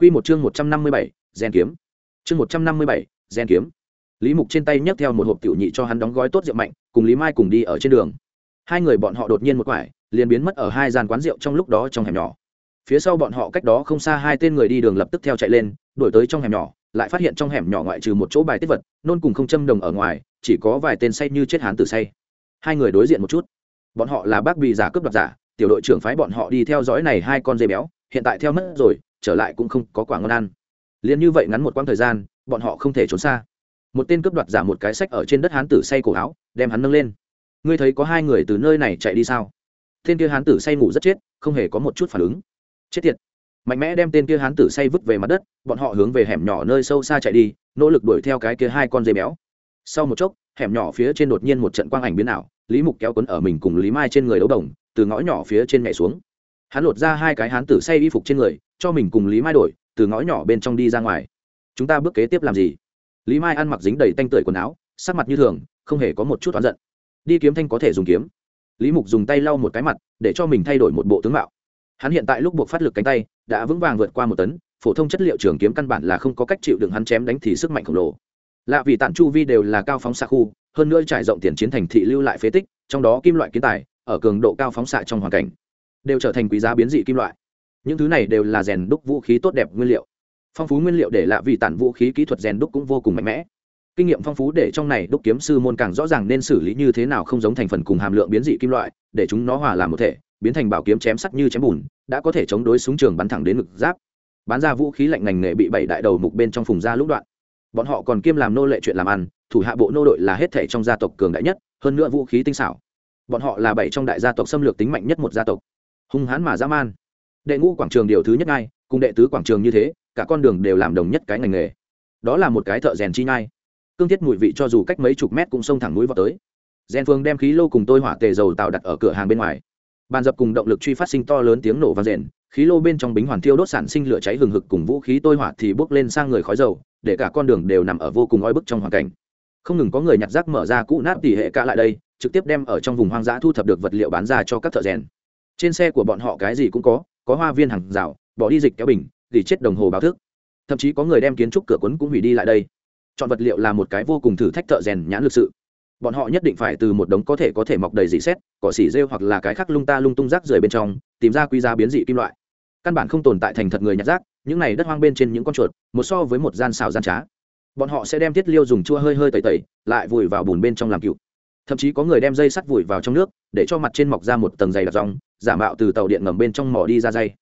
Quy một chương 157, gen kiếm. Chương 157, gen kiếm. Lý Mục trên tay nhấc theo một hộp tiểu nhị cho hắn đóng gói tốt rượu mạnh, cùng Lý Mai cùng đi ở trên đường. Hai người bọn họ đột nhiên một quải, liền biến mất ở hai gian quán rượu trong lúc đó trong hẻm nhỏ. Phía sau bọn họ cách đó không xa hai tên người đi đường lập tức theo chạy lên, đuổi tới trong hẻm nhỏ, lại phát hiện trong hẻm nhỏ ngoại trừ một chỗ bài tiết vật, nôn cùng không châm đồng ở ngoài, chỉ có vài tên say như chết hán tử say. Hai người đối diện một chút. Bọn họ là bác bị giả cướp đoạt giả, tiểu đội trưởng phái bọn họ đi theo dõi này hai con dê béo, hiện tại theo mất rồi, trở lại cũng không có quả ngon ăn. Liền như vậy ngắn một quãng thời gian, bọn họ không thể trốn xa. Một tên cướp đoạt giả một cái sách ở trên đất hán tử say cổ áo, đem hắn nâng lên. Ngươi thấy có hai người từ nơi này chạy đi sao? Tên kia hán tử say ngủ rất chết, không hề có một chút phản ứng. Chết tiệt. Mạnh mẽ đem tên kia hán tử say vứt về mặt đất, bọn họ hướng về hẻm nhỏ nơi sâu xa chạy đi, nỗ lực đuổi theo cái kia hai con dây béo. Sau một chốc, hẻm nhỏ phía trên đột nhiên một trận quang ảnh biến ảo, lý mục kéo quấn ở mình cùng lý mai trên người đấu đồng, từ ngõ nhỏ phía trên nhảy xuống. Hắn lột ra hai cái hán tử say y phục trên người cho mình cùng lý mai đổi, từ ngõ nhỏ bên trong đi ra ngoài. Chúng ta bước kế tiếp làm gì? Lý mai ăn mặc dính đầy tanh tưởi quần áo, sắc mặt như thường, không hề có một chút oán giận. Đi kiếm thanh có thể dùng kiếm. Lý mục dùng tay lau một cái mặt, để cho mình thay đổi một bộ tướng mạo. Hắn hiện tại lúc buộc phát lực cánh tay, đã vững vàng vượt qua một tấn, phổ thông chất liệu trường kiếm căn bản là không có cách chịu đựng hắn chém đánh thì sức mạnh khổng lồ. Lạ vì tản chu vi đều là cao phóng xạ khu, hơn nữa trải rộng tiền chiến thành thị lưu lại phế tích, trong đó kim loại kiến tài, ở cường độ cao phóng xạ trong hoàn cảnh, đều trở thành quý giá biến dị kim loại những thứ này đều là rèn đúc vũ khí tốt đẹp nguyên liệu. Phong phú nguyên liệu để lạ vì tản vũ khí kỹ thuật rèn đúc cũng vô cùng mạnh mẽ. Kinh nghiệm phong phú để trong này đúc kiếm sư môn càng rõ ràng nên xử lý như thế nào không giống thành phần cùng hàm lượng biến dị kim loại, để chúng nó hòa làm một thể, biến thành bảo kiếm chém sắt như chém bùn, đã có thể chống đối súng trường bắn thẳng đến ngực giáp. Bán ra vũ khí lạnh ngành nghề bị bảy đại đầu mục bên trong phùng ra lúc đoạn. Bọn họ còn kiêm làm nô lệ chuyện làm ăn, thủ hạ bộ nô đội là hết thể trong gia tộc cường đại nhất, hơn nữa vũ khí tinh xảo. Bọn họ là bảy trong đại gia tộc xâm lược tính mạnh nhất một gia tộc. Hung hãn mà dã man đệ ngũ quảng trường điều thứ nhất ngay cùng đệ tứ quảng trường như thế, cả con đường đều làm đồng nhất cái ngành nghề. Đó là một cái thợ rèn chi nhai cương thiết mùi vị cho dù cách mấy chục mét cũng xông thẳng núi vào tới. Rèn phương đem khí lô cùng tôi hỏa tề dầu tạo đặt ở cửa hàng bên ngoài. Bàn dập cùng động lực truy phát sinh to lớn tiếng nổ và rền, khí lô bên trong bính hoàn thiêu đốt sản sinh lửa cháy hừng hực cùng vũ khí tôi hỏa thì bước lên sang người khói dầu, để cả con đường đều nằm ở vô cùng oi bức trong hoàn cảnh. Không ngừng có người nhặt rác mở ra cũ nát tỉ hệ cả lại đây, trực tiếp đem ở trong vùng hoang dã thu thập được vật liệu bán ra cho các thợ rèn. Trên xe của bọn họ cái gì cũng có có hoa viên hàng rào, bỏ đi dịch kéo bình, gỉ chết đồng hồ báo thức. Thậm chí có người đem kiến trúc cửa quấn cũng hủy đi lại đây. Chọn vật liệu là một cái vô cùng thử thách thợ rèn nhãn lực sự. Bọn họ nhất định phải từ một đống có thể có thể mọc đầy dị xét, cỏ xỉ rêu hoặc là cái khác lung ta lung tung rác rời bên trong, tìm ra quy ra biến dị kim loại. Căn bản không tồn tại thành thật người nhặt rác, những này đất hoang bên trên những con chuột, một so với một gian xào gian trá. Bọn họ sẽ đem tiết liêu dùng chua hơi hơi tẩy tẩy, lại vùi vào bùn bên trong làm cựu thậm chí có người đem dây sắt vùi vào trong nước, để cho mặt trên mọc ra một tầng dày đặc rong giả mạo từ tàu điện ngầm bên trong mỏ đi ra dây.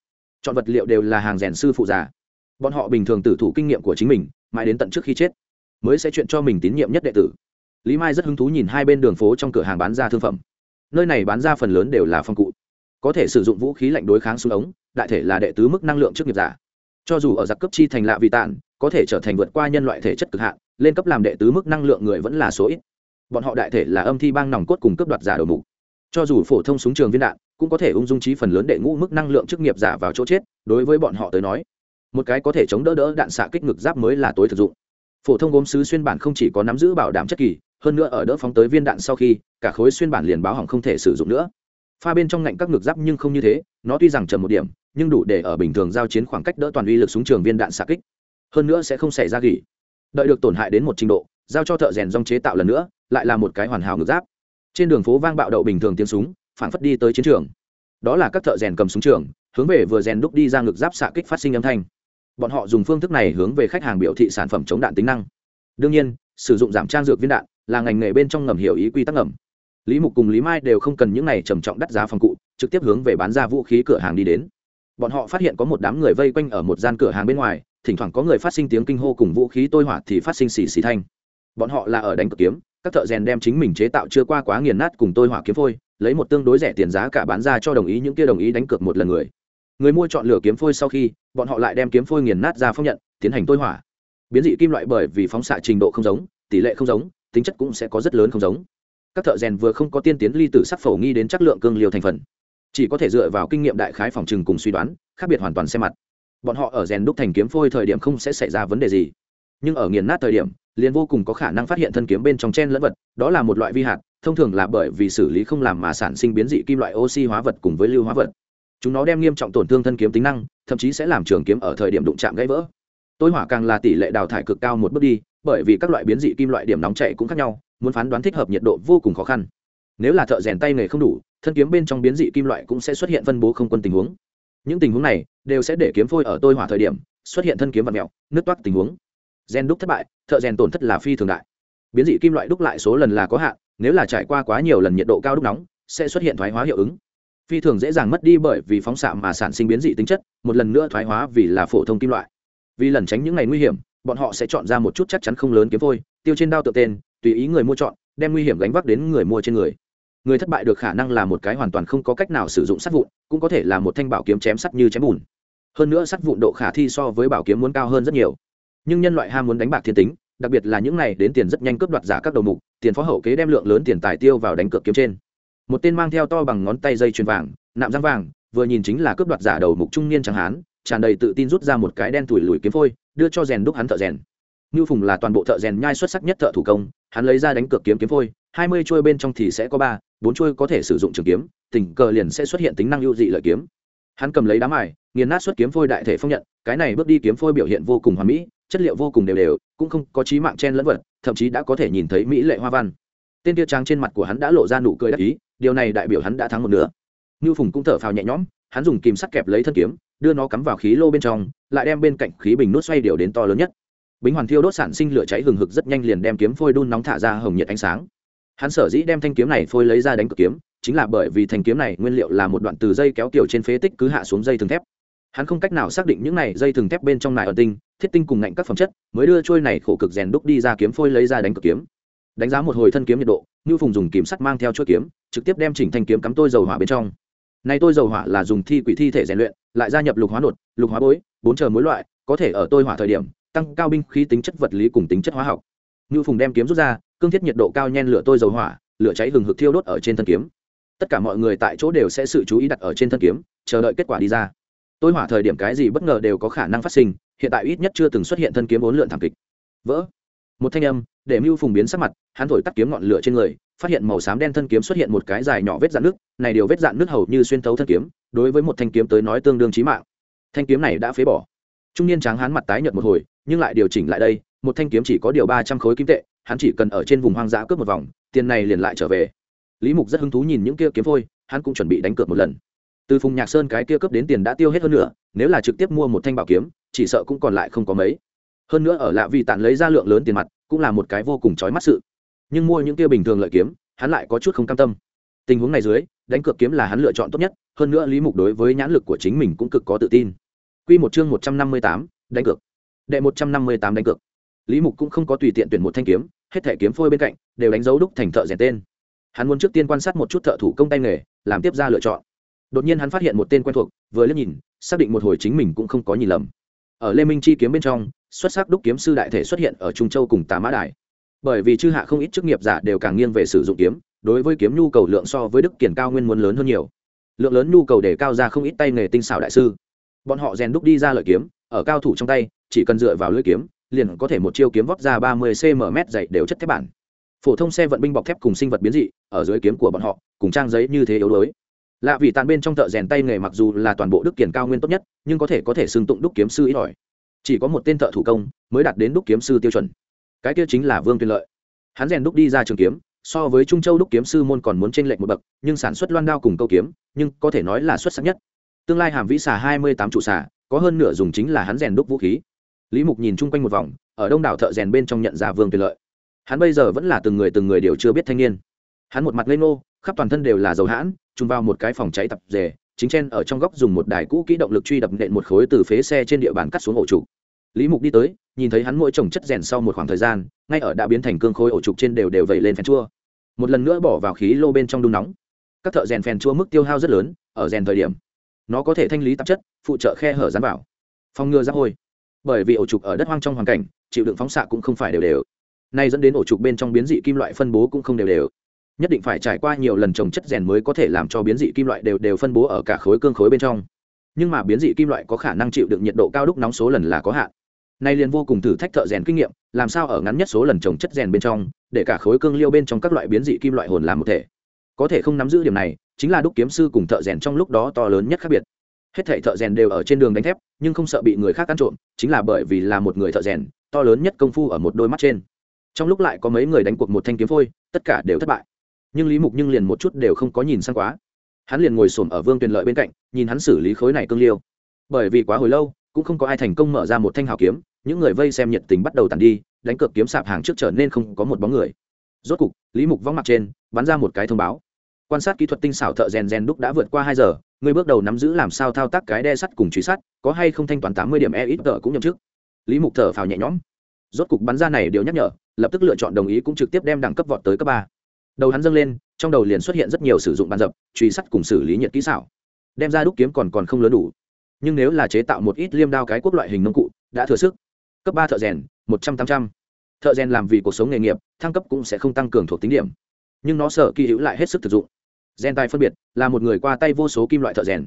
Chọn vật liệu đều là hàng rèn sư phụ già. Bọn họ bình thường tử thủ kinh nghiệm của chính mình, mãi đến tận trước khi chết, mới sẽ chuyện cho mình tín nhiệm nhất đệ tử. Lý mai rất hứng thú nhìn hai bên đường phố trong cửa hàng bán ra thương phẩm. Nơi này bán ra phần lớn đều là phong cụ. Có thể sử dụng vũ khí lạnh đối kháng xuống ống, đại thể là đệ tứ mức năng lượng trước nghiệp giả. Cho dù ở giặc cấp chi thành lạ vị tản có thể trở thành vượt qua nhân loại thể chất cực hạn, lên cấp làm đệ tứ mức năng lượng người vẫn là số ít. Bọn họ đại thể là âm thi bang nòng cốt cùng cấp đoạt giả đầu mục. Cho dù phổ thông súng trường viên đạn cũng có thể ung dung trí phần lớn đệ ngũ mức năng lượng chức nghiệp giả vào chỗ chết, đối với bọn họ tới nói, một cái có thể chống đỡ đỡ đạn xạ kích ngực giáp mới là tối thực dụng. Phổ thông gốm sứ xuyên bản không chỉ có nắm giữ bảo đảm chất kỳ, hơn nữa ở đỡ phóng tới viên đạn sau khi, cả khối xuyên bản liền báo hỏng không thể sử dụng nữa. Pha bên trong ngạnh các ngực giáp nhưng không như thế, nó tuy rằng trầm một điểm, nhưng đủ để ở bình thường giao chiến khoảng cách đỡ toàn uy lực súng trường viên đạn xạ kích. Hơn nữa sẽ không xảy ra gỉ. Đợi được tổn hại đến một trình độ, giao cho thợ rèn dòng chế tạo lần nữa, lại là một cái hoàn hảo ngực giáp. Trên đường phố vang bạo đậu bình thường tiếng súng phản phất đi tới chiến trường. Đó là các thợ rèn cầm súng trường, hướng về vừa rèn đúc đi ra ngực giáp xạ kích phát sinh âm thanh. Bọn họ dùng phương thức này hướng về khách hàng biểu thị sản phẩm chống đạn tính năng. Đương nhiên, sử dụng giảm trang dược viên đạn là ngành nghề bên trong ngầm hiểu ý quy tắc ngầm. Lý mục cùng lý mai đều không cần những này trầm trọng đắt giá phòng cụ, trực tiếp hướng về bán ra vũ khí cửa hàng đi đến. Bọn họ phát hiện có một đám người vây quanh ở một gian cửa hàng bên ngoài, thỉnh thoảng có người phát sinh tiếng kinh hô cùng vũ khí tôi hỏa thì phát sinh xì xì thanh. Bọn họ là ở đánh cực kiếm, các thợ rèn đem chính mình chế tạo chưa qua quá nghiền nát cùng tôi hỏa kiếm phôi lấy một tương đối rẻ tiền giá cả bán ra cho đồng ý những kia đồng ý đánh cược một lần người. Người mua chọn lựa kiếm phôi sau khi, bọn họ lại đem kiếm phôi nghiền nát ra phong nhận, tiến hành tối hỏa. Biến dị kim loại bởi vì phóng xạ trình độ không giống, tỷ lệ không giống, tính chất cũng sẽ có rất lớn không giống. Các thợ rèn vừa không có tiên tiến ly tử sắc phổ nghi đến chất lượng cương liều thành phần, chỉ có thể dựa vào kinh nghiệm đại khái phòng trừng cùng suy đoán, khác biệt hoàn toàn xem mặt. Bọn họ ở rèn đúc thành kiếm phôi thời điểm không sẽ xảy ra vấn đề gì. Nhưng ở nghiền nát thời điểm, liền vô cùng có khả năng phát hiện thân kiếm bên trong chen lẫn vật, đó là một loại vi hạt thông thường là bởi vì xử lý không làm mà sản sinh biến dị kim loại oxy hóa vật cùng với lưu hóa vật. Chúng nó đem nghiêm trọng tổn thương thân kiếm tính năng, thậm chí sẽ làm trường kiếm ở thời điểm đụng chạm gãy vỡ. Tối hỏa càng là tỷ lệ đào thải cực cao một bước đi, bởi vì các loại biến dị kim loại điểm nóng chạy cũng khác nhau, muốn phán đoán thích hợp nhiệt độ vô cùng khó khăn. Nếu là thợ rèn tay nghề không đủ, thân kiếm bên trong biến dị kim loại cũng sẽ xuất hiện phân bố không quân tình huống. Những tình huống này đều sẽ để kiếm phôi ở tôi hỏa thời điểm xuất hiện thân kiếm vật mẹo nước toát tình huống. Gen đúc thất bại, thợ rèn tổn thất là phi thường đại. Biến dị kim loại đúc lại số lần là có hạn nếu là trải qua quá nhiều lần nhiệt độ cao đúc nóng, sẽ xuất hiện thoái hóa hiệu ứng. Phi thường dễ dàng mất đi bởi vì phóng xạ mà sản sinh biến dị tính chất, một lần nữa thoái hóa vì là phổ thông kim loại. Vì lần tránh những ngày nguy hiểm, bọn họ sẽ chọn ra một chút chắc chắn không lớn kiếm phôi, tiêu trên đao tự tên, tùy ý người mua chọn, đem nguy hiểm gánh vác đến người mua trên người. Người thất bại được khả năng là một cái hoàn toàn không có cách nào sử dụng sắt vụn, cũng có thể là một thanh bảo kiếm chém sắt như chém bùn. Hơn nữa sắt vụn độ khả thi so với bảo kiếm muốn cao hơn rất nhiều. Nhưng nhân loại ham muốn đánh bạc thiên tính đặc biệt là những này đến tiền rất nhanh cướp đoạt giả các đầu mục tiền phó hậu kế đem lượng lớn tiền tài tiêu vào đánh cược kiếm trên một tên mang theo to bằng ngón tay dây chuyền vàng nạm răng vàng vừa nhìn chính là cướp đoạt giả đầu mục trung niên chẳng hán tràn đầy tự tin rút ra một cái đen tuổi lùi kiếm phôi đưa cho rèn đúc hắn thợ rèn như Phùng là toàn bộ thợ rèn nhai xuất sắc nhất thợ thủ công, hắn lấy ra đánh cược kiếm kiếm phôi, hai mươi chuôi bên trong thì sẽ có ba, bốn chuôi có thể sử dụng trường kiếm, tình cờ liền sẽ xuất hiện tính năng ưu dị lợi kiếm. Hắn cầm lấy đám mài, nghiền nát xuất kiếm phôi đại thể phong nhận, cái này bước đi kiếm phôi biểu hiện vô cùng hoàn mỹ, chất liệu vô cùng đều đều, cũng không có trí mạng chen lẫn vật, thậm chí đã có thể nhìn thấy mỹ lệ hoa văn. Tên tia trắng trên mặt của hắn đã lộ ra nụ cười đắc ý, điều này đại biểu hắn đã thắng một nửa. Nưu Phùng cũng thở phào nhẹ nhõm, hắn dùng kìm sắt kẹp lấy thân kiếm, đưa nó cắm vào khí lô bên trong, lại đem bên cạnh khí bình nút xoay điều đến to lớn nhất bính hoàn thiêu đốt sản sinh lửa cháy hừng hực rất nhanh liền đem kiếm phôi đun nóng thả ra hồng nhiệt ánh sáng hắn sở dĩ đem thanh kiếm này phôi lấy ra đánh cực kiếm chính là bởi vì thanh kiếm này nguyên liệu là một đoạn từ dây kéo kiểu trên phế tích cứ hạ xuống dây thừng thép hắn không cách nào xác định những này dây thừng thép bên trong này ở tinh, thiết tinh cùng ngạnh các phẩm chất, mới đưa trôi này khổ cực rèn đúc đi ra kiếm phôi lấy ra đánh cực kiếm. Đánh giá một hồi thân kiếm nhiệt độ như phùng dùng kiếm sắt mang theo chuỗi kiếm, trực tiếp đem chỉnh thanh kiếm cắm tôi dầu hỏa bên trong. Này tôi dầu hỏa là dùng thi quỷ thi thể rèn luyện, lại gia nhập lục hóa nột lục hóa bối, bốn chờ mối loại, có thể ở tôi hỏa thời điểm, tăng cao binh khí tính chất vật lý cùng tính chất hóa học. Như phùng đem kiếm rút ra, cương thiết nhiệt độ cao nhen lửa tôi dầu hỏa, lửa cháy hừng hực thiêu đốt ở trên thân kiếm. Tất cả mọi người tại chỗ đều sẽ sự chú ý đặt ở trên thân kiếm, chờ đợi kết quả đi ra tôi hỏa thời điểm cái gì bất ngờ đều có khả năng phát sinh, hiện tại ít nhất chưa từng xuất hiện thân kiếm bốn lượn thảm kịch. Vỡ. Một thanh âm, để mưu phùng biến sắc mặt, hắn thổi tắt kiếm ngọn lửa trên người, phát hiện màu xám đen thân kiếm xuất hiện một cái dài nhỏ vết dạn nước này điều vết dạn nước hầu như xuyên thấu thân kiếm, đối với một thanh kiếm tới nói tương đương chí mạng. Thanh kiếm này đã phế bỏ. Trung niên tráng hắn mặt tái nhợt một hồi, nhưng lại điều chỉnh lại đây, một thanh kiếm chỉ có điều ba trăm khối kim tệ, hắn chỉ cần ở trên vùng hoang dã cướp một vòng, tiền này liền lại trở về. Lý mục rất hứng thú nhìn những kia kiếm phôi, hắn cũng chuẩn bị đánh cược một lần từ phùng nhạc sơn cái kia cướp đến tiền đã tiêu hết hơn nữa, nếu là trực tiếp mua một thanh bảo kiếm, chỉ sợ cũng còn lại không có mấy. Hơn nữa ở lạ vì tản lấy ra lượng lớn tiền mặt, cũng là một cái vô cùng chói mắt sự. Nhưng mua những kia bình thường lợi kiếm, hắn lại có chút không cam tâm. Tình huống này dưới, đánh cược kiếm là hắn lựa chọn tốt nhất, hơn nữa lý mục đối với nhãn lực của chính mình cũng cực có tự tin. Quy một chương một trăm năm mươi tám, đánh cược. Đệ một trăm năm mươi tám đánh cược. Lý mục cũng không có tùy tiện tuyển một thanh kiếm, hết thẻ kiếm phôi bên cạnh, đều đánh dấu đúc thành thợ rèn tên. Hắn muốn trước tiên quan sát một chút thợ thủ công tay nghề, làm tiếp ra lựa chọn đột nhiên hắn phát hiện một tên quen thuộc, vừa liếc nhìn, xác định một hồi chính mình cũng không có nhìn lầm. Ở lê minh chi kiếm bên trong, xuất sắc đúc kiếm sư đại thể xuất hiện ở trung châu cùng tà mã đài. Bởi vì chư hạ không ít chức nghiệp giả đều càng nghiêng về sử dụng kiếm, đối với kiếm nhu cầu lượng so với đức kiển cao nguyên muốn lớn hơn nhiều. Lượng lớn nhu cầu để cao ra không ít tay nghề tinh xảo đại sư. Bọn họ rèn đúc đi ra lợi kiếm, ở cao thủ trong tay, chỉ cần dựa vào lưỡi kiếm, liền có thể một chiêu kiếm vóc ra ba mươi cm dày đều chất thép bản. Phổ thông xe vận binh bọc thép cùng sinh vật biến dị, ở dưới kiếm của bọn họ, cùng trang giấy như thế yếu đuối lạ vì tàn bên trong thợ rèn tay nghề mặc dù là toàn bộ đức kiển cao nguyên tốt nhất, nhưng có thể có thể xưng tụng đúc kiếm sư ít ỏi. Chỉ có một tên thợ thủ công mới đạt đến đúc kiếm sư tiêu chuẩn. Cái kia chính là vương tuyên lợi. Hắn rèn đúc đi ra trường kiếm, so với trung châu đúc kiếm sư môn còn muốn tranh lệch một bậc, nhưng sản xuất loan đao cùng câu kiếm, nhưng có thể nói là xuất sắc nhất. Tương lai hàm vĩ xà hai mươi tám trụ xà, có hơn nửa dùng chính là hắn rèn đúc vũ khí. Lý mục nhìn chung quanh một vòng, ở đông đảo thợ rèn bên trong nhận ra vương tuyệt lợi. Hắn bây giờ vẫn là từng người từng người đều chưa biết thanh niên. Hắn một mặt lên ngô, khắp toàn thân đều là dầu hãn chung vào một cái phòng cháy tập rề, chính chen ở trong góc dùng một đài cũ kỹ động lực truy đập nện một khối từ phế xe trên địa bàn cắt xuống ổ trục. Lý mục đi tới, nhìn thấy hắn mỗi trồng chất rèn sau một khoảng thời gian, ngay ở đã biến thành cương khối ổ trục trên đều đều vẩy lên phèn chua. Một lần nữa bỏ vào khí lô bên trong đun nóng. Các thợ rèn phèn chua mức tiêu hao rất lớn, ở rèn thời điểm, nó có thể thanh lý tạp chất, phụ trợ khe hở dán vào. Phòng ngừa ra hôi. Bởi vì ổ trục ở đất hoang trong hoàn cảnh, chịu đựng phóng xạ cũng không phải đều đều. Nay dẫn đến ổ trục bên trong biến dị kim loại phân bố cũng không đều đều nhất định phải trải qua nhiều lần trồng chất rèn mới có thể làm cho biến dị kim loại đều đều phân bố ở cả khối cương khối bên trong. Nhưng mà biến dị kim loại có khả năng chịu được nhiệt độ cao đúc nóng số lần là có hạn. Nay liền vô cùng thử thách thợ rèn kinh nghiệm, làm sao ở ngắn nhất số lần trồng chất rèn bên trong, để cả khối cương liêu bên trong các loại biến dị kim loại hồn làm một thể. Có thể không nắm giữ điểm này, chính là đúc kiếm sư cùng thợ rèn trong lúc đó to lớn nhất khác biệt. Hết thảy thợ rèn đều ở trên đường đánh thép, nhưng không sợ bị người khác ăn trộm, chính là bởi vì là một người thợ rèn, to lớn nhất công phu ở một đôi mắt trên. Trong lúc lại có mấy người đánh cuộc một thanh kiếm phôi, tất cả đều thất bại nhưng lý mục nhưng liền một chút đều không có nhìn sang quá. Hắn liền ngồi xổm ở vương tuyền lợi bên cạnh, nhìn hắn xử lý khối này cương liêu. Bởi vì quá hồi lâu, cũng không có ai thành công mở ra một thanh hào kiếm, những người vây xem nhiệt tình bắt đầu tàn đi, đánh cược kiếm sạp hàng trước trở nên không có một bóng người. Rốt cục, lý mục vong mặt trên, bắn ra một cái thông báo. Quan sát kỹ thuật tinh xảo thợ rèn rèn đúc đã vượt qua hai giờ, người bước đầu nắm giữ làm sao thao tác cái đe sắt cùng truy sắt, có hay không thanh toán tám mươi điểm e ít tờ cũng nhậm chức. Lý mục thở phào nhẹ nhõm. Rốt cục bắn ra này đều nhắc nhở, lập tức lựa chọn đồng ý cũng trực tiếp đem đẳng cấp vọt tới cấp ba đầu hắn dâng lên, trong đầu liền xuất hiện rất nhiều sử dụng bàn dập, truy sắt cùng xử lý nhiệt kỹ xảo. Đem ra đúc kiếm còn còn không lớn đủ. Nhưng nếu là chế tạo một ít liêm đao cái quốc loại hình nông cụ, đã thừa sức. Cấp ba thợ rèn, một trăm tám trăm. Thợ rèn làm vì cuộc sống nghề nghiệp, thăng cấp cũng sẽ không tăng cường thuộc tính điểm. Nhưng nó sợ kỳ hữu lại hết sức thực dụng. Gen tài phân biệt, là một người qua tay vô số kim loại thợ rèn.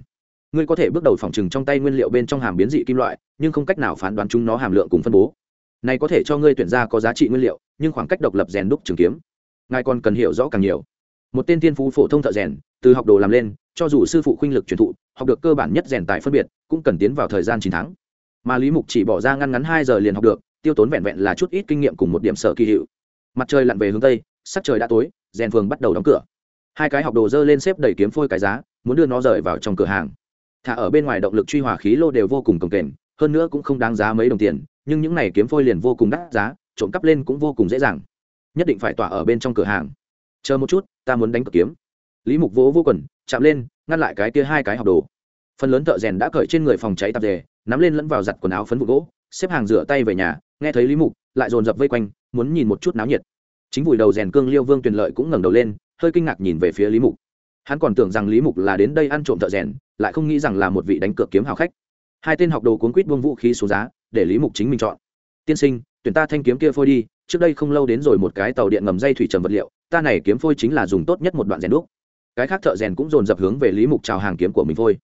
Ngươi có thể bước đầu phòng trừng trong tay nguyên liệu bên trong hàm biến dị kim loại, nhưng không cách nào phán đoán chúng nó hàm lượng cùng phân bố. Này có thể cho ngươi tuyển ra có giá trị nguyên liệu, nhưng khoảng cách độc lập rèn đúc trường kiếm ngài còn cần hiểu rõ càng nhiều. Một tên tiên phú phổ thông thợ rèn, từ học đồ làm lên, cho dù sư phụ khuynh lực truyền thụ, học được cơ bản nhất rèn tài phân biệt, cũng cần tiến vào thời gian chín tháng. Mà lý mục chỉ bỏ ra ngăn ngắn hai giờ liền học được, tiêu tốn vẹn vẹn là chút ít kinh nghiệm cùng một điểm sở kỳ hiệu. Mặt trời lặn về hướng tây, sắc trời đã tối, rèn phường bắt đầu đóng cửa. Hai cái học đồ dơ lên xếp đẩy kiếm phôi cái giá, muốn đưa nó rời vào trong cửa hàng. Thả ở bên ngoài động lực truy hỏa khí lô đều vô cùng cồng kềnh, hơn nữa cũng không đáng giá mấy đồng tiền, nhưng những này kiếm phôi liền vô cùng đắt giá, trộm cắp lên cũng vô cùng dễ dàng nhất định phải tỏa ở bên trong cửa hàng. Chờ một chút, ta muốn đánh cược kiếm. Lý mục vỗ vô quần, chạm lên, ngăn lại cái kia hai cái học đồ. Phần lớn thợ rèn đã cởi trên người phòng cháy tạp dề, nắm lên lẫn vào giặt quần áo phấn vụ gỗ, xếp hàng rửa tay về nhà, nghe thấy lý mục, lại dồn dập vây quanh, muốn nhìn một chút náo nhiệt. Chính vùi đầu rèn cương liêu vương tuyền lợi cũng ngẩng đầu lên, hơi kinh ngạc nhìn về phía lý mục. Hắn còn tưởng rằng lý mục là đến đây ăn trộm thợ rèn, lại không nghĩ rằng là một vị đánh cược kiếm hào khách. Hai tên học đồ cuốn quýt buông vũ khí xuống giá, để lý mục chính mình chọn. Tiên sinh, tuyển ta thanh kiếm kia phôi đi trước đây không lâu đến rồi một cái tàu điện ngầm dây thủy trầm vật liệu, ta này kiếm phôi chính là dùng tốt nhất một đoạn rèn đúc. Cái khác thợ rèn cũng dồn dập hướng về lý mục trào hàng kiếm của mình phôi.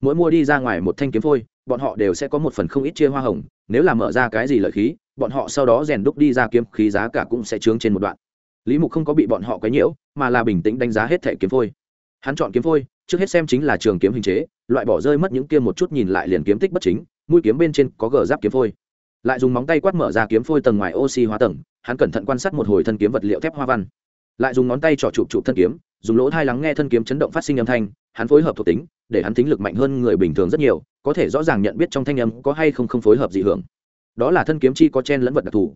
Mỗi mua đi ra ngoài một thanh kiếm phôi, bọn họ đều sẽ có một phần không ít chia hoa hồng, nếu là mở ra cái gì lợi khí, bọn họ sau đó rèn đúc đi ra kiếm khí giá cả cũng sẽ trướng trên một đoạn. Lý mục không có bị bọn họ quấy nhiễu, mà là bình tĩnh đánh giá hết thẻ kiếm phôi. Hắn chọn kiếm phôi, trước hết xem chính là trường kiếm hình chế, loại bỏ rơi mất những kia một chút nhìn lại liền kiếm tích bất chính, mũi kiếm bên trên có gờ giáp kiếm phôi lại dùng móng tay quát mở ra kiếm phôi tầng ngoài oxy hóa tầng, hắn cẩn thận quan sát một hồi thân kiếm vật liệu thép hoa văn. Lại dùng ngón tay trỏ chụp chụp thân kiếm, dùng lỗ thai lắng nghe thân kiếm chấn động phát sinh âm thanh, hắn phối hợp thuộc tính, để hắn tính lực mạnh hơn người bình thường rất nhiều, có thể rõ ràng nhận biết trong thanh âm có hay không không phối hợp dị hưởng. Đó là thân kiếm chi có chen lẫn vật đặc thù.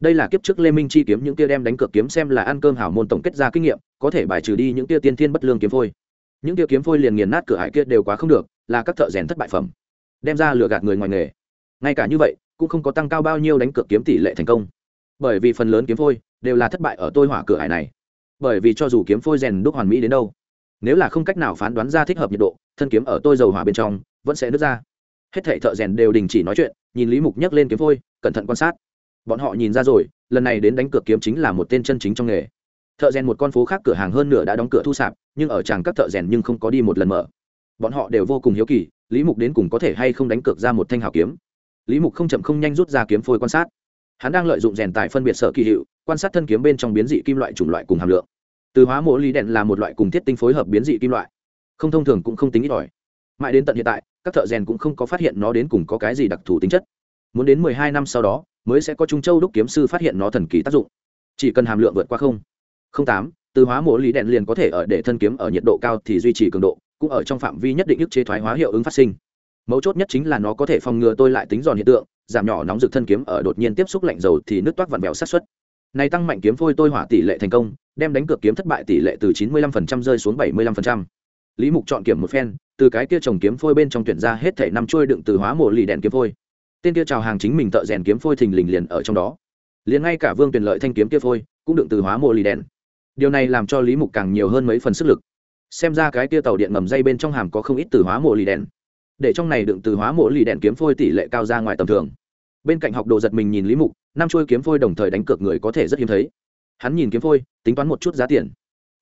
Đây là kiếp trước lê minh chi kiếm những tia đem đánh cược kiếm xem là ăn cơm hảo môn tổng kết ra kinh nghiệm, có thể bài trừ đi những tia tiên thiên bất lương kiếm phôi. Những tia kiếm phôi liền nghiền nát cửa hải kia đều quá không được, là các thợ rèn thất bại phẩm. Đem ra lừa gạt người ngoài nghề. Ngay cả như vậy cũng không có tăng cao bao nhiêu đánh cược kiếm tỷ lệ thành công. Bởi vì phần lớn kiếm phôi đều là thất bại ở tôi hỏa cửa hải này. Bởi vì cho dù kiếm phôi rèn đúc hoàn mỹ đến đâu, nếu là không cách nào phán đoán ra thích hợp nhiệt độ, thân kiếm ở tôi dầu hỏa bên trong vẫn sẽ nứt ra. Hết thệ thợ rèn đều đình chỉ nói chuyện, nhìn lý mục nhấc lên kiếm phôi, cẩn thận quan sát. Bọn họ nhìn ra rồi, lần này đến đánh cược kiếm chính là một tên chân chính trong nghề. Thợ rèn một con phố khác cửa hàng hơn nửa đã đóng cửa thu sạp, nhưng ở tràng các thợ rèn nhưng không có đi một lần mở. Bọn họ đều vô cùng hiếu kỳ, lý mục đến cùng có thể hay không đánh cược ra một thanh hào kiếm lý mục không chậm không nhanh rút ra kiếm phôi quan sát. Hắn đang lợi dụng rèn tài phân biệt sở kỳ hiệu, quan sát thân kiếm bên trong biến dị kim loại chủng loại cùng hàm lượng. Từ hóa mộ lý đèn là một loại cùng thiết tinh phối hợp biến dị kim loại. Không thông thường cũng không tính ít ỏi. Mãi đến tận hiện tại, các thợ rèn cũng không có phát hiện nó đến cùng có cái gì đặc thù tính chất. Muốn đến mười hai năm sau đó, mới sẽ có trung châu đúc kiếm sư phát hiện nó thần kỳ tác dụng. Chỉ cần hàm lượng vượt qua không không tám, từ hóa mộ lý đèn liền có thể ở để thân kiếm ở nhiệt độ cao thì duy trì cường độ, cũng ở trong phạm vi nhất định ức chế thoái hóa hiệu ứng phát sinh mấu chốt nhất chính là nó có thể phòng ngừa tôi lại tính giòn hiện tượng, giảm nhỏ nóng rực thân kiếm ở đột nhiên tiếp xúc lạnh dầu thì nước toát vặn vẹo sát xuất này tăng mạnh kiếm phôi tôi hỏa tỷ lệ thành công, đem đánh cược kiếm thất bại tỷ lệ từ 95% rơi xuống 75%. lý mục chọn kiểm một phen, từ cái kia trồng kiếm phôi bên trong tuyển ra hết thể năm trôi đựng từ hóa mổ lì đèn kiếm phôi. Tên kia chào hàng chính mình tợ rèn kiếm phôi thình lình liền ở trong đó. Liền ngay cả vương tuyển lợi thanh kiếm kia phôi, cũng đựng từ hóa mộ lì đèn. Điều này làm cho lý mục càng nhiều hơn mấy phần sức lực. Xem ra cái kia tàu điện ngầm dây bên trong hàm có không ít từ hóa mộ lì đèn để trong này đựng từ hóa mộ lì đèn kiếm phôi tỷ lệ cao ra ngoài tầm thường. Bên cạnh học đồ giật mình nhìn lý mục, năm trôi kiếm phôi đồng thời đánh cược người có thể rất hiếm thấy. Hắn nhìn kiếm phôi, tính toán một chút giá tiền.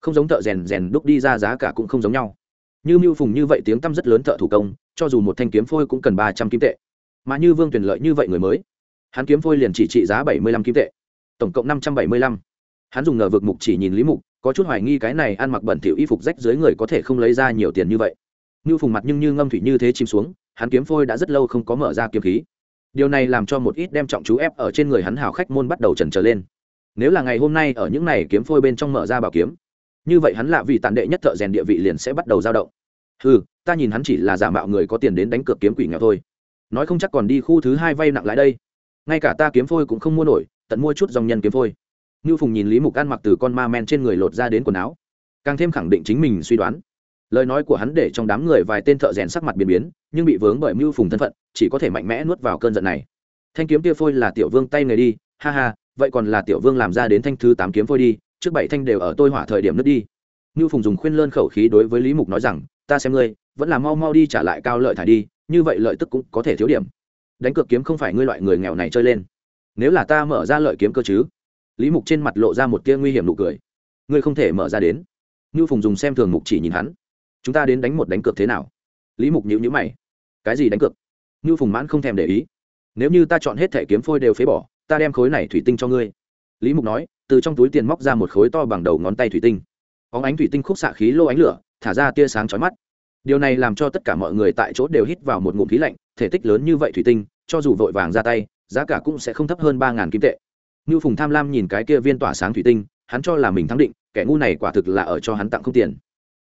Không giống thợ rèn rèn đúc đi ra giá cả cũng không giống nhau. Như mưu phùng như vậy tiếng tăm rất lớn thợ thủ công, cho dù một thanh kiếm phôi cũng cần ba trăm kim tệ. Mà như vương tuyển lợi như vậy người mới, hắn kiếm phôi liền chỉ trị giá bảy mươi lăm kim tệ. Tổng cộng năm trăm bảy mươi lăm. Hắn dùng ngờ vực mục chỉ nhìn lý mục, có chút hoài nghi cái này ăn mặc bẩn thỉu y phục rách dưới người có thể không lấy ra nhiều tiền như vậy. Nưu phùng mặt nhưng như ngâm thủy như thế chìm xuống hắn kiếm phôi đã rất lâu không có mở ra kiếm khí. Điều này làm cho một ít đem trọng chú ép ở trên người hắn hào khách môn bắt đầu chần chờ lên. Nếu là ngày hôm nay ở những này kiếm phôi bên trong mở ra bảo kiếm như vậy hắn lạ vì tàn đệ nhất thợ rèn địa vị liền sẽ bắt đầu dao động. Hừ, ta nhìn hắn chỉ là giả mạo người có tiền đến đánh cược kiếm quỷ nghèo thôi. Nói không chắc còn đi khu thứ hai vay nặng lại đây. Ngay cả ta kiếm phôi cũng không mua nổi tận mua chút dòng nhân kiếm phôi. Nưu phùng nhìn lý mục ăn mặc từ con ma men trên người lột ra đến quần áo. Càng thêm khẳng định chính mình suy đoán lời nói của hắn để trong đám người vài tên thợ rèn sắc mặt biến biến, nhưng bị vướng bởi mưu phùng thân phận, chỉ có thể mạnh mẽ nuốt vào cơn giận này. Thanh kiếm tia phôi là tiểu vương tay người đi, ha ha, vậy còn là tiểu vương làm ra đến thanh thứ tám kiếm phôi đi, trước bảy thanh đều ở tôi hỏa thời điểm nứt đi. Mưu phùng dùng khuyên lơn khẩu khí đối với lý mục nói rằng, ta xem ngươi, vẫn là mau mau đi trả lại cao lợi thải đi, như vậy lợi tức cũng có thể thiếu điểm. Đánh cược kiếm không phải ngươi loại người nghèo này chơi lên. Nếu là ta mở ra lợi kiếm cơ chứ? Lý mục trên mặt lộ ra một tia nguy hiểm nụ cười. Ngươi không thể mở ra đến. Ngưu phùng dùng xem thường mục chỉ nhìn hắn chúng ta đến đánh một đánh cược thế nào? Lý mục nhữ nhữ mày. Cái gì đánh cược? Ngưu phùng mãn không thèm để ý. Nếu như ta chọn hết thẻ kiếm phôi đều phế bỏ, ta đem khối này thủy tinh cho ngươi. Lý mục nói, từ trong túi tiền móc ra một khối to bằng đầu ngón tay thủy tinh. Óng ánh thủy tinh khúc xạ khí lô ánh lửa, thả ra tia sáng chói mắt. Điều này làm cho tất cả mọi người tại chỗ đều hít vào một ngụm khí lạnh, thể tích lớn như vậy thủy tinh, cho dù vội vàng ra tay, giá cả cũng sẽ không thấp hơn ba ngàn kim tệ. Như phùng tham lam nhìn cái kia viên tỏa sáng thủy tinh, hắn cho là mình thắng định, kẻ ngu này quả thực là ở cho hắn tặng không tiền.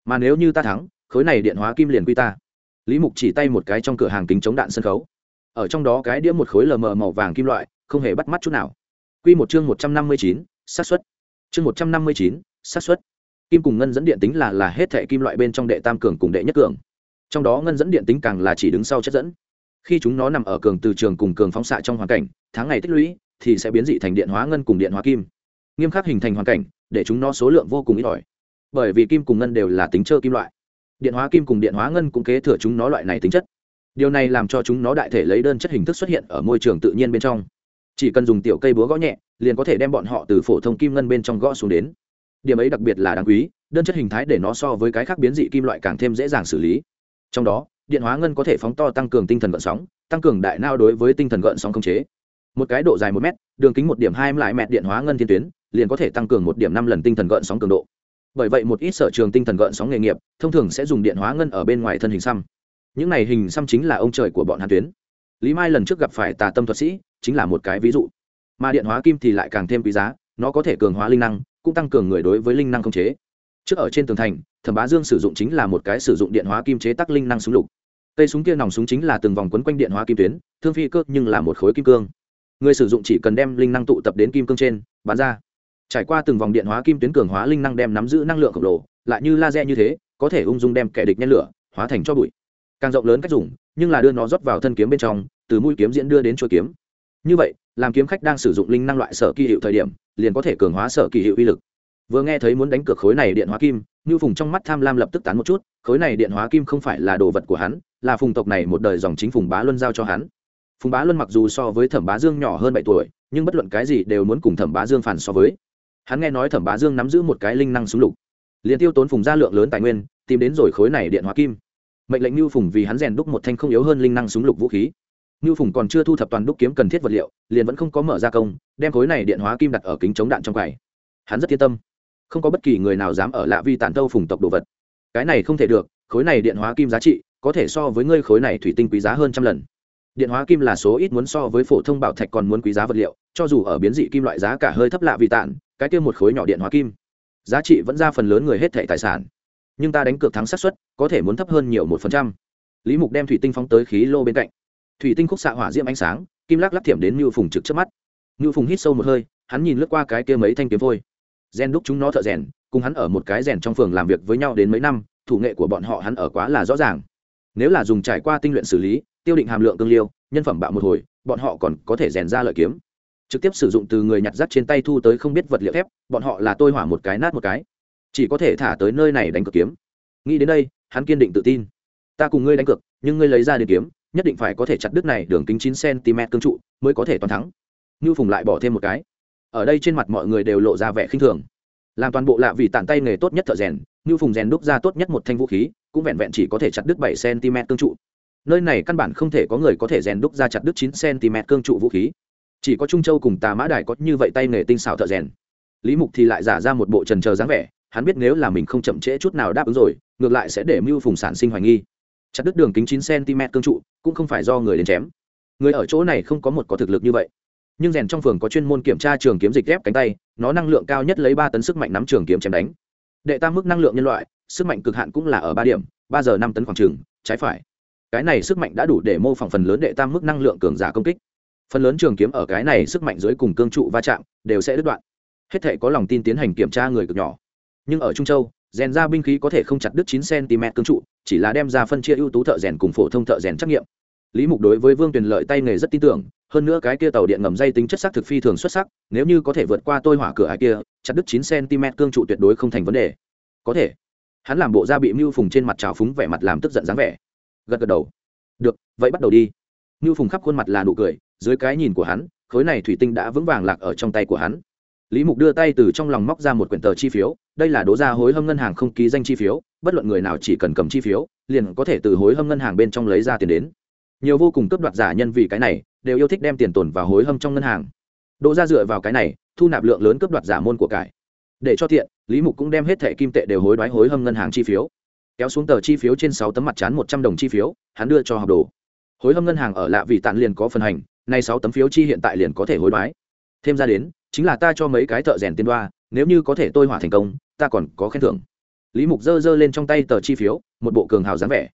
Mà nếu như ta thắng khối này điện hóa kim liền quy ta. Lý mục chỉ tay một cái trong cửa hàng kính chống đạn sân khấu. Ở trong đó cái đĩa một khối lờ mờ màu vàng kim loại, không hề bắt mắt chút nào. Q một chương một trăm năm mươi chín, xác suất. Chương một trăm năm mươi chín, xác suất. Kim cùng ngân dẫn điện tính là là hết thẻ kim loại bên trong đệ tam cường cùng đệ nhất cường. Trong đó ngân dẫn điện tính càng là chỉ đứng sau chất dẫn. Khi chúng nó nằm ở cường từ trường cùng cường phóng xạ trong hoàn cảnh, tháng ngày tích lũy, thì sẽ biến dị thành điện hóa ngân cùng điện hóa kim. Nghiêm khắc hình thành hoàn cảnh, để chúng nó số lượng vô cùng ít ỏi. Bởi vì kim cùng ngân đều là tính trơ kim loại điện hóa kim cùng điện hóa ngân cũng kế thừa chúng nó loại này tính chất. Điều này làm cho chúng nó đại thể lấy đơn chất hình thức xuất hiện ở môi trường tự nhiên bên trong. Chỉ cần dùng tiểu cây búa gõ nhẹ, liền có thể đem bọn họ từ phổ thông kim ngân bên trong gõ xuống đến. Điểm ấy đặc biệt là đáng quý, đơn chất hình thái để nó so với cái khác biến dị kim loại càng thêm dễ dàng xử lý. Trong đó, điện hóa ngân có thể phóng to tăng cường tinh thần gợn sóng, tăng cường đại nao đối với tinh thần gợn sóng khống chế. Một cái độ dài một m đường kính một điểm hai lại mẹt điện hóa ngân thiên tuyến, liền có thể tăng cường một điểm năm lần tinh thần gợn sóng cường độ bởi vậy một ít sở trường tinh thần gợn sóng nghề nghiệp, thông thường sẽ dùng điện hóa ngân ở bên ngoài thân hình xăm. Những này hình xăm chính là ông trời của bọn hàn tuyến. Lý mai lần trước gặp phải tà tâm thuật sĩ, chính là một cái ví dụ. Mà điện hóa kim thì lại càng thêm quý giá, nó có thể cường hóa linh năng, cũng tăng cường người đối với linh năng không chế. Trước ở trên tường thành, thẩm bá dương sử dụng chính là một cái sử dụng điện hóa kim chế tắc linh năng súng lục. Cây súng kia nòng súng chính là từng vòng quấn quanh điện hóa kim tuyến, thương phi cơ nhưng là một khối kim cương. Người sử dụng chỉ cần đem linh năng tụ tập đến kim cương trên bán ra trải qua từng vòng điện hóa kim tuyến cường hóa linh năng đem nắm giữ năng lượng khổng lồ, lại như laser như thế, có thể ung dung đem kẻ địch nhen lửa, hóa thành cho bụi. Càng rộng lớn cách dùng, nhưng là đưa nó rót vào thân kiếm bên trong, từ mũi kiếm diễn đưa đến chuôi kiếm. Như vậy, làm kiếm khách đang sử dụng linh năng loại sở kỳ hiệu thời điểm, liền có thể cường hóa sở kỳ hiệu uy lực. Vừa nghe thấy muốn đánh cược khối này điện hóa kim như phùng trong mắt tham lam lập tức tán một chút, khối này điện hóa kim không phải là đồ vật của hắn, là phùng tộc này một đời dòng chính phùng bá luân giao cho hắn. Phùng bá luân mặc dù so với thẩm bá dương nhỏ hơn bảy tuổi, nhưng bất luận cái gì đều muốn cùng thẩm bá dương phản so với hắn nghe nói thẩm bá dương nắm giữ một cái linh năng súng lục, liền tiêu tốn phùng ra lượng lớn tài nguyên, tìm đến rồi khối này điện hóa kim. Mệnh lệnh như phùng vì hắn rèn đúc một thanh không yếu hơn linh năng súng lục vũ khí. Như phùng còn chưa thu thập toàn đúc kiếm cần thiết vật liệu, liền vẫn không có mở ra công, đem khối này điện hóa kim đặt ở kính chống đạn trong quầy. Hắn rất yên tâm, không có bất kỳ người nào dám ở lạ vi tản tâu phùng tộc đồ vật. Cái này không thể được, khối này điện hóa kim giá trị có thể so với ngươi khối này thủy tinh quý giá hơn trăm lần. Điện hóa kim là số ít muốn so với phổ thông bảo thạch còn muốn quý giá vật liệu, cho dù ở biến dị kim loại giá cả hơi thấp lạ vì tản cái kia một khối nhỏ điện hóa kim. Giá trị vẫn ra phần lớn người hết thẻ tài sản. Nhưng ta đánh cược thắng xác suất, có thể muốn thấp hơn nhiều một phần trăm. Lý mục đem thủy tinh phóng tới khí lô bên cạnh. Thủy tinh khúc xạ hỏa diễm ánh sáng, kim lắc lắc thiểm đến ngưu phùng trực trước mắt. Ngưu phùng hít sâu một hơi, hắn nhìn lướt qua cái kia mấy thanh kiếm vôi gen đúc chúng nó thợ rèn, cùng hắn ở một cái rèn trong phường làm việc với nhau đến mấy năm, thủ nghệ của bọn họ hắn ở quá là rõ ràng. Nếu là dùng trải qua tinh luyện xử lý, tiêu định hàm lượng cương liêu, nhân phẩm bạo một hồi, bọn họ còn có thể rèn ra lợi kiếm trực tiếp sử dụng từ người nhặt rác trên tay thu tới không biết vật liệu thép, bọn họ là tôi hỏa một cái nát một cái. Chỉ có thể thả tới nơi này đánh cược kiếm. Nghĩ đến đây, hắn kiên định tự tin. Ta cùng ngươi đánh cược, nhưng ngươi lấy ra điện kiếm, nhất định phải có thể chặt đứt này đường kính chín cm cương trụ, mới có thể toàn thắng. Như phùng lại bỏ thêm một cái. Ở đây trên mặt mọi người đều lộ ra vẻ khinh thường. Làm toàn bộ lạ vì tản tay nghề tốt nhất thợ rèn, như phùng rèn đúc ra tốt nhất một thanh vũ khí, cũng vẹn vẹn chỉ có thể chặt đứt bảy cm cương trụ. Nơi này căn bản không thể có người có thể rèn đúc ra chặt đứt chín cm cương trụ vũ khí chỉ có trung châu cùng tà mã đài có như vậy tay nghề tinh xảo thợ rèn. Lý mục thì lại giả ra một bộ trần chờ dáng vẻ, hắn biết nếu là mình không chậm trễ chút nào đáp ứng rồi, ngược lại sẽ để mưu phùng sản sinh hoài nghi. Chặt đứt đường kính chín cm cương trụ, cũng không phải do người đến chém. Người ở chỗ này không có một có thực lực như vậy. Nhưng rèn trong phường có chuyên môn kiểm tra trường kiếm dịch ghép cánh tay, nó năng lượng cao nhất lấy ba tấn sức mạnh nắm trường kiếm chém đánh. Đệ tam mức năng lượng nhân loại, sức mạnh cực hạn cũng là ở ba điểm, ba giờ năm tấn khoảng trường, trái phải. Cái này sức mạnh đã đủ để mô phỏng phần lớn đệ tam mức năng lượng cường giả công kích phần lớn trường kiếm ở cái này sức mạnh dưới cùng cương trụ va chạm đều sẽ đứt đoạn. Hết thể có lòng tin tiến hành kiểm tra người cực nhỏ. Nhưng ở trung châu, rèn ra binh khí có thể không chặt đứt chín cm cương trụ, chỉ là đem ra phân chia ưu tú thợ rèn cùng phổ thông thợ rèn trắc nghiệm. Lý mục đối với vương tuyền lợi tay nghề rất tin tưởng, hơn nữa cái kia tàu điện ngầm dây tính chất sắc thực phi thường xuất sắc, nếu như có thể vượt qua tôi hỏa cửa ai kia, chặt đứt chín cm cương trụ tuyệt đối không thành vấn đề. Có thể. Hắn làm bộ da bị mưu phùng trên mặt trào phúng vẻ mặt làm tức giận dáng vẻ. Gật gật đầu. Được, vậy bắt đầu đi. Mưu phùng khắp khuôn mặt là nụ cười dưới cái nhìn của hắn, khối này thủy tinh đã vững vàng lạc ở trong tay của hắn. Lý mục đưa tay từ trong lòng móc ra một quyển tờ chi phiếu, đây là đố ra hối hâm ngân hàng không ký danh chi phiếu, bất luận người nào chỉ cần cầm chi phiếu, liền có thể từ hối hâm ngân hàng bên trong lấy ra tiền đến. Nhiều vô cùng cướp đoạt giả nhân vì cái này, đều yêu thích đem tiền tồn vào hối hâm trong ngân hàng. Đỗ ra dựa vào cái này, thu nạp lượng lớn cướp đoạt giả môn của cải. Để cho thiện lý mục cũng đem hết thẻ kim tệ đều hối đoái hối hâm ngân hàng chi phiếu. Kéo xuống tờ chi phiếu trên sáu tấm mặt chán một trăm đồng chi phiếu, hắn đưa cho học đồ. Hối hâm ngân hàng ở lạ vì tàn liền có phần hành nay sáu tấm phiếu chi hiện tại liền có thể hối đoái. Thêm ra đến, chính là ta cho mấy cái thợ rèn tiên đoa, nếu như có thể tôi hỏa thành công, ta còn có khen thưởng. Lý mục giơ giơ lên trong tay tờ chi phiếu, một bộ cường hào dáng vẻ.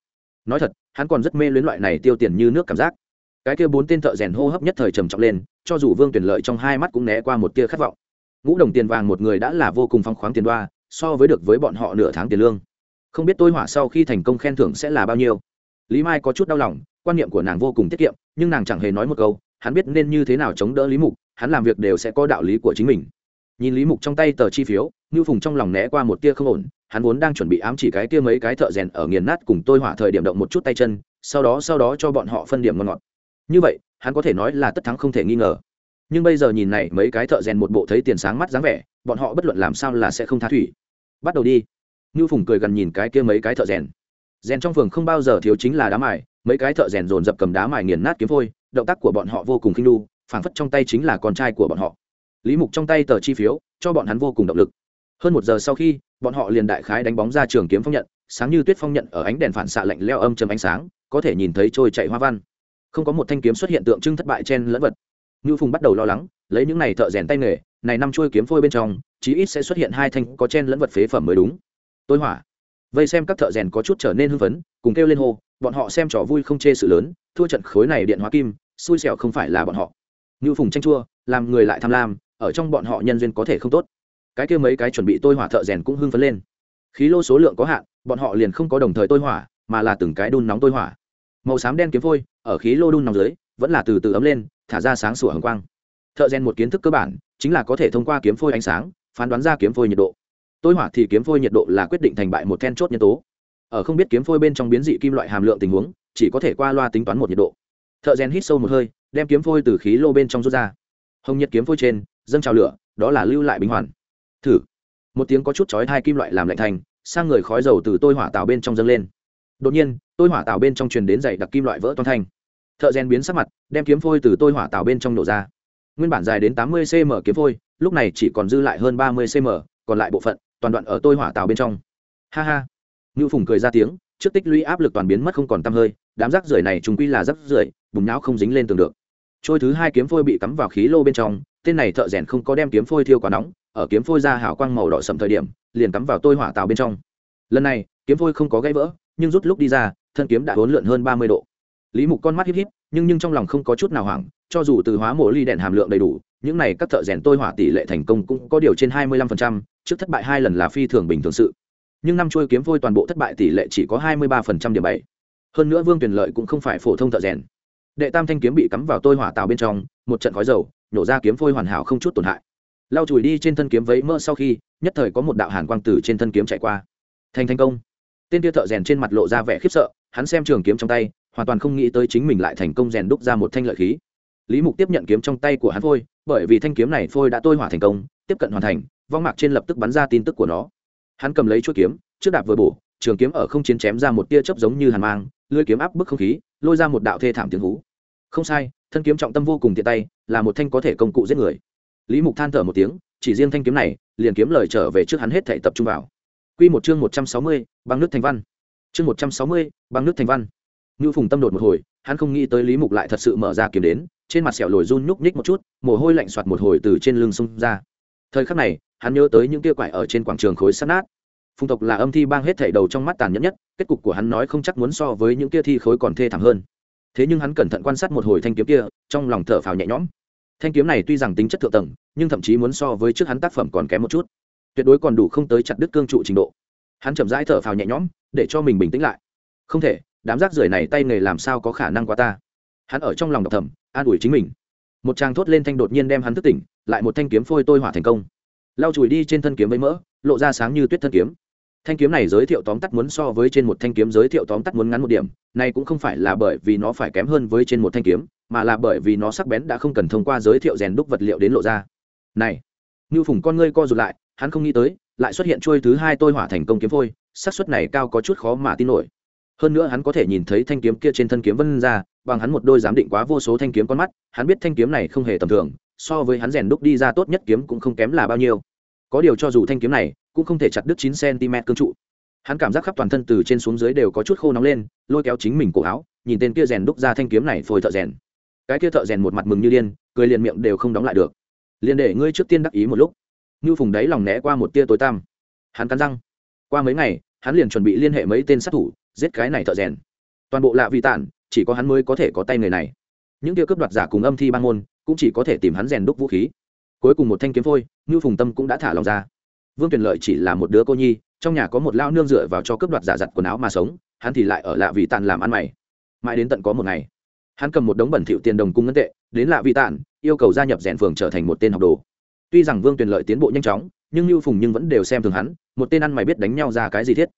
Nói thật, hắn còn rất mê luyến loại này tiêu tiền như nước cảm giác. Cái kia bốn tên thợ rèn hô hấp nhất thời trầm trọng lên, cho dù vương tuyển lợi trong hai mắt cũng né qua một tia khát vọng. Ngũ đồng tiền vàng một người đã là vô cùng phong khoáng tiền đoa, so với được với bọn họ nửa tháng tiền lương. Không biết tôi hỏa sau khi thành công khen thưởng sẽ là bao nhiêu lý mai có chút đau lòng, quan niệm của nàng vô cùng tiết kiệm, nhưng nàng chẳng hề nói một câu, hắn biết nên như thế nào chống đỡ lý mục, hắn làm việc đều sẽ có đạo lý của chính mình. Nhìn lý mục trong tay tờ chi phiếu, ngưu phùng trong lòng né qua một tia không ổn, hắn vốn đang chuẩn bị ám chỉ cái kia mấy cái thợ rèn ở nghiền nát cùng tôi hỏa thời điểm động một chút tay chân, sau đó sau đó cho bọn họ phân điểm ngon ngọt. Như vậy, hắn có thể nói là tất thắng không thể nghi ngờ. Nhưng bây giờ nhìn này, mấy cái thợ rèn một bộ thấy tiền sáng mắt dáng vẻ, bọn họ bất luận làm sao là sẽ không tha thủy. Bắt đầu đi. Ngưu phùng cười gần nhìn cái kia mấy cái thợ rèn rèn trong phường không bao giờ thiếu chính là đá mài, mấy cái thợ rèn dồn dập cầm đá mài nghiền nát kiếm phôi, động tác của bọn họ vô cùng khinh đu, phảng phất trong tay chính là con trai của bọn họ. Lý mục trong tay tờ chi phiếu, cho bọn hắn vô cùng động lực. Hơn một giờ sau khi, bọn họ liền đại khái đánh bóng ra trường kiếm phong nhận, sáng như tuyết phong nhận ở ánh đèn phản xạ lạnh leo âm chầm ánh sáng, có thể nhìn thấy trôi chạy hoa văn. Không có một thanh kiếm xuất hiện tượng trưng thất bại trên lẫn vật. Ngưu phùng bắt đầu lo lắng, lấy những này thợ rèn tay nghề, này năm trôi kiếm phôi bên trong, chí ít sẽ xuất hiện hai thanh có chen lẫn vật phế phẩm mới đúng. Tôi hỏa vây xem các thợ rèn có chút trở nên hưng phấn, cùng kêu lên hô, bọn họ xem trò vui không chê sự lớn, thua trận khối này điện hóa kim, xui xẻo không phải là bọn họ. Như phùng tranh chua, làm người lại tham lam, ở trong bọn họ nhân duyên có thể không tốt. Cái kia mấy cái chuẩn bị tôi hỏa thợ rèn cũng hưng phấn lên. Khí lô số lượng có hạn, bọn họ liền không có đồng thời tôi hỏa, mà là từng cái đun nóng tôi hỏa. Màu xám đen kiếm phôi, ở khí lô đun nóng dưới, vẫn là từ từ ấm lên, thả ra sáng sủa hồng quang. Thợ rèn một kiến thức cơ bản, chính là có thể thông qua kiếm phôi ánh sáng, phán đoán ra kiếm phôi nhiệt độ tôi hỏa thì kiếm phôi nhiệt độ là quyết định thành bại một then chốt nhân tố. Ở không biết kiếm phôi bên trong biến dị kim loại hàm lượng tình huống, chỉ có thể qua loa tính toán một nhiệt độ. Thợ rèn hít sâu một hơi, đem kiếm phôi từ khí lô bên trong rút ra. Hồng nhiệt kiếm phôi trên, dâng trào lửa, đó là lưu lại bình hoàn. Thử. Một tiếng có chút chói hai kim loại làm lạnh thành, sang người khói dầu từ tôi hỏa tàu bên trong dâng lên. Đột nhiên, tôi hỏa tàu bên trong truyền đến dày đặc kim loại vỡ toan thanh. Thợ rèn biến sắc mặt, đem kiếm phôi từ tôi hỏa tàu bên trong nổ ra. Nguyên bản dài đến tám mươi cm kiếm phôi, lúc này chỉ còn dư lại hơn ba mươi cm còn lại bộ phận toàn đoạn ở tôi hỏa tàu bên trong. Ha ha. Ngưu phùng cười ra tiếng, trước tích lũy áp lực toàn biến mất không còn t hơi, đám rác rưởi này chúng quy là rác rưởi, bùng não không dính lên tường được. Trôi thứ hai kiếm phôi bị cắm vào khí lô bên trong, tên này thợ rèn không có đem kiếm phôi thiêu quá nóng, ở kiếm phôi ra hào quang màu đỏ sầm thời điểm, liền cắm vào tôi hỏa tàu bên trong. Lần này, kiếm phôi không có gãy vỡ, nhưng rút lúc đi ra, thân kiếm đã hỗn lượn hơn ba mươi độ. Lý mục con mắt híp híp, nhưng nhưng trong lòng không có chút nào hoảng, cho dù từ hóa mổ ly đèn hàm lượng đầy đủ, những này các thợ rèn tôi hỏa tỷ lệ thành công cũng có điều trên hai mươi lăm phần trăm trước thất bại hai lần là phi thường bình thường sự. Nhưng năm trôi kiếm vôi toàn bộ thất bại tỷ lệ chỉ có hai mươi ba phần trăm điểm bảy. Hơn nữa vương tuyển lợi cũng không phải phổ thông thợ rèn. Đệ tam thanh kiếm bị cắm vào tôi hỏa tàu bên trong, một trận khói dầu nhổ ra kiếm phôi hoàn hảo không chút tổn hại. Lau chùi đi trên thân kiếm vấy mỡ sau khi, nhất thời có một đạo hàn quang tử trên thân kiếm chạy qua. Thành thành công. Tên tia thợ rèn trên mặt lộ ra vẻ khiếp sợ, hắn xem trường kiếm trong tay, hoàn toàn không nghĩ tới chính mình lại thành công rèn đúc ra một thanh lợi khí. Lý mục tiếp nhận kiếm trong tay của hắn phôi bởi vì thanh kiếm này phôi đã tôi hỏa thành công tiếp cận hoàn thành vong mạc trên lập tức bắn ra tin tức của nó. Hắn cầm lấy chuỗi kiếm trước đạp vừa bổ trường kiếm ở không chiến chém ra một tia chớp giống như hàn mang lưỡi kiếm áp bức không khí lôi ra một đạo thê thảm tiếng hú. Không sai thân kiếm trọng tâm vô cùng tiện tay là một thanh có thể công cụ giết người. Lý mục than thở một tiếng chỉ riêng thanh kiếm này liền kiếm lời trở về trước hắn hết thể tập trung vào. Quy một chương một trăm sáu mươi, băng nước thành văn. chương một trăm sáu mươi băng nước thành văn. Ngưu phùng tâm đột một hồi hắn không nghĩ tới lý mục lại thật sự mở ra kiếm đến trên mặt sẹo lồi run nhúc nhích một chút, mồ hôi lạnh soạt một hồi từ trên lưng xông ra. Thời khắc này, hắn nhớ tới những kia quải ở trên quảng trường khối sắt nát. Phùng tộc là âm thi bang hết thảy đầu trong mắt tàn nhẫn nhất, kết cục của hắn nói không chắc muốn so với những kia thi khối còn thê thảm hơn. Thế nhưng hắn cẩn thận quan sát một hồi thanh kiếm kia, trong lòng thở phào nhẹ nhõm. Thanh kiếm này tuy rằng tính chất thượng tầng, nhưng thậm chí muốn so với trước hắn tác phẩm còn kém một chút. Tuyệt đối còn đủ không tới chặt đứt cương trụ trình độ. Hắn chậm rãi thở phào nhẹ nhõm, để cho mình bình tĩnh lại. Không thể, đám rác rưởi này tay nghề làm sao có khả năng qua ta? Hắn ở trong lòng đọc thầm, an ủi chính mình. Một tràng thốt lên thanh đột nhiên đem hắn thức tỉnh, lại một thanh kiếm phôi tôi hỏa thành công. Lau chùi đi trên thân kiếm với mỡ, lộ ra sáng như tuyết thân kiếm. Thanh kiếm này giới thiệu tóm tắt muốn so với trên một thanh kiếm giới thiệu tóm tắt muốn ngắn một điểm, này cũng không phải là bởi vì nó phải kém hơn với trên một thanh kiếm, mà là bởi vì nó sắc bén đã không cần thông qua giới thiệu rèn đúc vật liệu đến lộ ra. Này như phùng con ngươi co rụt lại, hắn không nghĩ tới, lại xuất hiện trôi thứ hai tôi hỏa thành công kiếm phôi, xác suất này cao có chút khó mà tin nổi hơn nữa hắn có thể nhìn thấy thanh kiếm kia trên thân kiếm vân ra, bằng hắn một đôi giám định quá vô số thanh kiếm con mắt, hắn biết thanh kiếm này không hề tầm thường, so với hắn rèn đúc đi ra tốt nhất kiếm cũng không kém là bao nhiêu. Có điều cho dù thanh kiếm này cũng không thể chặt đứt chín cm cương trụ. Hắn cảm giác khắp toàn thân từ trên xuống dưới đều có chút khô nóng lên, lôi kéo chính mình cổ áo, nhìn tên kia rèn đúc ra thanh kiếm này phồi thợ rèn. Cái kia thợ rèn một mặt mừng như điên, cười liền miệng đều không đóng lại được. Liền để ngươi trước tiên đắc ý một lúc. Như phùng đấy lòng né qua một tia tối tăm. Hắn cắn răng. Qua mấy ngày, hắn liền chuẩn bị liên hệ mấy tên sát thủ giết cái này thợ rèn. Toàn bộ lạ vi tản, chỉ có hắn mới có thể có tay người này. Những kia cướp đoạt giả cùng âm thi bang môn, cũng chỉ có thể tìm hắn rèn đúc vũ khí. Cuối cùng một thanh kiếm phôi, như phùng tâm cũng đã thả lòng ra. Vương tuyền lợi chỉ là một đứa cô nhi, trong nhà có một lao nương dựa vào cho cướp đoạt giả giặt quần áo mà sống, hắn thì lại ở lạ vị tản làm ăn mày. Mãi đến tận có một ngày, hắn cầm một đống bẩn thỉu tiền đồng cung ngân tệ, đến lạ vị tản, yêu cầu gia nhập rèn phường trở thành một tên học đồ. Tuy rằng vương tuyền lợi tiến bộ nhanh chóng, nhưng lưu phùng nhưng vẫn đều xem thường hắn, một tên ăn mày biết đánh nhau ra cái gì thiết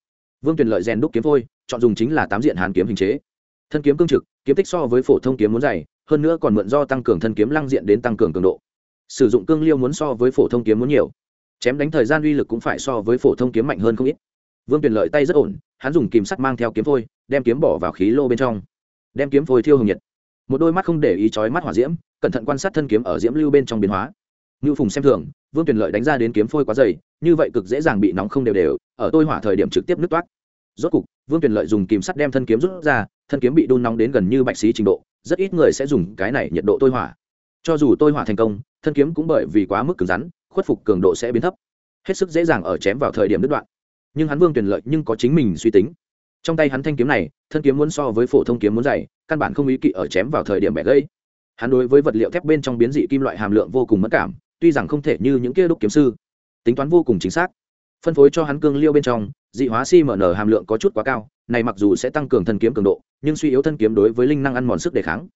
vương tuyền lợi rèn đúc kiếm phôi, chọn dùng chính là tám diện hàn kiếm hình chế. Thân kiếm cương trực, kiếm tích so với phổ thông kiếm muốn dày, hơn nữa còn mượn do tăng cường thân kiếm lăng diện đến tăng cường cường độ. Sử dụng cương liêu muốn so với phổ thông kiếm muốn nhiều. Chém đánh thời gian uy lực cũng phải so với phổ thông kiếm mạnh hơn không ít. Vương tuyền lợi tay rất ổn, hắn dùng kìm sắt mang theo kiếm phôi, đem kiếm bỏ vào khí lô bên trong. Đem kiếm phôi thiêu hồng nhiệt. Một đôi mắt không để ý chói mắt hỏa diễm, cẩn thận quan sát thân kiếm ở diễm lưu bên trong biến hóa. Ngưu phùng xem thường vương tuyền lợi đánh ra đến kiếm phôi quá dày, như vậy cực dễ dàng bị nóng không đều đều, ở tôi hỏa thời điểm trực tiếp nứt toát. Rốt cục, vương tuyền lợi dùng kìm sắt đem thân kiếm rút ra, thân kiếm bị đun nóng đến gần như bạch xí trình độ, rất ít người sẽ dùng cái này nhiệt độ tôi hỏa. Cho dù tôi hỏa thành công, thân kiếm cũng bởi vì quá mức cứng rắn, khuất phục cường độ sẽ biến thấp. Hết sức dễ dàng ở chém vào thời điểm đứt đoạn. Nhưng hắn vương tuyền lợi nhưng có chính mình suy tính. Trong tay hắn thanh kiếm này, thân kiếm muốn so với phổ thông kiếm muốn dày, căn bản không ý kỵ ở chém vào thời điểm bẻ gây hắn đối với vật liệu thép bên trong biến dị kim loại hàm lượng vô cùng mất cảm tuy rằng không thể như những kia đúc kiếm sư. Tính toán vô cùng chính xác. Phân phối cho hắn cương liêu bên trong, dị hóa si mở nở hàm lượng có chút quá cao, này mặc dù sẽ tăng cường thân kiếm cường độ, nhưng suy yếu thân kiếm đối với linh năng ăn mòn sức đề kháng.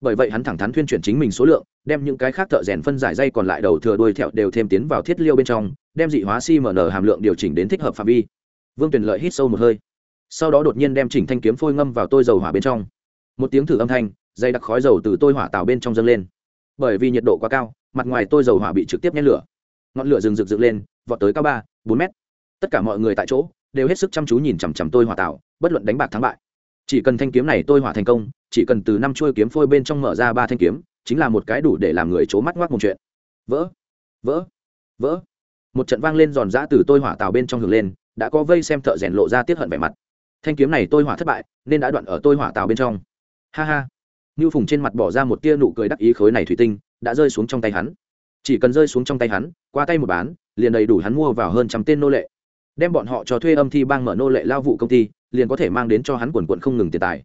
Bởi vậy hắn thẳng thắn thuyên chuyển chính mình số lượng, đem những cái khác thợ rèn phân giải dây còn lại đầu thừa đuôi thẹo đều thêm tiến vào thiết liêu bên trong, đem dị hóa si mở nở hàm lượng điều chỉnh đến thích hợp phạm vi. Vương tuyền lợi hít sâu một hơi. Sau đó đột nhiên đem chỉnh thanh kiếm phôi ngâm vào tôi dầu hỏa bên trong. Một tiếng thử âm thanh, dây đặc khói dầu từ tôi hỏa tàu bên trong dâng lên. Bởi vì nhiệt độ quá cao mặt ngoài tôi dầu hỏa bị trực tiếp nhét lửa. Ngọn lửa rừng rực rực lên, vọt tới cao ba, bốn mét. Tất cả mọi người tại chỗ đều hết sức chăm chú nhìn chằm chằm tôi hỏa tạo, bất luận đánh bạc thắng bại. Chỉ cần thanh kiếm này tôi hỏa thành công, chỉ cần từ năm chuôi kiếm phôi bên trong mở ra ba thanh kiếm, chính là một cái đủ để làm người c mắt ngoác một chuyện. Vỡ vỡ vỡ. Một trận vang lên giòn giã từ tôi hỏa tàu bên trong hưởng lên, đã có vây xem thợ rèn lộ ra tiết hận vẻ mặt. Thanh kiếm này tôi hỏa thất bại, nên đã đoạn ở tôi hỏa tàu bên trong. Ha ha. Nưu Phùng trên mặt bỏ ra một tia nụ cười đắc ý khối này thủy tinh đã rơi xuống trong tay hắn. Chỉ cần rơi xuống trong tay hắn, qua tay một bán, liền đầy đủ hắn mua vào hơn trăm tên nô lệ. Đem bọn họ cho thuê âm thi bang mở nô lệ lao vụ công ty, liền có thể mang đến cho hắn quần quận không ngừng tiền tài.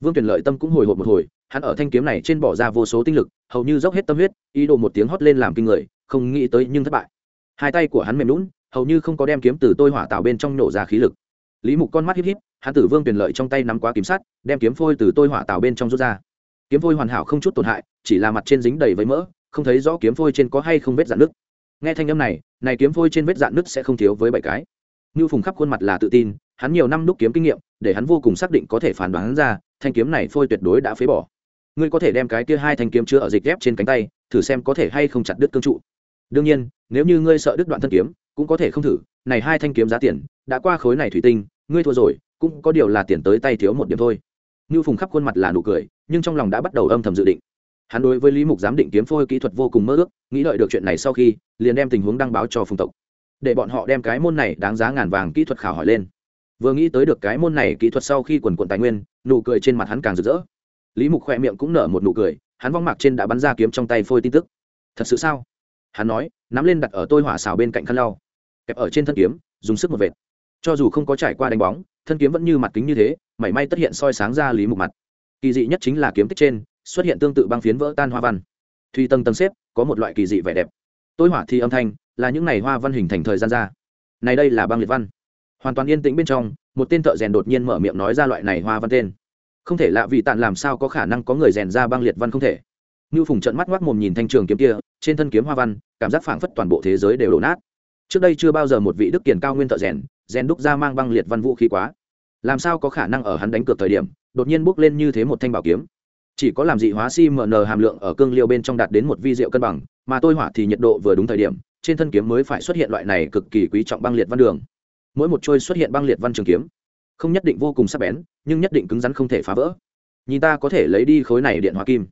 Vương Tuyển Lợi tâm cũng hồi hộp một hồi, hắn ở thanh kiếm này trên bỏ ra vô số tinh lực, hầu như dốc hết tâm huyết, ý đồ một tiếng hót lên làm kinh người, không nghĩ tới nhưng thất bại. Hai tay của hắn mềm lún hầu như không có đem kiếm từ tôi hỏa tạo bên trong nổ ra khí lực. Lý Mục con mắt híp híp, hắn tử Vương Tuyển Lợi trong tay nắm quá kiếm sắt, đem kiếm phôi từ tôi hỏa tạo bên trong rút ra kiếm phôi hoàn hảo không chút tổn hại chỉ là mặt trên dính đầy với mỡ, không thấy rõ kiếm phôi trên có hay không vết dạn nứt. Nghe thanh âm này này kiếm phôi trên vết dạn nứt sẽ không thiếu với bảy cái. Như phùng khắp khuôn mặt là tự tin, hắn nhiều năm đúc kiếm kinh nghiệm, để hắn vô cùng xác định có thể phán đoán ra, thanh kiếm này phôi tuyệt đối đã phế bỏ. Ngươi có thể đem cái kia hai thanh kiếm chứa ở dịch ghép trên cánh tay, thử xem có thể hay không chặt đứt cương trụ. Đương nhiên, nếu như ngươi sợ đứt đoạn thân kiếm, cũng có thể không thử, này hai thanh kiếm giá tiền, đã qua khối này thủy tinh, ngươi thua rồi, cũng có điều là tiền tới tay thiếu một điểm thôi. Như phùng khắp khuôn mặt là nụ cười, nhưng trong lòng đã bắt đầu âm thầm dự định hắn đối với lý mục giám định kiếm phôi kỹ thuật vô cùng mơ ước, nghĩ đợi được chuyện này sau khi, liền đem tình huống đăng báo cho phùng tộc. Để bọn họ đem cái môn này đáng giá ngàn vàng kỹ thuật khảo hỏi lên. Vừa nghĩ tới được cái môn này kỹ thuật sau khi quần quận tài nguyên, nụ cười trên mặt hắn càng rực rỡ. Lý mục khoe miệng cũng nở một nụ cười, hắn vong mạc trên đã bắn ra kiếm trong tay phôi tin tức. Thật sự sao? Hắn nói, nắm lên đặt ở tôi hỏa xào bên cạnh khăn lau. Kẹp ở trên thân kiếm, dùng sức một vệt. Cho dù không có trải qua đánh bóng, thân kiếm vẫn như mặt kính như thế, mảy may tất hiện soi sáng ra lý mục mặt. Kỳ dị nhất chính là kiếm tích trên xuất hiện tương tự băng phiến vỡ tan hoa văn. Thùy tầng tầng xếp, có một loại kỳ dị vẻ đẹp. Tối hỏa thì âm thanh, là những ngày hoa văn hình thành thời gian ra. Này đây là băng liệt văn. Hoàn toàn yên tĩnh bên trong, một tên thợ rèn đột nhiên mở miệng nói ra loại này hoa văn tên. Không thể lạ vì tạn làm sao có khả năng có người rèn ra băng liệt văn không thể. Như phùng trận mắt ngoác mồm nhìn thanh trường kiếm kia, trên thân kiếm hoa văn, cảm giác phảng phất toàn bộ thế giới đều đổ nát. Trước đây chưa bao giờ một vị đức kiền cao nguyên thợ rèn rèn đúc ra mang băng liệt văn vũ khí quá. Làm sao có khả năng ở hắn đánh cược thời điểm, đột nhiên bước lên như thế một thanh bảo kiếm? Chỉ có làm dị hóa si mn hàm lượng ở cương liêu bên trong đạt đến một vi diệu cân bằng, mà tôi hỏa thì nhiệt độ vừa đúng thời điểm, trên thân kiếm mới phải xuất hiện loại này cực kỳ quý trọng băng liệt văn đường. Mỗi một trôi xuất hiện băng liệt văn trường kiếm, không nhất định vô cùng sắc bén, nhưng nhất định cứng rắn không thể phá vỡ. Nhìn ta có thể lấy đi khối này điện hóa kim.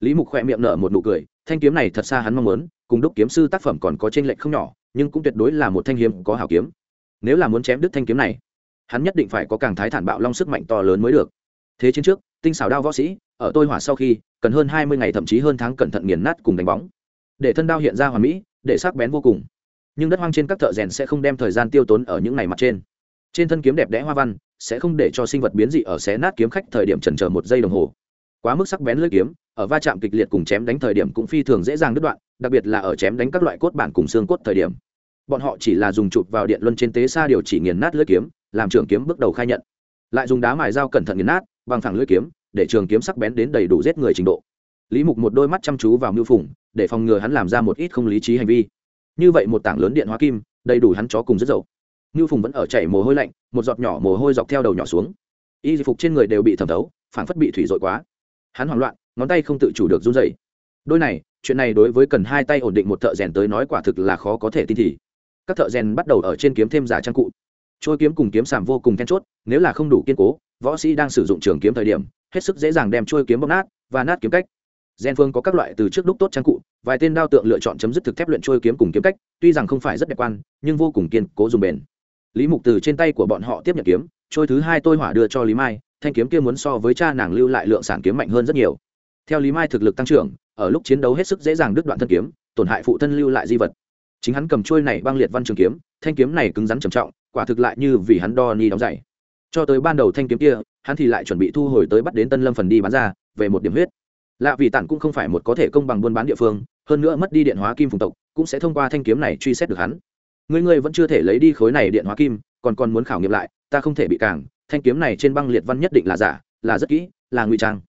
Lý mục khỏe miệng nở một nụ cười, thanh kiếm này thật xa hắn mong muốn, cùng đúc kiếm sư tác phẩm còn có t r ê n lệch không nhỏ, nhưng cũng tuyệt đối là một thanh hiếm có hảo kiếm. Nếu là muốn chém đứt thanh kiếm này, hắn nhất định phải có càng thái thản bạo long sức mạnh to lớn mới được. Thế chiến trước, tinh xảo đao võ sĩ ở tôi hỏa sau khi, cần hơn hai mươi ngày thậm chí hơn tháng cẩn thận nghiền nát cùng đánh bóng. Để thân đao hiện ra hoàn mỹ, để sắc bén vô cùng. Nhưng đất hoang trên các thợ rèn sẽ không đem thời gian tiêu tốn ở những ngày mặt trên. Trên thân kiếm đẹp đẽ hoa văn, sẽ không để cho sinh vật biến dị ở xé nát kiếm khách thời điểm chần chờ một giây đồng hồ. Quá mức sắc bén lưỡi kiếm, ở va chạm kịch liệt cùng chém đánh thời điểm cũng phi thường dễ dàng đứt đoạn, đặc biệt là ở chém đánh các loại cốt bản cùng xương cốt thời điểm. Bọn họ chỉ là dùng chụp vào điện luân trên tế xa điều chỉ nghiền nát lưỡi kiếm, làm trưởng kiếm bước đầu khai nhận. Lại dùng đá mài dao cẩn thận nghiền nát, bằng thẳng lưỡi kiếm để trường kiếm sắc bén đến đầy đủ giết người trình độ. Lý mục một đôi mắt chăm chú vào mưu phùng, để phòng ngừa hắn làm ra một ít không lý trí hành vi. Như vậy một tảng lớn điện hóa kim, đầy đủ hắn chó cùng rất dậu. Ngưu phùng vẫn ở chảy mồ hôi lạnh, một giọt nhỏ mồ hôi dọc theo đầu nhỏ xuống. Y phục trên người đều bị thẩm thấu phản phất bị thủy dội quá. Hắn hoảng loạn, ngón tay không tự chủ được run dày đôi này, chuyện này đối với cần hai tay ổn định một thợ rèn tới nói quả thực là khó có thể tin thì. Các thợ rèn bắt đầu ở trên kiếm thêm giả trang cụ. Trôi kiếm cùng kiếm sàm vô cùng then chốt, nếu là không đủ kiên cố, võ sĩ đang sử dụng trường kiếm thời điểm hết sức dễ dàng đem trôi kiếm bóp nát và nát kiếm cách. Gen phương có các loại từ trước đúc tốt trang cụ, vài tên đao tượng lựa chọn chấm dứt thực thép luyện trôi kiếm cùng kiếm cách, tuy rằng không phải rất đẹp quan, nhưng vô cùng kiên cố dùng bền. Lý mục từ trên tay của bọn họ tiếp nhận kiếm trôi thứ hai tôi hỏa đưa cho lý mai, thanh kiếm kia muốn so với cha nàng lưu lại lượng sản kiếm mạnh hơn rất nhiều. Theo lý mai thực lực tăng trưởng, ở lúc chiến đấu hết sức dễ dàng đứt đoạn thân kiếm, tổn hại phụ thân lưu lại di vật. Chính hắn cầm trôi này băng liệt văn trường kiếm, thanh kiếm này cứng rắn trầm trọng, quả thực lại như vì hắn đo ni đóng dày cho tới ban đầu thanh kiếm kia, hắn thì lại chuẩn bị thu hồi tới bắt đến tân lâm phần đi bán ra, về một điểm huyết. Lạ vì tản cũng không phải một có thể công bằng buôn bán địa phương, hơn nữa mất đi điện hóa kim phùng tộc, cũng sẽ thông qua thanh kiếm này truy xét được hắn. Người người vẫn chưa thể lấy đi khối này điện hóa kim, còn còn muốn khảo nghiệm lại, ta không thể bị cảng, thanh kiếm này trên băng liệt văn nhất định là giả, là rất kỹ, là ngụy trang.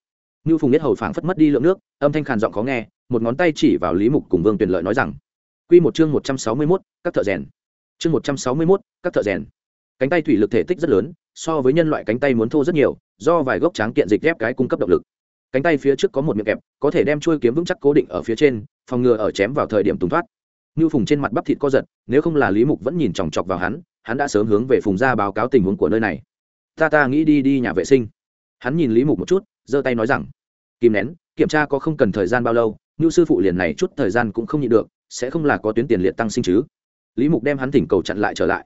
Như phùng nhất hầu phảng phất mất đi lượng nước, âm thanh khàn giọng khó nghe, một ngón tay chỉ vào lý mục cùng vương tuyền lợi nói rằng q một chương một trăm sáu mươi mốt, các thợ rèn. Chương một trăm sáu mươi mốt, các thợ rèn. Cánh tay thủy lực thể tích rất lớn so với nhân loại cánh tay muốn thô rất nhiều, do vài gốc tráng kiện dịch ghép cái cung cấp động lực. Cánh tay phía trước có một miệng kẹp, có thể đem chuôi kiếm vững chắc cố định ở phía trên, phòng ngừa ở chém vào thời điểm tùng thoát. Như phùng trên mặt bắp thịt co giật, nếu không là lý mục vẫn nhìn chòng chọc vào hắn hắn đã sớm hướng về phùng ra báo cáo tình huống của nơi này. Ta ta nghĩ đi đi nhà vệ sinh. Hắn nhìn lý mục một chút, giơ tay nói rằng, kìm nén, kiểm tra có không cần thời gian bao lâu như sư phụ liền này chút thời gian cũng không nhịn được, sẽ không là có tuyến tiền liệt tăng sinh chứ. Lý mục đem hắn thỉnh cầu chặn lại trở lại.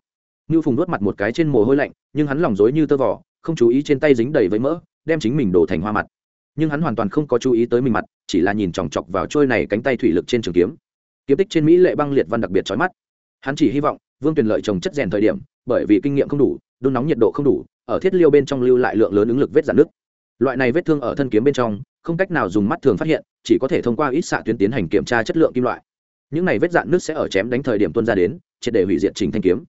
Ngưu phùng nuốt mặt một cái trên mồ hôi lạnh, nhưng hắn lòng dối như tơ vỏ không chú ý trên tay dính đầy với mỡ, đem chính mình đổ thành hoa mặt. Nhưng hắn hoàn toàn không có chú ý tới mình mặt, chỉ là nhìn chòng chọc vào trôi này cánh tay thủy lực trên trường kiếm. Kiếm tích trên mỹ lệ băng liệt văn đặc biệt trói mắt. Hắn chỉ hy vọng, vương tuyền lợi trồng chất rèn thời điểm, bởi vì kinh nghiệm không đủ, đun nóng nhiệt độ không đủ, ở thiết liêu bên trong lưu lại lượng lớn ứng lực vết giãn nước loại này vết thương ở thân kiếm bên trong, không cách nào dùng mắt thường phát hiện, chỉ có thể thông qua ít xạ tuyến tiến hành kiểm tra chất lượng kim loại. Những này vết dạn nước sẽ ở chém đánh thời điểm tuân ra đến, triệt để hủy diệt trình thanh kiếm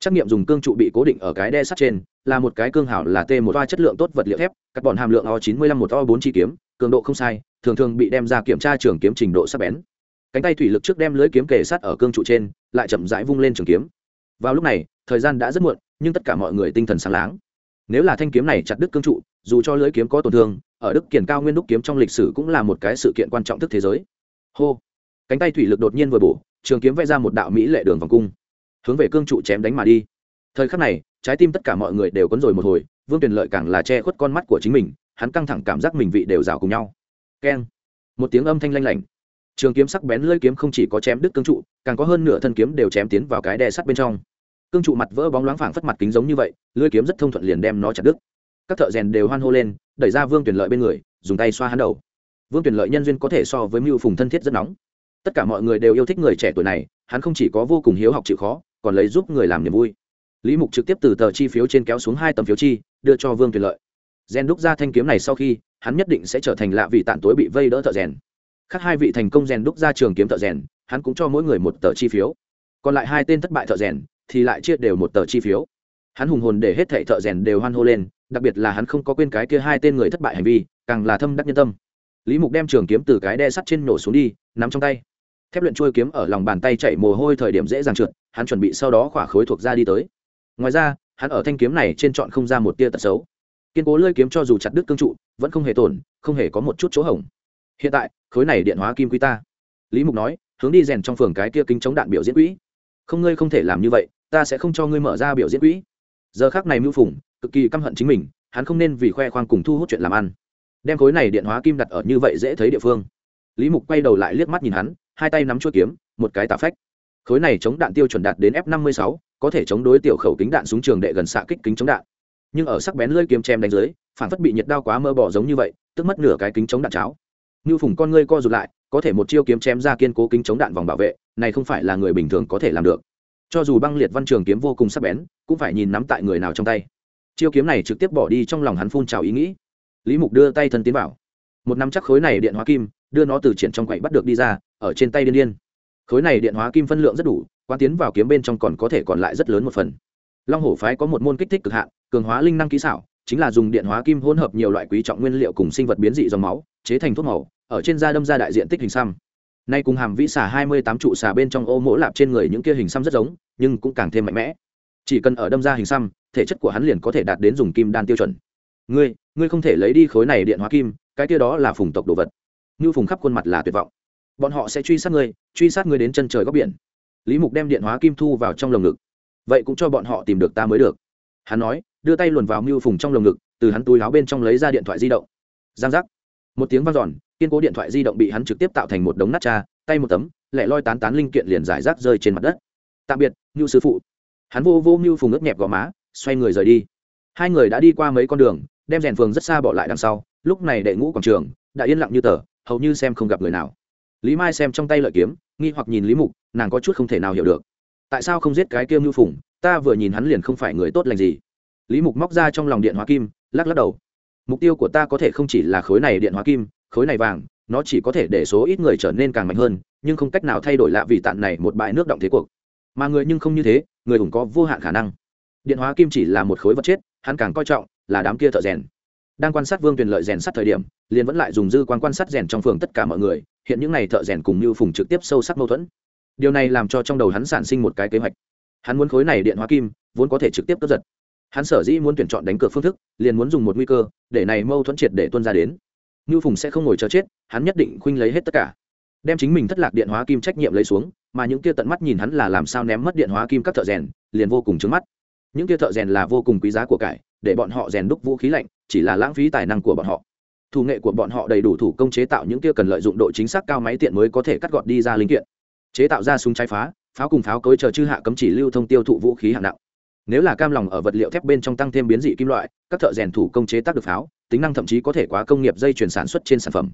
trắc nghiệm dùng cương trụ bị cố định ở cái đe sắt trên, là một cái cương hảo là t một toa chất lượng tốt vật liệu thép, cắt bọn hàm lượng o chín mươi lăm một o bốn chi kiếm, cường độ không sai, thường thường bị đem ra kiểm tra trường kiếm trình độ sắc bén. Cánh tay thủy lực trước đem lưới kiếm kề sắt ở cương trụ trên, lại chậm rãi vung lên trường kiếm. Vào lúc này, thời gian đã rất muộn, nhưng tất cả mọi người tinh thần sáng láng. Nếu là thanh kiếm này chặt đứt cương trụ, dù cho lưới kiếm có tổn thương, ở đức kiển cao nguyên đúc kiếm trong lịch sử cũng là một cái sự kiện quan trọng thức thế giới. Hô! Cánh tay thủy lực đột nhiên vừa bổ, trường kiếm vẽ ra một đạo mỹ lệ đường vòng cung hướng về cương trụ chém đánh mà đi. Thời khắc này, trái tim tất cả mọi người đều quấn rồi một hồi, vương tuyền lợi càng là che khuất con mắt của chính mình, hắn căng thẳng cảm giác mình vị đều rào cùng nhau. Keng. Một tiếng âm thanh lanh lảnh. Trường kiếm sắc bén lưỡi kiếm không chỉ có chém đứt cương trụ, càng có hơn nửa thân kiếm đều chém tiến vào cái đè sắt bên trong. Cương trụ mặt vỡ bóng loáng phảng phất mặt kính giống như vậy, lưỡi kiếm rất thông thuận liền đem nó chặt đứt. Các thợ rèn đều hoan hô lên, đẩy ra vương tuyển lợi bên người, dùng tay xoa hắn đầu. Vương tuyển lợi nhân duyên có thể so với mưu phùng thân thiết rất nóng. Tất cả mọi người đều yêu thích người trẻ tuổi này, hắn không chỉ có vô cùng hiếu học chịu khó còn lấy giúp người làm niềm vui. Lý mục trực tiếp từ tờ chi phiếu trên kéo xuống hai tấm phiếu chi, đưa cho vương tuyền lợi. Rèn đúc ra thanh kiếm này sau khi, hắn nhất định sẽ trở thành lạ vị tản tối bị vây đỡ thợ rèn. Khác hai vị thành công rèn đúc ra trường kiếm thợ rèn, hắn cũng cho mỗi người một tờ chi phiếu. Còn lại hai tên thất bại thợ rèn, thì lại chia đều một tờ chi phiếu. Hắn hùng hồn để hết thệ thợ rèn đều hoan hô lên, đặc biệt là hắn không có quên cái kia hai tên người thất bại hành vi, càng là thâm đắc nhân tâm. Lý mục đem trường kiếm từ cái đe sắt trên nổ xuống đi, nắm trong tay thép luyện trôi kiếm ở lòng bàn tay chảy mồ hôi thời điểm dễ dàng trượt, hắn chuẩn bị sau đó khỏa khối thuộc ra đi tới. Ngoài ra, hắn ở thanh kiếm này trên chọn không ra một tia tật xấu. Kiên cố lơi kiếm cho dù chặt đứt cương trụ, vẫn không hề tổn, không hề có một chút chỗ hỏng. Hiện tại, khối này điện hóa kim quy ta. Lý mục nói, hướng đi rèn trong phường cái kia kính chống đạn biểu diễn quỹ. Không, ngươi không thể làm như vậy, ta sẽ không cho ngươi mở ra biểu diễn quỹ. Giờ khác này mưu phùng, cực kỳ căm hận chính mình, hắn không nên vì khoe khoang cùng thu hút chuyện làm ăn. Đem khối này điện hóa kim đặt ở như vậy dễ thấy địa phương. Lý mục quay đầu lại liếc mắt nhìn hắn hai tay nắm chuôi kiếm, một cái tà phách. Khối này chống đạn tiêu chuẩn đạt đến f năm mươi sáu, có thể chống đối tiểu khẩu kính đạn súng trường đệ gần xạ kích kính chống đạn. Nhưng ở sắc bén lưỡi kiếm chém đánh dưới, phản phất bị nhiệt đao quá mơ bỏ giống như vậy, tức mất nửa cái kính chống đạn cháo. Như phùng con ngươi co rụt lại, có thể một chiêu kiếm chém ra kiên cố kính chống đạn vòng bảo vệ, này không phải là người bình thường có thể làm được. Cho dù băng liệt văn trường kiếm vô cùng sắc bén, cũng phải nhìn nắm tại người nào trong tay. Chiêu kiếm này trực tiếp bỏ đi trong lòng hắn phun trào ý nghĩ. Lý mục đưa tay thân tiến vào một năm chắc khối này điện hóa kim, đưa nó từ triển trong quậy bắt được đi ra, ở trên tay điên điên. Khối này điện hóa kim phân lượng rất đủ quan tiến vào kiếm bên trong còn có thể còn lại rất lớn một phần. Long hổ phái có một môn kích thích cực hạn, cường hóa linh năng kỹ xảo, chính là dùng điện hóa kim hỗn hợp nhiều loại quý trọng nguyên liệu cùng sinh vật biến dị dòng máu, chế thành thuốc màu, ở trên da đâm ra đại diện tích hình xăm. Nay cùng hàm vĩ xà hai mươi tám trụ xà bên trong ô mỗ lạp trên người những kia hình xăm rất giống, nhưng cũng càng thêm mạnh mẽ. Chỉ cần ở đâm ra hình xăm, thể chất của hắn liền có thể đạt đến dùng kim đan tiêu chuẩn. Ngươi ngươi không thể lấy đi khối này điện hóa kim cái kia đó là phùng tộc đồ vật. Như phùng khắp khuôn mặt là tuyệt vọng. Bọn họ sẽ truy sát ngươi, truy sát ngươi đến chân trời góc biển. Lý mục đem điện hóa kim thu vào trong lồng ngực. Vậy cũng cho bọn họ tìm được ta mới được. Hắn nói, đưa tay luồn vào mưu phùng trong lồng ngực, từ hắn túi láo bên trong lấy ra điện thoại di động. Giang giác. Một tiếng vang giòn kiên cố điện thoại di động bị hắn trực tiếp tạo thành một đống nát cha, tay một tấm lẹ loi tán tán linh kiện liền giải rác rơi trên mặt đất. Tạm biệt ngưu sư phụ. Hắn vô vô ngưu phùng ướt nhẹp gò má, xoay người rời đi. Hai người đã đi qua mấy con đường, đem rèn phường rất xa bỏ lại đằng sau lúc này đệ ngũ quảng trường đã yên lặng như tờ, hầu như xem không gặp người nào. Lý mai xem trong tay lợi kiếm, nghi hoặc nhìn lý mục, nàng có chút không thể nào hiểu được. Tại sao không giết cái kia ngưu phủng ta vừa nhìn hắn liền không phải người tốt lành gì. Lý mục móc ra trong lòng điện hóa kim, lắc lắc đầu. Mục tiêu của ta có thể không chỉ là khối này điện hóa kim, khối này vàng, nó chỉ có thể để số ít người trở nên càng mạnh hơn, nhưng không cách nào thay đổi lạ vì tạn này một bãi nước động thế cuộc. Mà người nhưng không như thế, người hùng có vô hạn khả năng. Điện hóa kim chỉ là một khối vật chết, hắn càng coi trọng là đám kia thợ rèn đang quan sát vương tuyền lợi rèn sắt thời điểm, liền vẫn lại dùng dư quan quan sát rèn trong phường tất cả mọi người, hiện những n à y thợ rèn cùng như phùng trực tiếp sâu sắc mâu thuẫn. Điều này làm cho trong đầu hắn sản sinh một cái kế hoạch. Hắn muốn khối này điện hóa kim, vốn có thể trực tiếp cướp giật. Hắn sở dĩ muốn tuyển chọn đánh cược phương thức, liền muốn dùng một nguy cơ, để này mâu thuẫn triệt để tuân ra đến. Như phùng sẽ không ngồi chờ chết, hắn nhất định khuynh lấy hết tất cả. Đem chính mình thất lạc điện hóa kim trách nhiệm lấy xuống, mà những kia tận mắt nhìn hắn là làm sao ném mất điện hóa kim các thợ rèn, liền vô cùng trứng mắt. Những kia thợ rèn là vô cùng quý giá của cải để bọn họ rèn đúc vũ khí lạnh, chỉ là lãng phí tài năng của bọn họ. Thủ nghệ của bọn họ đầy đủ thủ công chế tạo những kia cần lợi dụng độ chính xác cao máy tiện mới có thể cắt gọt đi ra linh kiện. Chế tạo ra súng trái phá, pháo cùng pháo cối chờ chư hạ cấm chỉ lưu thông tiêu thụ vũ khí hạng nặng. Nếu là cam lòng ở vật liệu thép bên trong tăng thêm biến dị kim loại, các thợ rèn thủ công chế tác được pháo, tính năng thậm chí có thể quá công nghiệp dây chuyển sản xuất trên sản phẩm.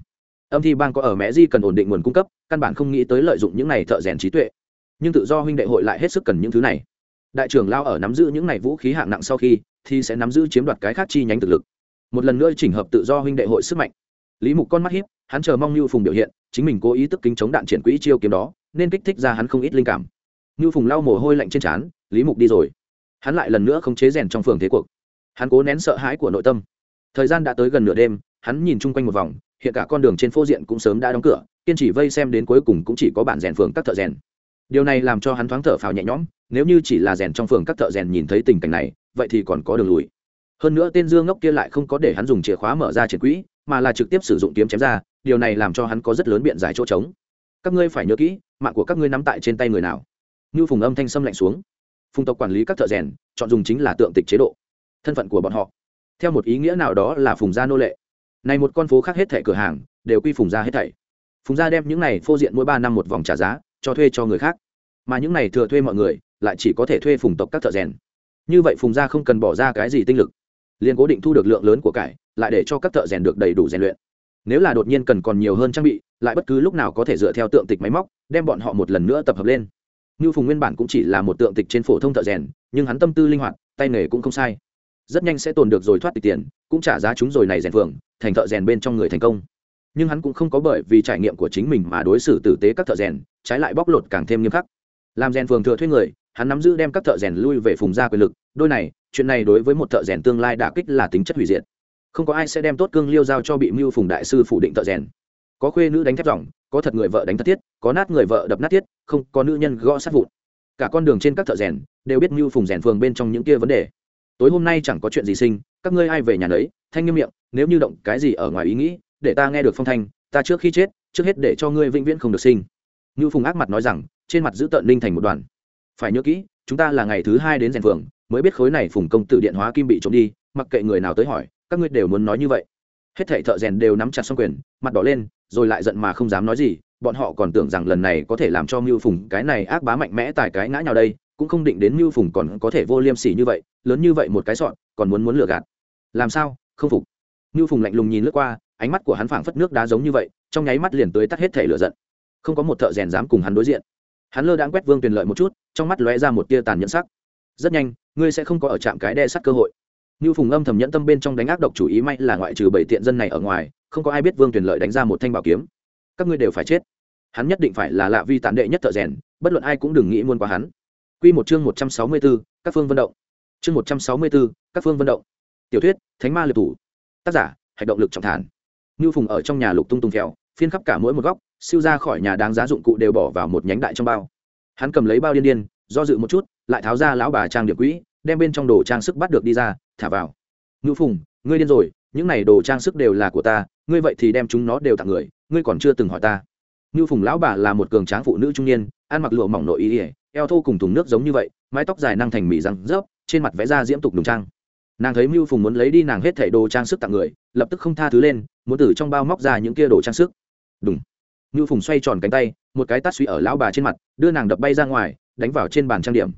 Âm thi bang có ở mẹ di cần ổn định nguồn cung cấp, căn bản không nghĩ tới lợi dụng những này thợ rèn trí tuệ. Nhưng tự do huynh đệ hội lại hết sức cần những thứ này. Đại trưởng lao ở nắm giữ những này vũ khí hạng nặng sau khi thì sẽ nắm giữ chiếm đoạt cái khác chi nhánh thực lực. Một lần nữa chỉnh hợp tự do huynh đệ hội sức mạnh. Lý mục con mắt hiếp hắn chờ mong như phùng biểu hiện, chính mình cố ý tức kính chống đạn triển quỹ chiêu kiếm đó, nên kích thích ra hắn không ít linh cảm. Như phùng lau mồ hôi lạnh trên trán, lý mục đi rồi. Hắn lại lần nữa không chế rèn trong phường thế cuộc. Hắn cố nén sợ hãi của nội tâm. Thời gian đã tới gần nửa đêm, hắn nhìn chung quanh một vòng, hiện cả con đường trên phố diện cũng sớm đã đóng cửa, kiên trì vây xem đến cuối cùng cũng chỉ có bản rèn phường các thợ rèn. Điều này làm cho hắn thoáng thở phào nhẹ nhõm nếu như chỉ là rèn trong phường các thợ rèn nhìn thấy tình cảnh này, vậy thì còn có đường lùi. Hơn nữa tên dương ngốc kia lại không có để hắn dùng chìa khóa mở ra triển quỹ, mà là trực tiếp sử dụng kiếm chém ra, điều này làm cho hắn có rất lớn biện giải chỗ trống. Các ngươi phải nhớ kỹ, mạng của các ngươi nắm tại trên tay người nào. Như phùng âm thanh xâm lạnh xuống. Phùng tộc quản lý các thợ rèn, chọn dùng chính là tượng tịch chế độ. Thân phận của bọn họ. Theo một ý nghĩa nào đó là phùng gia nô lệ. Này một con phố khác hết thẻ cửa hàng, đều quy phùng gia hết thảy. Phùng gia đem những này phô diện mỗi ba năm một vòng trả giá, cho thuê cho người khác. Mà những này thừa thuê mọi người lại chỉ có thể thuê phùng tộc các thợ rèn. Như vậy phùng gia không cần bỏ ra cái gì tinh lực. Liền cố định thu được lượng lớn của cải, lại để cho các thợ rèn được đầy đủ rèn luyện. Nếu là đột nhiên cần còn nhiều hơn trang bị, lại bất cứ lúc nào có thể dựa theo tượng tịch máy móc, đem bọn họ một lần nữa tập hợp lên. Như phùng nguyên bản cũng chỉ là một tượng tịch trên phổ thông thợ rèn, nhưng hắn tâm tư linh hoạt, tay nghề cũng không sai. Rất nhanh sẽ tồn được rồi thoát tịch tiền, cũng trả giá chúng rồi này rèn phường, thành thợ rèn bên trong người thành công. Nhưng hắn cũng không có bởi vì trải nghiệm của chính mình mà đối xử tử tế các thợ rèn, trái lại bóc lột càng thêm nghiêm khắc. Làm rèn phường thừa thuê người hắn nắm giữ đem các thợ rèn lui về phùng gia quyền lực, đôi này, chuyện này đối với một thợ rèn tương lai đả kích là tính chất hủy diệt. Không có ai sẽ đem tốt cương liêu giao cho bị mưu phùng đại sư phủ định thợ rèn. Có khuê nữ đánh thép dòng, có thật người vợ đánh thất thiết, có nát người vợ đập nát thiết, không, có nữ nhân gõ sát vụn. Cả con đường trên các thợ rèn đều biết mưu phùng rèn phường bên trong những kia vấn đề. Tối hôm nay chẳng có chuyện gì sinh, các ngươi ai về nhà nấy, thanh nghiêm miệng, nếu như động cái gì ở ngoài ý nghĩ, để ta nghe được phong thanh, ta trước khi chết, trước hết để cho ngươi vĩnh viễn không được sinh. Như phùng ác mặt nói rằng, trên mặt giữ tợn ninh thành một đoàn phải nhớ kỹ, chúng ta là ngày thứ hai đến rèn phường, mới biết khối này phùng công tử điện hóa kim bị trộm đi, mặc kệ người nào tới hỏi, các ngươi đều muốn nói như vậy. Hết thảy thợ rèn đều nắm chặt xong quyền, mặt đỏ lên, rồi lại giận mà không dám nói gì, bọn họ còn tưởng rằng lần này có thể làm cho mưu phùng cái này ác bá mạnh mẽ tại cái ngã nhào đây, cũng không định đến mưu phùng còn có thể vô liêm sỉ như vậy, lớn như vậy một cái sọn, còn muốn muốn lừa gạt. Làm sao? Không phục. Mưu phùng lạnh lùng nhìn lướt qua, ánh mắt của hắn phảng phất nước đá giống như vậy, trong nháy mắt liền tới tắt hết thể lửa giận. Không có một thợ rèn dám cùng hắn đối diện hắn lơ đãng quét vương tuyền lợi một chút trong mắt lóe ra một tia tàn nhẫn sắc rất nhanh ngươi sẽ không có ở trạm cái đe sắt cơ hội như phùng âm thầm nhẫn tâm bên trong đánh ác độc chủ ý may là ngoại trừ bảy tiện dân này ở ngoài không có ai biết vương tuyền lợi đánh ra một thanh bảo kiếm các ngươi đều phải chết hắn nhất định phải là lạ vi tàn đệ nhất thợ rèn bất luận ai cũng đừng nghĩ muôn qua hắn Quy một chương một trăm sáu mươi 164, các phương vận động. Chương một trăm sáu mươi 164, các phương vận động. Tiểu thuyết, Thánh ma liệt thủ. Tác giả, hành động lực trọng thản. Nưu Phùng ở trong nhà lục tung tung phèo, phiên khắp cả mỗi một góc, siêu ra khỏi nhà đáng giá dụng cụ đều bỏ vào một nhánh đại trong bao. Hắn cầm lấy bao điên điên, do dự một chút, lại tháo ra lão bà trang điểm quỹ, đem bên trong đồ trang sức bắt được đi ra, thả vào. Nưu Phùng, ngươi điên rồi, những này đồ trang sức đều là của ta, ngươi vậy thì đem chúng nó đều tặng người, ngươi còn chưa từng hỏi ta. Nưu Phùng lão bà là một cường tráng phụ nữ trung niên, ăn mặc lụa mỏng nội y, eo thô cùng thùng nước giống như vậy, mái tóc dài năng thành mỹ răng rớp, trên mặt vẽ ra diễm tục đùng trang nàng thấy mưu phùng muốn lấy đi nàng hết thảy đồ trang sức tặng người lập tức không tha thứ lên muốn từ trong bao móc ra những kia đồ trang sức đúng Ngưu phùng xoay tròn cánh tay một cái tát suy ở lão bà trên mặt đưa nàng đập bay ra ngoài đánh vào trên bàn trang điểm.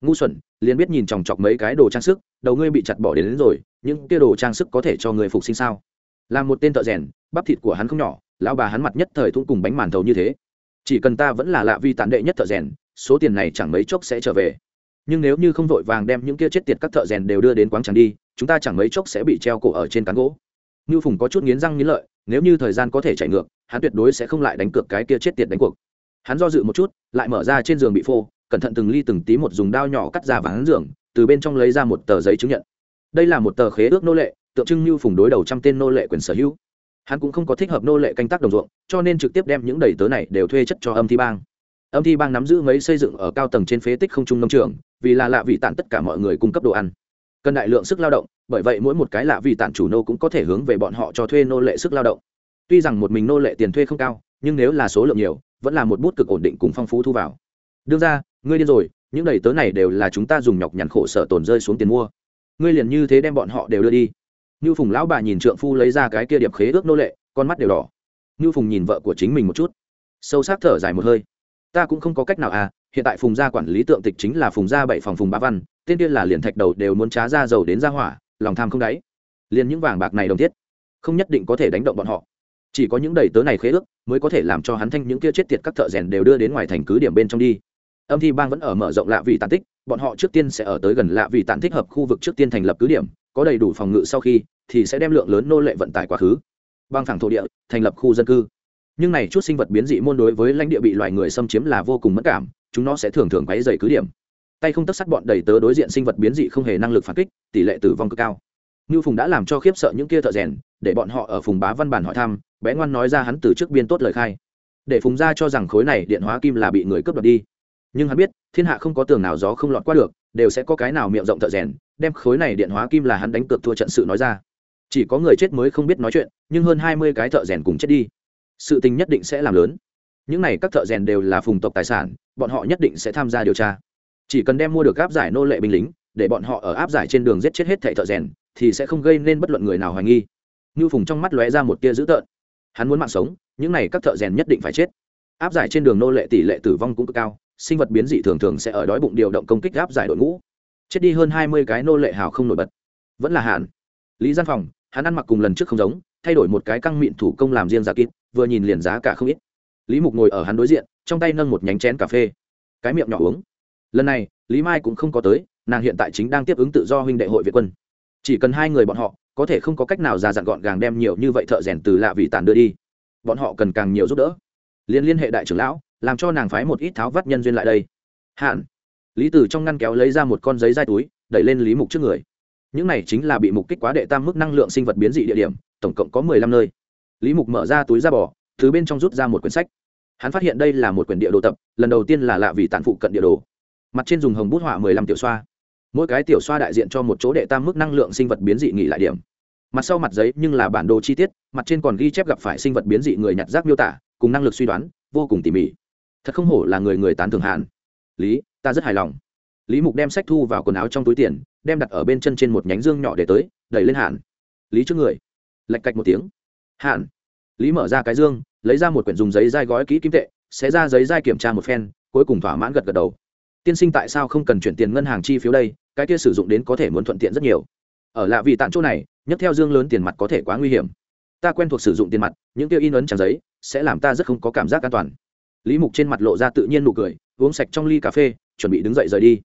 Ngu xuẩn liền biết nhìn chòng chọc mấy cái đồ trang sức đầu ngươi bị chặt bỏ đến, đến rồi những kia đồ trang sức có thể cho người phục sinh sao? Là một tên thợ rèn bắp thịt của hắn không nhỏ lão bà hắn mặt nhất thời thung cùng bánh màn thầu như thế. Chỉ cần ta vẫn là lạ vi tàn đệ nhất thợ rèn số tiền này chẳng mấy chốc sẽ trở về. Nhưng nếu như không vội vàng đem những kia chết tiệt các thợ rèn đều đưa đến quán tràng đi chúng ta chẳng mấy chốc sẽ bị treo cổ ở trên cán gỗ ngưu phùng có chút nghiến răng nghiến lợi, nếu như thời gian có thể chạy ngược, hắn tuyệt đối sẽ không lại đánh cược cái kia chết tiệt đánh cuộc. Hắn do dự một chút, lại mở ra trên giường bị phô, cẩn thận từng ly từng tí một dùng dao nhỏ cắt ra và hắn giường, từ bên trong lấy ra một tờ giấy chứng nhận. Đây là một tờ khế ước nô lệ, tượng trưng như phùng đối đầu trăm tên nô lệ quyền sở hữu. Hắn cũng không có thích hợp nô lệ canh tác đồng ruộng, cho nên trực tiếp đem những đầy tớ này đều thuê chất cho âm thi bang. Âm thi bang nắm giữ mấy xây dựng ở cao tầng trên phế tích không trung nông trường, vì là lạ vị tản tất cả mọi người cung cấp đồ ăn cần đại lượng sức lao động, bởi vậy mỗi một cái lạ vì tản chủ nô cũng có thể hướng về bọn họ cho thuê nô lệ sức lao động. Tuy rằng một mình nô lệ tiền thuê không cao, nhưng nếu là số lượng nhiều, vẫn là một bút cực ổn định cùng phong phú thu vào. Đương ra, ngươi điên rồi, những đầy tớ này đều là chúng ta dùng nhọc nhằn khổ sở tồn rơi xuống tiền mua. Ngươi liền như thế đem bọn họ đều đưa đi. Như phùng lão bà nhìn trượng phu lấy ra cái kia điệp khế ước nô lệ, con mắt đều đỏ. Như phùng nhìn vợ của chính mình một chút, sâu sắc thở dài một hơi. Ta cũng không có cách nào à hiện tại phùng gia quản lý tượng tịch chính là phùng gia bảy phòng phùng ba văn, tên tiên là liền thạch đầu đều muốn trá ra dầu đến ra hỏa, lòng tham không đáy. Liền những vàng bạc này đồng thiết, không nhất định có thể đánh động bọn họ. Chỉ có những đầy tớ này khế ước, mới có thể làm cho hắn thanh những kia chết tiệt các thợ rèn đều đưa đến ngoài thành cứ điểm bên trong đi. Âm thi bang vẫn ở mở rộng lạ vị tàn tích, bọn họ trước tiên sẽ ở tới gần lạ vị tàn thích hợp khu vực trước tiên thành lập cứ điểm, có đầy đủ phòng ngự sau khi, thì sẽ đem lượng lớn nô lệ vận tải quá khứ. Băng thẳng thổ địa, thành lập khu dân cư. Nhưng này chút sinh vật biến dị môn đối với lãnh địa bị loài người xâm chiếm là vô cùng mất cảm chúng nó sẽ thường thường quấy dày cứ điểm. Tay không tất sắt bọn đầy tớ đối diện sinh vật biến dị không hề năng lực phản kích, tỷ lệ tử vong cực cao. Như phùng đã làm cho khiếp sợ những kia thợ rèn, để bọn họ ở phùng bá văn bản hỏi thăm, bé ngoan nói ra hắn từ trước biên tốt lời khai. Để phùng ra cho rằng khối này điện hóa kim là bị người cướp đoạt đi. Nhưng hắn biết, thiên hạ không có tường nào gió không lọt qua được, đều sẽ có cái nào miệng rộng thợ rèn, đem khối này điện hóa kim là hắn đánh cược thua trận sự nói ra. Chỉ có người chết mới không biết nói chuyện, nhưng hơn hai mươi cái thợ rèn cùng chết đi. Sự tình nhất định sẽ làm lớn những này các thợ rèn đều là phùng tộc tài sản, bọn họ nhất định sẽ tham gia điều tra. Chỉ cần đem mua được áp giải nô lệ binh lính, để bọn họ ở áp giải trên đường giết chết hết thệ thợ rèn, thì sẽ không gây nên bất luận người nào hoài nghi. Như phùng trong mắt lóe ra một tia dữ tợn. Hắn muốn mạng sống, những này các thợ rèn nhất định phải chết. Áp giải trên đường nô lệ tỷ lệ tử vong cũng cực cao, sinh vật biến dị thường thường sẽ ở đói bụng điều động công kích áp giải đội ngũ. Chết đi hơn hai mươi cái nô lệ hào không nổi bật. Vẫn là hạn lý gian phòng, hắn ăn mặc cùng lần trước không giống, thay đổi một cái căng mịn thủ công làm riêng giả kít vừa nhìn liền giá cả không ít lý mục ngồi ở hắn đối diện, trong tay nâng một nhánh chén cà phê. Cái miệng nhỏ uống. Lần này, lý mai cũng không có tới, nàng hiện tại chính đang tiếp ứng tự do huynh đệ hội việt quân. Chỉ cần hai người bọn họ, có thể không có cách nào ra dặn gọn gàng đem nhiều như vậy thợ rèn từ lạ vị tàn đưa đi. Bọn họ cần càng nhiều giúp đỡ. Liên liên hệ đại trưởng lão, làm cho nàng phái một ít tháo vắt nhân duyên lại đây. Hạn. Lý tử trong ngăn kéo lấy ra một con giấy dai túi, đẩy lên lý mục trước người. Những này chính là bị mục kích quá đệ tam mức năng lượng sinh vật biến dị địa điểm, tổng cộng có mười lăm nơi. Lý mục mở ra túi ra bỏ thứ bên trong rút ra một quyển sách. Hắn phát hiện đây là một quyển địa đồ tập, lần đầu tiên là lạ vì tản phụ cận địa đồ. Mặt trên dùng hồng bút họa mười lăm tiểu xoa. Mỗi cái tiểu xoa đại diện cho một chỗ đệ tam mức năng lượng sinh vật biến dị nghỉ lại điểm. Mặt sau mặt giấy nhưng là bản đồ chi tiết, mặt trên còn ghi chép gặp phải sinh vật biến dị người nhặt rác miêu tả, cùng năng lực suy đoán, vô cùng tỉ mỉ. Thật không hổ là người người tán thường hạn. Lý, ta rất hài lòng. Lý mục đem sách thu vào quần áo trong túi tiền, đem đặt ở bên chân trên một nhánh dương nhỏ để tới, đẩy lên hạn. Lý trước người. Lạch cạch một tiếng. Hạn lý mở ra cái dương, lấy ra một quyển dùng giấy dai gói kỹ kim tệ sẽ ra giấy dai kiểm tra một phen, cuối cùng thỏa mãn gật gật đầu. Tiên sinh tại sao không cần chuyển tiền ngân hàng chi phiếu đây? Cái kia sử dụng đến có thể muốn thuận tiện rất nhiều. Ở lạ vì tạm chỗ này, nhấc theo dương lớn tiền mặt có thể quá nguy hiểm. Ta quen thuộc sử dụng tiền mặt, những tiêu in ấn trang giấy, sẽ làm ta rất không có cảm giác an toàn. Lý mục trên mặt lộ ra tự nhiên nụ cười, uống sạch trong ly cà phê, chuẩn bị đứng dậy rời đi.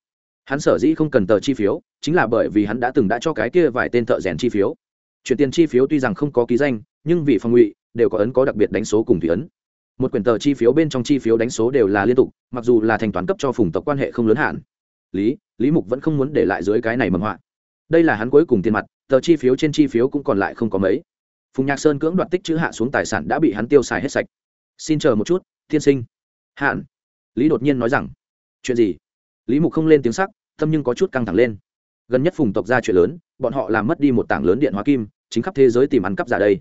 Hắn sở dĩ không cần tờ chi phiếu, chính là bởi vì hắn đã từng đã cho cái kia vài tên thợ rèn chi phiếu. Chuyển tiền chi phiếu tuy rằng không có ký danh, nhưng vì phòng ngụy đều có ấn có đặc biệt đánh số cùng thủy ấn. Một quyển tờ chi phiếu bên trong chi phiếu đánh số đều là liên tục, mặc dù là thanh toán cấp cho phùng tộc quan hệ không lớn hạn. Lý lý mục vẫn không muốn để lại dưới cái này mầm họa. Đây là hắn cuối cùng tiền mặt, tờ chi phiếu trên chi phiếu cũng còn lại không có mấy. Phùng nhạc sơn cưỡng đoạt tích chữ hạ xuống tài sản đã bị hắn tiêu xài hết sạch. Xin chờ một chút thiên sinh. Hạn. Lý đột nhiên nói rằng, chuyện gì? Lý mục không lên tiếng sắc, tâm nhưng có chút căng thẳng lên. Gần nhất phùng tộc ra chuyện lớn, bọn họ làm mất đi một tảng lớn điện hóa kim, chính khắp thế giới tìm ăn cắp giả đây.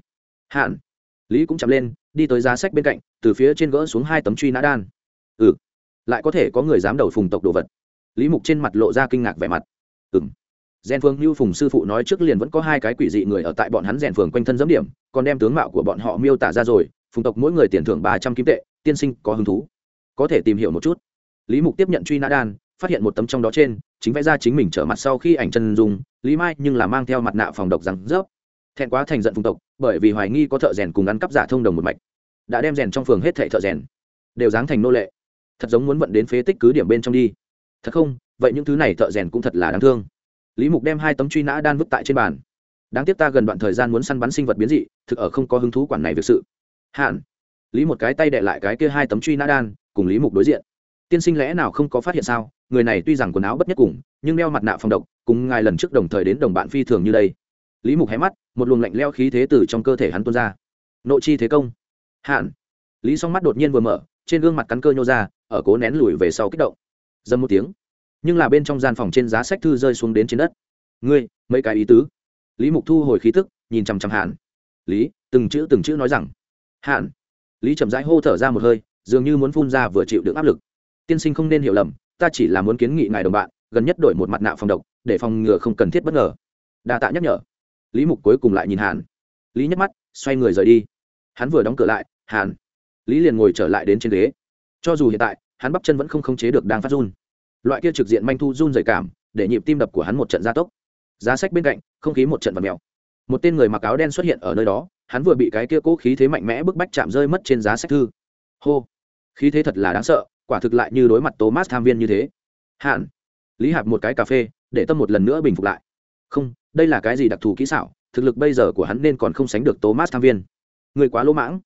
Hạn lý cũng chậm lên, đi tới giá sách bên cạnh, từ phía trên gỡ xuống hai tấm truy nã đan. Ừ lại có thể có người dám đầu phùng tộc đồ vật. Lý mục trên mặt lộ ra kinh ngạc vẻ mặt. Ừng gen phương như phùng sư phụ nói trước liền vẫn có hai cái quỷ dị người ở tại bọn hắn rèn phường quanh thân giấm điểm, còn đem tướng mạo của bọn họ miêu tả ra rồi, phùng tộc mỗi người tiền thưởng ba trăm kim tệ, tiên sinh có hứng thú. Có thể tìm hiểu một chút. Lý mục tiếp nhận truy nã đan, phát hiện một tấm trong đó trên, chính vẽ ra chính mình trở mặt sau khi ảnh chân dùng lý mai nhưng là mang theo mặt nạ phòng độc rằng rớp thẹn quá thành giận phùng tộc, bởi vì hoài nghi có thợ rèn cùng ăn cắp giả thông đồng một mạch. Đã đem rèn trong phường hết thệ thợ rèn, đều dáng thành nô lệ. Thật giống muốn vận đến phế tích cứ điểm bên trong đi. Thật không, vậy những thứ này thợ rèn cũng thật là đáng thương. Lý mục đem hai tấm truy nã đan vứt tại trên bàn. Đáng tiếc ta gần đoạn thời gian muốn săn bắn sinh vật biến dị, thực ở không có hứng thú quản này việc sự. Hạn. Lý một cái tay đệ lại cái kia hai tấm truy nã đan, cùng lý mục đối diện. Tiên sinh lẽ nào không có phát hiện sao? Người này tuy rằng quần áo bất nhất cùng, nhưng đeo mặt nạ phòng độc, cùng ngài lần trước đồng thời đến đồng bạn phi thường như đây lý mục hé mắt, một luồng lạnh leo khí thế từ trong cơ thể hắn tuôn ra. Nội chi thế công. Hạn. Lý song mắt đột nhiên vừa mở, trên gương mặt cắn cơ nhô ra, ở cố nén lùi về sau kích động. Dâm một tiếng, nhưng là bên trong gian phòng trên giá sách thư rơi xuống đến trên đất. Ngươi, mấy cái ý tứ? Lý mục thu hồi khí tức, nhìn chằm chằm hạn. Lý, từng chữ từng chữ nói rằng. Hạn. Lý chậm rãi hô thở ra một hơi, dường như muốn phun ra vừa chịu được áp lực. Tiên sinh không nên hiểu lầm, ta chỉ là muốn kiến nghị ngài đồng bạn, gần nhất đổi một mặt nạ phòng độc, để phòng ngừa không cần thiết bất ngờ. Đa tạ nhắc nhở lý mục cuối cùng lại nhìn hàn. Lý nhắc mắt, xoay người rời đi. Hắn vừa đóng cửa lại, hàn. Lý liền ngồi trở lại đến trên ghế. Cho dù hiện tại, hắn bắp chân vẫn không khống chế được đang phát run. Loại kia trực diện manh thu run dày cảm, để nhịp tim đập của hắn một trận gia tốc. Giá sách bên cạnh, không khí một trận vật mèo. Một tên người mặc áo đen xuất hiện ở nơi đó, hắn vừa bị cái kia cố khí thế mạnh mẽ bức bách chạm rơi mất trên giá sách thư. Hô. Khí thế thật là đáng sợ, quả thực lại như đối mặt thomas tham viên như thế. Hạn lý hạp một cái cà phê, để tâm một lần nữa bình phục lại. Không đây là cái gì đặc thù kỹ xảo? Thực lực bây giờ của hắn nên còn không sánh được thomas tham viên. Người quá lỗ mãng.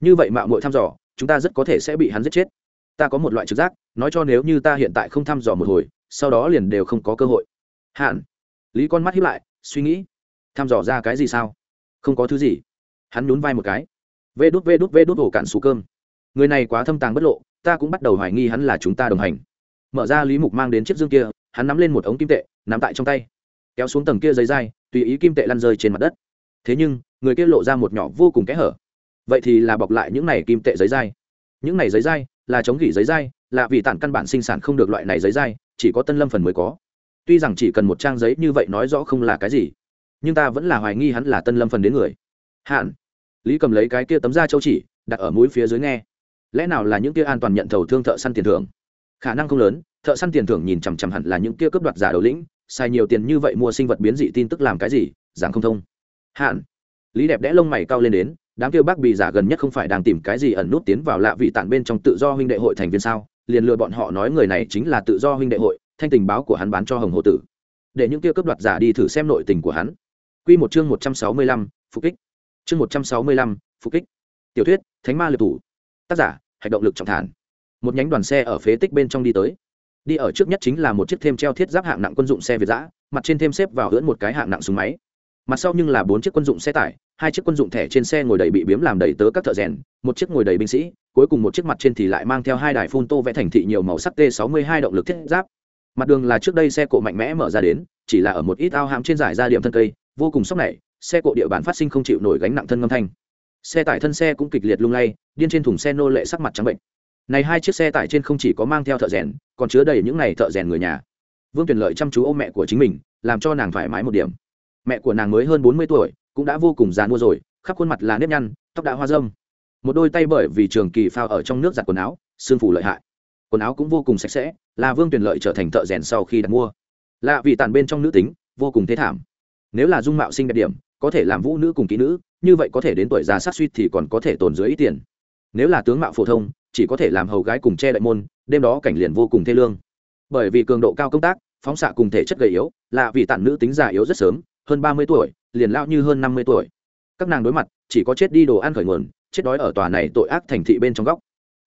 Như vậy mạo muội thăm dò, chúng ta rất có thể sẽ bị hắn giết chết. Ta có một loại trực giác, nói cho nếu như ta hiện tại không thăm dò một hồi, sau đó liền đều không có cơ hội. Hạn. Lý con mắt hiếp lại, suy nghĩ. Thăm dò ra cái gì sao? Không có thứ gì. Hắn nhún vai một cái. Vê đút vê đút vê đút ổ cạn xù cơm. Người này quá thâm tàng bất lộ, ta cũng bắt đầu hoài nghi hắn là chúng ta đồng hành. Mở ra lý mục mang đến chiếc dương kia, hắn nắm lên một ống kim tệ, nắm tại trong tay kéo xuống tầng kia giấy dai, tùy ý kim tệ lăn rơi trên mặt đất. Thế nhưng, người kia lộ ra một nhỏ vô cùng kẽ hở. Vậy thì là bọc lại những này kim tệ giấy dai. Những này giấy dai là chống gỉ giấy dai, là vì tản căn bản sinh sản không được loại này giấy dai, chỉ có tân lâm phần mới có. Tuy rằng chỉ cần một trang giấy như vậy nói rõ không là cái gì, nhưng ta vẫn là hoài nghi hắn là tân lâm phần đến người. Hạn, lý cầm lấy cái kia tấm da châu chỉ, đặt ở mũi phía dưới nghe. Lẽ nào là những kia an toàn nhận thầu thương thợ săn tiền thưởng? Khả năng không lớn, thợ săn tiền thưởng nhìn chằm chằm hẳn là những kia cướp đoạt giả đầu lĩnh xài nhiều tiền như vậy mua sinh vật biến dị tin tức làm cái gì giảng không thông hạn lý đẹp đẽ lông mày cao lên đến đám kêu bác bị giả gần nhất không phải đang tìm cái gì ẩn nút tiến vào lạ vị tản bên trong tự do huynh đệ hội thành viên sao liền lừa bọn họ nói người này chính là tự do huynh đệ hội thanh tình báo của hắn bán cho hồng hộ tử để những kia cướp đoạt giả đi thử xem nội tình của hắn Quy một chương một trăm sáu mươi lăm, phục kích. Chương một trăm sáu mươi lăm, phục kích. Tiểu thuyết, Thánh ma liệt thủ. Tác giả, hành động lực trọng thản. Một nhánh đoàn xe ở phế tích bên trong đi tới. Đi ở trước nhất chính là một chiếc thêm treo thiết giáp hạng nặng quân dụng xe Việt dã, mặt trên thêm xếp vào hưỡn một cái hạng nặng súng máy. Mặt sau nhưng là bốn chiếc quân dụng xe tải, hai chiếc quân dụng thẻ trên xe ngồi đầy bị biếm làm đầy tớ các thợ rèn, một chiếc ngồi đầy binh sĩ, cuối cùng một chiếc mặt trên thì lại mang theo hai đài phun tô vẽ thành thị nhiều màu sắc T62 động lực thiết giáp. Mặt đường là trước đây xe cộ mạnh mẽ mở ra đến, chỉ là ở một ít ao hãm trên giải ra điểm thân cây, vô cùng sốc này xe cộ địa bàn phát sinh không chịu nổi gánh nặng thân ngâm thanh xe tải thân xe cũng kịch liệt lung lay điên trên thùng xe nô lệ sắc mặt trắng bệnh này hai chiếc xe tải trên không chỉ có mang theo thợ rèn còn chứa đầy những này thợ rèn người nhà. Vương tuyền lợi chăm chú ôm mẹ của chính mình, làm cho nàng thoải mái một điểm. Mẹ của nàng mới hơn bốn mươi tuổi, cũng đã vô cùng già mua rồi, khắp khuôn mặt là nếp nhăn, tóc đã hoa dâm một đôi tay bởi vì trường kỳ phao ở trong nước giặt quần áo, xương phủ lợi hại. Quần áo cũng vô cùng sạch sẽ, là vương tuyền lợi trở thành thợ rèn sau khi đặt mua. Lạ vì tàn bên trong nữ tính, vô cùng thế thảm. Nếu là dung mạo sinh đẹp điểm, có thể làm vũ nữ cùng kỹ nữ, như vậy có thể đến tuổi già sát suy thì còn có thể tồn dưới ít tiền. Nếu là tướng mạo phổ thông chỉ có thể làm hầu gái cùng che đại môn, đêm đó cảnh liền vô cùng thê lương. Bởi vì cường độ cao công tác, phóng xạ cùng thể chất gầy yếu là vì tản nữ tính già yếu rất sớm, hơn ba mươi tuổi, liền lao như hơn năm mươi tuổi. Các nàng đối mặt, chỉ có chết đi đồ ăn khởi nguồn, chết đói ở tòa này tội ác thành thị bên trong góc.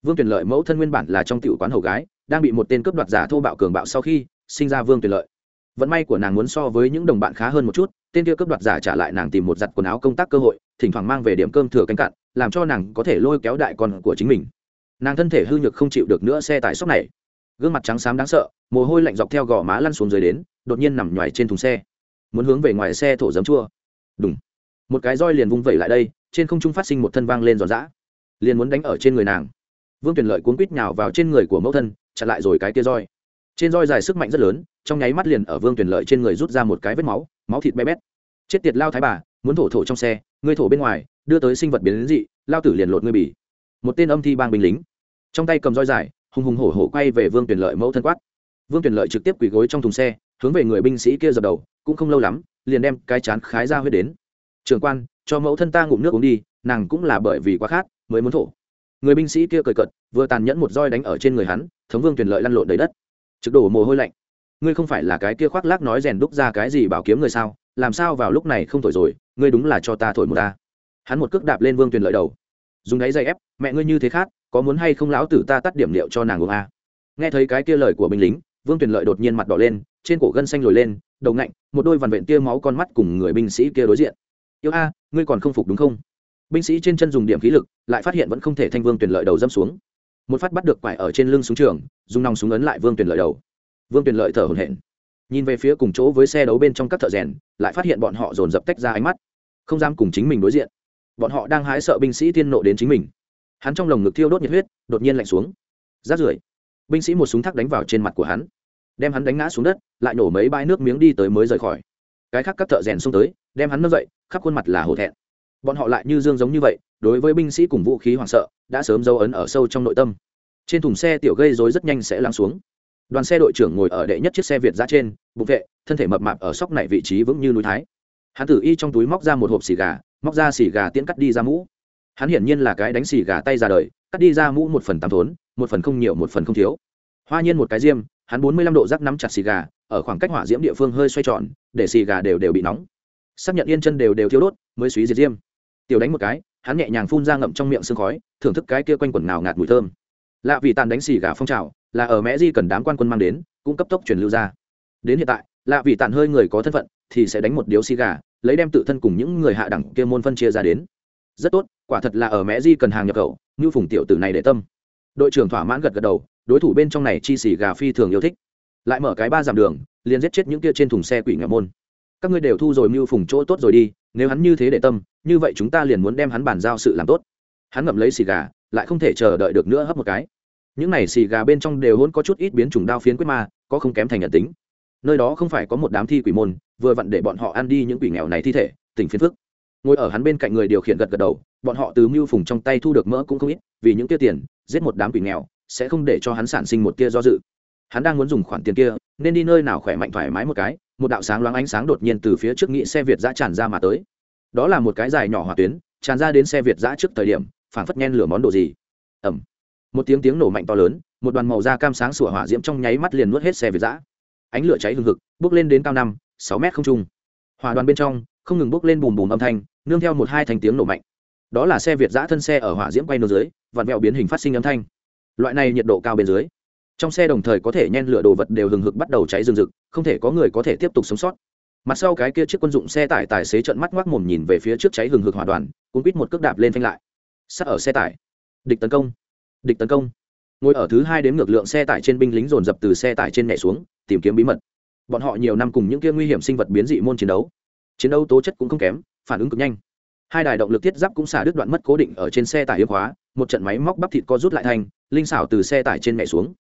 Vương tuyển lợi mẫu thân nguyên bản là trong tiểu quán hầu gái, đang bị một tên cướp đoạt giả thô bạo cường bạo sau khi sinh ra vương tuyển lợi. Vận may của nàng muốn so với những đồng bạn khá hơn một chút, tên kia cướp đoạt giả trả lại nàng tìm một giặt quần áo công tác cơ hội, thỉnh thoảng mang về điểm cơm thừa canh cạn, làm cho nàng có thể lôi kéo đại con của chính mình nàng thân thể hư nhược không chịu được nữa xe tải sốc này. Gương mặt trắng xám đáng sợ, mồ hôi lạnh dọc theo gò má lăn xuống dưới đến, đột nhiên nằm nhoài trên thùng xe. Muốn hướng về ngoài xe thổ giấm chua. Đúng một cái roi liền vung vẩy lại đây, trên không trung phát sinh một thân vang lên giòn giã. Liền muốn đánh ở trên người nàng. Vương tuyển lợi cuốn quýt nhào vào trên người của mẫu thân, chặn lại rồi cái kia roi. Trên roi dài sức mạnh rất lớn, trong nháy mắt liền ở vương tuyển lợi trên người rút ra một cái vết máu máu thịt bé bét. Chết tiệt lao thái bà, muốn thổ thổ trong xe, ngươi thổ bên ngoài, đưa tới sinh vật biến dị, lao tử liền lột ngươi bỉ một tên âm thi bang binh lính trong tay cầm roi dài, hùng hùng hổ hổ quay về vương tuyển lợi mẫu thân quát. Vương tuyển lợi trực tiếp quỳ gối trong thùng xe, hướng về người binh sĩ kia dập đầu, cũng không lâu lắm, liền đem cái chán khái ra huyết đến. Trường quan, cho mẫu thân ta ngụm nước uống đi, nàng cũng là bởi vì quá khát, mới muốn thổ. Người binh sĩ kia cười cợt, vừa tàn nhẫn một roi đánh ở trên người hắn, thống vương tuyển lợi lăn lộn đầy đất. Trực đổ mồ hôi lạnh. Ngươi không phải là cái kia khoác lác nói rèn đúc ra cái gì bảo kiếm người sao? Làm sao vào lúc này không thổi rồi? Ngươi đúng là cho ta thổi một ta. Hắn một cước đạp lên vương tuyển lợi đầu. Dùng đáy dây ép, mẹ ngươi như thế khác có muốn hay không lão tử ta tắt điểm liệu cho nàng uống a nghe thấy cái kia lời của binh lính, vương tuyền lợi đột nhiên mặt đỏ lên, trên cổ gân xanh lồi lên, đầu ngạnh, một đôi vằn vện tia máu con mắt cùng người binh sĩ kia đối diện. Yêu a, ngươi còn không phục đúng không? Binh sĩ trên chân dùng điểm khí lực, lại phát hiện vẫn không thể thanh vương tuyển lợi đầu dâm xuống. Một phát bắt được quải ở trên lưng súng trường, dùng nòng súng ấn lại vương tuyển lợi đầu. Vương tuyển lợi thở hổn hển. Nhìn về phía cùng chỗ với xe đấu bên trong các thợ rèn, lại phát hiện bọn họ dồn dập tách ra ánh mắt, không dám cùng chính mình đối diện. Bọn họ đang hái sợ binh sĩ tiên nộ đến chính mình hắn trong lồng ngực thiêu đốt nhiệt huyết, đột nhiên lạnh xuống. Rát rưởi, binh sĩ một súng thác đánh vào trên mặt của hắn, đem hắn đánh ngã xuống đất, lại nổ mấy bãi nước miếng đi tới mới rời khỏi. Cái khác các thợ rèn xông tới, đem hắn nâng dậy, khắp khuôn mặt là hổ thẹn. Bọn họ lại như dương giống như vậy, đối với binh sĩ cùng vũ khí hoảng sợ, đã sớm dấu ấn ở sâu trong nội tâm. Trên thùng xe tiểu gây dối rất nhanh sẽ lắng xuống. Đoàn xe đội trưởng ngồi ở đệ nhất chiếc xe việt ra trên, bụng vệ, thân thể mập mạp ở sóc này vị trí vững như núi thái. Hắn tử y trong túi móc ra một hộp xì gà, móc ra xì gà tiễn cắt đi ra mũ hắn hiển nhiên là cái đánh xì gà tay ra đời, cắt đi ra mũ một phần tám thốn, một phần không nhiều, một phần không thiếu. Hoa nhiên một cái diêm, hắn bốn mươi lăm độ rác nắm chặt xì gà, ở khoảng cách hỏa diễm địa phương hơi xoay tròn, để xì gà đều đều bị nóng. Xác nhận yên chân đều đều thiếu đốt, mới suý diệt diêm. Tiểu đánh một cái, hắn nhẹ nhàng phun ra ngậm trong miệng sương khói, thưởng thức cái kia quanh quần nào ngạt mùi thơm. Lạ vì tàn đánh xì gà phong trào, là ở mẹ di cần đám quan quân mang đến, cũng cấp tốc truyền lưu ra. Đến hiện tại, lạ vì tàn hơi người có thân phận, thì sẽ đánh một điếu xì gà, lấy đem tự thân cùng những người hạ đẳng kia môn phân chia ra đến. Rất tốt quả thật là ở mẹ di cần hàng nhập khẩu như phùng tiểu tử này để tâm. Đội trưởng thỏa mãn gật gật đầu, đối thủ bên trong này chi xì gà phi thường yêu thích. Lại mở cái ba giảm đường, liền giết chết những kia trên thùng xe quỷ nghèo môn. Các ngươi đều thu rồi mưu phùng chỗ tốt rồi đi, nếu hắn như thế để tâm, như vậy chúng ta liền muốn đem hắn bàn giao sự làm tốt. Hắn ngậm lấy xì gà, lại không thể chờ đợi được nữa hấp một cái. Những này xì gà bên trong đều hôn có chút ít biến chủng đao phiến quyết ma, có không kém thành nhận tính. Nơi đó không phải có một đám thi quỷ môn, vừa vặn để bọn họ ăn đi những quỷ nghèo này thi thể, tỉnh phiến phức ngồi ở hắn bên cạnh người điều khiển gật gật đầu, bọn họ từ mưu phùng trong tay thu được mỡ cũng không ít, vì những kia tiền, giết một đám quỷ nghèo, sẽ không để cho hắn sản sinh một tia do dự. Hắn đang muốn dùng khoản tiền kia, nên đi nơi nào khỏe mạnh thoải mái một cái, một đạo sáng loáng ánh sáng đột nhiên từ phía trước nghị xe việt giã tràn ra mà tới. Đó là một cái dài nhỏ hỏa tuyến, tràn ra đến xe việt giã trước thời điểm, phảng phất nhen lửa món đồ gì. Ẩm một tiếng tiếng nổ mạnh to lớn, một đoàn màu da cam sáng sủa hỏa diễm trong nháy mắt liền nuốt hết xe việt giã ánh lửa cháy hừng hực, bước lên đến cao năm, sáu mét không trung. Hỏa đoàn bên trong không ngừng bước lên bùm bùm âm thanh, nương theo một hai thành tiếng nổ mạnh. Đó là xe việt giã thân xe ở hỏa diễm quay nương dưới, vặn vẹo biến hình phát sinh âm thanh. Loại này nhiệt độ cao bên dưới, trong xe đồng thời có thể nhen lửa đồ vật đều hừng hực bắt đầu cháy rừng rực, không thể có người có thể tiếp tục sống sót. Mặt sau cái kia chiếc quân dụng xe tải tài xế trợn mắt ngoác mồm nhìn về phía trước cháy hừng hực hỏa đoàn, cuốn quýt một cước đạp lên phanh lại. Sắt ở xe tải. Địch tấn công. Địch tấn công. Ngồi ở thứ hai đến ngược lượng xe tải trên binh lính dồn dập từ xe tải trên nhảy xuống, tìm kiếm bí mật. Bọn họ nhiều năm cùng những kia nguy hiểm sinh vật biến dị môn chiến đấu chiến đấu tố chất cũng không kém, phản ứng cực nhanh. Hai đài động lực thiết giáp cũng xả đứt đoạn mất cố định ở trên xe tải yếm hóa, một trận máy móc bắp thịt co rút lại thành, linh xảo từ xe tải trên mẹ xuống.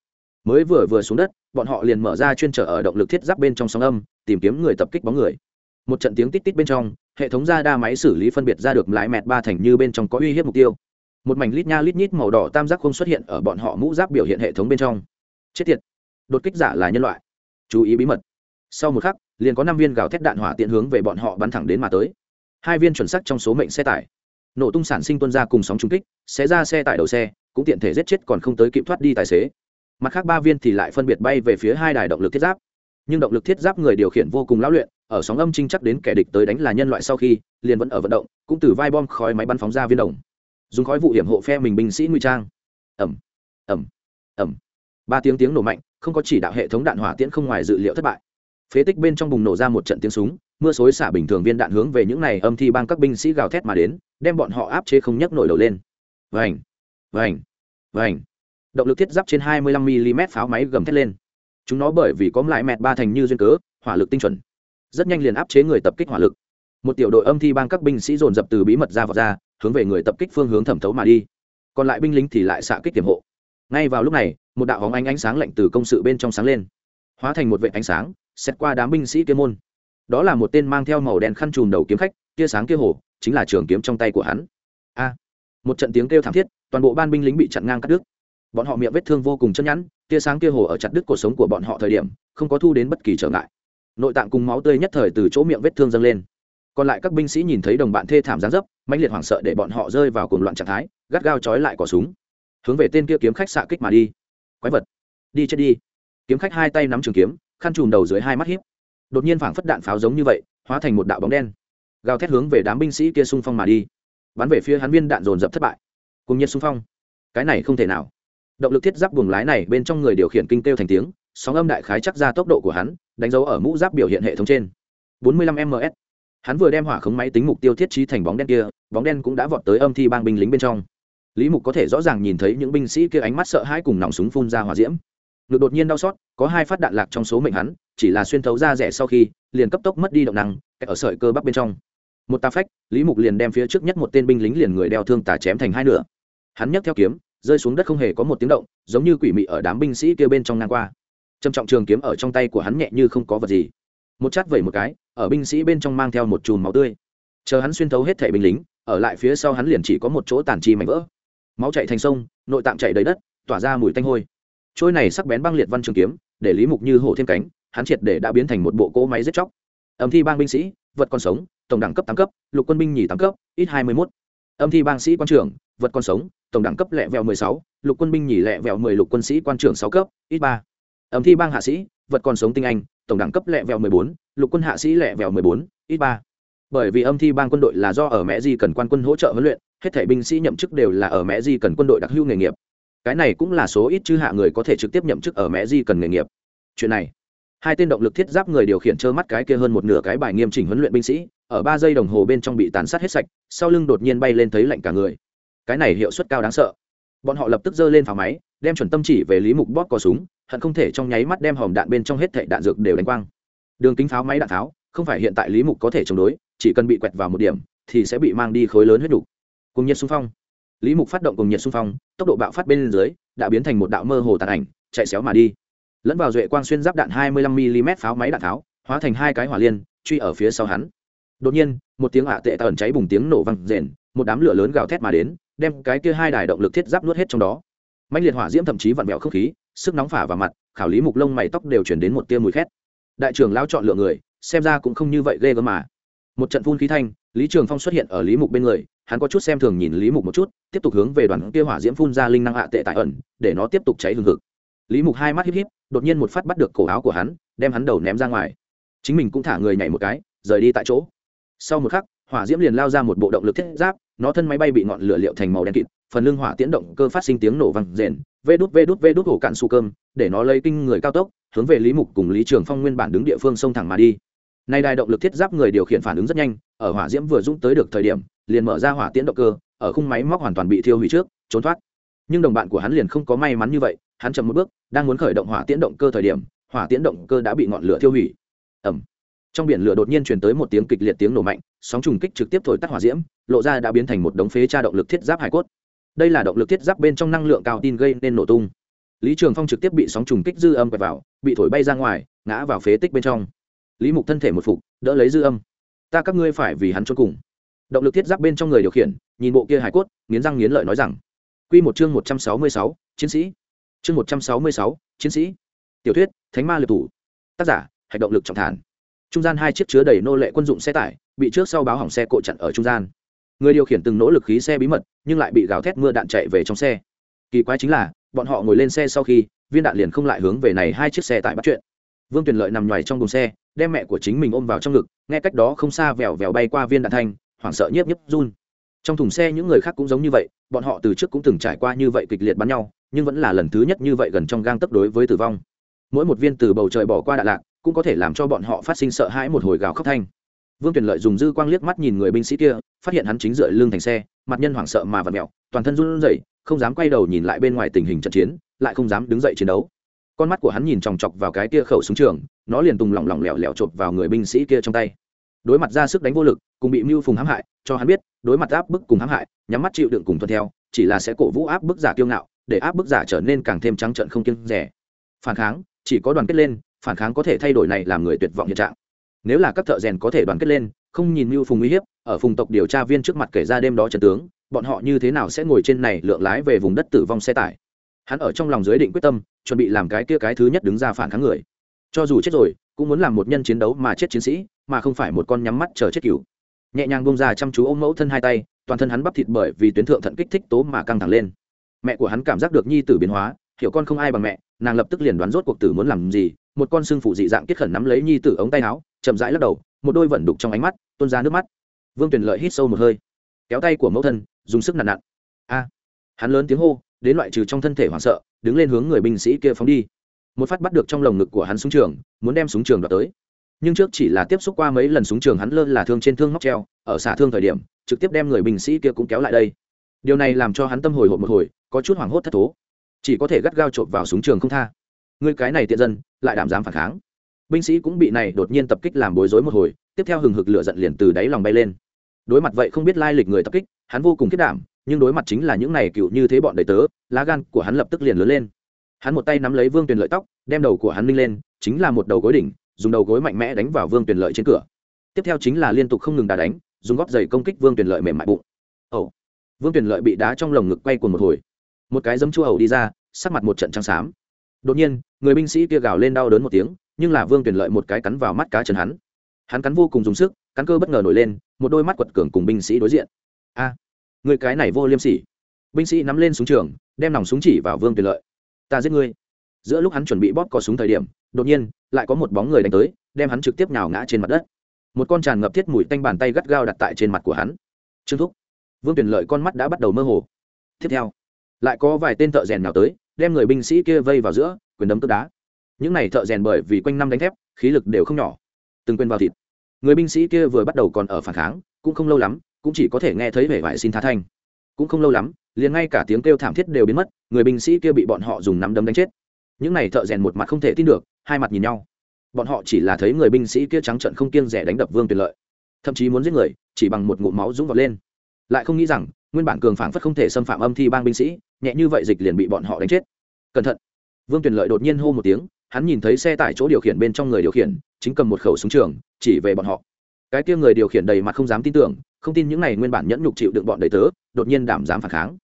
Mới vừa vừa xuống đất, bọn họ liền mở ra chuyên trở ở động lực thiết giáp bên trong sóng âm, tìm kiếm người tập kích bóng người. Một trận tiếng tít tít bên trong, hệ thống ra đa máy xử lý phân biệt ra được lái mẹt ba thành như bên trong có uy hiếp mục tiêu. Một mảnh lít nha lít nhít màu đỏ tam giác không xuất hiện ở bọn họ mũ giáp biểu hiện hệ thống bên trong. Chết tiệt. Đột kích giả là nhân loại. Chú ý bí mật sau một khắc, liền có năm viên gào thét đạn hỏa tiện hướng về bọn họ bắn thẳng đến mà tới. Hai viên chuẩn sắc trong số mệnh xe tải. Nổ tung sản sinh tuân ra cùng sóng trung kích, xé ra xe tải đầu xe, cũng tiện thể giết chết còn không tới kịp thoát đi tài xế. Mặt khác ba viên thì lại phân biệt bay về phía hai đài động lực thiết giáp. Nhưng động lực thiết giáp người điều khiển vô cùng lão luyện, ở sóng âm trinh chắc đến kẻ địch tới đánh là nhân loại sau khi, liền vẫn ở vận động, cũng từ vai bom khói máy bắn phóng ra viên đồng. Dùng khói vụ hiểm hộ phe mình binh sĩ nguy trang. Ẩm ẩm ẩm ba tiếng tiếng nổ mạnh, không có chỉ đạo hệ thống đạn hỏa tiễn không ngoài dự liệu thất bại phế tích bên trong bùng nổ ra một trận tiếng súng, mưa xối xả bình thường viên đạn hướng về những này âm thi bang các binh sĩ gào thét mà đến, đem bọn họ áp chế không nhấc nổi đầu lên. Vành vành vành. Động lực thiết giáp trên 25 mm pháo máy gầm thét lên. Chúng nó bởi vì có lại mẹt ba thành như duyên cớ, hỏa lực tinh chuẩn. Rất nhanh liền áp chế người tập kích hỏa lực. Một tiểu đội âm thi bang các binh sĩ dồn dập từ bí mật ra vào ra, hướng về người tập kích phương hướng thẩm thấu mà đi. Còn lại binh lính thì lại xạ kích tiềm hộ. Ngay vào lúc này, một đạo hóng ánh ánh sáng lạnh từ công sự bên trong sáng lên. Hóa thành một vệ ánh sáng xét qua đám binh sĩ kia môn. Đó là một tên mang theo màu đen khăn trùm đầu kiếm khách, tia sáng kia hổ chính là trường kiếm trong tay của hắn. A! Một trận tiếng kêu thảm thiết, toàn bộ ban binh lính bị chặn ngang cắt đứt. Bọn họ miệng vết thương vô cùng chân nhẵn, tia sáng kia hồ ở chặt đứt cuộc sống của bọn họ thời điểm, không có thu đến bất kỳ trở ngại. Nội tạng cùng máu tươi nhất thời từ chỗ miệng vết thương dâng lên. Còn lại các binh sĩ nhìn thấy đồng bạn thê thảm gián dấp, mãnh liệt hoảng sợ để bọn họ rơi vào cuồng loạn trạng thái, gắt gao trói lại cỏ súng. Hướng về tên kia kiếm khách xạ kích mà đi. Quái vật! Đi chết đi. Kiếm khách hai tay nắm trường kiếm khăn trùm đầu dưới hai mắt hiếp đột nhiên phảng phất đạn pháo giống như vậy, hóa thành một đạo bóng đen. Gào thét hướng về đám binh sĩ kia xung phong mà đi. Bắn về phía hắn viên đạn dồn dập thất bại. Cùng nhiệt xung phong. Cái này không thể nào. Động lực thiết giáp buồng lái này bên trong người điều khiển kinh kêu thành tiếng, sóng âm đại khái chắc ra tốc độ của hắn, đánh dấu ở mũ giáp biểu hiện hệ thống trên. 45 ms hắn vừa đem hỏa khống máy tính mục tiêu thiết trí thành bóng đen kia, bóng đen cũng đã vọt tới âm thi bang binh lính bên trong. Lý mục có thể rõ ràng nhìn thấy những binh sĩ kia ánh mắt sợ hãi cùng nòng súng phun ra hỏa diễm ngực đột nhiên đau xót, có hai phát đạn lạc trong số mệnh hắn, chỉ là xuyên thấu ra rẻ sau khi, liền cấp tốc mất đi động năng ở sợi cơ bắp bên trong. Một tà phách, lý mục liền đem phía trước nhất một tên binh lính liền người đeo thương tà chém thành hai nửa. Hắn nhấc theo kiếm, rơi xuống đất không hề có một tiếng động, giống như quỷ mị ở đám binh sĩ kia bên trong ngang qua. Trầm trọng trường kiếm ở trong tay của hắn nhẹ như không có vật gì. Một chát vẩy một cái, ở binh sĩ bên trong mang theo một chùm máu tươi. Chờ hắn xuyên thấu hết thẻ binh lính, ở lại phía sau hắn liền chỉ có một chỗ tàn chi mảnh vỡ. Máu chạy thành sông, nội tạng chạy đầy đất, tỏa ra mùi tanh hôi trôi này sắc bén băng liệt văn trường kiếm, để lý mục như hổ thêm cánh, hắn triệt để đã biến thành một bộ cỗ máy giết chóc. Âm thi bang binh sĩ, vật còn sống, tổng đẳng cấp tám cấp, lục quân binh nhì tám cấp, ít hai mươi mốt. Âm thi bang sĩ quan trưởng, vật còn sống, tổng đẳng cấp lẹ vẹo mười sáu, lục quân binh nhì lẹ vẹo mười, lục quân sĩ quan trưởng sáu cấp, ít ba. Âm thi bang hạ sĩ, vật còn sống tinh anh, tổng đẳng cấp lẹ vẹo mười bốn, lục quân hạ sĩ lẹ vẹo mười bốn, ít ba. Bởi vì âm thi bang quân đội là do ở mẹ di cần quan quân hỗ trợ huấn luyện, hết thể binh sĩ nhậm chức đều là ở mẹ di cần quân đội đặc hưu nghề nghiệp cái này cũng là số ít chư hạ người có thể trực tiếp nhậm chức ở mẹ di cần nghề nghiệp. Chuyện này, hai tên động lực thiết giáp người điều khiển trơ mắt cái kia hơn một nửa cái bài nghiêm chỉnh huấn luyện binh sĩ, ở ba giây đồng hồ bên trong bị tàn sát hết sạch, sau lưng đột nhiên bay lên thấy lạnh cả người. Cái này hiệu suất cao đáng sợ. Bọn họ lập tức giơ lên pháo máy, đem chuẩn tâm chỉ về lý mục bóp cò súng, hận không thể trong nháy mắt đem hòm đạn bên trong hết thệ đạn dược đều đánh quang. Đường kính pháo máy đạn tháo, không phải hiện tại lý mục có thể chống đối, chỉ cần bị quẹt vào một điểm, thì sẽ bị mang đi khối lớn huyết đủ. cùng nhiệt xung phong lý mục phát động cùng nhiệt xung phong, tốc độ bạo phát bên dưới, đã biến thành một đạo mơ hồ tàn ảnh, chạy xéo mà đi. Lẫn vào duệ quang xuyên giáp đạn 25 mm pháo máy đạn tháo, hóa thành hai cái hỏa liên, truy ở phía sau hắn. Đột nhiên, một tiếng ạ tệ tần cháy bùng tiếng nổ vang rền, một đám lửa lớn gào thét mà đến, đem cái kia hai đài động lực thiết giáp nuốt hết trong đó. Mạnh liệt hỏa diễm thậm chí vặn vẹo không khí, sức nóng phả vào mặt, khảo lý mục lông mày tóc đều chuyển đến một tia mùi khét. Đại trưởng lao chọn lựa người, xem ra cũng không như vậy ghê gớm mà. Một trận phun khí thanh lý trường phong xuất hiện ở lý mục bên người, hắn có chút xem thường nhìn lý mục một chút, tiếp tục hướng về đoàn kia hỏa diễm phun ra linh năng hạ tệ tại ẩn, để nó tiếp tục cháy hừng hực. Lý mục hai mắt híp híp, đột nhiên một phát bắt được cổ áo của hắn, đem hắn đầu ném ra ngoài. Chính mình cũng thả người nhảy một cái, rời đi tại chỗ. Sau một khắc, hỏa diễm liền lao ra một bộ động lực thiết giáp, nó thân máy bay bị ngọn lửa liệu thành màu đen kịt, phần lưng hỏa tiễn động cơ phát sinh tiếng nổ vang rền, vê đút vê đút vê đút hổ cạn su cơm, để nó lấy kinh người cao tốc, hướng về lý mục cùng lý trường phong nguyên bản đứng địa phương sông thẳng mà đi nay đài động lực thiết giáp người điều khiển phản ứng rất nhanh, ở hỏa diễm vừa dũng tới được thời điểm, liền mở ra hỏa tiễn động cơ, ở khung máy móc hoàn toàn bị thiêu hủy trước, trốn thoát. Nhưng đồng bạn của hắn liền không có may mắn như vậy, hắn chậm một bước, đang muốn khởi động hỏa tiễn động cơ thời điểm, hỏa tiễn động cơ đã bị ngọn lửa thiêu hủy. Ẩm trong biển lửa đột nhiên truyền tới một tiếng kịch liệt tiếng nổ mạnh, sóng trùng kích trực tiếp thổi tắt hỏa diễm, lộ ra đã biến thành một đống phế tra động lực thiết giáp hải cốt. Đây là động lực thiết giáp bên trong năng lượng cao tin gây nên nổ tung. Lý trường phong trực tiếp bị sóng trùng kích dư âm quẹt vào, bị thổi bay ra ngoài, ngã vào phế tích bên trong lý mục thân thể một phục, đỡ lấy dư âm. Ta các ngươi phải vì hắn cho cùng. Động lực thiết giáp bên trong người điều khiển, nhìn bộ kia hải cốt, nghiến răng nghiến lợi nói rằng q một chương một trăm sáu mươi sáu, chiến sĩ. Chương một trăm sáu mươi sáu, chiến sĩ. Tiểu thuyết, thánh ma liệt thủ. Tác giả, Hạch động lực trọng thản. Trung gian hai chiếc chứa đầy nô lệ quân dụng xe tải, bị trước sau báo hỏng xe cộ chặn ở trung gian. Người điều khiển từng nỗ lực khí xe bí mật, nhưng lại bị gào thét mưa đạn chạy về trong xe. Kỳ quái chính là, bọn họ ngồi lên xe sau khi, viên đạn liền không lại hướng về này hai chiếc xe tải bắt chuyện vương tuyền lợi nằm ngoài trong đồn xe, đem mẹ của chính mình ôm vào trong ngực, nghe cách đó không xa vèo vèo bay qua viên đạn thanh, hoảng sợ nhiếp nhiếp run. Trong thùng xe những người khác cũng giống như vậy, bọn họ từ trước cũng từng trải qua như vậy kịch liệt bắn nhau, nhưng vẫn là lần thứ nhất như vậy gần trong gang tấp đối với tử vong. Mỗi một viên từ bầu trời bỏ qua đạn lạc, cũng có thể làm cho bọn họ phát sinh sợ hãi một hồi gào khóc thanh. Vương tuyền lợi dùng dư quang liếc mắt nhìn người binh sĩ kia, phát hiện hắn chính dựa lưng thành xe, mặt nhân hoảng sợ mà vật mẹo toàn thân run rẩy, không dám quay đầu nhìn lại bên ngoài tình hình trận chiến, lại không dám đứng dậy chiến đấu con mắt của hắn nhìn chòng chọc vào cái kia khẩu súng trường, nó liền tùng lỏng lỏng lẻo lẻo chộp vào người binh sĩ kia trong tay. Đối mặt ra sức đánh vô lực, cùng bị mưu phùng hãm hại, cho hắn biết, đối mặt áp bức cùng hãm hại, nhắm mắt chịu đựng cùng thuận theo, chỉ là sẽ cổ vũ áp bức giả kiêu ngạo, để áp bức giả trở nên càng thêm trắng trợn không kiêng rẻ. Phản kháng, chỉ có đoàn kết lên, phản kháng có thể thay đổi này làm người tuyệt vọng hiện trạng. Nếu là các thợ rèn có thể đoàn kết lên, không nhìn mưu phùng uy hiếp, ở phùng tộc điều tra viên trước mặt kể ra đêm đó trận tướng, bọn họ như thế nào sẽ ngồi trên này lượng lái về vùng đất tử vong xe tải? Hắn ở trong lòng dưới định quyết tâm, chuẩn bị làm cái kia cái thứ nhất đứng ra phản kháng người. Cho dù chết rồi, cũng muốn làm một nhân chiến đấu mà chết chiến sĩ, mà không phải một con nhắm mắt chờ chết cừu. Nhẹ nhàng bông ra chăm chú ôm mẫu thân hai tay, toàn thân hắn bắp thịt bởi vì tuyến thượng thận kích thích tố mà căng thẳng lên. Mẹ của hắn cảm giác được nhi tử biến hóa, hiểu con không ai bằng mẹ, nàng lập tức liền đoán rốt cuộc tử muốn làm gì. Một con xương phụ dị dạng kết khẩn nắm lấy nhi tử ống tay áo, chậm rãi lắc đầu, một đôi vẩn đục trong ánh mắt, tuôn ra nước mắt. Vương tuyền lợi hít sâu một hơi. Kéo tay của mẫu thân, dùng sức nặn nặn. a! Hắn lớn tiếng hô đến loại trừ trong thân thể hoảng sợ, đứng lên hướng người binh sĩ kia phóng đi. Một phát bắt được trong lồng ngực của hắn súng trường, muốn đem súng trường đoạt tới. Nhưng trước chỉ là tiếp xúc qua mấy lần súng trường hắn lơ là thương trên thương móc treo, ở xả thương thời điểm, trực tiếp đem người binh sĩ kia cũng kéo lại đây. Điều này làm cho hắn tâm hồi hộp một hồi, có chút hoảng hốt thất thố. Chỉ có thể gắt gao trộm vào súng trường không tha. Người cái này tiện dân, lại đảm dám phản kháng. Binh sĩ cũng bị này đột nhiên tập kích làm bối rối một hồi, tiếp theo hừng hực lửa giận liền từ đáy lòng bay lên. Đối mặt vậy không biết lai lịch người tập kích, hắn vô cùng kết đảm nhưng đối mặt chính là những này cựu như thế bọn đầy tớ, lá gan của hắn lập tức liền lớn lên. Hắn một tay nắm lấy vương tuyền lợi tóc, đem đầu của hắn ninh lên, chính là một đầu gối đỉnh, dùng đầu gối mạnh mẽ đánh vào vương tuyền lợi trên cửa. Tiếp theo chính là liên tục không ngừng đá đánh, dùng góp giày công kích vương tuyền lợi mềm mại bụng. Ẩu vương tuyền lợi bị đá trong lồng ngực quay cuồng một hồi. Một cái giấm chua ẩu đi ra, sắc mặt một trận trắng xám. Đột nhiên, người binh sĩ kia gào lên đau đớn một tiếng, nhưng là vương tuyền lợi một cái cắn vào mắt cá chân hắn. Hắn cắn vô cùng dùng sức, cắn cơ bất ngờ nổi lên, một đôi mắt quật cường cùng binh sĩ đối diện. A! Người cái này vô liêm sỉ. Binh sĩ nắm lên súng trường, đem nòng súng chỉ vào vương tuyền lợi. Ta giết ngươi. Giữa lúc hắn chuẩn bị bóp cò súng thời điểm, đột nhiên, lại có một bóng người đánh tới, đem hắn trực tiếp nhào ngã trên mặt đất. Một con tràn ngập thiết mùi tanh bàn tay gắt gao đặt tại trên mặt của hắn. Trương thúc. Vương tuyển lợi con mắt đã bắt đầu mơ hồ. Tiếp theo, lại có vài tên thợ rèn nào tới, đem người binh sĩ kia vây vào giữa, quyền đấm tức đá. Những này thợ rèn bởi vì quanh năm đánh thép, khí lực đều không nhỏ. Từng quên vào thịt. Người binh sĩ kia vừa bắt đầu còn ở phản kháng, cũng không lâu lắm cũng chỉ có thể nghe thấy vẻ vải xin tha thanh. Cũng không lâu lắm, liền ngay cả tiếng kêu thảm thiết đều biến mất, người binh sĩ kia bị bọn họ dùng nắm đấm đánh chết. Những này thợ rèn một mặt không thể tin được, hai mặt nhìn nhau. Bọn họ chỉ là thấy người binh sĩ kia trắng trận không kiêng rẻ đánh đập vương tuyệt lợi. Thậm chí muốn giết người, chỉ bằng một ngụm máu dũng vào lên. Lại không nghĩ rằng, nguyên bản cường phản phất không thể xâm phạm âm thi bang binh sĩ, nhẹ như vậy dịch liền bị bọn họ đánh chết. Cẩn thận. Vương tuyển lợi đột nhiên hô một tiếng, hắn nhìn thấy xe tải chỗ điều khiển bên trong người điều khiển, chính cầm một khẩu súng trường, chỉ về bọn họ. Cái kia người điều khiển đầy mặt không dám tin tưởng không tin những này nguyên bản nhẫn nhục chịu đựng bọn đầy tớ, đột nhiên đảm dám phản kháng.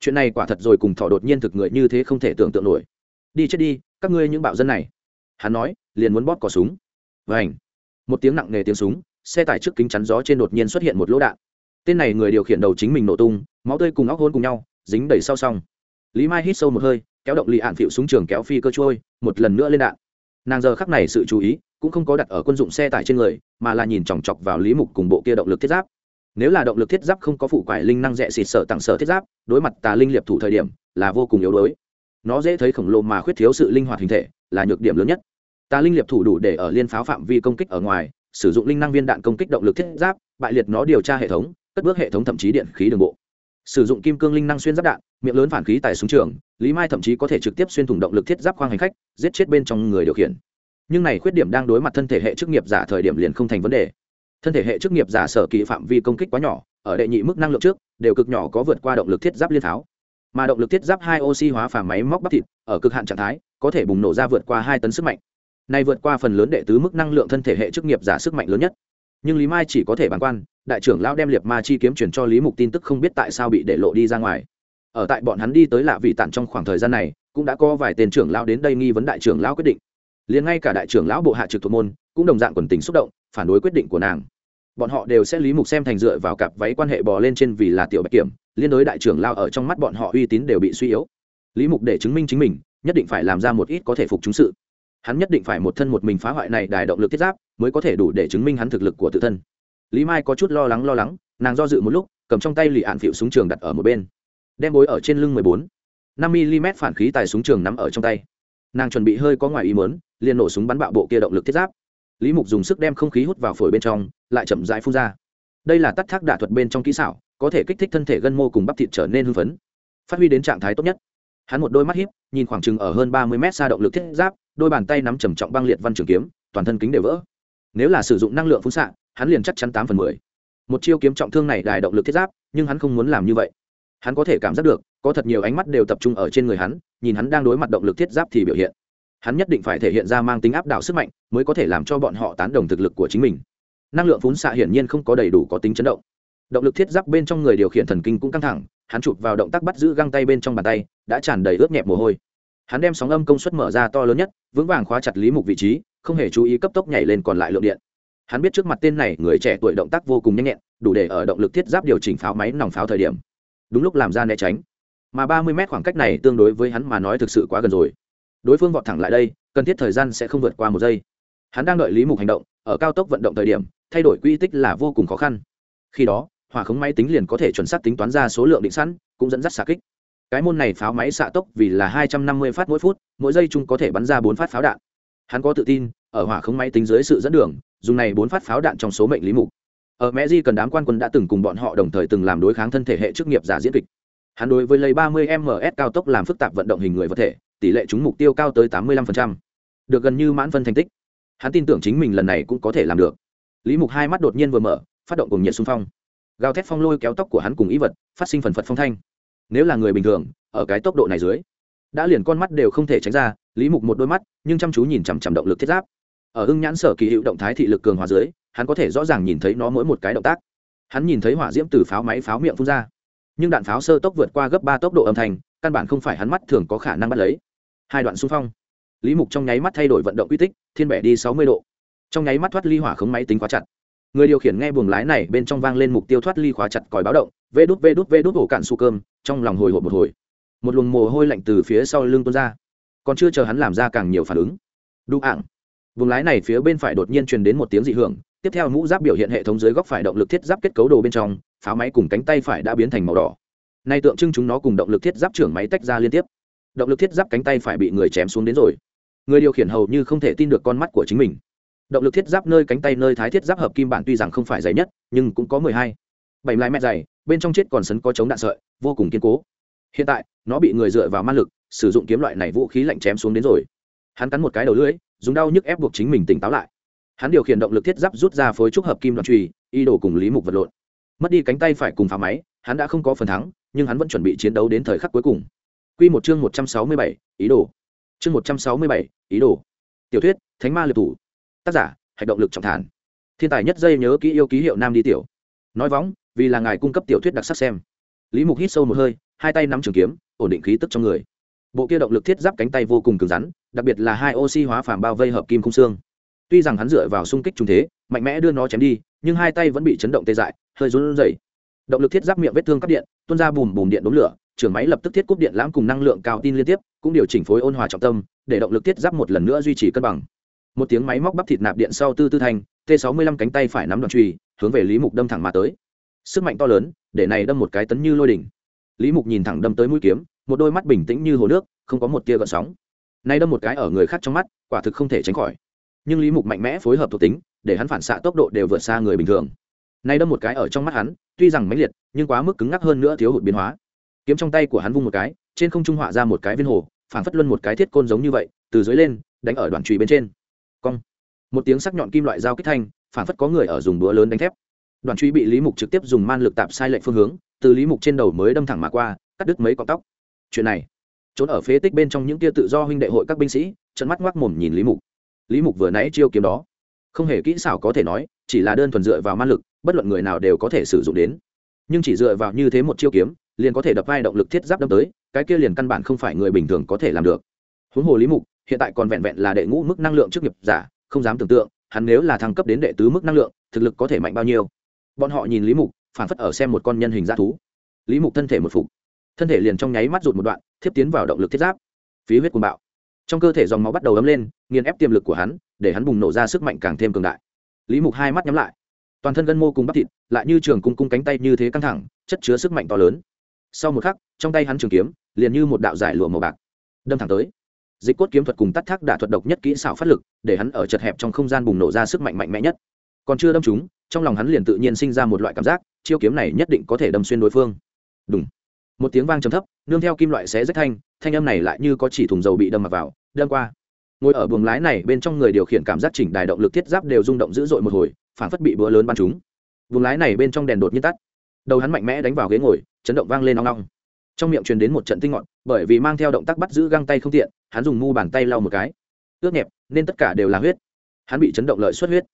Chuyện này quả thật rồi cùng thỏ đột nhiên thực người như thế không thể tưởng tượng nổi. Đi chết đi, các ngươi những bạo dân này. Hắn nói, liền muốn bóp cò súng. Vảnh một tiếng nặng nề tiếng súng, xe tải trước kính chắn gió trên đột nhiên xuất hiện một lỗ đạn. Tên này người điều khiển đầu chính mình nổ tung, máu tươi cùng óc hôn cùng nhau, dính đầy sau xong lý mai hít sâu một hơi, kéo động lì ạn phịu súng trường kéo phi cơ trôi, một lần nữa lên đạn. Nàng giờ khắc này sự chú ý, cũng không có đặt ở quân dụng xe tải trên người, mà là nhìn chòng chọc vào lý mục cùng bộ kia động lực thiết giáp nếu là động lực thiết giáp không có phụ quải linh năng rẻ xịt sợ tặng sở thiết giáp, đối mặt tà linh liệp thủ thời điểm, là vô cùng yếu đuối. Nó dễ thấy khổng lồ mà khuyết thiếu sự linh hoạt hình thể, là nhược điểm lớn nhất. Tà linh liệp thủ đủ để ở liên pháo phạm vi công kích ở ngoài, sử dụng linh năng viên đạn công kích động lực thiết giáp, bại liệt nó điều tra hệ thống, cất bước hệ thống thậm chí điện khí đường bộ. Sử dụng kim cương linh năng xuyên giáp đạn, miệng lớn phản khí tại súng trường, lý mai thậm chí có thể trực tiếp xuyên thủng động lực thiết giáp khoang hành khách, giết chết bên trong người điều khiển. Nhưng này khuyết điểm đang đối mặt thân thể hệ chức nghiệp giả thời điểm liền không thành vấn đề thân thể hệ chức nghiệp giả sở kỳ phạm vi công kích quá nhỏ, ở đệ nhị mức năng lượng trước, đều cực nhỏ có vượt qua động lực thiết giáp liên tháo. Mà động lực thiết giáp hai oxy hóa phà máy móc bắp thịt, ở cực hạn trạng thái, có thể bùng nổ ra vượt qua hai tấn sức mạnh. Này vượt qua phần lớn đệ tứ mức năng lượng thân thể hệ chức nghiệp giả sức mạnh lớn nhất. Nhưng lý mai chỉ có thể bàn quan, đại trưởng lão đem liệt ma chi kiếm chuyển cho lý mục tin tức không biết tại sao bị để lộ đi ra ngoài. Ở tại bọn hắn đi tới lạ vị tản trong khoảng thời gian này, cũng đã có vài tên trưởng lão đến đây nghi vấn đại trưởng lão quyết định. Liền ngay cả đại trưởng lão bộ hạ trực thuộc môn, cũng đồng dạng quần tình xúc động, phản đối quyết định của nàng bọn họ đều sẽ lý mục xem thành dựa vào cặp váy quan hệ bò lên trên vì là tiểu bạch kiểm, liên đối đại trưởng lao ở trong mắt bọn họ uy tín đều bị suy yếu. Lý mục để chứng minh chính mình, nhất định phải làm ra một ít có thể phục chúng sự. Hắn nhất định phải một thân một mình phá hoại này đài động lực thiết giáp, mới có thể đủ để chứng minh hắn thực lực của tự thân. Lý mai có chút lo lắng lo lắng, nàng do dự một lúc, cầm trong tay lì ạn phịu súng trường đặt ở một bên. Đem bối ở trên lưng mười bốn. Năm mm phản khí tài súng trường nắm ở trong tay. Nàng chuẩn bị hơi có ngoài ý mớn liền nổ súng bắn bạo bộ kia động lực thiết giáp. Lý mục dùng sức đem không khí hút vào phổi bên trong lại chậm rãi phun ra. Đây là tắt thác đả thuật bên trong kỹ xảo, có thể kích thích thân thể gân mô cùng bắp thịt trở nên hưng phấn. Phát huy đến trạng thái tốt nhất. Hắn một đôi mắt hiếp nhìn khoảng chừng ở hơn ba mươi mét xa động lực thiết giáp, đôi bàn tay nắm trầm trọng băng liệt văn trường kiếm, toàn thân kính đều vỡ. Nếu là sử dụng năng lượng phun xạ, hắn liền chắc chắn tám phần mười. Một chiêu kiếm trọng thương này đài động lực thiết giáp, nhưng hắn không muốn làm như vậy. Hắn có thể cảm giác được, có thật nhiều ánh mắt đều tập trung ở trên người hắn, nhìn hắn đang đối mặt động lực thiết giáp thì biểu hiện. Hắn nhất định phải thể hiện ra mang tính áp đảo sức mạnh, mới có thể làm cho bọn họ tán đồng thực lực của chính mình năng lượng phún xạ hiển nhiên không có đầy đủ có tính chấn động. Động lực thiết giáp bên trong người điều khiển thần kinh cũng căng thẳng, hắn chụp vào động tác bắt giữ găng tay bên trong bàn tay, đã tràn đầy ướt nhẹp mồ hôi. Hắn đem sóng âm công suất mở ra to lớn nhất, vững vàng khóa chặt lý mục vị trí, không hề chú ý cấp tốc nhảy lên còn lại lượng điện. Hắn biết trước mặt tên này, người trẻ tuổi động tác vô cùng nhanh nhẹn, đủ để ở động lực thiết giáp điều chỉnh pháo máy nòng pháo thời điểm. Đúng lúc làm ra né tránh. Mà ba mươi mét khoảng cách này tương đối với hắn mà nói thực sự quá gần rồi. Đối phương vọt thẳng lại đây, cần thiết thời gian sẽ không vượt qua một giây. Hắn đang đợi lý mục hành động, ở cao tốc vận động thời điểm thay đổi quy tích là vô cùng khó khăn. Khi đó, hỏa khống máy tính liền có thể chuẩn xác tính toán ra số lượng định sẵn, cũng dẫn dắt xạ kích. Cái môn này pháo máy xạ tốc vì là hai trăm năm mươi phát mỗi phút, mỗi giây chung có thể bắn ra bốn phát pháo đạn. Hắn có tự tin, ở hỏa khống máy tính dưới sự dẫn đường, dùng này bốn phát pháo đạn trong số mệnh lý mục. Ở mẹ di cần đám quan quân đã từng cùng bọn họ đồng thời từng làm đối kháng thân thể hệ chức nghiệp giả diễn kịch. Hắn đối với lấy ba mươi ms cao tốc làm phức tạp vận động hình người vật thể, tỷ lệ trúng mục tiêu cao tới 85%. được gần như mãn phân thành tích. Hắn tin tưởng chính mình lần này cũng có thể làm được lý mục hai mắt đột nhiên vừa mở, phát động cùng nhiệt xung phong. Gào thét phong lôi kéo tóc của hắn cùng ý vật, phát sinh phần phật phong thanh. Nếu là người bình thường, ở cái tốc độ này dưới, đã liền con mắt đều không thể tránh ra, lý mục một đôi mắt, nhưng chăm chú nhìn chằm chằm động lực thiết giáp. Ở hưng nhãn sở kỳ hiệu động thái thị lực cường hóa dưới, hắn có thể rõ ràng nhìn thấy nó mỗi một cái động tác. Hắn nhìn thấy hỏa diễm từ pháo máy pháo miệng phun ra. Nhưng đạn pháo sơ tốc vượt qua gấp ba tốc độ âm thanh, căn bản không phải hắn mắt thường có khả năng bắt lấy. Hai đoạn xung phong. Lý mục trong nháy mắt thay đổi vận động quy tích, thiên bẻ đi sáu mươi độ trong nháy mắt thoát ly hỏa khống máy tính khóa chặt. Người điều khiển nghe buồng lái này bên trong vang lên mục tiêu thoát ly khóa chặt còi báo động, vê đút vê đút vê đút ổ cạn su cơm, trong lòng hồi hộp một hồi. Một luồng mồ hôi lạnh từ phía sau lưng tuôn ra. Còn chưa chờ hắn làm ra càng nhiều phản ứng. Đu ạng buồng lái này phía bên phải đột nhiên truyền đến một tiếng dị hưởng, tiếp theo mũ giáp biểu hiện hệ thống dưới góc phải động lực thiết giáp kết cấu đồ bên trong, pháo máy cùng cánh tay phải đã biến thành màu đỏ. Nay tượng trưng chúng nó cùng động lực thiết giáp trưởng máy tách ra liên tiếp. Động lực thiết giáp cánh tay phải bị người chém xuống đến rồi. Người điều khiển hầu như không thể tin được con mắt của chính mình động lực thiết giáp nơi cánh tay nơi thái thiết giáp hợp kim bản tuy rằng không phải dày nhất, nhưng cũng có mười hai. Bảy lái mét dày, bên trong chết còn sấn có chống đạn sợi, vô cùng kiên cố. Hiện tại, nó bị người dựa vào ma lực, sử dụng kiếm loại này vũ khí lạnh chém xuống đến rồi. Hắn cắn một cái đầu lưỡi, dùng đau nhức ép buộc chính mình tỉnh táo lại. Hắn điều khiển động lực thiết giáp rút ra phối trúc hợp kim đoạn truy y đồ cùng lý mục vật lộn. Mất đi cánh tay phải cùng phá máy, hắn đã không có phần thắng, nhưng hắn vẫn chuẩn bị chiến đấu đến thời khắc cuối cùng. Q một chương một trăm sáu mươi bảy, ý đồ. Chương một trăm sáu mươi bảy, ý đồ. Tiểu thuyết, thánh ma liệt thủ tác giả, hạch động lực trọng thản. Thiên tài nhất dây nhớ kỹ yêu ký hiệu nam đi tiểu. Nói võng vì là ngài cung cấp tiểu thuyết đặc sắc xem. Lý mục hít sâu một hơi, hai tay nắm trường kiếm, ổn định khí tức trong người. Bộ kia động lực thiết giáp cánh tay vô cùng cứng rắn, đặc biệt là hai oxy hóa phàm bao vây hợp kim khung xương. Tuy rằng hắn dựa vào xung kích trung thế, mạnh mẽ đưa nó chém đi, nhưng hai tay vẫn bị chấn động tê dại, hơi run rẩy. Động lực thiết giáp miệng vết thương cắt điện, tuôn ra bùm bùm điện đốn lửa trường máy lập tức thiết cúp điện lãm cùng năng lượng cao tin liên tiếp, cũng điều chỉnh phối ôn hòa trọng tâm, để động lực thiết giáp một lần nữa duy trì cân bằng một tiếng máy móc bắp thịt nạp điện sau tư tư thanh t 65 cánh tay phải nắm đoạn truy hướng về lý mục đâm thẳng mà tới. Sức mạnh to lớn, để này đâm một cái tấn như lôi đỉnh. Lý mục nhìn thẳng đâm tới mũi kiếm, một đôi mắt bình tĩnh như hồ nước, không có một tia gợn sóng. Nay đâm một cái ở người khác trong mắt, quả thực không thể tránh khỏi. Nhưng lý mục mạnh mẽ phối hợp thuộc tính, để hắn phản xạ tốc độ đều vượt xa người bình thường. Nay đâm một cái ở trong mắt hắn, tuy rằng mãnh liệt, nhưng quá mức cứng ngắc hơn nữa thiếu hụt biến hóa. Kiếm trong tay của hắn vung một cái, trên không trung họa ra một cái viên hồ phản phất luân một cái thiết côn giống như vậy, từ dưới lên, đánh ở đoạn trùy bên trên cong. Một tiếng sắc nhọn kim loại dao kích thanh phản phất có người ở dùng búa lớn đánh thép. Đoàn truy bị lý mục trực tiếp dùng man lực tạp sai lệnh phương hướng, từ lý mục trên đầu mới đâm thẳng mà qua, cắt đứt mấy con tóc. Chuyện này, trốn ở phế tích bên trong những tia tự do huynh đệ hội các binh sĩ trận mắt ngoác mồm nhìn lý mục. Lý mục vừa nãy chiêu kiếm đó, không hề kỹ xảo có thể nói, chỉ là đơn thuần dựa vào man lực, bất luận người nào đều có thể sử dụng đến. Nhưng chỉ dựa vào như thế một chiêu kiếm, liền có thể đập vai động lực thiết giáp đâm tới, cái kia liền căn bản không phải người bình thường có thể làm được. Huống hồ lý mục hiện tại còn vẹn vẹn là đệ ngũ mức năng lượng trước nghiệp giả, không dám tưởng tượng, hắn nếu là thăng cấp đến đệ tứ mức năng lượng, thực lực có thể mạnh bao nhiêu. Bọn họ nhìn lý mục, phản phất ở xem một con nhân hình g thú. Lý mục thân thể một phục. Thân thể liền trong nháy mắt rụt một đoạn, thiếp tiến vào động lực thiết giáp. Phí huyết cuồng bạo. Trong cơ thể dòng máu bắt đầu ấm lên, nghiền ép tiềm lực của hắn, để hắn bùng nổ ra sức mạnh càng thêm cường đại. Lý mục hai mắt nhắm lại. Toàn thân gân mô cùng bắp thịt, lại như trường cung cung cánh tay như thế căng thẳng, chất chứa sức mạnh to lớn. Sau một khắc, trong tay hắn trường kiếm, liền như một đạo giải lụa màu bạc, đâm thẳng tới dịch cốt kiếm thuật cùng tắt thác đả thuật độc nhất kỹ xảo phát lực, để hắn ở chật hẹp trong không gian bùng nổ ra sức mạnh mạnh mẽ nhất. Còn chưa đâm chúng trong lòng hắn liền tự nhiên sinh ra một loại cảm giác, chiêu kiếm này nhất định có thể đâm xuyên đối phương. Đúng một tiếng vang trầm thấp, nương theo kim loại xé rách thanh thanh âm này lại như có chỉ thùng dầu bị đâm mặc vào, đâm qua. Ngồi ở buồng lái này, bên trong người điều khiển cảm giác chỉnh đài động lực thiết giáp đều rung động dữ dội một hồi phản phất bị búa lớn bắn chúng buồng lái này bên trong đèn đột nhiên tắt. Đầu hắn mạnh mẽ đánh vào ghế ngồi, chấn động vang lên nong nong trong miệng truyền đến một trận tinh ngọn, bởi vì mang theo động tác bắt giữ găng tay không tiện, hắn dùng mu bàn tay lau một cái. Ướt nhẹp, nên tất cả đều là huyết. Hắn bị chấn động lợi xuất huyết.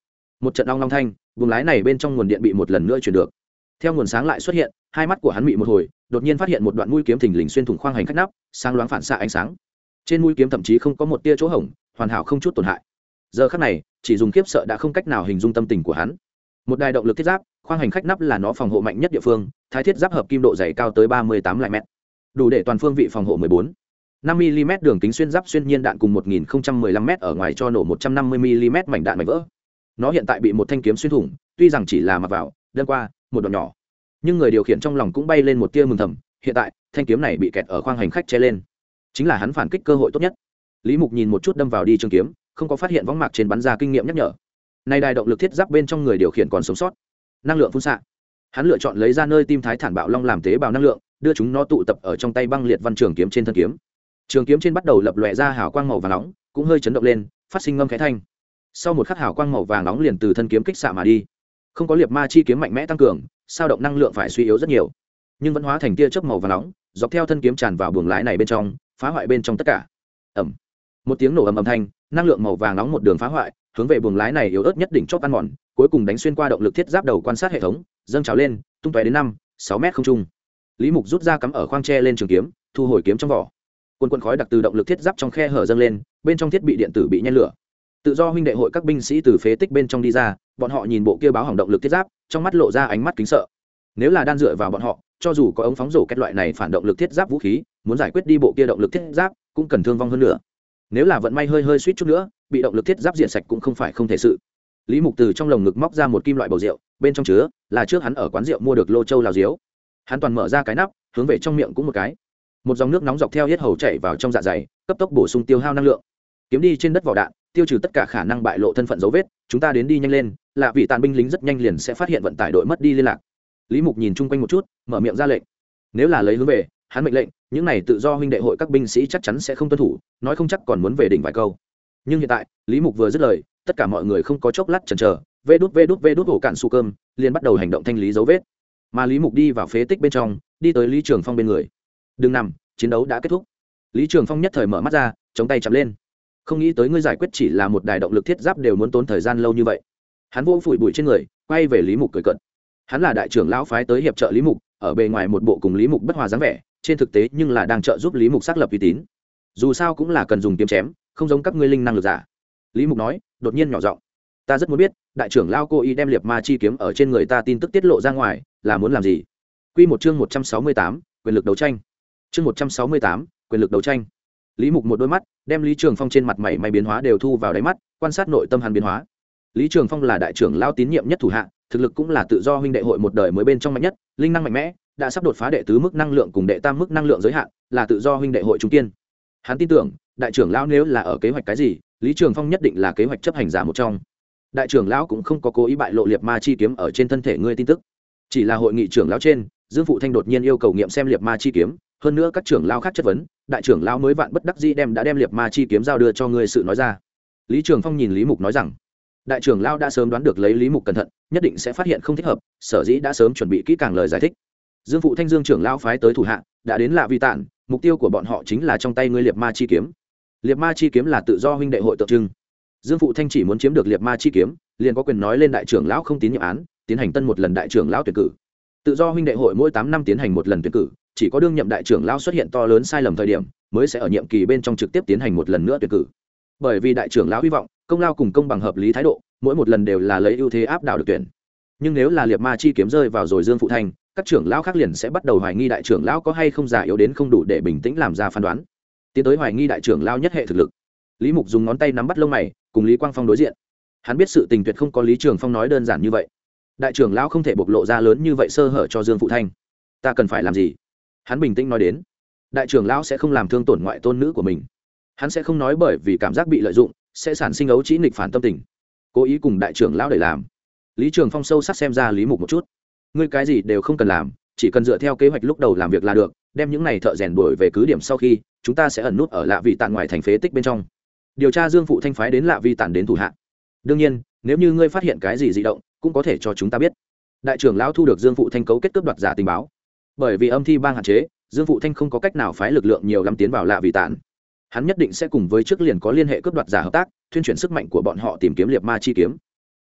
Một trận long long thanh vùng lái này bên trong nguồn điện bị một lần nữa chuyển được. Theo nguồn sáng lại xuất hiện, hai mắt của hắn bị một hồi, đột nhiên phát hiện một đoạn mũi kiếm thình lình xuyên thủng khoang hành khách nắp sang loáng phản xạ ánh sáng. Trên mũi kiếm thậm chí không có một tia chỗ hổng hoàn hảo không chút tổn hại. Giờ khắc này, chỉ dùng kiếp sợ đã không cách nào hình dung tâm tình của hắn. Một đài động lực thiết giáp, khoang hành khách nắp là nó phòng hộ mạnh nhất địa phương, thái thiết giáp hợp kim độ dày cao tới ba mươi tám lại mét đủ để toàn phương vị phòng hộ 14. 5 mm đường kính xuyên giáp xuyên nhiên đạn cùng 1015 m ở ngoài cho nổ 150 mm mảnh đạn mảnh vỡ. Nó hiện tại bị một thanh kiếm xuyên thủng, tuy rằng chỉ là mặc vào, đơn qua, một đoạn nhỏ. Nhưng người điều khiển trong lòng cũng bay lên một tia mừng thầm, hiện tại, thanh kiếm này bị kẹt ở khoang hành khách che lên. Chính là hắn phản kích cơ hội tốt nhất. Lý Mục nhìn một chút đâm vào đi trường kiếm, không có phát hiện võng mạc trên bắn ra kinh nghiệm nhắc nhở. Nay đài động lực thiết giáp bên trong người điều khiển còn sống sót. Năng lượng phun xạ. Hắn lựa chọn lấy ra nơi tim thái thản bạo long làm tế bào năng lượng, đưa chúng nó tụ tập ở trong tay băng liệt văn trường kiếm trên thân kiếm. Trường kiếm trên bắt đầu lập lòe ra hào quang màu vàng nóng, cũng hơi chấn động lên, phát sinh ngâm khẽ thanh. Sau một khắc hào quang màu vàng nóng liền từ thân kiếm kích xạ mà đi. Không có liệt ma chi kiếm mạnh mẽ tăng cường, sao động năng lượng phải suy yếu rất nhiều. Nhưng vẫn hóa thành tia chớp màu vàng nóng, dọc theo thân kiếm tràn vào buồng lái này bên trong, phá hoại bên trong tất cả. Ẩm một tiếng nổ ầm ầm thanh, năng lượng màu vàng nóng một đường phá hoại, hướng về buồng lái này yếu ớt nhất đỉnh chóp ăn mòn, cuối cùng đánh xuyên qua động lực thiết giáp đầu quan sát hệ thống, dâng trào lên, tung tóe đến năm, sáu mét không trung lý mục rút ra cắm ở khoang tre lên trường kiếm, thu hồi kiếm trong vỏ. Quân quân khói đặc từ động lực thiết giáp trong khe hở dâng lên, bên trong thiết bị điện tử bị nhen lửa. Tự do huynh đệ hội các binh sĩ từ phế tích bên trong đi ra, bọn họ nhìn bộ kia báo hỏng động lực thiết giáp, trong mắt lộ ra ánh mắt kính sợ. Nếu là đan dựa vào bọn họ, cho dù có ống phóng rổ kết loại này phản động lực thiết giáp vũ khí, muốn giải quyết đi bộ kia động lực thiết giáp, cũng cần thương vong hơn nữa. Nếu là vận may hơi hơi suýt chút nữa, bị động lực thiết giáp diện sạch cũng không phải không thể sự. Lý mục từ trong lồng ngực móc ra một kim loại bầu rượu, bên trong chứa là trước hắn ở quán rượu mua được lô châu lào diếu hắn toàn mở ra cái nắp, hướng về trong miệng cũng một cái. Một dòng nước nóng dọc theo hết hầu chảy vào trong dạ dày, cấp tốc bổ sung tiêu hao năng lượng. Kiếm đi trên đất vỏ đạn, tiêu trừ tất cả khả năng bại lộ thân phận dấu vết, chúng ta đến đi nhanh lên là vị tàn binh lính rất nhanh liền sẽ phát hiện vận tải đội mất đi liên lạc. Lý mục nhìn chung quanh một chút, mở miệng ra lệnh. Nếu là lấy hướng về, hắn mệnh lệnh, những này tự do huynh đệ hội các binh sĩ chắc chắn sẽ không tuân thủ, nói không chắc còn muốn về đỉnh vài câu. Nhưng hiện tại, lý mục vừa dứt lời, tất cả mọi người không có chốc lát chần chờ, vê đút vê đút vê đút ổ cạn su cơm, liền bắt đầu hành động thanh lý dấu vết mà lý mục đi vào phế tích bên trong, đi tới lý trường phong bên người. Đừng nằm, chiến đấu đã kết thúc. Lý trường phong nhất thời mở mắt ra, chống tay chậm lên. Không nghĩ tới ngươi giải quyết chỉ là một đài động lực thiết giáp đều muốn tốn thời gian lâu như vậy. Hắn vô phủi bụi trên người, quay về lý mục cười cận hắn là đại trưởng lão phái tới hiệp trợ lý mục, ở bề ngoài một bộ cùng lý mục bất hòa dáng vẻ, trên thực tế nhưng là đang trợ giúp lý mục xác lập uy tín. Dù sao cũng là cần dùng kiếm chém, không giống các ngươi linh năng lực giả. Lý mục nói, đột nhiên nhỏ giọng. Ta rất muốn biết, đại trưởng lao cô y đem liệt ma chi kiếm ở trên người ta tin tức tiết lộ ra ngoài là muốn làm gì? Q một chương một trăm sáu mươi tám, quyền lực đấu tranh. Chương một trăm sáu mươi tám, quyền lực đấu tranh. Lý mục một đôi mắt, đem lý trường phong trên mặt mảy may biến hóa đều thu vào đáy mắt, quan sát nội tâm hắn biến hóa. Lý trường phong là đại trưởng lao tín nhiệm nhất thủ hạ, thực lực cũng là tự do huynh đệ hội một đời mới bên trong mạnh nhất, linh năng mạnh mẽ, đã sắp đột phá đệ tứ mức năng lượng cùng đệ tam mức năng lượng giới hạn, là tự do huynh đệ hội trung tiên hắn tin tưởng, đại trưởng lão nếu là ở kế hoạch cái gì, lý trường phong nhất định là kế hoạch chấp hành giả một trong. Đại trưởng lão cũng không có cố ý bại lộ liệt ma chi kiếm ở trên thân thể ngươi tin tức chỉ là hội nghị trưởng lão trên, dương phụ thanh đột nhiên yêu cầu nghiệm xem liệt ma chi kiếm, hơn nữa các trưởng lão khác chất vấn, đại trưởng lão mới vạn bất đắc dĩ đem đã đem liệt ma chi kiếm giao đưa cho ngươi sự nói ra. Lý trường phong nhìn lý mục nói rằng, đại trưởng lão đã sớm đoán được lấy lý mục cẩn thận, nhất định sẽ phát hiện không thích hợp, sở dĩ đã sớm chuẩn bị kỹ càng lời giải thích. Dương phụ thanh dương trưởng lão phái tới thủ hạ, đã đến lạ vi tản, mục tiêu của bọn họ chính là trong tay ngươi liệt ma chi kiếm. Liệt ma chi kiếm là tự do huynh đệ hội tượng trưng. Dương phụ thanh chỉ muốn chiếm được liệt ma chi kiếm, liền có quyền nói lên đại trưởng lão không tín nhiệm án tiến hành tân một lần đại trưởng lão tuyển cử. Tự do huynh đệ hội mỗi tám năm tiến hành một lần tuyển cử, chỉ có đương nhậm đại trưởng lão xuất hiện to lớn sai lầm thời điểm, mới sẽ ở nhiệm kỳ bên trong trực tiếp tiến hành một lần nữa tuyển cử. Bởi vì đại trưởng lão hy vọng, công lao cùng công bằng hợp lý thái độ, mỗi một lần đều là lấy ưu thế áp đảo được tuyển. Nhưng nếu là liệt ma chi kiếm rơi vào rồi dương phụ thành, các trưởng lão khác liền sẽ bắt đầu hoài nghi đại trưởng lão có hay không giả yếu đến không đủ để bình tĩnh làm ra phán đoán. Tiến tới hoài nghi đại trưởng lão nhất hệ thực lực. Lý mục dùng ngón tay nắm bắt lông mày, cùng lý quang phong đối diện. Hắn biết sự tình tuyệt không có lý trường phong nói đơn giản như vậy đại trưởng lão không thể bộc lộ ra lớn như vậy sơ hở cho dương phụ thanh. Ta cần phải làm gì? Hắn bình tĩnh nói đến. Đại trưởng lão sẽ không làm thương tổn ngoại tôn nữ của mình. Hắn sẽ không nói bởi vì cảm giác bị lợi dụng, sẽ sản sinh ấu trĩ nghịch phản tâm tình. Cố ý cùng đại trưởng lão để làm. Lý trường phong sâu sắc xem ra lý mục một chút. Ngươi cái gì đều không cần làm, chỉ cần dựa theo kế hoạch lúc đầu làm việc là được, đem những này thợ rèn đuổi về cứ điểm sau khi, chúng ta sẽ ẩn nút ở lạ vị tàn ngoài thành phế tích bên trong. Điều tra dương phụ thanh phái đến lạ vi tàn đến thủ hạ. Đương nhiên, nếu như ngươi phát hiện cái gì di động cũng có thể cho chúng ta biết. Đại trưởng lão thu được dương phụ thanh cấu kết cướp đoạt giả tình báo. Bởi vì âm thi bang hạn chế, dương phụ thanh không có cách nào phái lực lượng nhiều lắm tiến vào lạ vị tản. Hắn nhất định sẽ cùng với trước liền có liên hệ cướp đoạt giả hợp tác, thuyên chuyển sức mạnh của bọn họ tìm kiếm liệt ma chi kiếm.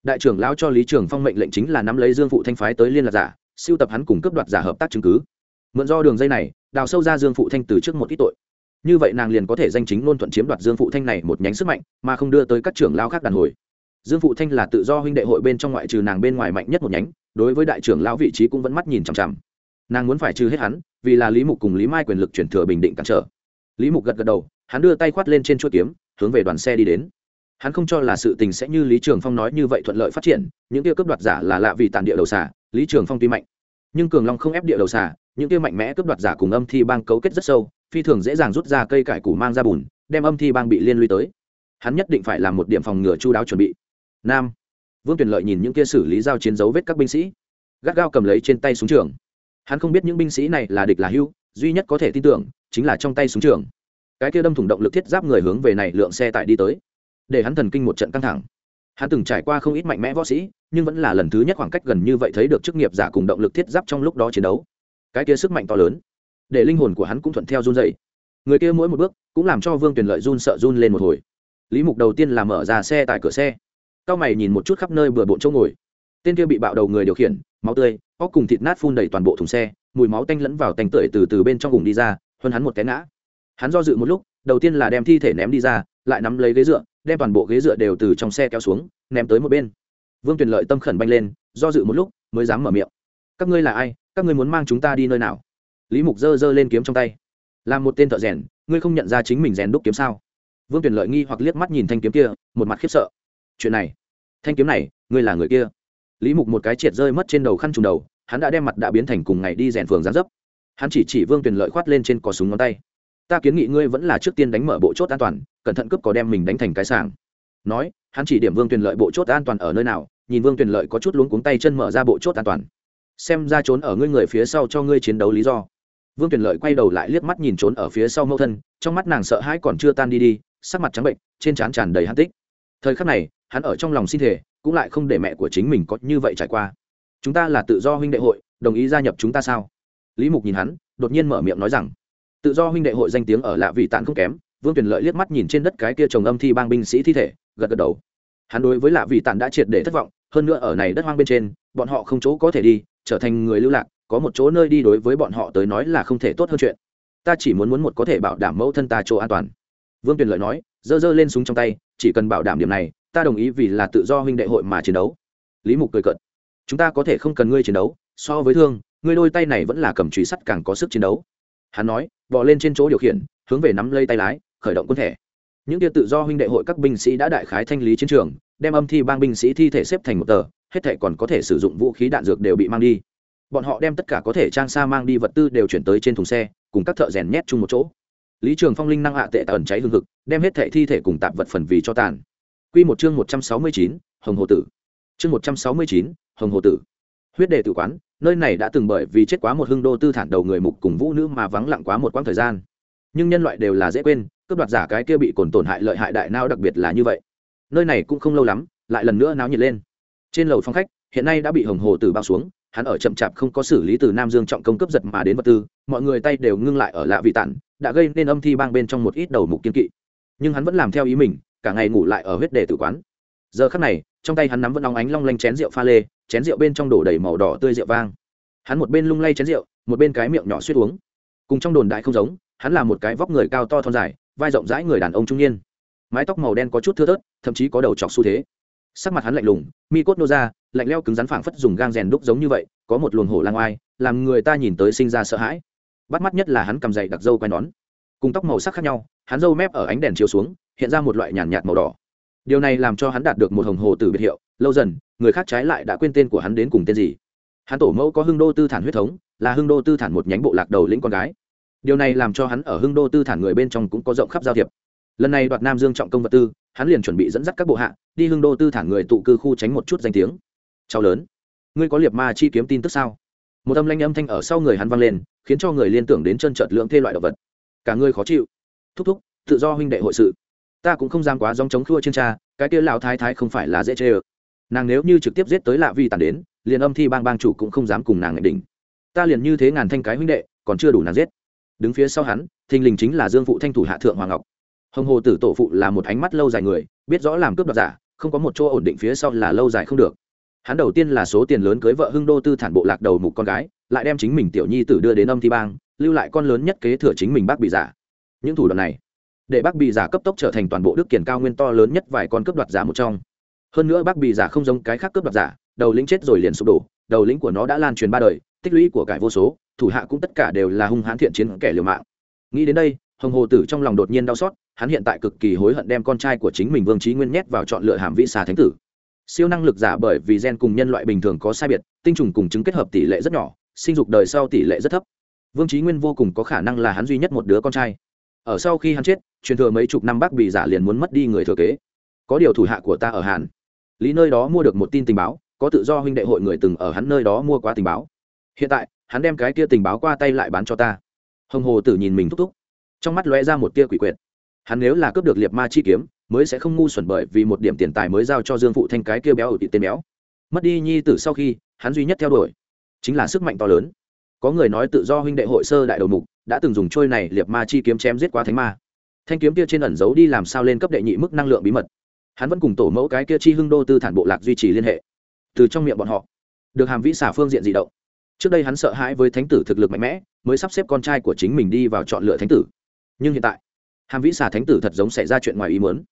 Đại trưởng lão cho lý trường phong mệnh lệnh chính là nắm lấy dương phụ thanh phái tới liên lạc giả, siêu tập hắn cùng cướp đoạt giả hợp tác chứng cứ. Mượn do đường dây này, đào sâu ra dương phụ thanh từ trước một ít tội. Như vậy nàng liền có thể danh chính ngôn thuận chiếm đoạt dương phụ thanh này một nhánh sức mạnh, mà không đưa tới các trưởng lao khác đàn hồi dương phụ thanh là tự do huynh đệ hội bên trong ngoại trừ nàng bên ngoài mạnh nhất một nhánh, đối với đại trưởng lão vị trí cũng vẫn mắt nhìn chằm chằm. Nàng muốn phải trừ hết hắn, vì là lý mục cùng lý mai quyền lực chuyển thừa bình định cản trở. Lý mục gật gật đầu, hắn đưa tay khoát lên trên chuỗi kiếm, hướng về đoàn xe đi đến. Hắn không cho là sự tình sẽ như lý trường phong nói như vậy thuận lợi phát triển, những kia cướp đoạt giả là lạ vì tàn địa đầu xả lý trường phong tuy mạnh, nhưng cường long không ép địa đầu xả những kia mạnh mẽ cướp đoạt giả cùng âm thi bang cấu kết rất sâu, phi thường dễ dàng rút ra cây cải củ mang ra bùn, đem âm thi bang bị liên lụy tới. Hắn nhất định phải làm một điểm phòng ngừa chu đáo chuẩn bị nam. Vương tuyền lợi nhìn những kia xử lý giao chiến dấu vết các binh sĩ, gắt gao cầm lấy trên tay súng trường. Hắn không biết những binh sĩ này là địch là hưu, duy nhất có thể tin tưởng chính là trong tay súng trường. Cái kia đâm thủng động lực thiết giáp người hướng về này lượng xe tải đi tới, để hắn thần kinh một trận căng thẳng. Hắn từng trải qua không ít mạnh mẽ võ sĩ, nhưng vẫn là lần thứ nhất khoảng cách gần như vậy thấy được chức nghiệp giả cùng động lực thiết giáp trong lúc đó chiến đấu. Cái kia sức mạnh to lớn, để linh hồn của hắn cũng thuận theo run dậy người kia mỗi một bước cũng làm cho vương tuyền lợi run sợ run lên một hồi. Lý mục đầu tiên là mở ra xe tại cửa xe cao mày nhìn một chút khắp nơi bừa bộn chỗ ngồi. Tên kia bị bạo đầu người điều khiển, máu tươi có cùng thịt nát phun đầy toàn bộ thùng xe, mùi máu tanh lẫn vào tành tưởi từ từ bên trong vùng đi ra, hơn hắn một té ngã. Hắn do dự một lúc, đầu tiên là đem thi thể ném đi ra, lại nắm lấy ghế dựa, đem toàn bộ ghế dựa đều từ trong xe kéo xuống, ném tới một bên. Vương tuyền lợi tâm khẩn banh lên, do dự một lúc, mới dám mở miệng. Các ngươi là ai? Các ngươi muốn mang chúng ta đi nơi nào? Lý mục giơ giơ lên kiếm trong tay. Là một tên thợ rèn, ngươi không nhận ra chính mình rèn đúc kiếm sao? Vương tuyển lợi nghi hoặc liếc mắt nhìn thanh kiếm kia, một mặt khiếp sợ chuyện này, thanh kiếm này, ngươi là người kia. Lý mục một cái triệt rơi mất trên đầu khăn trùng đầu, hắn đã đem mặt đã biến thành cùng ngày đi rèn phường gián dấp. Hắn chỉ chỉ vương Tuyền lợi khoát lên trên cò súng ngón tay. Ta kiến nghị ngươi vẫn là trước tiên đánh mở bộ chốt an toàn, cẩn thận cướp có đem mình đánh thành cái sàng nói, hắn chỉ điểm vương Tuyền lợi bộ chốt an toàn ở nơi nào, nhìn vương Tuyền lợi có chút luống cuống tay chân mở ra bộ chốt an toàn. Xem ra trốn ở ngươi người phía sau cho ngươi chiến đấu lý do. Vương Tuyền lợi quay đầu lại liếc mắt nhìn trốn ở phía sau mẫu thân, trong mắt nàng sợ hãi còn chưa tan đi đi, sắc mặt trắng bệnh, trên trán tràn đầy hát tích thời khắc này, hắn ở trong lòng xin thể cũng lại không để mẹ của chính mình có như vậy trải qua. Chúng ta là tự do huynh đệ hội, đồng ý gia nhập chúng ta sao? Lý mục nhìn hắn, đột nhiên mở miệng nói rằng, tự do huynh đệ hội danh tiếng ở lạ vị tạn không kém, vương Tuyền lợi liếc mắt nhìn trên đất cái kia trồng âm thi bang binh sĩ thi thể, gật gật đầu. Hắn đối với lạ vị tạn đã triệt để thất vọng, hơn nữa ở này đất hoang bên trên, bọn họ không chỗ có thể đi, trở thành người lưu lạc, có một chỗ nơi đi đối với bọn họ tới nói là không thể tốt hơn chuyện. Ta chỉ muốn muốn một có thể bảo đảm mẫu thân ta chỗ an toàn vương tuyền lợi nói, giơ giơ lên súng trong tay, chỉ cần bảo đảm điểm này, ta đồng ý vì là tự do huynh đệ hội mà chiến đấu. Lý mục cười cợt, chúng ta có thể không cần ngươi chiến đấu, so với thương, ngươi đôi tay này vẫn là cầm trùy sắt càng có sức chiến đấu. Hắn nói, bỏ lên trên chỗ điều khiển, hướng về nắm lấy tay lái, khởi động quân thể. Những kia tự do huynh đệ hội các binh sĩ đã đại khái thanh lý chiến trường, đem âm thi bang binh sĩ thi thể xếp thành một tờ, hết thể còn có thể sử dụng vũ khí đạn dược đều bị mang đi. Bọn họ đem tất cả có thể trang xa mang đi vật tư đều chuyển tới trên thùng xe, cùng các thợ rèn nhét chung một chỗ lý trường phong linh năng hạ tệ tẩn cháy hương thực đem hết thệ thi thể cùng tạp vật phần vì cho tàn. Q một chương một trăm sáu mươi chín, hồng hồ tử. Chương một trăm sáu mươi chín, hồng hồ tử. Huyết đề tử quán, nơi này đã từng bởi vì chết quá một hưng đô tư thản đầu người mục cùng vũ nữ mà vắng lặng quá một quãng thời gian. Nhưng nhân loại đều là dễ quên, cướp đoạt giả cái kia bị cồn tổn hại lợi hại đại nao đặc biệt là như vậy. Nơi này cũng không lâu lắm, lại lần nữa náo nhiệt lên. Trên lầu phong khách, hiện nay đã bị hồng hồ tử bao xuống hắn ở chậm chạp không có xử lý từ nam dương trọng công cấp giật mà đến vật tư, mọi người tay đều ngưng lại ở lạ vị tản, đã gây nên âm thi bang bên trong một ít đầu mục kiên kỵ. Nhưng hắn vẫn làm theo ý mình, cả ngày ngủ lại ở huyết đề tử quán. Giờ khắc này, trong tay hắn nắm vẫn óng ánh long lanh chén rượu pha lê, chén rượu bên trong đổ đầy màu đỏ tươi rượu vang. Hắn một bên lung lay chén rượu, một bên cái miệng nhỏ suýt uống. Cùng trong đồn đại không giống, hắn là một cái vóc người cao to thon dài, vai rộng rãi người đàn ông trung niên. Mái tóc màu đen có chút thưa thớt, thậm chí có đầu chọc xu thế. Sắc mặt hắn lạnh lùng, mi cốt nô ra lạnh leo cứng rắn phảng phất dùng gang rèn đúc giống như vậy có một luồng hổ lang oai làm người ta nhìn tới sinh ra sợ hãi. Bắt mắt nhất là hắn cầm dậy đặc dâu quai nón cùng tóc màu sắc khác nhau hắn dâu mép ở ánh đèn chiếu xuống hiện ra một loại nhàn nhạt, nhạt màu đỏ. Điều này làm cho hắn đạt được một hồng hồ từ biệt hiệu lâu dần người khác trái lại đã quên tên của hắn đến cùng tên gì. Hắn tổ mẫu có hưng đô tư thản huyết thống là hưng đô tư thản một nhánh bộ lạc đầu lĩnh con gái. Điều này làm cho hắn ở hưng đô tư thản người bên trong cũng có rộng khắp giao thiệp. Lần này đoạt nam dương trọng công vật tư hắn liền chuẩn bị dẫn dắt các bộ hạ đi hưng đô tư thản người tụ cư khu tránh một chút danh tiếng cháu lớn, ngươi có liệt ma chi kiếm tin tức sao? Một âm lanh âm thanh ở sau người hắn vang lên, khiến cho người liên tưởng đến chân trợt lượng thê loại động vật. Cả ngươi khó chịu. Thúc thúc, tự do huynh đệ hội sự. Ta cũng không dám quá dòng chống khua trên cha, cái kia lão thái thái không phải là dễ chê ơ. Nàng nếu như trực tiếp giết tới lạ vi tàn đến, liền âm thi bang bang chủ cũng không dám cùng nàng ngạch đỉnh. Ta liền như thế ngàn thanh cái huynh đệ, còn chưa đủ nàng giết. Đứng phía sau hắn, thình lình chính là dương phụ thanh thủ hạ thượng hoàng ngọc. Hồng hồ tử tổ phụ là một ánh mắt lâu dài người, biết rõ làm cướp đoạt giả, không có một chỗ ổn định phía sau là lâu dài không được hắn đầu tiên là số tiền lớn cưới vợ hưng đô tư thản bộ lạc đầu mục con gái, lại đem chính mình tiểu nhi tử đưa đến âm thi bang, lưu lại con lớn nhất kế thừa chính mình bác bị giả. Những thủ đoạn này, để bác bị giả cấp tốc trở thành toàn bộ đức kiển cao nguyên to lớn nhất vài con cướp đoạt giả một trong. Hơn nữa bác bị giả không giống cái khác cướp đoạt giả, đầu lĩnh chết rồi liền sụp đổ, đầu lĩnh của nó đã lan truyền ba đời, tích lũy của cải vô số, thủ hạ cũng tất cả đều là hung hãn thiện chiến kẻ liều mạng. Nghĩ đến đây, hồng hồ tử trong lòng đột nhiên đau xót, hắn hiện tại cực kỳ hối hận đem con trai của chính mình vương trí nguyên nhét vào chọn lựa hàm vĩ xà thánh tử siêu năng lực giả bởi vì gen cùng nhân loại bình thường có sai biệt, tinh trùng cùng chứng kết hợp tỷ lệ rất nhỏ, sinh dục đời sau tỷ lệ rất thấp. Vương trí nguyên vô cùng có khả năng là hắn duy nhất một đứa con trai. Ở sau khi hắn chết, truyền thừa mấy chục năm bác bị giả liền muốn mất đi người thừa kế. Có điều thủ hạ của ta ở hàn lý nơi đó mua được một tin tình báo, có tự do huynh đệ hội người từng ở hắn nơi đó mua qua tình báo. Hiện tại, hắn đem cái kia tình báo qua tay lại bán cho ta. Hồng hồ tử nhìn mình thúc thúc, trong mắt lóe ra một tia quỷ quyệt hắn nếu là cướp được liệt ma chi kiếm, mới sẽ không ngu xuẩn bởi vì một điểm tiền tài mới giao cho dương phụ thanh cái kia béo ở tịt tên béo. Mất đi nhi tử sau khi, hắn duy nhất theo đuổi chính là sức mạnh to lớn. Có người nói tự do huynh đệ hội sơ đại đầu mục, đã từng dùng trôi này liệt ma chi kiếm chém giết qua thánh ma. Thanh kiếm kia trên ẩn giấu đi làm sao lên cấp đệ nhị mức năng lượng bí mật. Hắn vẫn cùng tổ mẫu cái kia chi hưng đô tư thản bộ lạc duy trì liên hệ. Từ trong miệng bọn họ, được hàm vĩ xả phương diện di động. Trước đây hắn sợ hãi với thánh tử thực lực mạnh mẽ, mới sắp xếp con trai của chính mình đi vào chọn lựa thánh tử. Nhưng hiện tại hàm vĩ xà thánh tử thật giống xảy ra chuyện ngoài ý muốn.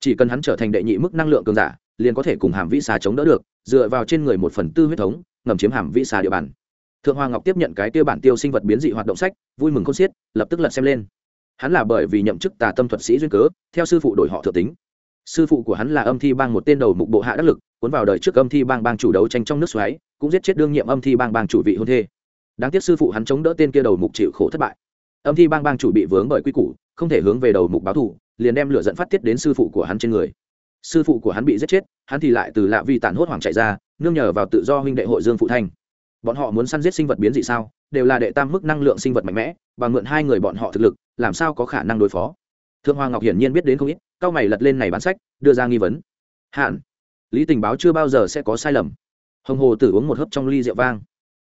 Chỉ cần hắn trở thành đệ nhị mức năng lượng cường giả, liền có thể cùng hàm vĩ xà chống đỡ được, dựa vào trên người một phần tư huyết thống, ngầm chiếm hàm vĩ xà địa bàn. Thượng hoàng ngọc tiếp nhận cái tiêu bản tiêu sinh vật biến dị hoạt động sách, vui mừng không xiết, lập tức lật xem lên. Hắn là bởi vì nhậm chức tà tâm thuật sĩ duyên cớ, theo sư phụ đổi họ thượng tính. Sư phụ của hắn là âm thi bang một tên đầu mục bộ hạ đắc lực, cuốn vào đời trước âm thi bang bang chủ đấu tranh trong nước xoáy, cũng giết chết đương nhiệm âm thi bang bang chủ vị hôn thê. Đáng tiếc sư phụ hắn chống đỡ tên kia đầu mục chịu khổ thất bại. Âm thi bang bang chủ bị vướng bởi quy củ không thể hướng về đầu mục báo thù, liền đem lửa dẫn phát tiết đến sư phụ của hắn trên người. Sư phụ của hắn bị giết chết, hắn thì lại từ lạ vi tản hốt hoảng chạy ra, nương nhờ vào tự do huynh đệ hội dương phụ thanh. Bọn họ muốn săn giết sinh vật biến dị sao, đều là đệ tam mức năng lượng sinh vật mạnh mẽ và mượn hai người bọn họ thực lực, làm sao có khả năng đối phó? Thượng hoàng ngọc hiển nhiên biết đến không ít, cao mày lật lên này bán sách, đưa ra nghi vấn. Hạn, lý tình báo chưa bao giờ sẽ có sai lầm. Hồng hồ tử uống một hớp trong ly rượu vang.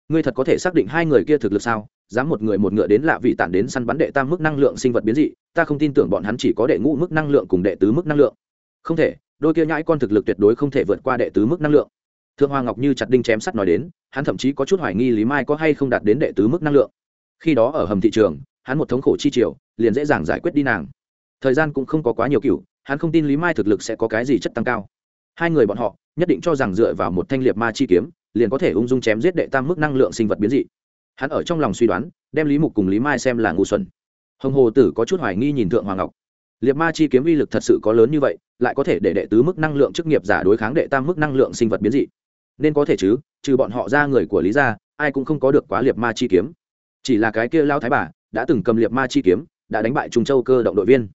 Ngươi thật có thể xác định hai người kia thực lực sao? Dám một người một ngựa đến lạ vị tản đến săn bắn đệ tam mức năng lượng sinh vật biến dị, ta không tin tưởng bọn hắn chỉ có đệ ngũ mức năng lượng cùng đệ tứ mức năng lượng. Không thể, đôi kia nhãi con thực lực tuyệt đối không thể vượt qua đệ tứ mức năng lượng. Thượng hoa ngọc như chặt đinh chém sắt nói đến, hắn thậm chí có chút hoài nghi lý mai có hay không đạt đến đệ tứ mức năng lượng. Khi đó ở hầm thị trường, hắn một thống khổ chi triều, liền dễ dàng giải quyết đi nàng. Thời gian cũng không có quá nhiều cựu, hắn không tin lý mai thực lực sẽ có cái gì chất tăng cao. Hai người bọn họ, nhất định cho rằng dựa vào một thanh liệt ma chi kiếm, liền có thể ung dung chém giết đệ tam mức năng lượng sinh vật biến dị hắn ở trong lòng suy đoán, đem lý mục cùng lý mai xem là ngu xuẩn. Hồng hồ tử có chút hoài nghi nhìn thượng hoàng ngọc. Liệt ma chi kiếm uy lực thật sự có lớn như vậy, lại có thể để đệ tứ mức năng lượng chức nghiệp giả đối kháng đệ tam mức năng lượng sinh vật biến dị. Nên có thể chứ, trừ bọn họ ra người của lý gia, ai cũng không có được quá liệt ma chi kiếm. Chỉ là cái kia lao thái bà đã từng cầm liệt ma chi kiếm, đã đánh bại trung châu cơ động đội viên.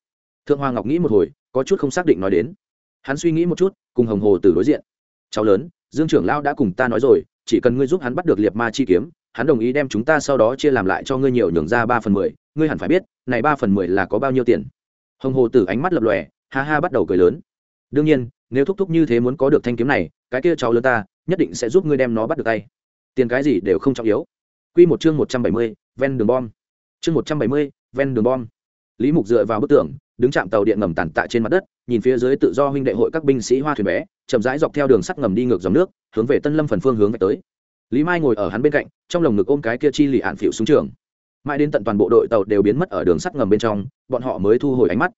Thượng hoàng ngọc nghĩ một hồi, có chút không xác định nói đến. Hắn suy nghĩ một chút, cùng hồng hồ tử đối diện. Cháu lớn, dương trưởng lao đã cùng ta nói rồi, chỉ cần ngươi giúp hắn bắt được liệt ma chi kiếm hắn đồng ý đem chúng ta sau đó chia làm lại cho ngươi nhiều nhường ra ba phần mười, ngươi hẳn phải biết, này ba phần mười là có bao nhiêu tiền. Hồng hồ tử ánh mắt lập lòe, ha ha bắt đầu cười lớn. Đương nhiên, nếu thúc thúc như thế muốn có được thanh kiếm này, cái kia cháu lớn ta, nhất định sẽ giúp ngươi đem nó bắt được tay. Tiền cái gì đều không trọng yếu. Q một chương một trăm bảy mươi, ven đường bom. Chương một trăm bảy mươi, ven đường bom. Lý mục dựa vào bức tường, đứng chạm tàu điện ngầm tàn tạ trên mặt đất, nhìn phía dưới tự do huynh đệ hội các binh sĩ hoa thuyền bé, chậm rãi dọc theo đường sắt ngầm đi ngược dòng nước, hướng về tân lâm phần phương hướng về tới lý mai ngồi ở hắn bên cạnh, trong lồng ngực ôm cái kia chi lì ạn phịu xuống trường. Mãi đến tận toàn bộ đội tàu đều biến mất ở đường sắt ngầm bên trong, bọn họ mới thu hồi ánh mắt.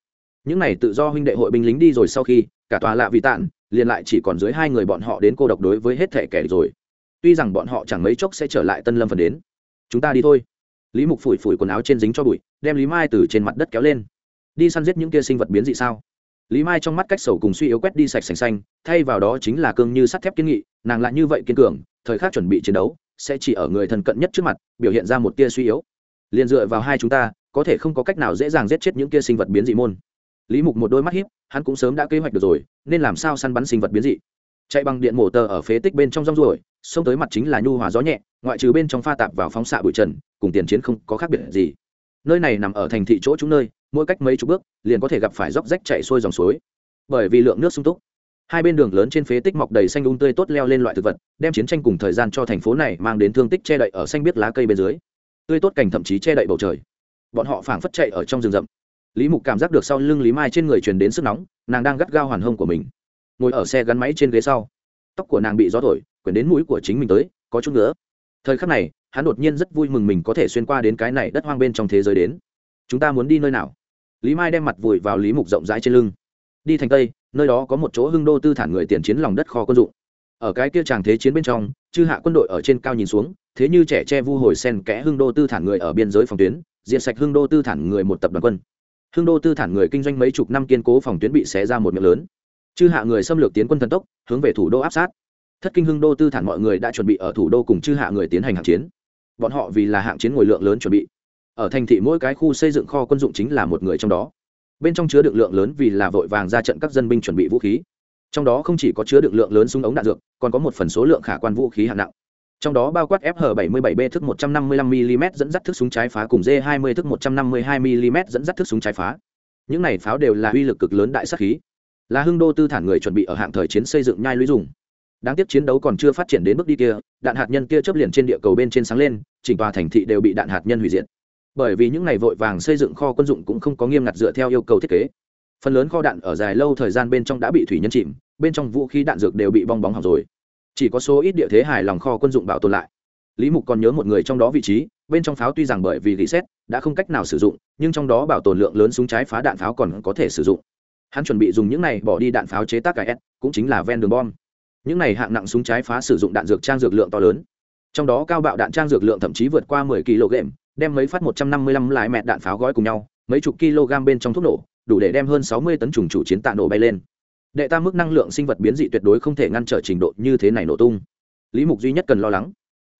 Những này tự do huynh đệ hội binh lính đi rồi sau khi, cả tòa lạ vị tạn, liền lại chỉ còn dưới hai người bọn họ đến cô độc đối với hết thể kẻ rồi. Tuy rằng bọn họ chẳng mấy chốc sẽ trở lại tân lâm phần đến. Chúng ta đi thôi. Lý mục phủi phủi quần áo trên dính cho bụi, đem lý mai từ trên mặt đất kéo lên. Đi săn giết những kia sinh vật biến dị sao? Lý mai trong mắt cách sầu cùng suy yếu quét đi sạch sành xanh, thay vào đó chính là cương như sắt thép kiên nghị, nàng lại như vậy kiên cường thời khắc chuẩn bị chiến đấu, sẽ chỉ ở người thân cận nhất trước mặt, biểu hiện ra một tia suy yếu. Liền dựa vào hai chúng ta, có thể không có cách nào dễ dàng giết chết những kia sinh vật biến dị môn. Lý mục một đôi mắt hiếp hắn cũng sớm đã kế hoạch được rồi, nên làm sao săn bắn sinh vật biến dị. Chạy bằng điện mổ tờ ở phế tích bên trong rong ruổi, xông tới mặt chính là nhu hòa gió nhẹ, ngoại trừ bên trong pha tạp vào phóng xạ bụi trần, cùng tiền chiến không có khác biệt gì. Nơi này nằm ở thành thị chỗ chúng nơi, mỗi cách mấy chục bước, liền có thể gặp phải dốc rách chạy xuôi dòng suối. Bởi vì lượng nước sung túc hai bên đường lớn trên phế tích mọc đầy xanh un tươi tốt leo lên loại thực vật, đem chiến tranh cùng thời gian cho thành phố này mang đến thương tích che đậy ở xanh biết lá cây bên dưới. Tươi tốt cảnh thậm chí che đậy bầu trời. Bọn họ phảng phất chạy ở trong rừng rậm. Lý mục cảm giác được sau lưng lý mai trên người truyền đến sức nóng, nàng đang gắt gao hoàn hông của mình. Ngồi ở xe gắn máy trên ghế sau. Tóc của nàng bị gió thổi quyển đến mũi của chính mình tới, có chút nữa thời khắc này, hắn đột nhiên rất vui mừng mình có thể xuyên qua đến cái này đất hoang bên trong thế giới đến. Chúng ta muốn đi nơi nào? Lý mai đem mặt vùi vào lý mục rộng rãi trên lưng. Đi thành tây nơi đó có một chỗ hưng đô tư thản người tiền chiến lòng đất kho quân dụng. Ở cái kia tràng thế chiến bên trong, chư hạ quân đội ở trên cao nhìn xuống, thế như trẻ tre vu hồi sen kẽ hưng đô tư thản người ở biên giới phòng tuyến diện sạch hưng đô tư thản người một tập đoàn quân. Hưng đô tư thản người kinh doanh mấy chục năm kiên cố phòng tuyến bị xé ra một miệng lớn. Chư hạ người xâm lược tiến quân thần tốc, hướng về thủ đô áp sát. Thất kinh hưng đô tư thản mọi người đã chuẩn bị ở thủ đô cùng chư hạ người tiến hành hạng chiến. Bọn họ vì là hạng chiến ngồi lượng lớn chuẩn bị. Ở thành thị mỗi cái khu xây dựng kho quân dụng chính là một người trong đó bên trong chứa được lượng lớn vì là vội vàng ra trận các dân binh chuẩn bị vũ khí. Trong đó không chỉ có chứa được lượng lớn súng ống đạn dược, còn có một phần số lượng khả quan vũ khí hạng nặng. Trong đó bao quát fh 77 b thức 155 mm dẫn dắt thức súng trái phá cùng g 20 thức 152 mm dẫn dắt thức súng trái phá. Những này pháo đều là uy lực cực lớn đại sát khí. Là hưng đô tư thản người chuẩn bị ở hạng thời chiến xây dựng nhai lũy dùng. Đáng tiếc chiến đấu còn chưa phát triển đến bước đi kia, đạn hạt nhân kia chớp liền trên địa cầu bên trên sáng lên, chỉnh tòa thành thị đều bị đạn hạt nhân hủy diệt bởi vì những ngày vội vàng xây dựng kho quân dụng cũng không có nghiêm ngặt dựa theo yêu cầu thiết kế. Phần lớn kho đạn ở dài lâu thời gian bên trong đã bị thủy nhân chìm, bên trong vũ khí đạn dược đều bị bong bóng hỏng rồi. Chỉ có số ít địa thế hài lòng kho quân dụng bảo tồn lại. Lý mục còn nhớ một người trong đó vị trí, bên trong pháo tuy rằng bởi vì gỉ đã không cách nào sử dụng, nhưng trong đó bảo tồn lượng lớn súng trái phá đạn pháo còn có thể sử dụng. Hắn chuẩn bị dùng những này bỏ đi đạn pháo chế tác cái s, cũng chính là ven đường bom những này hạng nặng súng trái phá sử dụng đạn dược trang dược lượng to lớn. Trong đó cao bạo đạn trang dược lượng thậm chí vượt qua 10 kg đem mấy phát 155 lái mẹ đạn pháo gói cùng nhau, mấy chục kg bên trong thuốc nổ, đủ để đem hơn 60 tấn trùng chủ chiến tạ nổ bay lên. Đệ tam mức năng lượng sinh vật biến dị tuyệt đối không thể ngăn trở trình độ như thế này nổ tung. Lý mục duy nhất cần lo lắng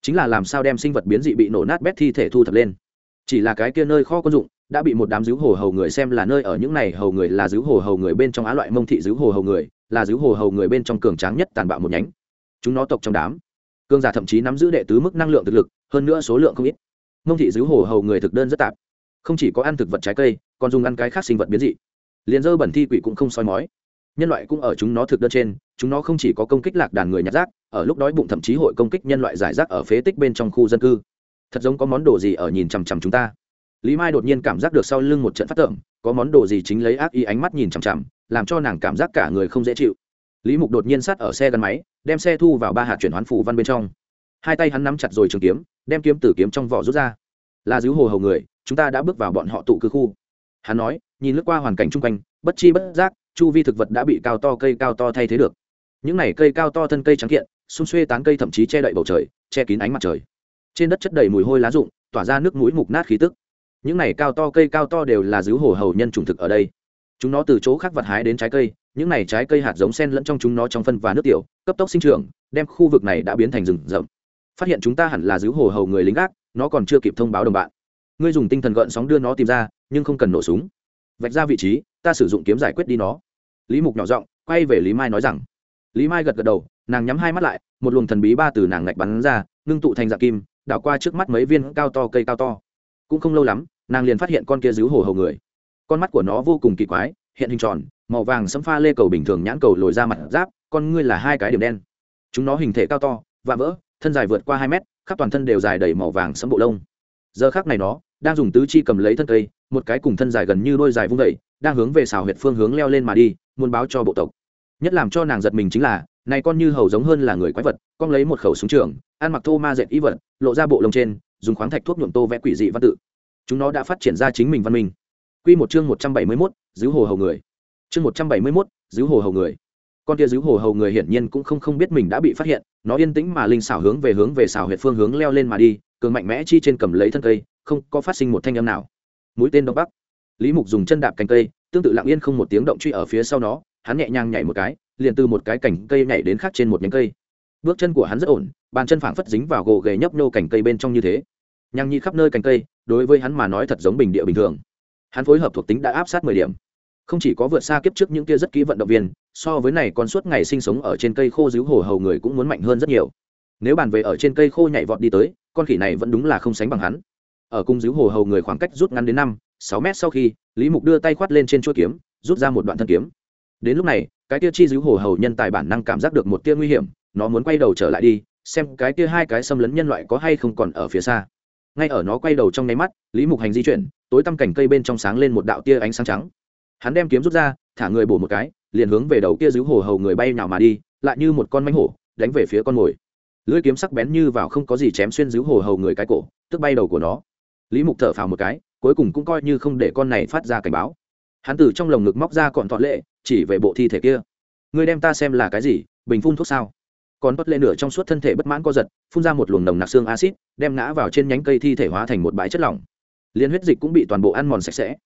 chính là làm sao đem sinh vật biến dị bị nổ nát bét thi thể thu thập lên. Chỉ là cái kia nơi kho quân dụng, đã bị một đám dữ hồ hầu người xem là nơi ở những này hầu người là dữ hồ hầu người bên trong á loại mông thị dữ hồ hầu người, là dữ hồ hầu người bên trong cường tráng nhất tàn bạo một nhánh. Chúng nó tộc trong đám cương giả thậm chí nắm giữ đệ tứ mức năng lượng thực lực, hơn nữa số lượng không ít mông thị dứ hồ hầu người thực đơn rất tạp. Không chỉ có ăn thực vật trái cây, còn dùng ăn cái khác sinh vật biến dị. Liền dơ bẩn thi quỷ cũng không soi mói. Nhân loại cũng ở chúng nó thực đơn trên, chúng nó không chỉ có công kích lạc đàn người nhặt rác, ở lúc đói bụng thậm chí hội công kích nhân loại giải rác ở phế tích bên trong khu dân cư. Thật giống có món đồ gì ở nhìn chằm chằm chúng ta. Lý mai đột nhiên cảm giác được sau lưng một trận phát tưởng có món đồ gì chính lấy ác ý ánh mắt nhìn chằm chằm, làm cho nàng cảm giác cả người không dễ chịu. Lý mục đột nhiên sát ở xe gắn máy, đem xe thu vào ba hạt chuyển hoán phủ văn bên trong hai tay hắn nắm chặt rồi trường kiếm, đem kiếm tử kiếm trong vỏ rút ra. Là dữ hồ hầu người, chúng ta đã bước vào bọn họ tụ cư khu. Hắn nói, nhìn lướt qua hoàn cảnh chung quanh, bất chi bất giác, chu vi thực vật đã bị cao to cây cao to thay thế được. Những này cây cao to thân cây trắng kiện, xung xuê tán cây thậm chí che đậy bầu trời, che kín ánh mặt trời. Trên đất chất đầy mùi hôi lá rụng, tỏa ra nước mũi mục nát khí tức. Những này cao to cây cao to đều là dứ hồ hầu nhân trùng thực ở đây. Chúng nó từ chỗ khác vật hái đến trái cây, những này trái cây hạt giống sen lẫn trong chúng nó trong phân và nước tiểu, cấp tốc sinh trưởng, đem khu vực này đã biến thành rừng rậm phát hiện chúng ta hẳn là giữ hồ hầu người lính gác, nó còn chưa kịp thông báo đồng bạn. Ngươi dùng tinh thần gợn sóng đưa nó tìm ra, nhưng không cần nổ súng. Vạch ra vị trí, ta sử dụng kiếm giải quyết đi nó. Lý mục nhỏ giọng, quay về lý mai nói rằng. Lý mai gật gật đầu, nàng nhắm hai mắt lại, một luồng thần bí ba từ nàng ngạch bắn ra, ngưng tụ thành dạng kim, đảo qua trước mắt mấy viên cao to cây cao to. Cũng không lâu lắm, nàng liền phát hiện con kia díu hồ hầu người. Con mắt của nó vô cùng kỳ quái, hiện hình tròn, màu vàng sẫm pha lê cầu bình thường nhãn cầu lồi ra mặt giáp, con ngươi là hai cái điểm đen. Chúng nó hình thể cao to và vỡ thân dài vượt qua hai mét khắp toàn thân đều dài đầy màu vàng sẫm bộ lông giờ khác này nó đang dùng tứ chi cầm lấy thân cây một cái cùng thân dài gần như đôi dài vung vẩy đang hướng về xào huyệt phương hướng leo lên mà đi muốn báo cho bộ tộc nhất làm cho nàng giật mình chính là này con như hầu giống hơn là người quái vật con lấy một khẩu súng trường ăn mặc thô ma dệt y vật lộ ra bộ lông trên dùng khoáng thạch thuốc nhuộm tô vẽ quỷ dị văn tự chúng nó đã phát triển ra chính mình văn minh Quy một chương một trăm bảy mươi 171, giữ hồ hầu người. Chương một trăm bảy mươi 171, giữ hồ hầu người. Con kia giữ hồ hầu người hiển nhiên cũng không không biết mình đã bị phát hiện, nó yên tĩnh mà linh xảo hướng về hướng về xảo huyệt phương hướng leo lên mà đi, cường mạnh mẽ chi trên cầm lấy thân cây, không có phát sinh một thanh âm nào. Mũi tên đông bắc. Lý Mục dùng chân đạp cành cây, tương tự lặng yên không một tiếng động truy ở phía sau nó, hắn nhẹ nhàng nhảy một cái, liền từ một cái cành cây nhảy đến khác trên một nhánh cây. Bước chân của hắn rất ổn, bàn chân phảng phất dính vào gỗ ghề nhấp nhô cành cây bên trong như thế. Nhang nhi khắp nơi cành cây, đối với hắn mà nói thật giống bình địa bình thường hắn phối hợp thuộc tính đã áp sát mười điểm không chỉ có vượt xa kiếp trước những kia rất kỹ vận động viên so với này còn suốt ngày sinh sống ở trên cây khô díu hồ hầu người cũng muốn mạnh hơn rất nhiều. Nếu bàn về ở trên cây khô nhảy vọt đi tới, con khỉ này vẫn đúng là không sánh bằng hắn. Ở cung díu hồ hầu người khoảng cách rút ngắn đến năm, sáu mét sau khi, lý mục đưa tay khoát lên trên chuỗi kiếm, rút ra một đoạn thân kiếm. Đến lúc này, cái tia chi díu hồ hầu nhân tài bản năng cảm giác được một tia nguy hiểm, nó muốn quay đầu trở lại đi, xem cái tia hai cái xâm lấn nhân loại có hay không còn ở phía xa. Ngay ở nó quay đầu trong nháy mắt, lý mục hành di chuyển, tối tăm cảnh cây bên trong sáng lên một đạo tia ánh sáng trắng. Hắn đem kiếm rút ra, thả người bổ một cái liền hướng về đầu kia giữ hồ hầu người bay nào mà đi, lại như một con mánh hổ, đánh về phía con mồi. Lưỡi kiếm sắc bén như vào không có gì chém xuyên giữ hồ hầu người cái cổ, tức bay đầu của nó. Lý mục thở phào một cái, cuối cùng cũng coi như không để con này phát ra cảnh báo. Hắn từ trong lồng ngực móc ra còn thọ lệ, chỉ về bộ thi thể kia. Ngươi đem ta xem là cái gì, bình phun thuốc sao? Còn bất lệ nửa trong suốt thân thể bất mãn co giật, phun ra một luồng nồng nặc xương acid đem ngã vào trên nhánh cây thi thể hóa thành một bãi chất lỏng. Liên huyết dịch cũng bị toàn bộ ăn mòn sạch sẽ.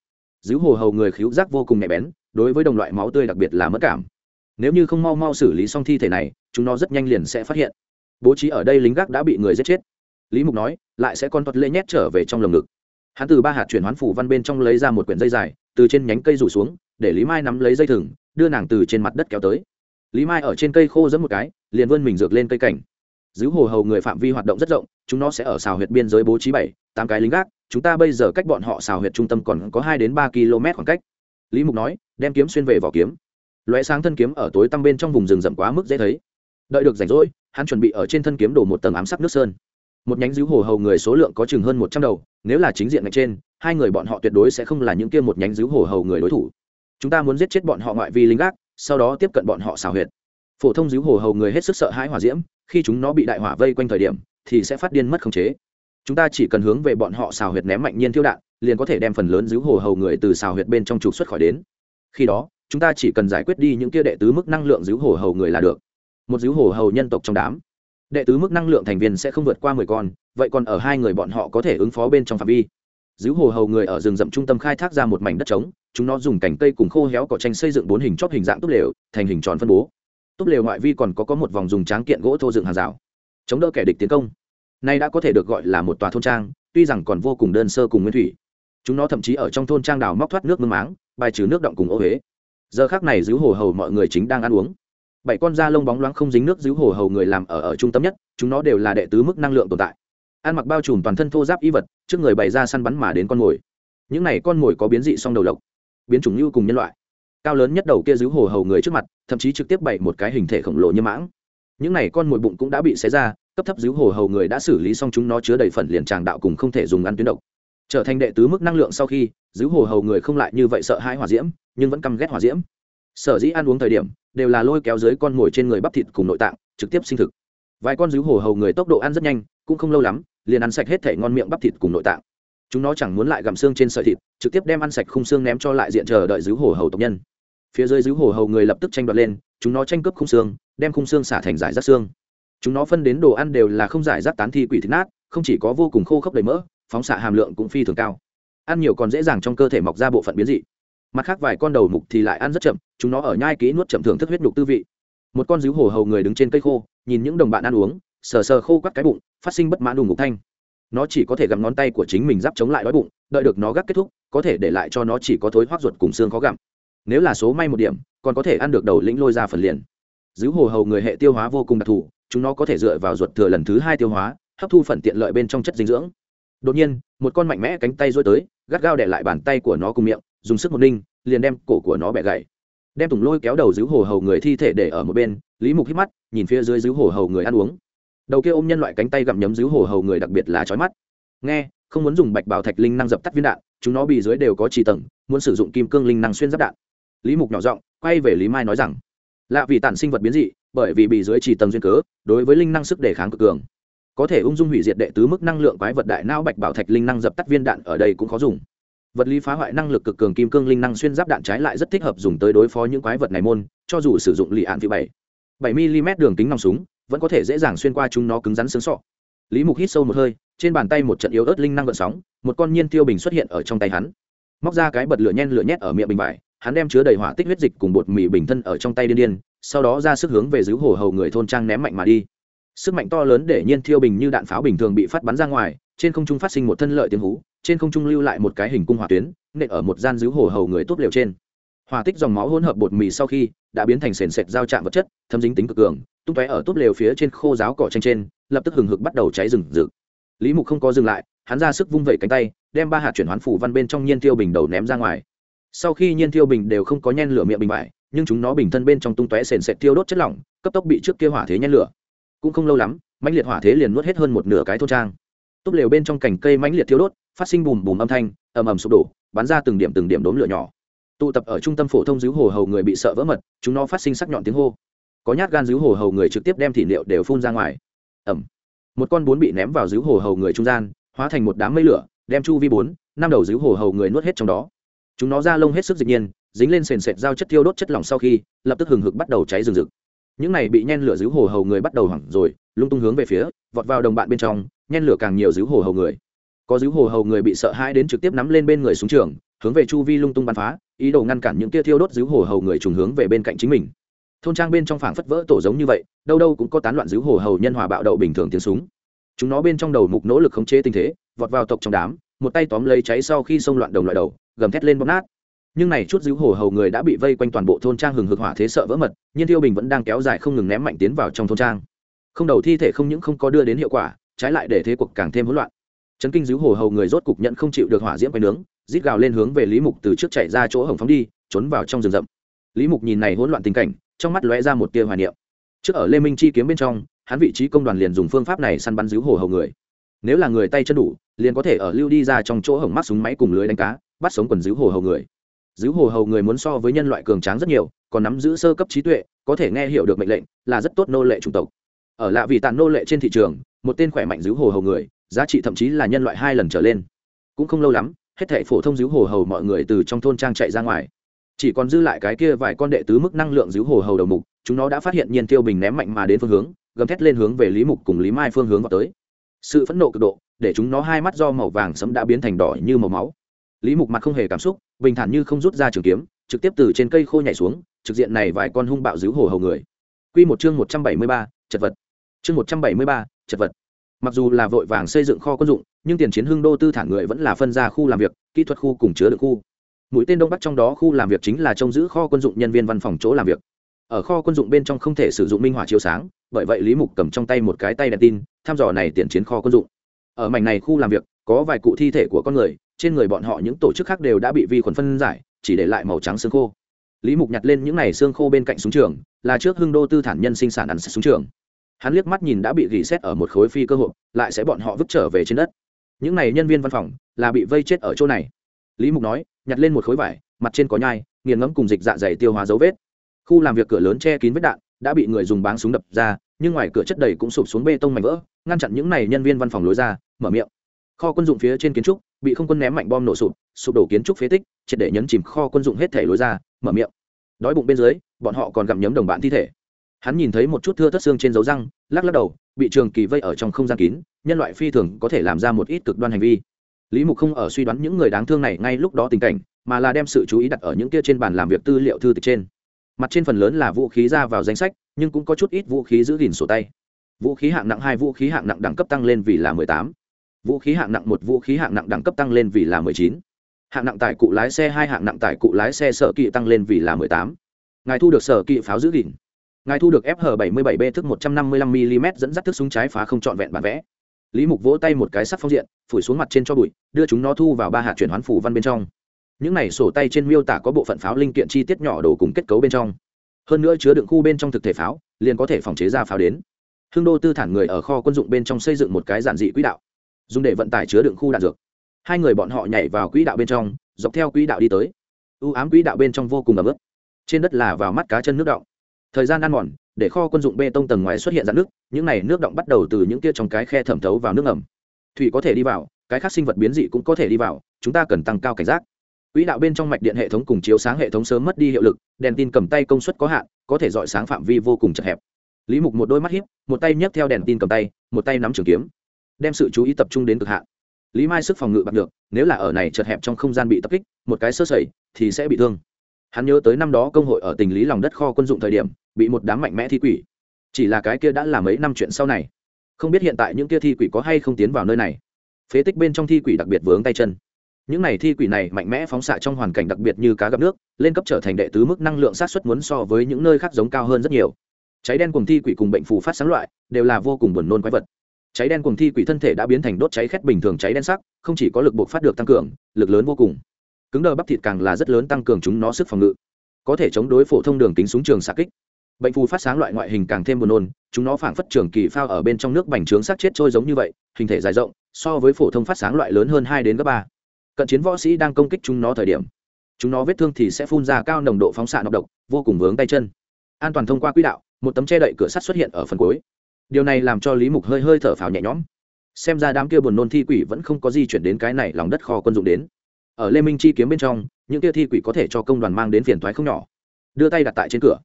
Giữ hồ hầu người khíu giác vô cùng nhạy bén đối với đồng loại máu tươi đặc biệt là mất cảm. Nếu như không mau mau xử lý xong thi thể này, chúng nó rất nhanh liền sẽ phát hiện. Bố trí ở đây lính gác đã bị người giết chết. Lý mục nói, lại sẽ con tuật lễ nhét trở về trong lồng ngực. Hắn từ ba hạt chuyển hoán phủ văn bên trong lấy ra một quyển dây dài, từ trên nhánh cây rủ xuống, để lý mai nắm lấy dây thừng, đưa nàng từ trên mặt đất kéo tới. Lý mai ở trên cây khô dẫn một cái, liền vươn mình dược lên cây cảnh. Giữ hồ hầu người phạm vi hoạt động rất rộng, chúng nó sẽ ở xào huyệt biên giới bố trí bảy, tám cái lính gác, chúng ta bây giờ cách bọn họ xào huyệt trung tâm còn có hai đến ba km khoảng cách lý mục nói, đem kiếm xuyên về vỏ kiếm. Lóe sáng thân kiếm ở tối tăm bên trong vùng rừng rậm quá mức dễ thấy. Đợi được rảnh rỗi, hắn chuẩn bị ở trên thân kiếm đổ một tầng ám sắc nước sơn. Một nhánh dữ hồ hầu người số lượng có chừng hơn một trăm đầu, nếu là chính diện ngạch trên, hai người bọn họ tuyệt đối sẽ không là những kia một nhánh dữ hồ hầu người đối thủ. Chúng ta muốn giết chết bọn họ ngoại vi lính gác, sau đó tiếp cận bọn họ xào huyệt. Phổ thông dữ hồ hầu người hết sức sợ hãi hỏa diễm, khi chúng nó bị đại hỏa vây quanh thời điểm, thì sẽ phát điên mất khống chế chúng ta chỉ cần hướng về bọn họ xào huyệt ném mạnh nhiên thiêu đạn, liền có thể đem phần lớn giữ hồ hầu người từ xào huyệt bên trong trục xuất khỏi đến. Khi đó, chúng ta chỉ cần giải quyết đi những kia đệ tứ mức năng lượng giữ hồ hầu người là được. Một giữ hồ hầu nhân tộc trong đám, đệ tứ mức năng lượng thành viên sẽ không vượt qua mười con, vậy còn ở hai người bọn họ có thể ứng phó bên trong phạm vi. Giữ hồ hầu người ở rừng rậm trung tâm khai thác ra một mảnh đất trống, chúng nó dùng cành cây cùng khô héo cỏ tranh xây dựng bốn hình chóp hình dạng túp lều, thành hình tròn phân bố. Túp lều ngoại vi còn có có một vòng dùng tráng kiện gỗ thô dựng hàng rào, chống đỡ kẻ địch tiến công nay đã có thể được gọi là một tòa thôn trang, tuy rằng còn vô cùng đơn sơ cùng nguyên thủy. Chúng nó thậm chí ở trong thôn trang đào móc thoát nước mương máng, bài trừ nước động cùng ô huế. Giờ khác này giữ hồ hầu mọi người chính đang ăn uống. Bảy con da lông bóng loáng không dính nước giữ hồ hầu người làm ở ở trung tâm nhất, chúng nó đều là đệ tứ mức năng lượng tồn tại. Ăn mặc bao trùm toàn thân thô giáp y vật, trước người bày ra săn bắn mà đến con mồi. Những này con mồi có biến dị song đầu lộc, biến chủng như cùng nhân loại. Cao lớn nhất đầu kia giữ hồ hầu người trước mặt, thậm chí trực tiếp bày một cái hình thể khổng lồ như mãng. Những này con mồi bụng cũng đã bị xé ra cấp thấp giữ hồ hầu người đã xử lý xong chúng nó chứa đầy phần liền tràng đạo cùng không thể dùng ăn tuyến độc. Trở thành đệ tứ mức năng lượng sau khi giữ hồ hầu người không lại như vậy sợ hãi hỏa diễm, nhưng vẫn căm ghét hỏa diễm. Sở dĩ ăn uống thời điểm, đều là lôi kéo dưới con mồi trên người bắp thịt cùng nội tạng, trực tiếp sinh thực. Vài con giữ hồ hầu người tốc độ ăn rất nhanh, cũng không lâu lắm, liền ăn sạch hết thể ngon miệng bắp thịt cùng nội tạng. Chúng nó chẳng muốn lại gặm xương trên sợi thịt, trực tiếp đem ăn sạch khung xương ném cho lại diện chờ đợi giữ hồ hầu tộc nhân. Phía dưới giữ hồ hầu người lập tức tranh đoạt lên, chúng nó tranh cướp khung xương, đem khung xương xả thành giải rác xương chúng nó phân đến đồ ăn đều là không giải rác tán thi quỷ thịt nát, không chỉ có vô cùng khô khốc đầy mỡ, phóng xạ hàm lượng cũng phi thường cao. Ăn nhiều còn dễ dàng trong cơ thể mọc ra bộ phận biến dị. Mặt khác vài con đầu mục thì lại ăn rất chậm, chúng nó ở nhai kỹ nuốt chậm thưởng thức huyết nhục tư vị. Một con díu hồ hầu người đứng trên cây khô, nhìn những đồng bạn ăn uống, sờ sờ khô quắt cái bụng, phát sinh bất mãn đùng ngục thanh. Nó chỉ có thể gặm ngón tay của chính mình giáp chống lại đói bụng, đợi được nó gắt kết thúc, có thể để lại cho nó chỉ có thối hoác ruột cùng xương khó gặm. Nếu là số may một điểm, còn có thể ăn được đầu lĩnh lôi ra phần liền. Dứa hồ hầu người hệ tiêu hóa vô cùng đặc thù chúng nó có thể dựa vào ruột thừa lần thứ hai tiêu hóa, hấp thu phần tiện lợi bên trong chất dinh dưỡng. Đột nhiên, một con mạnh mẽ cánh tay rối tới, gắt gao để lại bàn tay của nó cùng miệng, dùng sức một ninh, liền đem cổ của nó bẻ gãy. Đem tùng lôi kéo đầu giữ hồ hầu người thi thể để ở một bên, lý mục hít mắt, nhìn phía dưới giữ hồ hầu người ăn uống. Đầu kia ôm nhân loại cánh tay gặm nhấm giữ hồ hầu người đặc biệt là trói mắt. Nghe, không muốn dùng bạch bảo thạch linh năng dập tắt viên đạn, chúng nó bị dưới đều có trì tầng, muốn sử dụng kim cương linh năng xuyên giáp đạn. Lý mục nhỏ giọng, quay về lý mai nói rằng, lạ vì tản sinh vật biến dị bởi vì bị dưới chỉ tầng duyên cớ, đối với linh năng sức đề kháng cực cường. Có thể ung dung hủy diệt đệ tứ mức năng lượng quái vật đại não bạch bảo thạch linh năng dập tắt viên đạn ở đây cũng khó dùng. Vật lý phá hoại năng lực cực cường kim cương linh năng xuyên giáp đạn trái lại rất thích hợp dùng tới đối phó những quái vật này môn, cho dù sử dụng lì ạn vị bảy bảy mm đường kính nòng súng, vẫn có thể dễ dàng xuyên qua chúng nó cứng rắn xương sọ. Lý mục hít sâu một hơi, trên bàn tay một trận yếu ớt linh năng gợn sóng, một con nhiên tiêu bình xuất hiện ở trong tay hắn. Móc ra cái bật lửa nhen lửa nhét ở miệng bình vải hắn đem chứa đầy hỏa tích huyết dịch cùng bột mì bình thân ở trong tay điên điên, sau đó ra sức hướng về giữ hồ hầu người thôn trang ném mạnh mà đi. Sức mạnh to lớn để nhiên thiêu bình như đạn pháo bình thường bị phát bắn ra ngoài, trên không trung phát sinh một thân lợi tiếng hú, trên không trung lưu lại một cái hình cung hỏa tuyến, nện ở một gian giữ hồ hầu người tốt liều trên. Hỏa tích dòng máu hỗn hợp bột mì sau khi đã biến thành sền sệt giao trạng vật chất thâm dính tính cực cường, tung tóe ở tốt lều phía trên khô giáo cỏ tranh trên, lập tức hừng hực bắt đầu cháy rừng rực. Lý mục không có dừng lại, hắn ra sức vung vẩy cánh tay, đem ba hạt chuyển hoán phủ văn bên trong nhiên tiêu bình đầu ném ra ngoài sau khi nhiên tiêu bình đều không có nhen lửa miệng bình bại, nhưng chúng nó bình thân bên trong tung tóe sền sệt tiêu đốt chất lỏng, cấp tốc bị trước kia hỏa thế nhen lửa. Cũng không lâu lắm, mãnh liệt hỏa thế liền nuốt hết hơn một nửa cái thôn trang. Túp lều bên trong cành cây mãnh liệt thiêu đốt, phát sinh bùm bùm âm thanh, ầm ầm sụp đổ, bắn ra từng điểm từng điểm đốm lửa nhỏ. Tụ tập ở trung tâm phổ thông dưới hồ hầu người bị sợ vỡ mật, chúng nó phát sinh sắc nhọn tiếng hô. Có nhát gan dưới hồ hầu người trực tiếp đem thịt liệu đều phun ra ngoài. Ẩm một con bốn bị ném vào dưới hồ hầu người trung gian, hóa thành một đám mây lửa, đem chu vi bốn, năm đầu dưới hồ hầu người nuốt hết trong đó chúng nó ra lông hết sức dịch nhiên, dính lên sền sệt dao chất thiêu đốt chất lỏng sau khi, lập tức hừng hực bắt đầu cháy rừng rực. Những này bị nhen lửa giữ hồ hầu người bắt đầu hoảng rồi, lung tung hướng về phía, vọt vào đồng bạn bên trong, nhen lửa càng nhiều giữ hồ hầu người. Có giữ hồ hầu người bị sợ hãi đến trực tiếp nắm lên bên người xuống trường, hướng về chu vi lung tung bắn phá, ý đồ ngăn cản những tia thiêu đốt giữ hồ hầu người trùng hướng về bên cạnh chính mình. Thôn trang bên trong phảng phất vỡ tổ giống như vậy, đâu đâu cũng có tán loạn giữ hồ hầu nhân hòa bạo đậu bình thường tiếng súng. Chúng nó bên trong đầu mục nỗ lực khống chế tình thế, vọt vào tộc trong đám, một tay tóm lấy cháy sau khi xông loạn đồng loại đầu gầm thét lên bóp nát. Nhưng này chút giữ hồ hầu người đã bị vây quanh toàn bộ thôn trang hừng hực hỏa thế sợ vỡ mật, nhiên tiêu bình vẫn đang kéo dài không ngừng ném mạnh tiến vào trong thôn trang. Không đầu thi thể không những không có đưa đến hiệu quả, trái lại để thế cuộc càng thêm hỗn loạn. Chấn kinh giữ hồ hầu người rốt cục nhận không chịu được hỏa diễm quay nướng, rít gào lên hướng về lý mục từ trước chạy ra chỗ hồng phóng đi, trốn vào trong rừng rậm. Lý mục nhìn này hỗn loạn tình cảnh, trong mắt lóe ra một tia hoài niệm. Trước ở lê minh chi kiếm bên trong, hắn vị trí công đoàn liền dùng phương pháp này săn bắn giữ hồ hầu người. Nếu là người tay chân đủ, liền có thể ở lưu đi ra trong chỗ hồng mắt súng máy cùng lưới đánh cá bắt sống quần dữ hồ hầu người. Dữ hồ hầu người muốn so với nhân loại cường tráng rất nhiều, còn nắm giữ sơ cấp trí tuệ, có thể nghe hiểu được mệnh lệnh, là rất tốt nô lệ chủng tộc. Ở lạ vì tàn nô lệ trên thị trường, một tên khỏe mạnh dữ hồ hầu người, giá trị thậm chí là nhân loại hai lần trở lên. Cũng không lâu lắm, hết thảy phổ thông dữ hồ hầu mọi người từ trong thôn trang chạy ra ngoài. Chỉ còn dư lại cái kia vài con đệ tứ mức năng lượng dữ hồ hầu đầu mục, chúng nó đã phát hiện nhiên tiêu bình ném mạnh mà đến phương hướng, gầm thét lên hướng về lý mục cùng lý mai phương hướng vào tới. Sự phẫn nộ cực độ, để chúng nó hai mắt do màu vàng sẫm đã biến thành đỏ như màu máu lý mục mặt không hề cảm xúc bình thản như không rút ra trường kiếm trực tiếp từ trên cây khô nhảy xuống trực diện này vài con hung bạo dữ hồ hầu người Quy một chương một trăm bảy mươi ba, chật vật. Chương một trăm bảy mươi ba, chật vật. Mặc dù là vội vàng xây dựng kho quân dụng, nhưng tiền chiến hưng đô tư thản người vẫn là phân ra khu làm việc, kỹ thuật khu cùng chứa đựng khu. Mũi tên đông bắc trong đó khu làm việc chính là trông giữ kho quân dụng nhân viên văn phòng chỗ làm việc. Ở kho quân dụng bên trong không thể sử dụng minh hỏa chiếu sáng, bởi vậy Lý Mục cầm trong tay một cái tay đèn tin, thăm dò này tiền chiến kho quân dụng. Ở mảnh này khu làm việc, có vài cụ thi thể của con người, trên người bọn họ những tổ chức khác đều đã bị vi khuẩn phân giải, chỉ để lại màu trắng xương khô. Lý mục nhặt lên những này xương khô bên cạnh súng trường là trước hưng đô tư thản nhân sinh sản ăn súng trường. Hắn liếc mắt nhìn đã bị gỉ xét ở một khối phi cơ hội lại sẽ bọn họ vứt trở về trên đất. Những này nhân viên văn phòng là bị vây chết ở chỗ này. Lý mục nói nhặt lên một khối vải mặt trên có nhai nghiền ngẫm cùng dịch dạ dày tiêu hóa dấu vết. Khu làm việc cửa lớn che kín vết đạn đã bị người dùng báng súng đập ra nhưng ngoài cửa chất đầy cũng sụp xuống bê tông mảnh vỡ ngăn chặn những này nhân viên văn phòng lối ra mở miệng. Kho quân dụng phía trên kiến trúc bị không quân ném mạnh bom nổ sụp sụp đổ kiến trúc phế tích, triệt để nhấn chìm kho quân dụng hết thể lối ra, mở miệng. Đói bụng bên dưới, bọn họ còn gặm nhấm đồng bạn thi thể. Hắn nhìn thấy một chút thưa thất xương trên dấu răng, lắc lắc đầu, bị trường kỳ vây ở trong không gian kín, nhân loại phi thường có thể làm ra một ít cực đoan hành vi. Lý mục không ở suy đoán những người đáng thương này ngay lúc đó tình cảnh, mà là đem sự chú ý đặt ở những kia trên bàn làm việc tư liệu thư tịch trên. Mặt trên phần lớn là vũ khí ra vào danh sách, nhưng cũng có chút ít vũ khí giữ gìn sổ tay. Vũ khí hạng nặng hai, vũ khí hạng nặng đẳng cấp tăng lên vì là mười tám vũ khí hạng nặng một vũ khí hạng nặng đẳng cấp tăng lên vì là mười chín. Hạng nặng tải cụ lái xe hai, hạng nặng tải cụ lái xe sở kỵ tăng lên vì là mười tám. Ngài thu được sở kỵ pháo giữ gìn. Ngài thu được fh bảy mươi bảy b thức một trăm năm mươi lăm mm dẫn dắt thức súng trái phá không trọn vẹn bản vẽ. Lý mục vỗ tay một cái sắc phong diện, phủi xuống mặt trên cho bụi, đưa chúng nó thu vào ba hạt chuyển hoán phủ văn bên trong. Những này sổ tay trên miêu tả có bộ phận pháo linh kiện chi tiết nhỏ đồ cùng kết cấu bên trong. Hơn nữa chứa đựng khu bên trong thực thể pháo, liền có thể phòng chế ra pháo đến. Hương đô tư thản người ở kho quân dụng bên trong xây dựng một cái giản dị quỹ đạo dùng để vận tải chứa đựng khu đạn dược. Hai người bọn họ nhảy vào quỹ đạo bên trong, dọc theo quỹ đạo đi tới. U ám quỹ đạo bên trong vô cùng ấm ướt. Trên đất là vào mắt cá chân nước động. Thời gian ăn mòn, để kho quân dụng bê tông tầng ngoài xuất hiện dạn nước những này nước động bắt đầu từ những kia trong cái khe thẩm thấu vào nước ẩm thủy có thể đi vào, cái khác sinh vật biến dị cũng có thể đi vào, chúng ta cần tăng cao cảnh giác. Quỹ đạo bên trong mạch điện hệ thống cùng chiếu sáng hệ thống sớm mất đi hiệu lực, đèn tin cầm tay công suất có hạn, có thể dọi sáng phạm vi vô cùng chật hẹp. Lý mục một đôi mắt hiếp một tay nhấc theo đèn tin cầm tay, một tay nắm trường kiếm đem sự chú ý tập trung đến cực hạn. Lý mai sức phòng ngự bạc được nếu là ở này chật hẹp trong không gian bị tập kích, một cái sơ sẩy, thì sẽ bị thương. Hắn nhớ tới năm đó công hội ở tình lý lòng đất kho quân dụng thời điểm, bị một đám mạnh mẽ thi quỷ. Chỉ là cái kia đã là mấy năm chuyện sau này. Không biết hiện tại những kia thi quỷ có hay không tiến vào nơi này. Phế tích bên trong thi quỷ đặc biệt vướng tay chân. Những này thi quỷ này mạnh mẽ phóng xạ trong hoàn cảnh đặc biệt như cá gặp nước, lên cấp trở thành đệ tứ mức năng lượng sát xuất muốn so với những nơi khác giống cao hơn rất nhiều. Cháy đen cùng thi quỷ cùng bệnh phù phát sáng loại, đều là vô cùng buồn nôn quái vật cháy đen cùng thi quỷ thân thể đã biến thành đốt cháy khét bình thường cháy đen sắc, không chỉ có lực buộc phát được tăng cường, lực lớn vô cùng. Cứng đờ bắp thịt càng là rất lớn tăng cường chúng nó sức phòng ngự. Có thể chống đối phổ thông đường kính súng trường xạ kích. Bệnh phù phát sáng loại ngoại hình càng thêm buồn nôn, chúng nó phảng phất trường kỳ phao ở bên trong nước bành trướng sắc chết trôi giống như vậy, hình thể dài rộng, so với phổ thông phát sáng loại lớn hơn hai đến gấp ba. Cận chiến võ sĩ đang công kích chúng nó thời điểm, chúng nó vết thương thì sẽ phun ra cao nồng độ phóng xạ nọc độc, vô cùng vướng tay chân. An toàn thông qua quỹ đạo, một tấm che đậy cửa sắt xuất hiện ở phần cuối điều này làm cho lý mục hơi hơi thở phào nhẹ nhõm. Xem ra đám kia buồn nôn thi quỷ vẫn không có di chuyển đến cái này lòng đất kho quân dụng đến. Ở lê minh chi kiếm bên trong những kia thi quỷ có thể cho công đoàn mang đến phiền thoái không nhỏ. Đưa tay đặt tại trên cửa.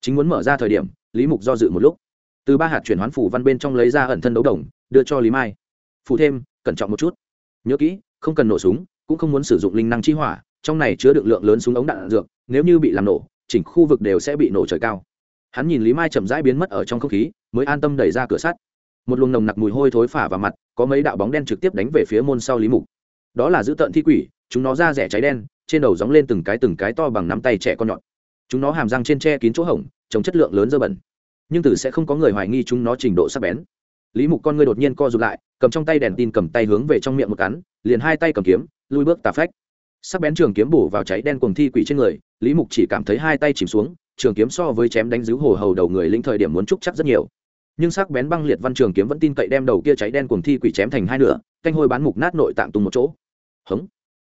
Chính muốn mở ra thời điểm lý mục do dự một lúc. Từ ba hạt chuyển hoán phủ văn bên trong lấy ra ẩn thân đấu đồng đưa cho lý mai. Phụ thêm cẩn trọng một chút. Nhớ kỹ không cần nổ súng cũng không muốn sử dụng linh năng chi hỏa trong này chứa được lượng lớn súng ống đạn, dược nếu như bị làm nổ chỉnh khu vực đều sẽ bị nổ trời cao hắn nhìn lý mai chậm rãi biến mất ở trong không khí, mới an tâm đẩy ra cửa sắt. Một luồng nồng nặc mùi hôi thối phả vào mặt, có mấy đạo bóng đen trực tiếp đánh về phía môn sau lý mục. Đó là dữ tợn thi quỷ, chúng nó da rẻ cháy đen, trên đầu gióng lên từng cái từng cái to bằng nắm tay trẻ con nhọn. Chúng nó hàm răng trên tre kín chỗ hổng, chống chất lượng lớn dơ bẩn. Nhưng từ sẽ không có người hoài nghi chúng nó trình độ sắc bén. Lý mục con ngươi đột nhiên co rụt lại, cầm trong tay đèn tin cầm tay hướng về trong miệng một cắn, liền hai tay cầm kiếm, lui bước tà phách. Sắc bén trường kiếm bổ vào cháy đen cùng thi quỷ trên người, lý mục chỉ cảm thấy hai tay chìm xuống trường kiếm so với chém đánh dữ hồ hầu đầu người linh thời điểm muốn trúc chắc rất nhiều. Nhưng sắc bén băng liệt văn trường kiếm vẫn tin cậy đem đầu kia cháy đen cùng thi quỷ chém thành hai nửa, canh hôi bán mục nát nội tạng tung một chỗ. Hống.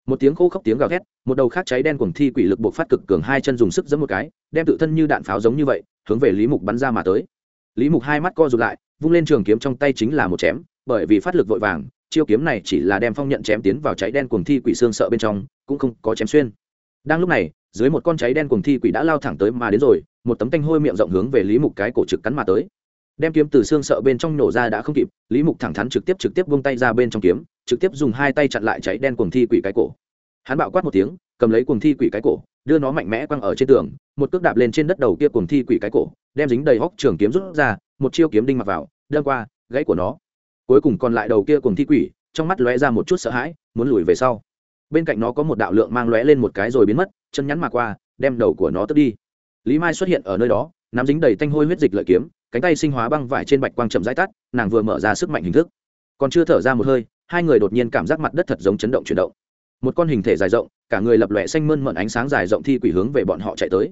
Một tiếng khô khốc tiếng gào thét, một đầu khác cháy đen cùng thi quỷ lực buộc phát cực cường hai chân dùng sức giẫm một cái, đem tự thân như đạn pháo giống như vậy, hướng về lý mục bắn ra mà tới. Lý mục hai mắt co rụt lại, vung lên trường kiếm trong tay chính là một chém, bởi vì phát lực vội vàng, chiêu kiếm này chỉ là đem phong nhận chém tiến vào cháy đen cùng thi quỷ xương sợ bên trong, cũng không có chém xuyên. Đang lúc này dưới một con cháy đen cùng thi quỷ đã lao thẳng tới mà đến rồi, một tấm tanh hôi miệng rộng hướng về lý mục cái cổ trực cắn mà tới. Đem kiếm từ xương sợ bên trong nổ ra đã không kịp, lý mục thẳng thắn trực tiếp trực tiếp vung tay ra bên trong kiếm, trực tiếp dùng hai tay chặn lại cháy đen cùng thi quỷ cái cổ. Hắn bạo quát một tiếng, cầm lấy cuồng thi quỷ cái cổ, đưa nó mạnh mẽ quăng ở trên tường, một cước đạp lên trên đất đầu kia cuồng thi quỷ cái cổ, đem dính đầy hóc trường kiếm rút ra, một chiêu kiếm đinh mặc vào, đâm qua, gãy của nó. Cuối cùng còn lại đầu kia cuồng thi quỷ, trong mắt lóe ra một chút sợ hãi, muốn lùi về sau bên cạnh nó có một đạo lượng mang lóe lên một cái rồi biến mất, chân nhắn mà qua, đem đầu của nó tức đi. Lý mai xuất hiện ở nơi đó, nắm dính đầy tanh hôi huyết dịch lợi kiếm, cánh tay sinh hóa băng vải trên bạch quang chậm rãi tắt, nàng vừa mở ra sức mạnh hình thức. Còn chưa thở ra một hơi, hai người đột nhiên cảm giác mặt đất thật giống chấn động chuyển động. Một con hình thể dài rộng, cả người lập lòe xanh mơn mận ánh sáng dài rộng thi quỷ hướng về bọn họ chạy tới.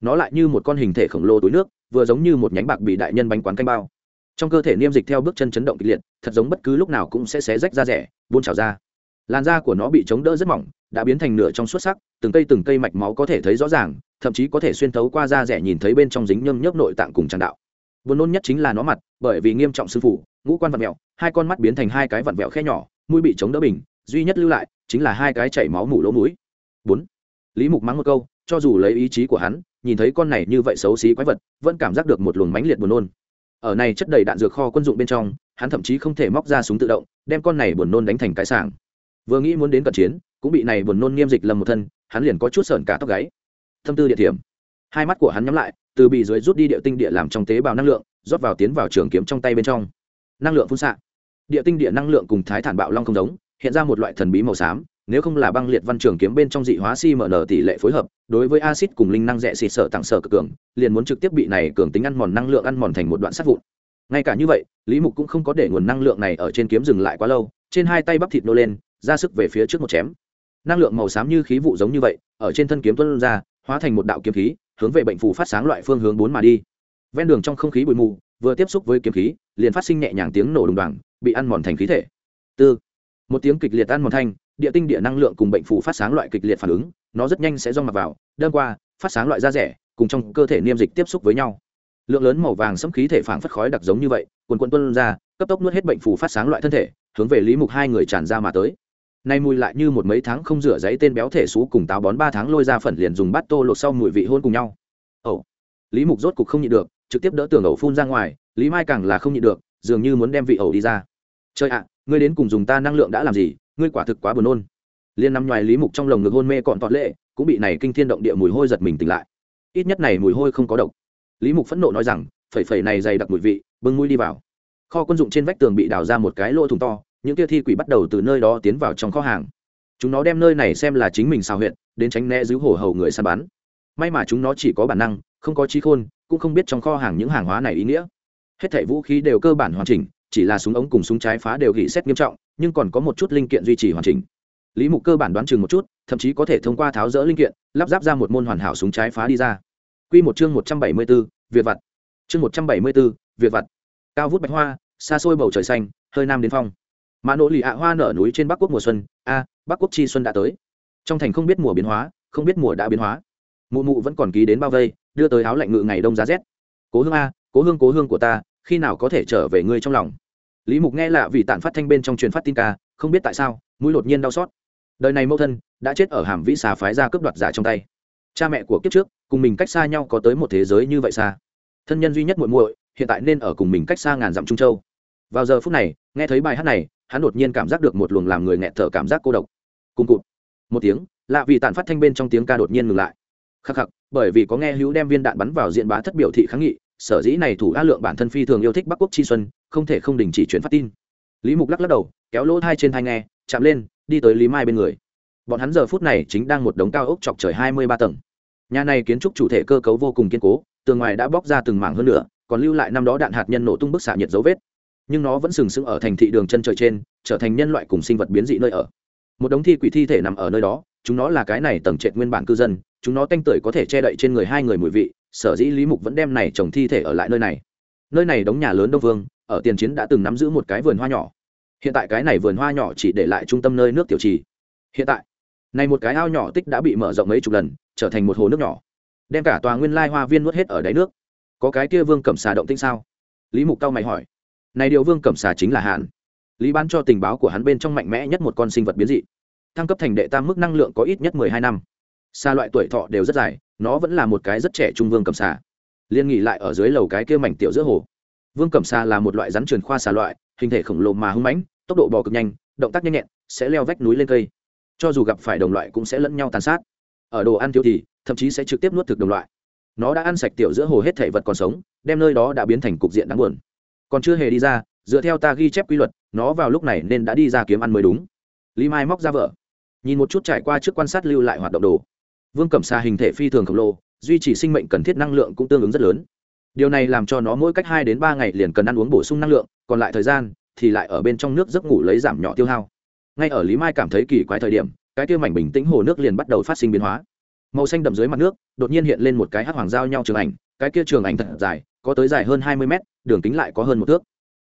Nó lại như một con hình thể khổng lồ túi nước, vừa giống như một nhánh bạc bị đại nhân bánh quán canh bao. Trong cơ thể niêm dịch theo bước chân chấn động kịch liệt, thật giống bất cứ lúc nào cũng sẽ xé rách ra rẻ, buôn trào ra làn da của nó bị chống đỡ rất mỏng, đã biến thành nửa trong suốt sắc, từng cây từng cây mạch máu có thể thấy rõ ràng, thậm chí có thể xuyên thấu qua da rẻ nhìn thấy bên trong dính nhâm nhớp nội tạng cùng tràng đạo. Buồn nôn nhất chính là nó mặt, bởi vì nghiêm trọng sư phụ ngũ quan vặn vẹo hai con mắt biến thành hai cái vặn vẹo khe nhỏ, mũi bị chống đỡ bình, duy nhất lưu lại chính là hai cái chảy máu mủ lỗ mũi. Bốn. Lý mục mắng một câu, cho dù lấy ý chí của hắn, nhìn thấy con này như vậy xấu xí quái vật, vẫn cảm giác được một luồng mãnh liệt buồn nôn. Ở này chất đầy đạn dược kho quân dụng bên trong, hắn thậm chí không thể móc ra súng tự động, đem con này buồn nôn đánh thành cái sảng vừa nghĩ muốn đến cận chiến, cũng bị này buồn nôn nghiêm dịch lầm một thân, hắn liền có chút sởn cả tóc gáy. Thâm tư địa thiểm hai mắt của hắn nhắm lại, từ bị dưới rút đi địa tinh địa làm trong tế bào năng lượng, rót vào tiến vào trường kiếm trong tay bên trong. Năng lượng phun xạ. Địa tinh địa năng lượng cùng thái thản bạo long không giống, hiện ra một loại thần bí màu xám, nếu không là băng liệt văn trường kiếm bên trong dị hóa si mở nở tỷ lệ phối hợp, đối với acid cùng linh năng rẻ xịt sở tặng sở cực cường, liền muốn trực tiếp bị này cường tính ăn mòn năng lượng ăn mòn thành một đoạn sắt vụn. Ngay cả như vậy, lý mục cũng không có để nguồn năng lượng này ở trên kiếm dừng lại quá lâu, trên hai tay bắp thịt nô lên ra sức về phía trước một chém. Năng lượng màu xám như khí vụ giống như vậy, ở trên thân kiếm tuân ra, hóa thành một đạo kiếm khí, hướng về bệnh phù phát sáng loại phương hướng bốn mà đi. Ven đường trong không khí bụi mù, vừa tiếp xúc với kiếm khí, liền phát sinh nhẹ nhàng tiếng nổ đùng đoàng, bị ăn mòn thành khí thể. Tư. Một tiếng kịch liệt ăn mòn thanh, địa tinh địa năng lượng cùng bệnh phù phát sáng loại kịch liệt phản ứng, nó rất nhanh sẽ do mặt vào đơn qua, phát sáng loại da rẻ, cùng trong cơ thể niêm dịch tiếp xúc với nhau. Lượng lớn màu vàng sẫm khí thể phảng phất khói đặc giống như vậy, quần quần tuân ra, cấp tốc nuốt hết bệnh phù phát sáng loại thân thể, hướng về lý mục hai người tràn ra mà tới nay mùi lại như một mấy tháng không rửa giấy tên béo thể xú cùng táo bón ba tháng lôi ra phần liền dùng bát tô lột sau mùi vị hôn cùng nhau. Ẩu lý mục rốt cục không nhịn được, trực tiếp đỡ tường ẩu phun ra ngoài, lý mai càng là không nhịn được, dường như muốn đem vị ẩu đi ra. Chơi ạ, ngươi đến cùng dùng ta năng lượng đã làm gì, ngươi quả thực quá buồn nôn. Liên năm ngoài lý mục trong lồng ngực hôn mê còn tọt lệ, cũng bị này kinh thiên động địa mùi hôi giật mình tỉnh lại. Ít nhất này mùi hôi không có độc. Lý mục phẫn nộ nói rằng, phẩy phẩy này dày đặc mùi vị, bưng mũi đi vào. Kho quân dụng trên vách tường bị đào ra một cái lỗ thùng to những kia thi quỷ bắt đầu từ nơi đó tiến vào trong kho hàng. Chúng nó đem nơi này xem là chính mình xào huyện đến tránh né giữ hổ hầu người săn bắn. May mà chúng nó chỉ có bản năng, không có trí khôn, cũng không biết trong kho hàng những hàng hóa này ý nghĩa. Hết thảy vũ khí đều cơ bản hoàn chỉnh, chỉ là súng ống cùng súng trái phá đều gỉ xét nghiêm trọng, nhưng còn có một chút linh kiện duy trì hoàn chỉnh. Lý mục cơ bản đoán chừng một chút, thậm chí có thể thông qua tháo rỡ linh kiện, lắp ráp ra một môn hoàn hảo súng trái phá đi ra. Q một chương một trăm bảy mươi b ố việt vặt. Chương một trăm bảy mươi b ố việt vặt. Cao vút bạch hoa, xa xôi bầu trời xanh, hơi nam đến phong mã nỗ lì ạ hoa nở núi trên bắc quốc mùa xuân. A, bắc quốc chi xuân đã tới. Trong thành không biết mùa biến hóa, không biết mùa đã biến hóa. Mụ mụ vẫn còn ký đến bao vây, đưa tới áo lạnh ngự ngày đông giá rét. Cố hương a, cố hương cố hương của ta, khi nào có thể trở về ngươi trong lòng? Lý mục nghe lạ vì tản phát thanh bên trong truyền phát tin ca, không biết tại sao, mũi đột nhiên đau xót. Đời này mẫu thân đã chết ở hàm vĩ xà phái ra cướp đoạt giả trong tay. Cha mẹ của kiếp trước, cùng mình cách xa nhau có tới một thế giới như vậy xa. Thân nhân duy nhất muội muội, hiện tại nên ở cùng mình cách xa ngàn dặm trung châu vào giờ phút này, nghe thấy bài hát này, hắn đột nhiên cảm giác được một luồng làm người nghẹt thở cảm giác cô độc. Cùng cụt. Một tiếng, lạ vì tàn phát thanh bên trong tiếng ca đột nhiên ngừng lại. Khắc khắc, bởi vì có nghe hữu đem viên đạn bắn vào diện bá thất biểu thị kháng nghị, sở dĩ này thủ a lượng bản thân phi thường yêu thích bắc quốc chi xuân, không thể không đình chỉ chuyển phát tin. Lý mục lắc lắc đầu, kéo lỗ thai trên thai nghe, chạm lên, đi tới lý mai bên người. Bọn hắn giờ phút này chính đang một đống cao ốc chọc trời hai mươi ba tầng. Nhà này kiến trúc chủ thể cơ cấu vô cùng kiên cố, tường ngoài đã bóc ra từng mảng hơn nữa, còn lưu lại năm đó đạn hạt nhân nổ tung bức xạ nhiệt dấu vết nhưng nó vẫn sừng sững ở thành thị đường chân trời trên, trở thành nhân loại cùng sinh vật biến dị nơi ở. Một đống thi quỷ thi thể nằm ở nơi đó, chúng nó là cái này tầng trệt nguyên bản cư dân, chúng nó tanh tưởi có thể che đậy trên người hai người mùi vị, sở dĩ lý mục vẫn đem này trồng thi thể ở lại nơi này. Nơi này đóng nhà lớn đông vương, ở tiền chiến đã từng nắm giữ một cái vườn hoa nhỏ. Hiện tại cái này vườn hoa nhỏ chỉ để lại trung tâm nơi nước tiểu trì. Hiện tại, này một cái ao nhỏ tích đã bị mở rộng mấy chục lần, trở thành một hồ nước nhỏ. Đem cả tòa nguyên lai hoa viên nuốt hết ở đáy nước. Có cái kia vương cẩm xà động tinh sao? Lý mục cao mày hỏi này điều vương cẩm xà chính là hạn. Lý bán cho tình báo của hắn bên trong mạnh mẽ nhất một con sinh vật biến dị. Thăng cấp thành đệ tam mức năng lượng có ít nhất mười hai năm. Xa loại tuổi thọ đều rất dài, nó vẫn là một cái rất trẻ trung vương cẩm xà. Liên nghỉ lại ở dưới lầu cái kia mảnh tiểu giữa hồ. Vương cẩm xà là một loại rắn truyền khoa xà loại, hình thể khổng lồ mà hưng mãnh, tốc độ bò cực nhanh, động tác nhanh nhẹn, sẽ leo vách núi lên cây. Cho dù gặp phải đồng loại cũng sẽ lẫn nhau tàn sát. Ở đồ ăn thiếu thì, thậm chí sẽ trực tiếp nuốt thực đồng loại. Nó đã ăn sạch tiểu giữa hồ hết thể vật còn sống, đem nơi đó đã biến thành cục diện đáng buồn còn chưa hề đi ra, dựa theo ta ghi chép quy luật, nó vào lúc này nên đã đi ra kiếm ăn mới đúng. Lý mai móc ra vợ. Nhìn một chút trải qua trước quan sát lưu lại hoạt động đồ. Vương cẩm xà hình thể phi thường khổng lồ, duy trì sinh mệnh cần thiết năng lượng cũng tương ứng rất lớn. Điều này làm cho nó mỗi cách hai đến ba ngày liền cần ăn uống bổ sung năng lượng, còn lại thời gian thì lại ở bên trong nước giấc ngủ lấy giảm nhỏ tiêu hao. Ngay ở lý mai cảm thấy kỳ quái thời điểm, cái tiêu mảnh bình tĩnh hồ nước liền bắt đầu phát sinh biến hóa. Màu xanh đậm dưới mặt nước đột nhiên hiện lên một cái hắc hoàng giao nhau trường ảnh, cái kia trường ảnh thật dài có tới dài hơn hai mươi mét, đường kính lại có hơn một thước.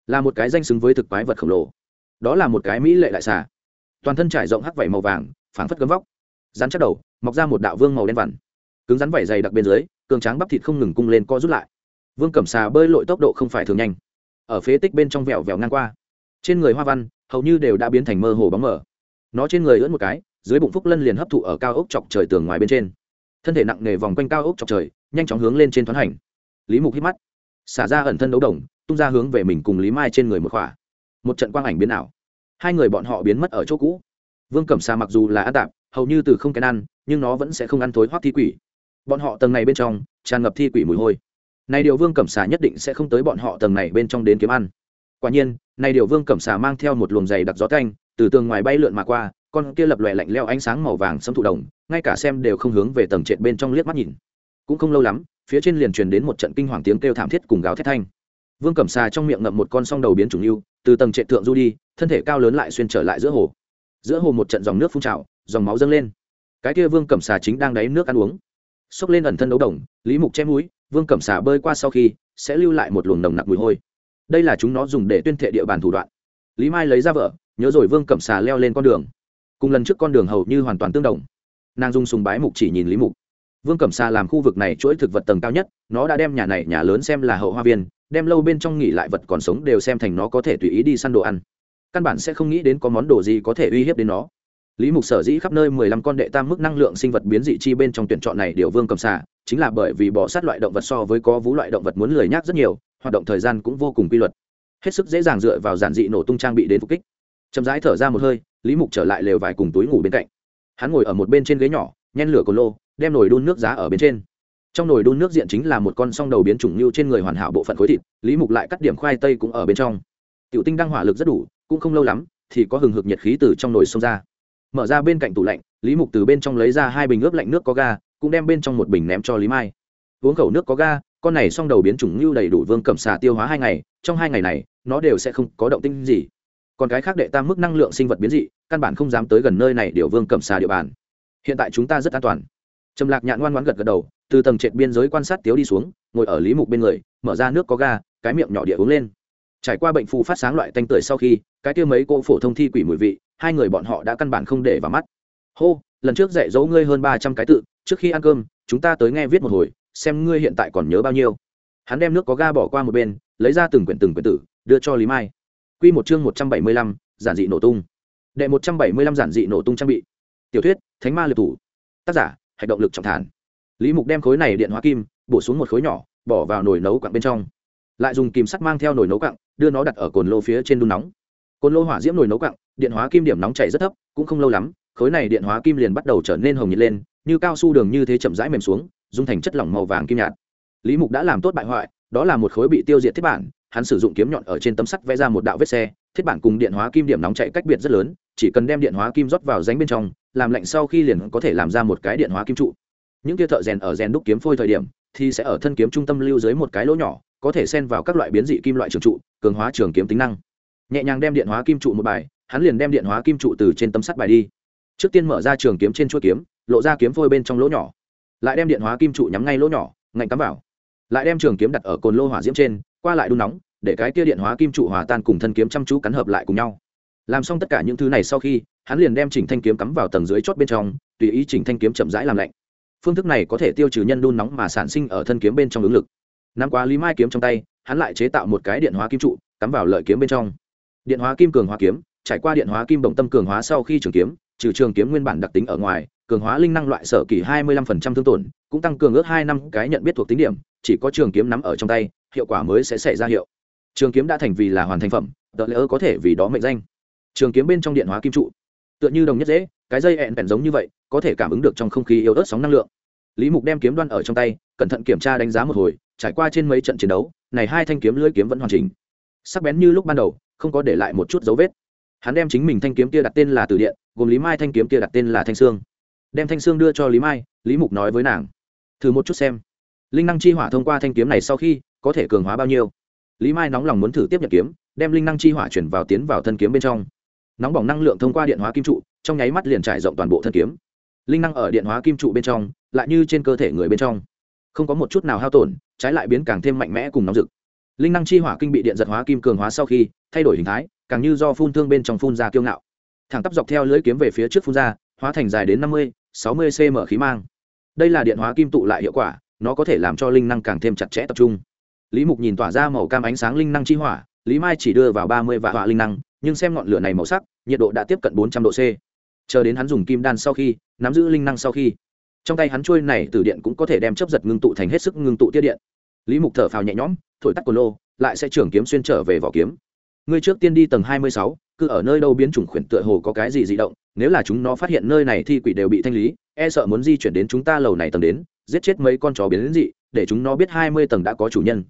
Là một cái danh xứng với thực quái vật khổng lồ. Đó là một cái mỹ lệ đại xà. Toàn thân trải rộng hắc vảy màu vàng, phảng phất gấm vóc. Rắn chắc đầu, mọc ra một đạo vương màu đen vằn. Cứng rắn vảy dày đặc bên dưới, cường tráng bắp thịt không ngừng cung lên co rút lại. Vương cẩm xà bơi lội tốc độ không phải thường nhanh. Ở phế tích bên trong vẹo vẹo ngang qua. Trên người hoa văn, hầu như đều đã biến thành mơ hồ bóng mờ. Nó trên người ưỡn một cái, dưới bụng phúc lân liền hấp thụ ở cao ốc chọc trời tường ngoài bên trên. Thân thể nặng nề vòng quanh cao ốc chọc trời, nhanh chóng hướng lên trên thoáng hành lý mục hít mắt, xả ra ẩn thân đấu đồng, tung ra hướng về mình cùng lý mai trên người một khỏa. Một trận quang ảnh biến ảo. Hai người bọn họ biến mất ở chỗ cũ. Vương cẩm xà mặc dù là ăn tạp, hầu như từ không kén ăn, nhưng nó vẫn sẽ không ăn thối hoác thi quỷ. Bọn họ tầng này bên trong, tràn ngập thi quỷ mùi hôi. Này điều vương cẩm xà nhất định sẽ không tới bọn họ tầng này bên trong đến kiếm ăn. Quả nhiên này điều vương cẩm xà mang theo một luồng dày đặc gió canh từ tường ngoài bay lượn mà qua, con kia lập lòe lạnh leo ánh sáng màu vàng xâm thụ đồng, ngay cả xem đều không hướng về tầng trệt bên trong liếc mắt nhìn. Cũng không lâu lắm phía trên liền truyền đến một trận kinh hoàng tiếng kêu thảm thiết cùng gào thét thanh. Vương cẩm xà trong miệng ngậm một con song đầu biến chủng lưu, từ tầng trệt thượng du đi, thân thể cao lớn lại xuyên trở lại giữa hồ. Giữa hồ một trận dòng nước phun trào, dòng máu dâng lên. Cái kia vương cẩm xà chính đang đáy nước ăn uống. Xốc lên ẩn thân đấu đồng, lý mục che mũi, vương cẩm xà bơi qua sau khi, sẽ lưu lại một luồng nồng nặc mùi hôi. Đây là chúng nó dùng để tuyên thệ địa bàn thủ đoạn. Lý mai lấy ra vợ, nhớ rồi vương cẩm xà leo lên con đường. Cùng lần trước con đường hầu như hoàn toàn tương đồng. Nàng dung sùng bái mục chỉ nhìn lý mục vương cẩm xa làm khu vực này chuỗi thực vật tầng cao nhất, nó đã đem nhà này nhà lớn xem là hậu hoa viên, đem lâu bên trong nghỉ lại vật còn sống đều xem thành nó có thể tùy ý đi săn đồ ăn. Căn bản sẽ không nghĩ đến có món đồ gì có thể uy hiếp đến nó. Lý mục sở dĩ khắp nơi mười lăm con đệ tam mức năng lượng sinh vật biến dị chi bên trong tuyển chọn này điều vương cầm xạ chính là bởi vì bỏ sát loại động vật so với có vú loại động vật muốn lười nhác rất nhiều, hoạt động thời gian cũng vô cùng quy luật. Hết sức dễ dàng dựa vào giản dị nổ tung trang bị đến phục kích. Chậm rãi thở ra một hơi, lý mục trở lại lều vải cùng túi ngủ bên cạnh. Hắn ngồi ở một bên trên ghế nhỏ, nhen lửa cồn lô đem nồi đun nước giá ở bên trên. Trong nồi đun nước diện chính là một con song đầu biến chủng như trên người hoàn hảo bộ phận khối thịt, lý mục lại cắt điểm khoai tây cũng ở bên trong. Tiểu tinh đang hỏa lực rất đủ, cũng không lâu lắm, thì có hừng hực nhiệt khí từ trong nồi xông ra. Mở ra bên cạnh tủ lạnh, lý mục từ bên trong lấy ra hai bình ướp lạnh nước có ga, cũng đem bên trong một bình ném cho lý mai. Uống khẩu nước có ga, con này xong đầu biến chủng như đầy đủ vương cẩm xà tiêu hóa hai ngày, trong hai ngày này, nó đều sẽ không có động tinh gì. Còn cái khác đệ tam mức năng lượng sinh vật biến dị, căn bản không dám tới gần nơi này điều vương cẩm xà địa bàn. Hiện tại chúng ta rất an toàn trầm lạc nhạn ngoan ngoãn gật gật đầu, từ tầng trệt biên giới quan sát tiếu đi xuống, ngồi ở lý mục bên người, mở ra nước có ga, cái miệng nhỏ địa uống lên. Trải qua bệnh phù phát sáng loại tanh tưởi sau khi, cái kia mấy cô phổ thông thi quỷ mùi vị, hai người bọn họ đã căn bản không để vào mắt. Hô, lần trước dạy dỗ ngươi hơn ba trăm cái tự, trước khi ăn cơm, chúng ta tới nghe viết một hồi, xem ngươi hiện tại còn nhớ bao nhiêu. Hắn đem nước có ga bỏ qua một bên, lấy ra từng quyển từng quyển tử đưa cho lý mai. Q một chương một trăm bảy mươi lăm, giản dị nổ tung. Đệ một trăm bảy mươi lăm giản dị nổ tung trang bị. Tiểu thuyết, thánh ma liệt thủ. Tác giả hạch động lực trọng thản. Lý mục đem khối này điện hóa kim, bổ xuống một khối nhỏ, bỏ vào nồi nấu quặng bên trong. Lại dùng kìm sắt mang theo nồi nấu quặng, đưa nó đặt ở cồn lô phía trên đun nóng. Cồn lô hỏa diễm nồi nấu quặng, điện hóa kim điểm nóng chảy rất thấp, cũng không lâu lắm, khối này điện hóa kim liền bắt đầu trở nên hồng nhiệt lên, như cao su đường như thế chậm rãi mềm xuống, dung thành chất lỏng màu vàng kim nhạt. Lý mục đã làm tốt bại hoại, đó là một khối bị tiêu diệt thiết bản, hắn sử dụng kiếm nhọn ở trên tấm sắt vẽ ra một đạo vết xe, thiết bản cùng điện hóa kim điểm nóng chạy cách biệt rất lớn, chỉ cần đem điện hóa kim rót vào ránh bên trong làm lạnh sau khi liền có thể làm ra một cái điện hóa kim trụ. Những kia thợ rèn ở rèn đúc kiếm phôi thời điểm, thì sẽ ở thân kiếm trung tâm lưu dưới một cái lỗ nhỏ, có thể xen vào các loại biến dị kim loại trường trụ, cường hóa trường kiếm tính năng. Nhẹ nhàng đem điện hóa kim trụ một bài, hắn liền đem điện hóa kim trụ từ trên tấm sắt bài đi. Trước tiên mở ra trường kiếm trên chuỗi kiếm, lộ ra kiếm phôi bên trong lỗ nhỏ. Lại đem điện hóa kim trụ nhắm ngay lỗ nhỏ, ngạnh cắm vào. Lại đem trường kiếm đặt ở cồn lô hỏa diễm trên, qua lại đun nóng, để cái kia điện hóa kim trụ hòa tan cùng thân kiếm chăm chú cắn hợp lại cùng nhau. Làm xong tất cả những thứ này sau khi hắn liền đem chỉnh thanh kiếm cắm vào tầng dưới chót bên trong, tùy ý chỉnh thanh kiếm chậm rãi làm lạnh. Phương thức này có thể tiêu trừ nhân đun nóng mà sản sinh ở thân kiếm bên trong ứng lực. Năm quá lý mai kiếm trong tay, hắn lại chế tạo một cái điện hóa kim trụ, cắm vào lợi kiếm bên trong. Điện hóa kim cường hóa kiếm, trải qua điện hóa kim động tâm cường hóa sau khi trường kiếm, trừ trường kiếm nguyên bản đặc tính ở ngoài, cường hóa linh năng loại sở kỳ hai mươi lăm phần trăm thương tổn, cũng tăng cường ước hai năm cái nhận biết thuộc tính điểm, chỉ có trường kiếm nắm ở trong tay, hiệu quả mới sẽ xảy ra hiệu. Trường kiếm đã thành vì là hoàn thành phẩm tờ lễ có thể vì đó mệnh danh. Trường kiếm bên trong điện hóa kim trụ tựa như đồng nhất dễ, cái dây ẹn bèn giống như vậy, có thể cảm ứng được trong không khí yếu ớt sóng năng lượng. Lý mục đem kiếm đoan ở trong tay, cẩn thận kiểm tra đánh giá một hồi, trải qua trên mấy trận chiến đấu, này hai thanh kiếm lưỡi kiếm vẫn hoàn chỉnh. Sắc bén như lúc ban đầu, không có để lại một chút dấu vết. Hắn đem chính mình thanh kiếm kia đặt tên là từ điện, gồm lý mai thanh kiếm kia đặt tên là thanh sương. Đem thanh sương đưa cho lý mai, lý mục nói với nàng, thử một chút xem, linh năng chi hỏa thông qua thanh kiếm này sau khi, có thể cường hóa bao nhiêu? Lý mai nóng lòng muốn thử tiếp nhận kiếm, đem linh năng chi hỏa chuyển vào tiến vào thân kiếm bên trong nóng bỏng năng lượng thông qua điện hóa kim trụ, trong nháy mắt liền trải rộng toàn bộ thân kiếm. Linh năng ở điện hóa kim trụ bên trong, lại như trên cơ thể người bên trong. Không có một chút nào hao tổn, trái lại biến càng thêm mạnh mẽ cùng nóng rực. Linh năng chi hỏa kinh bị điện giật hóa kim cường hóa sau khi, thay đổi hình thái, càng như do phun thương bên trong phun ra kiêu ngạo. Thẳng tắp dọc theo lưỡi kiếm về phía trước phun ra, hóa thành dài đến năm mươi, sáu mươi cm khí mang. Đây là điện hóa kim tụ lại hiệu quả, nó có thể làm cho linh năng càng thêm chặt chẽ tập trung. Lý mục nhìn tỏa ra màu cam ánh sáng linh năng chi hỏa, lý mai chỉ đưa vào ba mươi vạn hỏa linh năng nhưng xem ngọn lửa này màu sắc, nhiệt độ đã tiếp cận bốn trăm độ c. Chờ đến hắn dùng kim đan sau khi, nắm giữ linh năng sau khi, trong tay hắn trôi này từ điện cũng có thể đem chấp giật ngưng tụ thành hết sức ngưng tụ tiết điện. Lý mục thở phào nhẹ nhõm, thổi tắt cồn lô, lại sẽ trưởng kiếm xuyên trở về vỏ kiếm. Ngươi trước tiên đi tầng hai mươi sáu, cứ ở nơi đâu biến chủng khuyển tựa hồ có cái gì di động, nếu là chúng nó phát hiện nơi này thi quỷ đều bị thanh lý e sợ muốn di chuyển đến chúng ta lầu này tầng đến, giết chết mấy con chó biến đến dị, để chúng nó biết hai mươi tầng đã có chủ nhân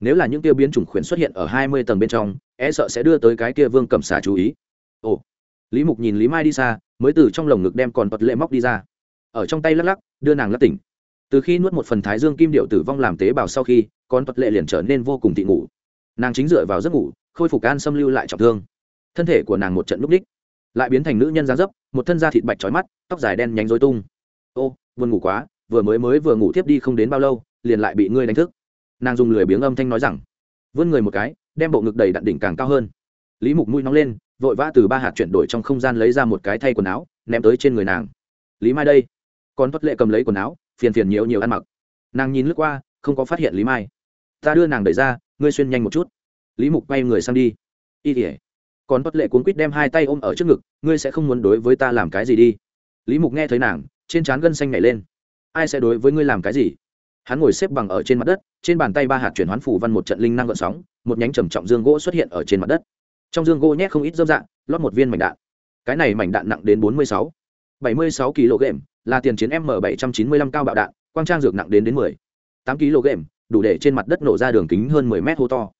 nếu là những kia biến chủng khuyển xuất hiện ở hai mươi tầng bên trong e sợ sẽ đưa tới cái kia vương cầm xà chú ý. Ồ. Lý mục nhìn lý mai đi xa, mới từ trong lồng ngực đem còn vật lệ móc đi ra. Ở trong tay lắc lắc, đưa nàng lắc tỉnh. Từ khi nuốt một phần thái dương kim điệu tử vong làm tế bào sau khi, con vật lệ liền trở nên vô cùng thị ngủ. Nàng chính dựa vào giấc ngủ, khôi phục an xâm lưu lại trọng thương. Thân thể của nàng một trận lúc đích, lại biến thành nữ nhân dáng dấp, một thân da thịt bạch trói mắt, tóc dài đen nhánh dối tung. Ô, buồn ngủ quá, vừa mới mới vừa ngủ tiếp đi không đến bao lâu, liền lại bị ngươi đánh thức nàng dùng lười biếng âm thanh nói rằng, vươn người một cái, đem bộ ngực đầy đặn đỉnh càng cao hơn. Lý mục mũi nóng lên, vội vã từ ba hạt chuyển đổi trong không gian lấy ra một cái thay quần áo, ném tới trên người nàng. Lý mai đây. Còn tuất lệ cầm lấy quần áo, phiền phiền nhiều nhiều ăn mặc. Nàng nhìn lướt qua, không có phát hiện lý mai. Ta đưa nàng đẩy ra, ngươi xuyên nhanh một chút. Lý mục quay người sang đi. Y tỉa còn tuất lệ cuốn quýt đem hai tay ôm ở trước ngực, ngươi sẽ không muốn đối với ta làm cái gì đi. Lý mục nghe thấy nàng, trên trán gân xanh nhảy lên. Ai sẽ đối với ngươi làm cái gì? Hắn ngồi xếp bằng ở trên mặt đất, trên bàn tay ba hạt chuyển hoán phủ văn một trận linh năng gợn sóng, một nhánh trầm trọng dương gỗ xuất hiện ở trên mặt đất. Trong dương gỗ nhét không ít dâm dạng lót một viên mảnh đạn. Cái này mảnh đạn nặng đến bốn mươi sáu, bảy mươi sáu kg, là tiền chiến m bảy trăm chín mươi lăm cao bạo đạn, quang trang dược nặng đến đến mười, tám kg, đủ để trên mặt đất nổ ra đường kính hơn mười mét hô to.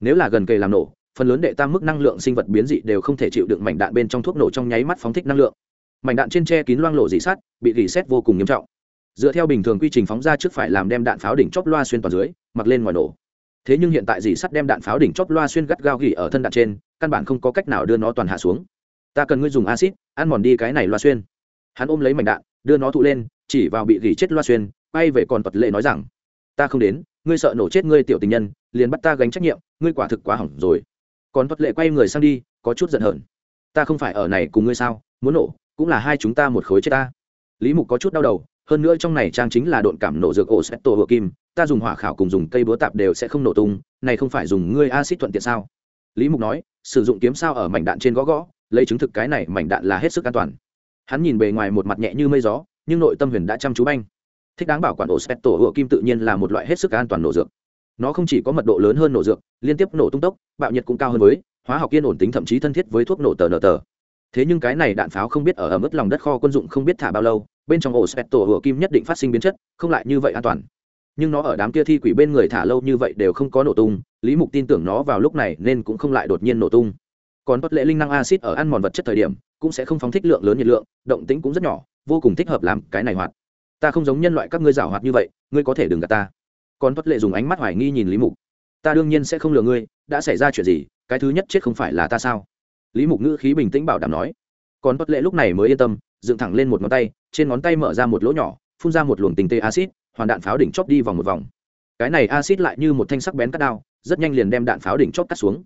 Nếu là gần kề làm nổ, phần lớn đệ tam mức năng lượng sinh vật biến dị đều không thể chịu đựng mảnh đạn bên trong thuốc nổ trong nháy mắt phóng thích năng lượng. Mảnh đạn trên tre kín loang lộ dị sát, bị rỉ xét vô cùng nghiêm trọng dựa theo bình thường quy trình phóng ra trước phải làm đem đạn pháo đỉnh chóp loa xuyên toàn dưới, mặc lên ngoài nổ. Thế nhưng hiện tại dì sắt đem đạn pháo đỉnh chóp loa xuyên gắt gao gỉ ở thân đạn trên, căn bản không có cách nào đưa nó toàn hạ xuống. Ta cần ngươi dùng acid ăn mòn đi cái này loa xuyên. Hắn ôm lấy mảnh đạn, đưa nó thụ lên, chỉ vào bị gỉ chết loa xuyên bay về còn tật lệ nói rằng, ta không đến, ngươi sợ nổ chết ngươi tiểu tình nhân, liền bắt ta gánh trách nhiệm, ngươi quả thực quá hỏng rồi. Còn tật lệ quay người sang đi, có chút giận hờn. Ta không phải ở này cùng ngươi sao, muốn nổ, cũng là hai chúng ta một khối chết ta. Lý mục có chút đau đầu hơn nữa trong này trang chính là độn cảm nổ dược ổ sẽ tổ hựa kim, ta dùng hỏa khảo cùng dùng cây búa tạp đều sẽ không nổ tung, này không phải dùng ngươi acid thuận tiện sao? Lý mục nói, sử dụng kiếm sao ở mảnh đạn trên gõ gõ, lấy chứng thực cái này mảnh đạn là hết sức an toàn. Hắn nhìn bề ngoài một mặt nhẹ như mây gió, nhưng nội tâm huyền đã chăm chú banh. Thích đáng bảo quản ổ spet tổ hựa kim tự nhiên là một loại hết sức an toàn nổ dược. Nó không chỉ có mật độ lớn hơn nổ dược, liên tiếp nổ tung tốc, bạo nhiệt cũng cao hơn với, hóa học yên ổn tính thậm chí thân thiết với thuốc nổ tờ nở tờ. Thế nhưng cái này đạn pháo không biết ở ở mức lòng đất kho quân dụng không biết thả bao lâu bên trong ổ spet tổ hựa kim nhất định phát sinh biến chất, không lại như vậy an toàn. Nhưng nó ở đám kia thi quỷ bên người thả lâu như vậy đều không có nổ tung, lý mục tin tưởng nó vào lúc này nên cũng không lại đột nhiên nổ tung. Còn bất lệ linh năng acid ở ăn mòn vật chất thời điểm, cũng sẽ không phóng thích lượng lớn nhiệt lượng, động tĩnh cũng rất nhỏ, vô cùng thích hợp làm cái này hoạt. Ta không giống nhân loại các ngươi giảo hoạt như vậy, ngươi có thể đừng gạt ta. Còn bất lệ dùng ánh mắt hoài nghi nhìn lý mục. Ta đương nhiên sẽ không lừa ngươi, đã xảy ra chuyện gì, cái thứ nhất chết không phải là ta sao? Lý mục ngữ khí bình tĩnh bảo đảm nói. Còn bất lệ lúc này mới yên tâm, dựng thẳng lên một ngón tay trên ngón tay mở ra một lỗ nhỏ, phun ra một luồng tình tê acid hoàn đạn pháo đỉnh chóp đi vòng một vòng. Cái này acid lại như một thanh sắc bén cắt đao, rất nhanh liền đem đạn pháo đỉnh chóp cắt xuống.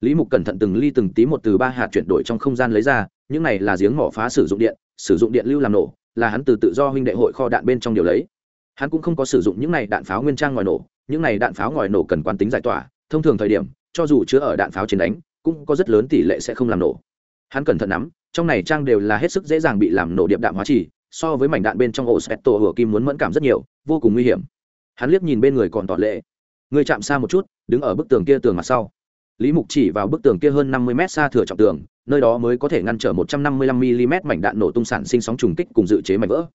Lý mục cẩn thận từng ly từng tí một từ ba hạt chuyển đổi trong không gian lấy ra, những này là giếng mỏ phá sử dụng điện, sử dụng điện lưu làm nổ, là hắn từ tự do huynh đệ hội kho đạn bên trong điều lấy. Hắn cũng không có sử dụng những này đạn pháo nguyên trang ngoài nổ, những này đạn pháo ngoài nổ cần quán tính giải tỏa, thông thường thời điểm, cho dù chứa ở đạn pháo chiến đánh, cũng có rất lớn tỷ lệ sẽ không làm nổ. Hắn cẩn thận nắm, trong này trang đều là hết sức dễ dàng bị làm nổ điệp đạm hóa trì so với mảnh đạn bên trong ổ spetto hửa kim muốn mẫn cảm rất nhiều, vô cùng nguy hiểm. Hắn liếc nhìn bên người còn tỏ lệ. Người chạm xa một chút, đứng ở bức tường kia tường mặt sau. Lý mục chỉ vào bức tường kia hơn năm mươi m xa thừa trọng tường, nơi đó mới có thể ngăn trở một trăm năm mươi lăm mm mảnh đạn nổ tung sản sinh sóng trùng kích cùng dự chế mảnh vỡ.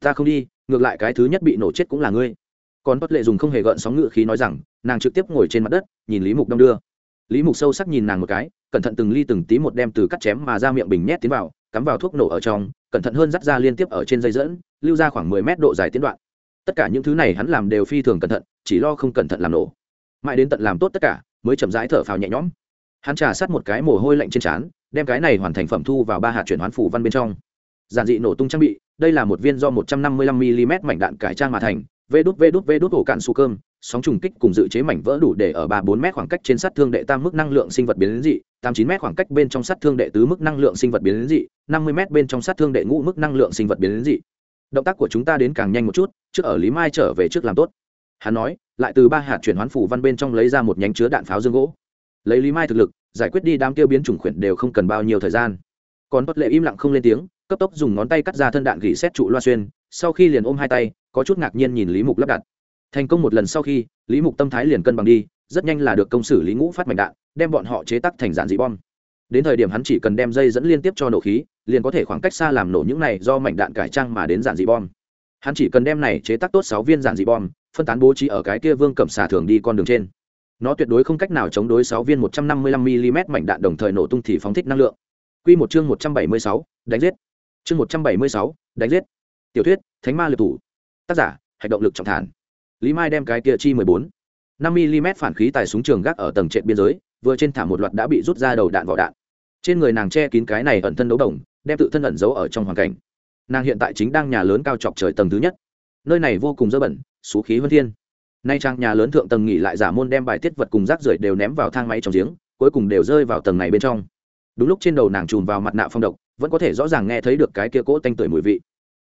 Ta không đi, ngược lại cái thứ nhất bị nổ chết cũng là ngươi. Còn bất lệ dùng không hề gợn sóng ngự khí nói rằng, nàng trực tiếp ngồi trên mặt đất, nhìn lý mục đông đưa. Lý mục sâu sắc nhìn nàng một cái, cẩn thận từng ly từng tí một đem từ cắt chém mà ra miệng bình nhét tiến vào cắm vào thuốc nổ ở trong, cẩn thận hơn dắt ra liên tiếp ở trên dây dẫn, lưu ra khoảng mười mét độ dài tiến đoạn. Tất cả những thứ này hắn làm đều phi thường cẩn thận, chỉ lo không cẩn thận làm nổ. Mãi đến tận làm tốt tất cả, mới chậm rãi thở phào nhẹ nhõm. Hắn trà sát một cái mồ hôi lạnh trên trán, đem cái này hoàn thành phẩm thu vào ba hạt chuyển hoán phủ văn bên trong. Giản dị nổ tung trang bị, đây là một viên do 155 mm mảnh đạn cải trang mà thành, vê đút vê đút vê đút ổ cạn su cơm sóng trùng kích cùng dự chế mảnh vỡ đủ để ở ba bốn m khoảng cách trên sát thương đệ tam mức năng lượng sinh vật biến đến dị, tám chín m khoảng cách bên trong sát thương đệ tứ mức năng lượng sinh vật biến đến dị, năm mươi m bên trong sát thương đệ ngũ mức năng lượng sinh vật biến đến dị. Động tác của chúng ta đến càng nhanh một chút, trước ở lý mai trở về trước làm tốt. Hắn nói, lại từ ba hạt chuyển hoán phủ văn bên trong lấy ra một nhánh chứa đạn pháo dương gỗ. Lấy lý mai thực lực, giải quyết đi đám tiêu biến chủng khuyển đều không cần bao nhiêu thời gian. Còn bất lệ im lặng không lên tiếng, cấp tốc dùng ngón tay cắt ra thân đạn gỉ xét trụ loa xuyên, sau khi liền ôm hai tay, có chút ngạc nhiên nhìn lý mục lắp đặt thành công một lần sau khi, lý mục tâm thái liền cân bằng đi, rất nhanh là được công xử lý ngũ phát mảnh đạn, đem bọn họ chế tắc thành giản dị bom. Đến thời điểm hắn chỉ cần đem dây dẫn liên tiếp cho nổ khí, liền có thể khoảng cách xa làm nổ những này do mảnh đạn cải trang mà đến giản dị bom. Hắn chỉ cần đem này chế tác tốt sáu viên giản dị bom, phân tán bố trí ở cái kia vương cẩm xà thường đi con đường trên. Nó tuyệt đối không cách nào chống đối sáu viên một trăm năm mươi lăm mm mảnh đạn đồng thời nổ tung thì phóng thích năng lượng. Quy một chương một trăm bảy mươi sáu, đánh giết. Chương một trăm bảy mươi sáu, đánh giết. Tiểu thuyết, thánh ma liệt thủ. Tác giả hành động lực trọng thản lý mai đem cái kia chi mười bốn, năm mm phản khí tài súng trường gác ở tầng trệt biên giới, vừa trên thả một loạt đã bị rút ra đầu đạn vỏ đạn. Trên người nàng che kín cái này ẩn thân đấu đồng, đem tự thân ẩn giấu ở trong hoàn cảnh. Nàng hiện tại chính đang nhà lớn cao chọc trời tầng thứ nhất. Nơi này vô cùng dơ bẩn, xú khí vân thiên. Nay trang nhà lớn thượng tầng nghỉ lại giả môn đem bài tiết vật cùng rác rưởi đều ném vào thang máy trong giếng, cuối cùng đều rơi vào tầng này bên trong. Đúng lúc trên đầu nàng chùm vào mặt nạ phong độc, vẫn có thể rõ ràng nghe thấy được cái kia cỗ tanh tưởi mùi vị.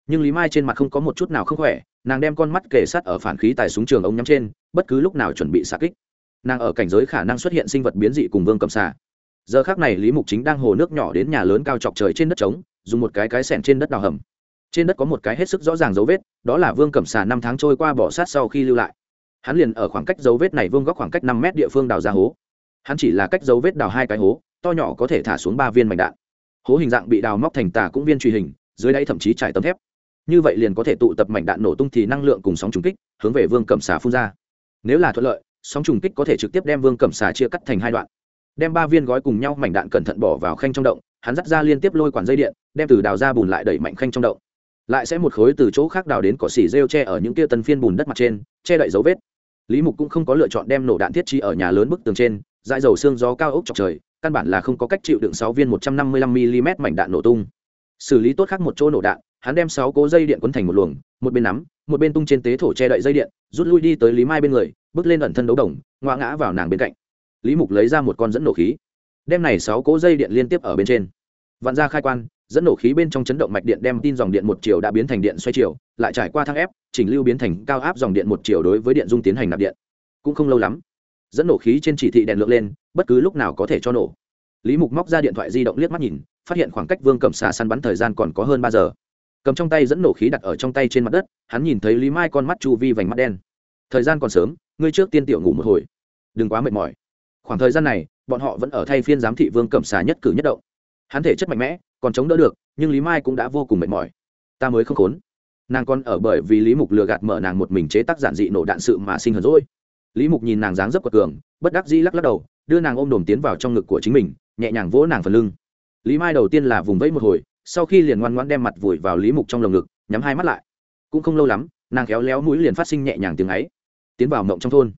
Nhưng lý mai trên mặt không có một chút nào không khỏe nàng đem con mắt kề sát ở phản khí tài súng trường ống nhắm trên, bất cứ lúc nào chuẩn bị xạ kích. Nàng ở cảnh giới khả năng xuất hiện sinh vật biến dị cùng vương cầm xà giờ khác này lý mục chính đang hồ nước nhỏ đến nhà lớn cao chọc trời trên đất trống, dùng một cái cái sẻn trên đất đào hầm. Trên đất có một cái hết sức rõ ràng dấu vết, đó là vương cẩm xà năm tháng trôi qua bỏ sát sau khi lưu lại. Hắn liền ở khoảng cách dấu vết này vương góc khoảng cách năm mét địa phương đào ra hố. Hắn chỉ là cách dấu vết đào hai cái hố, to nhỏ có thể thả xuống ba viên mảnh đạn. Hố hình dạng bị đào móc thành tà cũng viên truy hình, dưới đáy thậm chí trải tấm thép như vậy liền có thể tụ tập mảnh đạn nổ tung thì năng lượng cùng sóng trùng kích, hướng về vương cẩm xà phun ra. Nếu là thuận lợi, sóng trùng kích có thể trực tiếp đem vương cẩm xà chia cắt thành hai đoạn. Đem ba viên gói cùng nhau mảnh đạn cẩn thận bỏ vào khanh trong động, hắn dắt ra liên tiếp lôi quản dây điện, đem từ đào ra bùn lại đẩy mạnh khanh trong động. Lại sẽ một khối từ chỗ khác đào đến cỏ xỉ rêu che ở những kia tân phiên bùn đất mặt trên, che đậy dấu vết. Lý mục cũng không có lựa chọn đem nổ đạn thiết trí ở nhà lớn bức tường trên, dãi dầu xương gió cao ốc chọc trời, căn bản là không có cách chịu đựng sáu viên một trăm năm mươi lăm mm mảnh đạn nổ tung. Xử lý tốt khác một chỗ nổ đạn hắn đem sáu cố dây điện quấn thành một luồng, một bên nắm, một bên tung trên tế thổ che đậy dây điện, rút lui đi tới lý mai bên người, bước lên ẩn thân đấu đồng ngoa ngã vào nàng bên cạnh. Lý mục lấy ra một con dẫn nổ khí. Đem này sáu cố dây điện liên tiếp ở bên trên. Vặn ra khai quan, dẫn nổ khí bên trong chấn động mạch điện đem tin dòng điện một chiều đã biến thành điện xoay chiều, lại trải qua thang ép, chỉnh lưu biến thành cao áp dòng điện một chiều đối với điện dung tiến hành nạp điện. Cũng không lâu lắm, dẫn nổ khí trên chỉ thị đèn lượng lên, bất cứ lúc nào có thể cho nổ. Lý mục móc ra điện thoại di động liếc mắt nhìn, phát hiện khoảng cách vương cầm xà săn bắn thời gian còn có hơn ba giờ cầm trong tay dẫn nổ khí đặt ở trong tay trên mặt đất, hắn nhìn thấy lý mai con mắt chu vi vành mắt đen. Thời gian còn sớm, ngươi trước tiên tiểu ngủ một hồi. Đừng quá mệt mỏi. Khoảng thời gian này, bọn họ vẫn ở thay phiên giám thị vương cẩm xà nhất cử nhất động. Hắn thể chất mạnh mẽ, còn chống đỡ được, nhưng lý mai cũng đã vô cùng mệt mỏi. Ta mới không khốn. Nàng còn ở bởi vì lý mục lừa gạt mở nàng một mình chế tác giản dị nổ đạn sự mà sinh hờn rỗi lý mục nhìn nàng dáng dấp quật cường, bất đắc dĩ lắc lắc đầu, đưa nàng ôm đồm tiến vào trong ngực của chính mình, nhẹ nhàng vỗ nàng phần lưng. Lý mai đầu tiên là vùng vẫy một hồi sau khi liền ngoan ngoãn đem mặt vùi vào lý mục trong lồng ngực, nhắm hai mắt lại. Cũng không lâu lắm, nàng khéo léo mũi liền phát sinh nhẹ nhàng tiếng ấy. Tiến vào mộng trong thôn.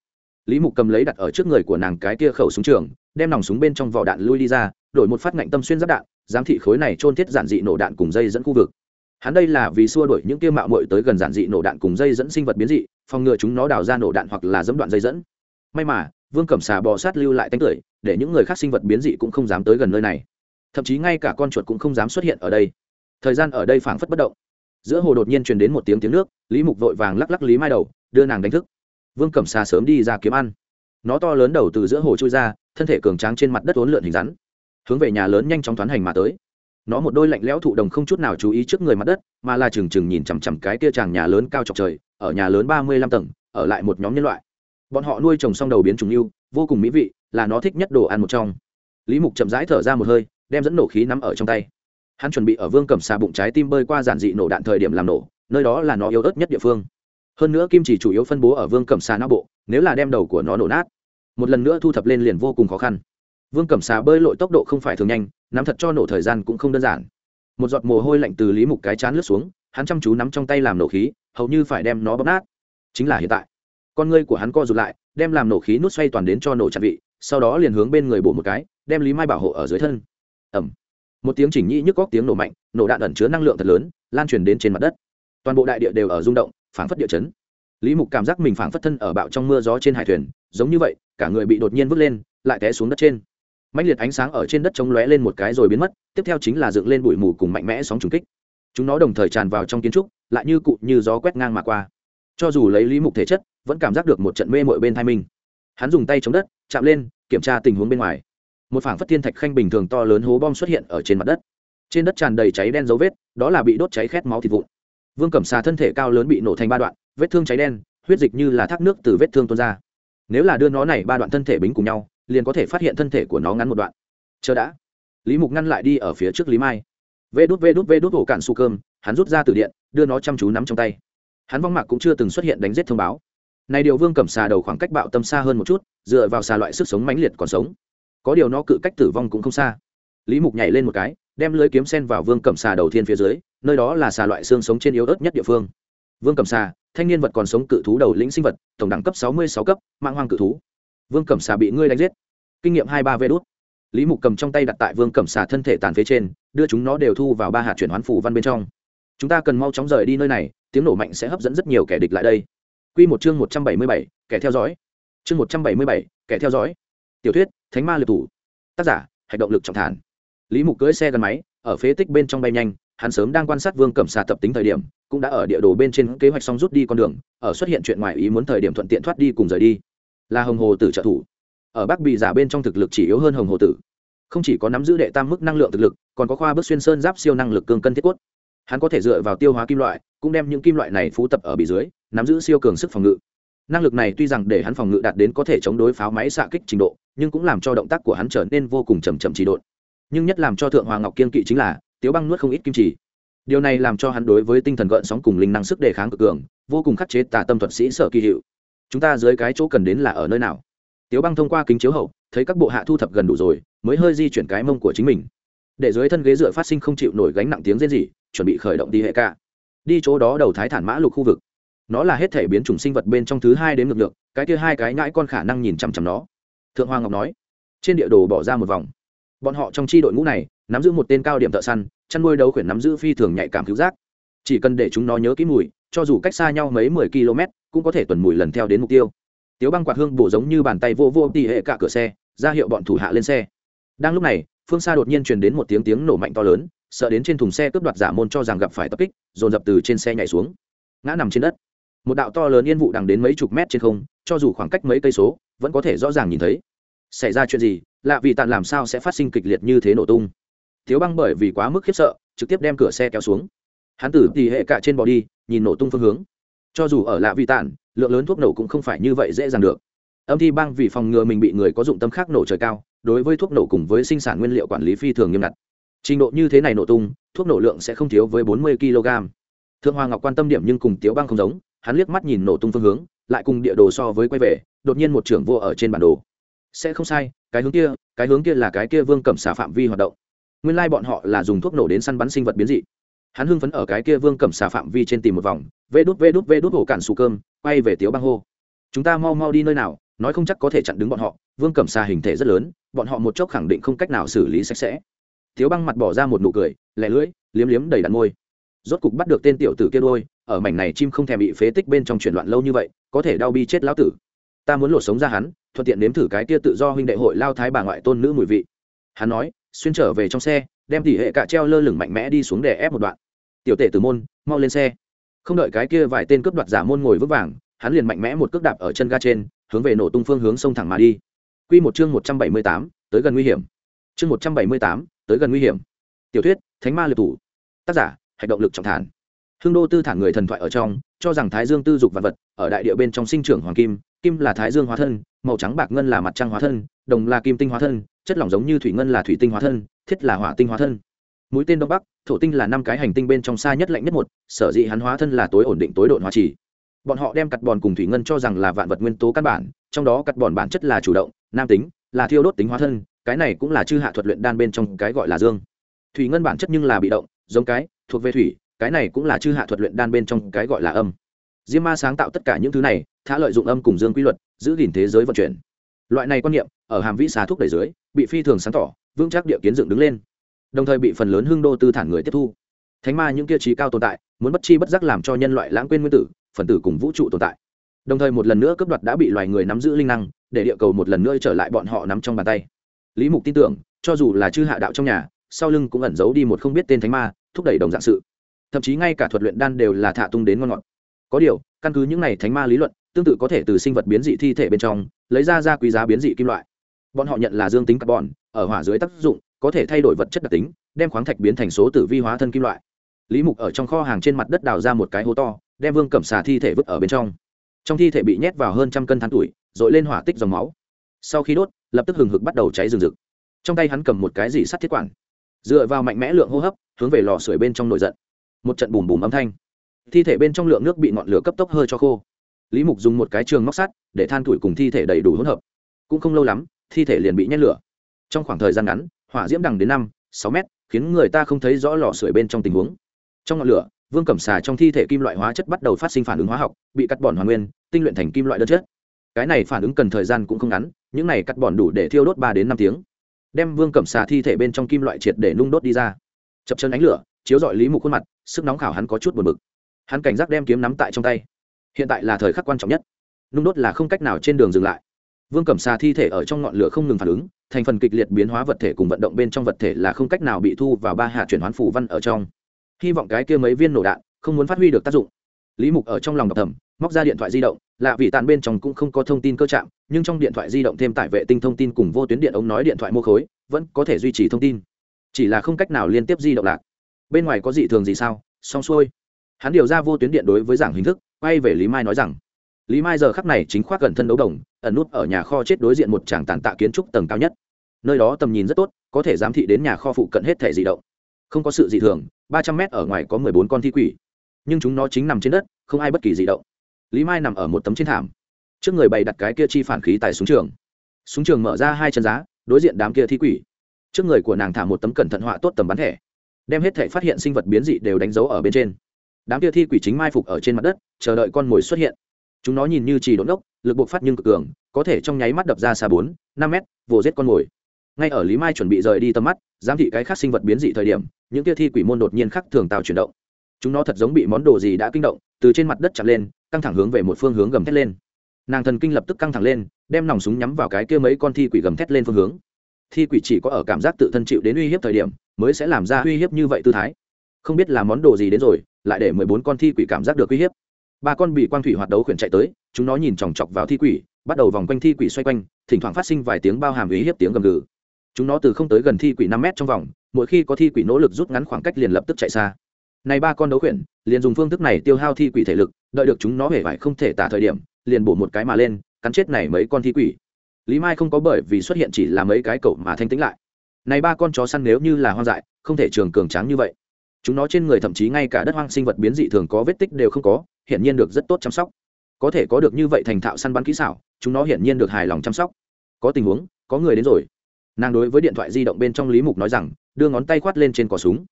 Lý mục cầm lấy đặt ở trước người của nàng cái kia khẩu súng trường, đem nòng súng bên trong vỏ đạn lui đi ra, đổi một phát ngạnh tâm xuyên giáp đạn, giám thị khối này trôn thiết giản dị nổ đạn cùng dây dẫn khu vực. Hắn đây là vì xua đuổi những kia mạo muội tới gần giản dị nổ đạn cùng dây dẫn sinh vật biến dị, phòng ngừa chúng nó đào ra nổ đạn hoặc là dẫm đoạn dây dẫn. May mà, vương cẩm xà bò sát lưu lại tánh tưởi, để những người khác sinh vật biến dị cũng không dám tới gần nơi này thậm chí ngay cả con chuột cũng không dám xuất hiện ở đây. Thời gian ở đây phảng phất bất động. Giữa hồ đột nhiên truyền đến một tiếng tiếng nước, lý mục vội vàng lắc lắc lý mai đầu, đưa nàng đánh thức. Vương cẩm xà sớm đi ra kiếm ăn. Nó to lớn đầu từ giữa hồ trôi ra, thân thể cường tráng trên mặt đất uốn lượn hình rắn, hướng về nhà lớn nhanh chóng thoán hành mà tới. Nó một đôi lạnh lẽo thụ đồng không chút nào chú ý trước người mặt đất, mà là chừng chừng nhìn chằm chằm cái kia chàng nhà lớn cao chọc trời, ở nhà lớn ba mươi lăm tầng, ở lại một nhóm nhân loại. Bọn họ nuôi trồng xong đầu biến trùng yêu, vô cùng mỹ vị, là nó thích nhất đồ ăn một trong. Lý mục chậm rãi thở ra một hơi đem dẫn nổ khí nắm ở trong tay. Hắn chuẩn bị ở vương cầm xà bụng trái tim bơi qua giản dị nổ đạn thời điểm làm nổ, nơi đó là nó yếu ớt nhất địa phương. Hơn nữa kim chỉ chủ yếu phân bố ở vương cầm xà não bộ, nếu là đem đầu của nó nổ nát, một lần nữa thu thập lên liền vô cùng khó khăn. Vương cẩm xà bơi lội tốc độ không phải thường nhanh, nắm thật cho nổ thời gian cũng không đơn giản. Một giọt mồ hôi lạnh từ lý mục cái chán lướt xuống, hắn chăm chú nắm trong tay làm nổ khí, hầu như phải đem nó bóp nát. Chính là hiện tại, con ngươi của hắn co rụt lại, đem làm nổ khí nút xoay toàn đến cho nổ chặt vị, sau đó liền hướng bên người bổ một cái, đem lý mai bảo hộ ở dưới thân ẩm một tiếng chỉnh nhĩ nhức góc tiếng nổ mạnh, nổ đạn ẩn chứa năng lượng thật lớn, lan truyền đến trên mặt đất. Toàn bộ đại địa đều ở rung động, phảng phất địa chấn. Lý mục cảm giác mình phảng phất thân ở bạo trong mưa gió trên hải thuyền, giống như vậy, cả người bị đột nhiên vứt lên, lại té xuống đất trên. Mạnh liệt ánh sáng ở trên đất chống lóe lên một cái rồi biến mất, tiếp theo chính là dựng lên bụi mù cùng mạnh mẽ sóng trùng kích. Chúng nó đồng thời tràn vào trong kiến trúc, lại như cụ như gió quét ngang mà qua. Cho dù lấy lý mục thể chất, vẫn cảm giác được một trận mê mội bên thai mình. hắn dùng tay chống đất, chạm lên, kiểm tra tình huống bên ngoài một phảng phất thiên thạch khanh bình thường to lớn hố bom xuất hiện ở trên mặt đất. Trên đất tràn đầy cháy đen dấu vết, đó là bị đốt cháy khét máu thịt vụn. Vương cẩm xà thân thể cao lớn bị nổ thành ba đoạn, vết thương cháy đen, huyết dịch như là thác nước từ vết thương tuôn ra. Nếu là đưa nó này ba đoạn thân thể bính cùng nhau, liền có thể phát hiện thân thể của nó ngắn một đoạn. Chờ đã. Lý mục ngăn lại đi ở phía trước lý mai. Vê đút vê đút vê đút ổ cạn su cơm, hắn rút ra từ điện, đưa nó chăm chú nắm trong tay. Hắn vong mạc cũng chưa từng xuất hiện đánh giết thông báo. Này điều vương cầm xà đầu khoảng cách bạo tâm xa hơn một chút, dựa vào xà loại sức sống mãnh liệt còn sống có điều nó cự cách tử vong cũng không xa. Lý mục nhảy lên một cái, đem lưới kiếm sen vào vương cầm xà đầu thiên phía dưới, nơi đó là xà loại xương sống trên yếu ớt nhất địa phương. Vương cầm xà, thanh niên vật còn sống cự thú đầu lĩnh sinh vật, tổng đẳng cấp sáu mươi sáu cấp mạng hoang cự thú. Vương cẩm xà bị ngươi đánh giết. Kinh nghiệm hai ba vê đốt lý mục cầm trong tay đặt tại vương cẩm xà thân thể tàn phế trên, đưa chúng nó đều thu vào ba hạt chuyển hoán phủ văn bên trong. Chúng ta cần mau chóng rời đi nơi này, tiếng nổ mạnh sẽ hấp dẫn rất nhiều kẻ địch lại đây. Q một chương một trăm bảy mươi bảy, kẻ theo dõi. Chương một trăm bảy mươi bảy, kẻ theo dõi tiểu thuyết, thánh ma liệt thủ. Tác giả hành động lực trọng thản. Lý mục cưỡi xe gắn máy, ở phế tích bên trong bay nhanh, hắn sớm đang quan sát vương cẩm xà tập tính thời điểm, cũng đã ở địa đồ bên trên kế hoạch xong rút đi con đường, ở xuất hiện chuyện ngoài ý muốn thời điểm thuận tiện thoát đi cùng rời đi. Là hồng hồ tử trợ thủ. Ở bắc bị giả bên trong thực lực chỉ yếu hơn hồng hồ tử. Không chỉ có nắm giữ đệ tam mức năng lượng thực lực, còn có khoa bước xuyên sơn giáp siêu năng lực cương cân thiết quất hắn có thể dựa vào tiêu hóa kim loại, cũng đem những kim loại này phú tập ở bì dưới, nắm giữ siêu cường sức phòng ngự năng lực này tuy rằng để hắn phòng ngự đạt đến có thể chống đối pháo máy xạ kích trình độ, nhưng cũng làm cho động tác của hắn trở nên vô cùng chầm chậm trì độn. Nhưng nhất làm cho thượng hoàng ngọc kiên kỵ chính là, tiếu băng nuốt không ít kim chỉ. Điều này làm cho hắn đối với tinh thần gợn sóng cùng linh năng sức đề kháng cực cường, vô cùng khắc chế tà tâm thuật sĩ sở kỳ hiệu. Chúng ta dưới cái chỗ cần đến là ở nơi nào? Tiếu băng thông qua kính chiếu hậu, thấy các bộ hạ thu thập gần đủ rồi, mới hơi di chuyển cái mông của chính mình. Để dưới thân ghế dựa phát sinh không chịu nổi gánh nặng tiếng rên rỉ, chuẩn bị khởi động đi hệ ca đi chỗ đó đầu thái thản mã lục khu vực nó là hết thể biến chủng sinh vật bên trong thứ hai đến ngược lượng cái kia hai cái nhãi con khả năng nhìn chằm chằm nó. Thượng hoàng ngọc nói, trên địa đồ bỏ ra một vòng. Bọn họ trong chi đội ngũ này, nắm giữ một tên cao điểm thợ săn, chăn nuôi đấu khuyển nắm giữ phi thường nhạy cảm cứu giác. Chỉ cần để chúng nó nhớ kỹ mùi, cho dù cách xa nhau mấy mười km, cũng có thể tuần mùi lần theo đến mục tiêu. Tiếu băng quạt hương bổ giống như bàn tay vô vô tỉ hệ cả cửa xe, ra hiệu bọn thủ hạ lên xe. Đang lúc này, phương xa đột nhiên truyền đến một tiếng tiếng nổ mạnh to lớn, sợ đến trên thùng xe cướp đoạt giả môn cho rằng gặp phải tập kích, dồn dập từ trên xe nhảy xuống. Ngã nằm trên đất một đạo to lớn yên vụ đằng đến mấy chục mét trên không, cho dù khoảng cách mấy cây số, vẫn có thể rõ ràng nhìn thấy. Xảy ra chuyện gì, lạ vì tàn làm sao sẽ phát sinh kịch liệt như thế nổ tung? Thiếu băng bởi vì quá mức khiếp sợ, trực tiếp đem cửa xe kéo xuống. Hắn tử tỉ hệ cả trên bò đi, nhìn nổ tung phương hướng. Cho dù ở lạ vi tản lượng lớn thuốc nổ cũng không phải như vậy dễ dàng được. Âm thi bang vì phòng ngừa mình bị người có dụng tâm khác nổ trời cao, đối với thuốc nổ cùng với sinh sản nguyên liệu quản lý phi thường nghiêm ngặt. Trình độ như thế này nổ tung, thuốc nổ lượng sẽ không thiếu với bốn mươi kg thượng hoàng ngọc quan tâm điểm nhưng cùng tiếu băng không giống hắn liếc mắt nhìn nổ tung phương hướng, lại cùng địa đồ so với quay về, đột nhiên một trưởng vô ở trên bản đồ. Sẽ không sai, cái hướng kia, cái hướng kia là cái kia vương cẩm xà phạm vi hoạt động. Nguyên lai bọn họ là dùng thuốc nổ đến săn bắn sinh vật biến dị. Hắn hưng phấn ở cái kia vương cẩm xà phạm vi trên tìm một vòng, vê đút vê đút vê đút hổ cạn xù cơm, quay về tiếu băng hô. Chúng ta mau mau đi nơi nào, nói không chắc có thể chặn đứng bọn họ, vương cẩm xà hình thể rất lớn, bọn họ một chốc khẳng định không cách nào xử lý sạch sẽ. Tiếu băng mặt bỏ ra một nụ cười, lẻ lưỡi, liếm liếm đầy đạn môi. Rốt cục bắt được tên tiểu tử kia đôi ở mảnh này chim không thèm bị phế tích bên trong chuyển loạn lâu như vậy, có thể đau bi chết lão tử. Ta muốn lột sống ra hắn, thuận tiện nếm thử cái kia tự do huynh đệ hội lao thái bà ngoại tôn nữ mùi vị. Hắn nói, xuyên trở về trong xe, đem tỉ hệ cả treo lơ lửng mạnh mẽ đi xuống để ép một đoạn. Tiểu tể từ môn, mau lên xe. Không đợi cái kia vài tên cướp đoạt giả môn ngồi vững vàng, hắn liền mạnh mẽ một cước đạp ở chân ga trên, hướng về nổ tung phương hướng sông thẳng mà đi. Quy một chương một trăm bảy mươi tám, tới gần nguy hiểm. Chương một trăm bảy mươi tám, tới gần nguy hiểm. Tiểu thuyết, thánh ma liệt thủ. Tác giả hành động lực trọng thản hương đô tư thản người thần thoại ở trong, cho rằng thái dương tư dục vật vật, ở đại địa bên trong sinh trưởng hoàng kim kim là thái dương hóa thân, màu trắng bạc ngân là mặt trăng hóa thân, đồng là kim tinh hóa thân, chất lỏng giống như thủy ngân là thủy tinh hóa thân, thiết là hỏa tinh hóa thân. Mũi tên đông bắc, thổ tinh là năm cái hành tinh bên trong xa nhất lạnh nhất một, sở dĩ hắn hóa thân là tối ổn định tối độn hóa chỉ. Bọn họ đem cắt bòn cùng thủy ngân cho rằng là vạn vật nguyên tố căn bản, trong đó cắt bòn bản chất là chủ động, nam tính, là thiêu đốt tính hóa thân, cái này cũng là chư hạ thuật luyện đan bên trong cái gọi là dương. Thủy ngân bản chất nhưng là bị động, giống cái, thuộc về thủy cái này cũng là chư hạ thuật luyện đan bên trong cái gọi là âm. Diêm ma sáng tạo tất cả những thứ này, thả lợi dụng âm cùng dương quy luật, giữ gìn thế giới vận chuyển. Loại này quan niệm, ở hàm vĩ xà thuốc đẩy dưới, bị phi thường sáng tỏ, vững chắc địa kiến dựng đứng lên. Đồng thời bị phần lớn hưng đô tư thản người tiếp thu. Thánh ma những kia trí cao tồn tại, muốn bất chi bất giác làm cho nhân loại lãng quên nguyên tử, phần tử cùng vũ trụ tồn tại. Đồng thời một lần nữa cướp đoạt đã bị loài người nắm giữ linh năng, để địa cầu một lần nữa trở lại bọn họ nắm trong bàn tay. Lý mục tin tưởng, cho dù là chư hạ đạo trong nhà, sau lưng cũng ẩn giấu đi một không biết tên thánh ma, thúc đẩy đồng dạng sự thậm chí ngay cả thuật luyện đan đều là thả tung đến ngon ngọt. Có điều, căn cứ những này thánh ma lý luận, tương tự có thể từ sinh vật biến dị thi thể bên trong, lấy ra ra quý giá biến dị kim loại. Bọn họ nhận là dương tính carbon, ở hỏa dưới tác dụng, có thể thay đổi vật chất đặc tính, đem khoáng thạch biến thành số tử vi hóa thân kim loại. Lý mục ở trong kho hàng trên mặt đất đào ra một cái hố to, đem vương cẩm xà thi thể vứt ở bên trong. Trong thi thể bị nhét vào hơn trăm cân than tuổi dội lên hỏa tích dòng máu. Sau khi đốt, lập tức hừng hực bắt đầu cháy rừng rực. Trong tay hắn cầm một cái gì sắt thiết quản. Dựa vào mạnh mẽ lượng hô hấp, hướng về lò sưởi bên trong nổi giận một trận bùm bùm âm thanh. Thi thể bên trong lượng nước bị ngọn lửa cấp tốc hơi cho khô. Lý mục dùng một cái trường móc sắt để than tuổi cùng thi thể đầy đủ hỗn hợp. Cũng không lâu lắm, thi thể liền bị nhét lửa. Trong khoảng thời gian ngắn, hỏa diễm đằng đến năm, sáu mét, khiến người ta không thấy rõ lò sưởi bên trong tình huống. Trong ngọn lửa, vương cẩm xà trong thi thể kim loại hóa chất bắt đầu phát sinh phản ứng hóa học, bị cắt bòn hoàn nguyên, tinh luyện thành kim loại đơn chất. Cái này phản ứng cần thời gian cũng không ngắn, những này cắt bòn đủ để thiêu đốt ba đến năm tiếng. Đem vương cẩm xà thi thể bên trong kim loại triệt để nung đốt đi ra. Chập chân ánh lửa chiếu dọi lý mục khuôn mặt sức nóng khảo hắn có chút buồn bực. Hắn cảnh giác đem kiếm nắm tại trong tay. Hiện tại là thời khắc quan trọng nhất. Nung đốt là không cách nào trên đường dừng lại. Vương cẩm xà thi thể ở trong ngọn lửa không ngừng phản ứng thành phần kịch liệt biến hóa vật thể cùng vận động bên trong vật thể là không cách nào bị thu vào ba hạ chuyển hoán phủ văn ở trong. Hy vọng cái kia mấy viên nổ đạn không muốn phát huy được tác dụng. Lý mục ở trong lòng đọc thầm móc ra điện thoại di động lạ vì tàn bên trong cũng không có thông tin cơ chạm, nhưng trong điện thoại di động thêm tải vệ tinh thông tin cùng vô tuyến điện ống nói điện thoại mô khối vẫn có thể duy trì thông tin. Chỉ là không cách nào liên tiếp di động lạc bên ngoài có dị thường gì sao? Xong xuôi. Hắn điều ra vô tuyến điện đối với giảng hình thức, quay về lý mai nói rằng, lý mai giờ khắc này chính khoác gần thân đấu đồng, ẩn nút ở nhà kho chết đối diện một tràng tàn tạ kiến trúc tầng cao nhất. Nơi đó tầm nhìn rất tốt, có thể giám thị đến nhà kho phụ cận hết thể di động. Không có sự dị thường, ba trăm mét ở ngoài có mười bốn con thi quỷ. Nhưng chúng nó chính nằm trên đất, không ai bất kỳ di động. Lý mai nằm ở một tấm trên thảm. Trước người bày đặt cái kia chi phản khí tại súng trường. Súng trường mở ra hai chân giá, đối diện đám kia thi quỷ. Trước người của nàng thả một tấm cẩn thận họa tốt tầm bắn thẻ đem hết thể phát hiện sinh vật biến dị đều đánh dấu ở bên trên. Đám kia thi quỷ chính mai phục ở trên mặt đất, chờ đợi con mồi xuất hiện. Chúng nó nhìn như chỉ đốn đốc, lực buộc phát nhưng cực cường, có thể trong nháy mắt đập ra xa bốn, năm mét, vồ giết con mồi. Ngay ở lý mai chuẩn bị rời đi tầm mắt, giám thị cái khác sinh vật biến dị thời điểm, những kia thi quỷ môn đột nhiên khắc thường tạo chuyển động. Chúng nó thật giống bị món đồ gì đã kinh động, từ trên mặt đất chặt lên, căng thẳng hướng về một phương hướng gầm thét lên. Nàng thần kinh lập tức căng thẳng lên, đem nòng súng nhắm vào cái kia mấy con thi quỷ gầm thét lên phương hướng thi quỷ chỉ có ở cảm giác tự thân chịu đến uy hiếp thời điểm mới sẽ làm ra uy hiếp như vậy tư thái. Không biết là món đồ gì đến rồi, lại để mười bốn con thi quỷ cảm giác được uy hiếp. Ba con bị quang thủy hoạt đấu khuyển chạy tới, chúng nó nhìn chòng chọc vào thi quỷ, bắt đầu vòng quanh thi quỷ xoay quanh, thỉnh thoảng phát sinh vài tiếng bao hàm uy hiếp tiếng gầm gừ. Chúng nó từ không tới gần thi quỷ năm mét trong vòng, mỗi khi có thi quỷ nỗ lực rút ngắn khoảng cách liền lập tức chạy xa. Này ba con đấu khuyển, liền dùng phương thức này tiêu hao thi quỷ thể lực, đợi được chúng nó hể vải không thể tả thời điểm, liền bổ một cái mà lên, cắn chết này mấy con thi quỷ lý mai không có bởi vì xuất hiện chỉ là mấy cái cậu mà thanh tĩnh lại. Này ba con chó săn nếu như là hoang dại, không thể trường cường tráng như vậy. Chúng nó trên người thậm chí ngay cả đất hoang sinh vật biến dị thường có vết tích đều không có, hiển nhiên được rất tốt chăm sóc. Có thể có được như vậy thành thạo săn bắn kỹ xảo, chúng nó hiển nhiên được hài lòng chăm sóc. Có tình huống, có người đến rồi. Nàng đối với điện thoại di động bên trong lý mục nói rằng, đưa ngón tay khoát lên trên cỏ súng.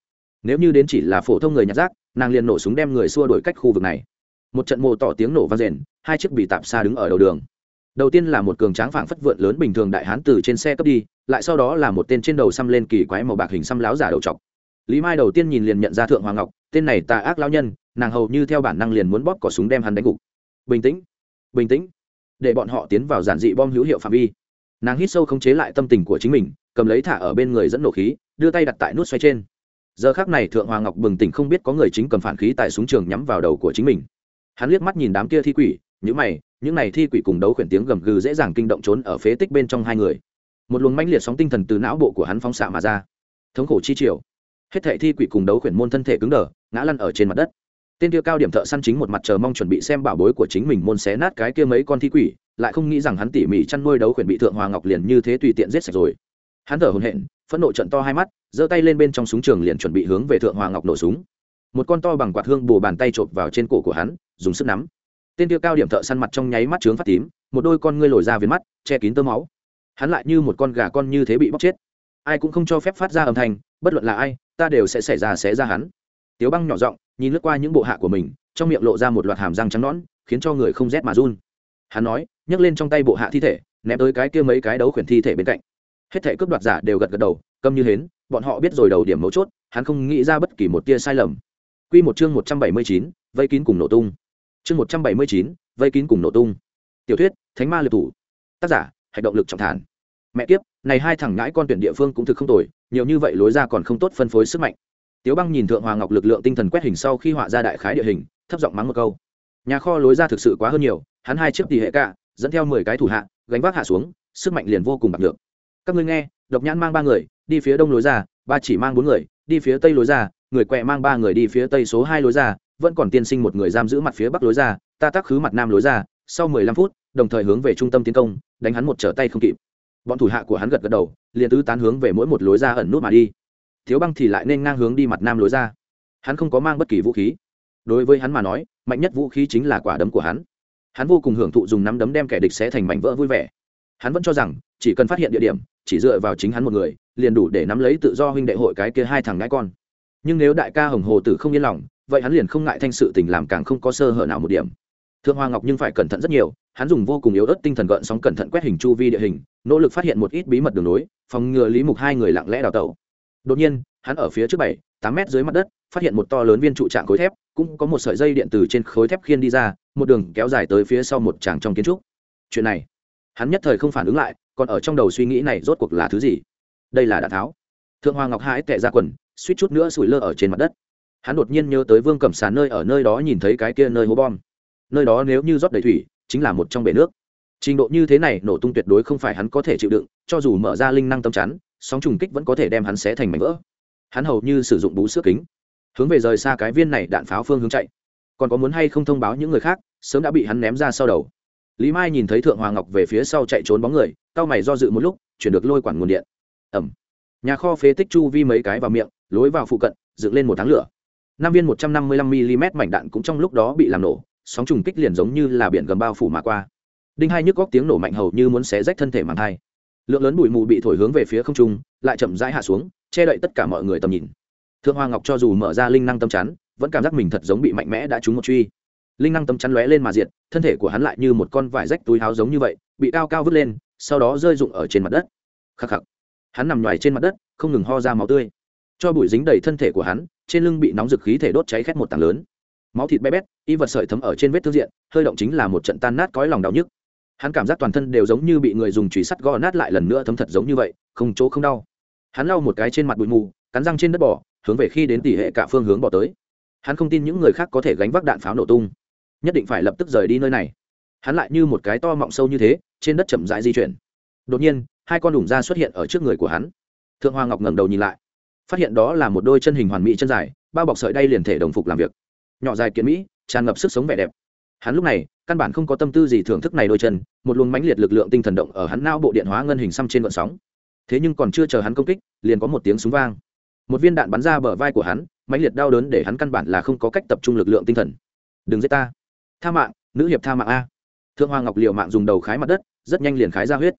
Nếu như đến chỉ là phổ thông người nhặt rác, nàng liền nổ súng đem người xua đổi cách khu vực này. Một trận mồ tỏ tiếng nổ vang rền, hai chiếc bị tạp xa đứng ở đầu đường đầu tiên là một cường tráng phảng phất vượn lớn bình thường đại hán từ trên xe cấp đi, lại sau đó là một tên trên đầu xăm lên kỳ quái màu bạc hình xăm láo giả đầu trọc. Lý mai đầu tiên nhìn liền nhận ra thượng hoàng ngọc, tên này tà ác lao nhân, nàng hầu như theo bản năng liền muốn bóp cỏ súng đem hắn đánh gục. Bình tĩnh bình tĩnh. Để bọn họ tiến vào giản dị bom hữu hiệu phạm vi. Nàng hít sâu khống chế lại tâm tình của chính mình, cầm lấy thả ở bên người dẫn nổ khí, đưa tay đặt tại nút xoay trên. Giờ khác này thượng hoàng ngọc bừng tỉnh không biết có người chính cầm phản khí tại súng trường nhắm vào đầu của chính mình. Hắn liếc mắt nhìn đám kia thi quỷ những mày, những này thi quỷ cùng đấu khuyển tiếng gầm gừ dễ dàng kinh động trốn ở phế tích bên trong hai người. Một luồng manh liệt sóng tinh thần từ não bộ của hắn phóng xạ mà ra. Thống khổ chi triều. Hết thệ thi quỷ cùng đấu khuyển môn thân thể cứng đờ, ngã lăn ở trên mặt đất. Tên kia cao điểm thợ săn chính một mặt chờ mong chuẩn bị xem bảo bối của chính mình môn xé nát cái kia mấy con thi quỷ, lại không nghĩ rằng hắn tỉ mỉ chăn nuôi đấu khuyển bị thượng hoàng ngọc liền như thế tùy tiện giết sạch rồi. Hắn thở hồn hện phẫn nộ trận to hai mắt, giơ tay lên bên trong súng trường liền chuẩn bị hướng về thượng hoàng ngọc nổ súng. Một con to bằng quạt hương bù bàn tay chộp vào trên cổ của hắn, dùng sức nắm tên tiêu cao điểm thợ săn mặt trong nháy mắt trướng phát tím, một đôi con ngươi lồi ra viền mắt, che kín tơ máu. Hắn lại như một con gà con như thế bị bóc chết. Ai cũng không cho phép phát ra âm thanh, bất luận là ai, ta đều sẽ xảy ra xé ra hắn. Tiếu băng nhỏ giọng, nhìn lướt qua những bộ hạ của mình, trong miệng lộ ra một loạt hàm răng trắng nõn, khiến cho người không rét mà run. Hắn nói, nhấc lên trong tay bộ hạ thi thể, ném tới cái kia mấy cái đấu khuyển thi thể bên cạnh. Hết thể cướp đoạt giả đều gật gật đầu, câm như hến, bọn họ biết rồi đầu điểm mấu chốt, hắn không nghĩ ra bất kỳ một tia sai lầm. Quy một chương một trăm bảy mươi chín, vây kín cùng nổ tung chương một trăm bảy mươi chín, vây kín cùng nổ tung. Tiểu thuyết, thánh ma liệt thủ. Tác giả hành động lực trọng thản. Mẹ kiếp, này hai thằng ngãi con tuyển địa phương cũng thực không tồi, nhiều như vậy lối ra còn không tốt phân phối sức mạnh. Tiếu băng nhìn thượng hoàng ngọc lực lượng tinh thần quét hình sau khi họa ra đại khái địa hình, thấp giọng mắng một câu. Nhà kho lối ra thực sự quá hơn nhiều, hắn hai chiếc tỷ hệ cả dẫn theo mười cái thủ hạ, gánh vác hạ xuống, sức mạnh liền vô cùng bạc được các ngươi nghe, độc nhãn mang ba người, đi phía đông lối ra, ba chỉ mang bốn người, đi phía tây lối ra, người quẹ mang ba người đi phía tây số hai lối ra vẫn còn tiên sinh một người giam giữ mặt phía bắc lối ra, ta tác khứ mặt nam lối ra, sau mười lăm phút, đồng thời hướng về trung tâm tiến công, đánh hắn một trở tay không kịp. Bọn thủ hạ của hắn gật gật đầu, liền tứ tán hướng về mỗi một lối ra ẩn nút mà đi. Thiếu băng thì lại nên ngang hướng đi mặt nam lối ra. Hắn không có mang bất kỳ vũ khí. Đối với hắn mà nói, mạnh nhất vũ khí chính là quả đấm của hắn. Hắn vô cùng hưởng thụ dùng nắm đấm đem kẻ địch sẽ thành mảnh vỡ vui vẻ. Hắn vẫn cho rằng, chỉ cần phát hiện địa điểm, chỉ dựa vào chính hắn một người, liền đủ để nắm lấy tự do huynh đệ hội cái kia hai thằng ngãi con. Nhưng nếu đại ca hồng hồ tử không yên lòng vậy hắn liền không ngại thanh sự tình làm càng không có sơ hở nào một điểm. Thượng hoa ngọc nhưng phải cẩn thận rất nhiều, hắn dùng vô cùng yếu ớt tinh thần gợn sóng cẩn thận quét hình chu vi địa hình, nỗ lực phát hiện một ít bí mật đường lối phòng ngừa lý mục hai người lặng lẽ đào tẩu. Đột nhiên, hắn ở phía trước bảy, tám mét dưới mặt đất, phát hiện một to lớn viên trụ trạng khối thép, cũng có một sợi dây điện từ trên khối thép khiên đi ra, một đường kéo dài tới phía sau một tràng trong kiến trúc. Chuyện này, hắn nhất thời không phản ứng lại, còn ở trong đầu suy nghĩ này rốt cuộc là thứ gì? Đây là đạn tháo. Thượng hoa ngọc hãi tệ ra quần, suýt chút nữa sủi lơ ở trên mặt đất hắn đột nhiên nhớ tới vương cẩm sàn nơi ở nơi đó nhìn thấy cái kia nơi hố bom. Nơi đó nếu như rót đầy thủy, chính là một trong bể nước. Trình độ như thế này, nổ tung tuyệt đối không phải hắn có thể chịu đựng, cho dù mở ra linh năng tâm chắn, sóng trùng kích vẫn có thể đem hắn xé thành mảnh vỡ. Hắn hầu như sử dụng bú sữa kính, hướng về rời xa cái viên này đạn pháo phương hướng chạy. Còn có muốn hay không thông báo những người khác, sớm đã bị hắn ném ra sau đầu. Lý mai nhìn thấy thượng hoàng ngọc về phía sau chạy trốn bóng người cao mày do dự một lúc, chuyển được lôi quản nguồn điện. Ẩm nhà kho phế tích chu vi mấy cái vào miệng, lối vào phụ cận, dựng lên một tháng lửa năm viên một trăm năm mươi lăm mm mảnh đạn cũng trong lúc đó bị làm nổ, sóng trùng kích liền giống như là biển gầm bao phủ mà qua. Đinh hai nhức góc tiếng nổ mạnh hầu như muốn xé rách thân thể màng hai. lượng lớn bụi mù bị thổi hướng về phía không trung, lại chậm rãi hạ xuống, che đậy tất cả mọi người tầm nhìn. Thượng hoa ngọc cho dù mở ra linh năng tâm chắn, vẫn cảm giác mình thật giống bị mạnh mẽ đã trúng một truy. Linh năng tâm chắn lóe lên mà diệt, thân thể của hắn lại như một con vải rách túi háo giống như vậy, bị cao cao vứt lên, sau đó rơi rụng ở trên mặt đất. Khắc khắc. Hắn nằm nhoài trên mặt đất, không ngừng ho ra máu tươi cho bụi dính đầy thân thể của hắn, trên lưng bị nóng rực khí thể đốt cháy khét một tảng lớn. Máu thịt bé bét, y vật sợi thấm ở trên vết thương diện, hơi động chính là một trận tan nát cõi lòng đau nhức. Hắn cảm giác toàn thân đều giống như bị người dùng chùy sắt gõ nát lại lần nữa thấm thật giống như vậy, không chỗ không đau. Hắn lau một cái trên mặt bụi mù, cắn răng trên đất bỏ hướng về khi đến tỷ hệ cả phương hướng bỏ tới. Hắn không tin những người khác có thể gánh vác đạn pháo nổ tung. Nhất định phải lập tức rời đi nơi này. Hắn lại như một cái to mọng sâu như thế, trên đất chậm rãi di chuyển. Đột nhiên, hai con đủng da xuất hiện ở trước người của hắn. Thượng hoa ngọc ngẩng đầu nhìn lại phát hiện đó là một đôi chân hình hoàn mỹ chân dài, bao bọc sợi đay liền thể đồng phục làm việc. Nhỏ dài kiến mỹ, tràn ngập sức sống vẻ đẹp. Hắn lúc này, căn bản không có tâm tư gì thưởng thức này đôi chân, một luồng mãnh liệt lực lượng tinh thần động ở hắn não bộ điện hóa ngân hình xăm trên vận sóng. Thế nhưng còn chưa chờ hắn công kích, liền có một tiếng súng vang. Một viên đạn bắn ra bờ vai của hắn, mãnh liệt đau đớn để hắn căn bản là không có cách tập trung lực lượng tinh thần. Đừng giết ta. Tha mạng, nữ hiệp tha mạng a. Thượng hoàng ngọc liệu mạng dùng đầu khái mặt đất, rất nhanh liền khái ra huyết.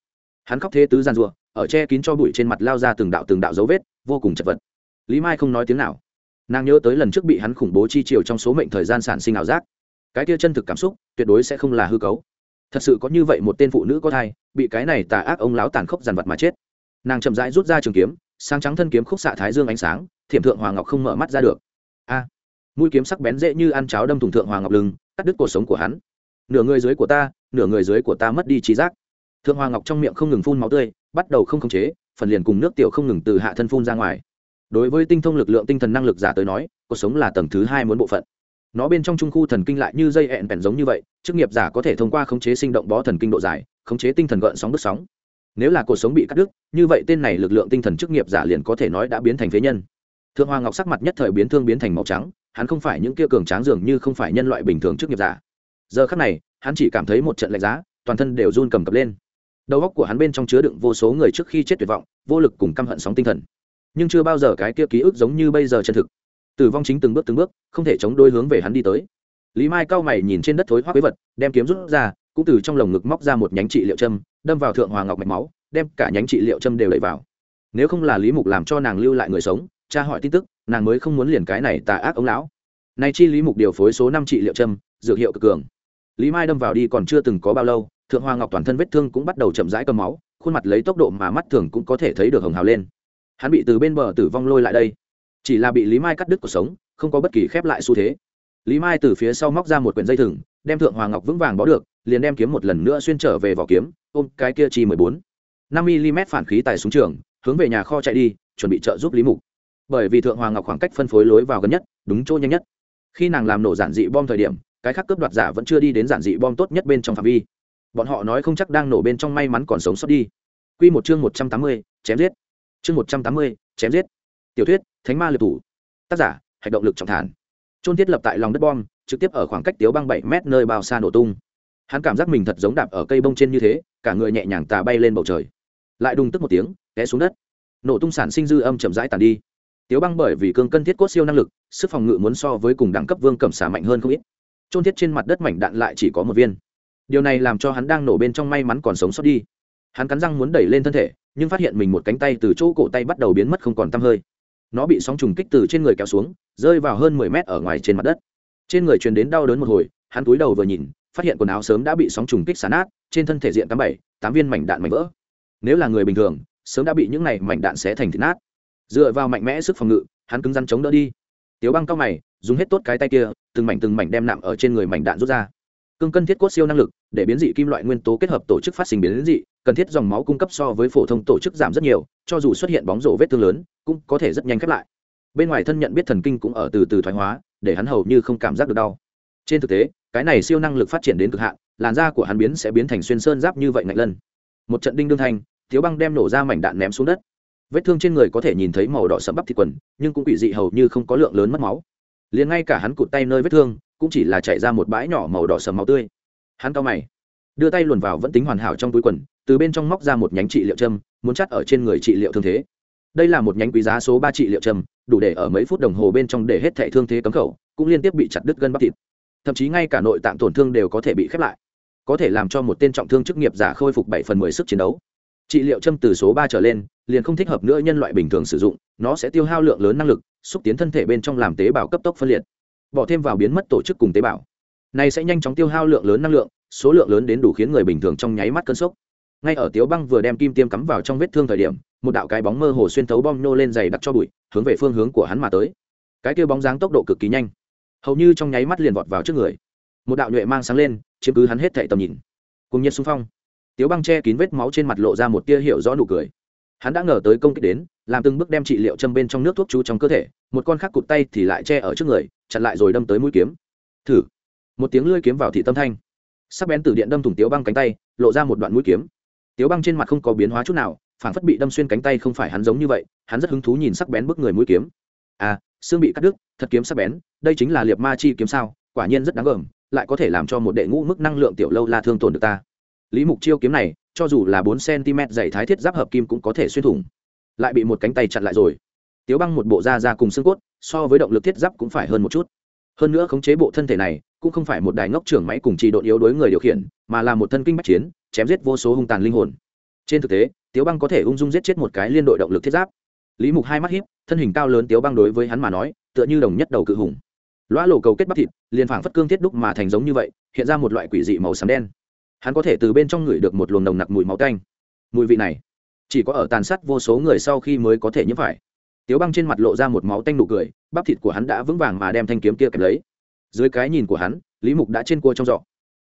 Hắn khóc thế tứ gian rùa ở che kín cho bụi trên mặt lao ra từng đạo từng đạo dấu vết, vô cùng chật vật. Lý mai không nói tiếng nào. Nàng nhớ tới lần trước bị hắn khủng bố chi chiều trong số mệnh thời gian sản sinh ảo giác. Cái kia chân thực cảm xúc, tuyệt đối sẽ không là hư cấu. Thật sự có như vậy một tên phụ nữ có thai, bị cái này tà ác ông láo tàn khốc dằn vặt mà chết. Nàng chậm rãi rút ra trường kiếm, sáng trắng thân kiếm khúc xạ thái dương ánh sáng, thiểm thượng hoàng ngọc không mở mắt ra được. A! Mũi kiếm sắc bén dễ như ăn cháo đâm thủng thượng hoàng ngọc lưng, cắt đứt cuộc sống của hắn. Nửa người dưới của ta, nửa người dưới của ta mất đi trí giác thượng Hoa ngọc trong miệng không ngừng phun máu tươi, bắt đầu không khống chế, phần liền cùng nước tiểu không ngừng từ hạ thân phun ra ngoài. Đối với tinh thông lực lượng tinh thần năng lực giả tới nói, cuộc sống là tầng thứ hai muốn bộ phận. Nó bên trong trung khu thần kinh lại như dây ẹn bèn giống như vậy, chức nghiệp giả có thể thông qua khống chế sinh động bó thần kinh độ dài, khống chế tinh thần gợn sóng bước sóng. Nếu là cuộc sống bị cắt đứt, như vậy tên này lực lượng tinh thần chức nghiệp giả liền có thể nói đã biến thành phế nhân. Thượng hoa ngọc sắc mặt nhất thời biến thương biến thành màu trắng, hắn không phải những kia cường tráng dường như không phải nhân loại bình thường chức nghiệp giả. Giờ khắc này, hắn chỉ cảm thấy một trận lạnh giá, toàn thân đều run cầm cập lên đầu óc của hắn bên trong chứa đựng vô số người trước khi chết tuyệt vọng, vô lực cùng căm hận sóng tinh thần. Nhưng chưa bao giờ cái kia ký ức giống như bây giờ chân thực. Tử vong chính từng bước từng bước, không thể chống đôi hướng về hắn đi tới. Lý mai cao mày nhìn trên đất thối hoác quế vật, đem kiếm rút ra, cũng từ trong lồng ngực móc ra một nhánh trị liệu châm, đâm vào thượng hoàng ngọc mạch máu, đem cả nhánh trị liệu châm đều đẩy vào. Nếu không là lý mục làm cho nàng lưu lại người sống, tra hỏi tin tức, nàng mới không muốn liền cái này tà ác ông lão. Nay chi lý mục điều phối số năm trị liệu châm, dược hiệu cực cường lý mai đâm vào đi còn chưa từng có bao lâu, thượng hoàng ngọc toàn thân vết thương cũng bắt đầu chậm rãi cầm máu, khuôn mặt lấy tốc độ mà mắt thường cũng có thể thấy được hồng hào lên. Hắn bị từ bên bờ tử vong lôi lại đây. Chỉ là bị lý mai cắt đứt cuộc sống, không có bất kỳ khép lại xu thế. Lý mai từ phía sau móc ra một quyển dây thừng, đem thượng hoàng ngọc vững vàng bó được, liền đem kiếm một lần nữa xuyên trở về vỏ kiếm, ôm cái kia chi mười bốn. Năm mm phản khí tài súng trường, hướng về nhà kho chạy đi, chuẩn bị trợ giúp lý mục. Bởi vì thượng hoàng ngọc khoảng cách phân phối lối vào gần nhất, đúng chỗ nhanh nhất. Khi nàng làm nổ giản dị bom thời điểm cái khác cướp đoạt giả vẫn chưa đi đến giản dị bom tốt nhất bên trong phạm vi. Bọn họ nói không chắc đang nổ bên trong may mắn còn sống sót đi. Q một chương một trăm tám mươi, chém giết. Chương một trăm tám mươi, chém giết. Tiểu thuyết, thánh ma liệt thủ. Tác giả hành động lực trọng thản. Trôn thiết lập tại lòng đất bom, trực tiếp ở khoảng cách tiếu băng bảy mét nơi bao xa nổ tung. Hắn cảm giác mình thật giống đạp ở cây bông trên như thế, cả người nhẹ nhàng tà bay lên bầu trời. Lại đùng tức một tiếng, té xuống đất. Nổ tung sản sinh dư âm chậm rãi tàn đi. Tiếu băng bởi vì cương cân thiết cốt siêu năng lực, sức phòng ngự muốn so với cùng đẳng cấp vương cẩm xả mạnh hơn không ít trôn thiết trên mặt đất mảnh đạn lại chỉ có một viên. Điều này làm cho hắn đang nổ bên trong may mắn còn sống sót đi. Hắn cắn răng muốn đẩy lên thân thể, nhưng phát hiện mình một cánh tay từ chỗ cổ tay bắt đầu biến mất không còn t hơi. Nó bị sóng trùng kích từ trên người kéo xuống, rơi vào hơn mười mét ở ngoài trên mặt đất. Trên người truyền đến đau đớn một hồi, hắn túi đầu vừa nhìn, phát hiện quần áo sớm đã bị sóng trùng kích xả nát, trên thân thể diện tám bảy, tám viên mảnh đạn mảnh vỡ. Nếu là người bình thường, sớm đã bị những này mảnh đạn xé thành thịt nát. Dựa vào mạnh mẽ sức phòng ngự, hắn cứng rắn chống đỡ đi. Tiếu băng cao mày dùng hết tốt cái tay kia, từng mảnh từng mảnh đem nạm ở trên người mảnh đạn rút ra. Cương cân thiết cốt siêu năng lực, để biến dị kim loại nguyên tố kết hợp tổ chức phát sinh biến dị, cần thiết dòng máu cung cấp so với phổ thông tổ chức giảm rất nhiều, cho dù xuất hiện bóng rổ vết thương lớn, cũng có thể rất nhanh khép lại. Bên ngoài thân nhận biết thần kinh cũng ở từ từ thoái hóa, để hắn hầu như không cảm giác được đau. Trên thực tế, cái này siêu năng lực phát triển đến cực hạn, làn da của hắn biến sẽ biến thành xuyên sơn giáp như vậy ngạch lân. Một trận đinh đương thanh thiếu băng đem nổ ra mảnh đạn ném xuống đất. Vết thương trên người có thể nhìn thấy màu đỏ sẫm bắp thịt quần, nhưng cũng bị dị hầu như không có lượng lớn mất máu liền ngay cả hắn cụt tay nơi vết thương, cũng chỉ là chạy ra một bãi nhỏ màu đỏ sầm máu tươi. Hắn cao mày, đưa tay luồn vào vẫn tính hoàn hảo trong túi quần, từ bên trong móc ra một nhánh trị liệu châm, muốn chắt ở trên người trị liệu thương thế. Đây là một nhánh quý giá số ba trị liệu châm, đủ để ở mấy phút đồng hồ bên trong để hết thệ thương thế cấm khẩu, cũng liên tiếp bị chặt đứt gân bắp thịt. Thậm chí ngay cả nội tạng tổn thương đều có thể bị khép lại. Có thể làm cho một tên trọng thương chức nghiệp giả khôi phục bảy phần mười sức chiến đấu. Trị liệu châm từ số ba trở lên, liền không thích hợp nữa nhân loại bình thường sử dụng, nó sẽ tiêu hao lượng lớn năng lực xúc tiến thân thể bên trong làm tế bào cấp tốc phân liệt, bỏ thêm vào biến mất tổ chức cùng tế bào. Này sẽ nhanh chóng tiêu hao lượng lớn năng lượng, số lượng lớn đến đủ khiến người bình thường trong nháy mắt cơn sốc. Ngay ở tiếu băng vừa đem kim tiêm cắm vào trong vết thương thời điểm, một đạo cái bóng mơ hồ xuyên thấu bom nô lên dày đặc cho bụi, hướng về phương hướng của hắn mà tới. Cái kia bóng dáng tốc độ cực kỳ nhanh, hầu như trong nháy mắt liền vọt vào trước người. Một đạo nhuệ mang sáng lên, chiếm cứ hắn hết thệ tầm nhìn. Cùng nhiệt xung phong. Tiếu băng che kín vết máu trên mặt lộ ra một tia hiểu rõ nụ cười hắn đã ngờ tới công kích đến, làm từng bước đem trị liệu châm bên trong nước thuốc chú trong cơ thể, một con khác cụt tay thì lại che ở trước người, chặn lại rồi đâm tới mũi kiếm. Thử. Một tiếng lưỡi kiếm vào thị tâm thanh. Sắc bén từ điện đâm thủng tiếu băng cánh tay, lộ ra một đoạn mũi kiếm. Tiếu băng trên mặt không có biến hóa chút nào, phản phất bị đâm xuyên cánh tay không phải hắn giống như vậy, hắn rất hứng thú nhìn sắc bén bức người mũi kiếm. À xương bị cắt đứt, thật kiếm sắc bén, đây chính là liệt ma chi kiếm sao, quả nhiên rất đáng gờm, lại có thể làm cho một đệ ngũ mức năng lượng tiểu lâu la thương tổn được ta lý mục chiêu kiếm này, cho dù là bốn cm dày thái thiết giáp hợp kim cũng có thể xuyên thủng. Lại bị một cánh tay chặn lại rồi. Tiếu băng một bộ da ra cùng xương cốt, so với động lực thiết giáp cũng phải hơn một chút. Hơn nữa khống chế bộ thân thể này, cũng không phải một đài ngốc trưởng máy cùng trì độ yếu đối người điều khiển, mà là một thân kinh bách chiến, chém giết vô số hung tàn linh hồn. Trên thực tế, tiếu băng có thể ung dung giết chết một cái liên đội động lực thiết giáp. Lý mục hai mắt hiếp thân hình cao lớn tiếu băng đối với hắn mà nói, tựa như đồng nhất đầu cự hùng. Loa lộ cầu kết bắp thịt, liền phảng phất cương thiết đúc mà thành giống như vậy, hiện ra một loại quỷ dị màu xám đen hắn có thể từ bên trong ngửi được một luồng nồng nặc mùi máu canh mùi vị này, chỉ có ở tàn sát vô số người sau khi mới có thể nhiễm phải. Tiếu băng trên mặt lộ ra một máu tanh nụ cười, bắp thịt của hắn đã vững vàng mà đem thanh kiếm kia kẹp lấy. Dưới cái nhìn của hắn, lý mục đã trên cua trong giỏ.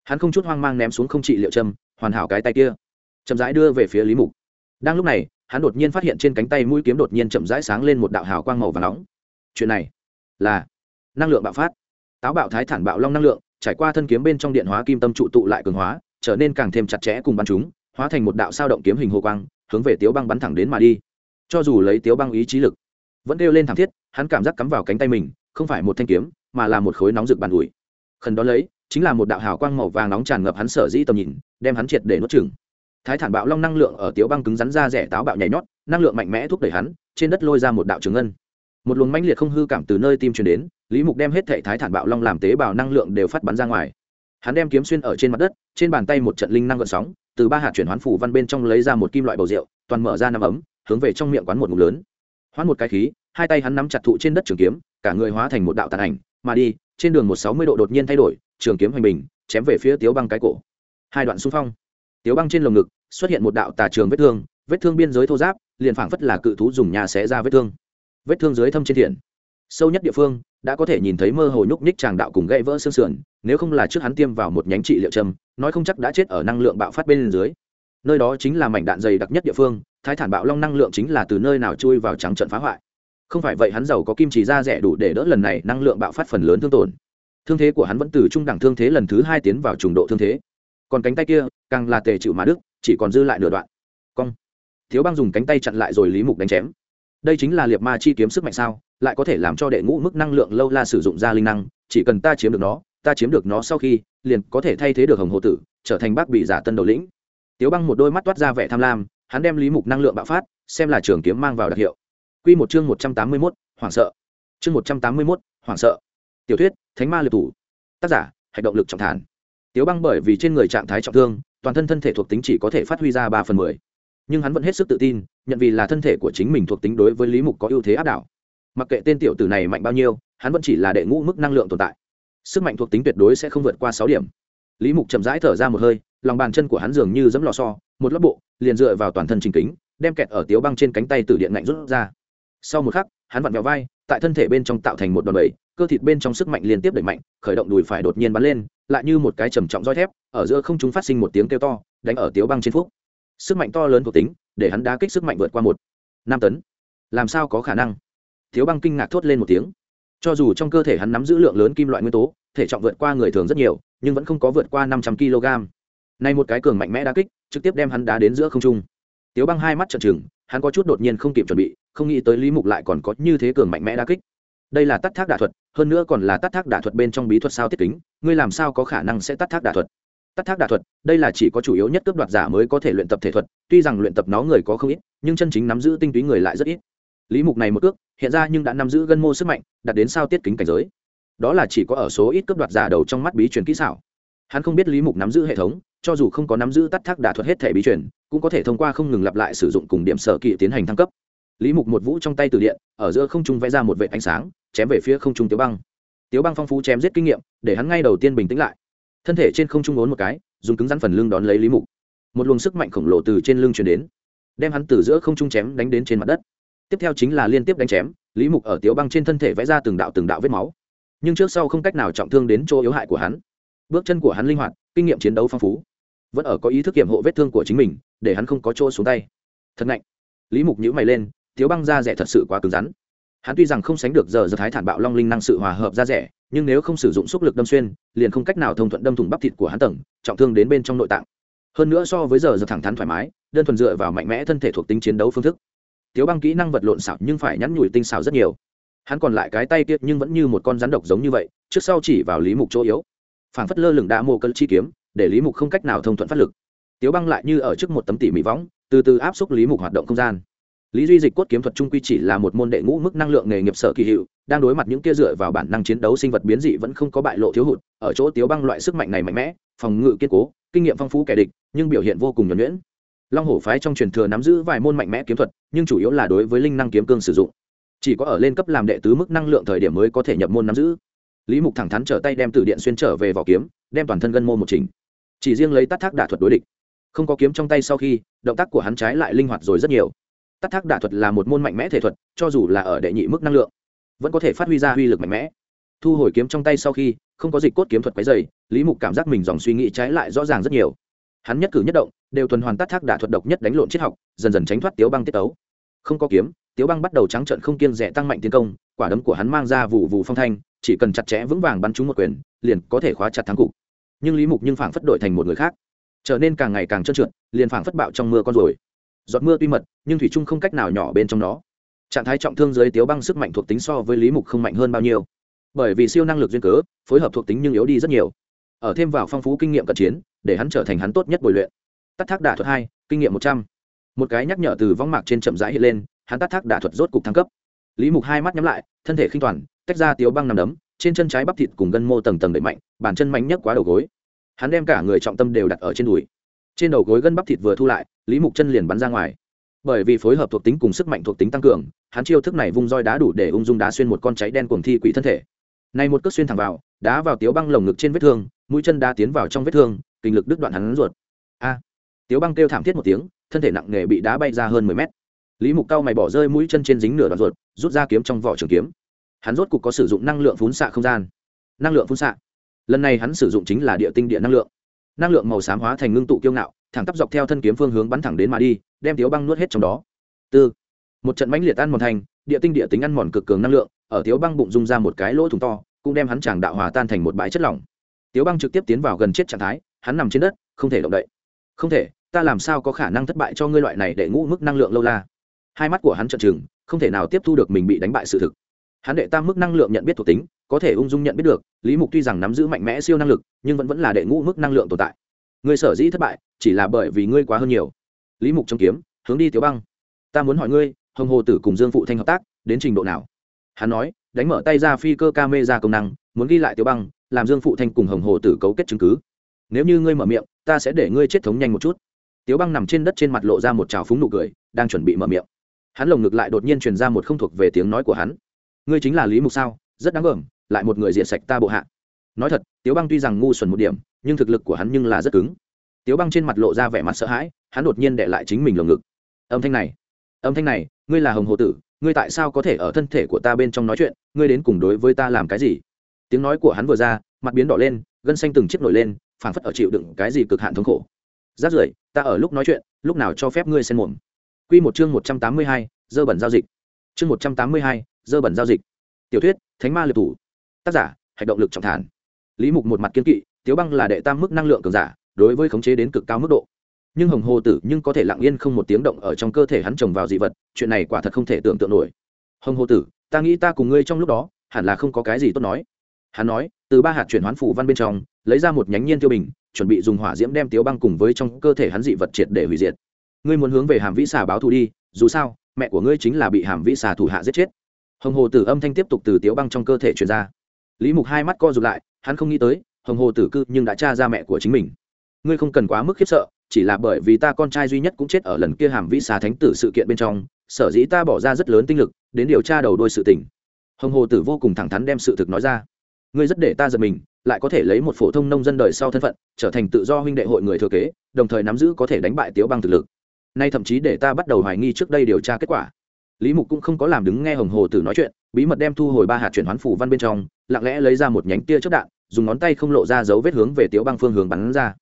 Hắn không chút hoang mang ném xuống không trị liệu châm, hoàn hảo cái tay kia. Chậm rãi đưa về phía lý mục. Đang lúc này, hắn đột nhiên phát hiện trên cánh tay mũi kiếm đột nhiên chậm rãi sáng lên một đạo hào quang màu và nóng. Chuyện này là năng lượng bạo phát. Táo bạo thái thản bạo long năng lượng, trải qua thân kiếm bên trong điện hóa kim tâm trụ tụ lại cường hóa trở nên càng thêm chặt chẽ cùng bắn chúng, hóa thành một đạo sao động kiếm hình hồ quang, hướng về tiếu băng bắn thẳng đến mà đi. Cho dù lấy tiếu băng ý chí lực, vẫn đeo lên thẳng thiết, hắn cảm giác cắm vào cánh tay mình, không phải một thanh kiếm, mà là một khối nóng rực bàn ủi. Khẩn đó lấy, chính là một đạo hào quang màu vàng nóng tràn ngập hắn sở dĩ tầm nhìn, đem hắn triệt để nuốt chừng thái thản bạo long năng lượng ở tiếu băng cứng rắn ra rẻ táo bạo nhảy nhót, năng lượng mạnh mẽ thúc đẩy hắn, trên đất lôi ra một đạo trường ngân. Một luồng mãnh liệt không hư cảm từ nơi tim truyền đến, lý mục đem hết thệ thái thản bạo long làm tế bào năng lượng đều phát bắn ra ngoài hắn đem kiếm xuyên ở trên mặt đất, trên bàn tay một trận linh năng gợn sóng, từ ba hạt chuyển hoán phủ văn bên trong lấy ra một kim loại bầu rượu, toàn mở ra nằm ấm, hướng về trong miệng quán một ngụm lớn. Hoán một cái khí, hai tay hắn nắm chặt thụ trên đất trường kiếm, cả người hóa thành một đạo tàn ảnh, mà đi, trên đường một sáu mươi độ đột nhiên thay đổi, trường kiếm hoành bình, chém về phía tiếu băng cái cổ. Hai đoạn xung phong. Tiếu băng trên lồng ngực, xuất hiện một đạo tà trường vết thương vết thương biên giới thô giáp, liền phảng phất là cự thú dùng nhà xé ra vết thương. Vết thương dưới thâm trên thiện sâu nhất địa phương, đã có thể nhìn thấy mơ hồ nhúc nhích tràng đạo cùng gãy vỡ xương sườn, nếu không là trước hắn tiêm vào một nhánh trị liệu châm, nói không chắc đã chết ở năng lượng bạo phát bên dưới. Nơi đó chính là mảnh đạn dày đặc nhất địa phương, thái thản bạo long năng lượng chính là từ nơi nào chui vào trắng trận phá hoại. Không phải vậy hắn giàu có kim chỉ ra rẻ đủ để đỡ lần này năng lượng bạo phát phần lớn thương tổn. Thương thế của hắn vẫn từ trung đẳng thương thế lần thứ hai tiến vào trùng độ thương thế. Còn cánh tay kia, càng là tề chịu mà đức chỉ còn dư lại nửa đoạn. Cong. Thiếu băng dùng cánh tay chặn lại rồi lý mục đánh chém. Đây chính là liệt ma chi kiếm sức mạnh sao? Lại có thể làm cho đệ ngũ mức năng lượng lâu la sử dụng ra linh năng, chỉ cần ta chiếm được nó, ta chiếm được nó sau khi, liền có thể thay thế được hồng hồ tử, trở thành bác bị giả tân đầu lĩnh. Tiếu băng một đôi mắt toát ra vẻ tham lam, hắn đem lý mục năng lượng bạo phát, xem là trường kiếm mang vào đặc hiệu. Q một chương một trăm tám mươi mốt, hoảng sợ. Chương một trăm tám mươi mốt, hoảng sợ. Tiểu thuyết, thánh ma liệt thủ. Tác giả, hạch động lực trọng thản. Tiếu băng bởi vì trên người trạng thái trọng thương, toàn thân thân thể thuộc tính chỉ có thể phát huy ra ba phần mười. Nhưng hắn vẫn hết sức tự tin, nhận vì là thân thể của chính mình thuộc tính đối với lý mục có ưu thế áp đảo mặc kệ tên tiểu tử này mạnh bao nhiêu, hắn vẫn chỉ là đệ ngũ mức năng lượng tồn tại. Sức mạnh thuộc tính tuyệt đối sẽ không vượt qua sáu điểm. Lý mục chậm rãi thở ra một hơi, lòng bàn chân của hắn dường như giẫm lò so một lớp bộ, liền dựa vào toàn thân trình kính, đem kẹt ở tiếu băng trên cánh tay từ điện ngạnh rút ra. Sau một khắc, hắn vặn vẹo vai, tại thân thể bên trong tạo thành một đòn bẩy, cơ thịt bên trong sức mạnh liên tiếp đẩy mạnh, khởi động đùi phải đột nhiên bắn lên, lại như một cái trầm trọng roi thép, ở giữa không chúng phát sinh một tiếng kêu to, đánh ở tiếu băng trên phúc. Sức mạnh to lớn thuộc tính, để hắn đá kích sức mạnh vượt qua một năm tấn. Làm sao có khả năng? Tiếu băng kinh ngạc thốt lên một tiếng. Cho dù trong cơ thể hắn nắm giữ lượng lớn kim loại nguyên tố, thể trọng vượt qua người thường rất nhiều, nhưng vẫn không có vượt qua năm trăm kg. Nay một cái cường mạnh mẽ đá kích, trực tiếp đem hắn đá đến giữa không trung. Tiếu băng hai mắt trợn trừng, hắn có chút đột nhiên không kịp chuẩn bị, không nghĩ tới lý mục lại còn có như thế cường mạnh mẽ đá kích. Đây là tắt thác đả thuật, hơn nữa còn là tắt thác đả thuật bên trong bí thuật sao tiết kính, ngươi làm sao có khả năng sẽ tắt thác đả thuật? Tắt thác đả thuật, đây là chỉ có chủ yếu nhất cướp đoạt giả mới có thể luyện tập thể thuật, tuy rằng luyện tập nó người có không ít, nhưng chân chính nắm giữ tinh túy người lại rất ít lý mục này một cước, hiện ra nhưng đã nắm giữ gân mô sức mạnh, đạt đến sao tiết kính cảnh giới. Đó là chỉ có ở số ít cấp đoạt giả đầu trong mắt bí truyền kỹ xảo. Hắn không biết lý mục nắm giữ hệ thống, cho dù không có nắm giữ tắt thác đả thuật hết thể bí truyền, cũng có thể thông qua không ngừng lặp lại sử dụng cùng điểm sở kỵ tiến hành thăng cấp. Lý mục một vũ trong tay từ điện, ở giữa không trung vẽ ra một vệ ánh sáng, chém về phía không trung tiếu băng. Tiếu băng phong phú chém giết kinh nghiệm, để hắn ngay đầu tiên bình tĩnh lại. Thân thể trên không trung ốn một cái, dùng cứng rắn phần lưng đón lấy lý mục. Một luồng sức mạnh khổng lồ từ trên lưng chuyển đến, đem hắn từ giữa không trung chém đánh đến trên mặt đất tiếp theo chính là liên tiếp đánh chém, lý mục ở tiếu băng trên thân thể vẽ ra từng đạo từng đạo vết máu. Nhưng trước sau không cách nào trọng thương đến chỗ yếu hại của hắn. Bước chân của hắn linh hoạt, kinh nghiệm chiến đấu phong phú. Vẫn ở có ý thức kiểm hộ vết thương của chính mình, để hắn không có chỗ xuống tay. Thật ngạnh. Lý mục nhữ mày lên tiếu băng da rẻ thật sự quá cứng rắn. Hắn tuy rằng không sánh được giờ giờ thái thản bạo long linh năng sự hòa hợp da rẻ, nhưng nếu không sử dụng sức lực đâm xuyên, liền không cách nào thông thuận đâm thủng bắp thịt của hắn tầng, trọng thương đến bên trong nội tạng. Hơn nữa so với giờ giờ thẳng thắn thoải mái, đơn thuần dựa vào mạnh mẽ thân thể thuộc tính chiến đấu phương thức tiếu băng kỹ năng vật lộn xảo nhưng phải nhắn nhủi tinh xảo rất nhiều. Hắn còn lại cái tay tiết nhưng vẫn như một con rắn độc giống như vậy, trước sau chỉ vào lý mục chỗ yếu. Phảng phất lơ lửng đã mô cân chi kiếm, để lý mục không cách nào thông thuận phát lực. Tiếu băng lại như ở trước một tấm tỉ mỹ võng, từ từ áp xúc lý mục hoạt động không gian. Lý duy dịch cốt kiếm thuật trung quy chỉ là một môn đệ ngũ mức năng lượng nghề nghiệp sở kỳ hiệu, đang đối mặt những kia dựa vào bản năng chiến đấu sinh vật biến dị vẫn không có bại lộ thiếu hụt, ở chỗ tiếu băng loại sức mạnh này mạnh mẽ, phòng ngự kiên cố, kinh nghiệm phong phú kẻ địch, nhưng biểu hiện vô cùng nhuẩn nhuyễn long hổ phái trong truyền thừa nắm giữ vài môn mạnh mẽ kiếm thuật, nhưng chủ yếu là đối với linh năng kiếm cương sử dụng. Chỉ có ở lên cấp làm đệ tứ mức năng lượng thời điểm mới có thể nhập môn nắm giữ. Lý mục thẳng thắn trở tay đem từ điện xuyên trở về vỏ kiếm, đem toàn thân gân môn một trình chỉ riêng lấy tắt thác đả thuật đối địch. Không có kiếm trong tay sau khi, động tác của hắn trái lại linh hoạt rồi rất nhiều. Tắt thác đả thuật là một môn mạnh mẽ thể thuật, cho dù là ở đệ nhị mức năng lượng, vẫn có thể phát huy ra uy lực mạnh mẽ. Thu hồi kiếm trong tay sau khi, không có dịch cốt kiếm thuật quấy dày lý mục cảm giác mình dòng suy nghĩ trái lại rõ ràng rất nhiều. Hắn nhất cử nhất động đều tuần hoàn tát thác đả thuật độc nhất đánh lộn triết học, dần dần tránh thoát tiếu băng tiết tấu. Không có kiếm, tiếu băng bắt đầu trắng trận không kiên rẻ tăng mạnh tiến công, quả đấm của hắn mang ra vụ vụ phong thanh, chỉ cần chặt chẽ vững vàng bắn trúng một quyền, liền có thể khóa chặt thắng cục. Nhưng lý mục nhưng phảng phất đổi thành một người khác. Trở nên càng ngày càng trơn trượt, liền phảng phất bạo trong mưa con rồi giọt mưa tuy mật, nhưng thủy trung không cách nào nhỏ bên trong nó. Trạng thái trọng thương dưới tiếu băng sức mạnh thuộc tính so với lý mục không mạnh hơn bao nhiêu. Bởi vì siêu năng lực duyên cớ, phối hợp thuộc tính nhưng yếu đi rất nhiều. Ở thêm vào phong phú kinh nghiệm cận chiến, để hắn trở thành hắn tốt nhất bồi luyện tắt thác đả thuật hai, kinh nghiệm một trăm. Một cái nhắc nhở từ võng mạc trên chậm rãi hiện lên, hắn tắt thác đả thuật rốt cục thăng cấp. Lý mục hai mắt nhắm lại, thân thể khinh toàn, tách ra tiếu băng nằm đấm, trên chân trái bắp thịt cùng gân mô tầng tầng đẩy mạnh, bàn chân mạnh nhất quá đầu gối. Hắn đem cả người trọng tâm đều đặt ở trên đùi. Trên đầu gối gân bắp thịt vừa thu lại, lý mục chân liền bắn ra ngoài. Bởi vì phối hợp thuộc tính cùng sức mạnh thuộc tính tăng cường, hắn chiêu thức này vung roi đá đủ để ung dung đá xuyên một con cháy đen cuồng thi quỷ thân thể. Này một cước xuyên thẳng vào, đá vào tiếu băng lồng ngực trên vết thương, mũi chân đá tiến vào trong vết thương, kinh lực đứt đoạn hắn ruột tiếu băng kêu thảm thiết một tiếng, thân thể nặng nề bị đá bay ra hơn mười mét. Lý mục cao mày bỏ rơi mũi chân trên dính nửa đoạn ruột, rút ra kiếm trong vỏ trường kiếm. Hắn rốt cục có sử dụng năng lượng phun xạ không gian. Năng lượng phun xạ. Lần này hắn sử dụng chính là địa tinh địa năng lượng. Năng lượng màu xám hóa thành ngưng tụ kiêu ngạo, thẳng tắp dọc theo thân kiếm phương hướng bắn thẳng đến mà đi, đem tiếu băng nuốt hết trong đó. Tư. Một trận mãnh liệt ăn mòn thành, địa tinh địa tính ăn mòn cực cường năng lượng, ở tiếu băng bụng dung ra một cái lỗ thủng to, cũng đem hắn chàng đạo hòa tan thành một bãi chất lỏng. Tiếu băng trực tiếp tiến vào gần chết trạng thái, hắn nằm trên đất, không thể động đậy không thể, ta làm sao có khả năng thất bại cho ngươi loại này để ngũ mức năng lượng lâu la? Hai mắt của hắn trợn trừng, không thể nào tiếp thu được mình bị đánh bại sự thực. Hắn đệ tam mức năng lượng nhận biết thuộc tính, có thể ung dung nhận biết được, lý mục tuy rằng nắm giữ mạnh mẽ siêu năng lực, nhưng vẫn vẫn là đệ ngũ mức năng lượng tồn tại. Người sở dĩ thất bại, chỉ là bởi vì ngươi quá hơn nhiều. Lý mục trong kiếm, hướng đi tiểu băng. Ta muốn hỏi ngươi, hồng hồ tử cùng dương phụ thanh hợp tác, đến trình độ nào? Hắn nói, đánh mở tay ra phi cơ ca mê ra công năng, muốn ghi lại tiểu băng, làm dương phụ thanh cùng hồng hồ tử cấu kết chứng cứ. Nếu như ngươi mở miệng ta sẽ để ngươi chết thống nhanh một chút. Tiếu băng nằm trên đất trên mặt lộ ra một trào phúng nụ cười, đang chuẩn bị mở miệng. Hắn lồng ngực lại đột nhiên truyền ra một không thuộc về tiếng nói của hắn. Ngươi chính là lý mục sao? Rất đáng gờm lại một người diện sạch ta bộ hạ. Nói thật, tiếu băng tuy rằng ngu xuẩn một điểm, nhưng thực lực của hắn nhưng là rất cứng. Tiếu băng trên mặt lộ ra vẻ mặt sợ hãi, hắn đột nhiên đệ lại chính mình lồng ngực. Âm thanh này, âm thanh này, ngươi là hồng hồ tử, ngươi tại sao có thể ở thân thể của ta bên trong nói chuyện, ngươi đến cùng đối với ta làm cái gì? Tiếng nói của hắn vừa ra, mặt biến đỏ lên, gân xanh từng chiếc nổi lên phảng phất ở chịu đựng cái gì cực hạn thống khổ rát rưởi ta ở lúc nói chuyện lúc nào cho phép ngươi xen mồm Quy một chương một trăm tám mươi hai, dơ bẩn giao dịch. Chương một trăm tám mươi hai, dơ bẩn giao dịch. Tiểu thuyết, Thánh ma liệt thủ. Tác giả, hành động lực trọng thản. Lý Mục một mặt kiên kỵ, Tiếu Băng là đệ tam mức năng lượng cường giả, đối với khống chế đến cực cao mức độ. Nhưng Hồng Hồ Tử nhưng có thể lặng yên không một tiếng động ở trong cơ thể hắn trồng vào dị vật, chuyện này quả thật không thể tưởng tượng nổi. Hồng Hồ Tử, ta nghĩ ta cùng ngươi trong lúc đó, hẳn là không có cái gì tốt nói. Hắn nói, từ ba hạt chuyển hoán phủ văn bên trong, lấy ra một nhánh nhiên tiêu bình, chuẩn bị dùng hỏa diễm đem Tiếu Băng cùng với trong cơ thể hắn dị vật triệt để hủy diệt. Ngươi muốn hướng về hàm vĩ xà báo thù đi dù sao mẹ của ngươi chính là bị hàm vĩ xà thủ hạ giết chết. Hồng hồ tử âm thanh tiếp tục từ tiếu băng trong cơ thể truyền ra. Lý mục hai mắt co rụt lại hắn không nghĩ tới hồng hồ tử cư nhưng đã tra ra mẹ của chính mình. Ngươi không cần quá mức khiếp sợ chỉ là bởi vì ta con trai duy nhất cũng chết ở lần kia hàm vĩ xà thánh tử sự kiện bên trong sở dĩ ta bỏ ra rất lớn tinh lực đến điều tra đầu đôi sự tình. Hồng hồ tử vô cùng thẳng thắn đem sự thực nói ra. Ngươi rất để ta giật mình lại có thể lấy một phổ thông nông dân đời sau thân phận, trở thành tự do huynh đệ hội người thừa kế, đồng thời nắm giữ có thể đánh bại tiếu băng thực lực. Nay thậm chí để ta bắt đầu hoài nghi trước đây điều tra kết quả. Lý mục cũng không có làm đứng nghe hồng hồ tử nói chuyện, bí mật đem thu hồi ba hạt chuyển hoán phủ văn bên trong, lặng lẽ lấy ra một nhánh tia chất đạn, dùng ngón tay không lộ ra dấu vết hướng về tiếu băng phương hướng bắn ra.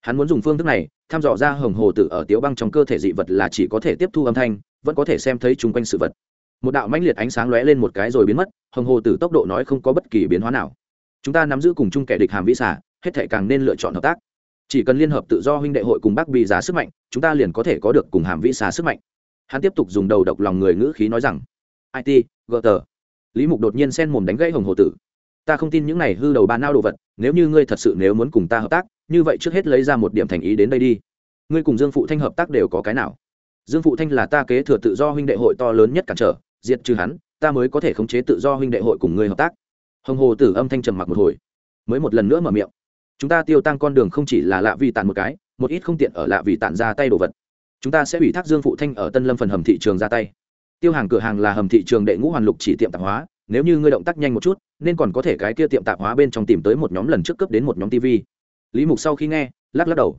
Hắn muốn dùng phương thức này thăm dò ra hồng hồ tử ở tiếu băng trong cơ thể dị vật là chỉ có thể tiếp thu âm thanh, vẫn có thể xem thấy chung quanh sự vật. Một đạo mãnh liệt ánh sáng lóe lên một cái rồi biến mất, hồng hồ tử tốc độ nói không có bất kỳ biến hóa nào chúng ta nắm giữ cùng chung kẻ địch hàm vĩ xả hết thể càng nên lựa chọn hợp tác. Chỉ cần liên hợp tự do huynh đệ hội cùng bác bị giá sức mạnh, chúng ta liền có thể có được cùng hàm vĩ xả sức mạnh. Hắn tiếp tục dùng đầu độc lòng người ngữ khí nói rằng it gờ tờ. Lý mục đột nhiên sen mồm đánh gãy hồng hồ tử. Ta không tin những này hư đầu ba nao đồ vật, nếu như ngươi thật sự nếu muốn cùng ta hợp tác, như vậy trước hết lấy ra một điểm thành ý đến đây đi. Ngươi cùng dương phụ thanh hợp tác đều có cái nào? Dương phụ thanh là ta kế thừa tự do huynh đệ hội to lớn nhất cản trở, diệt trừ hắn, ta mới có thể khống chế tự do huynh đệ hội cùng ngươi hợp tác hồng hồ tử âm thanh trầm mặc một hồi, mới một lần nữa mở miệng. Chúng ta tiêu tăng con đường không chỉ là lạ vì tàn một cái, một ít không tiện ở lạ vì tàn ra tay đồ vật. Chúng ta sẽ ủy thác dương phụ thanh ở tân lâm phần hầm thị trường ra tay. Tiêu hàng cửa hàng là hầm thị trường đệ ngũ hoàn lục chỉ tiệm tạp hóa, nếu như ngươi động tác nhanh một chút, nên còn có thể cái kia tiệm tạp hóa bên trong tìm tới một nhóm lần trước cấp đến một nhóm tv lý mục sau khi nghe, lắc lắc đầu.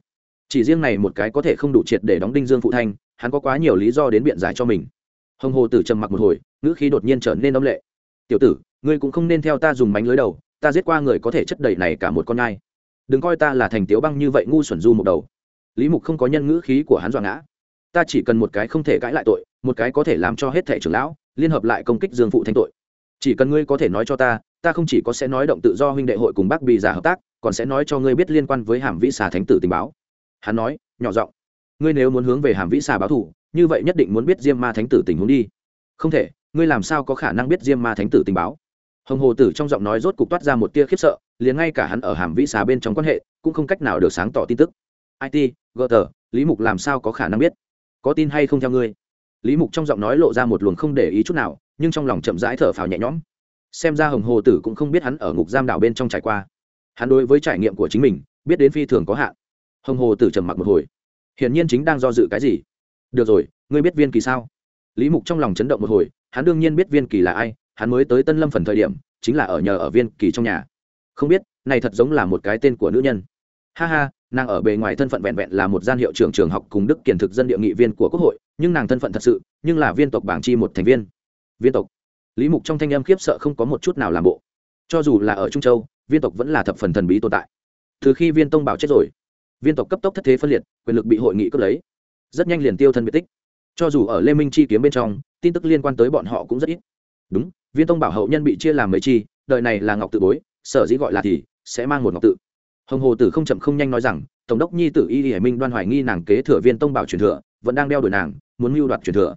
Chỉ riêng này một cái có thể không đủ triệt để đóng đinh dương phụ thanh, hắn có quá nhiều lý do đến biện giải cho mình. Hồng hồ tử trầm mặc một hồi, ngữ khí đột nhiên trở nên âm lệ. Tiểu tử ngươi cũng không nên theo ta dùng bánh lưới đầu, ta giết qua người có thể chất đầy này cả một con nai đừng coi ta là thành tiếu băng như vậy ngu xuẩn du một đầu. Lý mục không có nhân ngữ khí của hắn dọa ngã. Ta chỉ cần một cái không thể cãi lại tội, một cái có thể làm cho hết thẻ trưởng lão, liên hợp lại công kích dương phụ thanh tội. Chỉ cần ngươi có thể nói cho ta ta không chỉ có sẽ nói động tự do huynh đệ hội cùng bác bì giả hợp tác, còn sẽ nói cho ngươi biết liên quan với hàm vĩ xà thánh tử tình báo. Hắn nói, nhỏ giọng, ngươi nếu muốn hướng về hàm vĩ xà báo thủ như vậy nhất định muốn biết diêm ma thánh tử tình huống đi. Không thể, ngươi làm sao có khả năng biết diêm ma thánh tử tình báo? Hồng hồ tử trong giọng nói rốt cục toát ra một tia khiếp sợ, liền ngay cả hắn ở hàm vĩ xà bên trong quan hệ, cũng không cách nào được sáng tỏ tin tức. It gờ lý mục làm sao có khả năng biết? Có tin hay không theo ngươi? Lý mục trong giọng nói lộ ra một luồng không để ý chút nào, nhưng trong lòng chậm rãi thở phào nhẹ nhõm. Xem ra hồng hồ tử cũng không biết hắn ở ngục giam đảo bên trong trải qua. Hắn đối với trải nghiệm của chính mình, biết đến phi thường có hạn. Hồng hồ tử trầm mặc một hồi. Hiển nhiên chính đang do dự cái gì? Được rồi, ngươi biết viên kỳ sao? Lý mục trong lòng chấn động một hồi, hắn đương nhiên biết viên kỳ là ai hắn mới tới tân lâm phần thời điểm, chính là ở nhờ ở viên kỳ trong nhà. Không biết, này thật giống là một cái tên của nữ nhân. Ha ha, nàng ở bề ngoài thân phận vẹn vẹn là một gian hiệu trưởng trường học cùng đức kiển thực dân địa nghị viên của quốc hội, nhưng nàng thân phận thật sự, nhưng là viên tộc bảng chi một thành viên. Viên tộc. Lý mục trong thanh âm khiếp sợ không có một chút nào làm bộ. Cho dù là ở trung châu, viên tộc vẫn là thập phần thần bí tồn tại. Từ khi viên tông bảo chết rồi, viên tộc cấp tốc thất thế phân liệt, quyền lực bị hội nghị cướp lấy. Rất nhanh liền tiêu thân biệt tích. Cho dù ở lê minh chi kiếm bên trong, tin tức liên quan tới bọn họ cũng rất ít. Đúng viên tông bảo hậu nhân bị chia làm mấy chi, đời này là ngọc tự bối, sở dĩ gọi là thì, sẽ mang một ngọc tự. Hồng hồ tử không chậm không nhanh nói rằng, tổng đốc nhi tử y hải minh đoan hoài nghi nàng kế thừa viên tông bảo truyền thừa, vẫn đang đeo đuổi nàng, muốn mưu đoạt truyền thừa.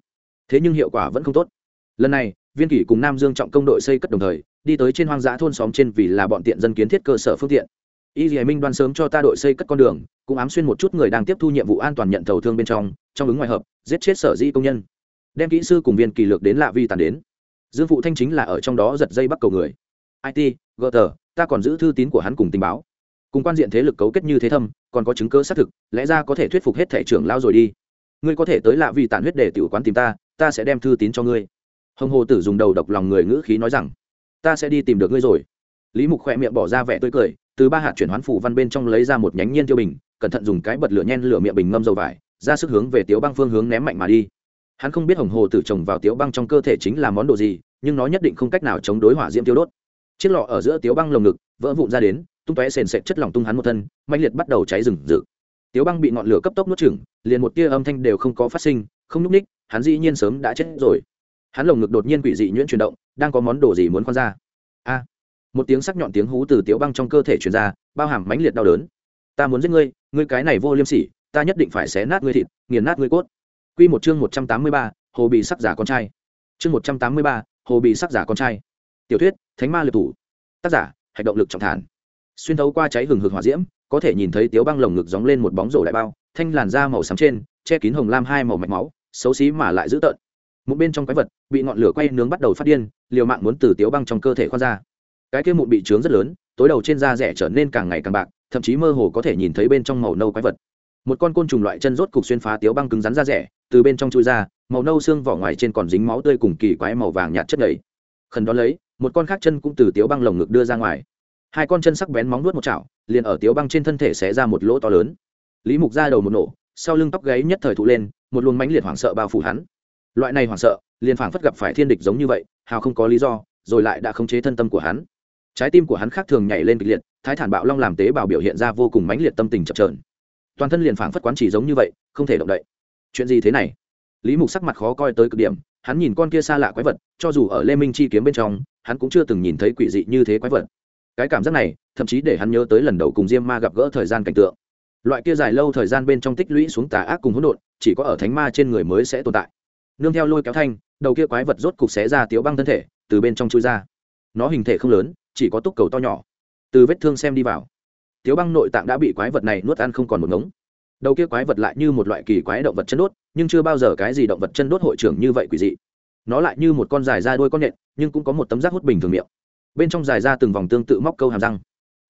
Thế nhưng hiệu quả vẫn không tốt. Lần này, viên kỷ cùng nam dương trọng công đội xây cất đồng thời, đi tới trên hoang dã thôn xóm trên vì là bọn tiện dân kiến thiết cơ sở phương tiện. Y hải minh đoan sớm cho ta đội xây cất con đường, cũng ám xuyên một chút người đang tiếp thu nhiệm vụ an toàn nhận thầu thương bên trong trong ứng ngoài hợp, giết chết sở di công nhân. Đem kỹ sư cùng viên kỳ lược đến lạ vi tàn đến dương phụ thanh chính là ở trong đó giật dây bắt cầu người. It gờ ta còn giữ thư tín của hắn cùng tình báo. Cùng quan diện thế lực cấu kết như thế thâm, còn có chứng cơ xác thực, lẽ ra có thể thuyết phục hết thẻ trưởng lao rồi đi. Ngươi có thể tới lạ vì tàn huyết để tiểu quán tìm ta ta sẽ đem thư tín cho ngươi. Hồng hồ tử dùng đầu độc lòng người ngữ khí nói rằng, ta sẽ đi tìm được ngươi rồi. Lý mục khỏe miệng bỏ ra vẻ tươi cười, từ ba hạt chuyển hoán phủ văn bên trong lấy ra một nhánh nhiên tiêu bình, cẩn thận dùng cái bật lửa nhen lửa miệng bình ngâm dầu vải, ra sức hướng về tiếu băng phương hướng ném mạnh mà đi hắn không biết hồng hồ tử trồng vào tiếu băng trong cơ thể chính là món đồ gì, nhưng nó nhất định không cách nào chống đối hỏa diễm tiêu đốt. Chiếc lọ ở giữa tiếu băng lồng ngực, vỡ vụn ra đến, tung tóe sền sệt chất lỏng tung hắn một thân mạnh liệt bắt đầu cháy rừng rực. Tiếu băng bị ngọn lửa cấp tốc nuốt chửng, liền một tia âm thanh đều không có phát sinh, không nhúc ních, hắn dĩ nhiên sớm đã chết rồi. Hắn lồng ngực đột nhiên quỷ dị nhuyễn chuyển động, đang có món đồ gì muốn khoan ra. A! Một tiếng sắc nhọn tiếng hú từ tiếu băng trong cơ thể truyền ra, bao hàm mãnh liệt đau đớn. Ta muốn giết ngươi ngươi cái này vô liêm sỉ, ta nhất định phải xé nát ngươi thịt, nghiền nát ngươi cốt. Quy một chương một trăm tám mươi ba, hồ bì sắc giả con trai. Chương một trăm tám mươi ba, hồ bì sắc giả con trai. Tiểu thuyết, Thánh ma liệt thủ. Tác giả, hành động lực trọng thản. Xuyên thấu qua cháy hừng hực hỏa diễm, có thể nhìn thấy tiếu băng lồng ngực gióng lên một bóng rổ đại bao, thanh làn da màu xám trên, che kín hồng lam hai màu mạch máu, xấu xí mà lại dữ tợn. Một bên trong quái vật, bị ngọn lửa quay nướng bắt đầu phát điên, liều mạng muốn từ tiếu băng trong cơ thể khoan ra. Cái kia mụn bị trướng rất lớn, tối đầu trên da rẻ trở nên càng ngày càng bạc, thậm chí mơ hồ có thể nhìn thấy bên trong màu nâu quái vật một con côn trùng loại chân rốt cục xuyên phá tiếu băng cứng rắn ra rẻ, từ bên trong chui ra, màu nâu xương vỏ ngoài trên còn dính máu tươi cùng kỳ quái màu vàng nhạt chất nhầy. Khẩn đón lấy, một con khác chân cũng từ tiếu băng lồng ngực đưa ra ngoài. Hai con chân sắc bén móng nuốt một chảo, liền ở tiếu băng trên thân thể xé ra một lỗ to lớn. Lý mục ra đầu một nổ, sau lưng tóc gáy nhất thời thụ lên, một luồng mãnh liệt hoảng sợ bao phủ hắn. Loại này hoảng sợ, liền phảng phất gặp phải thiên địch giống như vậy, hào không có lý do, rồi lại đã khống chế thân tâm của hắn. Trái tim của hắn khác thường nhảy lên kịch liệt, thái thản bạo long làm tế bào biểu hiện ra vô cùng mãnh liệt tâm tình chập trờn toàn thân liền phảng phất quán chỉ giống như vậy, không thể động đậy. Chuyện gì thế này? Lý mục sắc mặt khó coi tới cực điểm, hắn nhìn con kia xa lạ quái vật, cho dù ở lê minh chi kiếm bên trong, hắn cũng chưa từng nhìn thấy quỷ dị như thế quái vật. Cái cảm giác này, thậm chí để hắn nhớ tới lần đầu cùng diêm ma gặp gỡ thời gian cảnh tượng. Loại kia dài lâu thời gian bên trong tích lũy xuống tà ác cùng hỗn độn, chỉ có ở thánh ma trên người mới sẽ tồn tại. Nương theo lôi kéo thanh, đầu kia quái vật rốt cục xé ra tiếu băng thân thể, từ bên trong chui ra. Nó hình thể không lớn, chỉ có túc cầu to nhỏ. Từ vết thương xem đi vào tiếu băng nội tạng đã bị quái vật này nuốt ăn không còn một ngống. Đầu kia quái vật lại như một loại kỳ quái động vật chân đốt, nhưng chưa bao giờ cái gì động vật chân đốt hội trưởng như vậy quỷ dị. Nó lại như một con dài ra đuôi con nhện, nhưng cũng có một tấm rác hút bình thường miệng. Bên trong dài ra từng vòng tương tự móc câu hàm răng.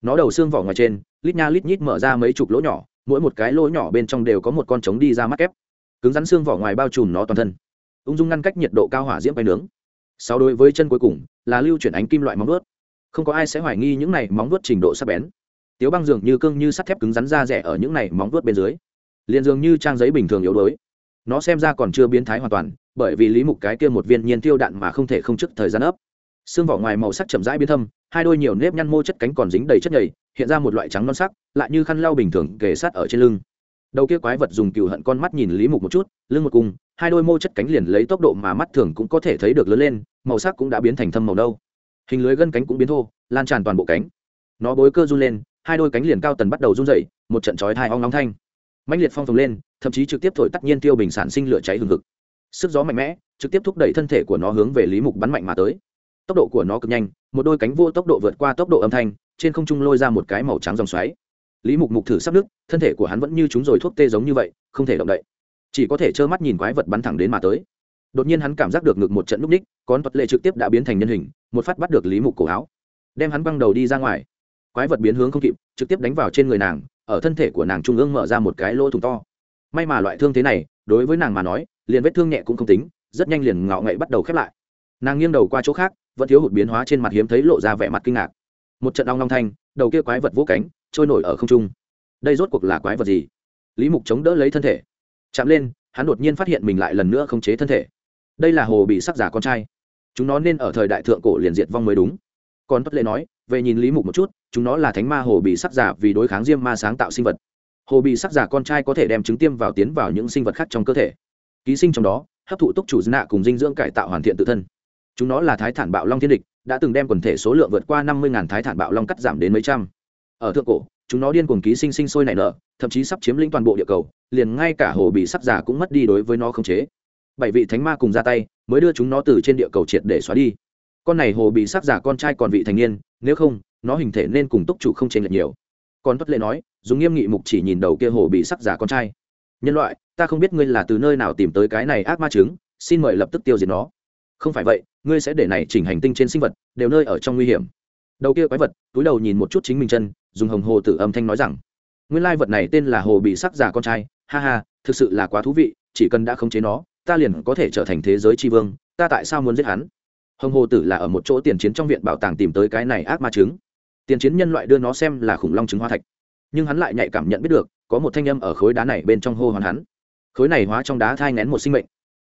Nó đầu xương vỏ ngoài trên, lít nha lít nhít mở ra mấy chục lỗ nhỏ, mỗi một cái lỗ nhỏ bên trong đều có một con trống đi ra mắt kép. Cứng rắn xương vỏ ngoài bao trùm nó toàn thân. Ung dung ngăn cách nhiệt độ cao hỏa diễm bay nướng. Sau đối với chân cuối cùng là lưu chuyển ánh kim loại móng vuốt. Không có ai sẽ hoài nghi những này móng vuốt trình độ sắc bén tiếu băng dường như cưng như sắt thép cứng rắn ra rẻ ở những này móng vuốt bên dưới. Liền dường như trang giấy bình thường yếu đuối. Nó xem ra còn chưa biến thái hoàn toàn, bởi vì lý mục cái kia một viên nhiên tiêu đạn mà không thể không trước thời gian ấp. Xương vỏ ngoài màu sắc chậm rãi biến thâm, hai đôi nhiều nếp nhăn mô chất cánh còn dính đầy chất nhầy, hiện ra một loại trắng non sắc, lại như khăn lau bình thường kề sát ở trên lưng. Đầu kia quái vật dùng cừu hận con mắt nhìn lý mục một chút, lưng một cùng, hai đôi mô chất cánh liền lấy tốc độ mà mắt thường cũng có thể thấy được lớn lên, màu sắc cũng đã biến thành thâm màu đâu. hình lưới gân cánh cũng biến thô, lan tràn toàn bộ cánh. Nó bối cơ run lên hai đôi cánh liền cao tần bắt đầu run dậy một trận chói thai ong nóng thanh. Mạnh liệt phong phồng lên, thậm chí trực tiếp thổi tắt nhiên tiêu bình sản sinh lửa cháy hừng hực. Sức gió mạnh mẽ, trực tiếp thúc đẩy thân thể của nó hướng về lý mục bắn mạnh mà tới. Tốc độ của nó cực nhanh, một đôi cánh vô tốc độ vượt qua tốc độ âm thanh, trên không trung lôi ra một cái màu trắng dòng xoáy. Lý mục mục thử sắp nước thân thể của hắn vẫn như chúng rồi thuốc tê giống như vậy, không thể động đậy. Chỉ có thể trơ mắt nhìn quái vật bắn thẳng đến mà tới. Đột nhiên hắn cảm giác được ngực một trận núp ních, con vật lệ trực tiếp đã biến thành nhân hình, một phát bắt được lý mục cổ áo, đem hắn băng đầu đi ra ngoài quái vật biến hướng không kịp, trực tiếp đánh vào trên người nàng, ở thân thể của nàng trung ương mở ra một cái lỗ thủng to. May mà loại thương thế này, đối với nàng mà nói, liền vết thương nhẹ cũng không tính, rất nhanh liền ngạo ngậy bắt đầu khép lại. Nàng nghiêng đầu qua chỗ khác, vẫn thiếu hụt biến hóa trên mặt hiếm thấy lộ ra vẻ mặt kinh ngạc. Một trận ong long thanh, đầu kia quái vật vỗ cánh, trôi nổi ở không trung. Đây rốt cuộc là quái vật gì? Lý mục chống đỡ lấy thân thể. Chạm lên, hắn đột nhiên phát hiện mình lại lần nữa không chế thân thể. Đây là hồ bị sắc giả con trai. Chúng nó nên ở thời đại thượng cổ liền diệt vong mới đúng. Còn tốt lệ nói về nhìn lý mục một chút, chúng nó là thánh ma hồ bị sắc giả vì đối kháng diêm ma sáng tạo sinh vật. Hồ bị sắc giả con trai có thể đem trứng tiêm vào tiến vào những sinh vật khác trong cơ thể. Ký sinh trong đó, hấp thụ túc chủ dân nạ cùng dinh dưỡng cải tạo hoàn thiện tự thân. Chúng nó là thái thản bạo long thiên địch, đã từng đem quần thể số lượng vượt qua năm mươi thái thản bạo long cắt giảm đến mấy trăm. Ở thượng cổ, chúng nó điên cuồng ký sinh sinh sôi nảy nở, thậm chí sắp chiếm lĩnh toàn bộ địa cầu, liền ngay cả hồ bị sắc giả cũng mất đi đối với nó khống chế. Bảy vị thánh ma cùng ra tay, mới đưa chúng nó từ trên địa cầu triệt để xóa đi. Con này hồ bị sắc giả con trai còn vị thành niên nếu không, nó hình thể nên cùng túc chủ không chênh lệch nhiều. Còn tuất lệ nói, dùng nghiêm nghị mục chỉ nhìn đầu kia hồ bị sắc giả con trai. Nhân loại, ta không biết ngươi là từ nơi nào tìm tới cái này ác ma trứng, xin mời lập tức tiêu diệt nó. Không phải vậy, ngươi sẽ để này chỉnh hành tinh trên sinh vật đều nơi ở trong nguy hiểm. Đầu kia quái vật, túi đầu nhìn một chút chính mình chân, dùng hồng hồ tử âm thanh nói rằng, nguyên lai vật này tên là hồ bị sắc giả con trai. Ha ha, thực sự là quá thú vị, chỉ cần đã khống chế nó, ta liền có thể trở thành thế giới tri vương, ta tại sao muốn giết hắn? Hồng hồ tử là ở một chỗ tiền chiến trong viện bảo tàng tìm tới cái này ác ma trứng. Tiền chiến nhân loại đưa nó xem là khủng long trứng hoa thạch. Nhưng hắn lại nhạy cảm nhận biết được, có một thanh âm ở khối đá này bên trong hô hoàn hắn. Khối này hóa trong đá thai ngén một sinh mệnh.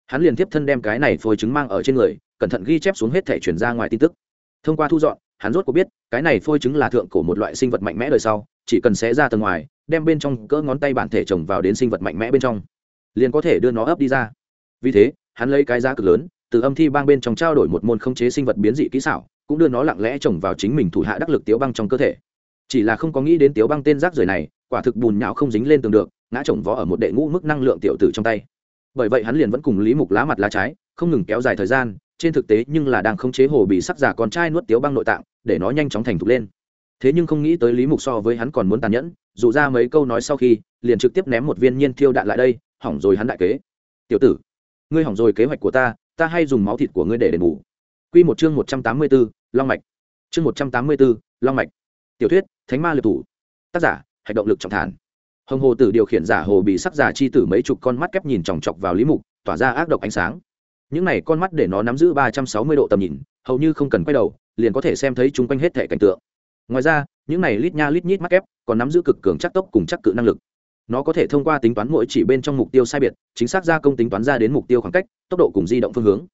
Hắn liền tiếp thân đem cái này phôi trứng mang ở trên người, cẩn thận ghi chép xuống hết thể chuyển ra ngoài tin tức. Thông qua thu dọn, hắn rốt có biết, cái này phôi trứng là thượng cổ một loại sinh vật mạnh mẽ đời sau, chỉ cần xé ra tầng ngoài, đem bên trong cỡ ngón tay bản thể trồng vào đến sinh vật mạnh mẽ bên trong, liền có thể đưa nó ấp đi ra. Vì thế, hắn lấy cái giá cực lớn từ âm thi bang bên trong trao đổi một môn không chế sinh vật biến dị kỹ xảo, cũng đưa nó lặng lẽ trồng vào chính mình thủ hạ đắc lực tiếu băng trong cơ thể. Chỉ là không có nghĩ đến tiếu băng tên rác rưởi này, quả thực bùn nhão không dính lên tường được, ngã trồng vó ở một đệ ngũ mức năng lượng tiểu tử trong tay. Bởi vậy hắn liền vẫn cùng lý mục lá mặt lá trái, không ngừng kéo dài thời gian, trên thực tế nhưng là đang không chế hồ bị sắc giả con trai nuốt tiếu băng nội tạng, để nó nhanh chóng thành thục lên. Thế nhưng không nghĩ tới lý mục so với hắn còn muốn tàn nhẫn, dù ra mấy câu nói sau khi, liền trực tiếp ném một viên nhiên thiêu đạn lại đây, hỏng rồi hắn đại kế. Tiểu tử, ngươi hỏng rồi kế hoạch của ta ta hay dùng máu thịt của ngươi để đền bù. Quy một chương một trăm tám mươi 184, long mạch. Chương một trăm tám mươi 184, long mạch. Tiểu thuyết thánh ma liệt thủ. Tác giả hành động lực trọng thản. Hồng hồ tử điều khiển giả hồ bị sắc giả chi tử mấy chục con mắt kép nhìn chòng chọc vào lý mục tỏa ra ác độc ánh sáng. Những này con mắt để nó nắm giữ ba trăm sáu mươi độ tầm nhìn hầu như không cần quay đầu liền có thể xem thấy chúng quanh hết thể cảnh tượng. Ngoài ra những này lít nha lít nhít mắt kép còn nắm giữ cực cường chắc tốc cùng chắc cự năng lực. Nó có thể thông qua tính toán mỗi chỉ bên trong mục tiêu sai biệt chính xác ra công tính toán ra đến mục tiêu khoảng cách tốc độ cùng di động phương hướng.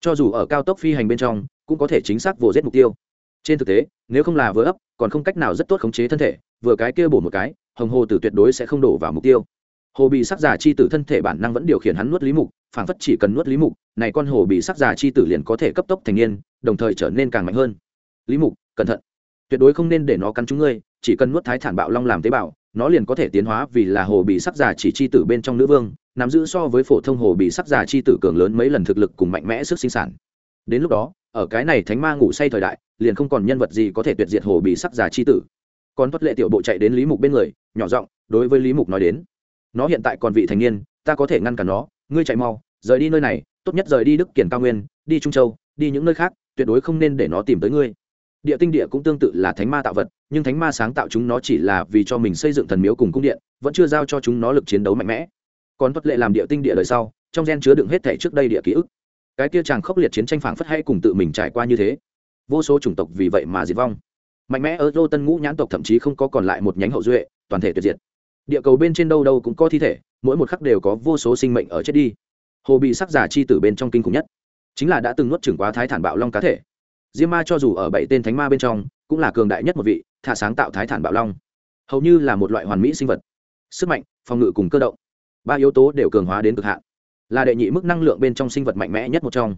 Cho dù ở cao tốc phi hành bên trong, cũng có thể chính xác vồ giết mục tiêu. Trên thực tế, nếu không là vừa ấp, còn không cách nào rất tốt khống chế thân thể, vừa cái kia bổ một cái, hồng hồ tử tuyệt đối sẽ không đổ vào mục tiêu. Hồ bị sắc giả chi tử thân thể bản năng vẫn điều khiển hắn nuốt lý mục phản phất chỉ cần nuốt lý mục, này con hồ bị sắc giả chi tử liền có thể cấp tốc thành niên, đồng thời trở nên càng mạnh hơn. Lý mục, cẩn thận. Tuyệt đối không nên để nó cắn chúng ngươi, chỉ cần nuốt thái thản bạo long làm tế bào, nó liền có thể tiến hóa vì là hồ bị sắc giả chỉ chi tử bên trong nữ vương nắm giữ so với phổ thông hồ bị sắc già chi tử cường lớn mấy lần thực lực cùng mạnh mẽ sức sinh sản. Đến lúc đó, ở cái này thánh ma ngủ say thời đại, liền không còn nhân vật gì có thể tuyệt diệt hồ bị sắc già chi tử. Còn tuất lệ tiểu bộ chạy đến lý mục bên người, nhỏ giọng đối với lý mục nói đến, nó hiện tại còn vị thành niên, ta có thể ngăn cản nó, ngươi chạy mau, rời đi nơi này, tốt nhất rời đi đức kiển cao nguyên, đi trung châu, đi những nơi khác, tuyệt đối không nên để nó tìm tới ngươi. Địa tinh địa cũng tương tự là thánh ma tạo vật, nhưng thánh ma sáng tạo chúng nó chỉ là vì cho mình xây dựng thần miếu cùng cung điện, vẫn chưa giao cho chúng nó lực chiến đấu mạnh mẽ còn tuất lệ làm địa tinh địa đời sau, trong gen chứa đựng hết thể trước đây địa ký ức. Cái kia chàng khốc liệt chiến tranh phảng phất hay cùng tự mình trải qua như thế. Vô số chủng tộc vì vậy mà diệt vong. Mạnh mẽ ở dô tân ngũ nhãn tộc thậm chí không có còn lại một nhánh hậu duệ, toàn thể tuyệt diệt. Địa cầu bên trên đâu đâu cũng có thi thể, mỗi một khắc đều có vô số sinh mệnh ở chết đi. Hồ bị sắc giả chi tử bên trong kinh khủng nhất, chính là đã từng nuốt chửng quá thái thản bạo long cá thể. Diêm ma cho dù ở bảy tên thánh ma bên trong, cũng là cường đại nhất một vị, thả sáng tạo thái thản bạo long. Hầu như là một loại hoàn mỹ sinh vật. Sức mạnh, phòng ngự cùng cơ động ba yếu tố đều cường hóa đến cực hạn. Là đệ nhị mức năng lượng bên trong sinh vật mạnh mẽ nhất một trong.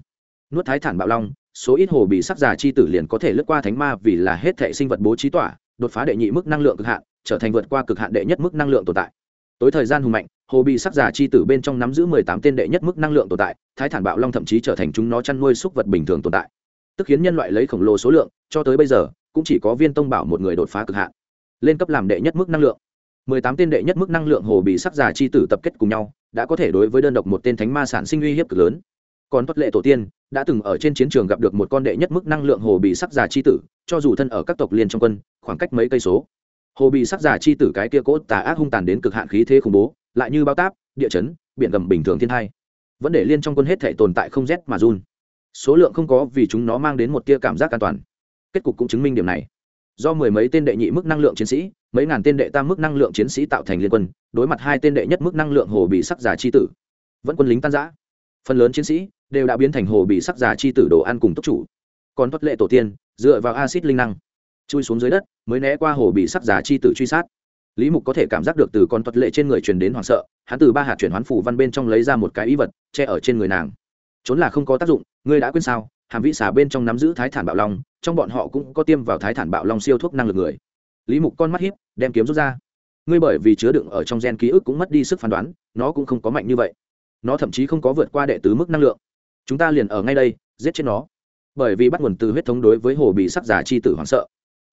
Nuốt thái thản bạo long, số ít hồ bị sắc già chi tử liền có thể lướt qua thánh ma vì là hết thể sinh vật bố trí tỏa, đột phá đệ nhị mức năng lượng cực hạn, trở thành vượt qua cực hạn đệ nhất mức năng lượng tồn tại. Tối thời gian hùng mạnh, hồ bị sắc già chi tử bên trong nắm giữ mười tám tên đệ nhất mức năng lượng tồn tại, thái thản bạo long thậm chí trở thành chúng nó chăn nuôi súc vật bình thường tồn tại. Tức khiến nhân loại lấy khổng lồ số lượng, cho tới bây giờ, cũng chỉ có viên tông bảo một người đột phá cực hạn, lên cấp làm đệ nhất mức năng lượng mười tám tên đệ nhất mức năng lượng hồ bị sắc giả chi tử tập kết cùng nhau, đã có thể đối với đơn độc một tên thánh ma sản sinh uy hiếp cực lớn. Còn tuất lệ tổ tiên đã từng ở trên chiến trường gặp được một con đệ nhất mức năng lượng hồ bị sắc giả chi tử, cho dù thân ở các tộc liên trong quân, khoảng cách mấy cây số. Hồ bị sắc giả chi tử cái kia cốt tà ác hung tàn đến cực hạn khí thế khủng bố, lại như bao táp, địa chấn, biển gầm bình thường thiên thai. Vẫn để liên trong quân hết thể tồn tại không rét mà run. Số lượng không có vì chúng nó mang đến một tia cảm giác an toàn. Kết cục cũng chứng minh điểm này do mười mấy tên đệ nhị mức năng lượng chiến sĩ, mấy ngàn tên đệ tam mức năng lượng chiến sĩ tạo thành liên quân, đối mặt hai tên đệ nhất mức năng lượng hồ bị sắc giả chi tử. Vẫn quân lính tan giã phần lớn chiến sĩ đều đã biến thành hồ bị sắc giả chi tử đồ ăn cùng tốc chủ. Còn tuất lệ tổ tiên, dựa vào acid linh năng, chui xuống dưới đất, mới né qua hồ bị sắc giả chi tử truy sát. Lý mục có thể cảm giác được từ con tuất lệ trên người truyền đến hoảng sợ, hắn từ ba hạt chuyển hoán phủ văn bên trong lấy ra một cái ý vật, che ở trên người nàng. Trốn là không có tác dụng, ngươi đã quên sao? Hàm vĩ xà bên trong nắm giữ thái thản bạo long, trong bọn họ cũng có tiêm vào thái thản bạo long siêu thuốc năng lực người. Lý mục con mắt hiếp đem kiếm rút ra. Ngươi bởi vì chứa đựng ở trong gen ký ức cũng mất đi sức phán đoán, nó cũng không có mạnh như vậy. Nó thậm chí không có vượt qua đệ tứ mức năng lượng. Chúng ta liền ở ngay đây, giết chết nó. Bởi vì bắt nguồn từ huyết thống đối với hồ bị sắc giả chi tử hoảng sợ.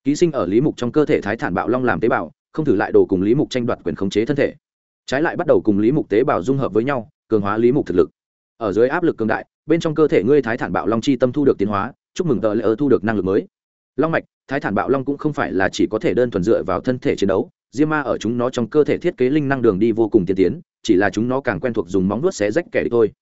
Ký sinh ở lý mục trong cơ thể thái thản bạo long làm tế bào, không thử lại đồ cùng lý mục tranh đoạt quyền khống chế thân thể. Trái lại bắt đầu cùng lý mục tế bào dung hợp với nhau, cường hóa lý mục thực lực. Ở dưới áp lực cường đại bên trong cơ thể ngươi thái thản bạo long chi tâm thu được tiến hóa, chúc mừng tờ lễ ơ thu được năng lực mới. Long mạch, thái thản bạo long cũng không phải là chỉ có thể đơn thuần dựa vào thân thể chiến đấu, diêm ma ở chúng nó trong cơ thể thiết kế linh năng đường đi vô cùng tiên tiến, chỉ là chúng nó càng quen thuộc dùng móng vuốt xé rách kẻ đi thôi.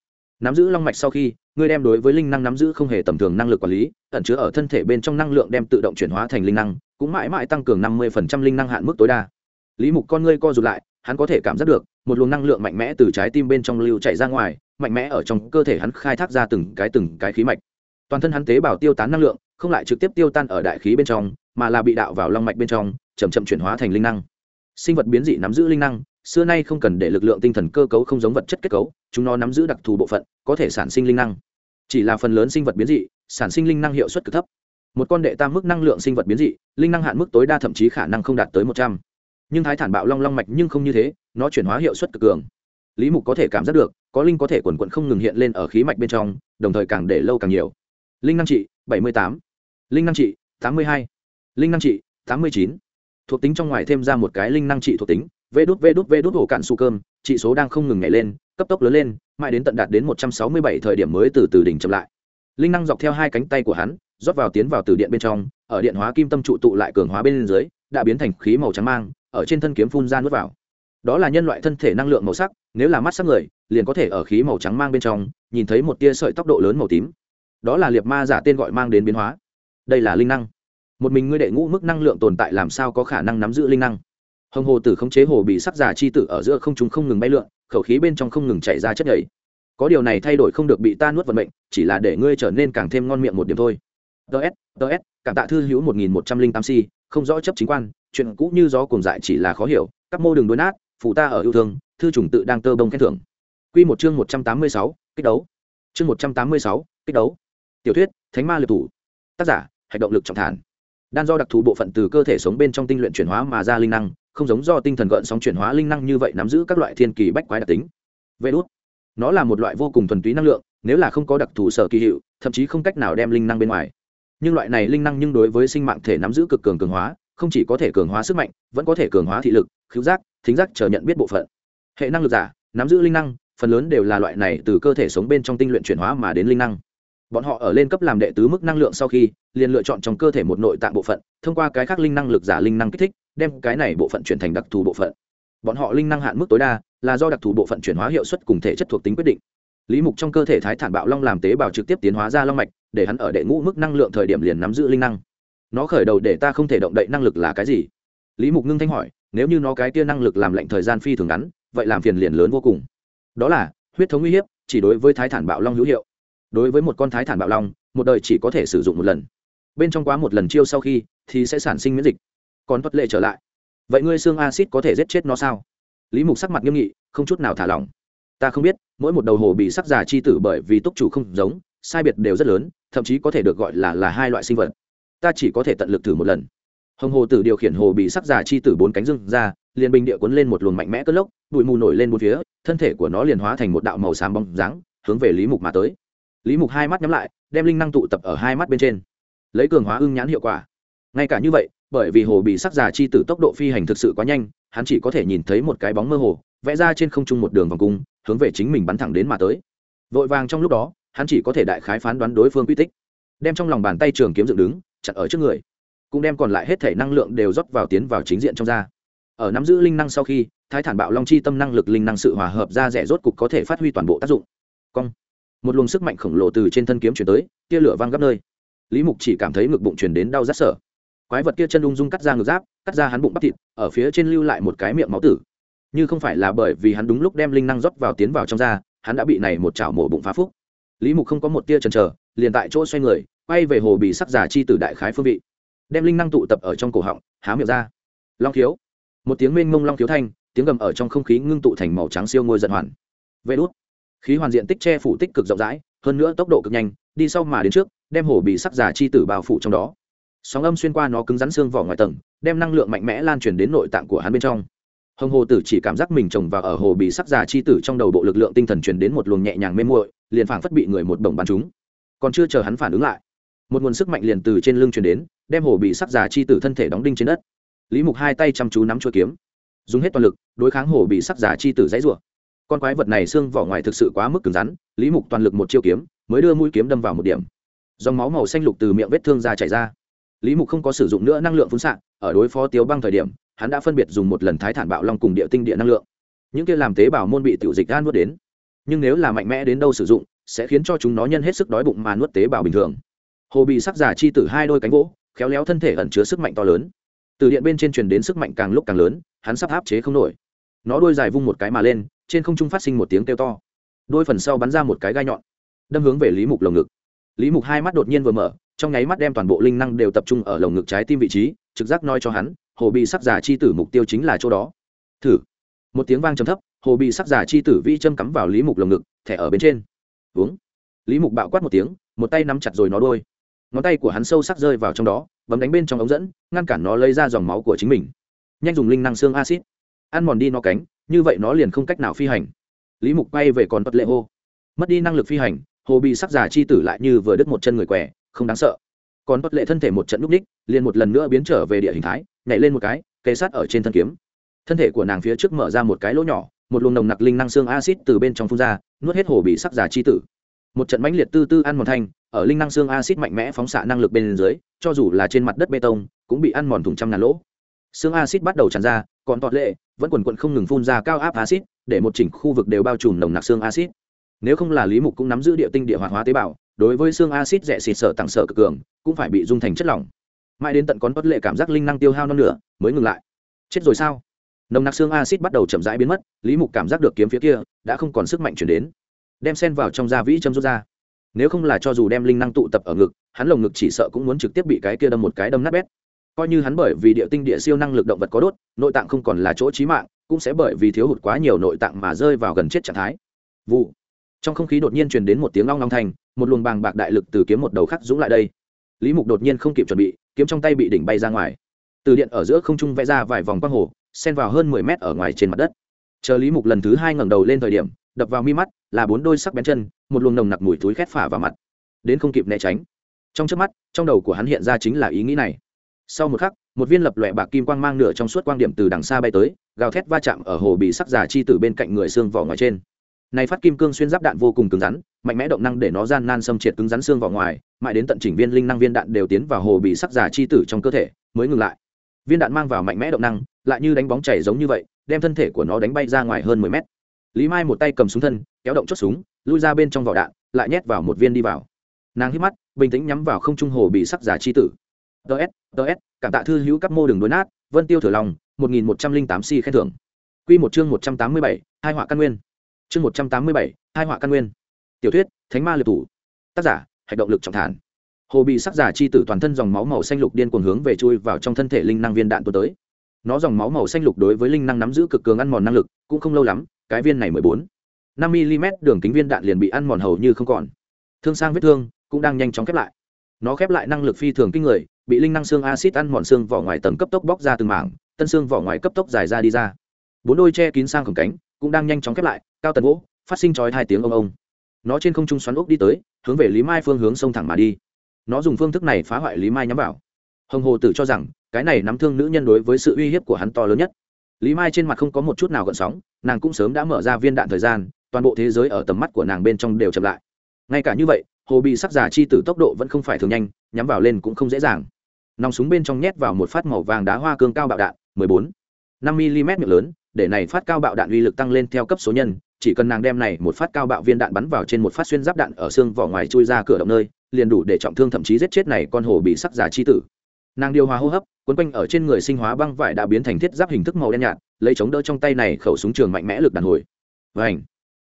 Nắm giữ long mạch sau khi, ngươi đem đối với linh năng nắm giữ không hề tầm thường năng lực quản lý, ẩn chứa ở thân thể bên trong năng lượng đem tự động chuyển hóa thành linh năng, cũng mãi mãi tăng cường năm mươi linh năng hạn mức tối đa. Lý mục con ngươi co rụt lại, hắn có thể cảm giác được, một luồng năng lượng mạnh mẽ từ trái tim bên trong lưu chạy ra ngoài mạnh mẽ ở trong cơ thể hắn khai thác ra từng cái từng cái khí mạch. Toàn thân hắn tế bào tiêu tán năng lượng, không lại trực tiếp tiêu tan ở đại khí bên trong, mà là bị đạo vào long mạch bên trong, chậm chậm chuyển hóa thành linh năng. Sinh vật biến dị nắm giữ linh năng, xưa nay không cần để lực lượng tinh thần cơ cấu không giống vật chất kết cấu, chúng nó nắm giữ đặc thù bộ phận, có thể sản sinh linh năng. Chỉ là phần lớn sinh vật biến dị, sản sinh linh năng hiệu suất cực thấp. Một con đệ tam mức năng lượng sinh vật biến dị, linh năng hạn mức tối đa thậm chí khả năng không đạt tới một trăm. Nhưng thái thản bạo long long mạch nhưng không như thế, nó chuyển hóa hiệu suất cực cường. Lý mục có thể cảm giác được có linh có thể quần quận không ngừng hiện lên ở khí mạch bên trong, đồng thời càng để lâu càng nhiều. Linh năng trị, bảy mươi tám. Linh năng trị, tám mươi hai. Linh năng trị, tám mươi chín. Thuộc tính trong ngoài thêm ra một cái linh năng trị thuộc tính, vê đút vê đút vê đút ổ cạn su cơm, trị số đang không ngừng nhảy lên, cấp tốc lớn lên, mãi đến tận đạt đến một trăm sáu mươi bảy thời điểm mới từ từ đỉnh chậm lại. Linh năng dọc theo hai cánh tay của hắn, rót vào tiến vào từ điện bên trong, ở điện hóa kim tâm trụ tụ lại cường hóa bên dưới, đã biến thành khí màu trắng mang, ở trên thân kiếm phun ra nuốt vào đó là nhân loại thân thể năng lượng màu sắc, nếu là mắt sắc người, liền có thể ở khí màu trắng mang bên trong, nhìn thấy một tia sợi tốc độ lớn màu tím. Đó là liệt ma giả tên gọi mang đến biến hóa. Đây là linh năng. Một mình ngươi đệ ngũ mức năng lượng tồn tại làm sao có khả năng nắm giữ linh năng? Hồng hồ tử khống chế hồ bị sắc giả chi tử ở giữa không chúng không ngừng bay lượn, khẩu khí bên trong không ngừng chảy ra chất nhảy có điều này thay đổi không được bị ta nuốt vận mệnh, chỉ là để ngươi trở nên càng thêm ngon miệng một điểm thôi. Ts ts cảm tạ thư hữu một nghìn một trăm linh tám c không rõ chấp chính quan, chuyện cũ như gió cùng dại chỉ là khó hiểu, các mô đường đối nát phụ ta ở yêu thương, thư chủng tự đang tơ bông khen thưởng. Q một chương một trăm tám mươi sáu, kích đấu. Chương một trăm tám mươi sáu, kích đấu. Tiểu thuyết, thánh ma liệt thủ. Tác giả hành động lực trọng thản. Đan do đặc thù bộ phận từ cơ thể sống bên trong tinh luyện chuyển hóa mà ra linh năng, không giống do tinh thần gợn sóng chuyển hóa linh năng như vậy nắm giữ các loại thiên kỳ bách quái đặc tính. Vê đốt nó là một loại vô cùng thuần túy năng lượng, nếu là không có đặc thù sở kỳ hiệu, thậm chí không cách nào đem linh năng bên ngoài. Nhưng loại này linh năng nhưng đối với sinh mạng thể nắm giữ cực cường cường hóa, không chỉ có thể cường hóa sức mạnh, vẫn có thể cường hóa thị lực, khứu giác thính giác chờ nhận biết bộ phận. Hệ năng lực giả, nắm giữ linh năng, phần lớn đều là loại này từ cơ thể sống bên trong tinh luyện chuyển hóa mà đến linh năng. Bọn họ ở lên cấp làm đệ tứ mức năng lượng sau khi, liền lựa chọn trong cơ thể một nội tạng bộ phận, thông qua cái khác linh năng lực giả linh năng kích thích, đem cái này bộ phận chuyển thành đặc thù bộ phận. Bọn họ linh năng hạn mức tối đa là do đặc thù bộ phận chuyển hóa hiệu suất cùng thể chất thuộc tính quyết định. Lý mục trong cơ thể thái thản bạo long làm tế bào trực tiếp tiến hóa ra long mạch, để hắn ở đệ ngũ mức năng lượng thời điểm liền nắm giữ linh năng. Nó khởi đầu để ta không thể động đậy năng lực là cái gì? Lý mục ngưng thanh hỏi nếu như nó cái tia năng lực làm lệnh thời gian phi thường ngắn, vậy làm phiền liền lớn vô cùng. Đó là, huyết thống uy hiếp, chỉ đối với thái thản bạo long hữu hiệu. Đối với một con thái thản bạo long, một đời chỉ có thể sử dụng một lần. Bên trong quá một lần chiêu sau khi, thì sẽ sản sinh miễn dịch. Còn tuất lệ trở lại. Vậy ngươi xương acid có thể giết chết nó sao? Lý mục sắc mặt nghiêm nghị, không chút nào thả lỏng. Ta không biết, mỗi một đầu hồ bị sắc giả chi tử bởi vì túc chủ không giống, sai biệt đều rất lớn, thậm chí có thể được gọi là là hai loại sinh vật. Ta chỉ có thể tận lực thử một lần hồng hồ tử điều khiển hồ bị sắc giả chi tử bốn cánh rừng ra, liền bình địa cuốn lên một luồng mạnh mẽ cất lốc, bụi mù nổi lên một phía, thân thể của nó liền hóa thành một đạo màu xám bóng dáng, hướng về lý mục mà tới. Lý mục hai mắt nhắm lại, đem linh năng tụ tập ở hai mắt bên trên. Lấy cường hóa ưng nhãn hiệu quả. Ngay cả như vậy, bởi vì hồ bị sắc giả chi tử tốc độ phi hành thực sự quá nhanh, hắn chỉ có thể nhìn thấy một cái bóng mơ hồ, vẽ ra trên không trung một đường vòng cung, hướng về chính mình bắn thẳng đến mà tới. Vội vàng trong lúc đó, hắn chỉ có thể đại khái phán đoán đối phương quy tích. Đem trong lòng bàn tay trường kiếm dựng đứng, chặt ở trước người cũng đem còn lại hết thể năng lượng đều rót vào tiến vào chính diện trong da. Ở nắm giữ linh năng sau khi, thái thản bạo long chi tâm năng lực linh năng sự hòa hợp ra rẻ rốt cục có thể phát huy toàn bộ tác dụng. Cong. Một luồng sức mạnh khổng lồ từ trên thân kiếm chuyển tới, tia lửa văng gấp nơi. Lý mục chỉ cảm thấy ngực bụng chuyển đến đau rát sở. Quái vật kia chân ung dung cắt ra ngực giáp, cắt ra hắn bụng bắp thịt, ở phía trên lưu lại một cái miệng máu tử. Như không phải là bởi vì hắn đúng lúc đem linh năng rót vào tiến vào trong da, hắn đã bị này một chảo mổ bụng phá phúc. Lý mục không có một tia chần chờ, liền tại chỗ xoay người, quay về hồ bị sắc giả chi tử đại khái phương vị đem linh năng tụ tập ở trong cổ họng, há miệng ra. Long khiếu. Một tiếng mênh mông long khiếu thanh, tiếng gầm ở trong không khí ngưng tụ thành màu trắng siêu ngôi giận hoàn. Vê đốt khí hoàn diện tích che phủ tích cực rộng rãi, hơn nữa tốc độ cực nhanh, đi sau mà đến trước, đem hồ bị sắc giả chi tử bao phủ trong đó. Sóng âm xuyên qua nó cứng rắn xương vỏ ngoài tầng, đem năng lượng mạnh mẽ lan truyền đến nội tạng của hắn bên trong. Hồng hồ tử chỉ cảm giác mình trồng vào ở hồ bị sắc giả chi tử trong đầu bộ lực lượng tinh thần truyền đến một luồng nhẹ nhàng mê muội, liền phảng phất bị người một đồng bắn chúng còn chưa chờ hắn phản ứng lại một nguồn sức mạnh liền từ trên lưng truyền đến, đem hổ bị sắc già chi tử thân thể đóng đinh trên đất. Lý mục hai tay chăm chú nắm chuôi kiếm, dùng hết toàn lực, đối kháng hổ bị sắc già chi tử dãy rủa. Con quái vật này xương vỏ ngoài thực sự quá mức cứng rắn, lý mục toàn lực một chiêu kiếm, mới đưa mũi kiếm đâm vào một điểm. Dòng máu màu xanh lục từ miệng vết thương ra chảy ra. Lý mục không có sử dụng nữa năng lượng phun xạ, ở đối phó tiếu băng thời điểm, hắn đã phân biệt dùng một lần thái thản bạo long cùng địa tinh địa năng lượng. Những kia làm tế bào môn bị tiểu dịch gan nuốt đến. Nhưng nếu là mạnh mẽ đến đâu sử dụng, sẽ khiến cho chúng nó nhân hết sức đói bụng mà nuốt tế bào bình thường hồ bị sắc giả chi tử hai đôi cánh gỗ khéo léo thân thể ẩn chứa sức mạnh to lớn. Từ điện bên trên truyền đến sức mạnh càng lúc càng lớn, hắn sắp áp chế không nổi. Nó đôi dài vung một cái mà lên, trên không trung phát sinh một tiếng kêu to. Đôi phần sau bắn ra một cái gai nhọn, đâm hướng về lý mục lồng ngực. Lý mục hai mắt đột nhiên vừa mở, trong nháy mắt đem toàn bộ linh năng đều tập trung ở lồng ngực trái tim vị trí, trực giác nói cho hắn, hồ bị sắc giả chi tử mục tiêu chính là chỗ đó. Thử. Một tiếng vang trầm thấp, hồ bị sắc giả chi tử vi châm cắm vào lý mục lồng ngực, thẻ ở bên trên. Uống lý mục bạo quát một tiếng, một tay nắm chặt rồi nó đôi ngón tay của hắn sâu sắc rơi vào trong đó bấm đánh bên trong ống dẫn ngăn cản nó lấy ra dòng máu của chính mình. Nhanh dùng linh năng xương acid ăn mòn đi nó cánh như vậy nó liền không cách nào phi hành. Lý mục bay về còn bất lệ hô. Mất đi năng lực phi hành hồ bị sắc giả chi tử lại như vừa đứt một chân người què, không đáng sợ. Còn bất lệ thân thể một trận núp ních liền một lần nữa biến trở về địa hình thái nhảy lên một cái kề sát ở trên thân kiếm. Thân thể của nàng phía trước mở ra một cái lỗ nhỏ một luồng nồng nặc linh năng xương acid từ bên trong phun ra nuốt hết hồ bị sắc giả chi tử. Một trận mãnh liệt tư tư ăn mòn thanh ở linh năng xương acid mạnh mẽ phóng xạ năng lực bên dưới, cho dù là trên mặt đất bê tông, cũng bị ăn mòn thùng trăm ngàn lỗ. Xương acid bắt đầu tràn ra, còn tọt lệ, vẫn quần quận không ngừng phun ra cao áp acid để một chỉnh khu vực đều bao trùm nồng nặc xương acid nếu không là lý mục cũng nắm giữ địa tinh địa hoạt hóa tế bào, đối với xương acid rẻ xịt sợ tặng sợ cực cường, cũng phải bị dung thành chất lỏng. Mãi đến tận con tọt lệ cảm giác linh năng tiêu hao non nửa, mới ngừng lại. Chết rồi sao? Nồng nặc xương acid bắt đầu chậm rãi biến mất, lý mục cảm giác được kiếm phía kia, đã không còn sức mạnh chuyển đến. Đem sen vào trong da vĩ châm rút ra nếu không là cho dù đem linh năng tụ tập ở ngực, hắn lồng ngực chỉ sợ cũng muốn trực tiếp bị cái kia đâm một cái đâm nát bét. Coi như hắn bởi vì địa tinh địa siêu năng lực động vật có đốt, nội tạng không còn là chỗ trí mạng, cũng sẽ bởi vì thiếu hụt quá nhiều nội tạng mà rơi vào gần chết trạng thái. Vụ. Trong không khí đột nhiên truyền đến một tiếng long long thành một luồng bàng bạc đại lực từ kiếm một đầu khắc dũng lại đây. Lý mục đột nhiên không kịp chuẩn bị, kiếm trong tay bị đỉnh bay ra ngoài. Từ điện ở giữa không trung vẽ ra vài vòng quang hồ, xen vào hơn mười mét ở ngoài trên mặt đất. Chờ lý mục lần thứ hai ngẩng đầu lên thời điểm đập vào mi mắt, là bốn đôi sắc bén chân, một luồng nồng nặc mùi túi khét phả vào mặt, đến không kịp né tránh. Trong trước mắt, trong đầu của hắn hiện ra chính là ý nghĩ này. Sau một khắc, một viên lập lòe bạc kim quang mang nửa trong suốt quang điểm từ đằng xa bay tới, gào thét va chạm ở hồ bị sắc giả chi từ bên cạnh người xương vỏ ngoài trên. Này phát kim cương xuyên giáp đạn vô cùng cứng rắn, mạnh mẽ động năng để nó gian nan xâm triệt cứng rắn xương vỏ ngoài, mãi đến tận chỉnh viên linh năng viên đạn đều tiến vào hồ bị sắc giả chi tử trong cơ thể, mới ngừng lại. Viên đạn mang vào mạnh mẽ động năng, lại như đánh bóng chảy giống như vậy, đem thân thể của nó đánh bay ra ngoài hơn mười mét lý mai một tay cầm súng thân, kéo động chốt súng, lui ra bên trong vỏ đạn, lại nhét vào một viên đi vào. Nàng hít mắt, bình tĩnh nhắm vào không trung hồ bị sắc giả chi tử. Ts ts cảm tạ thư hữu các mô đường đối nát, vân tiêu thử lòng, một nghìn một trăm linh tám si khen thưởng. Q một chương một trăm tám mươi bảy, hai họa căn nguyên. Chương một trăm tám mươi bảy, hai họa căn nguyên. Tiểu thuyết, thánh ma liệt thủ. Tác giả, hạch động lực trọng thản. Hồ bị sắc giả chi tử toàn thân dòng máu màu xanh lục điên cuồng hướng về chui vào trong thân thể linh năng viên đạn tuần tới. Nó dòng máu màu xanh lục đối với linh năng nắm giữ cực cường ăn mòn năng lực, cũng không lâu lắm cái viên này mười bốn. Năm mm đường kính viên đạn liền bị ăn mòn hầu như không còn. Thương sang vết thương cũng đang nhanh chóng khép lại. Nó khép lại năng lực phi thường kinh người, bị linh năng xương acid ăn mòn xương vỏ ngoài tầng cấp tốc bóc ra từng mảng, tân xương vỏ ngoài cấp tốc dài ra đi ra. Bốn đôi che kín sang khổng cánh cũng đang nhanh chóng khép lại, cao tần gỗ, phát sinh chói hai tiếng ông ông. Nó trên không trung xoắn ốc đi tới, hướng về lý mai phương hướng sông thẳng mà đi. Nó dùng phương thức này phá hoại lý mai nhắm vào. Hồng hồ tử cho rằng, cái này nắm thương nữ nhân đối với sự uy hiếp của hắn to lớn nhất lý mai trên mặt không có một chút nào gợn sóng, nàng cũng sớm đã mở ra viên đạn thời gian, toàn bộ thế giới ở tầm mắt của nàng bên trong đều chậm lại ngay cả như vậy, hồ bị sắc giả chi tử tốc độ vẫn không phải thường nhanh, nhắm vào lên cũng không dễ dàng nòng súng bên trong nhét vào một phát màu vàng đá hoa cương cao bạo đạn 14. 5 mm miệng lớn, để này phát cao bạo đạn uy lực tăng lên theo cấp số nhân, chỉ cần nàng đem này một phát cao bạo viên đạn bắn vào trên một phát xuyên giáp đạn ở xương vỏ ngoài chui ra cửa động nơi, liền đủ để trọng thương thậm chí giết chết này con hồ bị sắc giả chi tử nàng điều hòa hô hấp quấn quanh ở trên người sinh hóa băng vải đã biến thành thiết giáp hình thức màu đen nhạt, lấy chống đỡ trong tay này khẩu súng trường mạnh mẽ lực đàn hồi. Và ảnh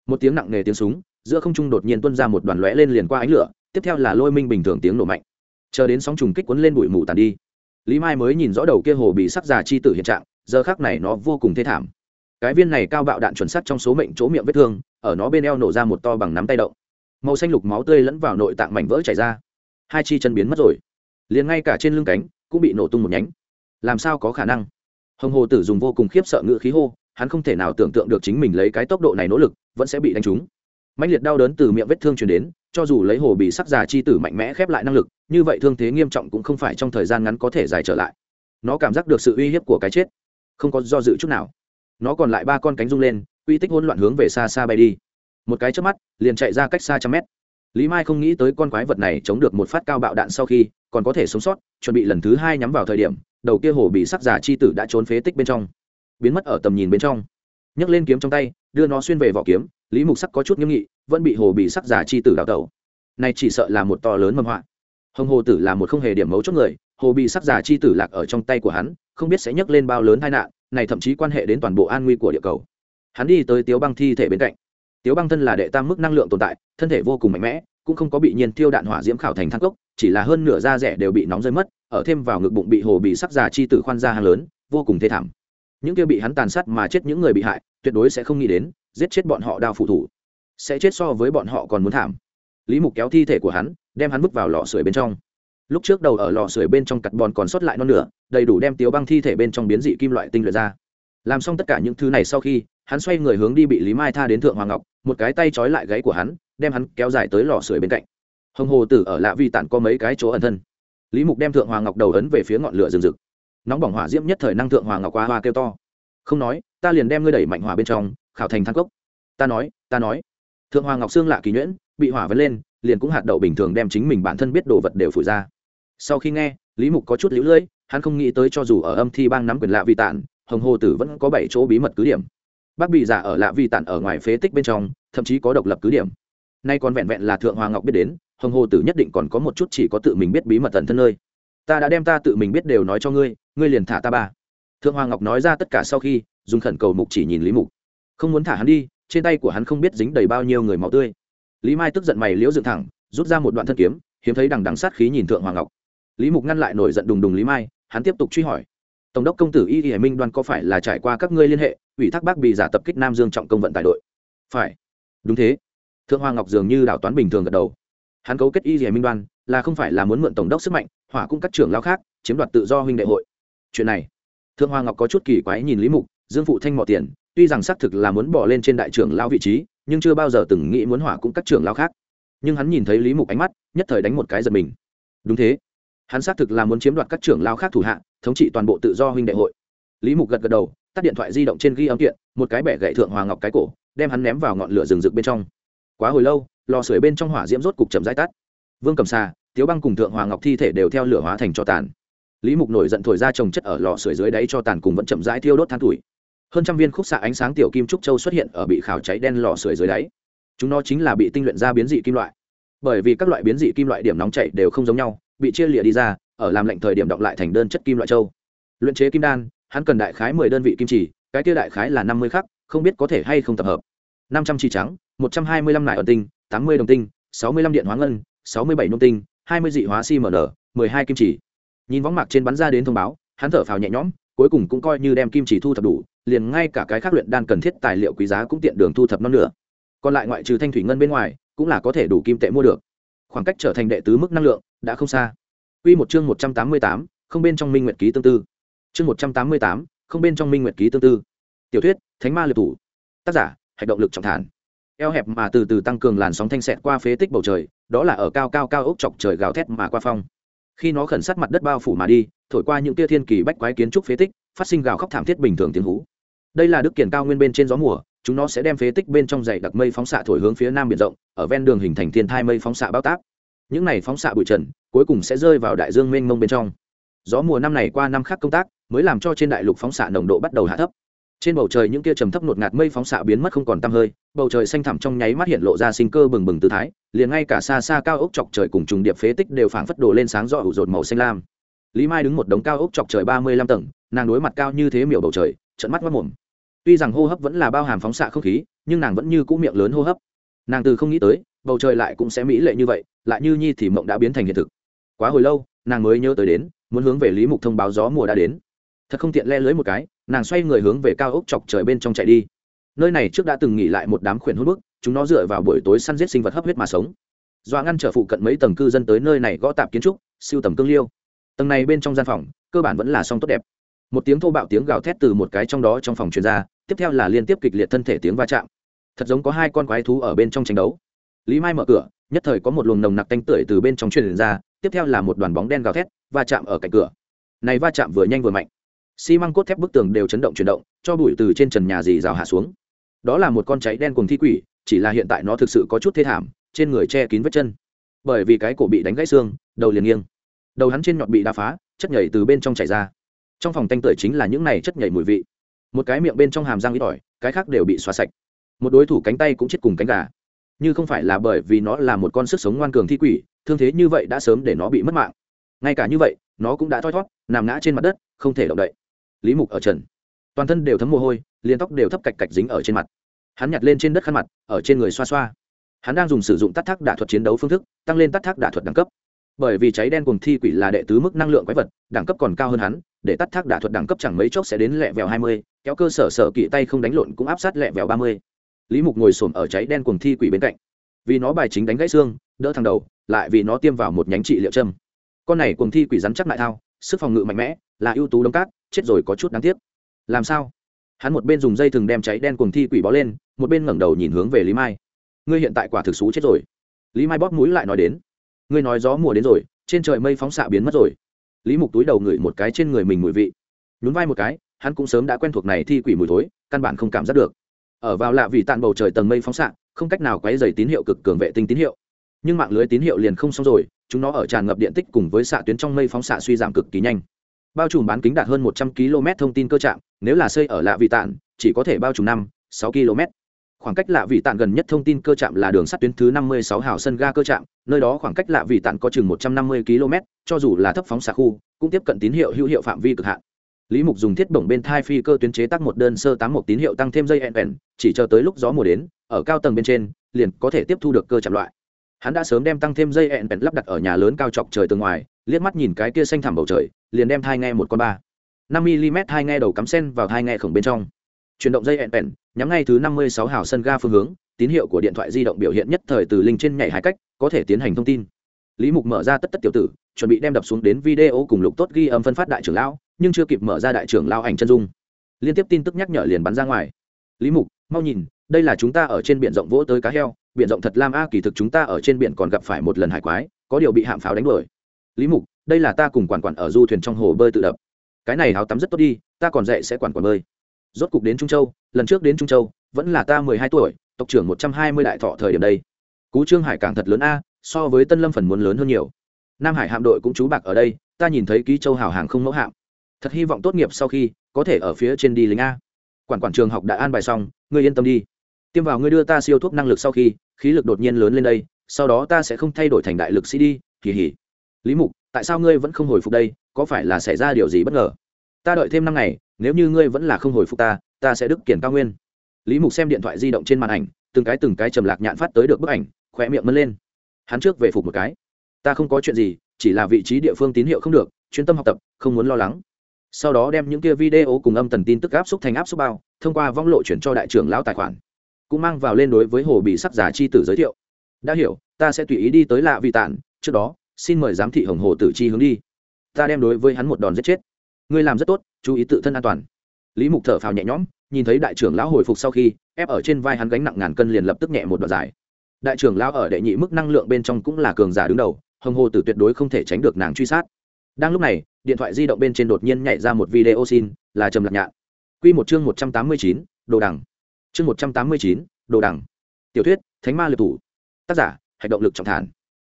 một tiếng nặng nề tiếng súng, giữa không trung đột nhiên tuôn ra một đoàn lóe lên liền qua ánh lửa, tiếp theo là lôi minh bình thường tiếng nổ mạnh. Chờ đến sóng trùng kích cuốn lên bụi mù tàn đi. Lý mai mới nhìn rõ đầu kia hồ bị sắc già chi tử hiện trạng, giờ khác này nó vô cùng thê thảm. Cái viên này cao bạo đạn chuẩn sắt trong số mệnh chỗ miệng vết thương, ở nó bên eo nổ ra một to bằng nắm tay động. Màu xanh lục máu tươi lẫn vào nội tạng mảnh vỡ chảy ra. Hai chi chân biến mất rồi. Liền ngay cả trên lưng cánh cũng bị nổ tung một nhánh. Làm sao có khả năng? Hồng hồ tử dùng vô cùng khiếp sợ ngự khí hô, hắn không thể nào tưởng tượng được chính mình lấy cái tốc độ này nỗ lực, vẫn sẽ bị đánh trúng. Mạnh liệt đau đớn từ miệng vết thương truyền đến, cho dù lấy hồ bị sắc già chi tử mạnh mẽ khép lại năng lực, như vậy thương thế nghiêm trọng cũng không phải trong thời gian ngắn có thể dài trở lại. Nó cảm giác được sự uy hiếp của cái chết, không có do dự chút nào. Nó còn lại ba con cánh rung lên uy tích hỗn loạn hướng về xa xa bay đi. Một cái trước mắt, liền chạy ra cách xa trăm mét. Lý mai không nghĩ tới con quái vật này chống được một phát cao bạo đạn sau khi còn có thể sống sót, chuẩn bị lần thứ hai nhắm vào thời điểm, đầu kia hồ bị sắc giả chi tử đã trốn phế tích bên trong. Biến mất ở tầm nhìn bên trong. Nhấc lên kiếm trong tay, đưa nó xuyên về vỏ kiếm, lý mục sắc có chút nghiêm nghị, vẫn bị hồ bị sắc giả chi tử đào tẩu. Này chỉ sợ là một to lớn mầm họa. Hồng hồ tử là một không hề điểm mấu chốt người, hồ bị sắc giả chi tử lạc ở trong tay của hắn, không biết sẽ nhấc lên bao lớn tai nạn, này thậm chí quan hệ đến toàn bộ an nguy của địa cầu. Hắn đi tới tiếu băng thi thể bên cạnh. Tiếu băng thân là đệ tam mức năng lượng tồn tại, thân thể vô cùng mạnh mẽ, cũng không có bị nhiên tiêu đạn hỏa diễm khảo thành thang cốc chỉ là hơn nửa da rẻ đều bị nóng rơi mất, ở thêm vào ngực bụng bị hồ bị sắc già chi tử khoan ra hàng lớn, vô cùng thê thảm. Những kia bị hắn tàn sát mà chết những người bị hại, tuyệt đối sẽ không nghĩ đến, giết chết bọn họ đao phụ thủ, sẽ chết so với bọn họ còn muốn thảm. Lý mục kéo thi thể của hắn, đem hắn bước vào lò sưởi bên trong. Lúc trước đầu ở lò sưởi bên trong cặt bòn còn sót lại non nửa, đầy đủ đem tiếu băng thi thể bên trong biến dị kim loại tinh luyện ra. Làm xong tất cả những thứ này sau khi, hắn xoay người hướng đi bị lý mai tha đến thượng hoàng ngọc, một cái tay trói lại gáy của hắn, đem hắn kéo dài tới lò sưởi bên cạnh hồng hồ tử ở lạ vi tản có mấy cái chỗ ẩn thân. Lý mục đem thượng hoàng ngọc đầu ấn về phía ngọn lửa rừng rực. Nóng bỏng hỏa diễm nhất thời năng thượng hoàng ngọc qua hoa kêu to. Không nói, ta liền đem ngươi đẩy mạnh hỏa bên trong, khảo thành thang cốc. Ta nói ta nói. Thượng hoàng ngọc xương lạ kỳ nhuyễn, bị hỏa vấn lên, liền cũng hạt đậu bình thường đem chính mình bản thân biết đồ vật đều phủ ra. Sau khi nghe, lý mục có chút lũ lưỡi, hắn không nghĩ tới cho dù ở âm thi bang nắm quyền lạ vi tản, hồng hồ tử vẫn có bảy chỗ bí mật cứ điểm. Bác bị giả ở lạ vi tản ở ngoài phế tích bên trong, thậm chí có độc lập cứ điểm. Nay còn vẹn vẹn là thượng hoàng ngọc biết đến hồng hồ tử nhất định còn có một chút chỉ có tự mình biết bí mật tần thân nơi. Ta đã đem ta tự mình biết đều nói cho ngươi ngươi liền thả ta ba. Thượng hoàng ngọc nói ra tất cả sau khi, dùng khẩn cầu mục chỉ nhìn lý mục. Không muốn thả hắn đi, trên tay của hắn không biết dính đầy bao nhiêu người máu tươi. Lý mai tức giận mày liễu dựng thẳng, rút ra một đoạn thân kiếm, hiếm thấy đằng đằng sát khí nhìn thượng hoàng ngọc. Lý mục ngăn lại nổi giận đùng đùng lý mai, hắn tiếp tục truy hỏi. Tổng đốc công tử y y hải minh đoan có phải là trải qua các ngươi liên hệ, ủy thác bác bị giả tập kích nam dương trọng công vận tài đội? Phải. Đúng thế. Thượng hoàng ngọc dường như đảo toán bình thường gật đầu hắn cấu kết y dìa minh đoan là không phải là muốn mượn tổng đốc sức mạnh, hỏa cung các trưởng lao khác, chiếm đoạt tự do huynh đệ hội. Chuyện này, thượng hoàng ngọc có chút kỳ quái nhìn lý mục, dương phụ thanh mọi tiền, tuy rằng xác thực là muốn bỏ lên trên đại trưởng lao vị trí, nhưng chưa bao giờ từng nghĩ muốn hỏa cung các trưởng lao khác. Nhưng hắn nhìn thấy lý mục ánh mắt, nhất thời đánh một cái giật mình. Đúng thế. Hắn xác thực là muốn chiếm đoạt các trưởng lao khác thủ hạ, thống trị toàn bộ tự do huynh đệ hội. Lý mục gật gật đầu, tắt điện thoại di động trên ghi âm kiện, một cái bẻ gậy thượng hoàng ngọc cái cổ, đem hắn ném vào ngọn lửa rừng rực bên trong quá hồi lâu, lò sưởi bên trong hỏa diễm rốt cục chậm rãi tắt. Vương cầm xà, tiếu băng cùng thượng hoàng ngọc thi thể đều theo lửa hóa thành cho tàn. Lý mục nổi giận thổi ra trồng chất ở lò sưởi dưới đáy cho tàn cùng vẫn chậm rãi thiêu đốt than tuổi. Hơn trăm viên khúc xạ ánh sáng tiểu kim trúc châu xuất hiện ở bị khảo cháy đen lò sưởi dưới đáy. Chúng nó chính là bị tinh luyện ra biến dị kim loại. Bởi vì các loại biến dị kim loại điểm nóng chảy đều không giống nhau, bị chia lịa đi ra, ở làm lạnh thời điểm động lại thành đơn chất kim loại châu. Luyện chế kim đan, hắn cần đại khái mười đơn vị kim chỉ, cái kia đại khái là năm mươi khắc, không biết có thể hay không tập hợp năm trăm chi trắng một trăm hai mươi lăm nải ẩn tinh tám mươi đồng tinh sáu mươi lăm điện hóa ngân sáu mươi bảy nông tinh hai mươi dị hóa si mn mười hai kim chỉ nhìn võng mạc trên bắn ra đến thông báo hắn thở phào nhẹ nhõm cuối cùng cũng coi như đem kim chỉ thu thập đủ liền ngay cả cái khác luyện đan cần thiết tài liệu quý giá cũng tiện đường thu thập non nữa còn lại ngoại trừ thanh thủy ngân bên ngoài cũng là có thể đủ kim tệ mua được khoảng cách trở thành đệ tứ mức năng lượng đã không xa Quy một chương 188, không bên trong minh nguyệt ký tương tư. Chương 188, không bên trong minh nguyệt ký tương tư. Tiểu thuyết, Thánh ma liệt thủ. Tác giả, hành động lực trọng thản. Eo hẹp mà từ từ tăng cường làn sóng thanh xẹt qua phế tích bầu trời, đó là ở cao cao cao ốc chọc trời gào thét mà qua phong. Khi nó khẩn sát mặt đất bao phủ mà đi, thổi qua những tia thiên kỳ bách quái kiến trúc phế tích, phát sinh gào khóc thảm thiết bình thường tiếng hú. Đây là đức kiển cao nguyên bên trên gió mùa, chúng nó sẽ đem phế tích bên trong dày đặc mây phóng xạ thổi hướng phía nam biển rộng, ở ven đường hình thành thiên thai mây phóng xạ bao táp những này phóng xạ bụi trần cuối cùng sẽ rơi vào đại dương mênh mông bên trong gió mùa năm này qua năm khác công tác mới làm cho trên đại lục phóng xạ nồng độ bắt đầu hạ thấp trên bầu trời những kia trầm thấp nột ngạt mây phóng xạ biến mất không còn tăm hơi, bầu trời xanh thẳm trong nháy mắt hiện lộ ra sinh cơ bừng bừng tự thái, liền ngay cả xa xa cao ốc chọc trời cùng trùng điệp phế tích đều phảng phất đổ lên sáng rõ ủ rột màu xanh lam. Lý mai đứng một đống cao ốc chọc trời ba mươi lăm tầng, nàng đối mặt cao như thế miểu bầu trời trận mắt mất mồm tuy rằng hô hấp vẫn là bao hàm phóng xạ không khí, nhưng nàng vẫn như cũ miệng lớn hô hấp. Nàng từ không nghĩ tới, bầu trời lại cũng sẽ mỹ lệ như vậy, lại như nhi thì mộng đã biến thành hiện thực. Quá hồi lâu, nàng mới nhớ tới đến, muốn hướng về lý mục thông báo gió mùa đã đến. Thật không tiện le lưới một cái nàng xoay người hướng về cao ốc chọc trời bên trong chạy đi. Nơi này trước đã từng nghỉ lại một đám khuyển hút bức, chúng nó dựa vào buổi tối săn giết sinh vật hấp huyết mà sống. Dọa ngăn trở phụ cận mấy tầng cư dân tới nơi này gõ tạp kiến trúc, siêu tầm cương liêu. Tầng này bên trong gian phòng, cơ bản vẫn là song tốt đẹp. Một tiếng thô bạo tiếng gào thét từ một cái trong đó trong phòng truyền ra, tiếp theo là liên tiếp kịch liệt thân thể tiếng va chạm. Thật giống có hai con quái thú ở bên trong tranh đấu. Lý mai mở cửa, nhất thời có một luồng nồng nặc tanh tưởi từ bên trong truyền ra, tiếp theo là một đoàn bóng đen gào thét, va chạm ở cạnh cửa. Này va chạm vừa nhanh vừa mạnh xi măng cốt thép bức tường đều chấn động chuyển động, cho bụi từ trên trần nhà dì rào hạ xuống. Đó là một con cháy đen cùng thi quỷ, chỉ là hiện tại nó thực sự có chút thê thảm, trên người che kín vết chân. Bởi vì cái cổ bị đánh gãy xương, đầu liền nghiêng. Đầu hắn trên nhọt bị đá phá, chất nhảy từ bên trong chảy ra. Trong phòng tanh tưởi chính là những này chất nhảy mùi vị. Một cái miệng bên trong hàm răng ít ỏi, cái khác đều bị xóa sạch. Một đối thủ cánh tay cũng chết cùng cánh gà. Như không phải là bởi vì nó là một con sức sống ngoan cường thi quỷ, thương thế như vậy đã sớm để nó bị mất mạng. Ngay cả như vậy, nó cũng đã thoi thót, nằm ngã trên mặt đất, không thể động đậy lý mục ở trần. Toàn thân đều thấm mồ hôi, liền tóc đều thấp cạch cạch dính ở trên mặt. Hắn nhặt lên trên đất khăn mặt, ở trên người xoa xoa. Hắn đang dùng sử dụng tắt thác đả thuật chiến đấu phương thức, tăng lên tắt thác đả thuật đẳng cấp. Bởi vì cháy đen cùng thi quỷ là đệ tứ mức năng lượng quái vật, đẳng cấp còn cao hơn hắn, để tắt thác đả thuật đẳng cấp chẳng mấy chốc sẽ đến lẹ vèo hai mươi, kéo cơ sở sở kỵ tay không đánh lộn cũng áp sát lẹ vèo ba mươi. Lý mục ngồi xổm ở cháy đen cùng thi quỷ bên cạnh. Vì nó bài chính đánh gãy xương, đỡ thằng đầu, lại vì nó tiêm vào một nhánh trị liệu châm. Con này cùng thi quỷ rắn chắc lại thao, sức phòng ngự mạnh mẽ là ưu tú đống cát, chết rồi có chút đáng tiếc. Làm sao? Hắn một bên dùng dây thừng đem cháy đen cùng thi quỷ bó lên, một bên ngẩng đầu nhìn hướng về lý mai. Ngươi hiện tại quả thực xú chết rồi. Lý mai bóp mũi lại nói đến. Ngươi nói gió mùa đến rồi, trên trời mây phóng xạ biến mất rồi. Lý mục túi đầu ngửi một cái trên người mình mùi vị. Nhún vai một cái, hắn cũng sớm đã quen thuộc này thi quỷ mùi thối, căn bản không cảm giác được. Ở vào lạ vì tàn bầu trời tầng mây phóng xạ, không cách nào quấy dày tín hiệu cực cường vệ tinh tín hiệu. Nhưng mạng lưới tín hiệu liền không xong rồi, chúng nó ở tràn ngập điện tích cùng với xạ tuyến trong mây phóng xạ suy giảm cực kỳ nhanh bao trùm bán kính đạt hơn một trăm km thông tin cơ trạm, nếu là xây ở lạ vị tạn chỉ có thể bao trùm năm, sáu km. Khoảng cách lạ vị tạn gần nhất thông tin cơ trạm là đường sắt tuyến thứ năm mươi sáu hào sân ga cơ trạm, nơi đó khoảng cách lạ vị tạn có chừng một trăm năm mươi km, cho dù là thấp phóng xạ khu, cũng tiếp cận tín hiệu hữu hiệu phạm vi cực hạn. Lý mục dùng thiết bổng bên thai phi cơ tuyến chế tác một đơn sơ tám một tín hiệu tăng thêm dây ẹn chỉ chờ tới lúc gió mùa đến, ở cao tầng bên trên, liền có thể tiếp thu được cơ chạm loại. Hắn đã sớm đem tăng thêm dây ẹn lắp đặt ở nhà lớn cao chọc trời từ ngoài liếc mắt nhìn cái kia xanh thẳm bầu trời, liền đem thai nghe một con ba. Năm mm thai nghe đầu cắm sen vào thai nghe khổng bên trong. Chuyển động dây ẹn ẹn nhắm ngay thứ năm mươi sáu hào sân ga phương hướng, tín hiệu của điện thoại di động biểu hiện nhất thời từ linh trên nhảy hai cách, có thể tiến hành thông tin. Lý mục mở ra tất tất tiểu tử, chuẩn bị đem đập xuống đến video cùng lục tốt ghi âm phân phát đại trưởng lão, nhưng chưa kịp mở ra đại trưởng lão ảnh chân dung. Liên tiếp tin tức nhắc nhở liền bắn ra ngoài. Lý mục, mau nhìn, đây là chúng ta ở trên biển rộng vỗ tới cá heo, biển rộng thật lam a, kỳ thực chúng ta ở trên biển còn gặp phải một lần hải quái, có điều bị hạm pháo đánh đuổi lý mục, đây là ta cùng quản quản ở du thuyền trong hồ bơi tự đập. Cái này háo tắm rất tốt đi, ta còn dạy sẽ quản quản bơi. Rốt cục đến trung châu, lần trước đến trung châu, vẫn là ta mười hai tuổi, tộc trưởng một trăm hai mươi đại thọ thời điểm đây. Cú trương hải cảng thật lớn a, so với tân lâm phần muốn lớn hơn nhiều. Nam hải hạm đội cũng trú bạc ở đây, ta nhìn thấy ký châu hào hàng không mẫu hạm. Thật hy vọng tốt nghiệp sau khi, có thể ở phía trên đi lính a. Quản quản trường học đã an bài xong, ngươi yên tâm đi. Tiêm vào ngươi đưa ta siêu thuốc năng lực sau khi, khí lực đột nhiên lớn lên đây, sau đó ta sẽ không thay đổi thành đại lực sĩ đi kỳ hỉ lý mục, tại sao ngươi vẫn không hồi phục đây? Có phải là xảy ra điều gì bất ngờ? Ta đợi thêm năm ngày, nếu như ngươi vẫn là không hồi phục ta ta sẽ đức kiển cao nguyên. Lý mục xem điện thoại di động trên màn ảnh, từng cái từng cái trầm lạc nhạn phát tới được bức ảnh khỏe miệng mân lên. Hắn trước về phục một cái. Ta không có chuyện gì, chỉ là vị trí địa phương tín hiệu không được, chuyên tâm học tập, không muốn lo lắng. Sau đó đem những kia video cùng âm tần tin tức áp xúc thành áp xúc bao, thông qua vong lộ chuyển cho đại trưởng lão tài khoản. Cũng mang vào lên đối với hồ bị sắc giả chi tử giới thiệu. Đã hiểu, ta sẽ tùy ý đi tới lạ vị tản, trước đó xin mời giám thị hồng hồ tử chi hướng đi. Ta đem đối với hắn một đòn giết chết. Ngươi làm rất tốt, chú ý tự thân an toàn. Lý mục thở phào nhẹ nhõm, nhìn thấy đại trưởng lão hồi phục sau khi, ép ở trên vai hắn gánh nặng ngàn cân liền lập tức nhẹ một đoạn dài. Đại trưởng lão ở đệ nhị mức năng lượng bên trong cũng là cường giả đứng đầu, hồng hồ tử tuyệt đối không thể tránh được nàng truy sát. Đang lúc này, điện thoại di động bên trên đột nhiên nhảy ra một video xin, là trầm lạc nhạn. Q một chương một trăm tám mươi chín, đồ đằng. Chương một trăm tám mươi chín, đồ đằng. Tiểu thuyết, thánh ma liệt thủ. Tác giả, hạch động lực trọng thản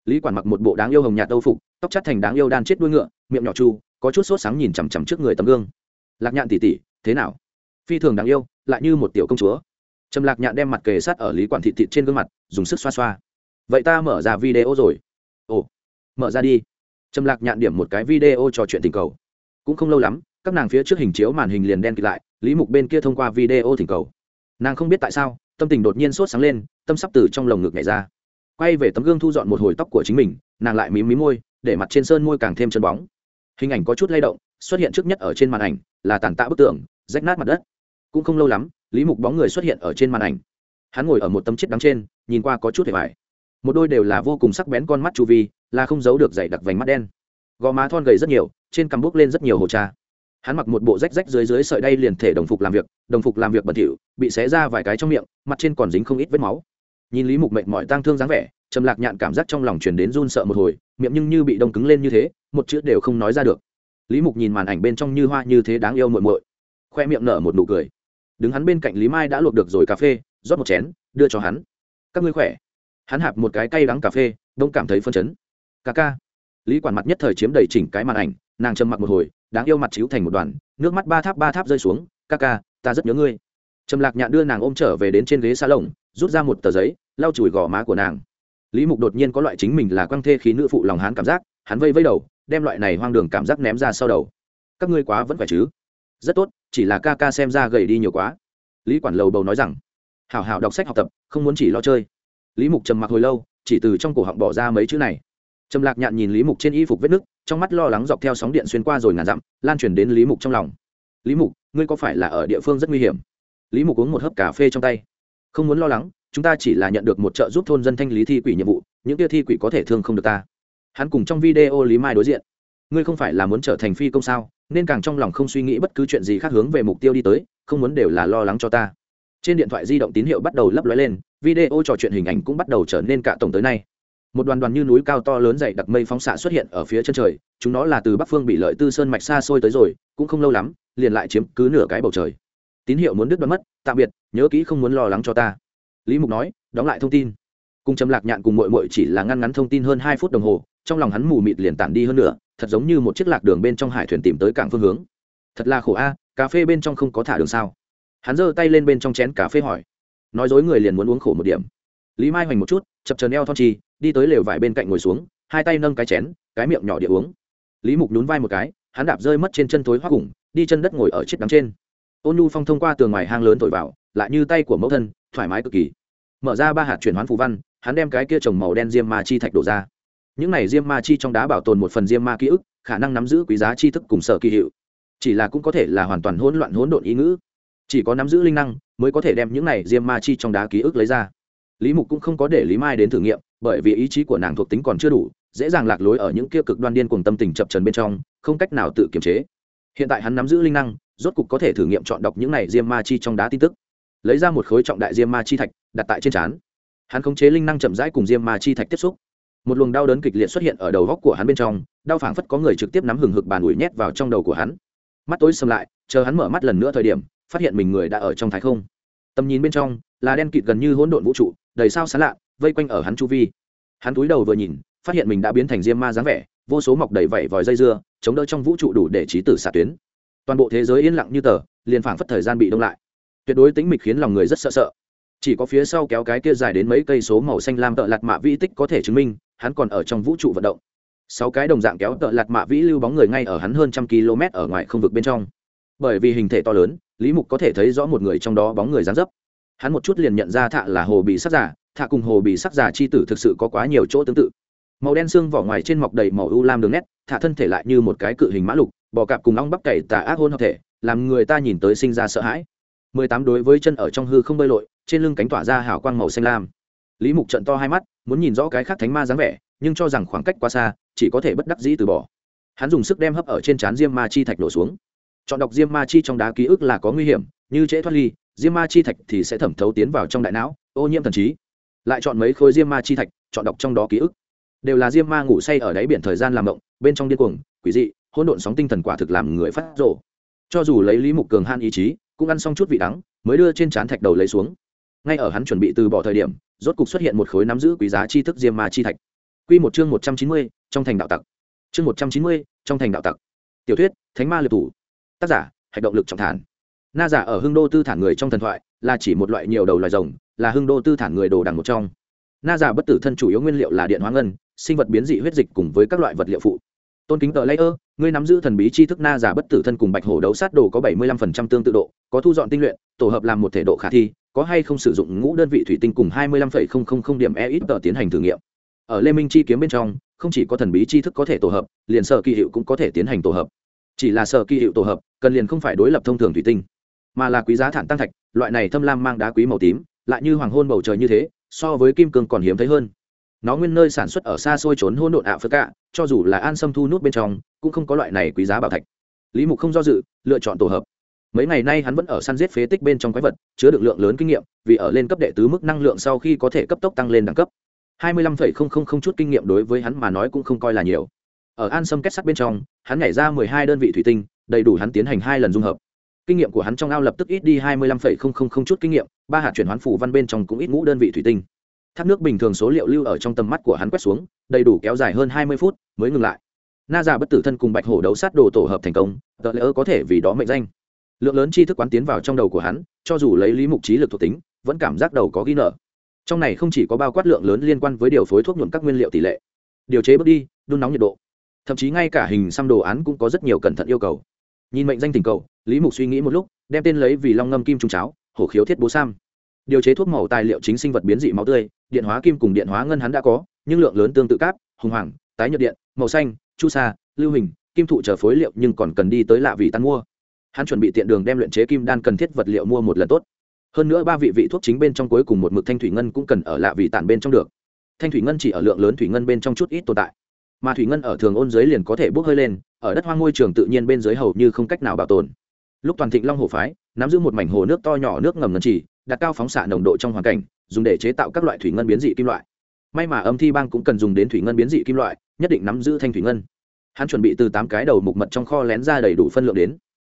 lý quản mặc một bộ đáng yêu hồng nhạt âu phục, tóc chắt thành đáng yêu đan chết đuôi ngựa, miệng nhỏ chu, có chút sốt sáng nhìn chằm chằm trước người tấm gương. Lạc nhạn tỉ tỉ thế nào? Phi thường đáng yêu, lại như một tiểu công chúa. Trầm lạc nhạn đem mặt kề sát ở lý quản thị thị trên gương mặt, dùng sức xoa xoa. Vậy ta mở ra video rồi. Ồ, mở ra đi. Trầm lạc nhạn điểm một cái video trò chuyện tình cầu. Cũng không lâu lắm, các nàng phía trước hình chiếu màn hình liền đen kịt lại, lý mục bên kia thông qua video thỉnh cầu. Nàng không biết tại sao, tâm tình đột nhiên sốt sáng lên, tâm sắp từ trong lồng ngực nhảy ra quay về tấm gương thu dọn một hồi tóc của chính mình, nàng lại mím mí môi, để mặt trên sơn môi càng thêm chân bóng. Hình ảnh có chút lay động, xuất hiện trước nhất ở trên màn ảnh, là tàn tạ bức tượng rách nát mặt đất. Cũng không lâu lắm, lý mục bóng người xuất hiện ở trên màn ảnh. Hắn ngồi ở một tấm chiếc đắng trên, nhìn qua có chút hề vải một đôi đều là vô cùng sắc bén con mắt chu vi, là không giấu được dày đặc vành mắt đen. Gò má thon gầy rất nhiều, trên cằm bốc lên rất nhiều hồ cha hắn mặc một bộ rách rách dưới dưới sợi đay liền thể đồng phục làm việc, đồng phục làm việc bẩn thỉu, bị xé ra vài cái trong miệng, mặt trên còn dính không ít vết máu nhìn lý mục mệnh mọi tang thương dáng vẻ, trầm lạc nhạn cảm giác trong lòng chuyển đến run sợ một hồi, miệng nhưng như bị đông cứng lên như thế, một chữ đều không nói ra được. Lý mục nhìn màn ảnh bên trong như hoa như thế đáng yêu muội muội, khoe miệng nở một nụ cười. Đứng hắn bên cạnh lý mai đã luộc được rồi cà phê, rót một chén, đưa cho hắn. Các ngươi khỏe? Hắn hạp một cái cay đắng cà phê, đông cảm thấy phân chấn. Ca ca. Lý quản mặt nhất thời chiếm đầy chỉnh cái màn ảnh, nàng trầm mặc một hồi, đáng yêu mặt chiếu thành một đoàn, nước mắt ba tháp ba tháp rơi xuống. Ca ca, ta rất nhớ ngươi. Trầm lạc nhạn đưa nàng ôm trở về đến trên ghế xa lồng rút ra một tờ giấy, lau chùi gò má của nàng. Lý mục đột nhiên có loại chính mình là quang thê khí nữ phụ lòng hán cảm giác, hắn vây vây đầu, đem loại này hoang đường cảm giác ném ra sau đầu. Các ngươi quá vẫn phải chứ? Rất tốt, chỉ là ca ca xem ra gầy đi nhiều quá. Lý quản lầu bầu nói rằng, hảo hảo đọc sách học tập, không muốn chỉ lo chơi. Lý mục trầm mặc hồi lâu, chỉ từ trong cổ họng bỏ ra mấy chữ này. Trầm lạc nhạn nhìn lý mục trên y phục vết nứt, trong mắt lo lắng dọc theo sóng điện xuyên qua rồi ngàn dặm, lan truyền đến lý mục trong lòng. Lý mục, ngươi có phải là ở địa phương rất nguy hiểm? Lý mục uống một hớp cà phê trong tay không muốn lo lắng, chúng ta chỉ là nhận được một trợ giúp thôn dân thanh lý thi quỷ nhiệm vụ, những tia thi quỷ có thể thương không được ta. Hắn cùng trong video lý mai đối diện. Ngươi không phải là muốn trở thành phi công sao, nên càng trong lòng không suy nghĩ bất cứ chuyện gì khác hướng về mục tiêu đi tới, không muốn đều là lo lắng cho ta. Trên điện thoại di động tín hiệu bắt đầu lấp lóe lên, video trò chuyện hình ảnh cũng bắt đầu trở nên cả tổng tới nay. Một đoàn đoàn như núi cao to lớn dày đặc mây phóng xạ xuất hiện ở phía chân trời, chúng nó là từ bắc phương bị lợi tư sơn mạch xa xôi tới rồi, cũng không lâu lắm, liền lại chiếm cứ nửa cái bầu trời tín hiệu muốn đứt đoán mất, tạm biệt, nhớ kỹ không muốn lo lắng cho ta. Lý mục nói, đóng lại thông tin. Cùng trầm lạc nhạn cùng mội mội chỉ là ngăn ngắn thông tin hơn hai phút đồng hồ, trong lòng hắn mù mịt liền tản đi hơn nữa, thật giống như một chiếc lạc đường bên trong hải thuyền tìm tới cảng phương hướng. Thật là khổ a, cà phê bên trong không có thả đường sao? Hắn giơ tay lên bên trong chén cà phê hỏi. Nói dối người liền muốn uống khổ một điểm. Lý mai hoành một chút, chập trần eo thon chi đi tới lều vải bên cạnh ngồi xuống, hai tay nâng cái chén, cái miệng nhỏ địa uống. Lý mục nhún vai một cái, hắn đạp rơi mất trên chân thối hoác cùng đi chân đất ngồi ở chiếc đắng trên ôn nhu phong thông qua tường ngoài hang lớn thổi vào, lại như tay của mẫu thân, thoải mái cực kỳ. Mở ra ba hạt chuyển hoán phù văn, hắn đem cái kia trồng màu đen diêm ma chi thạch đổ ra. Những này diêm ma chi trong đá bảo tồn một phần diêm ma ký ức, khả năng nắm giữ quý giá tri thức cùng sở kỳ hiệu. Chỉ là cũng có thể là hoàn toàn hỗn loạn hỗn độn ý ngữ. Chỉ có nắm giữ linh năng, mới có thể đem những này diêm ma chi trong đá ký ức lấy ra. Lý mục cũng không có để lý mai đến thử nghiệm, bởi vì ý chí của nàng thuộc tính còn chưa đủ, dễ dàng lạc lối ở những kia cực đoan điên cùng tâm tình chập trần bên trong, không cách nào tự kiềm chế. Hiện tại hắn nắm giữ linh năng rốt cục có thể thử nghiệm chọn đọc những này diêm ma chi trong đá tin tức. Lấy ra một khối trọng đại diêm ma chi thạch, đặt tại trên trán. Hắn khống chế linh năng chậm rãi cùng diêm ma chi thạch tiếp xúc. Một luồng đau đớn kịch liệt xuất hiện ở đầu góc của hắn bên trong, đau phảng phất có người trực tiếp nắm hừng hực bàn ủi nhét vào trong đầu của hắn. Mắt tối sầm lại, chờ hắn mở mắt lần nữa thời điểm, phát hiện mình người đã ở trong thái không. Tầm nhìn bên trong, là đen kịt gần như hỗn độn vũ trụ, đầy sao sán lạ, vây quanh ở hắn chu vi. Hắn túi đầu vừa nhìn, phát hiện mình đã biến thành diêm ma dáng vẻ, vô số mọc đầy vẩy vòi dây dưa, chống đỡ trong vũ trụ đủ để trí tử xạ tuyến toàn bộ thế giới yên lặng như tờ, liền phảng phất thời gian bị đông lại. Tuyệt đối tính mịch khiến lòng người rất sợ sợ. Chỉ có phía sau kéo cái kia dài đến mấy cây số màu xanh lam tợ lạt mạ vĩ tích có thể chứng minh, hắn còn ở trong vũ trụ vận động. Sáu cái đồng dạng kéo tợ lạt mạ vĩ lưu bóng người ngay ở hắn hơn trăm km ở ngoài không vực bên trong. Bởi vì hình thể to lớn, lý mục có thể thấy rõ một người trong đó bóng người dán dấp. Hắn một chút liền nhận ra thạ là hồ bị sắc giả, thạ cùng hồ bị sắc giả chi tử thực sự có quá nhiều chỗ tương tự. Màu đen xương vỏ ngoài trên mọc đầy màu u lam đường nét, thạ thân thể lại như một cái cự hình mã lục bò cạp cùng ong bắp cày tà ác hôn hợp thể, làm người ta nhìn tới sinh ra sợ hãi. Mười tám đối với chân ở trong hư không bơi lội, trên lưng cánh tỏa ra hào quang màu xanh lam. Lý mục trận to hai mắt, muốn nhìn rõ cái khác thánh ma dáng vẻ, nhưng cho rằng khoảng cách quá xa, chỉ có thể bất đắc dĩ từ bỏ. Hắn dùng sức đem hấp ở trên trán diêm ma chi thạch đổ xuống. Chọn đọc diêm ma chi trong đá ký ức là có nguy hiểm, như trễ thoát ly, diêm ma chi thạch thì sẽ thẩm thấu tiến vào trong đại não, ô nhiễm thần trí. Lại chọn mấy khối diêm ma chi thạch, chọn đọc trong đó ký ức. Đều là diêm ma ngủ say ở đáy biển thời gian làm động bên trong điên cuồng, quỷ dị hỗn độn sóng tinh thần quả thực làm người phát rộ cho dù lấy lý mục cường han ý chí, cũng ăn xong chút vị đắng, mới đưa trên trán thạch đầu lấy xuống. Ngay ở hắn chuẩn bị từ bỏ thời điểm, rốt cục xuất hiện một khối nắm giữ quý giá chi thức diêm ma chi thạch. Q một chương một trăm chín mươi, trong thành đạo tặc. Chương một trăm chín mươi, trong thành đạo tặc. Tiểu thuyết, thánh ma liệt thủ. Tác giả, hạch động lực trọng thản. Na giả ở hưng đô tư thản người trong thần thoại, là chỉ một loại nhiều đầu loài rồng, là hưng đô tư thản người đồ đằng một trong. Na giả bất tử thân chủ yếu nguyên liệu là điện hóa ngân, sinh vật biến dị huyết dịch cùng với các loại vật liệu phụ tôn kính tờ layer ngươi nắm giữ thần bí chi thức na giả bất tử thân cùng bạch hổ đấu sát đồ có bảy mươi lăm phần trăm tương tự độ, có thu dọn tinh luyện, tổ hợp làm một thể độ khả thi, có hay không sử dụng ngũ đơn vị thủy tinh cùng hai mươi lăm phẩy không không không điểm e ít tờ tiến hành thử nghiệm. Ở lê minh chi kiếm bên trong, không chỉ có thần bí chi thức có thể tổ hợp, liền sở kỳ hiệu cũng có thể tiến hành tổ hợp. Chỉ là sở kỳ hiệu tổ hợp, cần liền không phải đối lập thông thường thủy tinh, mà là quý giá thản tăng thạch, loại này thâm lam mang đá quý màu tím, lại như hoàng hôn bầu trời như thế, so với kim cương còn hiếm thấy hơn nó nguyên nơi sản xuất ở xa xôi trốn hôn độn ạ phơ cả, cho dù là an sâm thu nút bên trong, cũng không có loại này quý giá bảo thạch. Lý mục không do dự, lựa chọn tổ hợp. Mấy ngày nay hắn vẫn ở săn giết phế tích bên trong quái vật, chứa được lượng lớn kinh nghiệm, vì ở lên cấp đệ tứ mức năng lượng sau khi có thể cấp tốc tăng lên đẳng cấp. Hai mươi lăm phẩy không không không chút kinh nghiệm đối với hắn mà nói cũng không coi là nhiều. Ở an sâm kết sắt bên trong, hắn nhảy ra mười hai đơn vị thủy tinh, đầy đủ hắn tiến hành hai lần dung hợp. Kinh nghiệm của hắn trong ao lập tức ít đi hai mươi lăm phẩy không không không chút kinh nghiệm, ba hạt chuyển hoán phủ văn bên trong cũng ít ngũ đơn vị thủy tinh thác nước bình thường số liệu lưu ở trong tầm mắt của hắn quét xuống, đầy đủ kéo dài hơn hai mươi phút mới ngừng lại. Na già bất tử thân cùng bạch hổ đấu sát đồ tổ hợp thành công, tờ lỡ có thể vì đó mệnh danh. Lượng lớn tri thức quán tiến vào trong đầu của hắn, cho dù lấy lý mục trí lực thuộc tính, vẫn cảm giác đầu có ghi nợ. Trong này không chỉ có bao quát lượng lớn liên quan với điều phối thuốc nhuộm các nguyên liệu tỷ lệ. Điều chế bước đi, đun nóng nhiệt độ. Thậm chí ngay cả hình xăm đồ án cũng có rất nhiều cẩn thận yêu cầu. Nhìn mệnh danh tình cầu, lý mục suy nghĩ một lúc, đem tên lấy vì long ngâm kim trung cháo, hổ khiếu thiết bố sam. Điều chế thuốc màu tài liệu chính sinh vật biến dị máu tươi điện hóa kim cùng điện hóa ngân hắn đã có, nhưng lượng lớn tương tự cáp, hùng hoàng, tái nhật điện, màu xanh, chu sa, lưu hình, kim thụ chờ phối liệu nhưng còn cần đi tới lạ vì tan mua. Hắn chuẩn bị tiện đường đem luyện chế kim đan cần thiết vật liệu mua một lần tốt. Hơn nữa ba vị vị thuốc chính bên trong cuối cùng một mực thanh thủy ngân cũng cần ở lạ vị tản bên trong được. Thanh thủy ngân chỉ ở lượng lớn thủy ngân bên trong chút ít tồn tại. Mà thủy ngân ở thường ôn dưới liền có thể bốc hơi lên, ở đất hoang môi trường tự nhiên bên dưới hầu như không cách nào bảo tồn. Lúc toàn thịnh long hồ phái, nắm giữ một mảnh hồ nước to nhỏ nước ngầm ngân chỉ đặt cao phóng xạ nồng độ trong hoàn cảnh, dùng để chế tạo các loại thủy ngân biến dị kim loại. May mà âm thi bang cũng cần dùng đến thủy ngân biến dị kim loại, nhất định nắm giữ thanh thủy ngân. Hắn chuẩn bị từ tám cái đầu mục mật trong kho lén ra đầy đủ phân lượng đến.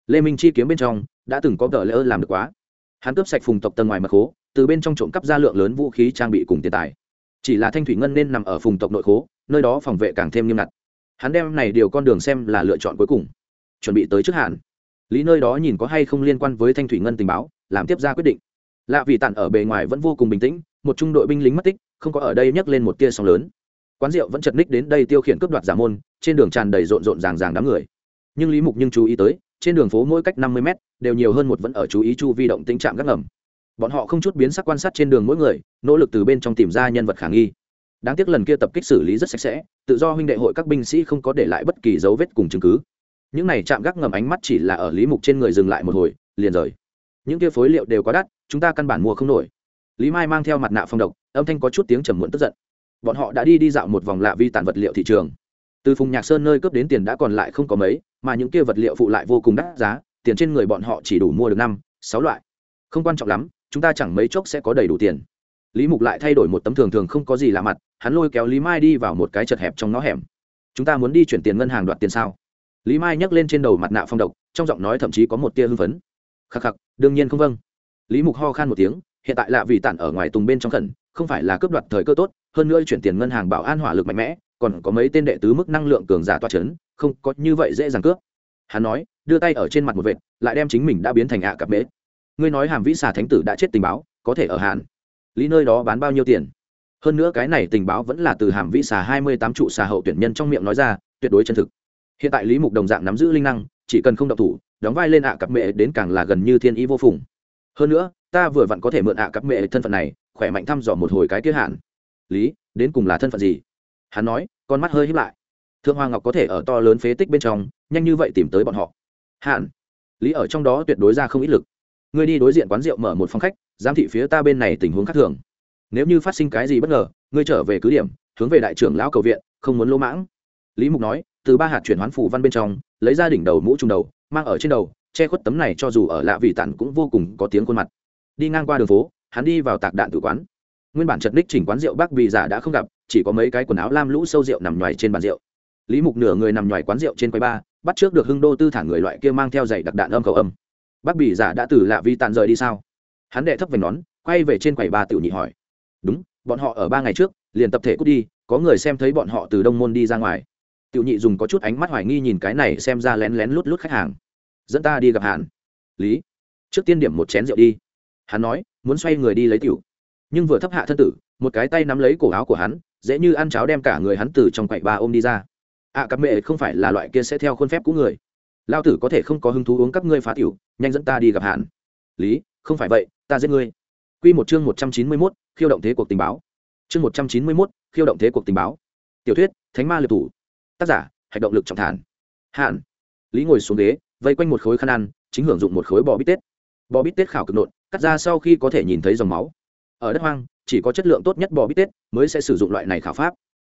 Lê minh chi kiếm bên trong đã từng có tờ lỡ làm được quá. Hắn cướp sạch phùng tộc tầng ngoài mật khố, từ bên trong trộm cắp ra lượng lớn vũ khí trang bị cùng tiền tài. Chỉ là thanh thủy ngân nên nằm ở phùng tộc nội khố, nơi đó phòng vệ càng thêm nghiêm ngặt. Hắn đem này điều con đường xem là lựa chọn cuối cùng. Chuẩn bị tới trước hạn. Lý nơi đó nhìn có hay không liên quan với thanh thủy ngân tình báo, làm tiếp ra quyết định lạ vì tàn ở bề ngoài vẫn vô cùng bình tĩnh, một trung đội binh lính mất tích, không có ở đây nhắc lên một tia sóng lớn. Quán rượu vẫn chật ních đến đây tiêu khiển cướp đoạt giả môn, trên đường tràn đầy rộn rộn ràng ràng đám người. Nhưng lý mục nhưng chú ý tới, trên đường phố mỗi cách năm mươi mét, đều nhiều hơn một vẫn ở chú ý chu vi động tính trạm gác ngầm. Bọn họ không chút biến sắc quan sát trên đường mỗi người, nỗ lực từ bên trong tìm ra nhân vật khả nghi. Đáng tiếc lần kia tập kích xử lý rất sạch sẽ, tự do huynh đệ hội các binh sĩ không có để lại bất kỳ dấu vết cùng chứng cứ. Những này chạm gác ngầm ánh mắt chỉ là ở lý mục trên người dừng lại một hồi, liền rời những kia phối liệu đều quá đắt, chúng ta căn bản mua không nổi. Lý mai mang theo mặt nạ phong độc, âm thanh có chút tiếng trầm muộn tức giận. Bọn họ đã đi đi dạo một vòng lạ vi tàn vật liệu thị trường. Từ phùng nhạc sơn nơi cướp đến tiền đã còn lại không có mấy, mà những kia vật liệu phụ lại vô cùng đắt giá, tiền trên người bọn họ chỉ đủ mua được năm, sáu loại. Không quan trọng lắm, chúng ta chẳng mấy chốc sẽ có đầy đủ tiền. Lý mục lại thay đổi một tấm thường thường không có gì lạ mặt, hắn lôi kéo lý mai đi vào một cái chật hẹp trong ngõ hẻm. Chúng ta muốn đi chuyển tiền ngân hàng đoạt tiền sao? Lý mai nhấc lên trên đầu mặt nạ phong độc, trong giọng nói thậm chí có một tia hưng phấn khắc khắc, đương nhiên không vâng. Lý mục ho khan một tiếng, hiện tại lạ vì tản ở ngoài tùng bên trong khẩn, không phải là cướp đoạt thời cơ tốt, hơn nữa chuyển tiền ngân hàng bảo an hỏa lực mạnh mẽ, còn có mấy tên đệ tứ mức năng lượng cường giả toa chấn, không có như vậy dễ dàng cướp. Hắn nói, đưa tay ở trên mặt một vệt, lại đem chính mình đã biến thành ạ cặp bế. Ngươi nói hàm vĩ xà thánh tử đã chết tình báo, có thể ở hàn lý nơi đó bán bao nhiêu tiền? Hơn nữa cái này tình báo vẫn là từ hàm vĩ xà hai mươi tám trụ xà hậu tuyển nhân trong miệng nói ra, tuyệt đối chân thực. Hiện tại lý mục đồng dạng nắm giữ linh năng, chỉ cần không độc thủ đóng vai lên ạ cặp mẹ đến càng là gần như thiên ý vô phùng. Hơn nữa, ta vừa vặn có thể mượn ạ cặp mẹ thân phận này, khỏe mạnh thăm dò một hồi cái tiết hạn. Lý, đến cùng là thân phận gì? Hắn nói, con mắt hơi hiếp lại. Thượng Hoa ngọc có thể ở to lớn phế tích bên trong, nhanh như vậy tìm tới bọn họ. Hạn. Lý ở trong đó tuyệt đối ra không ít lực. Ngươi đi đối diện quán rượu mở một phòng khách, giám thị phía ta bên này tình huống khác thường. Nếu như phát sinh cái gì bất ngờ, ngươi trở về cứ điểm, hướng về đại trưởng lão cầu viện, không muốn lỗ mãng. Lý mục nói, từ ba hạt chuyển hoán phủ văn bên trong, lấy ra đỉnh đầu mũ trùng đầu mang ở trên đầu, che khuất tấm này cho dù ở lạ vị tản cũng vô cùng có tiếng khuôn mặt. Đi ngang qua đường phố, hắn đi vào tạc đạn tử quán. Nguyên bản chật ních chỉnh quán rượu bác bị giả đã không gặp, chỉ có mấy cái quần áo lam lũ sâu rượu nằm ngoài trên bàn rượu. Lý mục nửa người nằm ngoài quán rượu trên quầy ba, bắt trước được hưng đô tư thả người loại kia mang theo giày đặc đạn âm khẩu âm. Bác bị giả đã từ lạ vi tàn rời đi sao? Hắn đệ thấp về nón, quay về trên quầy ba tiểu nhị hỏi. Đúng, bọn họ ở ba ngày trước, liền tập thể cút đi, có người xem thấy bọn họ từ đông môn đi ra ngoài. Tiểu nhị dùng có chút ánh mắt hoài nghi nhìn cái này xem ra lén lén lút lút khách hàng dẫn ta đi gặp hàn lý trước tiên điểm một chén rượu đi hắn nói muốn xoay người đi lấy tiểu nhưng vừa thấp hạ thân tử một cái tay nắm lấy cổ áo của hắn dễ như ăn cháo đem cả người hắn từ trong quậy ba ôm đi ra ạ à, cặp mẹ không phải là loại kia sẽ theo khuôn phép của người lao tử có thể không có hứng thú uống các ngươi phá tiểu nhanh dẫn ta đi gặp hàn lý không phải vậy ta giết ngươi quy một chương một trăm chín mươi 191, khiêu động thế cuộc tình báo chương một trăm chín mươi 191, khiêu động thế cuộc tình báo tiểu thuyết thánh ma liệt thủ tác giả hạch động lực trọng thản hạn lý ngồi xuống ghế vây quanh một khối khăn ăn, chính hưởng dụng một khối bò bít tết. Bò bít tết khảo cực nộn, cắt ra sau khi có thể nhìn thấy dòng máu. Ở đất hoang, chỉ có chất lượng tốt nhất bò bít tết mới sẽ sử dụng loại này khảo pháp.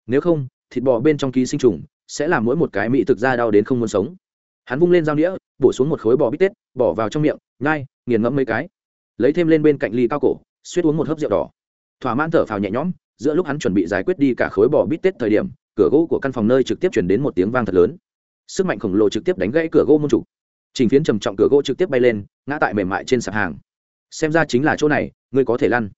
Nếu không, thịt bò bên trong ký sinh trùng sẽ làm mỗi một cái mỹ thực ra đau đến không muốn sống. Hắn vung lên dao đĩa bổ xuống một khối bò bít tết, bỏ vào trong miệng ngai nghiền ngẫm mấy cái. Lấy thêm lên bên cạnh ly cao cổ, suýt uống một hớp rượu đỏ. Thỏa mãn thở phào nhẹ nhõm, giữa lúc hắn chuẩn bị giải quyết đi cả khối bò bít tết thời điểm, cửa gỗ của căn phòng nơi trực tiếp chuyển đến một tiếng vang thật lớn. Sức mạnh khổng lồ trực tiếp đánh gãy cửa gỗ môn trục trình phiến trầm trọng cửa gỗ trực tiếp bay lên, ngã tại mềm mại trên sạp hàng. Xem ra chính là chỗ này, ngươi có thể lăn.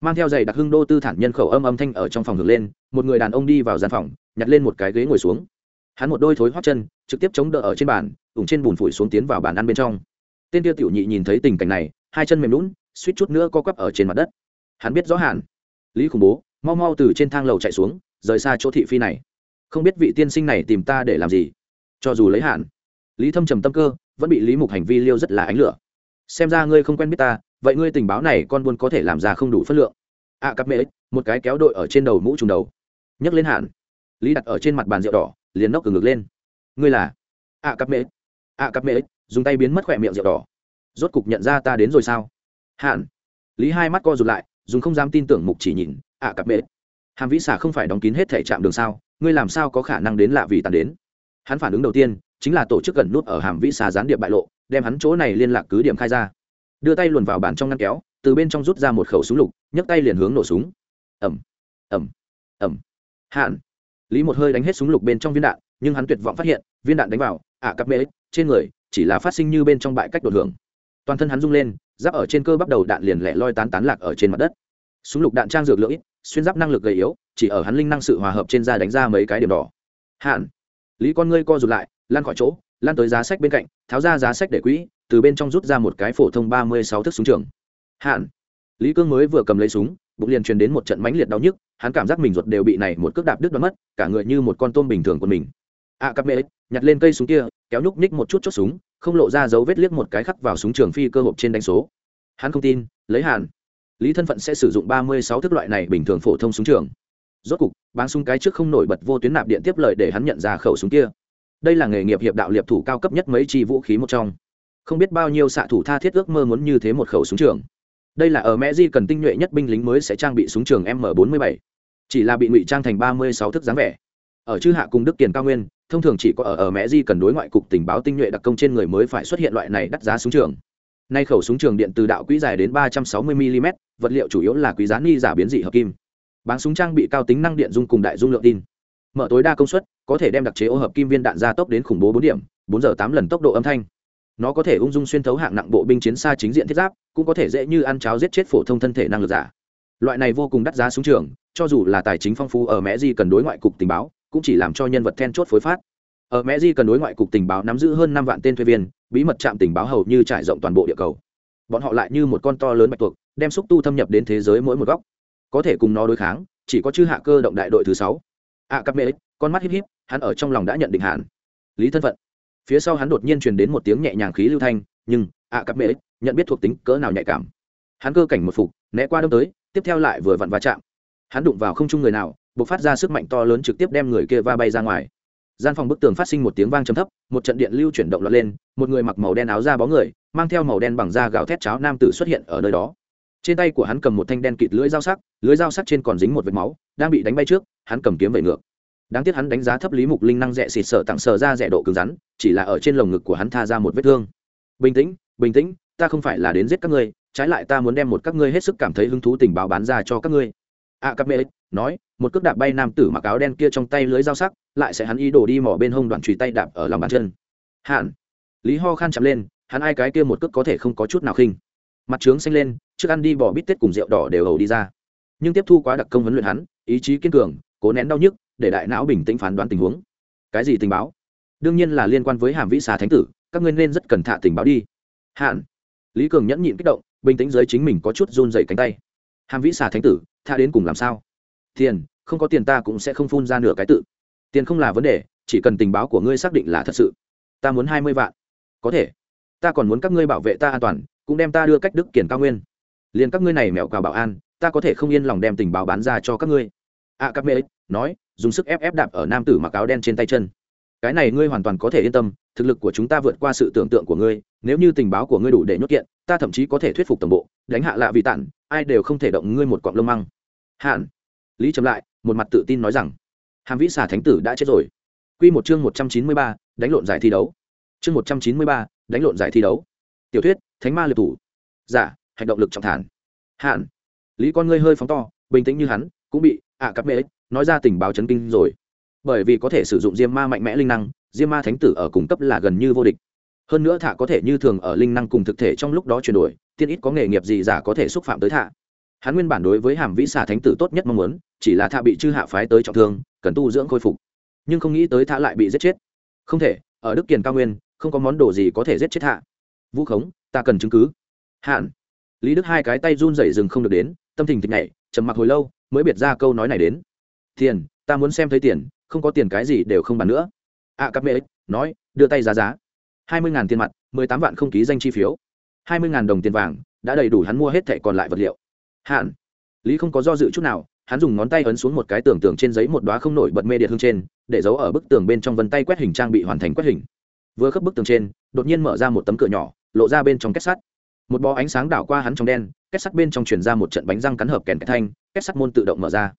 Mang theo giày đặc hưng đô tư thản nhân khẩu âm âm thanh ở trong phòng ngược lên, một người đàn ông đi vào gian phòng, nhặt lên một cái ghế ngồi xuống. Hắn một đôi thối hoắt chân, trực tiếp chống đỡ ở trên bàn, ủng trên bùn phủi xuống tiến vào bàn ăn bên trong. Tên tiêu tiểu nhị nhìn thấy tình cảnh này, hai chân mềm lún suýt chút nữa co quắp ở trên mặt đất. Hắn biết rõ hẳn. Lý khủng bố, mau mau từ trên thang lầu chạy xuống, rời xa chỗ thị phi này. Không biết vị tiên sinh này tìm ta để làm gì. Cho dù lấy hạn. Lý thâm trầm tâm cơ vẫn bị lý mục hành vi liêu rất là ánh lửa. Xem ra ngươi không quen biết ta vậy ngươi tình báo này con buôn có thể làm ra không đủ phất lượng. Ạ à, cặp mẹ một cái kéo đội ở trên đầu mũ trùng đầu. Nhấc lên hạn lý đặt ở trên mặt bàn rượu đỏ liền nốc từ ngược lên. Ngươi là? Ạ à, cặp mẹ ạ à, cặp mẹ dùng tay biến mất khỏe miệng rượu đỏ. Rốt cục nhận ra ta đến rồi sao? Hạn lý hai mắt co rụt lại dùng không dám tin tưởng mục chỉ nhìn ạ cặp mẹ hàm vĩ xả không phải đóng kín hết thể trạm đường sao ngươi làm sao có khả năng đến lạ vì tàn đến? Hắn phản ứng đầu tiên chính là tổ chức gần nút ở hàm vĩ xà gián điệp bại lộ, đem hắn chỗ này liên lạc cứ điểm khai ra. Đưa tay luồn vào bàn trong ngăn kéo, từ bên trong rút ra một khẩu súng lục, nhấc tay liền hướng nổ súng. Ẩm ẩm ẩm hạn. Lý một hơi đánh hết súng lục bên trong viên đạn, nhưng hắn tuyệt vọng phát hiện, viên đạn đánh vào, ạ, cặp mê trên người, chỉ là phát sinh như bên trong bại cách đột hưởng toàn thân hắn rung lên, giáp ở trên cơ bắt đầu đạn liền lẻ loi tán tán lạc ở trên mặt đất. Súng lục đạn trang dược lưỡi xuyên giáp năng lực gầy yếu, chỉ ở hắn linh năng sự hòa hợp trên da đánh ra mấy cái điểm đỏ. Hạn. Lý con ngươi co rụt lại lan khỏi chỗ lan tới giá sách bên cạnh tháo ra giá sách để quỹ từ bên trong rút ra một cái phổ thông ba mươi sáu thước súng trường. Hạn. Lý cương mới vừa cầm lấy súng bụng liền truyền đến một trận mãnh liệt đau nhức hắn cảm giác mình ruột đều bị này một cước đạp đứt đoán mất cả người như một con tôm bình thường của mình. A à, cặp mê nhặt lên cây súng kia kéo nhúc ních một chút chốt súng không lộ ra dấu vết liếc một cái khắc vào súng trường phi cơ hộp trên đánh số. Hắn không tin lấy hạn. Lý thân phận sẽ sử dụng ba mươi sáu thức loại này bình thường phổ thông súng trường. Rốt cục bán súng cái trước không nổi bật vô tuyến nạp điện tiếp lời để hắn nhận ra khẩu súng kia đây là nghề nghiệp hiệp đạo liệp thủ cao cấp nhất mấy chi vũ khí một trong. Không biết bao nhiêu xạ thủ tha thiết ước mơ muốn như thế một khẩu súng trường. Đây là ở mẹ di cần tinh nhuệ nhất binh lính mới sẽ trang bị súng trường m 47 chỉ là bị ngụy trang thành ba mươi sáu thức dáng vẻ. Ở chư hạ cùng đức kiền cao nguyên, thông thường chỉ có ở ở mẹ di cần đối ngoại cục tình báo tinh nhuệ đặc công trên người mới phải xuất hiện loại này đắt giá súng trường. Nay khẩu súng trường điện từ đạo quỹ dài đến ba trăm sáu mươi mm vật liệu chủ yếu là quý giá ni giả biến dị hợp kim. Báng súng trang bị cao tính năng điện dung cùng đại dung lượng tin. Mở tối đa công suất có thể đem đặc chế ô hợp kim viên đạn ra tốc đến khủng bố bốn điểm, bốn giờ tám lần tốc độ âm thanh. Nó có thể ung dung xuyên thấu hạng nặng bộ binh chiến xa chính diện thiết giáp, cũng có thể dễ như ăn cháo giết chết phổ thông thân thể năng lực giả. Loại này vô cùng đắt giá súng trường, cho dù là tài chính phong phú ở mẹ di cần đối ngoại cục tình báo, cũng chỉ làm cho nhân vật then chốt phối phát. Ở mẹ di cần đối ngoại cục tình báo nắm giữ hơn năm vạn tên thuê viên, bí mật trạm tình báo hầu như trải rộng toàn bộ địa cầu. Bọn họ lại như một con to lớn bạch tuộc, đem xúc tu thâm nhập đến thế giới mỗi một góc. Có thể cùng nó đối kháng, chỉ có chư hạ cơ động đại đội thứ sáu. A cặp mê con mắt híp híp hắn ở trong lòng đã nhận định hạn lý thân phận. Phía sau hắn đột nhiên truyền đến một tiếng nhẹ nhàng khí lưu thanh nhưng ạ cặp mễ, nhận biết thuộc tính cỡ nào nhạy cảm. Hắn cơ cảnh một phục né qua đông tới tiếp theo lại vừa vặn va chạm. Hắn đụng vào không chung người nào buộc phát ra sức mạnh to lớn trực tiếp đem người kia va bay ra ngoài. Gian phòng bức tường phát sinh một tiếng vang trầm thấp một trận điện lưu chuyển động lọt lên một người mặc màu đen áo da bó người mang theo màu đen bằng da gạo thét cháo nam tử xuất hiện ở nơi đó. Trên tay của hắn cầm một thanh đen kịt lưỡi dao sắc lưỡi dao sắc trên còn dính một vệt máu đang bị đánh bay trước hắn cầm kiếm về ngược đáng tiếc hắn đánh giá thấp lý mục linh năng rẻ xịt sợ tặng sờ ra rẻ độ cứng rắn chỉ là ở trên lồng ngực của hắn tha ra một vết thương. Bình tĩnh bình tĩnh ta không phải là đến giết các ngươi trái lại ta muốn đem một các ngươi hết sức cảm thấy hứng thú tình báo bán ra cho các ngươi. A à, mê nói một cước đạp bay nam tử mặc áo đen kia trong tay lưới dao sắc lại sẽ hắn ý đổ đi mỏ bên hông đoạn trùy tay đạp ở lòng bàn chân. Hạn lý ho khan chậm lên hắn ai cái kia một cước có thể không có chút nào khinh. Mặt trướng xanh lên trước ăn đi bỏ bít tết cùng rượu đỏ đều hầu đi ra. Nhưng tiếp thu quá đặc công huấn luyện hắn ý chí kiên cường cố nén đau nhức để đại não bình tĩnh phán đoán tình huống. Cái gì tình báo? Đương nhiên là liên quan với hàm vĩ xà thánh tử các ngươi nên rất cần thạ tình báo đi. Hạn. Lý cường nhẫn nhịn kích động bình tĩnh giới chính mình có chút run dày cánh tay. Hàm vĩ xà thánh tử tha đến cùng làm sao? Tiền không có tiền ta cũng sẽ không phun ra nửa cái tự. Tiền không là vấn đề chỉ cần tình báo của ngươi xác định là thật sự. Ta muốn hai mươi vạn. Có thể. Ta còn muốn các ngươi bảo vệ ta an toàn cũng đem ta đưa cách đức kiển cao nguyên. Liền các ngươi này mẹo cào bảo an ta có thể không yên lòng đem tình báo bán ra cho các ngươi. A à, các mê nói dùng sức ép ép đạp ở nam tử mặc áo đen trên tay chân. Cái này ngươi hoàn toàn có thể yên tâm, thực lực của chúng ta vượt qua sự tưởng tượng của ngươi, nếu như tình báo của ngươi đủ để nhốt kiện, ta thậm chí có thể thuyết phục tổng bộ, đánh hạ lạ vị tản, ai đều không thể động ngươi một cọng lông măng. Hạn lý chấm lại, một mặt tự tin nói rằng, hàm vĩ xà thánh tử đã chết rồi. Q một chương một trăm chín mươi ba, đánh lộn giải thi đấu. Chương một trăm chín mươi ba, đánh lộn giải thi đấu. Tiểu thuyết, thánh ma liệt thủ. Giả, hành động lực trọng thản. Hạn lý con ngươi hơi phóng to, bình tĩnh như hắn, cũng bị ạ cặp mê nói ra tình báo chấn kinh rồi. Bởi vì có thể sử dụng diêm ma mạnh mẽ linh năng, diêm ma thánh tử ở cùng cấp là gần như vô địch. Hơn nữa thạ có thể như thường ở linh năng cùng thực thể trong lúc đó chuyển đổi, tiên ít có nghề nghiệp gì giả có thể xúc phạm tới thạ hắn nguyên bản đối với hàm vĩ xà thánh tử tốt nhất mong muốn, chỉ là thạ bị chư hạ phái tới trọng thương, cần tu dưỡng khôi phục. Nhưng không nghĩ tới thạ lại bị giết chết. Không thể, ở đức kiền cao nguyên, không có món đồ gì có thể giết chết thạ vũ khống, ta cần chứng cứ. Hạn. Lý đức hai cái tay run rẩy rừng không được đến, tâm tình thịt nhảy, trầm mặc hồi lâu, mới biệt ra câu nói này đến tiền, ta muốn xem thấy tiền, không có tiền cái gì đều không bàn nữa. Ạ cặp mẹ nói, đưa tay giá giá. hai mươi tiền mặt, mười tám vạn không ký danh chi phiếu. hai mươi đồng tiền vàng, đã đầy đủ hắn mua hết thẻ còn lại vật liệu. Hạn. Lý không có do dự chút nào, hắn dùng ngón tay ấn xuống một cái tường tường trên giấy một đoá không nổi bật mê điện hương trên, để giấu ở bức tường bên trong vân tay quét hình trang bị hoàn thành quét hình. Vừa khớp bức tường trên, đột nhiên mở ra một tấm cửa nhỏ, lộ ra bên trong kết sắt. Một bó ánh sáng đảo qua hắn trong đen, kết sắt bên trong truyền ra một trận bánh răng cắn hợp kèn cái thanh, kết sắt môn tự động mở ra.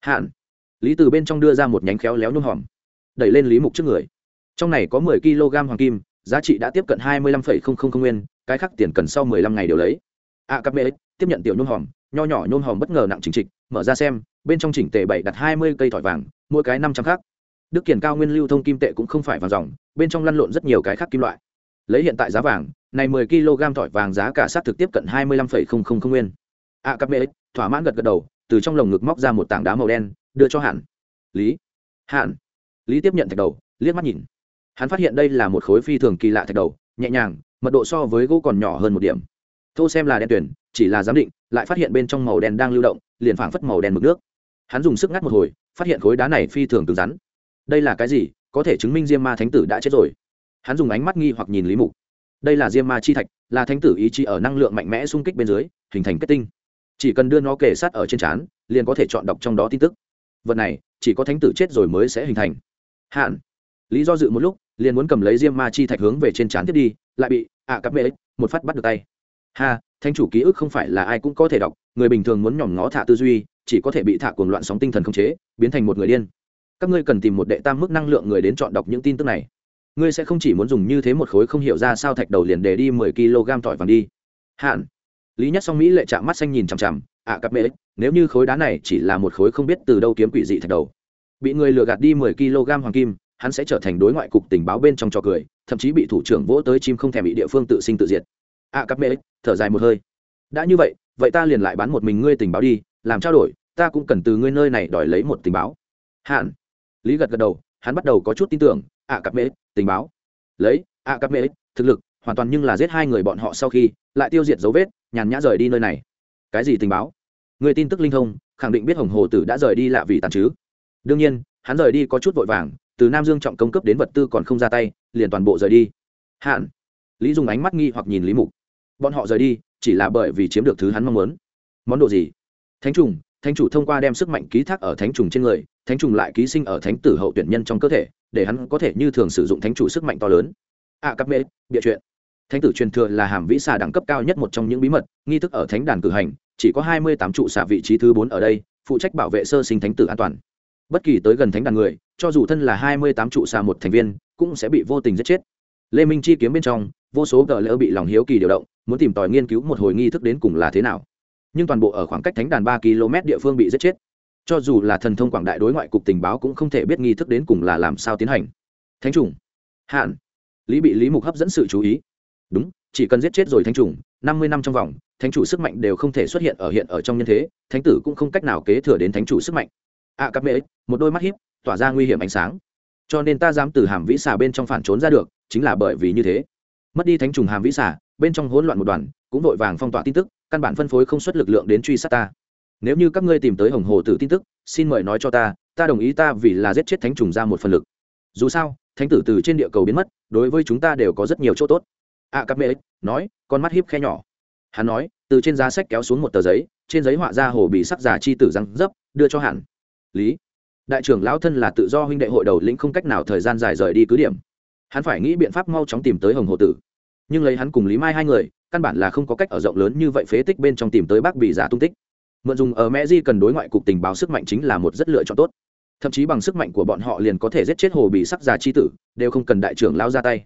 Hạn lý từ bên trong đưa ra một nhánh khéo léo nhôm hòm, đẩy lên lý mục trước người. Trong này có mười kg hoàng kim, giá trị đã tiếp cận hai mươi lăm phẩy không không không nguyên, cái khác tiền cần sau mười lăm ngày đều lấy. A cặp mê tiếp nhận tiểu nhôm hòm, nho nhỏ nhôm hòm bất ngờ nặng chính trịch, mở ra xem, bên trong chỉnh tề bảy đặt hai mươi cây thỏi vàng, mỗi cái năm trăm khác đức kiển cao nguyên lưu thông kim tệ cũng không phải vàng dòng, bên trong lăn lộn rất nhiều cái khác kim loại. Lấy hiện tại giá vàng, này mười kg thỏi vàng giá cả sát thực tiếp cận hai mươi lăm phẩy không không không nguyên. A cặp mê thỏa mãn gật gật đầu, từ trong lồng ngực móc ra một tảng đá màu đen đưa cho hạn lý hạn lý tiếp nhận thạch đầu liếc mắt nhìn hắn phát hiện đây là một khối phi thường kỳ lạ thạch đầu nhẹ nhàng mật độ so với gỗ còn nhỏ hơn một điểm thô xem là đen tuyển chỉ là giám định lại phát hiện bên trong màu đen đang lưu động liền phảng phất màu đen mực nước hắn dùng sức ngắt một hồi phát hiện khối đá này phi thường cứng rắn đây là cái gì có thể chứng minh diêm ma thánh tử đã chết rồi hắn dùng ánh mắt nghi hoặc nhìn lý mục đây là diêm ma chi thạch là thánh tử ý chí ở năng lượng mạnh mẽ xung kích bên dưới hình thành kết tinh chỉ cần đưa nó kề sát ở trên trán liền có thể chọn đọc trong đó tin tức vật này, chỉ có thánh tử chết rồi mới sẽ hình thành. Hạn. Lý do dự một lúc, liền muốn cầm lấy diêm ma chi thạch hướng về trên trán tiếp đi, lại bị ạ à cặp mê một phát bắt được tay. Ha thanh chủ ký ức không phải là ai cũng có thể đọc, người bình thường muốn nhòm ngó thả tư duy, chỉ có thể bị thả cuồng loạn sóng tinh thần không chế, biến thành một người điên. Các ngươi cần tìm một đệ tam mức năng lượng người đến chọn đọc những tin tức này. Ngươi sẽ không chỉ muốn dùng như thế một khối không hiểu ra sao thạch đầu liền để đi mười kg tỏi vàng đi. Hạn lý nhất song mỹ lệ chạm mắt xanh nhìn chằm chằm ạ à, cặp mễ nếu như khối đá này chỉ là một khối không biết từ đâu kiếm quỷ dị thạch đầu bị người lừa gạt đi mười kg hoàng kim hắn sẽ trở thành đối ngoại cục tình báo bên trong trò cười thậm chí bị thủ trưởng vỗ tới chim không thèm bị địa phương tự sinh tự diệt. Ạ à, cặp mễ thở dài một hơi. Đã như vậy vậy ta liền lại bán một mình ngươi tình báo đi làm trao đổi ta cũng cần từ ngươi nơi này đòi lấy một tình báo. Hạn. Lý gật gật đầu hắn bắt đầu có chút tin tưởng ạ à, cặp mễ tình báo. Lấy ạ à, cặp mễ thực lực hoàn toàn nhưng là giết hai người bọn họ sau khi lại tiêu diệt dấu vết nhàn nhã rời đi nơi này. Cái gì tình báo? Người tin tức linh thông khẳng định biết hồng hồ tử đã rời đi lạ vì tàn chứ. Đương nhiên hắn rời đi có chút vội vàng từ nam dương trọng công cấp đến vật tư còn không ra tay liền toàn bộ rời đi. Hạn. Lý dùng ánh mắt nghi hoặc nhìn lý mục. Bọn họ rời đi chỉ là bởi vì chiếm được thứ hắn mong muốn. Món đồ gì? Thánh trùng. Thánh chủ thông qua đem sức mạnh ký thác ở thánh trùng trên người thánh trùng lại ký sinh ở thánh tử hậu tuyển nhân trong cơ thể để hắn có thể như thường sử dụng thánh chủ sức mạnh to lớn. Ạ à, cấp mê bịa chuyện thánh tử truyền thừa là hàm vĩ xà đẳng cấp cao nhất một trong những bí mật, nghi thức ở thánh đàn cử hành, chỉ có hai mươi tám trụ xạ vị trí thứ bốn ở đây, phụ trách bảo vệ sơ sinh thánh tử an toàn. Bất kỳ tới gần thánh đàn người, cho dù thân là hai mươi tám trụ xạ một thành viên, cũng sẽ bị vô tình giết chết. Lê minh chi kiếm bên trong, vô số gỡ lỡ bị lòng hiếu kỳ điều động, muốn tìm tòi nghiên cứu một hồi nghi thức đến cùng là thế nào. Nhưng toàn bộ ở khoảng cách thánh đàn ba km địa phương bị giết chết. Cho dù là thần thông quảng đại đối ngoại cục tình báo cũng không thể biết nghi thức đến cùng là làm sao tiến hành. Thánh trùng. Hạn. Lý bị lý mục hấp dẫn sự chú ý đúng chỉ cần giết chết rồi thánh trùng năm mươi năm trong vòng thánh chủ sức mạnh đều không thể xuất hiện ở hiện ở trong nhân thế thánh tử cũng không cách nào kế thừa đến thánh chủ sức mạnh. A à, các mễ một đôi mắt hiếp tỏa ra nguy hiểm ánh sáng. Cho nên ta dám từ hàm vĩ xà bên trong phản trốn ra được chính là bởi vì như thế. Mất đi thánh trùng hàm vĩ xà bên trong hỗn loạn một đoàn cũng vội vàng phong tỏa tin tức căn bản phân phối không xuất lực lượng đến truy sát ta. Nếu như các ngươi tìm tới hồng hồ tử tin tức xin mời nói cho ta ta đồng ý ta vì là giết chết thánh trùng ra một phần lực. Dù sao thánh tử từ trên địa cầu biến mất đối với chúng ta đều có rất nhiều chỗ tốt a cặp mê nói, con mắt hiếp khe nhỏ. Hắn nói, từ trên giá sách kéo xuống một tờ giấy, trên giấy họa ra hồ bị sắc giả chi tử răng dấp, đưa cho hẳn. lý, đại trưởng lão thân là tự do huynh đệ hội đầu lĩnh không cách nào thời gian dài rời đi cứ điểm. Hắn phải nghĩ biện pháp mau chóng tìm tới hồng hồ tử. Nhưng lấy hắn cùng lý mai hai người, căn bản là không có cách ở rộng lớn như vậy phế tích bên trong tìm tới bác bị giả tung tích. Mượn dùng ở mẹ di cần đối ngoại cục tình báo sức mạnh chính là một rất lựa chọn tốt. Thậm chí bằng sức mạnh của bọn họ liền có thể giết chết hồ bị sắc già chi tử, đều không cần đại trưởng lao ra tay.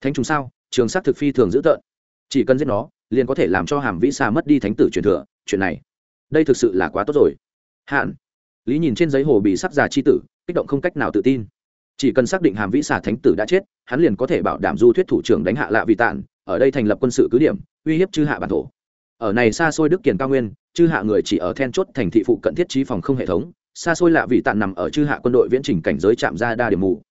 Thánh chúng sao? Trường sát thực phi thường dữ tợn. Chỉ cần giết nó, liền có thể làm cho hàm vĩ xa mất đi thánh tử truyền thừa, chuyện này, đây thực sự là quá tốt rồi. Hạn, lý nhìn trên giấy hồ bị sắc già c h i tử, kích động không cách nào tự tin. Chỉ cần xác định hàm vĩ xà thánh tử đã chết, hắn liền có thể bảo đảm du thuyết thủ trưởng đánh hạ lạ vị tản ở đây thành lập quân sự cứ điểm, uy hiếp chư hạ bản thổ. Ở này xa xôi đức kiền cao nguyên, chư hạ người chỉ ở then chốt thành thị phụ cận thiết trí phòng không hệ thống, xa xôi lạ vị tản nằm ở chư hạ quân đội viễn trình cảnh giới chạm ra đa điểm mù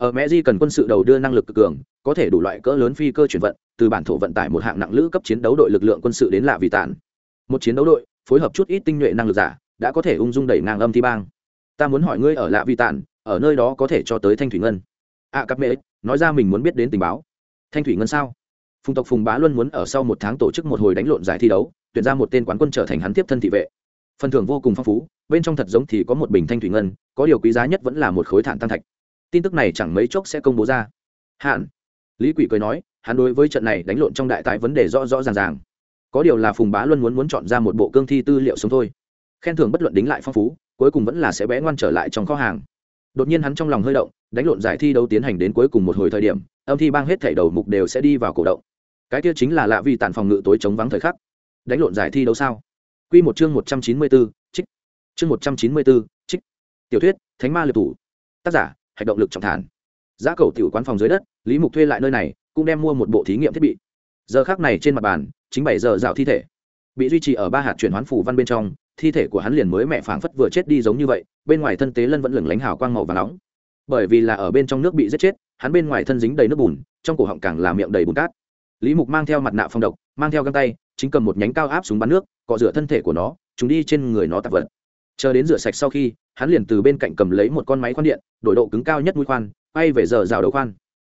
ở mẹ di cần quân sự đầu đưa năng lực cực cường có thể đủ loại cỡ lớn phi cơ chuyển vận từ bản thổ vận tải một hạng nặng lữ cấp chiến đấu đội lực lượng quân sự đến lạ vì tản. Một chiến đấu đội phối hợp chút ít tinh nhuệ năng lực giả đã có thể ung dung đẩy ngang âm thi bang. Ta muốn hỏi ngươi ở lạ Vi tản ở nơi đó có thể cho tới thanh thủy ngân? A à, cặp mẹ nói ra mình muốn biết đến tình báo. Thanh thủy ngân sao? Phùng tộc phùng bá luân muốn ở sau một tháng tổ chức một hồi đánh lộn giải thi đấu tuyển ra một tên quán quân trở thành hắn tiếp thân thị vệ. Phần thưởng vô cùng phong phú bên trong thật giống thì có một bình thanh thủy ngân có điều quý giá nhất vẫn là một khối thản tăng thạch tin tức này chẳng mấy chốc sẽ công bố ra. Hạn, lý quỷ cười nói, hắn đối với trận này đánh lộn trong đại tái vấn đề rõ rõ ràng ràng. Có điều là phùng bá luân muốn muốn chọn ra một bộ cương thi tư liệu sống thôi. Khen thưởng bất luận đính lại phong phú, cuối cùng vẫn là sẽ bé ngoan trở lại trong kho hàng. Đột nhiên hắn trong lòng hơi động, đánh lộn giải thi đấu tiến hành đến cuối cùng một hồi thời điểm, âm thi bang hết thảy đầu mục đều sẽ đi vào cổ động. Cái kia chính là lạ vì tản phòng ngự tối chống vắng thời khắc. Đánh lộn giải thi đấu sao? Q một chương một trăm chín mươi bốn trích. Chương một trăm chín mươi bốn trích. Tiểu thuyết, thánh ma liệt thủ. Tác giả hành động lực trọng thản. Giá cầu tiểu quán phòng dưới đất, lý mục thuê lại nơi này, cũng đem mua một bộ thí nghiệm thiết bị. Giờ khác này trên mặt bàn, chính bảy giờ rào thi thể. Bị duy trì ở ba hạt chuyển hoán phủ văn bên trong, thi thể của hắn liền mới mẹ phảng phất vừa chết đi giống như vậy, bên ngoài thân tế lân vẫn lửng lánh hào quang màu và nóng. Bởi vì là ở bên trong nước bị giết chết, hắn bên ngoài thân dính đầy nước bùn, trong cổ họng càng là miệng đầy bùn cát. Lý mục mang theo mặt nạ phong độc, mang theo găng tay, chính cầm một nhánh cao áp súng bắn nước, cọ rửa thân thể của nó chúng đi trên người nó tạp vật. Chờ đến rửa sạch sau khi hắn liền từ bên cạnh cầm lấy một con máy khoan điện, đổi độ cứng cao nhất mũi khoan bay về giờ rào đầu khoan.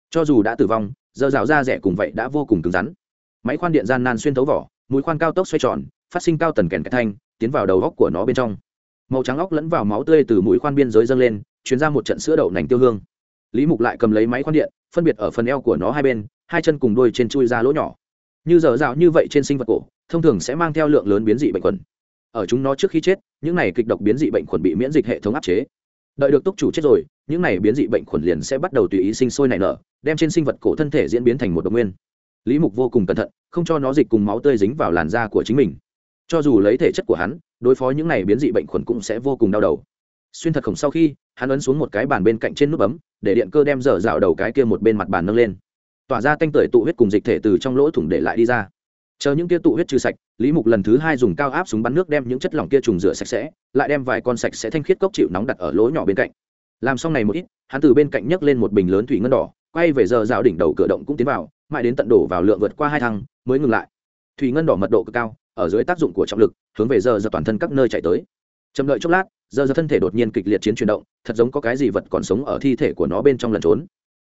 Cho dù đã tử vong, giờ rào da rẻ cùng vậy đã vô cùng cứng rắn. Máy khoan điện gian nan xuyên thấu vỏ, mũi khoan cao tốc xoay tròn, phát sinh cao tần kèn cái thanh, tiến vào đầu góc của nó bên trong. Màu trắng óc lẫn vào máu tươi từ mũi khoan biên giới dâng lên chuyến ra một trận sữa đậu nành tiêu hương. Lý mục lại cầm lấy máy khoan điện, phân biệt ở phần eo của nó hai bên, hai chân cùng đôi trên chui ra lỗ nhỏ. Như dở rào như vậy trên sinh vật cổ, thông thường sẽ mang theo lượng lớn biến dị bệnh quẩn ở chúng nó trước khi chết, những này kịch độc biến dị bệnh khuẩn bị miễn dịch hệ thống áp chế. Đợi được túc chủ chết rồi, những này biến dị bệnh khuẩn liền sẽ bắt đầu tùy ý sinh sôi nảy nở, đem trên sinh vật cổ thân thể diễn biến thành một độc nguyên. Lý mục vô cùng cẩn thận, không cho nó dịch cùng máu tươi dính vào làn da của chính mình. Cho dù lấy thể chất của hắn, đối phó những này biến dị bệnh khuẩn cũng sẽ vô cùng đau đầu. Xuyên thật khổng sau khi, hắn ấn xuống một cái bàn bên cạnh trên nút bấm, để điện cơ đem dở dạo đầu cái kia một bên mặt bàn nâng lên. Tỏa ra tanh tưởi tụ huyết cùng dịch thể từ trong lỗ thủng để lại đi ra chờ những kia tụ huyết trừ sạch, lý mục lần thứ hai dùng cao áp súng bắn nước đem những chất lỏng kia trùng rửa sạch sẽ, lại đem vài con sạch sẽ thanh khiết cốc chịu nóng đặt ở lỗ nhỏ bên cạnh. Làm xong này một ít, hắn từ bên cạnh nhấc lên một bình lớn thủy ngân đỏ, quay về giờ rào đỉnh đầu cửa động cũng tiến vào, mãi đến tận đổ vào lượng vượt qua hai thăng, mới ngừng lại. Thủy ngân đỏ mật độ cực cao, ở dưới tác dụng của trọng lực, hướng về giờ giờ toàn thân các nơi chạy tới. Chậm đợi chốc lát, giờ giờ thân thể đột nhiên kịch liệt chiến chuyển động, thật giống có cái gì vật còn sống ở thi thể của nó bên trong lần trốn.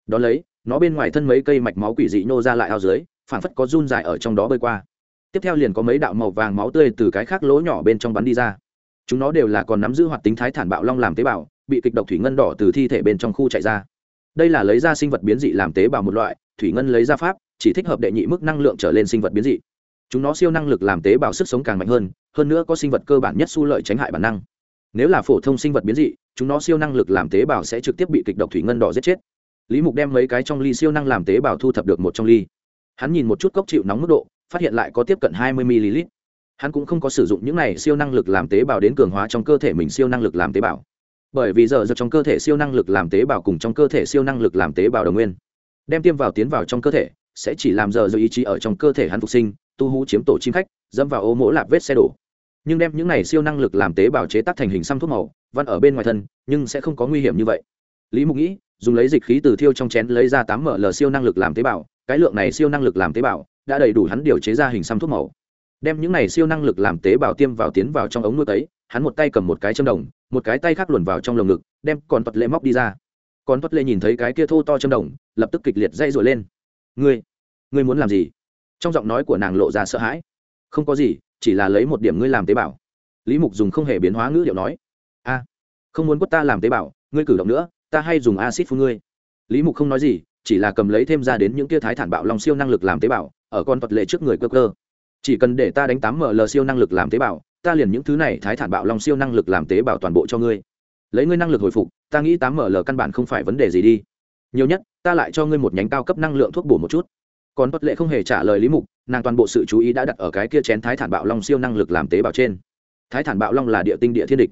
Đón lấy, nó bên ngoài thân mấy cây mạch máu quỷ dị nhô ra lại ao dưới phản phất có run dài ở trong đó bơi qua. Tiếp theo liền có mấy đạo màu vàng máu tươi từ cái khác lỗ nhỏ bên trong bắn đi ra. Chúng nó đều là còn nắm giữ hoạt tính thái thản bạo long làm tế bào, bị kịch độc thủy ngân đỏ từ thi thể bên trong khu chạy ra. Đây là lấy ra sinh vật biến dị làm tế bào một loại, thủy ngân lấy ra pháp, chỉ thích hợp đệ nhị mức năng lượng trở lên sinh vật biến dị. Chúng nó siêu năng lực làm tế bào sức sống càng mạnh hơn hơn nữa có sinh vật cơ bản nhất su lợi tránh hại bản năng. Nếu là phổ thông sinh vật biến dị, chúng nó siêu năng lực làm tế bào sẽ trực tiếp bị kịch độc thủy ngân đỏ giết chết. Lý mục đem mấy cái trong ly siêu năng làm tế bào thu thập được một trong ly hắn nhìn một chút cốc chịu nóng mức độ, phát hiện lại có tiếp cận hai mươi ml hắn cũng không có sử dụng những này siêu năng lực làm tế bào đến cường hóa trong cơ thể mình siêu năng lực làm tế bào. Bởi vì giờ giờ trong cơ thể siêu năng lực làm tế bào cùng trong cơ thể siêu năng lực làm tế bào đồng nguyên. Đem tiêm vào tiến vào trong cơ thể, sẽ chỉ làm giờ giờ ý chí ở trong cơ thể hắn phục sinh, tu hú chiếm tổ chim khách, dẫm vào ô mỗ lạp vết xe đổ. Nhưng đem những này siêu năng lực làm tế bào chế tác thành hình xăm thuốc màu văn ở bên ngoài thân, nhưng sẽ không có nguy hiểm như vậy. Lý mục nghĩ dùng lấy dịch khí từ thiêu trong chén lấy ra tám ml siêu năng lực làm tế bào, cái lượng này siêu năng lực làm tế bào đã đầy đủ hắn điều chế ra hình xăm thuốc màu. Đem những này siêu năng lực làm tế bào tiêm vào tiến vào trong ống nuôi tấy, hắn một tay cầm một cái châm đồng, một cái tay khác luồn vào trong lồng ngực, đem còn tuật lệ móc đi ra. Còn tuật lệ nhìn thấy cái kia thô to châm đồng, lập tức kịch liệt dây rồi lên. Ngươi ngươi muốn làm gì? Trong giọng nói của nàng lộ ra sợ hãi. Không có gì, chỉ là lấy một điểm ngươi làm tế bào. Lý mục dùng không hề biến hóa ngữ điệu nói. A, không muốn quất ta làm tế bào, ngươi cử động nữa ta hay dùng acid phun ngươi. Lý mục không nói gì, chỉ là cầm lấy thêm ra đến những kia thái thản bạo long siêu năng lực làm tế bào, ở con vật lệ trước người cơ cơ. Chỉ cần để ta đánh tám ml siêu năng lực làm tế bào, ta liền những thứ này thái thản bạo long siêu năng lực làm tế bào toàn bộ cho ngươi. Lấy ngươi năng lực hồi phục, ta nghĩ tám ml căn bản không phải vấn đề gì đi. Nhiều nhất, ta lại cho ngươi một nhánh cao cấp năng lượng thuốc bổ một chút. Còn bất lệ không hề trả lời lý mục, nàng toàn bộ sự chú ý đã đặt ở cái kia chén thái thản bạo long siêu năng lực làm tế bào trên. Thái thản bạo long là địa tinh địa thiên địch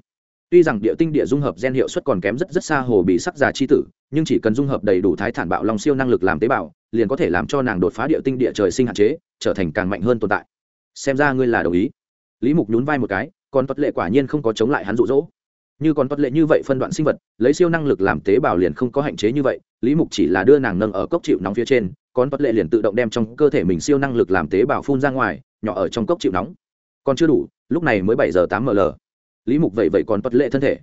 tuy rằng địa tinh địa dung hợp gen hiệu suất còn kém rất rất xa hồ bị sắc già chi tử, nhưng chỉ cần dung hợp đầy đủ thái thản bạo long siêu năng lực làm tế bào, liền có thể làm cho nàng đột phá địa tinh địa trời sinh hạn chế, trở thành càng mạnh hơn tồn tại. Xem ra ngươi là đồng ý. Lý mục nhún vai một cái, còn tuất lệ quả nhiên không có chống lại hắn rụ rỗ như còn tuất lệ như vậy phân đoạn sinh vật, lấy siêu năng lực làm tế bào liền không có hạn chế như vậy, lý mục chỉ là đưa nàng nâng ở cốc chịu nóng phía trên, còn tuất lệ liền tự động đem trong cơ thể mình siêu năng lực làm tế bào phun ra ngoài, nhỏ ở trong cốc chịu nóng. Còn chưa đủ, lúc này mới bảy giờ tám ml lý mục vậy vậy còn tuất lệ thân thể.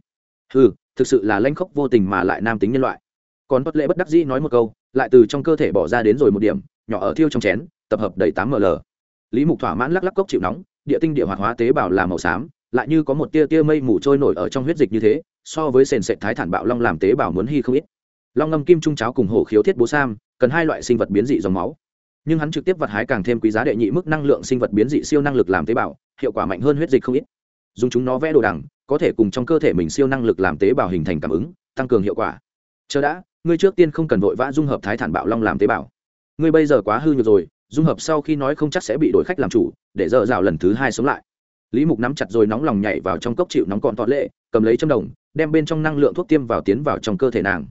Ừ thực sự là lanh khốc vô tình mà lại nam tính nhân loại. Còn tuất lệ bất đắc dĩ nói một câu, lại từ trong cơ thể bỏ ra đến rồi một điểm, nhỏ ở thiêu trong chén, tập hợp đầy tám ml. Lý mục thỏa mãn lắc lắc cốc chịu nóng, địa tinh địa hoạt hóa tế bào là màu xám, lại như có một tia tia mây mù trôi nổi ở trong huyết dịch như thế, so với sền sệt thái thản bạo long làm tế bào muốn hy không ít. Long ngâm kim trung cháo cùng hổ khiếu thiết bố sam, cần hai loại sinh vật biến dị dòng máu. Nhưng hắn trực tiếp vật hái càng thêm quý giá đệ nhị mức năng lượng sinh vật biến dị siêu năng lực làm tế bào, hiệu quả mạnh hơn huyết dịch không ít dùng chúng nó vẽ đồ đằng, có thể cùng trong cơ thể mình siêu năng lực làm tế bào hình thành cảm ứng, tăng cường hiệu quả. Chờ đã, ngươi trước tiên không cần vội vã dung hợp thái thản bạo long làm tế bào. Ngươi bây giờ quá hư nhược rồi, dung hợp sau khi nói không chắc sẽ bị đổi khách làm chủ, để dở dạo lần thứ hai sống lại. Lý mục nắm chặt rồi nóng lòng nhảy vào trong cốc chịu nóng còn tọt lệ, cầm lấy châm đồng, đem bên trong năng lượng thuốc tiêm vào tiến vào trong cơ thể nàng.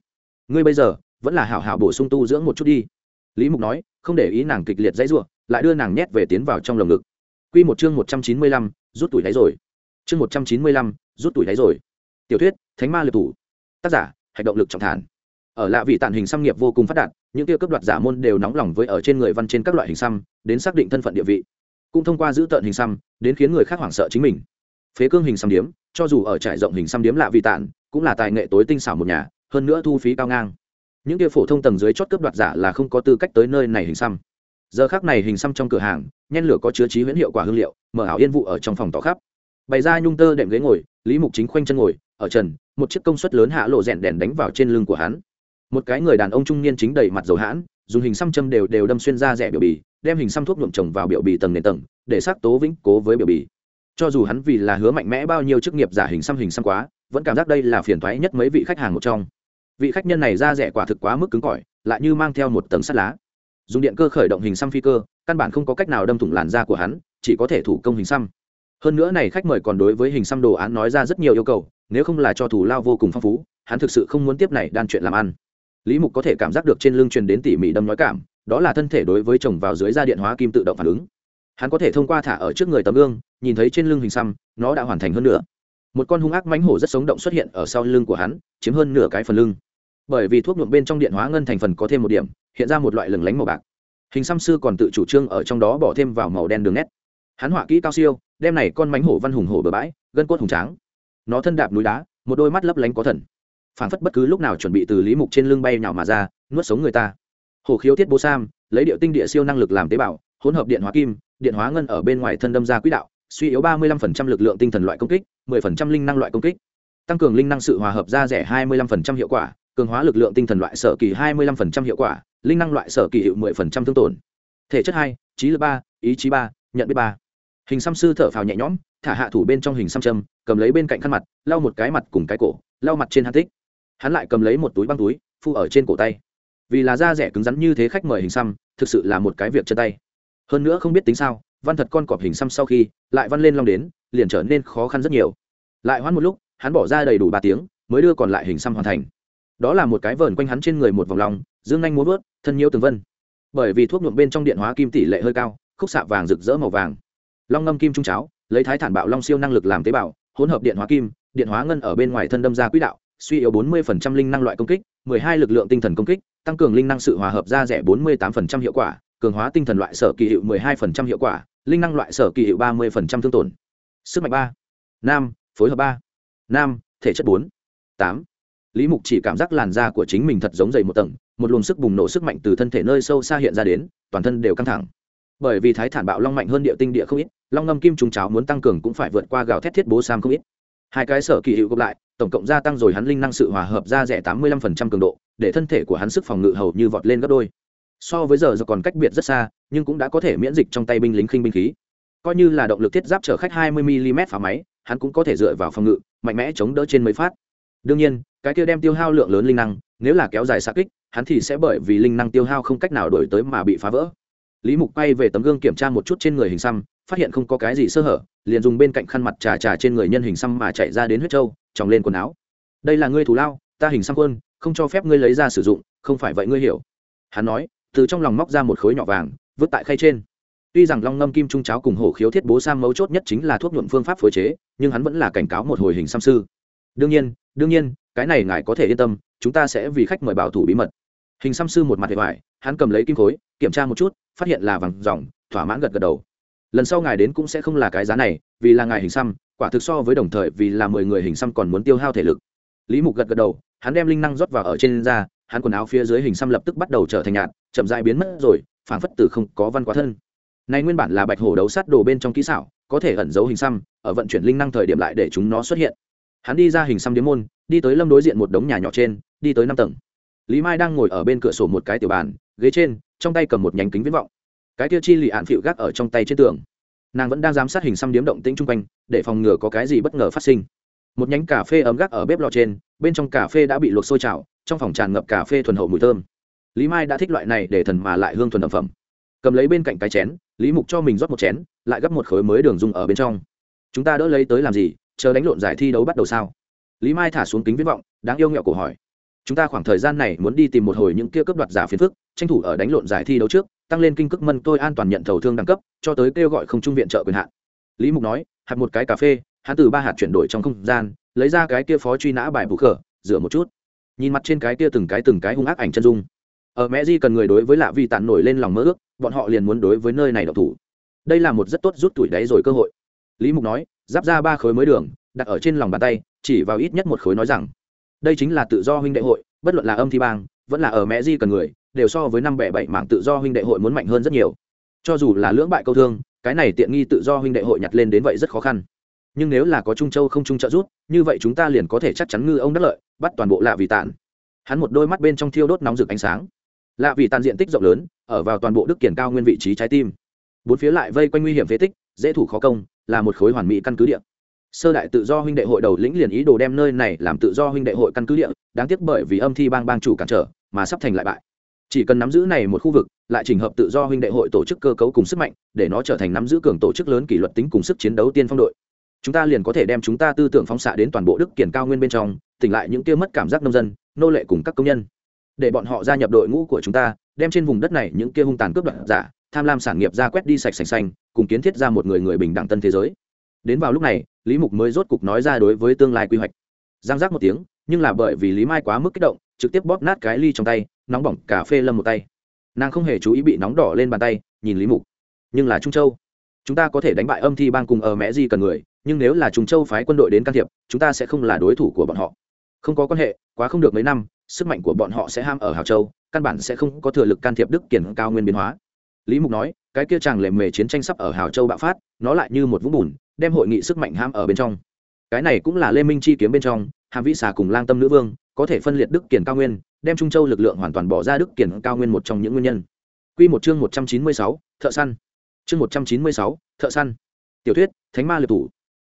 Ngươi bây giờ, vẫn là hảo hảo bổ sung tu dưỡng một chút đi. Lý mục nói, không để ý nàng kịch liệt dãy ruộng lại đưa nàng nhét về tiến vào trong lồng ngực. Q một chương một trăm chín mươi lăm, rút tuổi đáy rồi chương một trăm chín mươi lăm, rút tuổi đáy rồi. Tiểu thuyết, thánh ma liệt thủ. Tác giả, Hạch động lực trọng thản. Ở lạ vị tàn hình xăm nghiệp vô cùng phát đạt, những tiêu cấp đoạt giả môn đều nóng lòng với ở trên người văn trên các loại hình xăm, đến xác định thân phận địa vị. Cũng thông qua giữ tợn hình xăm, đến khiến người khác hoảng sợ chính mình. Phế cương hình xăm điếm, cho dù ở trải rộng hình xăm điếm lạ vị tàn cũng là tài nghệ tối tinh xảo một nhà, hơn nữa thu phí cao ngang. Những kia phổ thông tầng dưới chót cướp đoạt giả là không có tư cách tới nơi này hình xăm. Giờ khác này hình xăm trong cửa hàng, nhen lửa có chứa trí huyễn hiệu quả hương liệu, mở ảo yên vụ ở trong phòng tỏ khắp bày ra nhung tơ đệm ghế ngồi, lý mục chính khoanh chân ngồi, ở trần, một chiếc công suất lớn hạ lộ rèn đèn đánh vào trên lưng của hắn. Một cái người đàn ông trung niên chính đầy mặt dầu hãn, dùng hình xăm châm đều đều đâm xuyên ra rẻ biểu bì, đem hình xăm thuốc nhuộm trồng vào biểu bì tầng nền tầng, để xác tố vĩnh cố với biểu bì. Cho dù hắn vì là hứa mạnh mẽ bao nhiêu chức nghiệp giả hình xăm hình xăm quá, vẫn cảm giác đây là phiền thoái nhất mấy vị khách hàng một trong. Vị khách nhân này ra rẻ quả thực quá mức cứng cỏi, lại như mang theo một tầng sắt lá. Dùng điện cơ khởi động hình xăm phi cơ, căn bản không có cách nào đâm thủng làn da của hắn, chỉ có thể thủ công hình xăm hơn nữa này khách mời còn đối với hình xăm đồ án nói ra rất nhiều yêu cầu, nếu không là cho thủ lao vô cùng phong phú, hắn thực sự không muốn tiếp này đan chuyện làm ăn. Lý mục có thể cảm giác được trên lưng truyền đến tỉ mỉ đâm nói cảm, đó là thân thể đối với chồng vào dưới da điện hóa kim tự động phản ứng. Hắn có thể thông qua thả ở trước người tấm gương, nhìn thấy trên lưng hình xăm, nó đã hoàn thành hơn nữa. Một con hung ác mãnh hổ rất sống động xuất hiện ở sau lưng của hắn, chiếm hơn nửa cái phần lưng. Bởi vì thuốc nhuộm bên trong điện hóa ngân thành phần có thêm một điểm, hiện ra một loại lừng lánh màu bạc. Hình xăm sư còn tự chủ trương ở trong đó bỏ thêm vào màu đen đường nét hắn họa kỹ cao siêu, đem này con mánh hổ văn hùng hổ bờ bãi, gân cốt hùng tráng. Nó thân đạp núi đá, một đôi mắt lấp lánh có thần. Phảng phất bất cứ lúc nào chuẩn bị từ lý mục trên lưng bay nhào mà ra, nuốt sống người ta. Hổ khiếu tiết bố sam, lấy điệu tinh địa siêu năng lực làm tế bào, hỗn hợp điện hóa kim, điện hóa ngân ở bên ngoài thân đâm ra quỹ đạo, suy yếu ba mươi 35% lực lượng tinh thần loại công kích 10% linh năng loại công kích. Tăng cường linh năng sự hòa hợp ra rẻ 25% hiệu quả, cường hóa lực lượng tinh thần loại sở kỳ 25% hiệu quả, linh năng loại sở kỳ hiệu 10% thương tổn. Thể chất hai, trí lực ba, ý chí ba, nhận biết ba hình xăm sư thở phào nhẹ nhõm, thả hạ thủ bên trong hình xăm châm, cầm lấy bên cạnh khăn mặt, lau một cái mặt cùng cái cổ, lau mặt trên hắn tích. Hắn lại cầm lấy một túi băng túi, phu ở trên cổ tay. Vì là da rẻ cứng rắn như thế khách mời hình xăm, thực sự là một cái việc chân tay. Hơn nữa không biết tính sao, văn thật con cọp hình xăm sau khi, lại văn lên long đến, liền trở nên khó khăn rất nhiều. Lại hoãn một lúc, hắn bỏ ra đầy đủ ba tiếng, mới đưa còn lại hình xăm hoàn thành. Đó là một cái vờn quanh hắn trên người một vòng lòng, dương anh muốn vớt, thân nhiễu từng vân. Bởi vì thuốc nhuộm bên trong điện hóa kim tỷ lệ hơi cao, khúc xạ vàng rực rỡ màu vàng long ngâm kim trung cháo, lấy thái thản bạo long siêu năng lực làm tế bào, hỗn hợp điện hóa kim, điện hóa ngân ở bên ngoài thân đâm ra quỹ đạo, suy yếu 40% linh năng loại công kích 12 lực lượng tinh thần công kích, tăng cường linh năng sự hòa hợp ra rẻ 48% hiệu quả, cường hóa tinh thần loại sở kỳ hiệu 12% hiệu quả, linh năng loại sở kỳ hiệu 30% thương tổn. Sức mạnh ba, nam, phối hợp ba. Nam, thể chất bốn. Tám. Lý mục chỉ cảm giác làn da của chính mình thật giống dày một tầng, một luồng sức bùng nổ sức mạnh từ thân thể nơi sâu xa hiện ra đến, toàn thân đều căng thẳng. Bởi vì thái thản bạo long mạnh hơn địa tinh địa không ít long ngâm kim trùng cháo muốn tăng cường cũng phải vượt qua gào thét thiết bố sam không ít. Hai cái sở kỳ hiệu gộp lại, tổng cộng gia tăng rồi hắn linh năng sự hòa hợp ra rẻ tám mươi lăm phần trăm cường độ, để thân thể của hắn sức phòng ngự hầu như vọt lên gấp đôi. So với giờ giờ còn cách biệt rất xa, nhưng cũng đã có thể miễn dịch trong tay binh lính khinh binh khí. Coi như là động lực thiết giáp chở khách hai mươi mm phá máy, hắn cũng có thể dựa vào phòng ngự, mạnh mẽ chống đỡ trên mấy phát. Đương nhiên, cái kia đem tiêu hao lượng lớn linh năng, nếu là kéo dài xa kích, hắn thì sẽ bởi vì linh năng tiêu hao không cách nào đổi tới mà bị phá vỡ. Lý mục quay về tấm gương kiểm tra một chút trên người hình xăm phát hiện không có cái gì sơ hở, liền dùng bên cạnh khăn mặt trà trà trên người nhân hình xăm mà chạy ra đến huyết trâu tròng lên quần áo. Đây là ngươi thù lao, ta hình xăm quân không cho phép ngươi lấy ra sử dụng, không phải vậy ngươi hiểu. Hắn nói, từ trong lòng móc ra một khối nhỏ vàng, vứt tại khay trên. Tuy rằng long ngâm kim trung cháo cùng hổ khiếu thiết bố sang mấu chốt nhất chính là thuốc nhuộm phương pháp phối chế, nhưng hắn vẫn là cảnh cáo một hồi hình xăm sư. Đương nhiên đương nhiên, cái này ngài có thể yên tâm, chúng ta sẽ vì khách mời bảo thủ bí mật. Hình xăm sư một mặt hệ vải hắn cầm lấy kim khối, kiểm tra một chút, phát hiện là vàng dòng thỏa mãn gật gật đầu lần sau ngài đến cũng sẽ không là cái giá này, vì là ngài hình xăm, quả thực so với đồng thời vì là mười người hình xăm còn muốn tiêu hao thể lực. Lý mục gật gật đầu, hắn đem linh năng rót vào ở trên da, hắn quần áo phía dưới hình xăm lập tức bắt đầu trở thành nhạt, chậm dại biến mất rồi, phảng phất từ không có văn quá thân. Này nguyên bản là bạch hổ đấu sát đồ bên trong kỹ xảo, có thể ẩn giấu hình xăm, ở vận chuyển linh năng thời điểm lại để chúng nó xuất hiện. Hắn đi ra hình xăm điếm môn, đi tới lâm đối diện một đống nhà nhỏ trên, đi tới năm tầng. Lý mai đang ngồi ở bên cửa sổ một cái tiểu bàn, ghế trên, trong tay cầm một nhánh kính viễn vọng cái kia chi lì ạn phịu gác ở trong tay trên tường. Nàng vẫn đang giám sát hình xăm điếm động tĩnh chung quanh, để phòng ngừa có cái gì bất ngờ phát sinh. Một nhánh cà phê ấm gác ở bếp lò trên, bên trong cà phê đã bị luộc sôi trào, trong phòng tràn ngập cà phê thuần hậu mùi thơm. Lý mai đã thích loại này để thần mà lại hương thuần ẩm phẩm. Cầm lấy bên cạnh cái chén, lý mục cho mình rót một chén, lại gấp một khối mới đường dung ở bên trong. Chúng ta đỡ lấy tới làm gì? Chờ đánh lộn giải thi đấu bắt đầu sao? Lý mai thả xuống kính viết vọng, đáng yêu nghẹo cổ hỏi. Chúng ta khoảng thời gian này muốn đi tìm một hồi những kia cướp đoạt giả phiền phức, tranh thủ ở đánh lộn giải thi đấu trước tăng lên kinh cước mân tôi an toàn nhận thầu thương đẳng cấp, cho tới kêu gọi không trung viện trợ quyền hạn. Lý mục nói, hạt một cái cà phê, hắn từ ba hạt chuyển đổi trong không gian, lấy ra cái kia phó truy nã bài bù khở, rửa một chút. Nhìn mặt trên cái kia từng cái từng cái hung ác ảnh chân dung. Ở mẹ di cần người đối với lạ vi tàn nổi lên lòng mơ ước, bọn họ liền muốn đối với nơi này độc thủ. Đây là một rất tốt rút tuổi đáy rồi cơ hội. Lý mục nói, giáp ra ba khối mới đường, đặt ở trên lòng bàn tay, chỉ vào ít nhất một khối nói rằng, đây chính là tự do huynh đệ hội, bất luận là âm thi bang, vẫn là ở mẹ di cần người đều so với năm bẻ bảy mảng tự do huynh đệ hội muốn mạnh hơn rất nhiều. Cho dù là lưỡng bại câu thương, cái này tiện nghi tự do huynh đệ hội nhặt lên đến vậy rất khó khăn. Nhưng nếu là có trung châu không trung trợ rút như vậy chúng ta liền có thể chắc chắn ngư ông đắc lợi, bắt toàn bộ lạ vì tàn hắn một đôi mắt bên trong thiêu đốt nóng rực ánh sáng. Lạ vì tàn diện tích rộng lớn, ở vào toàn bộ đức kiển cao nguyên vị trí trái tim. Bốn phía lại vây quanh nguy hiểm phế tích, dễ thủ khó công, là một khối hoàn mỹ căn cứ địa. Sơ đại tự do huynh đệ hội đầu lĩnh liền ý đồ đem nơi này làm tự do huynh đệ hội căn cứ địa, đáng tiếc bởi vì âm thi bang bang chủ cản trở, mà sắp thành lại bại chỉ cần nắm giữ này một khu vực, lại trình hợp tự do huynh đệ hội tổ chức cơ cấu cùng sức mạnh, để nó trở thành nắm giữ cường tổ chức lớn kỷ luật tính cùng sức chiến đấu tiên phong đội. Chúng ta liền có thể đem chúng ta tư tưởng phóng xạ đến toàn bộ đức kiển cao nguyên bên trong, tỉnh lại những kia mất cảm giác nông dân, nô lệ cùng các công nhân. Để bọn họ gia nhập đội ngũ của chúng ta, đem trên vùng đất này những kia hung tàn cướp đoạt giả, tham lam sản nghiệp ra quét đi sạch sành xanh, cùng kiến thiết ra một người người bình đẳng tân thế giới. Đến vào lúc này, lý mục mới rốt cục nói ra đối với tương lai quy hoạch. Giang giác một tiếng, nhưng là bởi vì lý mai quá mức kích động, trực tiếp bóp nát cái ly trong tay nóng bỏng cà phê lâm một tay. Nàng không hề chú ý bị nóng đỏ lên bàn tay, nhìn lý mục. Nhưng là trung châu. Chúng ta có thể đánh bại âm thi bang cùng ở mẹ gì cần người, nhưng nếu là trung châu phái quân đội đến can thiệp, chúng ta sẽ không là đối thủ của bọn họ. Không có quan hệ, quá không được mấy năm, sức mạnh của bọn họ sẽ ham ở hào châu, căn bản sẽ không có thừa lực can thiệp đức kiển cao nguyên biến hóa. Lý mục nói, cái kia chàng lề mề chiến tranh sắp ở hào châu bạo phát, nó lại như một vũng bùn, đem hội nghị sức mạnh ham ở bên trong. Cái này cũng là lê minh chi kiếm bên trong, hàm vĩ xà cùng lang tâm nữ vương có thể phân liệt đức kiển cao nguyên đem trung châu lực lượng hoàn toàn bỏ ra đức kiển cao nguyên một trong những nguyên nhân Quy một chương một trăm chín mươi sáu, thợ săn. Chương một trăm chín mươi sáu, thợ săn. Tiểu thuyết, Thánh ma liệt thủ.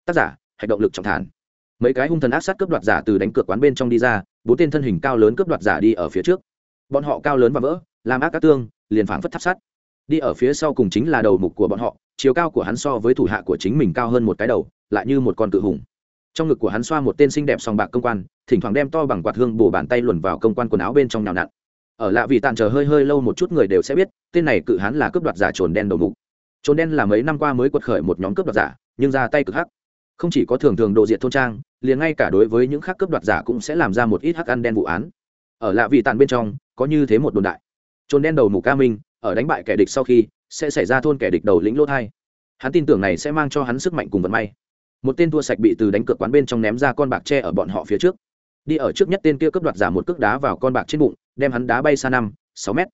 Tác giả, Hạch động lực trọng thản. Mấy cái hung thần ác sát cướp đoạt giả từ đánh cược quán bên trong đi ra, bốn tên thân hình cao lớn cướp đoạt giả đi ở phía trước. Bọn họ cao lớn và vỡ, làm ác các tương, liền phảng phất tháp sắt. Đi ở phía sau cùng chính là đầu mục của bọn họ, chiều cao của hắn so với thủ hạ của chính mình cao hơn một cái đầu, lại như một con cự hùng trong ngực của hắn xoa một tên xinh đẹp sòng bạc công quan thỉnh thoảng đem to bằng quạt hương bổ bàn tay luồn vào công quan quần áo bên trong nhào nặn. Ở lạ vì tàn chờ hơi hơi lâu một chút người đều sẽ biết, tên này cự hán là cướp đoạt giả trồn đen đầu mục. Trồn đen là mấy năm qua mới quật khởi một nhóm cướp đoạt giả, nhưng ra tay cực hắc. Không chỉ có thường thường độ diện thôn trang, liền ngay cả đối với những khác cướp đoạt giả cũng sẽ làm ra một ít hắc ăn đen vụ án. Ở lạ vị tàn bên trong, có như thế một đồn đại. Trồn đen đầu mục ca minh, ở đánh bại kẻ địch sau khi, sẽ xảy ra thôn kẻ địch đầu lĩnh lỗ thai hắn tin tưởng này sẽ mang cho hắn sức mạnh cùng vận may. Một tên thua sạch bị từ đánh cược quán bên trong ném ra con bạc tre ở bọn họ phía trước đi ở trước nhất tên kia cướp đoạt giả một cước đá vào con bạc trên bụng, đem hắn đá bay xa năm, sáu mét.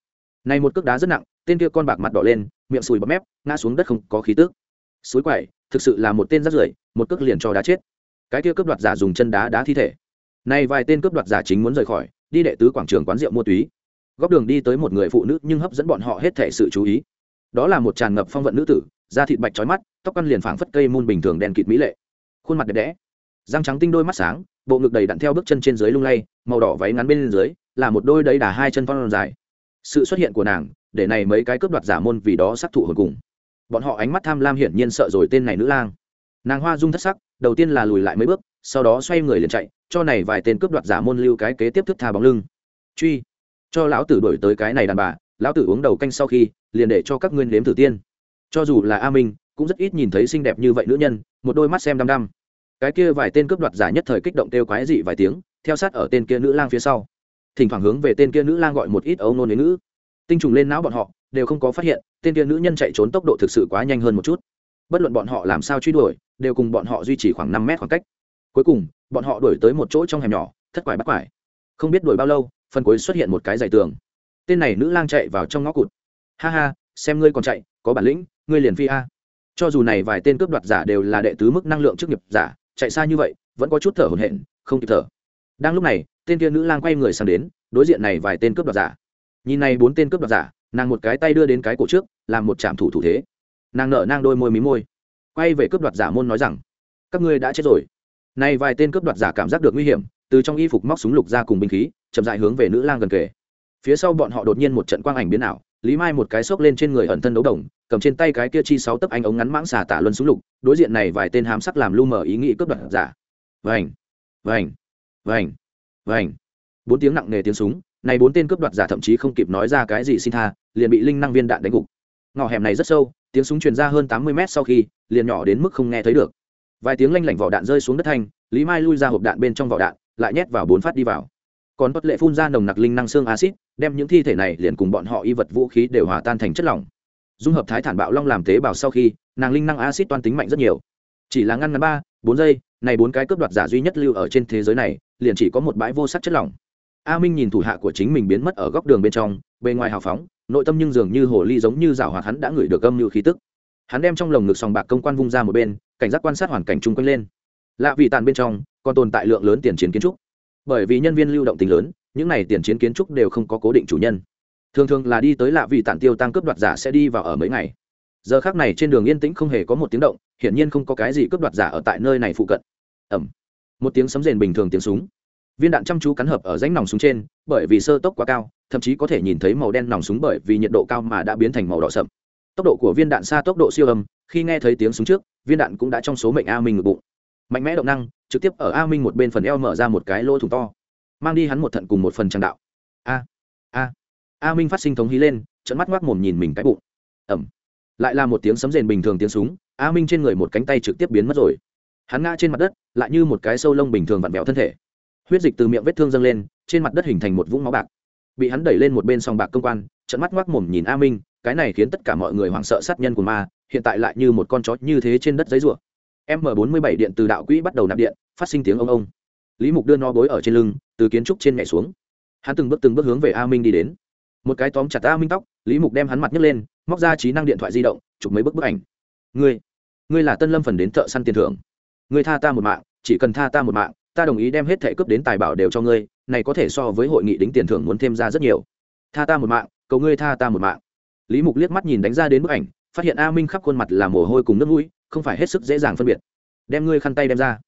Này một cước đá rất nặng, tên kia con bạc mặt đỏ lên, miệng sùi bọt mép, ngã xuống đất không có khí tước suối quậy, thực sự là một tên rất rưởi, một cước liền cho đá chết. Cái kia cướp đoạt giả dùng chân đá đá thi thể. Này vài tên cướp đoạt giả chính muốn rời khỏi, đi đệ tứ quảng trường quán rượu mua túy. Góc đường đi tới một người phụ nữ nhưng hấp dẫn bọn họ hết thể sự chú ý. Đó là một tràn ngập phong vận nữ tử, da thịt bạch trói mắt, tóc ăn liền phảng phất cây môn bình thường đèn kịt mỹ lệ. Khuôn mặt đẹp đẽ, răng trắng tinh đôi mắt sáng bộ ngực đầy đặn theo bước chân trên dưới lung lay, màu đỏ váy ngắn bên dưới, là một đôi đấy đà hai chân phong dài. Sự xuất hiện của nàng, để này mấy cái cướp đoạt giả môn vì đó sắc thụ hồi cùng. Bọn họ ánh mắt tham lam hiển nhiên sợ rồi tên này nữ lang. Nàng hoa dung thất sắc, đầu tiên là lùi lại mấy bước, sau đó xoay người liền chạy, cho này vài tên cướp đoạt giả môn lưu cái kế tiếp thức tha bóng lưng. Truy, cho lão tử đổi tới cái này đàn bà, lão tử uống đầu canh sau khi, liền để cho các nguyên nếm thử tiên. Cho dù là a minh, cũng rất ít nhìn thấy xinh đẹp như vậy nữ nhân, một đôi mắt xem đăm đăm cái kia vài tên cướp đoạt giả nhất thời kích động kêu quái dị vài tiếng, theo sát ở tên kia nữ lang phía sau. Thỉnh thoảng hướng về tên kia nữ lang gọi một ít ấu nôn đến nữ tinh trùng lên não bọn họ, đều không có phát hiện, tên kia nữ nhân chạy trốn tốc độ thực sự quá nhanh hơn một chút. Bất luận bọn họ làm sao truy đuổi, đều cùng bọn họ duy trì khoảng năm mét khoảng cách. Cuối cùng, bọn họ đuổi tới một chỗ trong hẻm nhỏ, thất quải bắt quải. Không biết đuổi bao lâu, phần cuối xuất hiện một cái dày tường. Tên này nữ lang chạy vào trong ngõ cụt. Ha ha, xem ngươi còn chạy, có bản lĩnh, ngươi liền phi a. Cho dù này vài tên cướp đoạt giả đều là đệ tứ mức năng lượng chức nghiệp giả chạy xa như vậy, vẫn có chút thở hổn hển, không kịp thở. Đang lúc này, tên kia nữ lang quay người sang đến, đối diện này vài tên cướp đoạt giả. Nhìn này bốn tên cướp đoạt giả, nàng một cái tay đưa đến cái cổ trước, làm một trạm thủ thủ thế. Nàng nở nang đôi môi mí môi. Quay về cướp đoạt giả môn nói rằng, các ngươi đã chết rồi. Này vài tên cướp đoạt giả cảm giác được nguy hiểm, từ trong y phục móc súng lục ra cùng binh khí, chậm dại hướng về nữ lang gần kề. Phía sau bọn họ đột nhiên một trận quang ảnh biến ảo, lý mai một cái xốc lên trên người ẩn thân đấu đồng cầm trên tay cái kia chi sáu tấc anh ống ngắn mãng xà tả luân xuống lục, đối diện này vài tên hám sắc làm lu mờ ý nghĩ cướp đoạt giả. Vành vành vành vành. Bốn tiếng nặng nề tiếng súng, này bốn tên cướp đoạt giả thậm chí không kịp nói ra cái gì xin tha, liền bị linh năng viên đạn đánh gục. Ngõ hẻm này rất sâu, tiếng súng truyền ra hơn tám mươi mét sau khi, liền nhỏ đến mức không nghe thấy được. Vài tiếng lanh lảnh vỏ đạn rơi xuống đất thanh, lý mai lui ra hộp đạn bên trong vỏ đạn, lại nhét vào bốn phát đi vào. Còn bất lệ phun ra nồng nặc linh năng xương acid đem những thi thể này liền cùng bọn họ y vật vũ khí đều hòa tan thành chất lỏng dung hợp thái thản bạo long làm tế bào sau khi, nàng linh năng acid toan tính mạnh rất nhiều. Chỉ là ngăn ngắn ba, bốn giây, này bốn cái cướp đoạt giả duy nhất lưu ở trên thế giới này, liền chỉ có một bãi vô sắc chất lỏng. A minh nhìn thủ hạ của chính mình biến mất ở góc đường bên trong, bề ngoài hào phóng, nội tâm nhưng dường như hồ ly giống như rào hoạt hắn đã ngửi được âm như khí tức. Hắn đem trong lồng ngực sòng bạc công quan vung ra một bên, cảnh giác quan sát hoàn cảnh chung quanh lên. Lạ vị tàn bên trong, còn tồn tại lượng lớn tiền chiến kiến trúc. Bởi vì nhân viên lưu động tính lớn, những này tiền chiến kiến trúc đều không có cố định chủ nhân thường thường là đi tới lạ vị tản tiêu tăng cướp đoạt giả sẽ đi vào ở mấy ngày. Giờ khác này trên đường yên tĩnh không hề có một tiếng động, hiển nhiên không có cái gì cướp đoạt giả ở tại nơi này phụ cận. Ẩm một tiếng sấm rền bình thường tiếng súng. Viên đạn chăm chú cắn hợp ở rãnh nòng súng trên, bởi vì sơ tốc quá cao, thậm chí có thể nhìn thấy màu đen nòng súng bởi vì nhiệt độ cao mà đã biến thành màu đỏ sậm. Tốc độ của viên đạn xa tốc độ siêu âm, khi nghe thấy tiếng súng trước, viên đạn cũng đã trong số mệnh a minh ngực bụng. Mạnh mẽ động năng, trực tiếp ở a minh một bên phần eo mở ra một cái lỗ thủng to, mang đi hắn một thận cùng một phần trang đạo. A a a minh phát sinh thống hí lên trận mắt ngoác mồm nhìn mình cái bụng. Ẩm lại là một tiếng sấm rền bình thường tiếng súng, a minh trên người một cánh tay trực tiếp biến mất rồi. Hắn ngã trên mặt đất, lại như một cái sâu lông bình thường vặn vẹo thân thể. Huyết dịch từ miệng vết thương dâng lên, trên mặt đất hình thành một vũng máu bạc. Bị hắn đẩy lên một bên sòng bạc công quan trận mắt ngoác mồm nhìn a minh, cái này khiến tất cả mọi người hoảng sợ sát nhân của ma, hiện tại lại như một con chó như thế trên đất giấy rủa. m bốn mươi bảy điện từ đạo quỹ bắt đầu nạp điện, phát sinh tiếng ông ông. Lý mục đưa no bối ở trên lưng, từ kiến trúc trên nhảy xuống. Hắn từng bước từng bước hướng về a minh đi đến một cái tóm chặt a minh tóc, lý mục đem hắn mặt nhấc lên, móc ra trí năng điện thoại di động, chụp mấy bức bức ảnh. Ngươi ngươi là tân lâm phần đến thợ săn tiền thưởng. Ngươi tha ta một mạng, chỉ cần tha ta một mạng, ta đồng ý đem hết thẻ cướp đến tài bảo đều cho ngươi, này có thể so với hội nghị đính tiền thưởng muốn thêm ra rất nhiều. Tha ta một mạng, cầu ngươi tha ta một mạng. Lý mục liếc mắt nhìn đánh ra đến bức ảnh, phát hiện a minh khắp khuôn mặt là mồ hôi cùng nước mũi, không phải hết sức dễ dàng phân biệt. Đem ngươi khăn tay đem ra.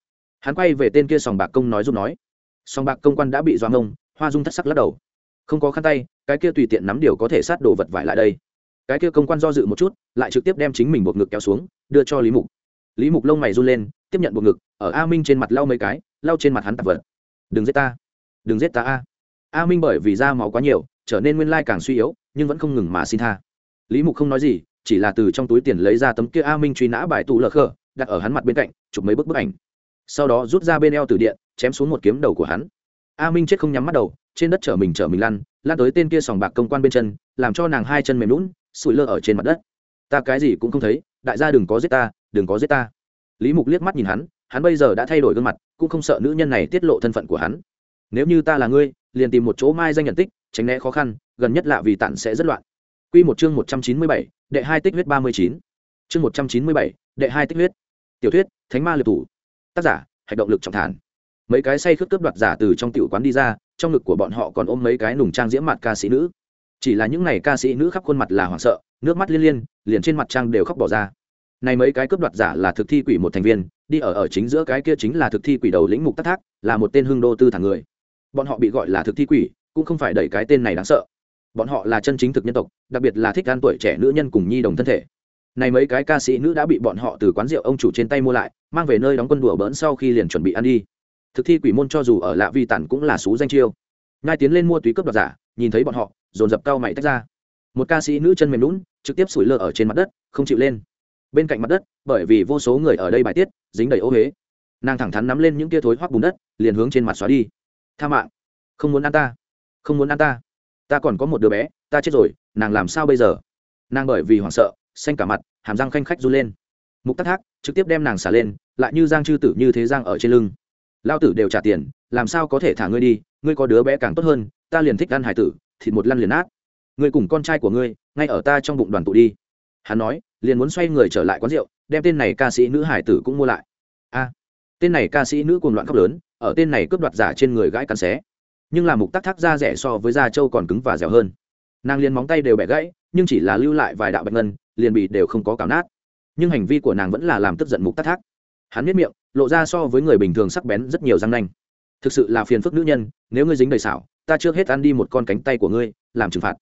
Hắn quay về tên kia sòng bạc công nói giúp nói. Sòng bạc công quan đã bị doa ngông, hoa dung thất sắc lắc đầu. Không có khăn tay cái kia tùy tiện nắm điều có thể sát đồ vật vải lại đây. Cái kia công quan do dự một chút, lại trực tiếp đem chính mình buộc ngực kéo xuống, đưa cho lý mục. Lý mục lông mày run lên, tiếp nhận buộc ngực, ở a minh trên mặt lau mấy cái, lau trên mặt hắn tạp vật. Đừng giết ta, đừng giết ta a. A minh bởi vì da máu quá nhiều, trở nên nguyên lai càng suy yếu, nhưng vẫn không ngừng mà xin tha. Lý mục không nói gì, chỉ là từ trong túi tiền lấy ra tấm kia a minh truy nã bài tụ lờ khờ, đặt ở hắn mặt bên cạnh, chụp mấy bức bức ảnh. Sau đó rút ra bên eo từ điện, chém xuống một kiếm đầu của hắn a minh chết không nhắm mắt đầu trên đất chở mình chở mình lăn lan tới tên kia sòng bạc công quan bên chân làm cho nàng hai chân mềm lún sụi lơ ở trên mặt đất ta cái gì cũng không thấy đại gia đừng có giết ta đừng có giết ta lý mục liếc mắt nhìn hắn hắn bây giờ đã thay đổi gương mặt cũng không sợ nữ nhân này tiết lộ thân phận của hắn nếu như ta là ngươi liền tìm một chỗ mai danh nhận tích tránh né khó khăn gần nhất lạ vì tản sẽ rất loạn Quy một chương một trăm chín mươi bảy, đệ hai tích huyết ba mươi chín. Chương một trăm chín mươi bảy, đệ hai tích huyết. Tiểu thuyết, Thánh ma liệt thủ. Tác giả, hành động lực trọng thản. Mấy cái say khướt cướp đoạt giả từ trong tiểu quán đi ra, trong ngực của bọn họ còn ôm mấy cái nùng trang diễm mặt ca sĩ nữ. Chỉ là những này ca sĩ nữ khắp khuôn mặt là hoảng sợ, nước mắt liên liên, liền trên mặt trang đều khóc bỏ ra. này mấy cái cướp đoạt giả là thực thi quỷ một thành viên đi ở ở chính giữa cái kia chính là thực thi quỷ đầu lĩnh mục tắc thác là một tên hưng đô tư thẳng người bọn họ bị gọi là thực thi quỷ cũng không phải đẩy cái tên này đáng sợ bọn họ là chân chính thực nhân tộc đặc biệt là thích gan tuổi trẻ nữ nhân cùng nhi đồng thân thể này mấy cái ca sĩ nữ đã bị bọn họ từ quán rượu ông chủ trên tay mua lại mang về nơi đóng quân đùa bỡn sau khi liền chuẩn bị ăn đi thực thi quỷ môn cho dù ở lạ vi tản cũng là xú danh chiêu. Ngai tiến lên mua túy cướp đoạt giả, nhìn thấy bọn họ, dồn dập cao mày tách ra. Một ca sĩ nữ chân mềm lún, trực tiếp sủi lơ ở trên mặt đất, không chịu lên. Bên cạnh mặt đất, bởi vì vô số người ở đây bài tiết, dính đầy ô huế nàng thẳng thắn nắm lên những tia thối hoác bùn đất, liền hướng trên mặt xóa đi. Tha mạng. Không muốn ăn ta. Không muốn ăn ta. Ta còn có một đứa bé, ta chết rồi, nàng làm sao bây giờ? Nàng bởi vì hoảng sợ, xanh cả mặt, hàm răng khanh khách run lên. Mục tắc thác trực tiếp đem nàng xả lên, lại như giang chư tử như thế giang ở trên lưng lao tử đều trả tiền, làm sao có thể thả ngươi đi? Ngươi có đứa bé càng tốt hơn, ta liền thích ăn hải tử, thịt một lăn liền nát. Ngươi cùng con trai của ngươi, ngay ở ta trong bụng đoàn tụ đi. Hắn nói, liền muốn xoay người trở lại quán rượu, đem tên này ca sĩ nữ hải tử cũng mua lại. A, tên này ca sĩ nữ cùng loạn khóc lớn, ở tên này cướp đoạt giả trên người gãi cắn xé. Nhưng là mục tắc thác da rẻ so với da trâu còn cứng và dẻo hơn. Nàng liền móng tay đều bẻ gãy, nhưng chỉ là lưu lại vài đạo bạch ngân, liền bị đều không có cảm nát. Nhưng hành vi của nàng vẫn là làm tức giận mục tắc thác. Hắn biết miệng lộ ra so với người bình thường sắc bén rất nhiều răng nanh. Thực sự là phiền phức nữ nhân, nếu ngươi dính đầy xảo, ta trước hết ăn đi một con cánh tay của ngươi, làm trừng phạt.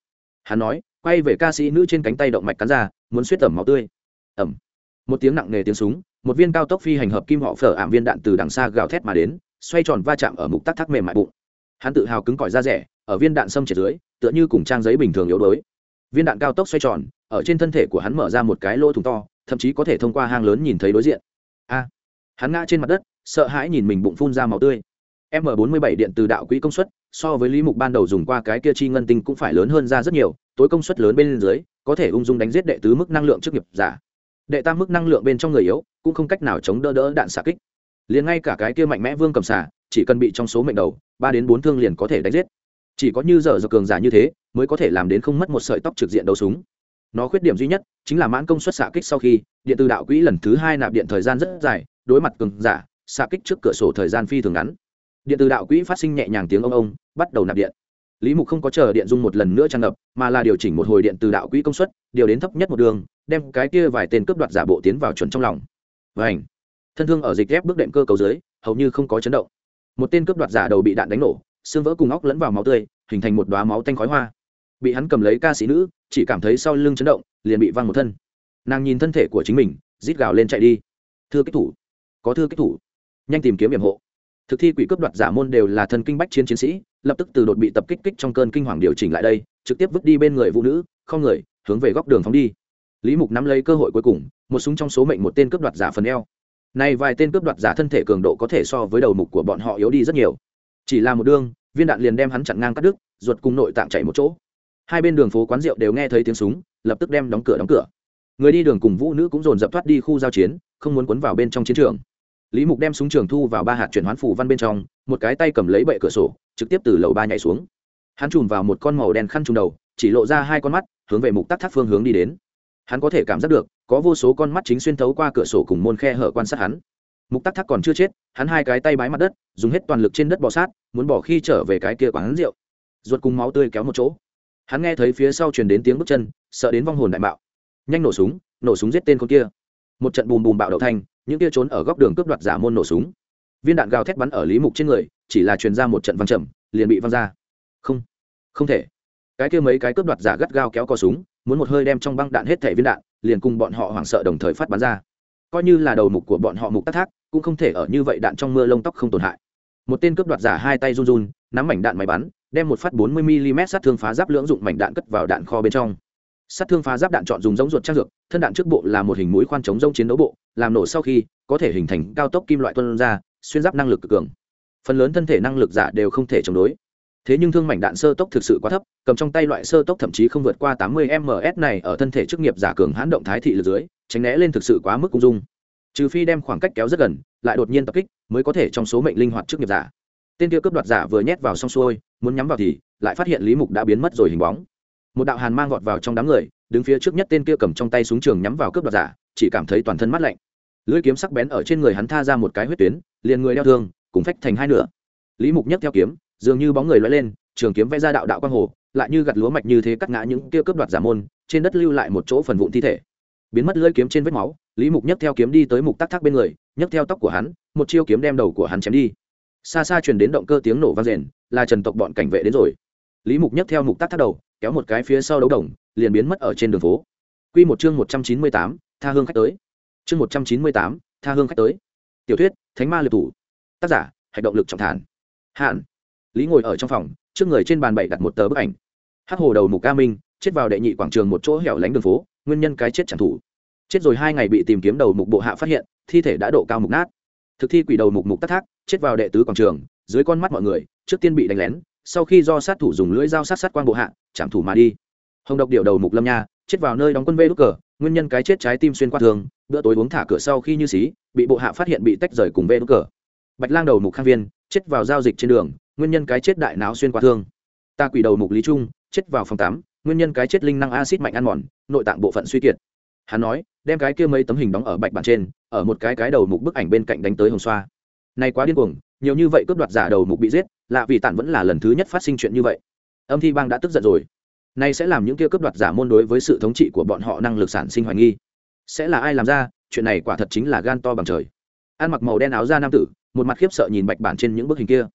Hắn nói, quay về ca sĩ nữ trên cánh tay động mạch cắn ra, muốn suýt tẩm máu tươi. Ẩm. Một tiếng nặng nề tiếng súng, một viên cao tốc phi hành hợp kim họ phở ảm viên đạn từ đằng xa gào thét mà đến, xoay tròn va chạm ở mục tắc thác mềm mại bụng. Hắn tự hào cứng cỏi ra rẻ, ở viên đạn xâm triệt dưới, tựa như cùng trang giấy bình thường yếu đuối. Viên đạn cao tốc xoay tròn, ở trên thân thể của hắn mở ra một cái lỗ thủng to, thậm chí có thể thông qua hang lớn nhìn thấy đối diện. A hắn ngã trên mặt đất, sợ hãi nhìn mình bụng phun ra màu tươi. M 47 điện từ đạo quỹ công suất, so với lý mục ban đầu dùng qua cái kia chi ngân tinh cũng phải lớn hơn ra rất nhiều, tối công suất lớn bên dưới, có thể ung dung đánh giết đệ tứ mức năng lượng trước nghiệp giả. Đệ tam mức năng lượng bên trong người yếu, cũng không cách nào chống đỡ đỡ đạn xạ kích. Liền ngay cả cái kia mạnh mẽ vương cầm xả chỉ cần bị trong số mệnh đầu, ba đến bốn thương liền có thể đánh giết. Chỉ có như giờ giờ cường giả như thế, mới có thể làm đến không mất một sợi tóc trực diện đầu súng. Nó khuyết điểm duy nhất, chính là mãn công suất xạ kích sau khi, điện từ đạo quỹ lần thứ hai nạp điện thời gian rất dài đối mặt cường giả, xạ kích trước cửa sổ thời gian phi thường ngắn. Điện từ đạo quỹ phát sinh nhẹ nhàng tiếng ông ông, bắt đầu nạp điện. Lý mục không có chờ điện dung một lần nữa tràn ngập, mà là điều chỉnh một hồi điện từ đạo quỹ công suất, điều đến thấp nhất một đường, đem cái kia vài tên cướp đoạt giả bộ tiến vào chuẩn trong lòng. Vảnh thân thương ở dịch ghép bước đệm cơ cầu dưới, hầu như không có chấn động. Một tên cướp đoạt giả đầu bị đạn đánh nổ, xương vỡ cùng óc lẫn vào máu tươi, hình thành một đoá máu tanh khói hoa. Bị hắn cầm lấy ca sĩ nữ, chỉ cảm thấy sau lưng chấn động, liền bị văng một thân. Nàng nhìn thân thể của chính mình, rít gào lên chạy đi. Thưa kích thủ có thưa kích thủ. Nhanh tìm kiếm hiểm hộ. Thực thi quỷ cướp đoạt giả môn đều là thần kinh bách chiến chiến sĩ, lập tức từ đột bị tập kích kích trong cơn kinh hoàng điều chỉnh lại đây, trực tiếp vứt đi bên người phụ nữ, không người, hướng về góc đường phóng đi. Lý mục nắm lấy cơ hội cuối cùng, một súng trong số mệnh một tên cướp đoạt giả phần eo. Này vài tên cướp đoạt giả thân thể cường độ có thể so với đầu mục của bọn họ yếu đi rất nhiều. Chỉ là một đương viên đạn liền đem hắn chặn ngang cắt đứt, ruột cùng nội tạng chạy một chỗ. Hai bên đường phố quán rượu đều nghe thấy tiếng súng, lập tức đem đóng cửa đóng cửa. Người đi đường cùng vũ nữ cũng dồn dập thoát đi khu giao chiến, không muốn quấn vào bên trong chiến trường lý mục đem súng trường thu vào ba hạt chuyển hoán phủ văn bên trong, một cái tay cầm lấy bệ cửa sổ, trực tiếp từ lầu ba nhảy xuống. Hắn chùm vào một con màu đen khăn trùm đầu, chỉ lộ ra hai con mắt, hướng về mục tắc thác phương hướng đi đến. Hắn có thể cảm giác được, có vô số con mắt chính xuyên thấu qua cửa sổ cùng môn khe hở quan sát hắn. Mục tắc thác còn chưa chết, hắn hai cái tay bái mặt đất, dùng hết toàn lực trên đất bò sát, muốn bỏ khi trở về cái kia quán rượu. Ruột cùng máu tươi kéo một chỗ. Hắn nghe thấy phía sau truyền đến tiếng bước chân, sợ đến vong hồn đại bạo. Nhanh nổ súng nổ súng giết tên con kia. Một trận bùm bùm bạo đậu thanh những kia trốn ở góc đường cướp đoạt giả môn nổ súng. Viên đạn gào thét bắn ở lý mục trên người, chỉ là truyền ra một trận văng chậm liền bị văng ra. Không không thể. Cái kia mấy cái cướp đoạt giả gắt gao kéo co súng, muốn một hơi đem trong băng đạn hết thẻ viên đạn, liền cùng bọn họ hoảng sợ đồng thời phát bắn ra. Coi như là đầu mục của bọn họ mục tắc thác, cũng không thể ở như vậy đạn trong mưa lông tóc không tổn hại. Một tên cướp đoạt giả hai tay run run, nắm mảnh đạn máy bắn, đem một phát 40 mm sát thương phá giáp lưỡng dụng mảnh đạn cất vào đạn kho bên trong sát thương phá giáp đạn chọn dùng giống ruột trang dược, thân đạn trước bộ là một hình mũi khoan chống giống chiến đấu bộ, làm nổ sau khi, có thể hình thành cao tốc kim loại tuân ra, xuyên giáp năng lực cực cường. Phần lớn thân thể năng lực giả đều không thể chống đối. Thế nhưng thương mảnh đạn sơ tốc thực sự quá thấp, cầm trong tay loại sơ tốc thậm chí không vượt qua 80 ms này ở thân thể chức nghiệp giả cường hãn động thái thị lực dưới, tránh né lên thực sự quá mức cung dung. Trừ phi đem khoảng cách kéo rất gần, lại đột nhiên tập kích, mới có thể trong số mệnh linh hoạt chức nghiệp giả. Tên kia cướp đoạt giả vừa nhét vào xong xuôi, muốn nhắm vào thì, lại phát hiện lý mục đã biến mất rồi hình bóng một đạo hàn mang vọt vào trong đám người, đứng phía trước nhất tên kia cầm trong tay súng trường nhắm vào cướp đoạt giả, chỉ cảm thấy toàn thân mát lạnh. Lưỡi kiếm sắc bén ở trên người hắn tha ra một cái huyết tuyến, liền người đeo thương, cùng phách thành hai nửa. Lý mục nhấc theo kiếm, dường như bóng người loay lên, trường kiếm vẽ ra đạo đạo quang hồ, lại như gặt lúa mạch như thế cắt ngã những kia cướp đoạt giả môn, trên đất lưu lại một chỗ phần vụn thi thể. Biến mất lưỡi kiếm trên vết máu, lý mục nhấc theo kiếm đi tới mục tắc thác bên người, nhấc theo tóc của hắn, một chiêu kiếm đem đầu của hắn chém đi. Xa xa truyền đến động cơ tiếng nổ vang rền, là trần tộc bọn cảnh vệ đến rồi. Lý mục nhấc theo mục tắc thác đầu kéo một cái phía sau đấu đồng, liền biến mất ở trên đường phố. Q một chương một trăm chín mươi tám, tha hương khách tới. Chương một trăm chín mươi tám, tha hương khách tới. Tiểu thuyết, thánh ma liệt thủ. Tác giả hành động lực trọng thản. Hạn. Lý ngồi ở trong phòng, trước người trên bàn bày đặt một tờ bức ảnh. Hắc hồ đầu mục ca minh, chết vào đệ nhị quảng trường một chỗ hẻo lánh đường phố, nguyên nhân cái chết chẳng thủ. Chết rồi hai ngày bị tìm kiếm đầu mục bộ hạ phát hiện, thi thể đã độ cao mục nát. Thực thi quỷ đầu mục mục tắc thác, chết vào đệ tứ quảng trường, dưới con mắt mọi người, trước tiên bị đánh lén sau khi do sát thủ dùng lưỡi dao sát sát quang bộ hạ, chạm thủ mà đi. Hồng độc điệu đầu mục lâm nha, chết vào nơi đóng quân vê đúc cờ, nguyên nhân cái chết trái tim xuyên qua thường, bữa tối uống thả cửa sau khi như xí, bị bộ hạ phát hiện bị tách rời cùng vê đúc cờ. Bạch lang đầu mục khang viên, chết vào giao dịch trên đường, nguyên nhân cái chết đại não xuyên qua thương. Ta quỷ đầu mục lý trung, chết vào phòng tám nguyên nhân cái chết linh năng acid mạnh ăn mòn, nội tạng bộ phận suy kiệt. Hắn nói, đem cái kia mấy tấm hình đóng ở bạch bản trên, ở một cái cái đầu mục bức ảnh bên cạnh đánh tới hồng xoa. Này quá điên cuồng, nhiều như vậy cướp đoạt giả đầu mục bị giết lạ vì tản vẫn là lần thứ nhất phát sinh chuyện như vậy. Âm thi bang đã tức giận rồi. Nay sẽ làm những kia cướp đoạt giả môn đối với sự thống trị của bọn họ năng lực sản sinh hoài nghi. Sẽ là ai làm ra? Chuyện này quả thật chính là gan to bằng trời. Ăn mặc màu đen áo da nam tử, một mặt khiếp sợ nhìn bạch bản trên những bức hình kia.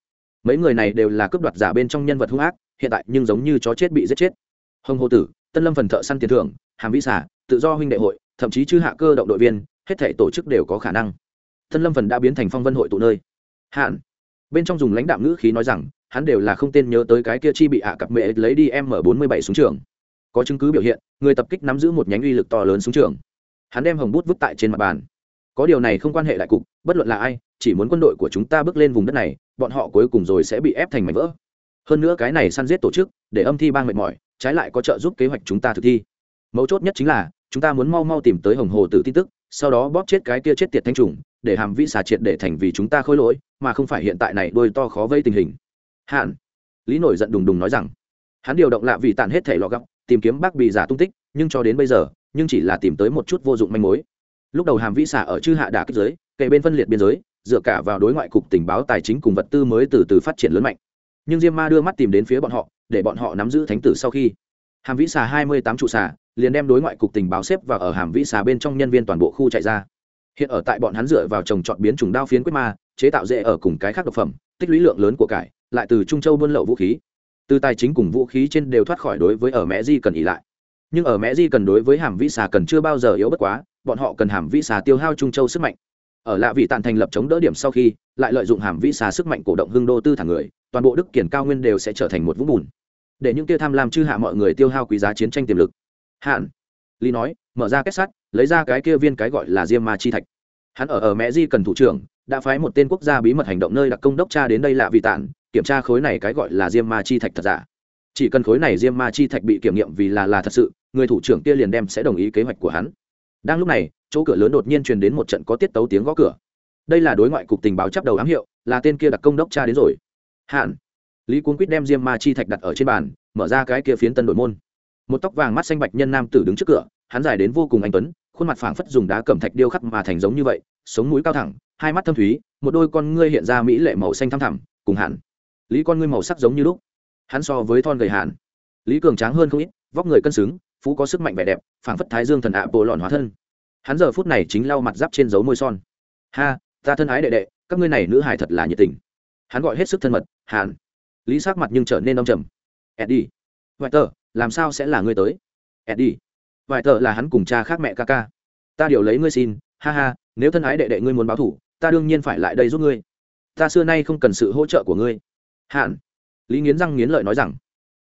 Mấy người này đều là cướp đoạt giả bên trong nhân vật hung ác, hiện tại nhưng giống như chó chết bị giết chết. Hồng hồ tử, tân lâm phần thợ săn tiền thưởng, hàm vĩ xả tự do huynh đệ hội, thậm chí chư hạ cơ động đội viên, hết thể tổ chức đều có khả năng. Tân lâm phần đã biến thành phong vân hội tụ nơi. Hạn bên trong dùng lãnh đạo ngữ khí nói rằng, hắn đều là không tên nhớ tới cái kia chi bị ạ cặp mẹ lấy đi m bốn mươi bảy súng trường. Có chứng cứ biểu hiện, người tập kích nắm giữ một nhánh uy lực to lớn súng trường. Hắn đem hồng bút vứt tại trên mặt bàn. Có điều này không quan hệ đại cục, bất luận là ai, chỉ muốn quân đội của chúng ta bước lên vùng đất này, bọn họ cuối cùng rồi sẽ bị ép thành mảnh vỡ. Hơn nữa cái này săn giết tổ chức, để âm thi bang mệt mỏi, trái lại có trợ giúp kế hoạch chúng ta thực thi. Mấu chốt nhất chính là, chúng ta muốn mau mau tìm tới hồng hồ tử tin tức, sau đó bóp chết cái kia chết tiệt thanh trùng để hàm vĩ xà triệt để thành vì chúng ta khôi lỗi mà không phải hiện tại này đôi to khó vây tình hình. Hạn. Lý nổi giận đùng đùng nói rằng hắn điều động lạ vì tàn hết thể lọ gọng, tìm kiếm bác bị giả tung tích nhưng cho đến bây giờ nhưng chỉ là tìm tới một chút vô dụng manh mối. Lúc đầu hàm vĩ xà ở chư hạ đà kích giới kề bên phân liệt biên giới dựa cả vào đối ngoại cục tình báo tài chính cùng vật tư mới từ từ phát triển lớn mạnh. Nhưng diêm ma đưa mắt tìm đến phía bọn họ để bọn họ nắm giữ thánh tử sau khi hàm vĩ xà hai mươi tám trụ xà liền đem đối ngoại cục tình báo xếp và ở hàm vĩ xà bên trong nhân viên toàn bộ khu chạy ra hiện ở tại bọn hắn dựa vào trồng trọt biến chủng đao phiến quyết ma, chế tạo dễ ở cùng cái khác độc phẩm, tích lũy lượng lớn của cải, lại từ trung châu buôn lậu vũ khí. Từ tài chính cùng vũ khí trên đều thoát khỏi đối với ở mẹ di cần ỉ lại. Nhưng ở mẹ di cần đối với hàm vĩ xà cần chưa bao giờ yếu bất quá, bọn họ cần hàm vĩ xà tiêu hao trung châu sức mạnh. Ở lạ vị tàn thành lập chống đỡ điểm sau khi, lại lợi dụng hàm vĩ xà sức mạnh cổ động hưng đô tư thẳng người, toàn bộ đức kiển cao nguyên đều sẽ trở thành một vũng bùn. Để những kia tham lam chư hạ mọi người tiêu hao quý giá chiến tranh tiềm lực. Hạn lý nói, mở ra kết sắt, lấy ra cái kia viên cái gọi là diêm ma chi thạch. Hắn ở ở mẹ di cần thủ trưởng, đã phái một tên quốc gia bí mật hành động nơi đặc công đốc cha đến đây lạ vì tản kiểm tra khối này cái gọi là diêm ma chi thạch thật giả. Chỉ cần khối này diêm ma chi thạch bị kiểm nghiệm vì là là thật sự, người thủ trưởng kia liền đem sẽ đồng ý kế hoạch của hắn. Đang lúc này, chỗ cửa lớn đột nhiên truyền đến một trận có tiết tấu tiếng gõ cửa. Đây là đối ngoại cục tình báo chấp đầu ám hiệu, là tên kia đặc công đốc cha đến rồi. Hạn. Lý cuốn quýt đem diêm ma chi thạch đặt ở trên bàn, mở ra cái kia phiến tân đội môn một tóc vàng mắt xanh bạch nhân nam tử đứng trước cửa, hắn dài đến vô cùng anh tuấn, khuôn mặt phảng phất dùng đá cẩm thạch điêu khắc mà thành giống như vậy, sống mũi cao thẳng, hai mắt thâm thúy, một đôi con ngươi hiện ra mỹ lệ màu xanh thăm thẳm, cùng hẳn. Lý con ngươi màu sắc giống như lúc. Hắn so với thon gầy hàn lý cường tráng hơn không ít, vóc người cân xứng, phú có sức mạnh vẻ đẹp, phảng phất thái dương thần ạ bộ lọn hóa thân. Hắn giờ phút này chính lau mặt giáp trên dấu môi son. Ha, ta thân ái đệ đệ, các ngươi này nữ hài thật là nhiệt tình. Hắn gọi hết sức thân mật hàn lý sắc mặt nhưng trở nên đông trầm. Eddie. Walter. tờ làm sao sẽ là ngươi tới? Eddie. Vài tờ là hắn cùng cha khác mẹ ca ca. Ta điều lấy ngươi xin, ha ha, nếu thân ái đệ đệ ngươi muốn báo thủ, ta đương nhiên phải lại đây giúp ngươi. Ta xưa nay không cần sự hỗ trợ của ngươi. Hạn lý nghiến răng nghiến lợi nói rằng,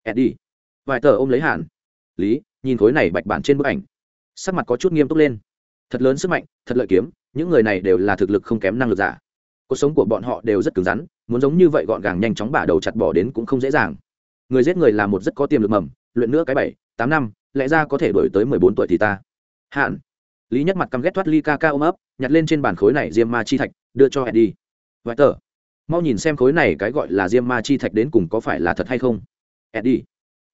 eddie. Vài tờ ôm lấy hạn lý, nhìn khối này bạch bản trên bức ảnh. Sắc mặt có chút nghiêm túc lên. Thật lớn sức mạnh, thật lợi kiếm, những người này đều là thực lực không kém năng lực giả. Cuộc sống của bọn họ đều rất cứng rắn, muốn giống như vậy gọn gàng nhanh chóng bả đầu chặt bỏ đến cũng không dễ dàng. Người giết người là một rất có tiềm lực mầm luyện nữa cái bảy tám năm lẽ ra có thể đổi tới mười bốn tuổi thì ta. Hạn. Lý nhất mặt căm ghét thoát ly ca ca ôm ấp nhặt lên trên bàn khối này diêm ma chi thạch đưa cho eddie. Vài tờ mau nhìn xem khối này cái gọi là diêm ma chi thạch đến cùng có phải là thật hay không? Eddie.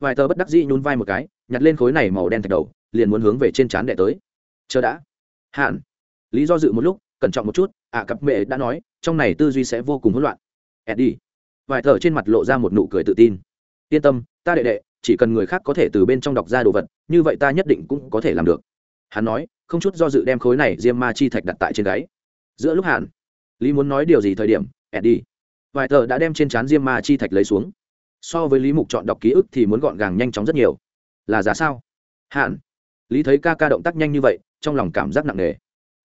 Vài tờ bất đắc dĩ nhún vai một cái nhặt lên khối này màu đen thạch đầu liền muốn hướng về trên trán đệ tới. Chờ đã. Hạn. Lý do dự một lúc cẩn trọng một chút ạ à, cặp mẹ đã nói trong này tư duy sẽ vô cùng hỗn loạn. Eddie. Vài thở trên mặt lộ ra một nụ cười tự tin. Yên tâm ta đệ đệ chỉ cần người khác có thể từ bên trong đọc ra đồ vật, như vậy ta nhất định cũng có thể làm được. Hắn nói, không chút do dự đem khối này diêm ma chi thạch đặt tại trên gáy. Giữa lúc hạn lý muốn nói điều gì thời điểm, eddie vài tờ đã đem trên trán diêm ma chi thạch lấy xuống. So với lý mục chọn đọc ký ức thì muốn gọn gàng nhanh chóng rất nhiều. Là giá sao? Hạn lý thấy ca ca động tác nhanh như vậy, trong lòng cảm giác nặng nề.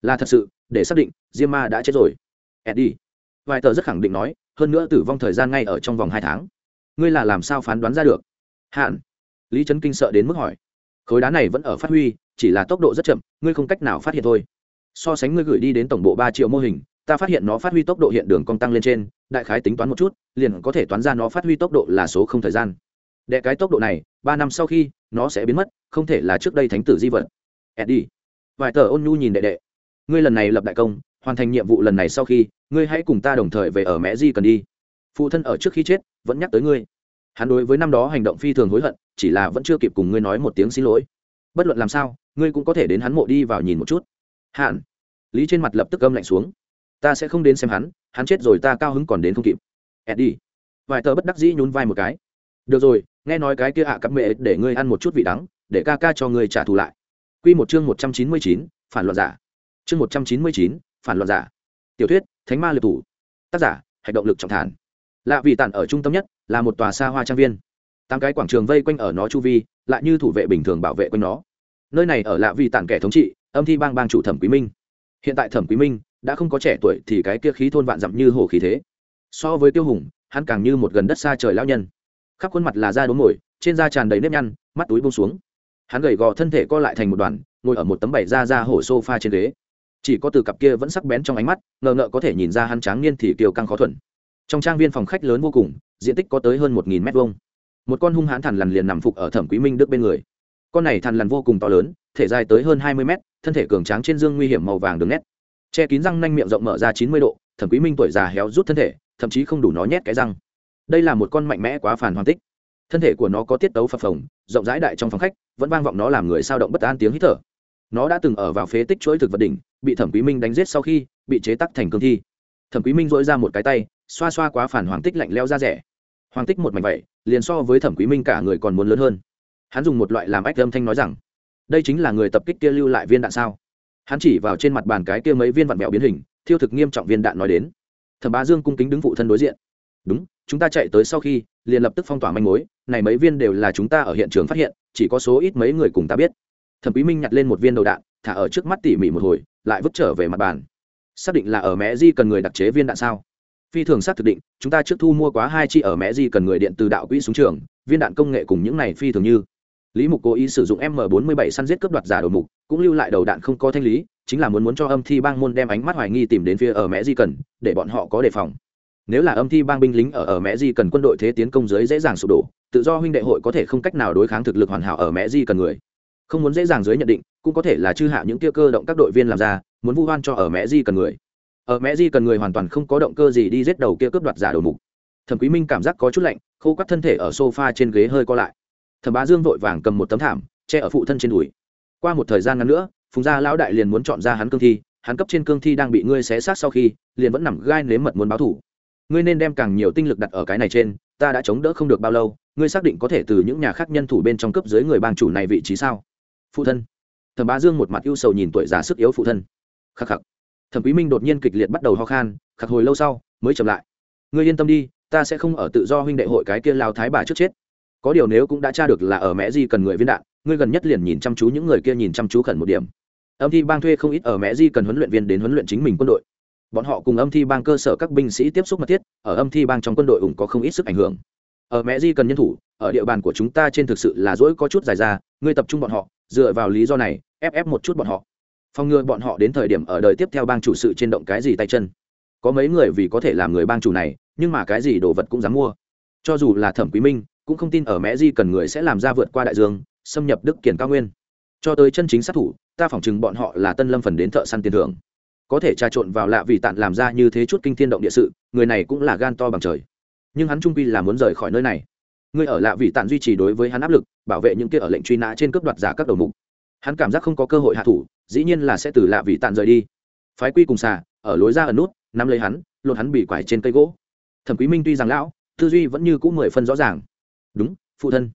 Là thật sự, để xác định, diêm ma đã chết rồi. Eddie vài tờ rất khẳng định nói, hơn nữa tử vong thời gian ngay ở trong vòng hai tháng. Ngươi là làm sao phán đoán ra được? Hạn. Lý trấn kinh sợ đến mức hỏi. Khối đá này vẫn ở phát huy, chỉ là tốc độ rất chậm, ngươi không cách nào phát hiện thôi. So sánh ngươi gửi đi đến tổng bộ ba triệu mô hình, ta phát hiện nó phát huy tốc độ hiện đường cong tăng lên trên, đại khái tính toán một chút, liền có thể toán ra nó phát huy tốc độ là số không thời gian. Đệ cái tốc độ này, ba năm sau khi, nó sẽ biến mất, không thể là trước đây thánh tử di vật. Eddie. Vài tờ ôn nhu nhìn đệ đệ. Ngươi lần này lập đại công, hoàn thành nhiệm vụ lần này sau khi, ngươi hãy cùng ta đồng thời về ở mẹ di cần đi. Phụ thân ở trước khi chết, vẫn nhắc tới ngươi hắn đối với năm đó hành động phi thường hối hận, chỉ là vẫn chưa kịp cùng ngươi nói một tiếng xin lỗi. Bất luận làm sao, ngươi cũng có thể đến hắn mộ đi vào nhìn một chút. Hạn. Lý trên mặt lập tức âm lạnh xuống. Ta sẽ không đến xem hắn hắn chết rồi ta cao hứng còn đến không kịp. Eddie. Vài tờ bất đắc dĩ nhún vai một cái. Được rồi, nghe nói cái kia ạ à cặp mẹ để ngươi ăn một chút vị đắng, để ca ca cho ngươi trả thù lại. Quy một chương một trăm chín mươi chín, phản loạn giả. Chương một trăm chín mươi chín, phản loạn giả. Tiểu thuyết, thánh ma liệt thủ. Tác giả hành động lực trọng thản lạ vị tản ở trung tâm nhất là một tòa xa hoa trang viên. Tám cái quảng trường vây quanh ở nó chu vi, lại như thủ vệ bình thường bảo vệ quanh nó. Nơi này ở lạ vị tản kẻ thống trị, âm thi bang bang chủ thẩm quý minh. Hiện tại thẩm quý minh đã không có trẻ tuổi thì cái kia khí thôn vạn dặm như hồ khí thế. So với tiêu hùng, hắn càng như một gần đất xa trời lão nhân. Khắp khuôn mặt là da đốm ngồi trên da tràn đầy nếp nhăn, mắt túi bông xuống. Hắn gầy gò thân thể co lại thành một đoàn, ngồi ở một tấm bảy da da hổ sofa trên ghế. Chỉ có từ cặp kia vẫn sắc bén trong ánh mắt, ngờ ngợ có thể nhìn ra hắn tráng niên thì kiều căng khó thuận trong trang viên phòng khách lớn vô cùng diện tích có tới hơn một nghìn mét vuông, một con hung hãn thằn lằn liền nằm phục ở thẩm quý minh đức bên người. Con này thằn lằn vô cùng to lớn thể dài tới hơn hai mươi mét thân thể cường tráng trên dương nguy hiểm màu vàng đường nét. Che kín răng nanh miệng rộng mở ra chín mươi độ thẩm quý minh tuổi già héo rút thân thể thậm chí không đủ nó nhét cái răng. Đây là một con mạnh mẽ quá phản hoàn tích. Thân thể của nó có tiết tấu phập phồng rộng rãi đại trong phòng khách vẫn vang vọng nó làm người sao động bất an tiếng hít thở. Nó đã từng ở vào phế tích chuỗi thực vật đỉnh bị thẩm quý minh đánh giết sau khi bị chế tắc thành cương thi thẩm quý minh dỗi ra một cái tay, xoa xoa quá phản hoàng tích lạnh leo ra rẻ. Hoàng tích một mảnh vậy, liền so với thẩm quý minh cả người còn muốn lớn hơn. Hắn dùng một loại làm ách âm thanh nói rằng, đây chính là người tập kích kia lưu lại viên đạn sao? Hắn chỉ vào trên mặt bàn cái kia mấy viên vặn mẹo biến hình, thiêu thực nghiêm trọng viên đạn nói đến. Thẩm bá dương cung kính đứng phụ thân đối diện. Đúng, chúng ta chạy tới sau khi, liền lập tức phong tỏa manh mối, này mấy viên đều là chúng ta ở hiện trường phát hiện, chỉ có số ít mấy người cùng ta biết. Thẩm quý minh nhặt lên một viên đầu đạn, thả ở trước mắt tỉ mỉ một hồi, lại vứt trở về mặt bàn xác định là ở mẹ di cần người đặc chế viên đạn sao? Phi thường xác thực định, chúng ta trước thu mua quá hai chi ở mẹ di cần người điện từ đạo quỹ súng trường, viên đạn công nghệ cùng những này phi thường như. Lý mục cố ý sử dụng m 47 săn giết cướp đoạt giả đầu mục, cũng lưu lại đầu đạn không có thanh lý, chính là muốn muốn cho âm thi bang môn đem ánh mắt hoài nghi tìm đến phía ở mẹ di cần, để bọn họ có đề phòng. Nếu là âm thi bang binh lính ở ở mẹ di cần quân đội thế tiến công giới dễ dàng sụp đổ, tự do huynh đệ hội có thể không cách nào đối kháng thực lực hoàn hảo ở mẹ di cần người không muốn dễ dàng dưới nhận định, cũng có thể là chư hạ những kia cơ động các đội viên làm ra, muốn vu oan cho ở mẹ di cần người. Ở mẹ di cần người hoàn toàn không có động cơ gì đi giết đầu kia cướp đoạt giả đầu mục. Thẩm quý minh cảm giác có chút lạnh, khô quắt thân thể ở sofa trên ghế hơi co lại. Thẩm bá dương vội vàng cầm một tấm thảm, che ở phụ thân trên đùi. Qua một thời gian ngắn nữa, phùng gia lão đại liền muốn chọn ra hắn cương thi, hắn cấp trên cương thi đang bị ngươi xé xác sau khi, liền vẫn nằm gai nếm mật muốn báo thủ. Ngươi nên đem càng nhiều tinh lực đặt ở cái này trên, ta đã chống đỡ không được bao lâu, ngươi xác định có thể từ những nhà khác nhân thủ bên trong cấp dưới người bang chủ này vị trí sao? Phụ thân. Thẩm bá dương một mặt ưu sầu nhìn tuổi già sức yếu phụ thân. Khắc khắc. Thẩm quý minh đột nhiên kịch liệt bắt đầu ho khan, khắc hồi lâu sau, mới chậm lại. Ngươi yên tâm đi, ta sẽ không ở tự do huynh đệ hội cái kia lao thái bà trước chết. Có điều nếu cũng đã tra được là ở mẹ di cần người viên đạn, ngươi gần nhất liền nhìn chăm chú những người kia nhìn chăm chú khẩn một điểm. Âm thi bang thuê không ít ở mẹ di cần huấn luyện viên đến huấn luyện chính mình quân đội. Bọn họ cùng âm thi bang cơ sở các binh sĩ tiếp xúc mật thiết, ở âm thi bang trong quân đội ủng có không ít sức ảnh hưởng. Ở mẹ di cần nhân thủ, ở địa bàn của chúng ta trên thực sự là dỗi có chút dài ra, ngươi tập trung bọn họ dựa vào lý do này, ép ép một chút bọn họ. Phòng ngừa bọn họ đến thời điểm ở đời tiếp theo bang chủ sự trên động cái gì tay chân. Có mấy người vì có thể làm người bang chủ này, nhưng mà cái gì đồ vật cũng dám mua. Cho dù là thẩm quý minh, cũng không tin ở mẹ di cần người sẽ làm ra vượt qua đại dương, xâm nhập đức kiển cao nguyên. Cho tới chân chính sát thủ, ta phỏng chừng bọn họ là tân lâm phần đến thợ săn tiền thưởng. Có thể trà trộn vào lạ vì tạn làm ra như thế chút kinh thiên động địa sự, người này cũng là gan to bằng trời. Nhưng hắn trung quy là muốn rời khỏi nơi này người ở lạ vị tàn duy trì đối với hắn áp lực, bảo vệ những kia ở lệnh truy nã trên cướp đoạt giả các đầu mục. Hắn cảm giác không có cơ hội hạ thủ, dĩ nhiên là sẽ từ lạ vị tàn rời đi. Phái quy cùng xà, ở lối ra ở nút, nắm lấy hắn, lột hắn bị quải trên cây gỗ. Thẩm quý minh tuy rằng lão, tư duy vẫn như c ũ mười phân rõ ràng. Đúng, phụ thân.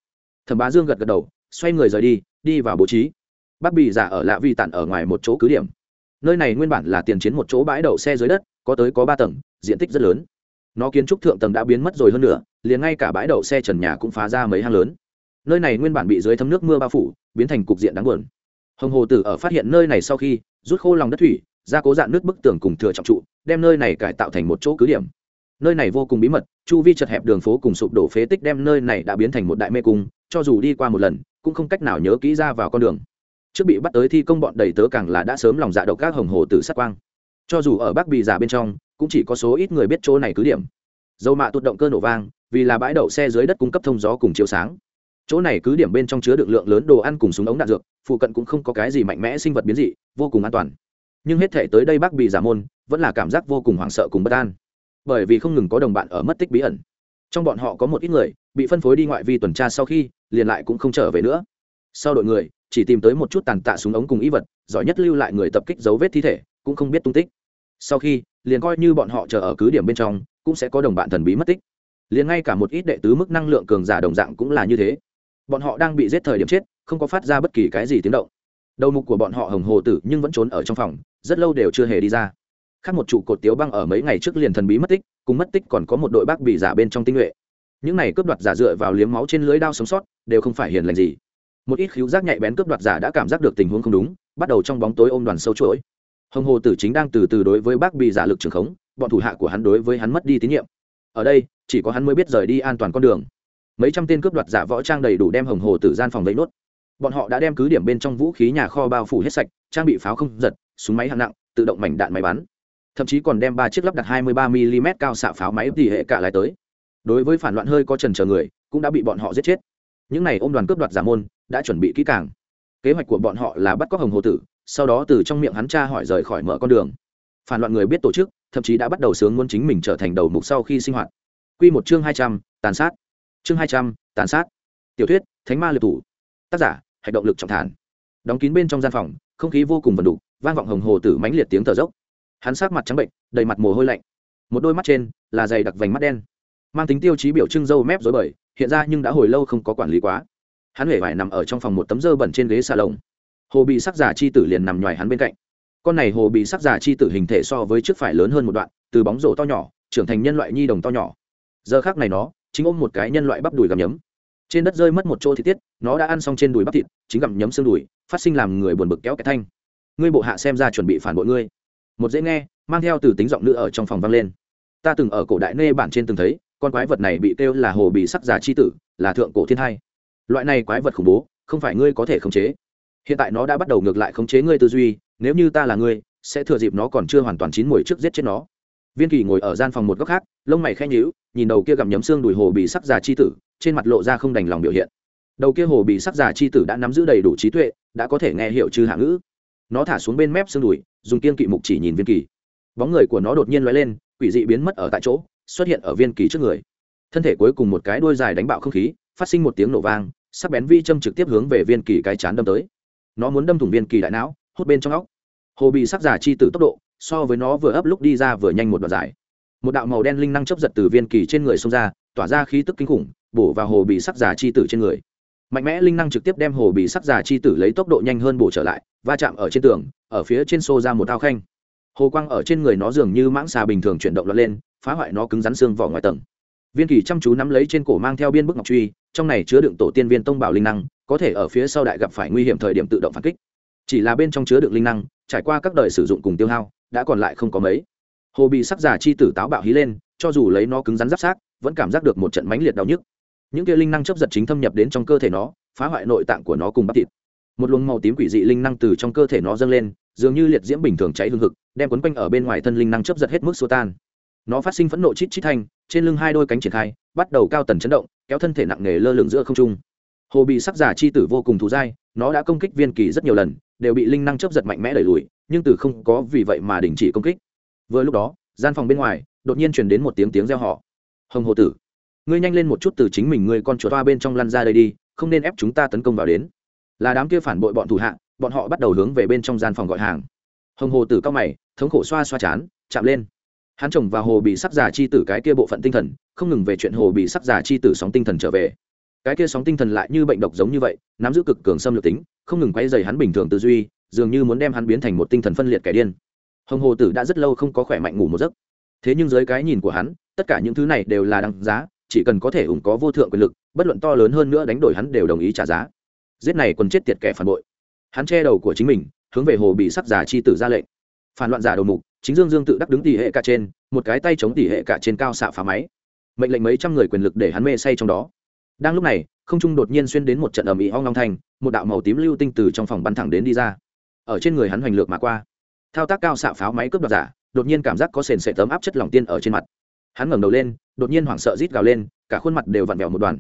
Thẩm bá dương gật gật đầu, xoay người rời đi đi vào bố trí. Bác bị giả ở lạ vi tản ở ngoài một chỗ cứ điểm. Nơi này nguyên bản là tiền chiến một chỗ bãi đậu xe dưới đất, có tới có ba tầng, diện tích rất lớn. Nó kiến trúc thượng tầng đã biến mất rồi hơn nữa liền ngay cả bãi đậu xe trần nhà cũng phá ra mấy hang lớn. Nơi này nguyên bản bị dưới thấm nước mưa bao phủ, biến thành cục diện đáng buồn. Hồng hồ tử ở phát hiện nơi này sau khi, rút khô lòng đất thủy, ra cố dạn nước bức tường cùng thừa trọng trụ, đem nơi này cải tạo thành một chỗ cứ điểm. Nơi này vô cùng bí mật, chu vi chật hẹp đường phố cùng sụp đổ phế tích đem nơi này đã biến thành một đại mê cung, cho dù đi qua một lần, cũng không cách nào nhớ kỹ ra vào con đường. Trước bị bắt tới thi công bọn đầy tớ càng là đã sớm lòng dạ độc các hồng hồ tử sát quang. Cho dù ở bắc bị giả bên trong, cũng chỉ có số ít người biết chỗ này cứ điểm dầu mạ tụt động cơ nổ vang, vì là bãi đậu xe dưới đất cung cấp thông gió cùng chiếu sáng. Chỗ này cứ điểm bên trong chứa được lượng lớn đồ ăn cùng súng ống đạn dược, phụ cận cũng không có cái gì mạnh mẽ sinh vật biến dị, vô cùng an toàn. Nhưng hết thể tới đây bác bị giả môn, vẫn là cảm giác vô cùng hoảng sợ cùng bất an. Bởi vì không ngừng có đồng bạn ở mất tích bí ẩn. Trong bọn họ có một ít người, bị phân phối đi ngoại vi tuần tra sau khi, liền lại cũng không trở về nữa. Sau đội người, chỉ tìm tới một chút tàn tạ súng ống cùng ý vật, giỏi nhất lưu lại người tập kích dấu vết thi thể, cũng không biết tung tích. Sau khi, liền coi như bọn họ chờ ở cứ điểm bên trong cũng sẽ có đồng bạn thần bí mất tích. Liền ngay cả một ít đệ tứ mức năng lượng cường giả đồng dạng cũng là như thế. Bọn họ đang bị giết thời điểm chết, không có phát ra bất kỳ cái gì tiếng động. Đầu mục của bọn họ hồng hồ tử nhưng vẫn trốn ở trong phòng, rất lâu đều chưa hề đi ra. Khác một trụ cột tiếu băng ở mấy ngày trước liền thần bí mất tích, cùng mất tích còn có một đội bác bị giả bên trong tinh nhuệ. Những này cướp đoạt giả dựa vào liếm máu trên lưới đao sống sót, đều không phải hiền lành gì. Một ít khíu giác nhạy bén cướp đoạt giả đã cảm giác được tình huống không đúng, bắt đầu trong bóng tối ôm đoàn sâu chuỗi. Hồng hồ tử chính đang từ từ đối với bác bị giả lực trường khống bọn thủ hạ của hắn đối với hắn mất đi tín nhiệm. Ở đây, chỉ có hắn mới biết rời đi an toàn con đường. Mấy trăm tên cướp đoạt giả võ trang đầy đủ đem hồng hồ tử gian phòng vây nốt. Bọn họ đã đem cứ điểm bên trong vũ khí nhà kho bao phủ hết sạch, trang bị pháo không giật, súng máy hạng nặng, tự động mảnh đạn máy bắn. Thậm chí còn đem ba chiếc lắp đặt 23 mm cao xạ pháo máy tỉ hệ cả lại tới. Đối với phản loạn hơi có trần chờ người, cũng đã bị bọn họ giết chết. Những này ôm đoàn cướp đoạt giả môn, đã chuẩn bị kỹ càng. Kế hoạch của bọn họ là bắt cóc hồng hồ tử, sau đó từ trong miệng hắn tra hỏi rời khỏi mở con đường. Phản loạn người biết tổ chức thậm chí đã bắt đầu sướng muốn chính mình trở thành đầu mục sau khi sinh hoạt. Quy một chương hai trăm, tàn sát. Chương hai trăm, tàn sát. Tiểu thuyết, thánh ma liệt thủ. Tác giả, hạch động lực trọng thản. Đóng kín bên trong gian phòng, không khí vô cùng vần đục, vang vọng hồng hồ tử mãnh liệt tiếng thở dốc. Hắn sát mặt trắng bệnh, đầy mặt mồ hôi lạnh. Một đôi mắt trên là dày đặc vành mắt đen. Mang tính tiêu chí biểu trưng dâu mép dối bời, hiện ra nhưng đã hồi lâu không có quản lý quá. Hắn huệ vải nằm ở trong phòng một tấm dơ bẩn trên ghế xà lồng hồ bị sắc giả chi tử liền nằm nhòi hắn bên cạnh con này hồ bị sắc giả chi tử hình thể so với trước phải lớn hơn một đoạn, từ bóng rổ to nhỏ, trưởng thành nhân loại nhi đồng to nhỏ. Giờ khác này nó, chính ôm một cái nhân loại bắp đùi gặm nhấm. Trên đất rơi mất một chỗ thịt tiết, nó đã ăn xong trên đùi bắp thịt, chính gặm nhấm xương đùi, phát sinh làm người buồn bực kéo cái thanh. Ngươi bộ hạ xem ra chuẩn bị phản bội ngươi. Một dễ nghe, mang theo từ tính giọng nữ ở trong phòng vang lên. Ta từng ở cổ đại nê bản trên từng thấy, con quái vật này bị kêu là hồ bị sắc giả chi tử, là thượng cổ thiên hai. Loại này quái vật khủng bố, không phải ngươi có thể khống chế hiện tại nó đã bắt đầu ngược lại khống chế ngươi tư duy, nếu như ta là ngươi, sẽ thừa dịp nó còn chưa hoàn toàn chín mùi trước giết chết nó. Viên kỳ ngồi ở gian phòng một góc khác, lông mày khen nhíu, nhìn đầu kia gặm nhấm xương đùi hồ bị sắc già chi tử, trên mặt lộ ra không đành lòng biểu hiện. Đầu kia hồ bị sắc già chi tử đã nắm giữ đầy đủ trí tuệ, đã có thể nghe hiểu chư hạ ngữ. Nó thả xuống bên mép xương đùi, dùng kiên kỵ mục chỉ nhìn viên kỳ. Bóng người của nó đột nhiên lóe lên, quỷ dị biến mất ở tại chỗ, xuất hiện ở viên kỳ trước người. Thân thể cuối cùng một cái đuôi dài đánh bạo không khí, phát sinh một tiếng nổ vang, sắc bén vi châm trực tiếp hướng về viên kỳ cái chán đâm tới nó muốn đâm thủng viên kỳ đại não, hút bên trong óc. Hồ bị sắc giả chi tử tốc độ, so với nó vừa ấp lúc đi ra vừa nhanh một đoạn dài. Một đạo màu đen linh năng chấp giật từ viên kỳ trên người xông ra, tỏa ra khí tức kinh khủng, bổ vào hồ bị sắc giả chi tử trên người. Mạnh mẽ linh năng trực tiếp đem hồ bị sắc giả chi tử lấy tốc độ nhanh hơn bổ trở lại, va chạm ở trên tường, ở phía trên xô ra một thao khanh. Hồ quang ở trên người nó dường như mãng xà bình thường chuyển động lọt lên, phá hoại nó cứng rắn xương vỏ ngoài tầng. Viên kỳ chăm chú nắm lấy trên cổ mang theo biên bức ngọc truy, trong này chứa đựng tổ tiên viên tông bảo linh năng có thể ở phía sau đại gặp phải nguy hiểm thời điểm tự động phản kích. Chỉ là bên trong chứa đựng linh năng, trải qua các đời sử dụng cùng tiêu hao, đã còn lại không có mấy. Hồ bị sắc giả chi tử táo bạo hí lên, cho dù lấy nó cứng rắn giáp sát, vẫn cảm giác được một trận mãnh liệt đau nhức. Những kia linh năng chấp giật chính thâm nhập đến trong cơ thể nó, phá hoại nội tạng của nó cùng bắp thịt. Một luồng màu tím quỷ dị linh năng từ trong cơ thể nó dâng lên, dường như liệt diễm bình thường cháy hương hực, đem quấn quanh ở bên ngoài thân linh năng chấp giật hết mức xô tan. Nó phát sinh phẫn nộ chít chít thanh, trên lưng hai đôi cánh triển khai, bắt đầu cao tần chấn động, kéo thân thể nặng nề lơ lửng giữa không trung hồ bị sắc giả chi tử vô cùng thù dai, nó đã công kích viên kỳ rất nhiều lần, đều bị linh năng chấp giật mạnh mẽ đẩy lùi, nhưng từ không có vì vậy mà đình chỉ công kích. Vừa lúc đó, gian phòng bên ngoài, đột nhiên truyền đến một tiếng tiếng reo họ hồng hồ tử, ngươi nhanh lên một chút từ chính mình ngươi con chuột toa bên trong lăn ra đây đi, không nên ép chúng ta tấn công vào đến. Là đám kia phản bội bọn thủ hạ, bọn họ bắt đầu hướng về bên trong gian phòng gọi hàng. Hồng hồ tử cao mày, thống khổ xoa xoa chán, chạm lên. Hắn chồng và hồ bị sắc giả chi tử cái kia bộ phận tinh thần, không ngừng về chuyện hồ bị sắc giả chi tử sóng tinh thần trở về cái kia sóng tinh thần lại như bệnh độc giống như vậy, nắm giữ cực cường xâm lược tính, không ngừng quay dày hắn bình thường tư duy, dường như muốn đem hắn biến thành một tinh thần phân liệt kẻ điên. Hồng hồ tử đã rất lâu không có khỏe mạnh ngủ một giấc. Thế nhưng dưới cái nhìn của hắn, tất cả những thứ này đều là đằng giá, chỉ cần có thể ủng có vô thượng quyền lực, bất luận to lớn hơn nữa đánh đổi hắn đều đồng ý trả giá. Giết này còn chết tiệt kẻ phản bội. Hắn che đầu của chính mình, hướng về hồ bị sắc giả chi tử ra lệnh. Phản loạn giả đầu mục, chính dương dương tự đắc đứng tỉ hệ cả trên, một cái tay chống tỉ hệ cả trên cao xạ phá máy. Mệnh lệnh mấy trăm người quyền lực để hắn mê say trong đó đang lúc này, không trung đột nhiên xuyên đến một trận ầm ĩ hoang long thành một đạo màu tím lưu tinh từ trong phòng bắn thẳng đến đi ra. Ở trên người hắn hoành lược mà qua. Thao tác cao xạ pháo máy cướp đoạt giả, đột nhiên cảm giác có sền sệ tấm áp chất lỏng tiên ở trên mặt. Hắn ngẩng đầu lên, đột nhiên hoảng sợ rít gào lên, cả khuôn mặt đều vặn vẹo một đoàn.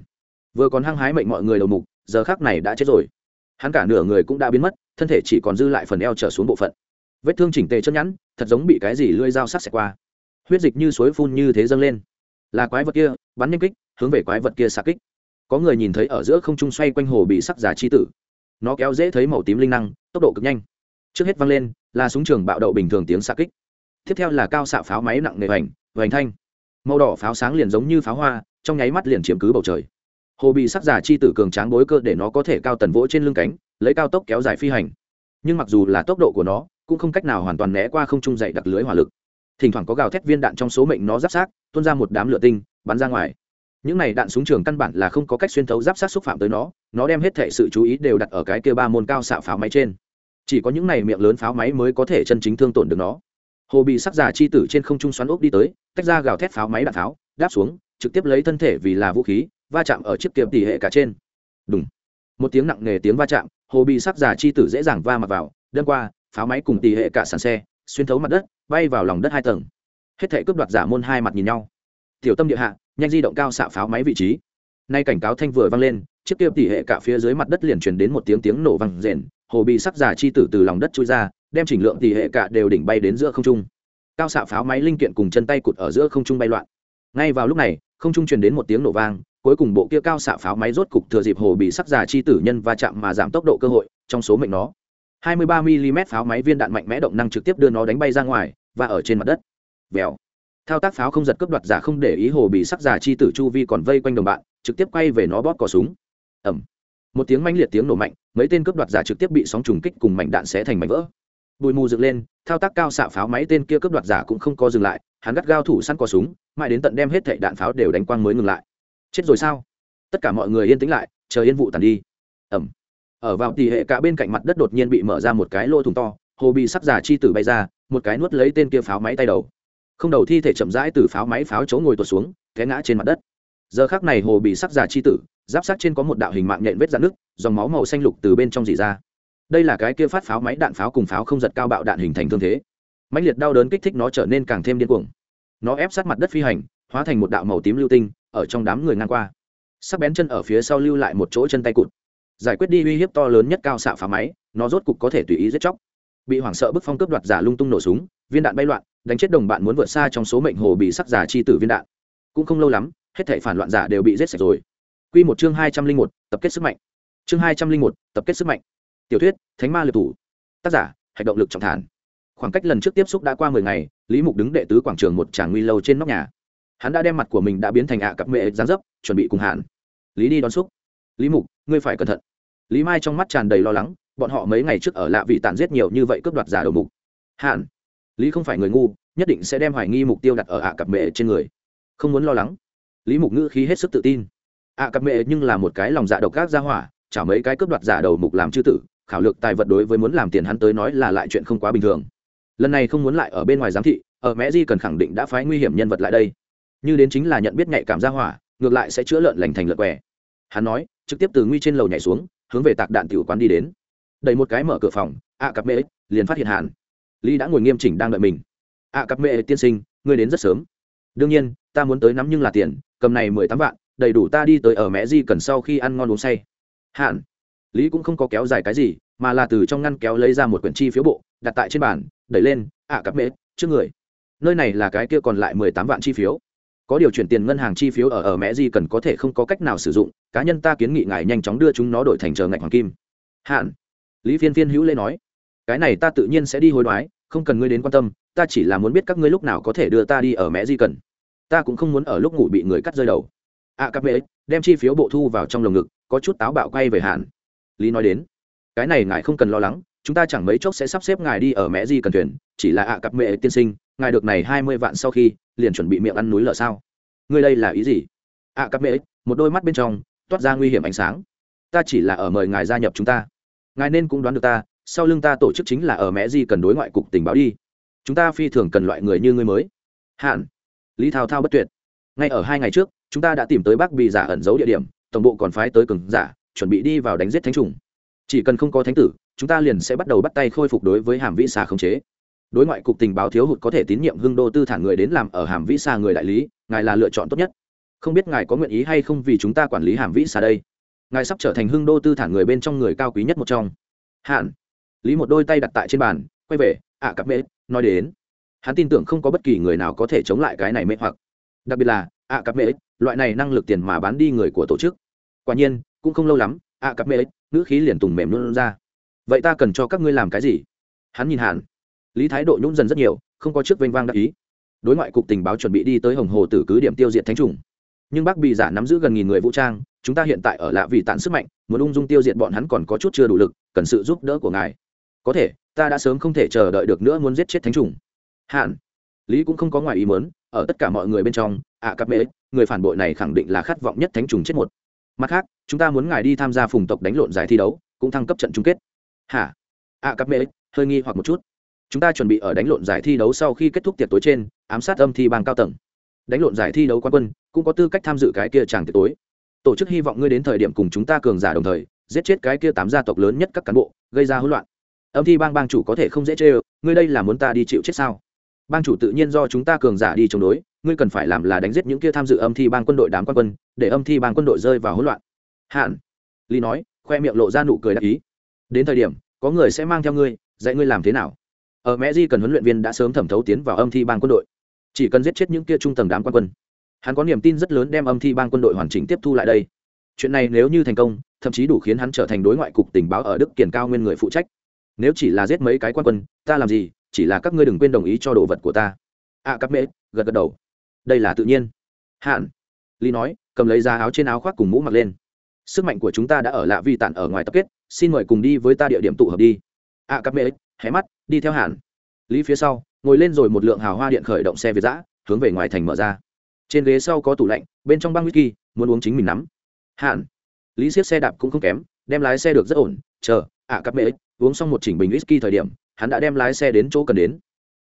Vừa còn hăng hái mệnh mọi người đầu mục, giờ khác này đã chết rồi. Hắn cả nửa người cũng đã biến mất, thân thể chỉ còn dư lại phần eo trở xuống bộ phận. Vết thương chỉnh tề chân nhẵn, thật giống bị cái gì lưỡi dao sắc xẹt qua. Huyết dịch như suối phun như thế dâng lên. Là quái vật kia, bắn nhanh kích, hướng về quái vật kia xạ kích có người nhìn thấy ở giữa không trung xoay quanh hồ bị sắc giả chi tử. Nó kéo dễ thấy màu tím linh năng, tốc độ cực nhanh. Trước hết văng lên, là súng trường bạo đậu bình thường tiếng xạ kích. Tiếp theo là cao xạ pháo máy nặng nề vành vành thanh. Màu đỏ pháo sáng liền giống như pháo hoa, trong nháy mắt liền chiếm cứ bầu trời. Hồ bị sắc giả chi tử cường tráng bối cơ để nó có thể cao tần vỗ trên lưng cánh, lấy cao tốc kéo dài phi hành. Nhưng mặc dù là tốc độ của nó, cũng không cách nào hoàn toàn né qua không trung dậy đặc lưới hỏa lực. Thỉnh thoảng có gào thét viên đạn trong số mệnh nó giáp sát tuôn ra một đám lửa tinh, bắn ra ngoài những này đạn súng trường căn bản là không có cách xuyên thấu giáp sát xúc phạm tới nó nó đem hết thệ sự chú ý đều đặt ở cái kia ba môn cao xạ pháo máy trên. Chỉ có những này miệng lớn pháo máy mới có thể chân chính thương tổn được nó. Hồ bị sắc giả chi tử trên không trung xoắn ốc đi tới, tách ra gào thét pháo máy đạn pháo, đáp xuống, trực tiếp lấy thân thể vì là vũ khí, va chạm ở chiếc kiệm tỷ hệ cả trên. Đúng một tiếng nặng nề tiếng va chạm, hồ bị sắc giả chi tử dễ dàng va mặt vào, đâm qua, pháo máy cùng tỷ hệ cả sàn xe, xuyên thấu mặt đất, bay vào lòng đất hai tầng. Hết thể cướp đoạt giả môn hai mặt nhìn nhau. Tiểu tâm địa hạ nhanh di động cao xạ pháo máy vị trí. Nay cảnh cáo thanh vừa vang lên, chiếc kia tỉ hệ cả phía dưới mặt đất liền truyền đến một tiếng tiếng nổ vang rền, hồ bị sắc giả chi tử từ lòng đất chui ra, đem chỉnh lượng tỉ hệ cả đều đỉnh bay đến giữa không trung. Cao xạ pháo máy linh kiện cùng chân tay cụt ở giữa không trung bay loạn. Ngay vào lúc này, không trung truyền đến một tiếng nổ vang, cuối cùng bộ kia cao xạ pháo máy rốt cục thừa dịp hồ bị sắc giả chi tử nhân va chạm mà giảm tốc độ cơ hội, trong số mệnh nó. 23 mm pháo máy viên đạn mạnh mẽ động năng trực tiếp đưa nó đánh bay ra ngoài, và ở trên mặt đất. Vèo thao tác pháo không giật cướp đoạt giả không để ý hồ bị sắc giả chi tử chu vi còn vây quanh đồng bạn, trực tiếp quay về nó bóp cò súng. Ẩm một tiếng manh liệt tiếng nổ mạnh, mấy tên cướp đoạt giả trực tiếp bị sóng trùng kích cùng mảnh đạn xé thành mảnh vỡ. Bụi mù dựng lên, thao tác cao xạ pháo máy tên kia cướp đoạt giả cũng không có dừng lại, hắn gắt gao thủ săn cò súng, mãi đến tận đem hết thệ đạn pháo đều đánh quang mới ngừng lại. Chết rồi sao? Tất cả mọi người yên tĩnh lại, chờ yên vụ tàn đi. Ẩm ở vào tỷ hệ cả bên cạnh mặt đất đột nhiên bị mở ra một cái lỗ thùng to, hồ bị sắc giả chi tử bay ra, một cái nuốt lấy tên kia pháo máy tay đầu không đầu thi thể chậm rãi từ pháo máy pháo chỗ ngồi tuột xuống, té ngã trên mặt đất. Giờ khác này hồ bị sắc già chi tử, giáp sát trên có một đạo hình mạng nhện vết dạn nước dòng máu màu xanh lục từ bên trong dì ra. Đây là cái kia phát pháo máy đạn pháo cùng pháo không giật cao bạo đạn hình thành thương thế. Mãnh liệt đau đớn kích thích nó trở nên càng thêm điên cuồng. Nó ép sát mặt đất phi hành, hóa thành một đạo màu tím lưu tinh, ở trong đám người ngang qua. Sắc bén chân ở phía sau lưu lại một chỗ chân tay cụt. Giải quyết đi uy hiếp to lớn nhất cao xạ phá máy, nó rốt cục có thể tùy ý giết chóc. Bị hoảng sợ bức phong cướp đoạt giả lung tung nổ súng, viên đạn bay loạn đánh chết đồng bạn muốn vượt xa trong số mệnh hồ bị sắc giả chi tử viên đạn. Cũng không lâu lắm, hết thảy phản loạn giả đều bị giết sạch rồi. Quy một chương hai trăm linh một, tập kết sức mạnh. Chương hai trăm linh một, tập kết sức mạnh. Tiểu thuyết, thánh ma liệt thủ. Tác giả hành động lực trọng thản. Khoảng cách lần trước tiếp xúc đã qua mười ngày, lý mục đứng đệ tứ quảng trường một tràng nguy lâu trên nóc nhà. Hắn đã đem mặt của mình đã biến thành ạ cặp mệ gián dấp, chuẩn bị cùng hạn. Lý đi đón xúc. Lý mục, ngươi phải cẩn thận. Lý mai trong mắt tràn đầy lo lắng, bọn họ mấy ngày trước ở lạ vị tàn giết nhiều như vậy cướp đoạt giả đầu mục. Hạn lý không phải người ngu, nhất định sẽ đem hoài nghi mục tiêu đặt ở ạ cặp mẹ trên người. Không muốn lo lắng. Lý mục ngữ khí hết sức tự tin. Ạ cặp mẹ nhưng là một cái lòng dạ độc gác ra hỏa, chả mấy cái cướp đoạt giả đầu mục làm chư tử, khảo lược tài vật đối với muốn làm tiền hắn tới nói là lại chuyện không quá bình thường. Lần này không muốn lại ở bên ngoài giám thị, ở mẹ di cần khẳng định đã phái nguy hiểm nhân vật lại đây. Như đến chính là nhận biết nhạy cảm ra hỏa, ngược lại sẽ chữa lợn lành thành lợn què. Hắn nói, trực tiếp từ nguy trên lầu nhảy xuống, hướng về tạc đạn tiểu quán đi đến. Đẩy một cái mở cửa phòng, ạ cặp mẹ liền phát hiện hàn lý đã ngồi nghiêm chỉnh đang đợi mình. Ạ cặp mẹ tiên sinh, ngươi đến rất sớm. Đương nhiên, ta muốn tới nắm nhưng là tiền, cầm này mười tám vạn, đầy đủ ta đi tới ở mẹ di cần sau khi ăn ngon uống say. Hạn. Lý cũng không có kéo dài cái gì, mà là từ trong ngăn kéo lấy ra một quyển chi phiếu bộ, đặt tại trên bàn, đẩy lên ạ cặp mẹ, trước người. Nơi này là cái kia còn lại mười tám vạn chi phiếu. Có điều chuyển tiền ngân hàng chi phiếu ở ở mẹ di cần có thể không có cách nào sử dụng, cá nhân ta kiến nghị ngài nhanh chóng đưa chúng nó đổi thành chờ ngạch hoàng kim. Hạn. Lý phiên phiên hữu lê nói cái này ta tự nhiên sẽ đi hối đoái không cần ngươi đến quan tâm ta chỉ là muốn biết các ngươi lúc nào có thể đưa ta đi ở mẹ di cần. Ta cũng không muốn ở lúc ngủ bị người cắt rơi đầu. Ạ à, các mẹ đem chi phiếu bộ thu vào trong lồng ngực có chút táo bạo quay về hạn. Lý nói đến cái này ngài không cần lo lắng chúng ta chẳng mấy chốc sẽ sắp xếp ngài đi ở mẹ di cần thuyền chỉ là ạ cặp mẹ tiên sinh ngài được này hai mươi vạn sau khi liền chuẩn bị miệng ăn núi lở sao? Ngươi đây là ý gì? À, ạ cặp mẹ một đôi mắt bên trong toát ra nguy hiểm ánh sáng. Ta chỉ là ở mời ngài gia nhập chúng ta. Ngài nên cũng đoán được ta sau lưng ta tổ chức chính là ở mẹ di cần đối ngoại cục tình báo đi. Chúng ta phi thường cần loại người như ngươi mới. Hạn. Lý thao thao bất tuyệt. Ngay ở hai ngày trước, chúng ta đã tìm tới bác bị giả ẩn giấu địa điểm, tổng bộ còn phái tới cường giả, chuẩn bị đi vào đánh giết thánh trùng. Chỉ cần không có thánh tử, chúng ta liền sẽ bắt đầu bắt tay khôi phục đối với hàm vĩ xà khống chế. Đối ngoại cục tình báo thiếu hụt có thể tín nhiệm hưng đô tư thản người đến làm ở hàm vĩ xà người đại lý, ngài là lựa chọn tốt nhất. Không biết ngài có nguyện ý hay không vì chúng ta quản lý hàm vĩ xà đây? Ngài sắp trở thành hưng đô tư thản người bên trong người cao quý nhất một trong. Hạn lý một đôi tay đặt tại trên bàn quay về ạ à, cặp mễ nói đến. Hắn tin tưởng không có bất kỳ người nào có thể chống lại cái này mê hoặc. Đặc biệt là ạ à, cặp mễ loại này năng lực tiền mà bán đi người của tổ chức. Quả nhiên cũng không lâu lắm ạ à, cặp mễ ngữ khí liền tùng mềm luôn ra. Vậy ta cần cho các ngươi làm cái gì? Hắn nhìn hẳn, lý thái độ nhún dần rất nhiều không có trước vênh vang đắc ý. Đối ngoại cục tình báo chuẩn bị đi tới hồng hồ tử cứ điểm tiêu diệt thánh trùng. Nhưng bác bị giả nắm giữ gần nghìn người vũ trang chúng ta hiện tại ở lạ vì tản sức mạnh muốn ung dung tiêu diệt bọn hắn còn có chút chưa đủ lực cần sự giúp đỡ của ngài có thể ta đã sớm không thể chờ đợi được nữa muốn giết chết thánh trùng. Hạn. Lý cũng không có ngoài ý mớn ở tất cả mọi người bên trong ạ à, cặp mễ người phản bội này khẳng định là khát vọng nhất thánh trùng chết một. Mặt khác chúng ta muốn ngài đi tham gia phùng tộc đánh lộn giải thi đấu cũng thăng cấp trận chung kết. Hả? Ạ à, cặp mễ hơi nghi hoặc một chút. Chúng ta chuẩn bị ở đánh lộn giải thi đấu sau khi kết thúc tiệc tối trên ám sát âm thi bang cao tầng. Đánh lộn giải thi đấu quan quân cũng có tư cách tham dự cái kia chàng tiệc tối. Tổ chức hy vọng ngươi đến thời điểm cùng chúng ta cường giả đồng thời giết chết cái kia tám gia tộc lớn nhất các cán bộ gây ra hỗn loạn âm thi bang bang chủ có thể không dễ chê ơ ngươi đây là muốn ta đi chịu chết sao? Bang chủ tự nhiên do chúng ta cường giả đi chống đối, ngươi cần phải làm là đánh giết những kia tham dự âm thi bang quân đội đám quan quân, để âm thi bang quân đội rơi vào hỗn loạn. Hạn, lý nói, khoe miệng lộ ra nụ cười đặc ý. Đến thời điểm, có người sẽ mang theo ngươi, dạy ngươi làm thế nào? Ở mẹ di cần huấn luyện viên đã sớm thẩm thấu tiến vào âm thi bang quân đội. Chỉ cần giết chết những kia trung tầng đám quan quân. Hắn có niềm tin rất lớn đem âm thi bang quân đội hoàn chỉnh tiếp thu lại đây. Chuyện này nếu như thành công, thậm chí đủ khiến hắn trở thành đối ngoại cục tình báo ở đức kiển cao nguyên người phụ trách nếu chỉ là giết mấy cái quan quân ta làm gì chỉ là các ngươi đừng quên đồng ý cho đồ vật của ta. Ạ à, mễ gật gật đầu. Đây là tự nhiên. Hạn ly nói cầm lấy ra áo trên áo khoác cùng mũ mặc lên. Sức mạnh của chúng ta đã ở lạ vi tản ở ngoài tập kết xin mời cùng đi với ta địa điểm tụ hợp đi. Ạ à, mễ hé mắt đi theo hạn. Lý phía sau ngồi lên rồi một lượng hào hoa điện khởi động xe việt giã hướng về ngoài thành mở ra. Trên ghế sau có tủ lạnh bên trong băng whisky muốn uống chính mình nắm. Hạn lý siết xe đạp cũng không kém đem lái xe được rất ổn chờ ạ à, cặp mễ uống xong một chỉnh bình whisky thời điểm hắn đã đem lái xe đến chỗ cần đến.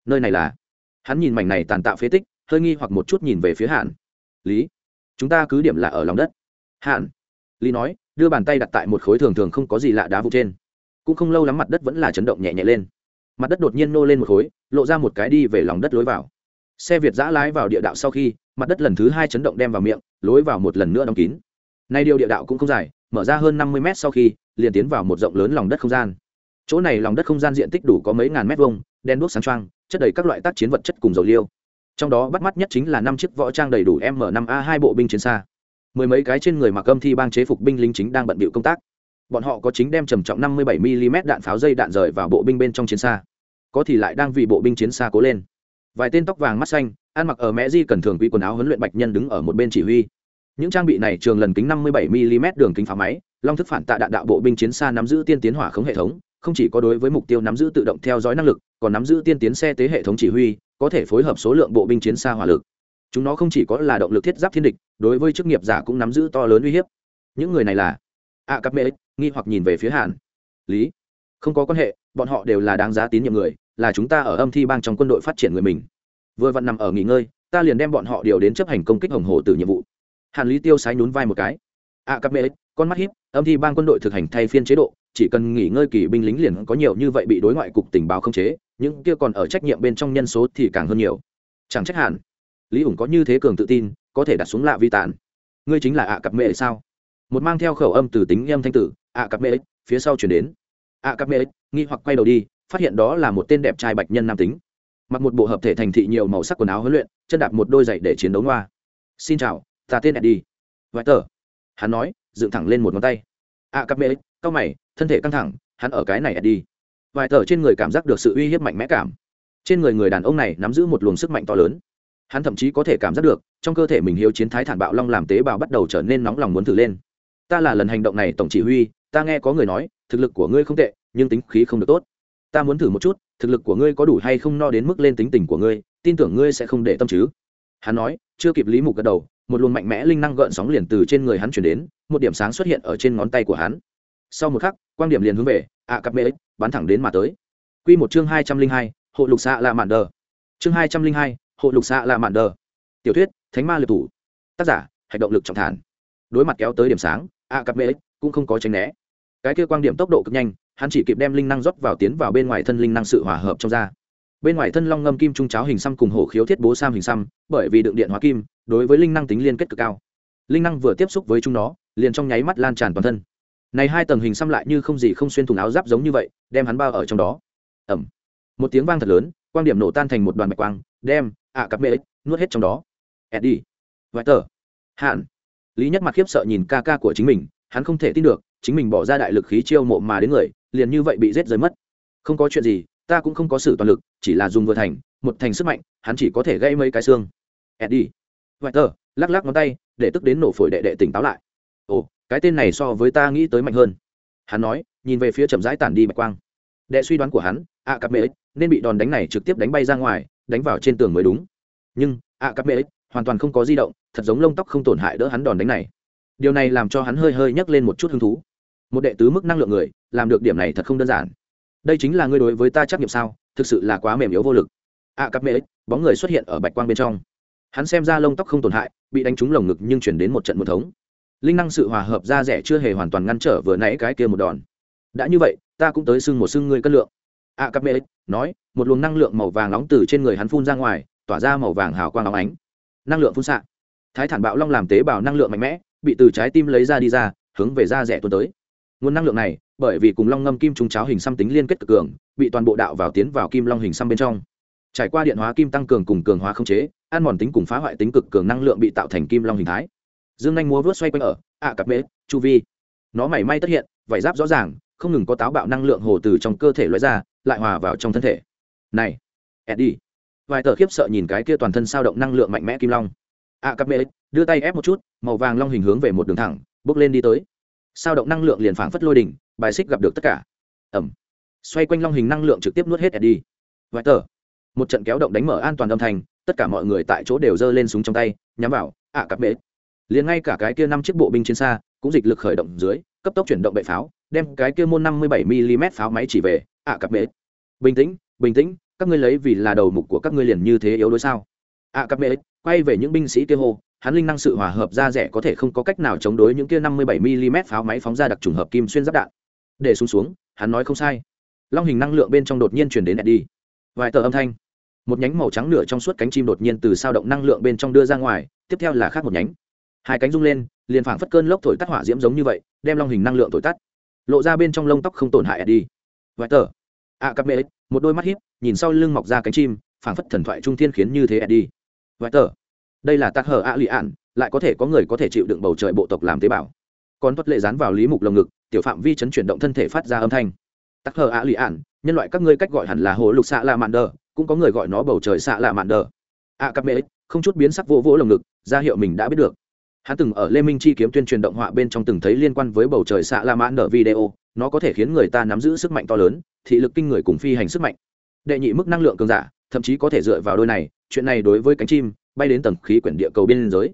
Nơi này là. Hắn nhìn mảnh này tàn tạo phế tích hơi nghi hoặc một chút nhìn về phía hạn. Lý chúng ta cứ điểm là ở lòng đất. Hạn lý nói đưa bàn tay đặt tại một khối thường thường không có gì lạ đá vụ trên. Cũng không lâu lắm mặt đất vẫn là chấn động nhẹ nhẹ lên. Mặt đất đột nhiên nô lên một khối lộ ra một cái đi về lòng đất lối vào. Xe việt giã lái vào địa đạo sau khi mặt đất lần thứ hai chấn động đem vào miệng lối vào một lần nữa đóng kín. Nay điều địa đạo cũng không dài mở ra hơn năm mươi mét sau khi, liền tiến vào một rộng lớn lòng đất không gian. Chỗ này lòng đất không gian diện tích đủ có mấy ngàn mét vuông, đen đuốc sáng trăng chất đầy các loại tác chiến vật chất cùng dầu liêu. Trong đó bắt mắt nhất chính là năm chiếc võ trang đầy đủ m 5 a hai bộ binh chiến xa. Mười mấy cái trên người mặc âm thi bang chế phục binh lính chính đang bận bịu công tác. Bọn họ có chính đem trầm trọng 57 mm đạn pháo dây đạn rời vào bộ binh bên trong chiến xa. Có thì lại đang vì bộ binh chiến xa cố lên. Vài tên tóc vàng mắt xanh, ăn mặc ở mẹ di cần thường quy quần áo huấn luyện bạch nhân đứng ở một bên chỉ huy những trang bị này trường lần kính 57 mm đường kính phá máy long thức phản tạ đạn đạo bộ binh chiến xa nắm giữ tiên tiến hỏa khống hệ thống không chỉ có đối với mục tiêu nắm giữ tự động theo dõi năng lực còn nắm giữ tiên tiến xe tế hệ thống chỉ huy có thể phối hợp số lượng bộ binh chiến xa hỏa lực. Chúng nó không chỉ có là động lực thiết giáp thiên địch đối với chức nghiệp giả cũng nắm giữ to lớn uy hiếp. Những người này là a à, cặp mê nghi hoặc nhìn về phía hàn. Lý không có quan hệ bọn họ đều là đáng giá tín nhiệm người là chúng ta ở âm thi bang trong quân đội phát triển người mình. Vừa vặn nằm ở nghỉ ngơi ta liền đem bọn họ điều đến chấp hành công kích hồng hồ từ nhiệm vụ hàn lý tiêu sái nhún vai một cái. A à, cặp mê con mắt hiếp âm thi bang quân đội thực hành thay phiên chế độ chỉ cần nghỉ ngơi kỳ binh lính liền có nhiều như vậy bị đối ngoại cục tình báo không chế những kia còn ở trách nhiệm bên trong nhân số thì càng hơn nhiều. Chẳng trách hẳn lý ủng có như thế cường tự tin có thể đặt xuống lạ vi tàn. Ngươi chính là ạ cặp mê sao? Một mang theo khẩu âm từ tính em thanh tử ạ cặp mê phía sau chuyển đến. Ạ cặp mê nghi hoặc quay đầu đi phát hiện đó là một tên đẹp trai bạch nhân nam tính. Mặc một bộ hợp thể thành thị nhiều màu sắc quần áo huấn luyện chân đạp một đôi giày để chiến đấu ngoa. Xin chào ta tên eddie. Vài tờ hắn nói, dựng thẳng lên một ngón tay. Ạ cặp mẹ cao mày, thân thể căng thẳng, hắn ở cái này eddie. Vài tờ trên người cảm giác được sự uy hiếp mạnh mẽ cảm. Trên người người đàn ông này nắm giữ một luồng sức mạnh to lớn. Hắn thậm chí có thể cảm giác được, trong cơ thể mình hiếu chiến thái thản bạo long làm tế bào bắt đầu trở nên nóng lòng muốn thử lên. Ta là lần hành động này tổng chỉ huy, ta nghe có người nói, thực lực của ngươi không tệ, nhưng tính khí không được tốt. Ta muốn thử một chút, thực lực của ngươi có đủ hay không no đến mức lên tính tình của ngươi, tin tưởng ngươi sẽ không để tâm chứ. Hắn nói, chưa kịp lý mục gật đầu một luồng mạnh mẽ linh năng gợn sóng liền từ trên người hắn chuyển đến, một điểm sáng xuất hiện ở trên ngón tay của hắn. Sau một khắc quan điểm liền hướng về ạ cặp mê bắn thẳng đến mà tới. Q một chương hai trăm linh hai, hộ lục xạ là mạn đờ. Chương hai trăm linh hai, hộ lục xạ là mạn đờ. Tiểu thuyết, thánh ma liệt thủ. Tác giả, Hạch động lực trọng thản. Đối mặt kéo tới điểm sáng ạ cặp mê cũng không có tránh né. Cái kia quan điểm tốc độ cực nhanh, hắn chỉ kịp đem linh năng rót vào tiến vào bên ngoài thân linh năng sự hòa hợp trong da. Bên ngoài thân long ngâm kim trung cháo hình xăm cùng hổ khiếu thiết bố sam hình xăm, bởi vì đựng điện hóa kim đối với linh năng tính liên kết cực cao. Linh năng vừa tiếp xúc với chúng nó, liền trong nháy mắt lan tràn toàn thân. Này hai tầng hình xăm lại như không gì không xuyên thùng áo giáp giống như vậy, đem hắn bao ở trong đó. Ẩm một tiếng vang thật lớn, quang điểm nổ tan thành một đoàn bạch quang, đem ạ cặp mê nuốt hết trong đó. Eddie vài tờ hạn lý nhất mặt khiếp sợ nhìn ca ca của chính mình, hắn không thể tin được, chính mình bỏ ra đại lực khí chiêu mộ mà đến người, liền như vậy bị rết rơi mất. Không có chuyện gì, ta cũng không có sự toàn lực, chỉ là dùng vừa thành, một thành sức mạnh, hắn chỉ có thể gây mấy cái xương. Eddie vài tờ, lắc lắc ngón tay, để tức đến nổ phổi đệ đệ tỉnh táo lại. Ồ, cái tên này so với ta nghĩ tới mạnh hơn. Hắn nói, nhìn về phía chậm rãi tản đi bạch quang. Đệ suy đoán của hắn, ạ cặp mê nên bị đòn đánh này trực tiếp đánh bay ra ngoài, đánh vào trên tường mới đúng. Nhưng, ạ cặp mê hoàn toàn không có di động, thật giống lông tóc không tổn hại đỡ hắn đòn đánh này. Điều này làm cho hắn hơi hơi nhấc lên một chút hứng thú. Một đệ tứ mức năng lượng người, làm được điểm này thật không đơn giản. Đây chính là ngươi đối với ta trắc nghiệm sao, thực sự là quá mềm yếu vô lực. Ạ cặp mê bóng người xuất hiện ở bạch quang bên trong hắn xem ra lông tóc không tổn hại, bị đánh trúng lồng ngực nhưng chuyển đến một trận một thống. Linh năng sự hòa hợp da rẻ chưa hề hoàn toàn ngăn trở vừa nãy cái kia một đòn. Đã như vậy, ta cũng tới sưng một sưng ngươi cân lượng. A cặp mê nói, một luồng năng lượng màu vàng nóng từ trên người hắn phun ra ngoài, tỏa ra màu vàng hào quang óng ánh. Năng lượng phun xạ. Thái thản bạo long làm tế bào năng lượng mạnh mẽ, bị từ trái tim lấy ra đi ra, hướng về da rẻ tuôn tới. Nguồn năng lượng này, bởi vì cùng long ngâm kim trùng cháo hình xăm tính liên kết cực cường, bị toàn bộ đạo vào tiến vào kim long hình xăm bên trong. Trải qua điện hóa kim tăng cường cùng cường hóa không chế ăn mòn tính cùng phá hoại tính cực cường năng lượng bị tạo thành kim long hình thái. Dương nhanh múa vớt xoay quanh ở ạ cặp bế chu vi. Nó mảy may tất hiện, vảy giáp rõ ràng, không ngừng có táo bạo năng lượng hồ từ trong cơ thể loại ra, lại hòa vào trong thân thể. Này, eddie. Vài tờ khiếp sợ nhìn cái kia toàn thân sao động năng lượng mạnh mẽ kim long. Ạ cặp bế đưa tay ép một chút, màu vàng long hình hướng về một đường thẳng, bước lên đi tới. Sao động năng lượng liền phảng phất lôi đỉnh, bài xích gặp được tất cả. Ẩm xoay quanh long hình năng lượng trực tiếp nuốt hết eddie. Vài tờ. Một trận kéo động đánh mở an toàn âm thanh tất cả mọi người tại chỗ đều giơ lên súng trong tay, nhắm vào, ạ, cặp bệ. Liền ngay cả cái kia năm chiếc bộ binh chiến xa, cũng dịch lực khởi động dưới, cấp tốc chuyển động bệ pháo, đem cái kia môn năm mươi bảy mm pháo máy chỉ về, ạ, cặp bệ. Bình tĩnh bình tĩnh, các ngươi lấy vì là đầu mục của các ngươi liền như thế yếu đuối sao? Ạ, cặp bệ, quay về những binh sĩ kia hô, hắn linh năng sự hòa hợp ra rẻ có thể không có cách nào chống đối những kia năm mươi bảy mm pháo máy phóng ra đặc trùng hợp kim xuyên giáp đạn. Để xuống xuống, hắn nói không sai. Long hình năng lượng bên trong đột nhiên chuyển đến đi vài tờ âm thanh một nhánh màu trắng nửa trong suốt cánh chim đột nhiên từ sao động năng lượng bên trong đưa ra ngoài, tiếp theo là khác một nhánh. Hai cánh rung lên, liền phảng phất cơn lốc thổi tắt hỏa diễm giống như vậy, đem long hình năng lượng thổi tắt. Lộ ra bên trong lông tóc không tổn hại đi. Vài tờ. A cặp mê một đôi mắt hiếp nhìn sau lưng mọc ra cánh chim, phảng phất thần thoại trung thiên khiến như thế đi. Vài tờ. Đây là tạc hở a lụy ạn, lại có thể có người có thể chịu đựng bầu trời bộ tộc làm tế bào. Còn tuất lệ dán vào lý mục lồng ngực, tiểu phạm vi chấn chuyển động thân thể phát ra âm thanh tắc hờ ạ lị ạn, nhân loại các ngươi cách gọi hẳn là hồ lục xạ la mạn đờ, cũng có người gọi nó bầu trời xạ la mạn đờ. Ạ cặp mê không chút biến sắc vỗ vỗ lồng ngực, ra hiệu mình đã biết được. Hắn từng ở lê minh chi kiếm tuyên truyền động họa bên trong từng thấy liên quan với bầu trời xạ la mãn nở video, nó có thể khiến người ta nắm giữ sức mạnh to lớn, thị lực kinh người cùng phi hành sức mạnh. Đệ nhị mức năng lượng cường giả, thậm chí có thể dựa vào đôi này, chuyện này đối với cánh chim, bay đến tầng khí quyển địa cầu biên giới.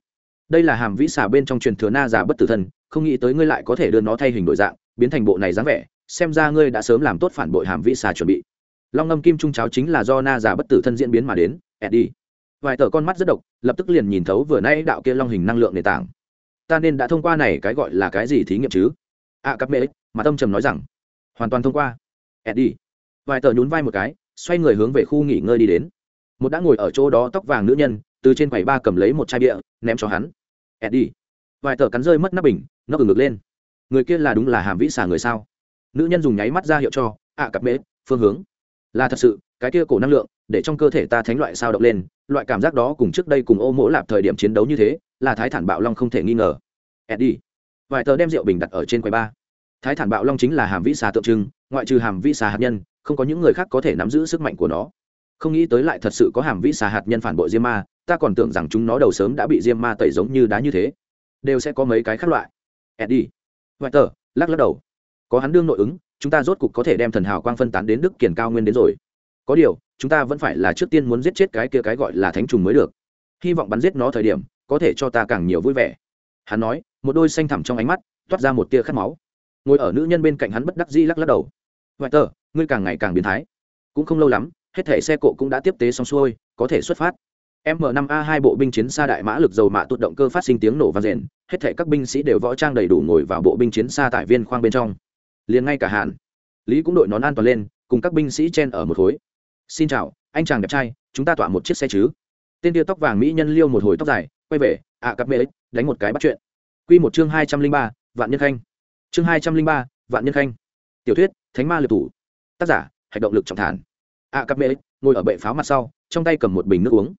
Đây là hàm vĩ xà bên trong truyền thừa na giả bất tử thân không nghĩ tới ngươi lại có thể đưa nó thay hình đổi dạng, biến thành bộ này dáng vẻ xem ra ngươi đã sớm làm tốt phản bội hàm vĩ xà chuẩn bị. Long ngâm kim trung cháo chính là do na giả bất tử thân diễn biến mà đến eddie. Vài tờ con mắt rất độc lập tức liền nhìn thấu vừa nay đạo kia long hình năng lượng nền tảng. Ta nên đã thông qua này cái gọi là cái gì thí nghiệm chứ? A à, cặp mê mà tâm trầm nói rằng hoàn toàn thông qua. Eddie. Vài tờ nhún vai một cái xoay người hướng về khu nghỉ ngơi đi đến. Một đã ngồi ở chỗ đó tóc vàng nữ nhân từ trên quầy ba cầm lấy một chai bia ném cho hắn. Eddie. Vài tờ cắn rơi mất nắp bình nó ngừng ngược lên. Người kia là đúng là hàm vĩ xà người sao? Nữ nhân dùng nháy mắt ra hiệu cho ạ à, cặp mễ phương hướng. Là thật sự cái kia cổ năng lượng để trong cơ thể ta thánh loại sao động lên loại cảm giác đó cùng trước đây cùng ô mỗ lạp thời điểm chiến đấu như thế là thái thản bạo long không thể nghi ngờ. Eddie. Vài tờ đem rượu bình đặt ở trên quầy ba. Thái thản bạo long chính là hàm vĩ xà tượng trưng ngoại trừ hàm vĩ xà hạt nhân không có những người khác có thể nắm giữ sức mạnh của nó. Không nghĩ tới lại thật sự có hàm vĩ xà hạt nhân phản bội diêm ma ta còn tưởng rằng chúng nó đầu sớm đã bị diêm ma tẩy giống như đá như thế. Đều sẽ có mấy cái khác loại. Eddie. Vài tờ lắc lắc đầu có hắn đương nội ứng, chúng ta rốt cục có thể đem thần hào quang phân tán đến đức kiển cao nguyên đến rồi. Có điều, chúng ta vẫn phải là trước tiên muốn giết chết cái kia cái gọi là thánh trùng mới được. Hy vọng bắn giết nó thời điểm, có thể cho ta càng nhiều vui vẻ. Hắn nói, một đôi xanh thẳm trong ánh mắt, toát ra một tia khát máu. Ngồi ở nữ nhân bên cạnh hắn bất đắc dĩ lắc lắc đầu. Ngoại tờ, ngươi càng ngày càng biến thái. Cũng không lâu lắm, hết thể xe cộ cũng đã tiếp tế xong xuôi, có thể xuất phát. M 5 a 2 bộ binh chiến xa đại mã lực dầu mạ tụt động cơ phát sinh tiếng nổ và rền hết thể các binh sĩ đều võ trang đầy đủ ngồi vào bộ binh chiến xa tại viên khoang bên trong liền ngay cả hạn. Lý cũng đội nón an toàn lên cùng các binh sĩ chen ở một khối. Xin chào anh chàng đẹp trai chúng ta tọa một chiếc xe chứ. Tên tia tóc vàng mỹ nhân liêu một hồi tóc dài quay về ạ à, cặp mê đánh một cái bắt chuyện. Q một chương hai trăm linh ba vạn nhân khanh. Chương hai trăm linh ba vạn nhân khanh. Tiểu thuyết thánh ma liệt thủ. Tác giả Hạch động lực trọng thản. Ạ à, cặp mê ngồi ở bệ pháo mặt sau trong tay cầm một bình nước uống.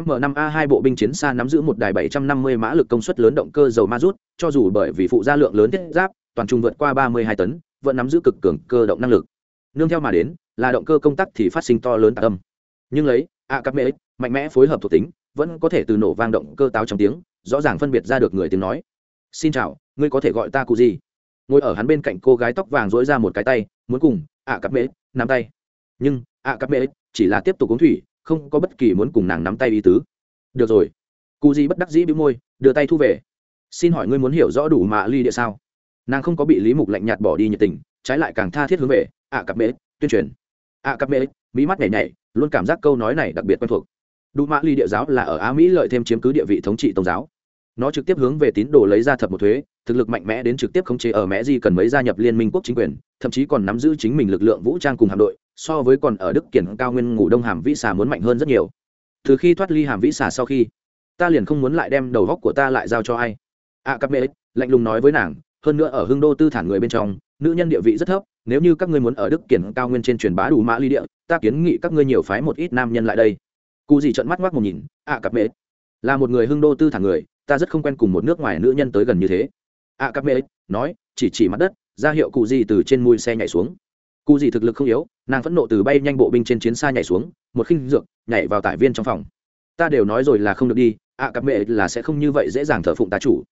M 5 a 2 bộ binh chiến xa nắm giữ một đài 750 mã lực công suất lớn động cơ dầu ma rút cho dù bởi vì phụ gia lượng lớn thiết giáp toàn trung vượt qua 32 tấn, vẫn nắm giữ cực cường cơ động năng lực. Nương theo mà đến, là động cơ công tắc thì phát sinh to lớn tạc âm. Nhưng lấy, a cấp mê mạnh mẽ phối hợp thuộc tính, vẫn có thể từ nổ vang động cơ táo trong tiếng, rõ ràng phân biệt ra được người tiếng nói. Xin chào, ngươi có thể gọi ta cụ gì? Ngồi ở hắn bên cạnh cô gái tóc vàng dỗi ra một cái tay, muốn cùng ạ cặp mê nắm tay. Nhưng ạ cặp mê chỉ là tiếp tục uống thủy, không có bất kỳ muốn cùng nàng nắm tay ý tứ. Được rồi. Cụ gì bất đắc dĩ bĩu môi, đưa tay thu về. Xin hỏi ngươi muốn hiểu rõ đủ mạ ly địa sao? Nàng không có bị lý mục lạnh nhạt bỏ đi nhiệt tình, trái lại càng tha thiết hướng về ạ cặp mê tuyên truyền. ạ cặp mê mỹ mắt nhảy nhảy, luôn cảm giác câu nói này đặc biệt quen thuộc. Đủ mã ly địa giáo là ở á mỹ lợi thêm chiếm cứ địa vị thống trị tôn giáo. Nó trực tiếp hướng về tín đồ lấy ra thập một thuế, thực lực mạnh mẽ đến trực tiếp khống chế ở mẹ di cần mấy gia nhập liên minh quốc chính quyền, thậm chí còn nắm giữ chính mình lực lượng vũ trang cùng hạm đội, so với còn ở đức kiển cao nguyên ngủ đông hàm vĩ xà muốn mạnh hơn rất nhiều. Từ khi thoát ly hàm vĩ xà sau khi, ta liền không muốn lại đem đầu góc của ta lại giao cho ai. a cặp mê lạnh lùng nói với nàng hơn nữa ở hưng đô tư thản người bên trong nữ nhân địa vị rất thấp nếu như các ngươi muốn ở đức kiển cao nguyên trên truyền bá đủ mã ly địa ta kiến nghị các ngươi nhiều phái một ít nam nhân lại đây. Cụ gì trận mắt ngoác một nhìn ạ cặp mễ là một người hưng đô tư thản người ta rất không quen cùng một nước ngoài nữ nhân tới gần như thế. Ạ cặp mễ nói chỉ chỉ mặt đất ra hiệu cụ gì từ trên mui xe nhảy xuống. Cụ gì thực lực không yếu nàng phẫn nộ từ bay nhanh bộ binh trên chiến xa nhảy xuống một khinh dược nhảy vào tải viên trong phòng. Ta đều nói rồi là không được đi ạ à, cặp mẹ là sẽ không như vậy dễ dàng thờ phụng ta chủ.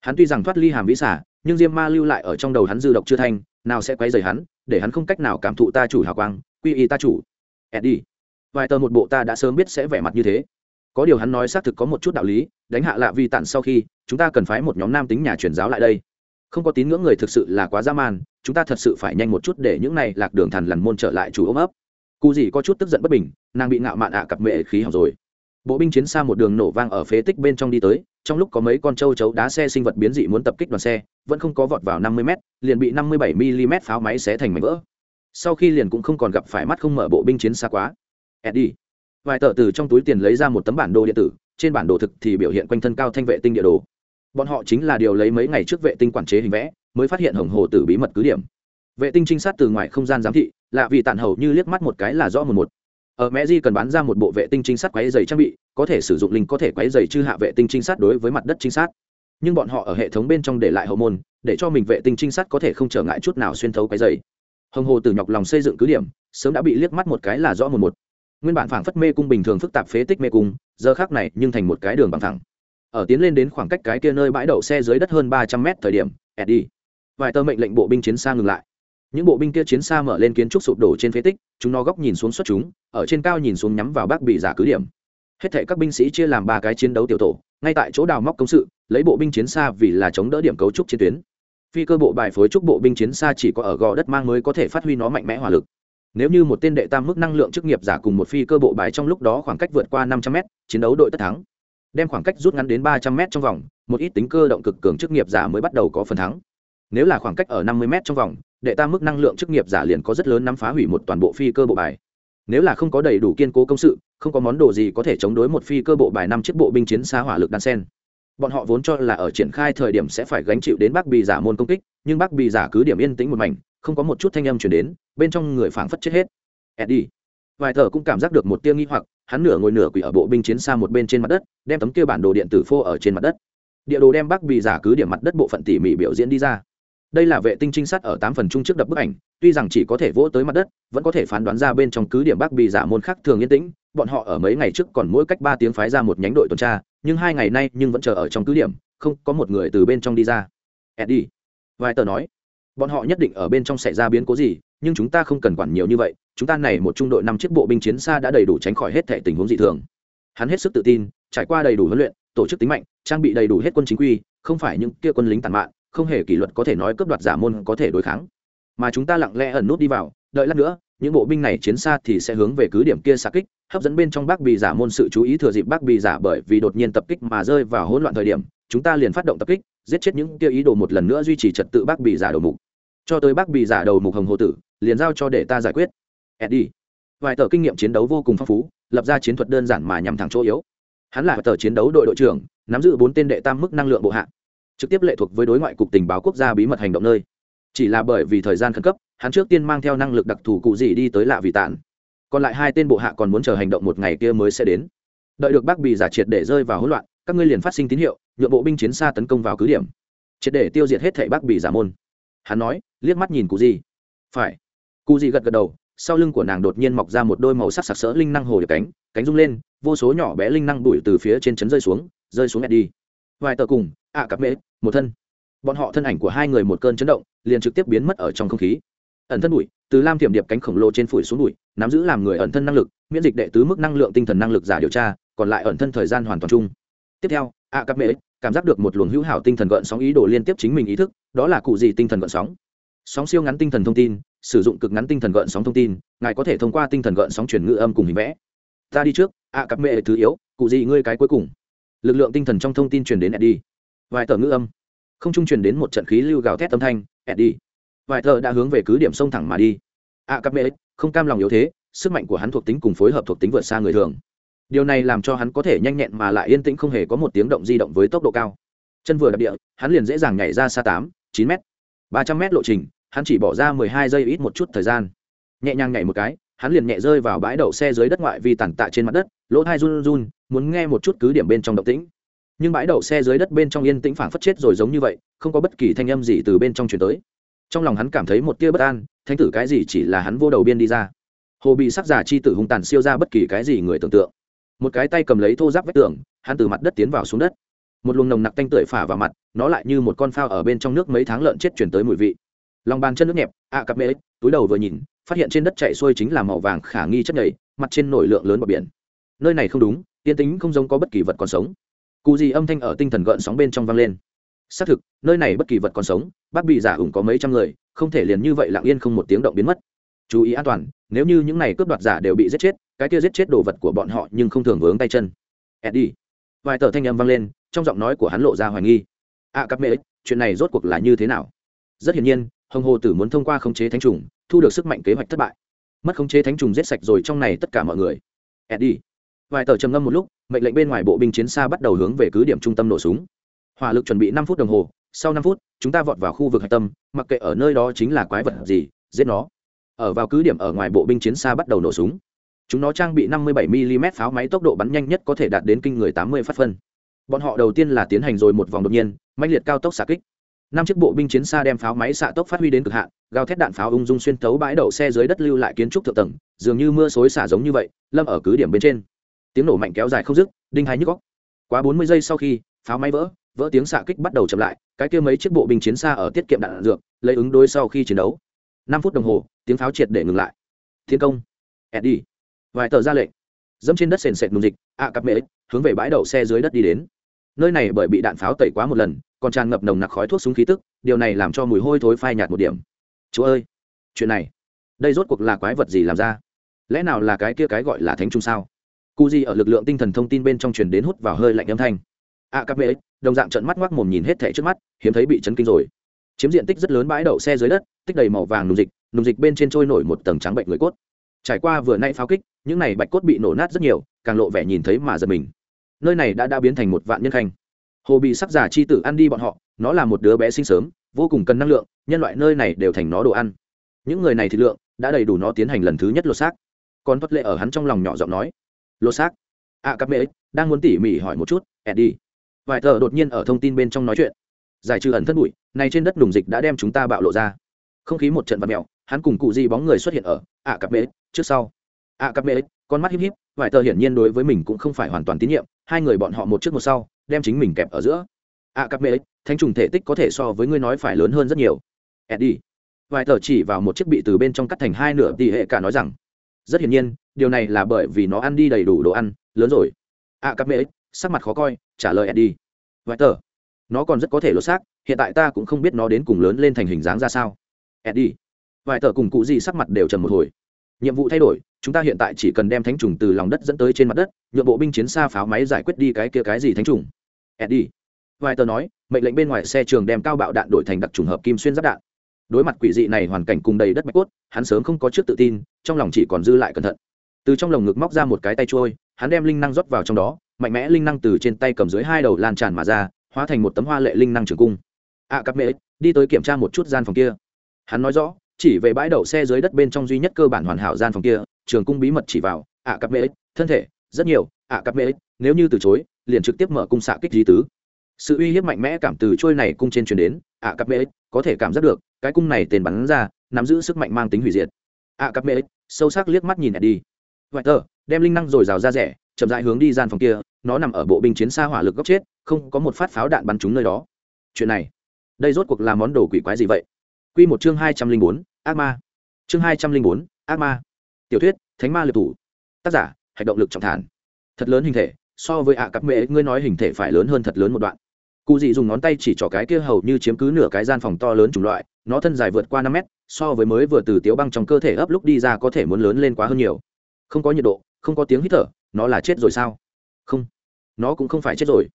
Hắn tuy rằng thoát ly hàm vĩ xả nhưng diêm ma lưu lại ở trong đầu hắn dư độc chưa thanh nào sẽ quấy rầy hắn, để hắn không cách nào cảm thụ ta chủ hào quang, quy y ta chủ. Eddie, vài tờ một bộ ta đã sớm biết sẽ vẻ mặt như thế. Có điều hắn nói xác thực có một chút đạo lý, đánh hạ lạ vi tản sau khi, chúng ta cần phái một nhóm nam tính nhà truyền giáo lại đây. Không có tín ngưỡng người thực sự là quá dã man, chúng ta thật sự phải nhanh một chút để những này lạc đường thần lằn môn trở lại chủ ôm ấp. Cụ gì có chút tức giận bất bình, nàng bị ngạo mạn ạ cặp mệ khí hỏng rồi. Bộ binh chiến xa một đường nổ vang ở phế tích bên trong đi tới trong lúc có mấy con trâu chấu đá xe sinh vật biến dị muốn tập kích đoàn xe, vẫn không có vọt vào năm mươi m liền bị năm mươi bảy mm pháo máy xé thành mảnh vỡ. Sau khi liền cũng không còn gặp phải mắt không mở bộ binh chiến xa quá. Eddie. Vài tờ từ trong túi tiền lấy ra một tấm bản đồ điện tử, trên bản đồ thực thì biểu hiện quanh thân cao thanh vệ tinh địa đồ. Bọn họ chính là điều lấy mấy ngày trước vệ tinh quản chế hình vẽ, mới phát hiện hồng hồ tử bí mật cứ điểm. Vệ tinh trinh sát từ ngoài không gian giám thị, lạ vì tàn hầu như liếc mắt một cái là rõ một một ở mẹ di cần bán ra một bộ vệ tinh trinh sát quáy dày trang bị, có thể sử dụng linh có thể quáy dày chư hạ vệ tinh trinh sát đối với mặt đất trinh sát. Nhưng bọn họ ở hệ thống bên trong để lại hậu môn, để cho mình vệ tinh trinh sát có thể không trở ngại chút nào xuyên thấu quáy dày. Hồng hồ từ nhọc lòng xây dựng cứ điểm, sớm đã bị liếc mắt một cái là rõ một một. Nguyên bản phảng phất mê cung bình thường phức tạp phế tích mê cung, giờ khác này nhưng thành một cái đường bằng thẳng. Ở tiến lên đến khoảng cách cái kia nơi bãi đậu xe dưới đất hơn ba trăm mét thời điểm, eddie, vài tờ mệnh lệnh bộ binh chiến xa ngừng lại những bộ binh kia chiến xa mở lên kiến trúc sụp đổ trên phế tích, chúng nó góc nhìn xuống xuất chúng, ở trên cao nhìn xuống nhắm vào bác bị giả cứ điểm. Hết thể các binh sĩ chia làm ba cái chiến đấu tiểu tổ, ngay tại chỗ đào móc công sự, lấy bộ binh chiến xa vì là chống đỡ điểm cấu trúc chiến tuyến. Phi cơ bộ bài phối trúc bộ binh chiến xa chỉ có ở gò đất mang mới có thể phát huy nó mạnh mẽ hỏa lực. Nếu như một tên đệ tam mức năng lượng chức nghiệp giả cùng một phi cơ bộ bài trong lúc đó khoảng cách vượt qua năm trăm mét, chiến đấu đội tất thắng. Đem khoảng cách rút ngắn đến ba trăm m trong vòng, một ít tính cơ động cực cường chức nghiệp giả mới bắt đầu có phần thắng. Nếu là khoảng cách ở năm mươi m trong vòng đệ tam mức năng lượng chức nghiệp giả liền có rất lớn nắm phá hủy một toàn bộ phi cơ bộ bài. Nếu là không có đầy đủ kiên cố công sự, không có món đồ gì có thể chống đối một phi cơ bộ bài năm chiếc bộ binh chiến xa hỏa lực đan sen. Bọn họ vốn cho là ở triển khai thời điểm sẽ phải gánh chịu đến bác bì giả môn công kích, nhưng bác bì giả cứ điểm yên tĩnh một mảnh, không có một chút thanh âm chuyển đến, bên trong người phảng phất chết hết. Eddie. Vài thợ cũng cảm giác được một tia nghi hoặc, hắn nửa ngồi nửa quỳ ở bộ binh chiến xa một bên trên mặt đất, đem tấm kia bản đồ điện tử phô ở trên mặt đất. Địa đồ đem bắc bì giả cứ điểm mặt đất bộ phận tỉ mỉ biểu diễn đi ra đây là vệ tinh trinh sát ở tám phần chung trước đập bức ảnh, tuy rằng chỉ có thể vỗ tới mặt đất, vẫn có thể phán đoán ra bên trong cứ điểm bắc bị giả môn khác thường yên tĩnh, bọn họ ở mấy ngày trước còn mỗi cách ba tiếng phái ra một nhánh đội tuần tra, nhưng hai ngày nay nhưng vẫn chờ ở trong cứ điểm, không có một người từ bên trong đi ra eddie vài tờ nói, bọn họ nhất định ở bên trong xảy ra biến cố gì, nhưng chúng ta không cần quản nhiều như vậy, chúng ta này một trung đội năm chiếc bộ binh chiến xa đã đầy đủ tránh khỏi hết thể tình huống dị thường hắn hết sức tự tin, trải qua đầy đủ huấn luyện, tổ chức tính mạnh, trang bị đầy đủ hết quân chính quy, không phải những kia quân lính tàn mạng không hề kỷ luật có thể nói cướp đoạt giả môn có thể đối kháng. Mà chúng ta lặng lẽ ẩn nút đi vào, đợi lát nữa, những bộ binh này chiến xa thì sẽ hướng về cứ điểm kia xạ kích, hấp dẫn bên trong bác bì giả môn sự chú ý thừa dịp bác bì giả bởi vì đột nhiên tập kích mà rơi vào hỗn loạn thời điểm, chúng ta liền phát động tập kích, giết chết những kia ý đồ một lần nữa duy trì trật tự bác bì giả đầu mục. Cho tới bác bì giả đầu mục hồng hồ tử, liền giao cho để ta giải quyết. Eddie. Vài tờ kinh nghiệm chiến đấu vô cùng phong phú, lập ra chiến thuật đơn giản mà nhằm thẳng chỗ yếu. Hắn là tờ chiến đấu đội đội trưởng, nắm giữ bốn tên đệ tam mức năng lượng bộ hạ trực tiếp lệ thuộc với đối ngoại cục tình báo quốc gia bí mật hành động nơi. Chỉ là bởi vì thời gian khẩn cấp, hắn trước tiên mang theo năng lực đặc thù cụ gì đi tới lạ vị tản. Còn lại hai tên bộ hạ còn muốn chờ hành động một ngày kia mới sẽ đến. Đợi được bác bị giả triệt để rơi vào hỗn loạn, các ngươi liền phát sinh tín hiệu, nhượng bộ binh chiến xa tấn công vào cứ điểm. Triệt để tiêu diệt hết thảy bác bị giả môn. Hắn nói, liếc mắt nhìn cụ gì. Phải. Cụ gì gật gật đầu, sau lưng của nàng đột nhiên mọc ra một đôi màu sắc sặc sỡ linh năng hồ điệp cánh cánh rung lên, vô số nhỏ bé linh năng đuổi từ phía trên chấn rơi xuống rơi xuống đi vài tờ cùng, ạ cặp mễ, một thân. Bọn họ thân ảnh của hai người một cơn chấn động, liền trực tiếp biến mất ở trong không khí. Ẩn thân bụi, từ lam thiểm điệp cánh khổng lồ trên phủi xuống bụi, nắm giữ làm người ẩn thân năng lực, miễn dịch đệ tứ mức năng lượng tinh thần năng lực giả điều tra, còn lại ẩn thân thời gian hoàn toàn chung. Tiếp theo, ạ cặp mễ, cảm giác được một luồng hữu hảo tinh thần gợn sóng ý đồ liên tiếp chính mình ý thức, đó là cụ gì tinh thần gợn sóng. Sóng siêu ngắn tinh thần thông tin, sử dụng cực ngắn tinh thần gợn sóng thông tin, ngài có thể thông qua tinh thần gợn sóng truyền ngữ âm cùng hình vẽ. Ta đi trước, ạ cặp mễ thứ yếu, cụ gì ngươi cái cuối cùng? Lực lượng tinh thần trong thông tin truyền đến eddie. Vài tờ ngữ âm. Không trung truyền đến một trận khí lưu gào thét âm thanh, eddie. Vài tờ đã hướng về cứ điểm sông thẳng mà đi. A cặp mê, không cam lòng yếu thế, sức mạnh của hắn thuộc tính cùng phối hợp thuộc tính vượt xa người thường. Điều này làm cho hắn có thể nhanh nhẹn mà lại yên tĩnh không hề có một tiếng động di động với tốc độ cao. Chân vừa đạp địa, hắn liền dễ dàng nhảy ra xa tám, chín m ba trăm m lộ trình, hắn chỉ bỏ ra mười hai giây ít một chút thời gian. Nhẹ nhàng nhảy một cái, hắn liền nhẹ rơi vào bãi đậu xe dưới đất ngoại vi tàn tạ trên mặt đất, lỗ thai run run muốn nghe một chút cứ điểm bên trong động tĩnh. Nhưng bãi đậu xe dưới đất bên trong yên tĩnh phảng phất chết rồi giống như vậy, không có bất kỳ thanh âm gì từ bên trong chuyển tới. Trong lòng hắn cảm thấy một tia bất an thanh tử cái gì chỉ là hắn vô đầu biên đi ra. Hồ bị sắc giả chi tử hung tàn siêu ra bất kỳ cái gì người tưởng tượng. Một cái tay cầm lấy thô giáp vách tường, hắn từ mặt đất tiến vào xuống đất. Một luồng nồng nặc tanh tưởi phả vào mặt, nó lại như một con phao ở bên trong nước mấy tháng lợn chết chuyển tới mùi vị. Lòng bàn chân nước nhẹp, ạ cặp mê túi đầu vừa nhìn, phát hiện trên đất chạy xuôi chính là màu vàng khả nghi chất nhầy, mặt trên nổi lượng lớn bờ biển nơi này không đúng tiên tính không giống có bất kỳ vật còn sống. Cụ gì âm thanh ở tinh thần gợn sóng bên trong vang lên. Xác thực nơi này bất kỳ vật còn sống bác bị giả ủng có mấy trăm người không thể liền như vậy lặng yên không một tiếng động biến mất. Chú ý an toàn nếu như những này cướp đoạt giả đều bị giết chết cái kia giết chết đồ vật của bọn họ nhưng không thường vướng tay chân. Eddie. Vài tờ thanh âm vang lên trong giọng nói của hắn lộ ra hoài nghi. A à, các mẹ chuyện này rốt cuộc là như thế nào? Rất hiển nhiên hồng hồ tử muốn thông qua khống chế thánh trùng thu được sức mạnh kế hoạch thất bại. Mất khống chế thánh trùng giết sạch rồi trong này tất cả mọi người. Eddie vài tờ trầm ngâm một lúc, mệnh lệnh bên ngoài bộ binh chiến xa bắt đầu hướng về cứ điểm trung tâm nổ súng. Hỏa lực chuẩn bị năm phút đồng hồ, sau năm phút, chúng ta vọt vào khu vực hạch tâm, mặc kệ ở nơi đó chính là quái vật gì, giết nó. Ở vào cứ điểm ở ngoài bộ binh chiến xa bắt đầu nổ súng. Chúng nó trang bị 57 mm pháo máy tốc độ bắn nhanh nhất có thể đạt đến kinh người 80 phát phân. Bọn họ đầu tiên là tiến hành rồi một vòng đột nhiên mạnh liệt cao tốc xạ kích. Năm chiếc bộ binh chiến xa đem pháo máy xạ tốc phát huy đến cực hạn, gào thét đạn pháo ung dung xuyên tấu bãi đậu xe dưới đất lưu lại kiến trúc thượng tầng, dường như mưa xối xả giống như vậy, lâm ở cứ điểm bên trên tiếng nổ mạnh kéo dài không dứt, đinh hai nhức góc. Quá 40 giây sau khi, pháo máy vỡ vỡ tiếng xạ kích bắt đầu chậm lại, cái kia mấy chiếc bộ binh chiến xa ở tiết kiệm đạn dược, lấy ứng đối sau khi chiến đấu. Năm phút đồng hồ, tiếng pháo triệt để ngừng lại. Thiên công. Eddie. Vài tờ ra lệnh. Dẫm trên đất sền sệt mùng dịch ạ cặp mễ, hướng về bãi đậu xe dưới đất đi đến. Nơi này bởi bị đạn pháo tẩy quá một lần, còn tràn ngập nồng nặc khói thuốc súng khí tức, điều này làm cho mùi hôi thối phai nhạt một điểm. Chúa ơi, chuyện này, đây rốt cuộc là quái vật gì làm ra? Lẽ nào là cái kia cái gọi là thánh trung sao? Cụ gì ở lực lượng tinh thần thông tin bên trong truyền đến hút vào hơi lạnh âm thanh. A các mễ, đồng dạng trận mắt ngoác mồm nhìn hết thẻ trước mắt, hiếm thấy bị chấn kinh rồi. Chiếm diện tích rất lớn bãi đậu xe dưới đất, tích đầy màu vàng nùng dịch nùng dịch bên trên trôi nổi một tầng trắng bệnh người cốt. Trải qua vừa nay pháo kích, những này bạch cốt bị nổ nát rất nhiều, càng lộ vẻ nhìn thấy mà giật mình. Nơi này đã đã biến thành một vạn nhân khanh. Hồ bị sắc giả chi tử ăn đi bọn họ, nó là một đứa bé sinh sớm, vô cùng cần năng lượng, nhân loại nơi này đều thành nó đồ ăn. Những người này thì lượng, đã đầy đủ nó tiến hành lần thứ nhất lột xác. Còn tuất lệ ở hắn trong lòng nhỏ giọng nói lô xác. A à, mê đang muốn tỉ mỉ hỏi một chút eddie. Vài tờ đột nhiên ở thông tin bên trong nói chuyện. Giải trừ ẩn thất bụi này trên đất đùng dịch đã đem chúng ta bạo lộ ra. Không khí một trận vật mèo hắn cùng cụ di bóng người xuất hiện ở ạ cặp bê trước sau. Ạ cặp bê con mắt híp híp vải tờ hiển nhiên đối với mình cũng không phải hoàn toàn tín nhiệm hai người bọn họ một trước một sau đem chính mình kẹp ở giữa. Ạ cặp bê thanh trùng thể tích có thể so với ngươi nói phải lớn hơn rất nhiều. Eddie. Vài tờ chỉ vào một chiếc bị từ bên trong cắt thành hai nửa tỷ hệ cả nói rằng rất hiển nhiên điều này là bởi vì nó ăn đi đầy đủ đồ ăn, lớn rồi. Ạ cặp mễ sắc mặt khó coi, trả lời eddie. Vài tờ, nó còn rất có thể lột xác, hiện tại ta cũng không biết nó đến cùng lớn lên thành hình dáng ra sao. Eddie vài tờ cùng cụ gì sắc mặt đều trầm một hồi. Nhiệm vụ thay đổi, chúng ta hiện tại chỉ cần đem thánh trùng từ lòng đất dẫn tới trên mặt đất, nhượng bộ binh chiến xa pháo máy giải quyết đi cái kia cái gì thánh trùng. Eddie vài tờ nói, mệnh lệnh bên ngoài xe trường đem cao bạo đạn đổi thành đặc trùng hợp kim xuyên giáp đạn. Đối mặt quỷ dị này hoàn cảnh cùng đầy đất bạch cốt, hắn sớm không có trước tự tin, trong lòng chỉ còn dư lại cẩn thận từ trong lồng ngực móc ra một cái tay trôi hắn đem linh năng rót vào trong đó mạnh mẽ linh năng từ trên tay cầm dưới hai đầu lan tràn mà ra hóa thành một tấm hoa lệ linh năng trường cung. Ạ à, cặp mễ, đi tới kiểm tra một chút gian phòng kia. Hắn nói rõ chỉ về bãi đậu xe dưới đất bên trong duy nhất cơ bản hoàn hảo gian phòng kia trường cung bí mật chỉ vào ạ à, cặp mễ, thân thể rất nhiều ạ à, cặp mễ, nếu như từ chối liền trực tiếp mở cung xạ kích di tứ. Sự uy hiếp mạnh mẽ cảm từ trôi này cung trên truyền đến ạ cặp mễ, có thể cảm giác được cái cung này tên bắn ra nắm giữ sức mạnh mang tính hủy diệt. Ạ cặp mễ, sâu sắc liếc mắt nhìn đi ngoại tờ đem linh năng rồi rào ra rẻ, chậm rãi hướng đi gian phòng kia, nó nằm ở bộ binh chiến xa hỏa lực góc chết, không có một phát pháo đạn bắn trúng nơi đó. Chuyện này, đây rốt cuộc là món đồ quỷ quái gì vậy? Quy một chương hai trăm linh bốn, ác ma. Chương hai trăm linh bốn, ác ma. Tiểu thuyết, thánh ma liệt thủ. Tác giả hành động lực trọng thản. Thật lớn hình thể, so với ạ à cặp mẹ ngươi nói hình thể phải lớn hơn thật lớn một đoạn. Cụ dị dùng ngón tay chỉ trỏ cái kia hầu như chiếm cứ nửa cái gian phòng to lớn chủng loại, nó thân dài vượt qua năm mét, so với mới vừa từ tiếu băng trong cơ thể ấp lúc đi ra có thể muốn lớn lên quá hơn nhiều không có nhiệt độ, không có tiếng hít thở, nó là chết rồi sao? Không. Nó cũng không phải chết rồi.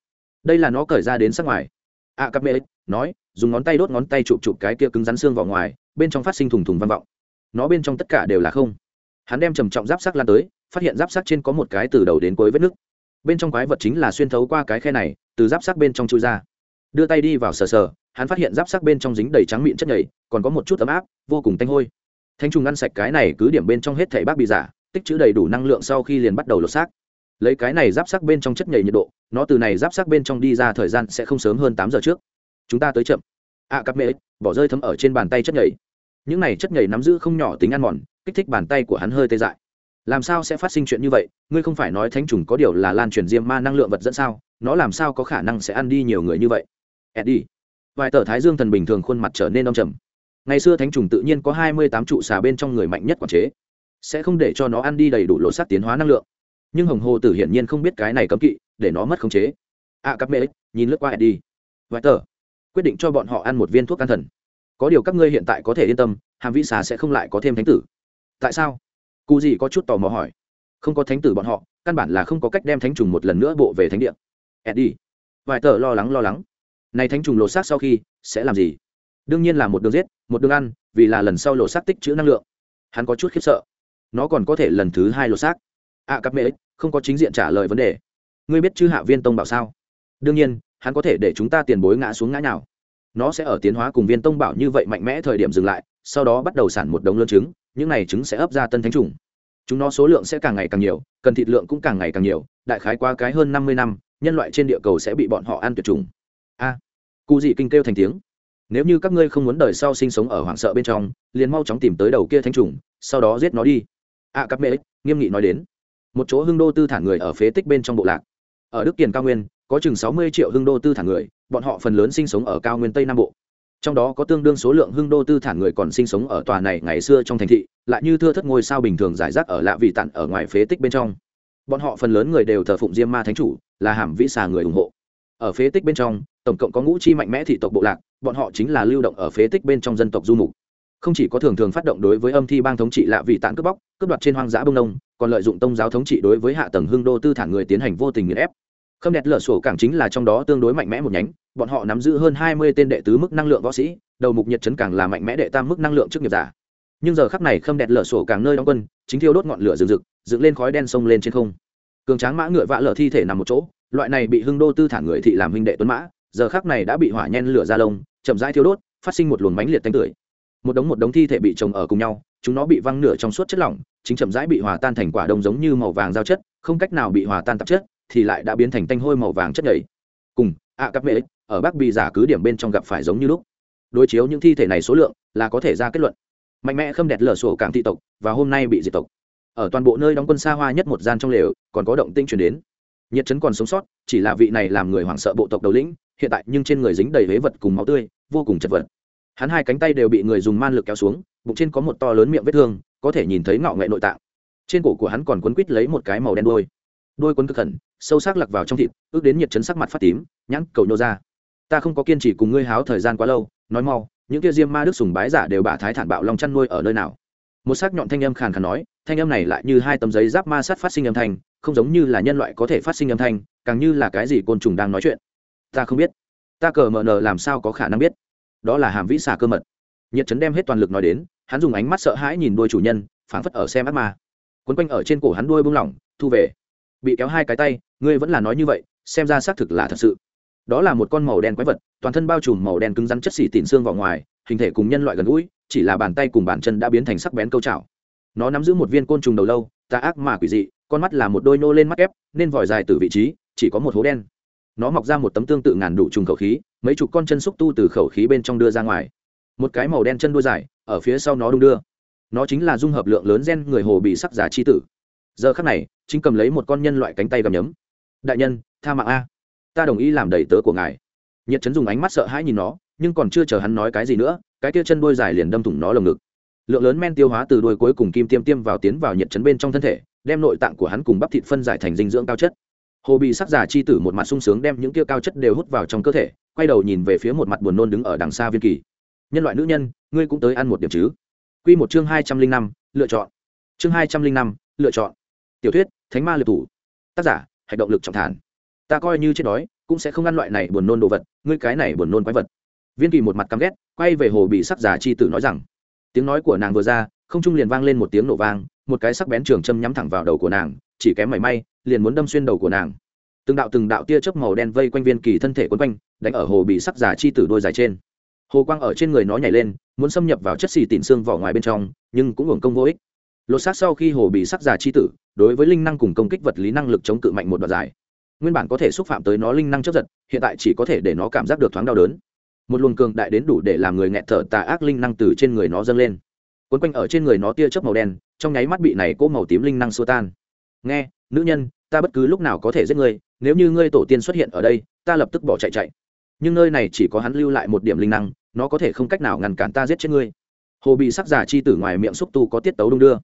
Đây là nó cởi ra đến sắc ngoài. A cặp mê nói, dùng ngón tay đốt ngón tay chụp chụp cái kia cứng rắn xương vào ngoài, bên trong phát sinh thùng thùng vang vọng. Nó bên trong tất cả đều là không. Hắn đem trầm trọng giáp sắc lan tới, phát hiện giáp sắc trên có một cái từ đầu đến cuối vết nứt. Bên trong quái vật chính là xuyên thấu qua cái khe này, từ giáp sắc bên trong chui ra. Đưa tay đi vào sờ sờ, hắn phát hiện giáp sắc bên trong dính đầy trắng miệng chất nhầy, còn có một chút ấm áp, vô cùng tanh hôi. Thanh trùng ngăn sạch cái này cứ điểm bên trong hết thảy bác bị giả tích trữ đầy đủ năng lượng sau khi liền bắt đầu lột xác. Lấy cái này giáp sắc bên trong chất nhầy nhiệt độ nó từ này giáp sắc bên trong đi ra thời gian sẽ không sớm hơn tám giờ trước. Chúng ta tới chậm. A à, cặp mê bỏ rơi thấm ở trên bàn tay chất nhầy những này chất nhầy nắm giữ không nhỏ tính ăn mòn kích thích bàn tay của hắn hơi tê dại. Làm sao sẽ phát sinh chuyện như vậy? Ngươi không phải nói thánh trùng có điều là lan truyền diêm ma năng lượng vật dẫn sao? Nó làm sao có khả năng sẽ ăn đi nhiều người như vậy? Eddie. Vài tờ thái dương thần bình thường khuôn mặt trở nên đông trầm. Ngày xưa thánh trùng tự nhiên có hai mươi tám trụ xà bên trong người mạnh nhất quản chế sẽ không để cho nó ăn đi đầy đủ lộ sát tiến hóa năng lượng. Nhưng hồng hồ tử hiển nhiên không biết cái này cấm kỵ, để nó mất khống chế. A cắp các mẹ nhìn lướt qua eddie. Vài tờ quyết định cho bọn họ ăn một viên thuốc an thần. Có điều các ngươi hiện tại có thể yên tâm, hàm vĩ xà sẽ không lại có thêm thánh tử. Tại sao? Cụ gì có chút tò mò hỏi. Không có thánh tử bọn họ, căn bản là không có cách đem thánh trùng một lần nữa bộ về thánh địa. Eddie vài tờ lo lắng lo lắng. Này thánh trùng lột xác sau khi, sẽ làm gì? Đương nhiên là một đường giết, một đường ăn, vì là lần sau lột xác tích chữ năng lượng. Hắn có chút khiếp sợ nó còn có thể lần thứ hai lột xác. Ạ à, các mẹ không có chính diện trả lời vấn đề. Ngươi biết chư hạ viên tông bảo sao? Đương nhiên hắn có thể để chúng ta tiền bối ngã xuống ngã nào nó sẽ ở tiến hóa cùng viên tông bảo như vậy mạnh mẽ thời điểm dừng lại sau đó bắt đầu sản một đống lớn trứng những này trứng sẽ ấp ra tân thánh trùng. Chúng nó số lượng sẽ càng ngày càng nhiều cần thịt lượng cũng càng ngày càng nhiều đại khái qua cái hơn năm mươi năm nhân loại trên địa cầu sẽ bị bọn họ ăn tuyệt chủng a à, cụ dị kinh kêu thành tiếng. Nếu như các ngươi không muốn đời sau sinh sống ở hoảng sợ bên trong liền mau chóng tìm tới đầu kia thánh trùng sau đó giết nó đi a à, mê nghiêm nghị nói đến. Một chỗ hưng đô tư thản người ở phế tích bên trong bộ lạc. Ở đức kiền cao nguyên có chừng sáu mươi triệu hưng đô tư thản người bọn họ phần lớn sinh sống ở cao nguyên tây nam bộ. Trong đó có tương đương số lượng hưng đô tư thản người còn sinh sống ở tòa này ngày xưa trong thành thị lại như thưa thất ngôi sao bình thường giải rác ở lạ vị tặn ở ngoài phế tích bên trong. Bọn họ phần lớn người đều thờ phụng diêm ma thánh chủ là hàm vĩ xà người ủng hộ. Ở phế tích bên trong tổng cộng có ngũ chi mạnh mẽ thị tộc bộ lạc bọn họ chính là lưu động ở phế tích bên trong dân tộc du mục không chỉ có thường thường phát động đối với âm thi bang thống trị lạ vị tán cướp bóc, cướp đoạt trên hoang dã bông nông, còn lợi dụng tông giáo thống trị đối với hạ tầng hưng đô tư thản người tiến hành vô tình nghiền ép. Khâm đẹp lở sổ cảng chính là trong đó tương đối mạnh mẽ một nhánh, bọn họ nắm giữ hơn hai mươi tên đệ tứ mức năng lượng võ sĩ, đầu mục nhật chấn càng là mạnh mẽ đệ tam mức năng lượng trước nghiệp giả. Nhưng giờ khắc này khâm đẹp lở sổ cảng nơi đóng quân, chính thiêu đốt ngọn lửa rừng rực, dựng lên khói đen sông lên trên không. Cường tráng mã ngựa vạ lở thi thể nằm một chỗ, loại này bị hưng đô tư thản người thị làm huynh đệ tuấn mã, giờ khắc này đã bị hỏa nhen lửa ra lông, chậm rãi thiêu đốt, phát sinh một luồng mánh liệt tanh tưởi một đống một đống thi thể bị chồng ở cùng nhau chúng nó bị văng nửa trong suốt chất lỏng chính chậm rãi bị hòa tan thành quả đông giống như màu vàng giao chất không cách nào bị hòa tan tạp chất thì lại đã biến thành tanh hôi màu vàng chất nhầy. Cùng ạ à, các mẹ ở bắc bị giả cứ điểm bên trong gặp phải giống như lúc. Đối chiếu những thi thể này số lượng là có thể ra kết luận. Mạnh mẽ khâm đẹp lở sổ cảng thị tộc và hôm nay bị diệt tộc. Ở toàn bộ nơi đóng quân xa hoa nhất một gian trong lều còn có động tinh chuyển đến. Nhiệt chấn còn sống sót chỉ là vị này làm người hoảng sợ bộ tộc đầu lĩnh hiện tại nhưng trên người dính đầy huế vật cùng máu tươi vô cùng chật vật hắn hai cánh tay đều bị người dùng man lực kéo xuống, bụng trên có một to lớn miệng vết thương, có thể nhìn thấy ngọ nghệ nội tạng. Trên cổ của hắn còn quấn quít lấy một cái màu đen đôi đôi quấn cực khẩn sâu sắc lặc vào trong thịt, ước đến nhiệt chấn sắc mặt phát tím, nhãn cầu nhô ra. Ta không có kiên trì cùng ngươi háo thời gian quá lâu, nói mau, những kia diêm ma đức sùng bái giả đều bả thái thản bạo long chăn nuôi ở nơi nào? Một sắc nhọn thanh âm khàn khàn nói, thanh âm này lại như hai tấm giấy giáp ma sát phát sinh âm thanh, không giống như là nhân loại có thể phát sinh âm thanh, càng như là cái gì côn trùng đang nói chuyện. Ta không biết. Ta cờ mờ nờ làm sao có khả năng biết đó là hàm vĩ xà cơ mật. Nhiệt chấn đem hết toàn lực nói đến, hắn dùng ánh mắt sợ hãi nhìn đôi chủ nhân, phảng phất ở xem ác ma. Quấn quanh ở trên cổ hắn đuôi bung lỏng, thu về. Bị kéo hai cái tay, ngươi vẫn là nói như vậy, xem ra xác thực là thật sự. Đó là một con màu đen quái vật, toàn thân bao trùm màu đen cứng rắn chất xỉ tỉn xương vào ngoài, hình thể cùng nhân loại gần gũi, chỉ là bàn tay cùng bàn chân đã biến thành sắc bén câu chảo. Nó nắm giữ một viên côn trùng đầu lâu tà ác mà quỷ dị, con mắt là một đôi nô lên mắt ép nên vòi dài từ vị trí, chỉ có một hố đen nó mọc ra một tấm tương tự ngàn đủ trùng khẩu khí, mấy chục con chân xúc tu từ khẩu khí bên trong đưa ra ngoài. Một cái màu đen chân đuôi dài, ở phía sau nó đung đưa. Nó chính là dung hợp lượng lớn gen người hồ bị sắc giả chi tử. Giờ khắc này, chính cầm lấy một con nhân loại cánh tay gầm nhấm. Đại nhân, tha mạng a. Ta đồng ý làm đầy tớ của ngài. Nhiệt chấn dùng ánh mắt sợ hãi nhìn nó, nhưng còn chưa chờ hắn nói cái gì nữa, cái kia chân đuôi dài liền đâm thủng nó lồng ngực. Lượng lớn men tiêu hóa từ đuôi cuối cùng kim tiêm tiêm vào tiến vào nhiệt chấn bên trong thân thể, đem nội tạng của hắn cùng bắp thịt phân giải thành dinh dưỡng cao chất hồ bị sắc giả chi tử một mặt sung sướng đem những kia cao chất đều hút vào trong cơ thể, quay đầu nhìn về phía một mặt buồn nôn đứng ở đằng xa viên kỳ. Nhân loại nữ nhân, ngươi cũng tới ăn một điểm chứ? Q một chương hai trăm linh năm, lựa chọn. Chương hai trăm linh năm, lựa chọn. Tiểu thuyết, thánh ma liệt thủ. Tác giả hành động lực trọng thản. Ta coi như chết đói, cũng sẽ không ăn loại này buồn nôn đồ vật, ngươi cái này buồn nôn quái vật. Viên kỳ một mặt căm ghét, quay về hồ bị sắc giả chi tử nói rằng, tiếng nói của nàng vừa ra, không trung liền vang lên một tiếng nổ vang, một cái sắc bén trường châm nhắm thẳng vào đầu của nàng, chỉ kém mảy may liền muốn đâm xuyên đầu của nàng. Từng đạo từng đạo tia chớp màu đen vây quanh viên kỳ thân thể quấn quanh, đánh ở hồ bị sắc giả chi tử đôi dài trên. Hồ quang ở trên người nó nhảy lên, muốn xâm nhập vào chất xì tịn xương vỏ ngoài bên trong, nhưng cũng hưởng công vô ích. Lột xác sau khi hồ bị sắc giả chi tử, đối với linh năng cùng công kích vật lý năng lực chống cự mạnh một đoạn dài. Nguyên bản có thể xúc phạm tới nó linh năng chấp giật, hiện tại chỉ có thể để nó cảm giác được thoáng đau đớn. Một luồng cường đại đến đủ để làm người nghẹt thở tà ác linh năng từ trên người nó dâng lên. Quấn quanh ở trên người nó tia chớp màu đen, trong nháy mắt bị này cỗ màu tím linh năng xua tan. Nghe, nữ nhân ta bất cứ lúc nào có thể giết ngươi, nếu như ngươi tổ tiên xuất hiện ở đây, ta lập tức bỏ chạy chạy. Nhưng nơi này chỉ có hắn lưu lại một điểm linh năng, nó có thể không cách nào ngăn cản ta giết chết ngươi. Hồ bị sắc giả chi tử ngoài miệng xúc tu có tiết tấu đung đưa.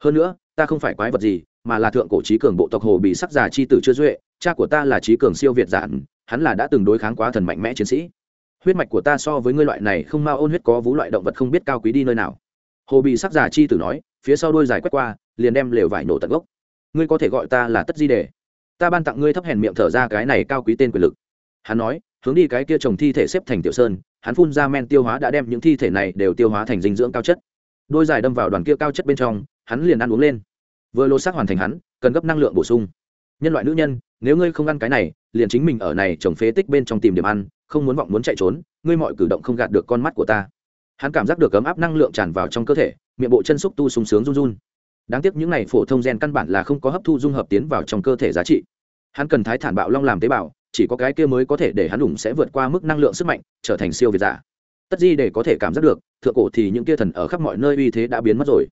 Hơn nữa, ta không phải quái vật gì, mà là thượng cổ trí cường bộ tộc hồ bị sắc giả chi tử chưa duệ, cha của ta là trí cường siêu việt giản hắn là đã từng đối kháng quá thần mạnh mẽ chiến sĩ. Huyết mạch của ta so với ngươi loại này không mau ôn huyết có vú loại động vật không biết cao quý đi nơi nào. Hồ bị sắc giả chi tử nói, phía sau đôi dài quét qua, liền đem lều vải nổ tận gốc ngươi có thể gọi ta là tất di đề. Ta ban tặng ngươi thấp hèn miệng thở ra cái này cao quý tên quyền lực. Hắn nói, hướng đi cái kia trồng thi thể xếp thành tiểu sơn, hắn phun ra men tiêu hóa đã đem những thi thể này đều tiêu hóa thành dinh dưỡng cao chất. Đôi dài đâm vào đoàn kia cao chất bên trong, hắn liền ăn uống lên. Vừa lô xác hoàn thành hắn, cần gấp năng lượng bổ sung. Nhân loại nữ nhân, nếu ngươi không ăn cái này, liền chính mình ở này trồng phế tích bên trong tìm điểm ăn, không muốn vọng muốn chạy trốn, ngươi mọi cử động không gạt được con mắt của ta. Hắn cảm giác được ấm áp năng lượng tràn vào trong cơ thể, miệng bộ chân xúc tu sung sướng run run đáng tiếc những này phổ thông gen căn bản là không có hấp thu dung hợp tiến vào trong cơ thể giá trị. Hắn cần thái thản bạo long làm tế bào, chỉ có cái kia mới có thể để hắn đủng sẽ vượt qua mức năng lượng sức mạnh, trở thành siêu việt giả. Tất di để có thể cảm giác được, thượng cổ thì những kia thần ở khắp mọi nơi uy thế đã biến mất rồi.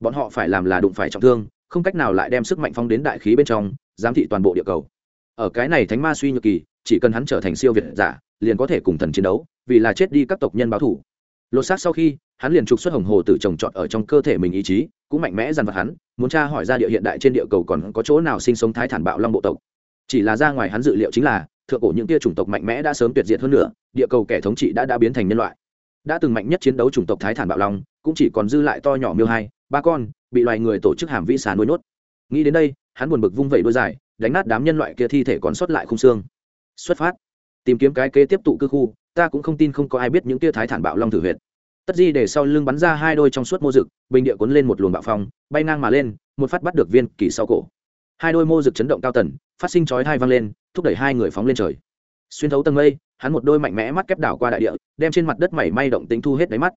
Bọn họ phải làm là đụng phải trọng thương, không cách nào lại đem sức mạnh phong đến đại khí bên trong, giám thị toàn bộ địa cầu. Ở cái này thánh ma suy nhược kỳ, chỉ cần hắn trở thành siêu việt giả, liền có thể cùng thần chiến đấu, vì là chết đi các tộc nhân báo thủ lột xác sau khi hắn liền trục xuất hồng hồ tử trồng trọt ở trong cơ thể mình ý chí, cũng mạnh mẽ dằn vặt hắn, muốn tra hỏi ra địa hiện đại trên địa cầu còn có chỗ nào sinh sống thái thản bạo long bộ tộc. Chỉ là ra ngoài hắn dự liệu chính là, thượng cổ những tia chủng tộc mạnh mẽ đã sớm tuyệt diệt hơn nữa, địa cầu kẻ thống trị đã đã biến thành nhân loại. Đã từng mạnh nhất chiến đấu chủng tộc thái thản bạo long, cũng chỉ còn dư lại to nhỏ miêu hai, ba con, bị loài người tổ chức hàm vĩ xà nuôi nhốt. Nghĩ đến đây, hắn buồn bực vung vẩy đôi dài, đánh nát đám nhân loại kia thi thể còn sót lại khung xương. Xuất phát. Tìm kiếm cái kế tiếp tụ cư khu, ta cũng không tin không có ai biết những tia thái thản bạo long thử huyệt tất di để sau lưng bắn ra hai đôi trong suốt mô rực bình địa cuốn lên một luồng bạo phong, bay ngang mà lên, một phát bắt được viên kỳ sau cổ. Hai đôi mô rực chấn động cao tần, phát sinh chói hai văng lên, thúc đẩy hai người phóng lên trời. Xuyên thấu tầng mây, hắn một đôi mạnh mẽ mắt kép đảo qua đại địa, đem trên mặt đất mảy may động tính thu hết đáy mắt.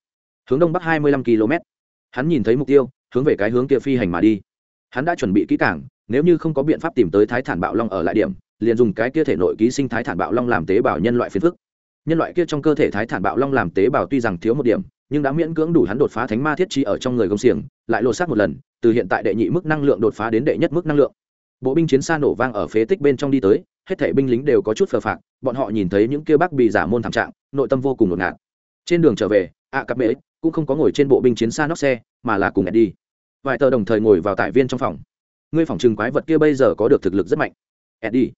Hướng đông bắc hai mươi lăm km hắn nhìn thấy mục tiêu, hướng về cái hướng kia phi hành mà đi. Hắn đã chuẩn bị kỹ cảng nếu như không có biện pháp tìm tới thái thản bạo long ở lại điểm, liền dùng cái kia thể nội ký sinh thái thản bạo long làm tế bào nhân loại phiền phức nhân loại kia trong cơ thể thái thản bạo long làm tế bào tuy rằng thiếu một điểm, nhưng đã miễn cưỡng đủ hắn đột phá thánh ma thiết chi ở trong người gông xiềng, lại lột xác một lần, từ hiện tại đệ nhị mức năng lượng đột phá đến đệ nhất mức năng lượng. Bộ binh chiến xa nổ vang ở phế tích bên trong đi tới, hết thể binh lính đều có chút phờ phạc, bọn họ nhìn thấy những kia bác bị giả môn thảm trạng, nội tâm vô cùng ngột ngạt. Trên đường trở về ạ cặp mễ cũng không có ngồi trên bộ binh chiến xa nóc xe, mà là cùng đi. Vài tờ đồng thời ngồi vào tại viên trong phòng. Ngươi phòng trừng quái vật kia bây giờ có được thực lực rất mạnh. Eddie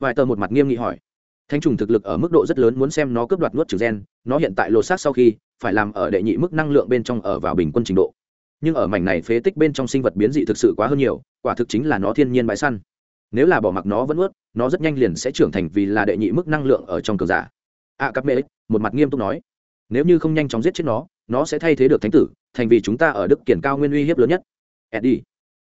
vài tờ một mặt nghiêm nghị hỏi thanh trùng thực lực ở mức độ rất lớn muốn xem nó cướp đoạt nuốt trừ gen, nó hiện tại lột xác sau khi, phải làm ở đệ nhị mức năng lượng bên trong ở vào bình quân trình độ. Nhưng ở mảnh này phế tích bên trong sinh vật biến dị thực sự quá hơn nhiều, quả thực chính là nó thiên nhiên bãi săn. Nếu là bỏ mặc nó vẫn ướt nó rất nhanh liền sẽ trưởng thành vì là đệ nhị mức năng lượng ở trong cường giả. A cặp mê một mặt nghiêm túc nói, nếu như không nhanh chóng giết chết nó nó sẽ thay thế được thánh tử, thành vì chúng ta ở đức kiển cao nguyên uy hiếp lớn nhất. Eddie.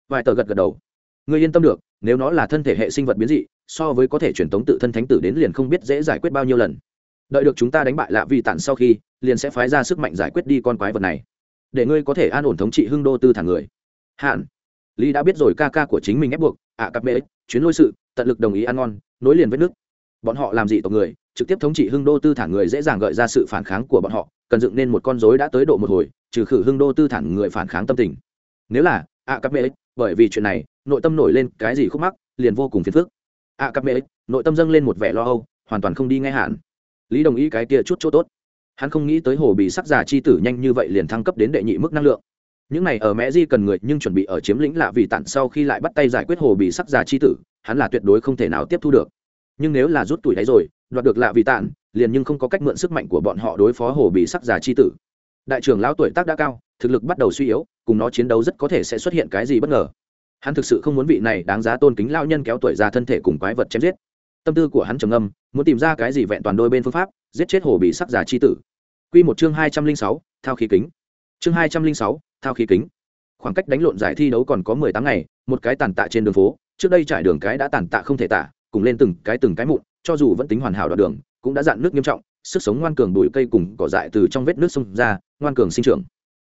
Vài tờ gật gật đầu. Ngươi yên tâm được nếu nó là thân thể hệ sinh vật biến dị so với có thể truyền tống tự thân thánh tử đến liền không biết dễ giải quyết bao nhiêu lần. Đợi được chúng ta đánh bại lạ vi tản sau khi liền sẽ phái ra sức mạnh giải quyết đi con quái vật này. Để ngươi có thể an ổn thống trị hưng đô tư thản người. Hạn. Lý đã biết rồi ca ca của chính mình ép buộc ạ à, cặp mê chuyến lôi sự tận lực đồng ý ăn ngon nối liền với nước. Bọn họ làm gì tộc người trực tiếp thống trị hưng đô tư thản người dễ dàng gợi ra sự phản kháng của bọn họ cần dựng nên một con dối đã tới độ một hồi trừ khử hưng đô tư thản người phản kháng tâm tình. Nếu là ạ à, cặp mê bởi vì chuyện này nội tâm nổi lên cái gì khúc mắc liền vô cùng phiền phức. Ạ à, cặp mê nội tâm dâng lên một vẻ lo âu hoàn toàn không đi nghe hạn. Lý đồng ý cái kia chút chỗ tốt. Hắn không nghĩ tới hồ bị sắc già chi tử nhanh như vậy liền thăng cấp đến đệ nhị mức năng lượng. Những này ở mẹ di cần người nhưng chuẩn bị ở chiếm lĩnh lạ vì tản sau khi lại bắt tay giải quyết hồ bị sắc già chi tử hắn là tuyệt đối không thể nào tiếp thu được. Nhưng nếu là rút tuổi đấy rồi đoạt được lạ vì tản liền nhưng không có cách mượn sức mạnh của bọn họ đối phó hồ bị sắc già chi tử. Đại trưởng lão tuổi tác đã cao thực lực bắt đầu suy yếu, cùng nó chiến đấu rất có thể sẽ xuất hiện cái gì bất ngờ. Hắn thực sự không muốn vị này đáng giá tôn kính lao nhân kéo tuổi ra thân thể cùng quái vật chém giết. Tâm tư của hắn trầm âm muốn tìm ra cái gì vẹn toàn đôi bên phương pháp, giết chết hồ bị sắc già chi tử. Quy một chương hai trăm linh sáu, thao khí kính. Chương hai trăm linh sáu, thao khí kính. Khoảng cách đánh lộn giải thi đấu còn có mười tám ngày, một cái tàn tạ trên đường phố, trước đây trải đường cái đã tàn tạ không thể tả, cùng lên từng cái từng cái mụn, cho dù vẫn tính hoàn hảo đoạn đường, cũng đã dạn nước nghiêm trọng, sức sống ngoan cường bụi cây cùng cỏ dại từ trong vết nước sông ra, ngoan cường sinh trưởng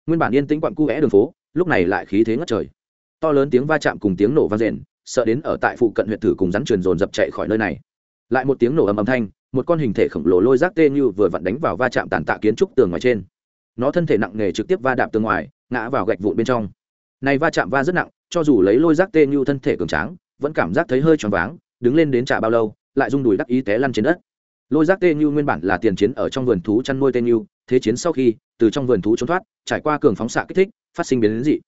nguyên bản yên tĩnh quặn cu vẽ đường phố, lúc này lại khí thế ngất trời. To lớn tiếng va chạm cùng tiếng nổ vang rền, sợ đến ở tại phụ cận huyện thử cùng rắn truyền dồn dập chạy khỏi nơi này. Lại một tiếng nổ ầm ầm thanh, một con hình thể khổng lồ lôi rác tê như vừa vặn đánh vào va chạm tàn tạ kiến trúc tường ngoài trên. Nó thân thể nặng nề trực tiếp va đạp tường ngoài, ngã vào gạch vụn bên trong. Này va chạm va rất nặng, cho dù lấy lôi rác tê như thân thể cường tráng, vẫn cảm giác thấy hơi choáng váng, đứng lên đến trả bao lâu, lại rung đùi đắc ý té lăn trên đất. Lôi rác tê như nguyên bản là tiền chiến ở trong vườn thú chăn nuôi tê như thế chiến sau khi, từ trong vườn thú trốn thoát, trải qua cường phóng xạ kích thích, phát sinh biến dị.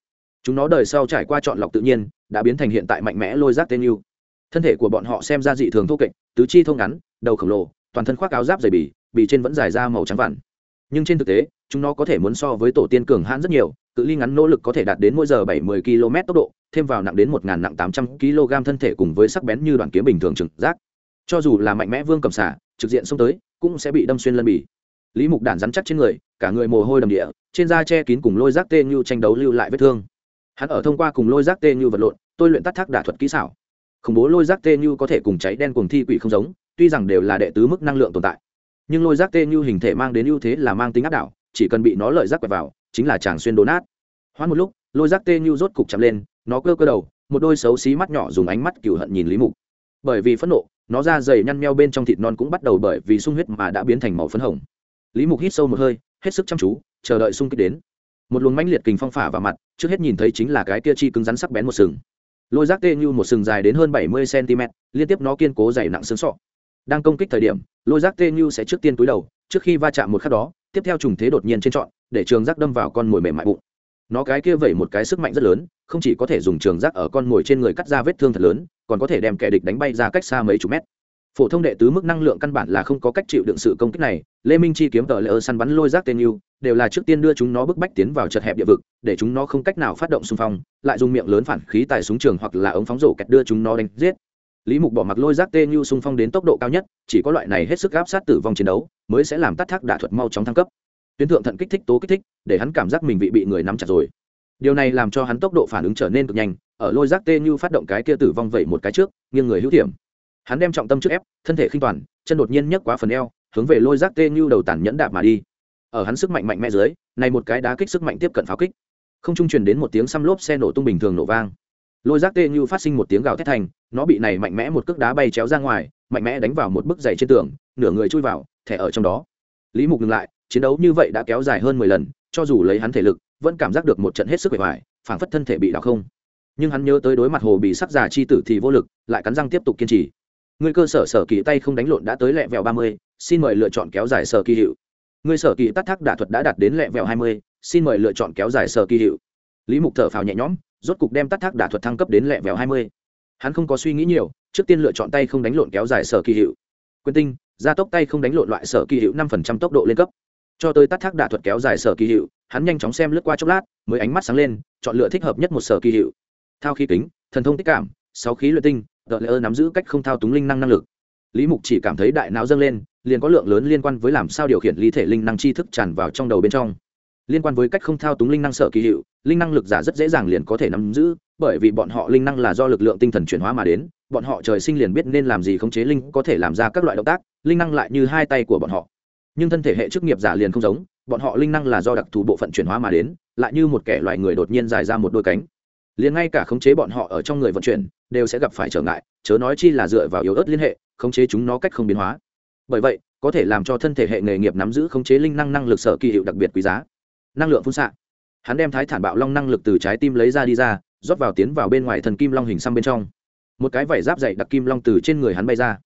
Chúng nó đời sau trải qua chọn lọc tự nhiên, đã biến thành hiện tại mạnh mẽ lôi rác tên yêu. Thân thể của bọn họ xem ra dị thường thô kệch, tứ chi thông ngắn, đầu khổng lồ, toàn thân khoác áo giáp dày bì bì trên vẫn dài ra màu trắng vằn. Nhưng trên thực tế, chúng nó có thể muốn so với tổ tiên cường hãn rất nhiều, cự ly ngắn nỗ lực có thể đạt đến mỗi giờ bảy mươi km tốc độ, thêm vào nặng đến một nặng tám trăm kg thân thể cùng với sắc bén như đoàn kiếm bình thường trực giác. Cho dù là mạnh mẽ vương cầm xả, trực diện xông tới, cũng sẽ bị đâm xuyên lân bì lý mục đản rắn chắc trên người, cả người mồ hôi đầm địa, trên da che kín cùng lôi rác tê như tranh đấu lưu lại vết thương. Hắn ở thông qua cùng lôi rác tê như vật lộn, tôi luyện tắt thác đả thuật kỹ xảo. Khủng bố lôi rác tê như có thể cùng cháy đen cùng thi quỷ không giống, tuy rằng đều là đệ tứ mức năng lượng tồn tại. Nhưng lôi rác tê như hình thể mang đến ưu thế là mang tính áp đảo, chỉ cần bị nó lợi rác quẹt vào, chính là chàng xuyên đốn nát. Hoãn một lúc, lôi rác tê như rốt cục chậm lên, nó cơ cơ đầu, một đôi xấu xí mắt nhỏ dùng ánh mắt cừu hận nhìn lý mục. Bởi vì phẫn nộ, nó da dày nhăn meo bên trong thịt non cũng bắt đầu bởi vì sung huyết mà đã biến thành màu phấn hồng lý mục hít sâu một hơi, hết sức chăm chú, chờ đợi Xung kích đến. Một luồng mãnh liệt kình phong phả vào mặt, trước hết nhìn thấy chính là cái tia chi cứng rắn sắc bén một sừng. Lôi rác tê như một sừng dài đến hơn bảy mươi cm liên tiếp nó kiên cố dày nặng xương sọ. Đang công kích thời điểm, lôi rác tê như sẽ trước tiên túi đầu, trước khi va chạm một khắc đó, tiếp theo trùng thế đột nhiên trên trọn, để trường rác đâm vào con mồi mềm mại bụng. Nó cái kia vẩy một cái sức mạnh rất lớn, không chỉ có thể dùng trường rác ở con mồi trên người cắt ra vết thương thật lớn, còn có thể đem kẻ địch đánh bay ra cách xa mấy chục mét phổ thông đệ tứ mức năng lượng căn bản là không có cách chịu đựng sự công kích này. Lê minh chi kiếm tờ lỡ săn bắn lôi rác tên yêu, đều là trước tiên đưa chúng nó bức bách tiến vào chật hẹp địa vực, để chúng nó không cách nào phát động xung phong, lại dùng miệng lớn phản khí tại súng trường hoặc là ống phóng rổ kẹt đưa chúng nó đánh giết. Lý mục bỏ mặc lôi rác tên yêu xung phong đến tốc độ cao nhất, chỉ có loại này hết sức áp sát tử vong chiến đấu, mới sẽ làm tắt thác đả thuật mau chóng thăng cấp. Tuyến thượng thận kích thích tố kích thích, để hắn cảm giác mình bị bị người nắm chặt rồi. Điều này làm cho hắn tốc độ phản ứng trở nên cực nhanh, ở lôi rác tên như phát động cái kia tử vong vậy một cái trước, nghiêng người hữu thiểm hắn đem trọng tâm trước ép, thân thể khinh toàn, chân đột nhiên nhấc quá phần eo, hướng về lôi rác tê như đầu tàn nhẫn đạp mà đi. Ở hắn sức mạnh mạnh mẽ dưới, này một cái đá kích sức mạnh tiếp cận pháo kích. Không trung truyền đến một tiếng xăm lốp xe nổ tung bình thường nổ vang. Lôi rác tê như phát sinh một tiếng gào thét thành, nó bị này mạnh mẽ một cước đá bay chéo ra ngoài, mạnh mẽ đánh vào một bức dày trên tường, nửa người chui vào, thẻ ở trong đó. Lý mục ngừng lại, chiến đấu như vậy đã kéo dài hơn mười lần, cho dù lấy hắn thể lực, vẫn cảm giác được một trận hết sức bề ngoài, phảng phất thân thể bị đảo không. Nhưng hắn nhớ tới đối mặt hồ bị sắc già chi tử thì vô lực, lại cắn răng tiếp tục kiên trì người cơ sở sở kỳ tay không đánh lộn đã tới lẹ vẹo ba mươi, xin mời lựa chọn kéo dài sở kỳ hiệu. Người sở kỳ tắt thác đả thuật đã đạt đến lẹ vẹo hai mươi, xin mời lựa chọn kéo dài sở kỳ hiệu. Lý mục thở phào nhẹ nhõm, rốt cục đem tắt thác đả thuật thăng cấp đến lẹ vẹo hai mươi. Hắn không có suy nghĩ nhiều, trước tiên lựa chọn tay không đánh lộn kéo dài sở kỳ hiệu. Quyền tinh, gia tốc tay không đánh lộn loại sở kỳ hiệu năm phần trăm tốc độ lên cấp. Cho tới tắt thác đả thuật kéo dài sở kỳ hiệu, hắn nhanh chóng xem lướt qua chốc lát, mới ánh mắt sáng lên, chọn lựa thích hợp nhất một sở kỳ hiệu. Thao khí kính, thần thông tích cảm, sáu khí luyện tinh tờ lễ ơ nắm giữ cách không thao túng linh năng năng lực. Lý mục chỉ cảm thấy đại não dâng lên, liền có lượng lớn liên quan với làm sao điều khiển ly thể linh năng tri thức tràn vào trong đầu bên trong. Liên quan với cách không thao túng linh năng sở kỳ hiệu, linh năng lực giả rất dễ dàng liền có thể nắm giữ, bởi vì bọn họ linh năng là do lực lượng tinh thần chuyển hóa mà đến, bọn họ trời sinh liền biết nên làm gì khống chế linh có thể làm ra các loại động tác, linh năng lại như hai tay của bọn họ. Nhưng thân thể hệ chức nghiệp giả liền không giống, bọn họ linh năng là do đặc thù bộ phận chuyển hóa mà đến, lại như một kẻ loài người đột nhiên dài ra một đôi cánh. Liền ngay cả khống chế bọn họ ở trong người vận chuyển đều sẽ gặp phải trở ngại, chớ nói chi là dựa vào yếu ớt liên hệ, khống chế chúng nó cách không biến hóa. Bởi vậy, có thể làm cho thân thể hệ nghề nghiệp nắm giữ khống chế linh năng năng lực sở kỳ hiệu đặc biệt quý giá. Năng lượng phun xạ. Hắn đem thái thản bạo long năng lực từ trái tim lấy ra đi ra, rót vào tiến vào bên ngoài thần kim long hình xăm bên trong. Một cái vảy giáp dày đặc kim long từ trên người hắn bay ra.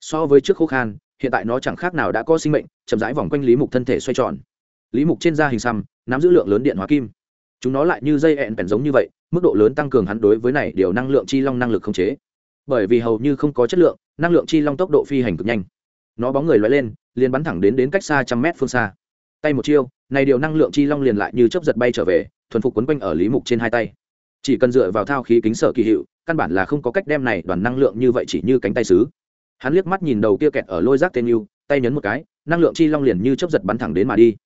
So với trước khô khan, hiện tại nó chẳng khác nào đã có sinh mệnh, chậm rãi vòng quanh lý mục thân thể xoay tròn. Lý mục trên da hình xăm, nắm giữ lượng lớn điện hóa kim chúng nó lại như dây ẹn bèn giống như vậy, mức độ lớn tăng cường hắn đối với này điều năng lượng chi long năng lực không chế. Bởi vì hầu như không có chất lượng, năng lượng chi long tốc độ phi hành cực nhanh. Nó bóng người loay lên, liền bắn thẳng đến đến cách xa trăm mét phương xa. Tay một chiêu, này điều năng lượng chi long liền lại như chấp giật bay trở về, thuần phục quấn quanh ở lý mục trên hai tay. Chỉ cần dựa vào thao khí kính sở kỳ hiệu, căn bản là không có cách đem này đoàn năng lượng như vậy chỉ như cánh tay xứ. Hắn liếc mắt nhìn đầu kia kẹt ở lôi rác tên yêu, tay nhấn một cái, năng lượng chi long liền như chấp giật bắn thẳng đến mà đi.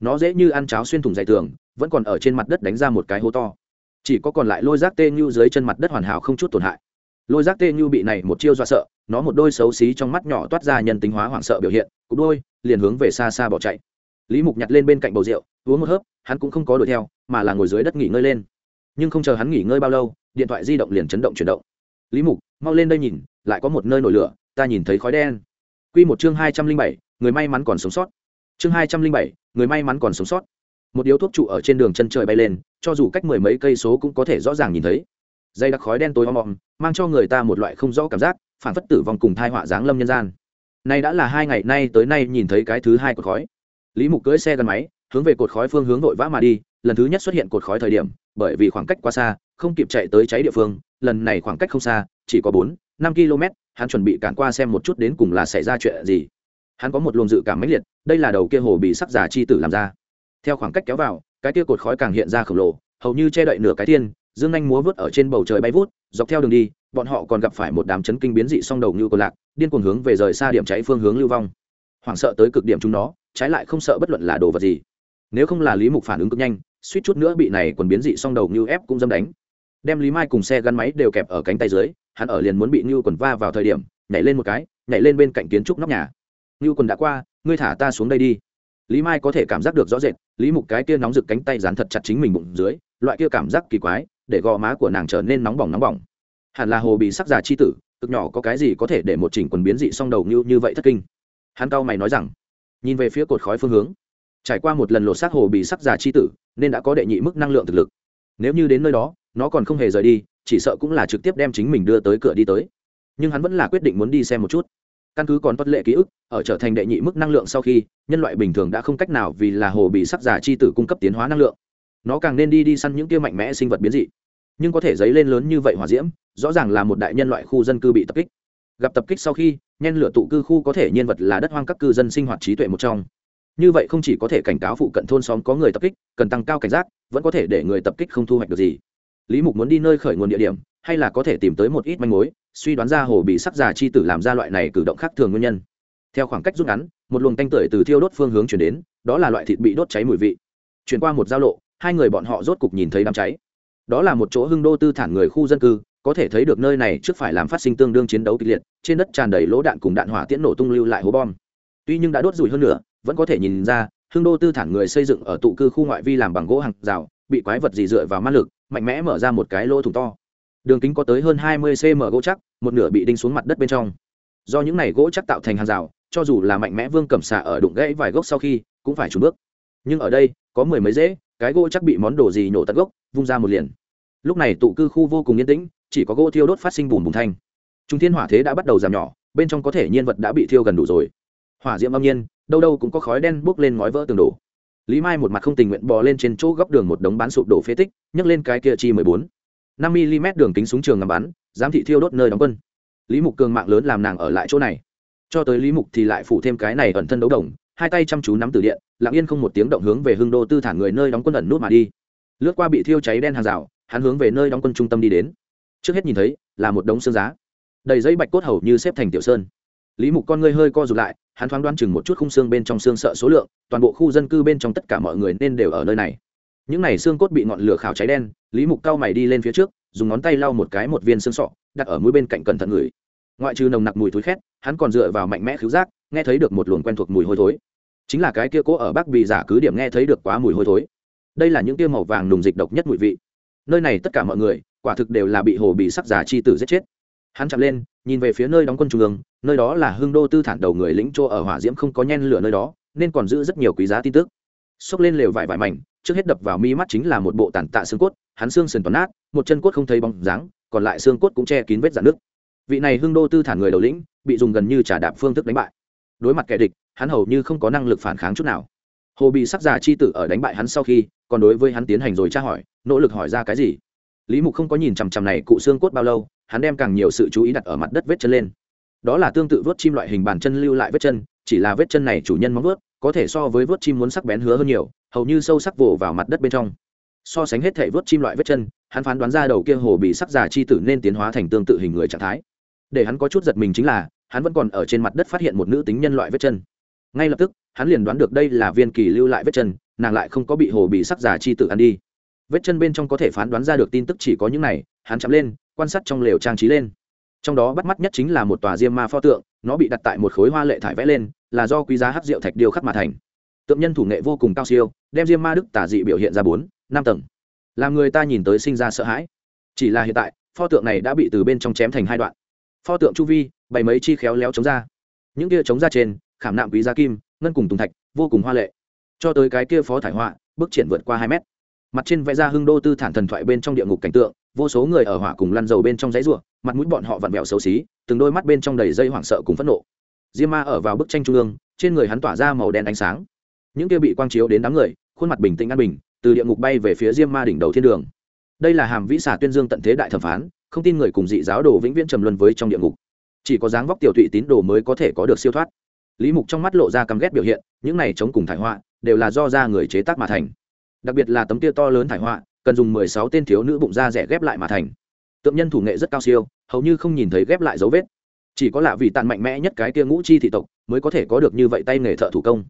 Nó dễ như ăn cháo xuyên thủng dày tường vẫn còn ở trên mặt đất đánh ra một cái hố to. Chỉ có còn lại lôi rác tê như dưới chân mặt đất hoàn hảo không chút tổn hại. Lôi rác tê như bị này một chiêu dọa sợ, nó một đôi xấu xí trong mắt nhỏ toát ra nhân tính hóa hoảng sợ biểu hiện, cục đôi, liền hướng về xa xa bỏ chạy. Lý mục nhặt lên bên cạnh bầu rượu, uống một hớp, hắn cũng không có đuổi theo, mà là ngồi dưới đất nghỉ ngơi lên. Nhưng không chờ hắn nghỉ ngơi bao lâu, điện thoại di động liền chấn động chuyển động. Lý mục, mau lên đây nhìn, lại có một nơi nổi lửa, ta nhìn thấy khói đen. Q một chương hai trăm linh bảy, người may mắn còn sống sót. Chương hai trăm linh bảy, người may mắn còn sống sót một điếu thuốc trụ ở trên đường chân trời bay lên, cho dù cách mười mấy cây số cũng có thể rõ ràng nhìn thấy. Dây đặc khói đen tối om om, mang cho người ta một loại không rõ cảm giác, phản phất tử vong cùng thai họa giáng lâm nhân gian. Nay đã là hai ngày nay tới nay nhìn thấy cái thứ hai cột khói. Lý mục cưỡi xe gắn máy, hướng về cột khói phương hướng vội vã mà đi, lần thứ nhất xuất hiện cột khói thời điểm, bởi vì khoảng cách quá xa, không kịp chạy tới cháy địa phương, lần này khoảng cách không xa, chỉ có bốn, năm km, hắn chuẩn bị cản qua xem một chút đến cùng là xảy ra chuyện gì. Hắn có một luồng dự cảm mãnh liệt, đây là đầu kia hồ bị sắc giả chi tử làm ra theo khoảng cách kéo vào, cái tia cột khói càng hiện ra khổng lồ, hầu như che đậy nửa cái thiên, dương anh múa vớt ở trên bầu trời bay vút, dọc theo đường đi, bọn họ còn gặp phải một đám chấn kinh biến dị song đầu như cô lạc, điên cuồng hướng về rời xa điểm cháy phương hướng lưu vong. Hoảng sợ tới cực điểm chúng nó, trái lại không sợ bất luận là đồ vật gì. Nếu không là lý mục phản ứng cực nhanh, suýt chút nữa bị này còn biến dị song đầu như ép cũng dâm đánh. Đem lý mai cùng xe gắn máy đều kẹp ở cánh tay dưới, hắn ở liền muốn bị như quần va vào thời điểm, nhảy lên một cái, nhảy lên bên cạnh kiến trúc nóc nhà. Như quần đã qua, ngươi thả ta xuống đây đi lý mai có thể cảm giác được rõ rệt, lý mục cái kia nóng rực cánh tay dán thật chặt chính mình bụng dưới, loại kia cảm giác kỳ quái, để gò má của nàng trở nên nóng bỏng nóng bỏng. Hẳn là hồ bị sắc già chi tử, cực nhỏ có cái gì có thể để một chỉnh quần biến dị song đầu như như vậy thất kinh. Hắn cau mày nói rằng, nhìn về phía cột khói phương hướng, trải qua một lần lột xác hồ bị sắc già chi tử, nên đã có đệ nhị mức năng lượng thực lực. Nếu như đến nơi đó, nó còn không hề rời đi, chỉ sợ cũng là trực tiếp đem chính mình đưa tới cửa đi tới. Nhưng hắn vẫn là quyết định muốn đi xem một chút căn cứ còn tuất lệ ký ức, ở trở thành đệ nhị mức năng lượng sau khi, nhân loại bình thường đã không cách nào vì là hồ bị sắc giả chi tử cung cấp tiến hóa năng lượng. Nó càng nên đi đi săn những kia mạnh mẽ sinh vật biến dị. Nhưng có thể dấy lên lớn như vậy hỏa diễm, rõ ràng là một đại nhân loại khu dân cư bị tập kích. Gặp tập kích sau khi, nhen lửa tụ cư khu có thể nhân vật là đất hoang các cư dân sinh hoạt trí tuệ một trong. Như vậy không chỉ có thể cảnh cáo phụ cận thôn xóm có người tập kích, cần tăng cao cảnh giác, vẫn có thể để người tập kích không thu hoạch được gì. Lý mục muốn đi nơi khởi nguồn địa điểm, hay là có thể tìm tới một ít manh mối? Suy đoán ra hồ bị sắc già chi tử làm ra loại này cử động khác thường nguyên nhân. Theo khoảng cách rút ngắn, một luồng tanh tưởi từ thiêu đốt phương hướng chuyển đến, đó là loại thịt bị đốt cháy mùi vị. Chuyển qua một giao lộ, hai người bọn họ rốt cục nhìn thấy đám cháy. Đó là một chỗ hưng đô tư thản người khu dân cư, có thể thấy được nơi này trước phải làm phát sinh tương đương chiến đấu kịch liệt, trên đất tràn đầy lỗ đạn cùng đạn hỏa tiễn nổ tung lưu lại hố bom. Tuy nhưng đã đốt rủi hơn nữa vẫn có thể nhìn ra, hưng đô tư thản người xây dựng ở tụ cư khu ngoại vi làm bằng gỗ hàng rào, bị quái vật gì dựa vào ma lực, mạnh mẽ mở ra một cái lỗ thủng to đường kính có tới hơn hai mươi cm gỗ chắc, một nửa bị đinh xuống mặt đất bên trong. Do những này gỗ chắc tạo thành hàng rào, cho dù là mạnh mẽ vương cẩm xà ở đụng gãy vài gốc sau khi, cũng phải trùn bước. Nhưng ở đây, có mười mấy dễ, cái gỗ chắc bị món đồ gì nổ tận gốc, vung ra một liền. Lúc này tụ cư khu vô cùng yên tĩnh, chỉ có gỗ thiêu đốt phát sinh bùn bùn thanh. Trung thiên hỏa thế đã bắt đầu giảm nhỏ, bên trong có thể nhiên vật đã bị thiêu gần đủ rồi. Hỏa diễm âm nhiên, đâu đâu cũng có khói đen bốc lên ngói vỡ tường đổ. Lý mai một mặt không tình nguyện bò lên trên chỗ góc đường một đống bán sụp đổ phế tích, nhấc lên cái kia chi mười bốn năm mm đường kính súng trường ngắm bắn, giám thị thiêu đốt nơi đóng quân. Lý mục cường mạng lớn làm nàng ở lại chỗ này. Cho tới lý mục thì lại phủ thêm cái này ẩn thân đấu đồng, hai tay chăm chú nắm từ điện, lặng yên không một tiếng động hướng về hưng đô tư thản người nơi đóng quân ẩn nút mà đi. Lướt qua bị thiêu cháy đen hàng rào, hắn hướng về nơi đóng quân trung tâm đi đến. Trước hết nhìn thấy, là một đống xương giá. Đầy dây bạch cốt hầu như xếp thành tiểu sơn. Lý mục con ngươi hơi co rụt lại, hắn thoáng đoán chừng một chút khung xương bên trong xương sợ số lượng, toàn bộ khu dân cư bên trong tất cả mọi người nên đều ở nơi này những này xương cốt bị ngọn lửa khảo cháy đen, lý mục cao mày đi lên phía trước, dùng ngón tay lau một cái một viên xương sọ, đặt ở mũi bên cạnh cẩn thận người. Ngoại trừ nồng nặc mùi thối khét, hắn còn dựa vào mạnh mẽ khứu giác, nghe thấy được một luồng quen thuộc mùi hôi thối. Chính là cái kia cố ở bắc bị giả cứ điểm nghe thấy được quá mùi hôi thối. Đây là những tia màu vàng nùng dịch độc nhất mùi vị. Nơi này tất cả mọi người, quả thực đều là bị hồ bị sắc giả chi tử giết chết. Hắn chạm lên, nhìn về phía nơi đóng quân trung ương, nơi đó là hương đô tư thản đầu người lĩnh chỗ ở hỏa diễm không có nhen lửa nơi đó, nên còn giữ rất nhiều quý giá tin tức. Xốc lên lều vải vải mảnh trước hết đập vào mi mắt chính là một bộ tàn tạ xương cốt, hắn xương sườn toàn nát, một chân cốt không thấy bóng dáng, còn lại xương cốt cũng che kín vết dạn nước vị này hưng đô tư thản người đầu lĩnh, bị dùng gần như trả đạp phương thức đánh bại. Đối mặt kẻ địch, hắn hầu như không có năng lực phản kháng chút nào. Hồ bị sắc già chi tử ở đánh bại hắn sau khi, còn đối với hắn tiến hành rồi tra hỏi, nỗ lực hỏi ra cái gì. Lý mục không có nhìn chằm chằm này cụ xương cốt bao lâu, hắn đem càng nhiều sự chú ý đặt ở mặt đất vết chân lên. Đó là tương tự vớt chim loại hình bàn chân lưu lại vết chân, chỉ là vết chân này chủ nhân móng vớt có thể so với vớt chim muốn sắc bén hứa hơn nhiều, hầu như sâu sắc vồ vào mặt đất bên trong. So sánh hết thể vớt chim loại vết chân, hắn phán đoán ra đầu kia hồ bị sắc già chi tử nên tiến hóa thành tương tự hình người trạng thái. Để hắn có chút giật mình chính là, hắn vẫn còn ở trên mặt đất phát hiện một nữ tính nhân loại vết chân. Ngay lập tức, hắn liền đoán được đây là viên kỳ lưu lại vết chân, nàng lại không có bị hồ bị sắc già chi tử ăn đi. Vết chân bên trong có thể phán đoán ra được tin tức chỉ có những này, hắn chạm lên, quan sát trong lều trang trí lên trong đó bắt mắt nhất chính là một tòa diêm ma pho tượng, nó bị đặt tại một khối hoa lệ thải vẽ lên, là do quý giá hát rượu thạch điêu khắc mà thành. Tượng nhân thủ nghệ vô cùng cao siêu, đem diêm ma đức tả dị biểu hiện ra bốn, năm tầng. Làm người ta nhìn tới sinh ra sợ hãi. Chỉ là hiện tại, pho tượng này đã bị từ bên trong chém thành hai đoạn. Pho tượng chu vi bày mấy chi khéo léo chống ra. Những kia chống ra trên, khảm nạm quý giá kim, ngân cùng tùng thạch, vô cùng hoa lệ. Cho tới cái kia phó thải họa, bước triển vượt qua hai mét. Mặt trên vẽ ra hưng đô tư thản thần thoại bên trong địa ngục cảnh tượng vô số người ở hỏa cùng lăn dầu bên trong giấy ruộng mặt mũi bọn họ vặn vẹo xấu xí, từng đôi mắt bên trong đầy dây hoảng sợ cùng phẫn nộ. Diêm ma ở vào bức tranh trung ương, trên người hắn tỏa ra màu đen ánh sáng. Những kia bị quang chiếu đến đám người, khuôn mặt bình tĩnh an bình, từ địa ngục bay về phía diêm ma đỉnh đầu thiên đường. Đây là hàm vĩ xả tuyên dương tận thế đại thẩm phán, không tin người cùng dị giáo đồ vĩnh viễn trầm luân với trong địa ngục. Chỉ có dáng vóc tiểu thụy tín đồ mới có thể có được siêu thoát. Lý mục trong mắt lộ ra căm ghét biểu hiện, những này chống cùng thải họa, đều là do da người chế tác mà thành. Đặc biệt là tấm kia to lớn thải họa cần dùng mười sáu tên thiếu nữ bụng da rẻ ghép lại mà thành. Tượng nhân thủ nghệ rất cao siêu, hầu như không nhìn thấy ghép lại dấu vết. Chỉ có lạ vì tàn mạnh mẽ nhất cái kia ngũ chi thị tộc mới có thể có được như vậy tay nghề thợ thủ công.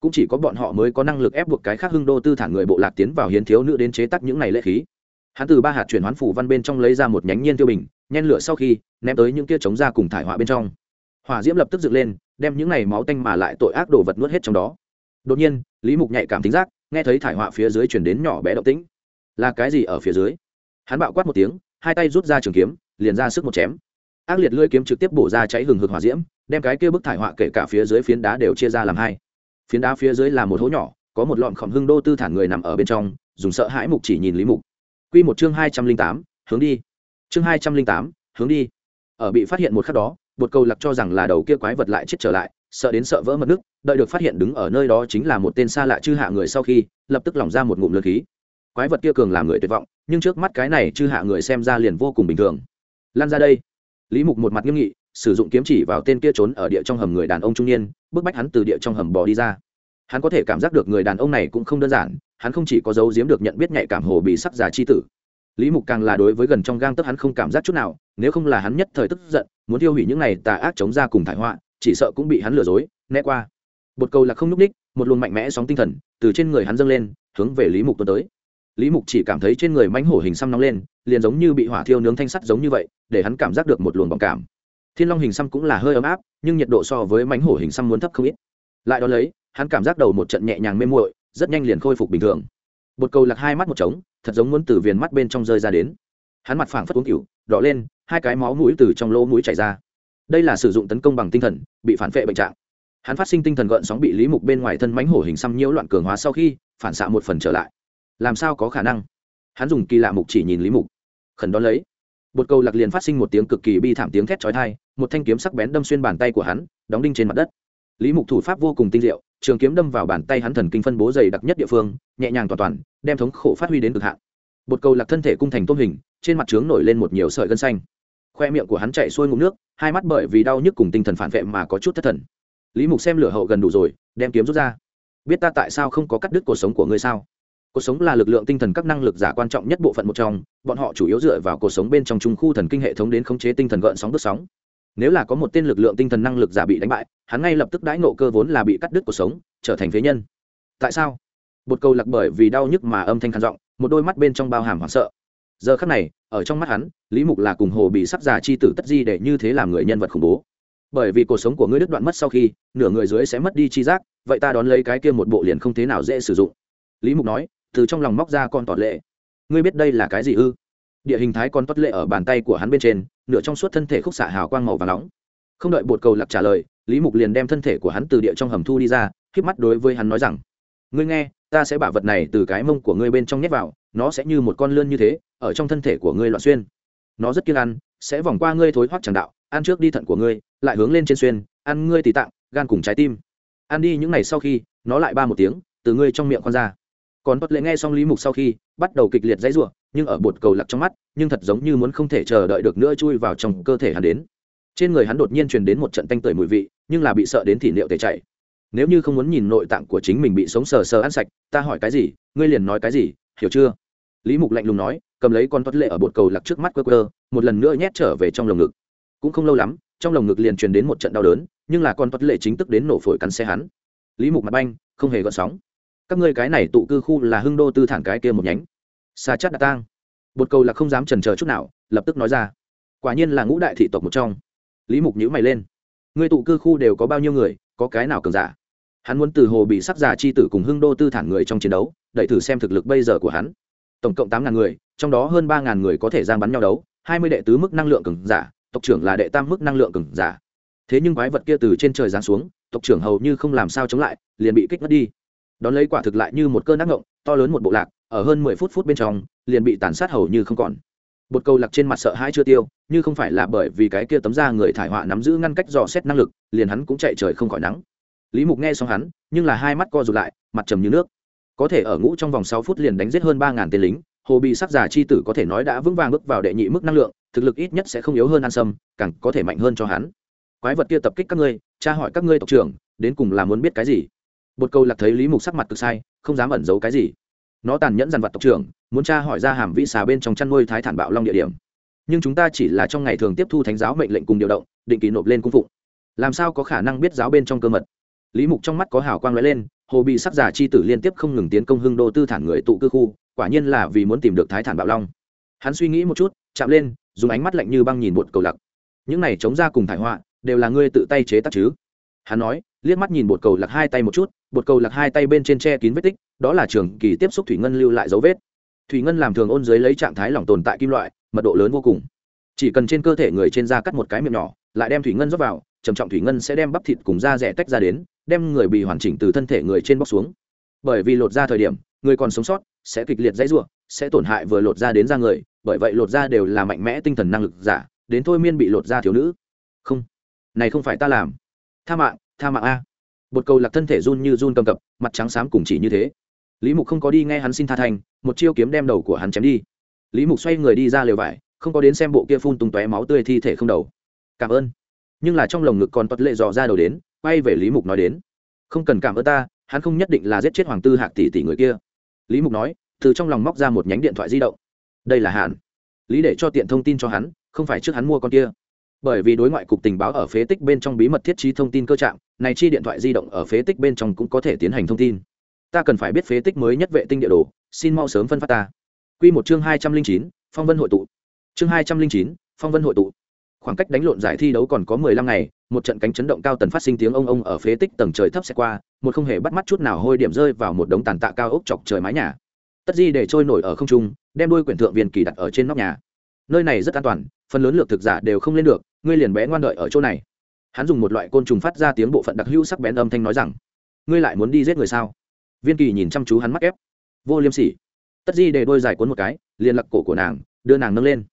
Cũng chỉ có bọn họ mới có năng lực ép buộc cái khác hưng đô tư thản người bộ lạc tiến vào hiến thiếu nữ đến chế tác những này lễ khí. Hắn từ ba hạt chuyển hoán phủ văn bên trong lấy ra một nhánh nhiên tiêu bình, nhen lửa sau khi, ném tới những kia chống ra cùng thải họa bên trong. Hỏa diễm lập tức dựng lên, đem những này máu tanh mà lại tội ác đồ vật nuốt hết trong đó. Đột nhiên, lý mục nhạy cảm tính giác, nghe thấy thải họa phía dưới chuyển đến nhỏ bé động tĩnh là cái gì ở phía dưới? Hắn bạo quát một tiếng, hai tay rút ra trường kiếm, liền ra sức một chém. Ác liệt lưỡi kiếm trực tiếp bổ ra cháy hừng hực hỏa diễm, đem cái kia bức thải họa kể cả phía dưới phiến đá đều chia ra làm hai. Phiến đá phía dưới là một hố nhỏ, có một lọn khổng hưng đô tư thản người nằm ở bên trong, dùng sợ hãi mục chỉ nhìn lý mục. Quy một chương hai trăm linh tám, hướng đi. Chương hai trăm linh tám, hướng đi. Ở bị phát hiện một khắc đó, bột cầu lặc cho rằng là đầu kia quái vật lại chết trở lại, sợ đến sợ vỡ mật nước, đợi được phát hiện đứng ở nơi đó chính là một tên xa lạ chư hạ người sau khi, lập tức lỏng ra một ngụm lượt khí quái vật kia cường làm người tuyệt vọng, nhưng trước mắt cái này chư hạ người xem ra liền vô cùng bình thường. Lan ra đây. Lý mục một mặt nghiêm nghị, sử dụng kiếm chỉ vào tên kia trốn ở địa trong hầm người đàn ông trung niên, bức bách hắn từ địa trong hầm bò đi ra. Hắn có thể cảm giác được người đàn ông này cũng không đơn giản, hắn không chỉ có dấu giếm được nhận biết nhạy cảm hồ bị sắc già chi tử. Lý mục càng là đối với gần trong gang tấc hắn không cảm giác chút nào, nếu không là hắn nhất thời tức giận, muốn tiêu hủy những này tà ác chống ra cùng thải họa, chỉ sợ cũng bị hắn lừa dối, né qua. Bột cầu là không nhúc ních một luồng mạnh mẽ sóng tinh thần từ trên người hắn dâng lên, hướng về lý mục tuần tới lý mục chỉ cảm thấy trên người mánh hổ hình xăm nóng lên, liền giống như bị hỏa thiêu nướng thanh sắt giống như vậy, để hắn cảm giác được một luồng bỏng cảm. Thiên long hình xăm cũng là hơi ấm áp, nhưng nhiệt độ so với mánh hổ hình xăm muốn thấp không ít. Lại đ ó lấy, hắn cảm giác đầu một trận nhẹ nhàng mê muội, rất nhanh liền khôi phục bình thường. Bột cầu lạc hai mắt một trống, thật giống muốn từ viền mắt bên trong rơi ra đến. Hắn mặt phảng phất uống cựu đỏ lên, hai cái máu mũi từ trong lỗ mũi chảy ra. Đây là sử dụng tấn công bằng tinh thần, bị phản vệ bệnh trạng. Hắn phát sinh tinh thần gợn sóng bị lý mục bên ngoài thân mánh hổ hình xăm nhiễu loạn cường hóa sau khi, phản xạ một phần trở lại làm sao có khả năng? Hắn dùng kỳ lạ mục chỉ nhìn lý mục. Khẩn đón lấy. Bột cầu lạc liền phát sinh một tiếng cực kỳ bi thảm tiếng thét chói tai, một thanh kiếm sắc bén đâm xuyên bàn tay của hắn, đóng đinh trên mặt đất. Lý mục thủ pháp vô cùng tinh diệu, trường kiếm đâm vào bàn tay hắn thần kinh phân bố dày đặc nhất địa phương, nhẹ nhàng toàn toàn, đem thống khổ phát huy đến cực hạn. Bột cầu lạc thân thể cung thành tôm hình, trên mặt trướng nổi lên một nhiều sợi gân xanh. Khoe miệng của hắn chạy xuôi ngụm nước, hai mắt bởi vì đau nhức cùng tinh thần phản vệ mà có chút thất thần. Lý mục xem lửa hậu gần đủ rồi, đem kiếm rút ra. Biết ta tại sao không có cắt đứt cuộc sống của ngươi sao? Cuộc sống là lực lượng tinh thần các năng lực giả quan trọng nhất bộ phận một trong, bọn họ chủ yếu dựa vào cuộc sống bên trong trung khu thần kinh hệ thống đến khống chế tinh thần gợn sóng bước sóng. Nếu là có một tên lực lượng tinh thần năng lực giả bị đánh bại, hắn ngay lập tức đãi nộ cơ vốn là bị cắt đứt cuộc sống, trở thành phế nhân. Tại sao? Bột cầu lạc bởi vì đau nhức mà âm thanh khăn giọng, một đôi mắt bên trong bao hàm hoảng sợ. Giờ khắc này, ở trong mắt hắn, lý mục là cùng hồ bị sắc giả chi tử tất di để như thế làm người nhân vật khủng bố. Bởi vì cuộc sống của ngươi đứt đoạn mất sau khi, nửa người dưới sẽ mất đi chi giác, vậy ta đón lấy cái kia một bộ liền không thế nào dễ sử dụng. Lý mục nói từ trong lòng móc ra con tọt lệ. Ngươi biết đây là cái gì ư? Địa hình thái con tọt lệ ở bàn tay của hắn bên trên, nửa trong suốt thân thể khúc xạ hào quang màu và nóng. Không đợi bột cầu lạc trả lời, lý mục liền đem thân thể của hắn từ địa trong hầm thu đi ra k mắt đối với hắn nói rằng, ngươi nghe, ta sẽ bả vật này từ cái mông của ngươi bên trong nhét vào, nó sẽ như một con lươn như thế, ở trong thân thể của ngươi loạn xuyên. Nó rất kiêng ăn, sẽ vòng qua ngươi thối hoắc tràng đạo, ăn trước đi thận của ngươi, lại hướng lên trên xuyên, ăn ngươi tỳ tạng, gan cùng trái tim. Ăn đi những ngày sau khi, nó lại ba một tiếng, từ ngươi trong miệng con ra còn bất lệ nghe xong lý mục sau khi, bắt đầu kịch liệt dãy rủa, nhưng ở bột cầu lặc trong mắt, nhưng thật giống như muốn không thể chờ đợi được nữa chui vào trong cơ thể hắn đến. Trên người hắn đột nhiên truyền đến một trận tanh tưởi mùi vị, nhưng là bị sợ đến thì liệu thể chạy. Nếu như không muốn nhìn nội tạng của chính mình bị sống sờ sờ ăn sạch, ta hỏi cái gì, ngươi liền nói cái gì, hiểu chưa? Lý mục lạnh lùng nói, cầm lấy con tuất lệ ở bột cầu lặc trước mắt quơ quơ, một lần nữa nhét trở về trong lồng ngực. Cũng không lâu lắm, trong lồng ngực liền truyền đến một trận đau đớn, nhưng là con tuất lệ chính tức đến nổ phổi cắn xe hắn. Lý mục mặt banh, không hề gợn sóng các ngươi cái này tụ cư khu là hưng đô tư thản cái kia một nhánh. Xa chát đã tang. Bột cầu là không dám trần chờ chút nào, lập tức nói ra. Quả nhiên là ngũ đại thị tộc một trong. Lý mục nhữ mày lên. Ngươi tụ cư khu đều có bao nhiêu người, có cái nào cường giả? Hắn muốn từ hồ bị sắc giả chi tử cùng hưng đô tư thản người trong chiến đấu, đẩy thử xem thực lực bây giờ của hắn. Tổng cộng tám ngàn người, trong đó hơn ba ngàn người có thể giang bắn nhau đấu, hai mươi đệ tứ mức năng lượng cường giả, tộc trưởng là đệ tam mức năng lượng cường giả. Thế nhưng quái vật kia từ trên trời giáng xuống, tộc trưởng hầu như không làm sao chống lại, liền bị kích mất đi đón lấy quả thực lại như một cơn ác ngộng, to lớn một bộ lạc, ở hơn mười phút phút bên trong, liền bị tàn sát hầu như không còn. Bột câu lạc trên mặt sợ hãi chưa tiêu, như không phải là bởi vì cái kia tấm da người thải họa nắm giữ ngăn cách dò xét năng lực, liền hắn cũng chạy trời không khỏi nắng. Lý mục nghe xong hắn, nhưng là hai mắt co rụt lại, mặt trầm như nước. Có thể ở ngũ trong vòng sáu phút liền đánh giết hơn ba ngàn tên lính, hồ bị sắc giả chi tử có thể nói đã vững vàng bước vào đệ nhị mức năng lượng, thực lực ít nhất sẽ không yếu hơn an sâm, càng có thể mạnh hơn cho hắn. Quái vật kia tập kích các ngươi, tra hỏi các ngươi tộc trưởng, đến cùng là muốn biết cái gì? Bột câu lạc thấy lý mục sắc mặt cực sai, không dám ẩn giấu cái gì. Nó tàn nhẫn dằn vặt tộc trưởng, muốn tra hỏi ra hàm vĩ xà bên trong chăn nuôi thái thản bạo long địa điểm. Nhưng chúng ta chỉ là trong ngày thường tiếp thu thánh giáo mệnh lệnh cùng điều động, định kỳ nộp lên cung phụng. Làm sao có khả năng biết giáo bên trong cơ mật? Lý mục trong mắt có hào quang lóe lên, hồ bị sắc giả chi tử liên tiếp không ngừng tiến công hưng đô tư thản người tụ cư khu, quả nhiên là vì muốn tìm được thái thản bạo long. Hắn suy nghĩ một chút, chạm lên, dùng ánh mắt lạnh như băng nhìn bột cầu lặc những này chống ra cùng thải họa, đều là ngươi tự tay chế tác chứ? Hắn nói liếc mắt nhìn bột cầu lạc hai tay một chút, bột cầu lạc hai tay bên trên che kín vết tích, đó là trường kỳ tiếp xúc thủy ngân lưu lại dấu vết. Thủy ngân làm thường ôn dưới lấy trạng thái lỏng tồn tại kim loại, mật độ lớn vô cùng. Chỉ cần trên cơ thể người trên da cắt một cái miệng nhỏ, lại đem thủy ngân rót vào, trầm trọng thủy ngân sẽ đem bắp thịt cùng da rẻ tách ra đến, đem người bị hoàn chỉnh từ thân thể người trên bóc xuống. Bởi vì lột ra thời điểm, người còn sống sót, sẽ kịch liệt dãy ruộng, sẽ tổn hại vừa lột ra đến da người, bởi vậy lột ra đều là mạnh mẽ tinh thần năng lực giả, đến thôi miên bị lột ra thiếu nữ. Không, này không phải ta làm. Tha mạng tha mạng a. Bột cầu lạc thân thể run như run cầm cập, mặt trắng xám cùng chỉ như thế. Lý mục không có đi nghe hắn xin tha thành, một chiêu kiếm đem đầu của hắn chém đi. Lý mục xoay người đi ra lều vải, không có đến xem bộ kia phun tung tóe máu tươi thi thể không đầu. Cảm ơn. Nhưng là trong lồng ngực còn tuật lệ dò ra đầu đến, quay về lý mục nói đến, không cần cảm ơn ta, hắn không nhất định là giết chết hoàng tư hạc tỷ tỷ người kia. Lý mục nói, từ trong lòng móc ra một nhánh điện thoại di động. Đây là hạn. Lý để cho tiện thông tin cho hắn, không phải trước hắn mua con kia bởi vì đối ngoại cục tình báo ở phế tích bên trong bí mật thiết trí thông tin cơ trạng, này chi điện thoại di động ở phế tích bên trong cũng có thể tiến hành thông tin. Ta cần phải biết phế tích mới nhất vệ tinh địa đồ, xin mau sớm phân phát ta. Q một chương hai trăm linh chín, phong vân hội tụ. Chương hai trăm linh chín, phong vân hội tụ. Khoảng cách đánh lộn giải thi đấu còn có mười lăm ngày, một trận cánh chấn động cao tần phát sinh tiếng ông ông ở phế tích tầng trời thấp sẽ qua, một không hề bắt mắt chút nào hôi điểm rơi vào một đống tàn tạ cao ốc chọc trời mái nhà. Tất di để trôi nổi ở không trung, đem đuôi quyển thượng viên kỳ đặt ở trên nóc nhà. Nơi này rất an toàn phần lớn lược thực giả đều không lên được, ngươi liền bé ngoan đợi ở chỗ này. Hắn dùng một loại côn trùng phát ra tiếng bộ phận đặc hữu sắc bén âm thanh nói rằng, ngươi lại muốn đi giết người sao? Viên kỳ nhìn chăm chú hắn mắc ép. Vô liêm sỉ. Tất di để đôi giải cuốn một cái, liền lặc cổ của nàng, đưa nàng nâng lên.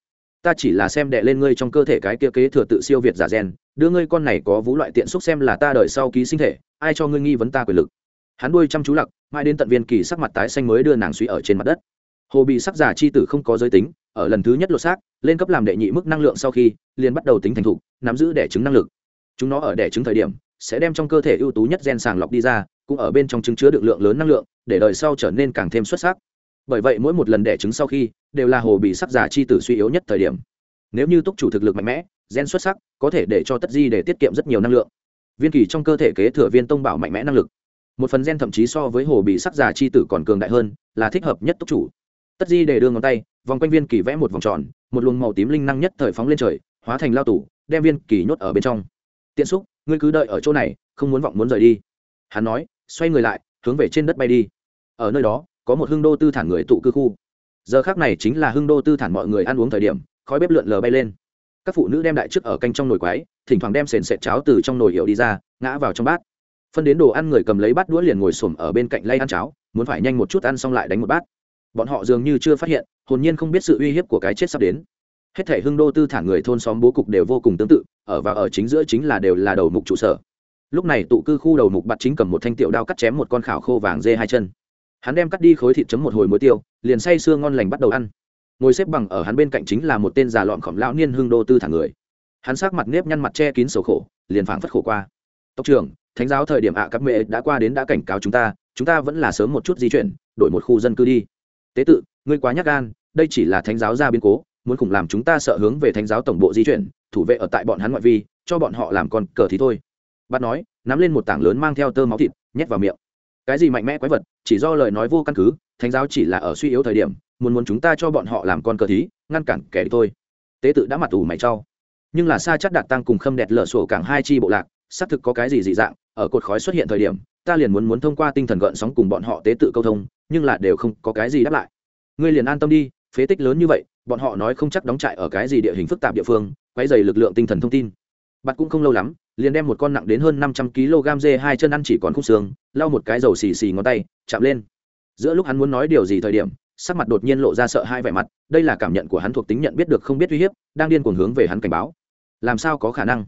Ta chỉ là xem đệ lên ngươi trong cơ thể cái kia kế thừa tự siêu việt giả gen, đưa ngươi con này có vũ loại tiện xúc xem là ta đợi sau ký sinh thể, ai cho ngươi nghi vấn ta quyền lực? Hắn đuôi chăm chú lặc, mãi đến tận viên kỳ sắc mặt tái xanh mới đưa nàng suy ở trên mặt đất. Hồ bị sắc giả chi tử không có giới tính ở lần thứ nhất lột xác, lên cấp làm đệ nhị mức năng lượng sau khi, liền bắt đầu tính thành thục, nắm giữ đẻ trứng năng lực. Chúng nó ở đẻ trứng thời điểm, sẽ đem trong cơ thể ưu tú nhất gen sàng lọc đi ra, cũng ở bên trong trứng chứa được lượng lớn năng lượng, để đời sau trở nên càng thêm xuất sắc. Bởi vậy mỗi một lần đẻ trứng sau khi, đều là hồ bị sắc giả chi tử suy yếu nhất thời điểm. Nếu như túc chủ thực lực mạnh mẽ, gen xuất sắc, có thể để cho tất di để tiết kiệm rất nhiều năng lượng. Viên kỳ trong cơ thể kế thừa viên tông bảo mạnh mẽ năng lực. Một phần gen thậm chí so với hồ bị sắc giả chi tử còn cường đại hơn, là thích hợp nhất túc chủ tất di để đưa ngón tay, vòng quanh viên kỳ vẽ một vòng tròn, một luồng màu tím linh năng nhất thời phóng lên trời, hóa thành lao tủ đem viên kỳ nhốt ở bên trong. Tiện xúc, ngươi cứ đợi ở chỗ này, không muốn vọng muốn rời đi. Hắn nói, xoay người lại, hướng về trên đất bay đi. Ở nơi đó, có một hưng đô tư thản người tụ cư khu. Giờ khác này chính là hưng đô tư thản mọi người ăn uống thời điểm, khói bếp lượn lờ bay lên. Các phụ nữ đem đại trước ở canh trong nồi quái thỉnh thoảng đem sền sệt cháo từ trong nồi hiệu đi ra, ngã vào trong bát. Phân đến đồ ăn người cầm lấy bát đũa liền ngồi xổm ở bên cạnh lay ăn cháo, muốn phải nhanh một chút ăn xong lại đánh một bát bọn họ dường như chưa phát hiện, hồn nhiên không biết sự uy hiếp của cái chết sắp đến. Hết thể hưng đô tư thản người thôn xóm bố cục đều vô cùng tương tự, ở và ở chính giữa chính là đều là đầu mục trụ sở. Lúc này tụ cư khu đầu mục bạt chính cầm một thanh tiểu đao cắt chém một con khảo khô vàng dê hai chân. Hắn đem cắt đi khối thịt chấm một hồi muối tiêu, liền say sưa ngon lành bắt đầu ăn. Ngồi xếp bằng ở hắn bên cạnh chính là một tên già lọn khổng lão niên hưng đô tư thản người. Hắn sát mặt nếp nhăn mặt che kín sầu khổ, liền phảng phất khổ qua. Tộc trưởng, thánh giáo thời điểm ạ các mẹ đã qua đến đã cảnh cáo chúng ta chúng ta vẫn là sớm một chút di chuyển, đổi một khu dân cư đi tế tự ngươi quá nhắc gan đây chỉ là thánh giáo ra biến cố muốn cùng làm chúng ta sợ hướng về thánh giáo tổng bộ di chuyển thủ vệ ở tại bọn hắn ngoại vi cho bọn họ làm con cờ thì thôi. Bắt nói nắm lên một tảng lớn mang theo tơ máu thịt nhét vào miệng. Cái gì mạnh mẽ quái vật chỉ do lời nói vô căn cứ thánh giáo chỉ là ở suy yếu thời điểm muốn muốn chúng ta cho bọn họ làm con cờ thí ngăn cản kẻ thôi. Tế tự đã mặt ủ mày trao, nhưng là xa chắc đạt tăng cùng khâm đẹp lở sổ cảng hai chi bộ lạc xác thực có cái gì dị dạng ở cột khói xuất hiện thời điểm ta liền muốn muốn thông qua tinh thần gợn sóng cùng bọn họ tế tự câu thông, nhưng là đều không có cái gì đáp lại. Ngươi liền an tâm đi, phế tích lớn như vậy, bọn họ nói không chắc đóng trại ở cái gì địa hình phức tạp địa phương quay dày lực lượng tinh thần thông tin. Bạn cũng không lâu lắm, liền đem một con nặng đến hơn năm trăm kg dê hai chân ăn chỉ còn khúc xương, lau một cái dầu xì xì ngón tay, chạm lên. Giữa lúc hắn muốn nói điều gì thời điểm, sắc mặt đột nhiên lộ ra sợ hai vẻ mặt, đây là cảm nhận của hắn thuộc tính nhận biết được không biết uy hiếp, đang điên cuồng hướng về hắn cảnh báo. Làm sao có khả năng?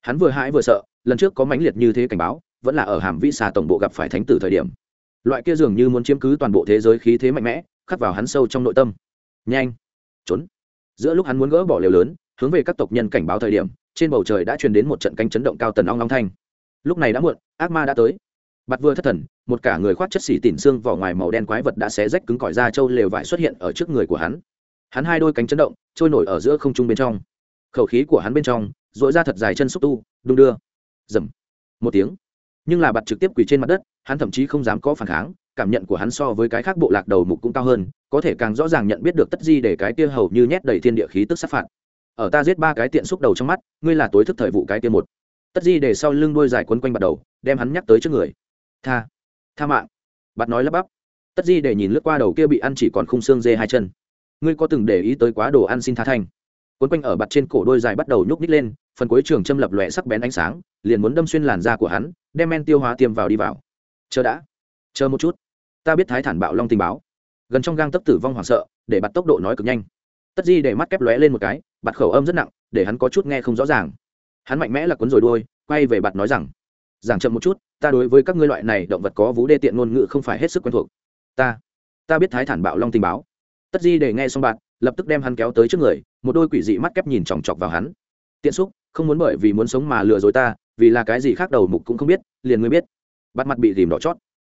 Hắn vừa hãi vừa sợ, lần trước có mãnh liệt như thế cảnh báo vẫn là ở hàm vĩ xà tổng bộ gặp phải thánh tử thời điểm. Loại kia dường như muốn chiếm cứ toàn bộ thế giới khí thế mạnh mẽ, khắc vào hắn sâu trong nội tâm. Nhanh, trốn. Giữa lúc hắn muốn gỡ bỏ liều lớn, hướng về các tộc nhân cảnh báo thời điểm, trên bầu trời đã truyền đến một trận cánh chấn động cao tần ong long thanh. Lúc này đã muộn, ác ma đã tới. Bặt vừa thất thần, một cả người khoác chất xỉ tỉn xương vỏ ngoài màu đen quái vật đã xé rách cứng cỏi ra trâu lều vải xuất hiện ở trước người của hắn. Hắn hai đôi cánh chấn động, trôi nổi ở giữa không trung bên trong. Khẩu khí của hắn bên trong dội ra thật dài chân xúc tu, đung đưa. Dầm một tiếng nhưng là bạt trực tiếp quỳ trên mặt đất, hắn thậm chí không dám có phản kháng, cảm nhận của hắn so với cái khác bộ lạc đầu mục cũng cao hơn, có thể càng rõ ràng nhận biết được tất di để cái kia hầu như nhét đầy thiên địa khí tức sát phạt. Ở ta giết ba cái tiện xúc đầu trong mắt, ngươi là tối thức thời vụ cái kia một. Tất di để sau lưng đuôi dài quấn quanh bắt đầu, đem hắn nhắc tới trước người. Tha tha mạng. Bắt nói lắp bắp. Tất di để nhìn lướt qua đầu kia bị ăn chỉ còn khung xương dê hai chân. Ngươi có từng để ý tới quá đồ ăn xin tha thanh? Quấn quanh ở bặt trên cổ đôi dài bắt đầu nhúc ních lên phần cuối trường châm lập lòe sắc bén ánh sáng, liền muốn đâm xuyên làn da của hắn, đem men tiêu hóa tiêm vào đi vào. Chờ đã. Chờ một chút. Ta biết thái thản bạo long tình báo. Gần trong gang tấp tử vong hoảng sợ, để bặt tốc độ nói cực nhanh. Tất di để mắt kép lóe lên một cái bặt khẩu âm rất nặng, để hắn có chút nghe không rõ ràng. Hắn mạnh mẽ là cuốn rồi đuôi, quay về bặt nói rằng, giảng chậm một chút, ta đối với các ngươi loại này động vật có vú đê tiện ngôn ngữ không phải hết sức quen thuộc. Ta ta biết thái thản bạo long tình báo. Tất di để nghe xong bạn lập tức đem hắn kéo tới trước người, một đôi quỷ dị mắt kép nhìn chòng chọc vào hắn. Tiện xúc không muốn bởi vì muốn sống mà lừa dối ta, vì là cái gì khác đầu mục cũng không biết, liền ngươi biết. Bắt mặt bị dìm đỏ chót.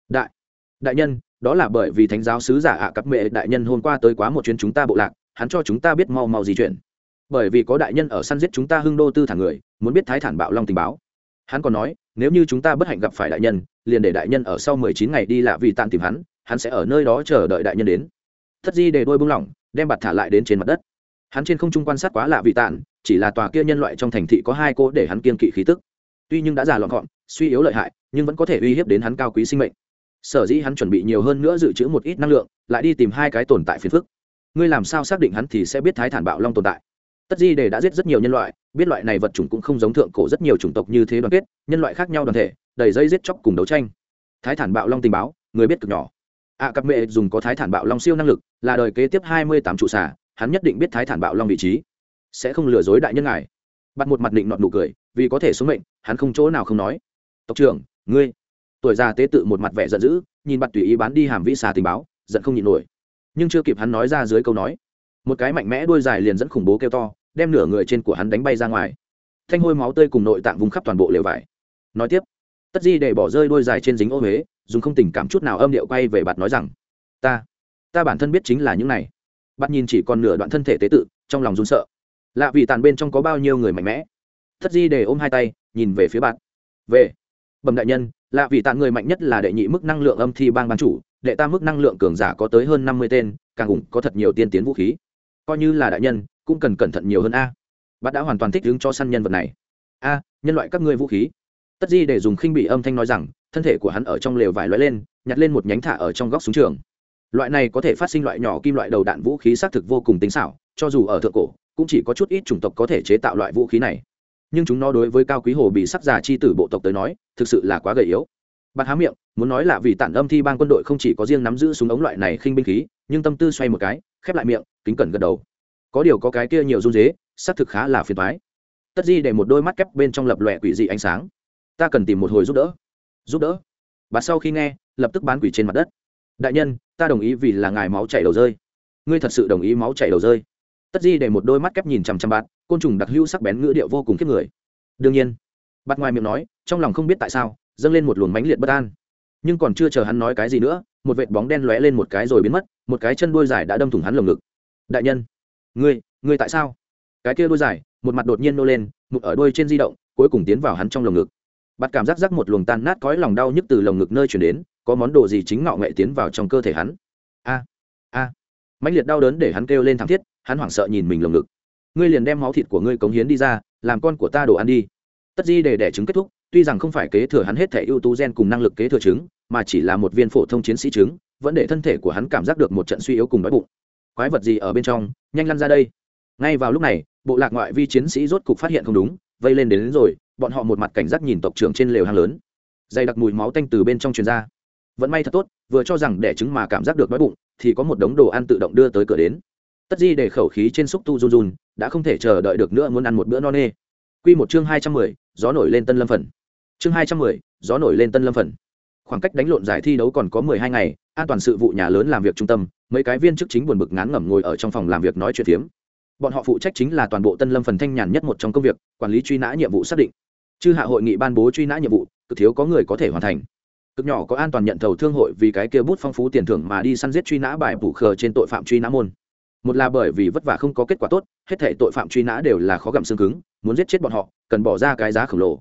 Đại đại nhân, đó là bởi vì thánh giáo sứ giả ạ à cặp mẹ đại nhân hôm qua tới quá một chuyến chúng ta bộ lạc, hắn cho chúng ta biết mau mau di chuyển. Bởi vì có đại nhân ở săn giết chúng ta hưng đô tư thản người, muốn biết thái thản bạo long tình báo. Hắn còn nói, nếu như chúng ta bất hạnh gặp phải đại nhân, liền để đại nhân ở sau mười chín ngày đi lạ vì tàn tìm hắn hắn sẽ ở nơi đó chờ đợi đại nhân đến. Thất di để đôi bung lỏng, đem bạt thả lại đến trên mặt đất. Hắn trên không trung quan sát quá lạ vị tàn chỉ là tòa kia nhân loại trong thành thị có hai cô để hắn kiên kỵ khí tức. Tuy nhưng đã già lọn gọn, suy yếu lợi hại, nhưng vẫn có thể uy hiếp đến hắn cao quý sinh mệnh. Sở dĩ hắn chuẩn bị nhiều hơn nữa dự trữ một ít năng lượng, lại đi tìm hai cái tồn tại phiền phức. Ngươi làm sao xác định hắn thì sẽ biết thái thản bạo long tồn tại? Tất di để đã giết rất nhiều nhân loại, biết loại này vật chủng cũng không giống thượng cổ rất nhiều chủng tộc như thế đoàn kết, nhân loại khác nhau đoàn thể, đầy dây giết chóc cùng đấu tranh. Thái thản bạo long tình báo, người biết cực nhỏ. Ạ cặp mẹ dùng có thái thản bạo long siêu năng lực, là đời kế tiếp hai mươi tám trụ xả hắn nhất định biết thái thản bạo long vị trí sẽ không lừa dối đại nhân ngài. Bắt một mặt định nọt nụ cười, vì có thể xuống mệnh, hắn không chỗ nào không nói. Tộc trưởng, ngươi. Tuổi già tế tự một mặt vẻ giận dữ, nhìn bắt tùy ý bán đi hàm vĩ xà tình báo, giận không nhịn nổi. Nhưng chưa kịp hắn nói ra dưới câu nói, một cái mạnh mẽ đuôi dài liền dẫn khủng bố kêu to, đem nửa người trên của hắn đánh bay ra ngoài. Thanh hôi máu tươi cùng nội tạng vùng khắp toàn bộ lều vải. Nói tiếp, tất di để bỏ rơi đuôi dài trên dính ô huế, dùng không tình cảm chút nào âm điệu quay về bạt nói rằng, ta ta bản thân biết chính là những này. Bạt nhìn chỉ còn nửa đoạn thân thể tế tự, trong lòng run sợ lạ vì tàn bên trong có bao nhiêu người mạnh mẽ. Tất di để ôm hai tay, nhìn về phía bạn. Về. Bẩm đại nhân, lạ vì tàn người mạnh nhất là đệ nhị mức năng lượng âm thi bang ban chủ, đệ tam mức năng lượng cường giả có tới hơn năm mươi tên, càng ủng có thật nhiều tiên tiến vũ khí. Coi như là đại nhân, cũng cần cẩn thận nhiều hơn a. Bạn đã hoàn toàn thích ứng cho săn nhân vật này. A, nhân loại các ngươi vũ khí. Tất di để dùng khinh bị âm thanh nói rằng, thân thể của hắn ở trong lều vải lõi lên, nhặt lên một nhánh thả ở trong góc súng trường. Loại này có thể phát sinh loại nhỏ kim loại đầu đạn vũ khí xác thực vô cùng tính xảo, cho dù ở thượng cổ cũng chỉ có chút ít chủng tộc có thể chế tạo loại vũ khí này. Nhưng chúng nó đối với cao quý hồ bị sắc già chi tử bộ tộc tới nói, thực sự là quá gầy yếu. Bạn há miệng, muốn nói là vì tản âm thi bang quân đội không chỉ có riêng nắm giữ súng ống loại này khinh binh khí, nhưng tâm tư xoay một cái, khép lại miệng, kính cẩn gật đầu. Có điều có cái kia nhiều run dế, xác thực khá là phiền thoái tất di để một đôi mắt kép bên trong lập lòe quỷ dị ánh sáng. Ta cần tìm một hồi giúp đỡ. Giúp đỡ? Bà sau khi nghe, lập tức bán quỷ trên mặt đất. Đại nhân, ta đồng ý vì là ngài máu chảy đầu rơi. Ngươi thật sự đồng ý máu chảy đầu rơi? Tất di để một đôi mắt kép nhìn chằm chằm bạn, côn trùng đặc hữu sắc bén ngữ điệu vô cùng kiếp người. Đương nhiên bạt ngoài miệng nói, trong lòng không biết tại sao, dâng lên một luồng mãnh liệt bất an. Nhưng còn chưa chờ hắn nói cái gì nữa, một vệt bóng đen lóe lên một cái rồi biến mất, một cái chân đuôi dài đã đâm thủng hắn lồng ngực. Đại nhân, ngươi ngươi tại sao? Cái kia đuôi dài, một mặt đột nhiên nô lên mục ở đuôi trên di động, cuối cùng tiến vào hắn trong lồng ngực. Bạt cảm giác rắc một luồng tan nát cõi lòng đau nhức từ lồng ngực nơi chuyển đến, có món đồ gì chính ngọ nghệ tiến vào trong cơ thể hắn? A a. Mãnh liệt đau đớn để hắn kêu lên thảm thiết hắn hoảng sợ nhìn mình lồng ngực. Ngươi liền đem máu thịt của ngươi cống hiến đi ra làm con của ta đồ ăn đi. Tất di để đẻ trứng kết thúc tuy rằng không phải kế thừa hắn hết thể ưu tú gen cùng năng lực kế thừa trứng mà chỉ là một viên phổ thông chiến sĩ trứng vẫn để thân thể của hắn cảm giác được một trận suy yếu cùng đói bụng. Quái vật gì ở bên trong? Nhanh lăn ra đây. Ngay vào lúc này bộ lạc ngoại vi chiến sĩ rốt cục phát hiện không đúng vây lên đến, đến rồi bọn họ một mặt cảnh giác nhìn tộc trưởng trên lều hang lớn. Dày đặc mùi máu tanh từ bên trong truyền ra. Vẫn may thật tốt vừa cho rằng đẻ trứng mà cảm giác được đói bụng thì có một đống đồ ăn tự động đưa tới cửa đến tất di để khẩu khí trên xúc tu run run, đã không thể chờ đợi được nữa muốn ăn một bữa no nê. Q một chương hai trăm mười, gió nổi lên tân lâm phần. Chương hai trăm mười, gió nổi lên tân lâm phần. Khoảng cách đánh lộn giải thi đấu còn có mười hai ngày, an toàn sự vụ nhà lớn làm việc trung tâm, mấy cái viên chức chính buồn bực ngán ngẩm ngồi ở trong phòng làm việc nói chuyện phiếm. Bọn họ phụ trách chính là toàn bộ tân lâm phần thanh nhàn nhất một trong công việc, quản lý truy nã nhiệm vụ xác định. Chư hạ hội nghị ban bố truy nã nhiệm vụ cực thiếu có người có thể hoàn thành. Cực nhỏ có an toàn nhận thầu thương hội vì cái kia bút phong phú tiền thưởng mà đi săn giết truy nã bài bủ khờ trên tội phạm truy nã môn một là bởi vì vất vả không có kết quả tốt, hết thể tội phạm truy nã đều là khó gặm xương cứng, muốn giết chết bọn họ, cần bỏ ra cái giá khổng lồ.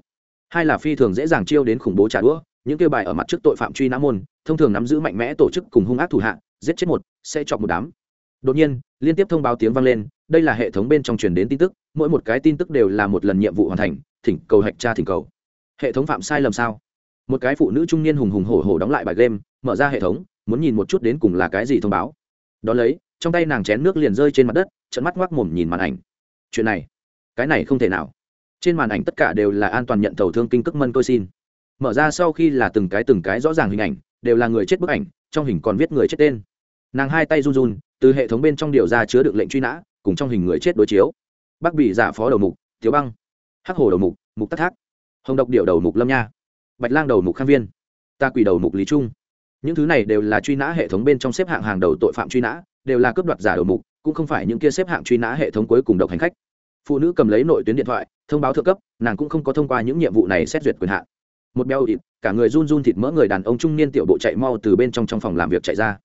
Hai là phi thường dễ dàng chiêu đến khủng bố trả đũa, những kêu bài ở mặt trước tội phạm truy nã môn, thông thường nắm giữ mạnh mẽ tổ chức cùng hung ác thủ hạ, giết chết một, sẽ chọc một đám. Đột nhiên, liên tiếp thông báo tiếng vang lên, đây là hệ thống bên trong truyền đến tin tức, mỗi một cái tin tức đều là một lần nhiệm vụ hoàn thành, thỉnh cầu hạch tra thỉnh cầu. Hệ thống phạm sai lầm sao? Một cái phụ nữ trung niên hùng hùng hổ hổ đóng lại bài game, mở ra hệ thống, muốn nhìn một chút đến cùng là cái gì thông báo. Đ ó lấy trong tay nàng chén nước liền rơi trên mặt đất trận mắt ngoác mồm nhìn màn ảnh. Chuyện này, cái này không thể nào. Trên màn ảnh tất cả đều là an toàn nhận thầu thương kinh cước mân tôi xin. Mở ra sau khi là từng cái từng cái rõ ràng hình ảnh, đều là người chết bức ảnh, trong hình còn viết người chết tên. Nàng hai tay run run, từ hệ thống bên trong điều ra chứa được lệnh truy nã, cùng trong hình người chết đối chiếu. Bắc bị giả phó đầu mục thiếu băng. Hắc hồ đầu mục mục tắc thác. Hồng độc điệu đầu mục lâm nha. Bạch lang đầu mục khang viên. Ta quỷ đầu mục lý trung. Những thứ này đều là truy nã hệ thống bên trong xếp hạng hàng đầu tội phạm truy nã đều là cướp đoạt giả đầu mục, cũng không phải những kia xếp hạng truy nã hệ thống cuối cùng độc hành khách. Phụ nữ cầm lấy nội tuyến điện thoại, thông báo thượng cấp, nàng cũng không có thông qua những nhiệm vụ này xét duyệt quyền hạn. Một béo ịt, cả người run run thịt mỡ người đàn ông trung niên tiểu bộ chạy mau từ bên trong trong phòng làm việc chạy ra.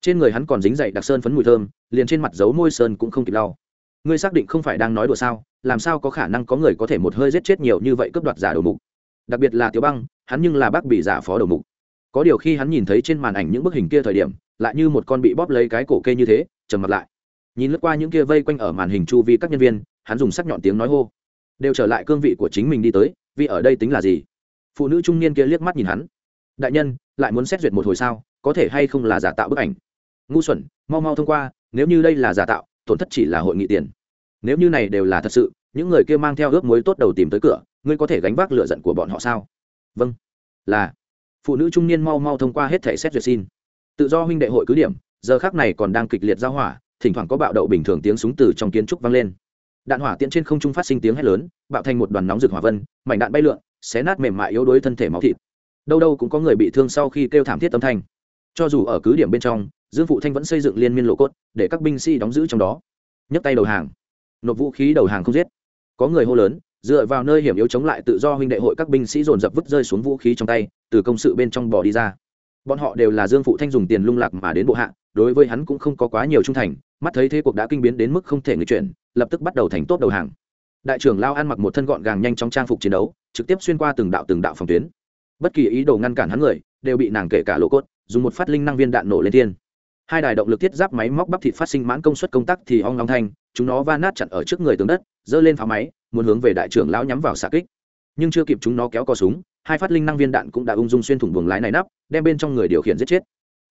Trên người hắn còn dính dậy đặc sơn phấn mùi thơm, liền trên mặt dấu môi sơn cũng không kịp lau. Ngươi xác định không phải đang nói đùa sao? Làm sao có khả năng có người có thể một hơi giết chết nhiều như vậy cướp đoạt giả đầu mục? Đặc biệt là tiểu băng, hắn nhưng là bác bị giả phó đầu mục. Có điều khi hắn nhìn thấy trên màn ảnh những bức hình kia thời điểm lại như một con bị bóp lấy cái cổ kê như thế, trầm mặt lại. Nhìn lướt qua những kia vây quanh ở màn hình chu vi các nhân viên, hắn dùng sắc nhọn tiếng nói hô. Đều trở lại cương vị của chính mình đi tới, vì ở đây tính là gì? Phụ nữ trung niên kia liếc mắt nhìn hắn. Đại nhân, lại muốn xét duyệt một hồi sao, có thể hay không là giả tạo bức ảnh? Ngu xuẩn, mau mau thông qua, nếu như đây là giả tạo, tổn thất chỉ là hội nghị tiền. Nếu như này đều là thật sự, những người kia mang theo ước mối tốt đầu tìm tới cửa, ngươi có thể gánh vác lựa giận của bọn họ sao? Vâng. Là. Phụ nữ trung niên mau mau thông qua hết thẻ xét duyệt xin tự do huynh đệ hội cứ điểm, giờ khác này còn đang kịch liệt giao hỏa, thỉnh thoảng có bạo đậu bình thường tiếng súng từ trong kiến trúc vang lên. Đạn hỏa tiễn trên không trung phát sinh tiếng hét lớn, bạo thành một đoàn nóng rực hỏa vân, mảnh đạn bay lượn, xé nát mềm mại yếu đuối thân thể máu thịt. Đâu đâu cũng có người bị thương sau khi kêu thảm thiết âm thanh. Cho dù ở cứ điểm bên trong, dương phụ thanh vẫn xây dựng liên miên lộ cốt, để các binh sĩ đóng giữ trong đó. Nhấc tay đầu hàng. Nộp vũ khí đầu hàng không giết. Có người hô lớn, dựa vào nơi hiểm yếu chống lại tự do huynh đệ hội các binh sĩ dồn dập vứt rơi xuống vũ khí trong tay, từ công sự bên trong bỏ đi ra bọn họ đều là dương phụ thanh dùng tiền lung lạc mà đến bộ hạ, đối với hắn cũng không có quá nhiều trung thành, mắt thấy thế cuộc đã kinh biến đến mức không thể người chuyển, lập tức bắt đầu thành tốt đầu hàng. Đại trưởng lao ăn mặc một thân gọn gàng nhanh trong trang phục chiến đấu, trực tiếp xuyên qua từng đạo từng đạo phòng tuyến. Bất kỳ ý đồ ngăn cản hắn người, đều bị nàng kể cả lỗ cốt, dùng một phát linh năng viên đạn nổ lên thiên. Hai đài động lực thiết giáp máy móc bắp thịt phát sinh mãn công suất công tác thì ong long thanh, chúng nó va nát chặn ở trước người tường đất, giơ lên pháo máy, muốn hướng về đại trưởng lão nhắm vào xạ kích. Nhưng chưa kịp chúng nó kéo cò súng hai phát linh năng viên đạn cũng đã ung dung xuyên thủng buồng lái này nắp đem bên trong người điều khiển giết chết.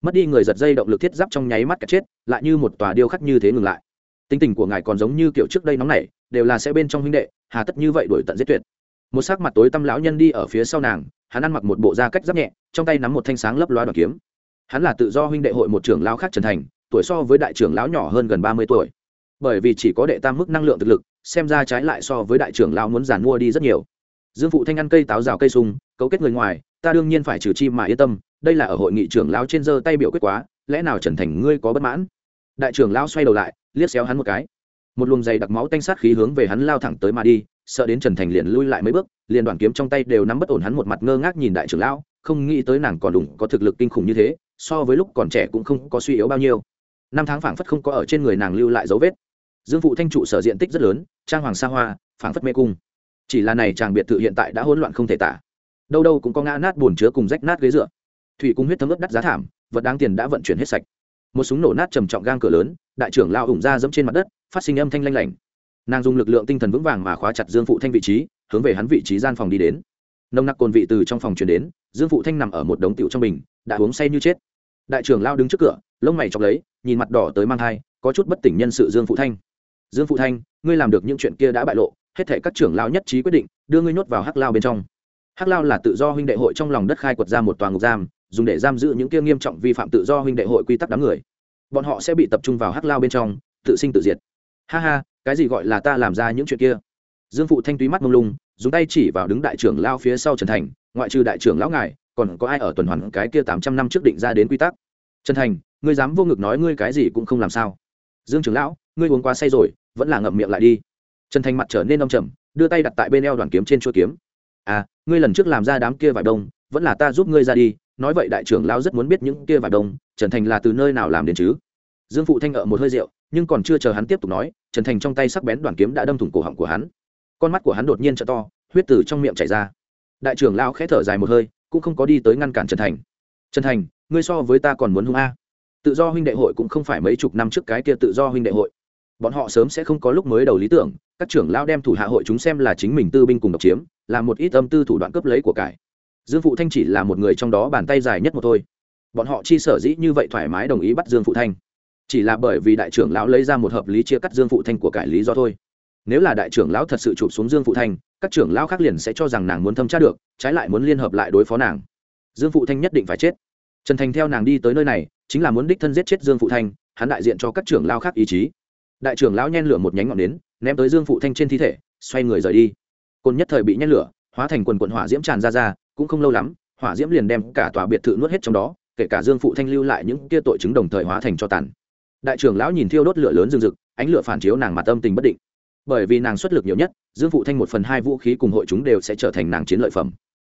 Mất đi người giật dây động lực thiết giáp trong nháy mắt cả chết lại như một tòa điêu khắc như thế ngừng lại. Tính tình của ngài còn giống như kiểu trước đây nóng nảy, đều là sẽ bên trong huynh đệ hà tất như vậy đuổi tận giết tuyệt. Một sắc mặt tối tăm lão nhân đi ở phía sau nàng hắn ăn mặc một bộ da cách giáp nhẹ trong tay nắm một thanh sáng lấp loa đoàn kiếm. Hắn là tự do huynh đệ hội một trưởng lão khác trần thành tuổi so với đại trưởng lão nhỏ hơn gần ba mươi tuổi. Bởi vì chỉ có đệ tam mức năng lượng thực lực xem ra trái lại so với đại trưởng lão muốn giàn mua đi rất nhiều dương phụ thanh ăn cây táo rào cây sung, cấu kết người ngoài, ta đương nhiên phải trừ chi mà yên tâm, đây là ở hội nghị trưởng lão trên giơ tay biểu quyết quá, lẽ nào trần thành ngươi có bất mãn? Đại trưởng lão xoay đầu lại, liếc xéo hắn một cái. Một luồng dày đặc máu tanh sát khí hướng về hắn lao thẳng tới mà đi, sợ đến trần thành liền lui lại mấy bước, liền đoàn kiếm trong tay đều nắm bất ổn hắn một mặt ngơ ngác nhìn đại trưởng lão, không nghĩ tới nàng còn đủ có thực lực kinh khủng như thế, so với lúc còn trẻ cũng không có suy yếu bao nhiêu. Năm tháng phảng phất không có ở trên người nàng lưu lại dấu vết. Dương phụ thanh trụ sở diện tích rất lớn, trang hoàng xa hoa, phảng phất mê cung chỉ là này chàng biệt thự hiện tại đã hỗn loạn không thể tả. Đâu đâu cũng có ngã nát bồn chứa cùng rách nát ghế dựa. Thủy cung huyết thấm ướt đắt giá thảm, vật đáng tiền đã vận chuyển hết sạch. Một súng nổ nát trầm trọng gang cửa lớn, đại trưởng lao ủng ra dẫm trên mặt đất, phát sinh âm thanh lanh lảnh. Nàng dùng lực lượng tinh thần vững vàng mà khóa chặt dương phụ thanh vị trí, hướng về hắn vị trí gian phòng đi đến. Nồng nặc cồn vị từ trong phòng chuyển đến, dương phụ thanh nằm ở một đống tiểu trong bình, đã uống say như chết. Đại trưởng lao đứng trước cửa, lông mày chọc lấy, nhìn mặt đỏ tới mang thai, có chút bất tỉnh nhân sự dương phụ thanh. Dương phụ thanh, ngươi làm được những chuyện kia đã bại lộ hết thể các trưởng lao nhất trí quyết định, đưa ngươi nhốt vào hắc lao bên trong. Hắc lao là tự do huynh đệ hội trong lòng đất khai quật ra một toàn ngục giam, dùng để giam giữ những kia nghiêm trọng vi phạm tự do huynh đệ hội quy tắc đám người. Bọn họ sẽ bị tập trung vào hắc lao bên trong, tự sinh tự diệt. Ha ha, cái gì gọi là ta làm ra những chuyện kia? Dương phụ thanh túy mắt mông lung, dùng tay chỉ vào đứng đại trưởng lao phía sau trần thành, ngoại trừ đại trưởng lão ngài, còn có ai ở tuần hoàn cái kia tám trăm năm trước định ra đến quy tắc? Trần thành, ngươi dám vô ngực nói ngươi cái gì cũng không làm sao. Dương trưởng lão, ngươi uống quá say rồi, vẫn là ngậm miệng lại đi trần thành mặt trở nên đông trầm, đưa tay đặt tại bên eo đoàn kiếm trên chuôi kiếm. À ngươi lần trước làm ra đám kia vải đông, vẫn là ta giúp ngươi ra đi, nói vậy đại trưởng lão rất muốn biết những kia vải đông, trần thành là từ nơi nào làm đến chứ? Dương phụ thanh ở một hơi rượu, nhưng còn chưa chờ hắn tiếp tục nói, trần thành trong tay sắc bén đoàn kiếm đã đâm thủng cổ họng của hắn. Con mắt của hắn đột nhiên t to, huyết từ trong miệng chảy ra. Đại trưởng lão khẽ thở dài một hơi, cũng không có đi tới ngăn cản trần thành. Trần thành, ngươi so với ta còn muốn hung a. Tự do huynh đệ hội cũng không phải mấy chục năm trước cái kia tự do huynh đệ hội. Bọn họ sớm sẽ không có lúc mới đầu lý tưởng các trưởng lão đem thủ hạ hội chúng xem là chính mình tư binh cùng độc chiếm, là một ít âm tư thủ đoạn cướp lấy của cải. Dương phụ thanh chỉ là một người trong đó bàn tay dài nhất một thôi. Bọn họ chi sở dĩ như vậy thoải mái đồng ý bắt dương phụ thanh. Chỉ là bởi vì đại trưởng lão lấy ra một hợp lý chia cắt dương phụ thanh của cải lý do thôi. Nếu là đại trưởng lão thật sự chụp xuống dương phụ thanh, các trưởng lão khác liền sẽ cho rằng nàng muốn thâm tra được, trái lại muốn liên hợp lại đối phó nàng. Dương phụ thanh nhất định phải chết. Trần thành theo nàng đi tới nơi này, chính là muốn đích thân giết chết dương phụ thanh, hắn đại diện cho các trưởng lão khác ý chí đại trưởng lão nhen lửa một nhánh ngọn nến, ném tới dương phụ thanh trên thi thể, xoay người rời đi. Côn nhất thời bị nhen lửa, hóa thành quần quận hỏa diễm tràn ra ra, cũng không lâu lắm, hỏa diễm liền đem cả tòa biệt thự nuốt hết trong đó, kể cả dương phụ thanh lưu lại những kia tội chứng đồng thời hóa thành cho tàn. Đại trưởng lão nhìn thiêu đốt lửa lớn rừng rực, ánh lửa phản chiếu nàng mặt âm tình bất định. Bởi vì nàng xuất lực nhiều nhất, dương phụ thanh một phần hai vũ khí cùng hội chúng đều sẽ trở thành nàng chiến lợi phẩm.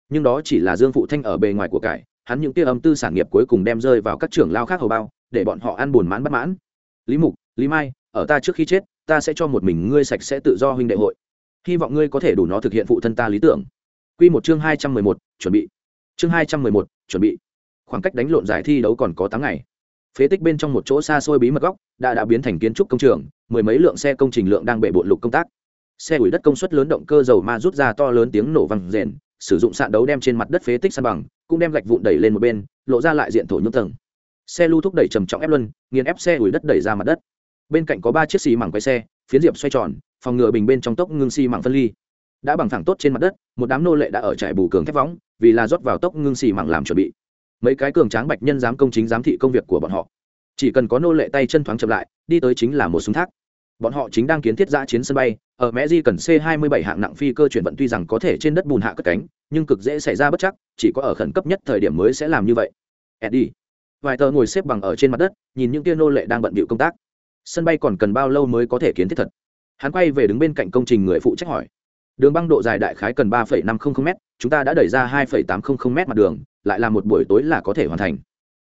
Nhưng đó chỉ là dương phụ thanh ở bề ngoài của cải, hắn những kia âm tư sản nghiệp cuối cùng đem rơi vào các trưởng lao khác hầu bao, để bọn họ ăn buồn mãn bất mãn. Lý mục, lý mai ở ta trước khi chết, ta sẽ cho một mình ngươi sạch sẽ tự do huynh đệ hội. Hy vọng ngươi có thể đủ nó thực hiện phụ thân ta lý tưởng. Q một chương hai trăm mười một, chuẩn bị. Chương hai trăm mười một, chuẩn bị. Khoảng cách đánh lộn giải thi đấu còn có tám ngày. Phế tích bên trong một chỗ xa xôi bí mật góc, đã đã biến thành kiến trúc công trường, mười mấy lượng xe công trình lượng đang bệ bộn lục công tác. Xe ủi đất công suất lớn động cơ dầu ma rút ra to lớn tiếng nổ văng rền, sử dụng sạn đấu đem trên mặt đất phế tích san bằng, cũng đem gạch vụn đẩy lên một bên, lộ ra lại diện thổ nhưỡng tầng. Xe lưu thúc đẩy trầm trọng ép luân, nghiền ép xe ủi đất đẩy ra mặt đất bên cạnh có ba chiếc xi mảng quay xe, phiến diệp xoay tròn, phòng ngừa bình bên trong tốc ngưng xi mảng phân ly. Đã bằng thẳng tốt trên mặt đất, một đám nô lệ đã ở trại bù cường thép võng, vì là rót vào tốc ngưng xi mảng làm chuẩn bị. Mấy cái cường tráng bạch nhân dám công chính giám thị công việc của bọn họ. Chỉ cần có nô lệ tay chân thoáng chậm lại, đi tới chính là một súng thác. Bọn họ chính đang kiến thiết giã chiến sân bay, ở mẹ di cần c 27 hạng nặng phi cơ chuyển vận tuy rằng có thể trên đất bùn hạ cất cánh, nhưng cực dễ xảy ra bất chắc, chỉ có ở khẩn cấp nhất thời điểm mới sẽ làm như vậy. Eddie. Vài tờ ngồi xếp bằng ở trên mặt đất, nhìn những tia nô lệ đang bận bịu công tác sân bay còn cần bao lâu mới có thể kiến thiết thật? Hắn quay về đứng bên cạnh công trình người phụ trách hỏi. Đường băng độ dài đại khái cần ba năm trăm linh m chúng ta đã đẩy ra hai tám trăm linh m mặt đường, lại là một buổi tối là có thể hoàn thành.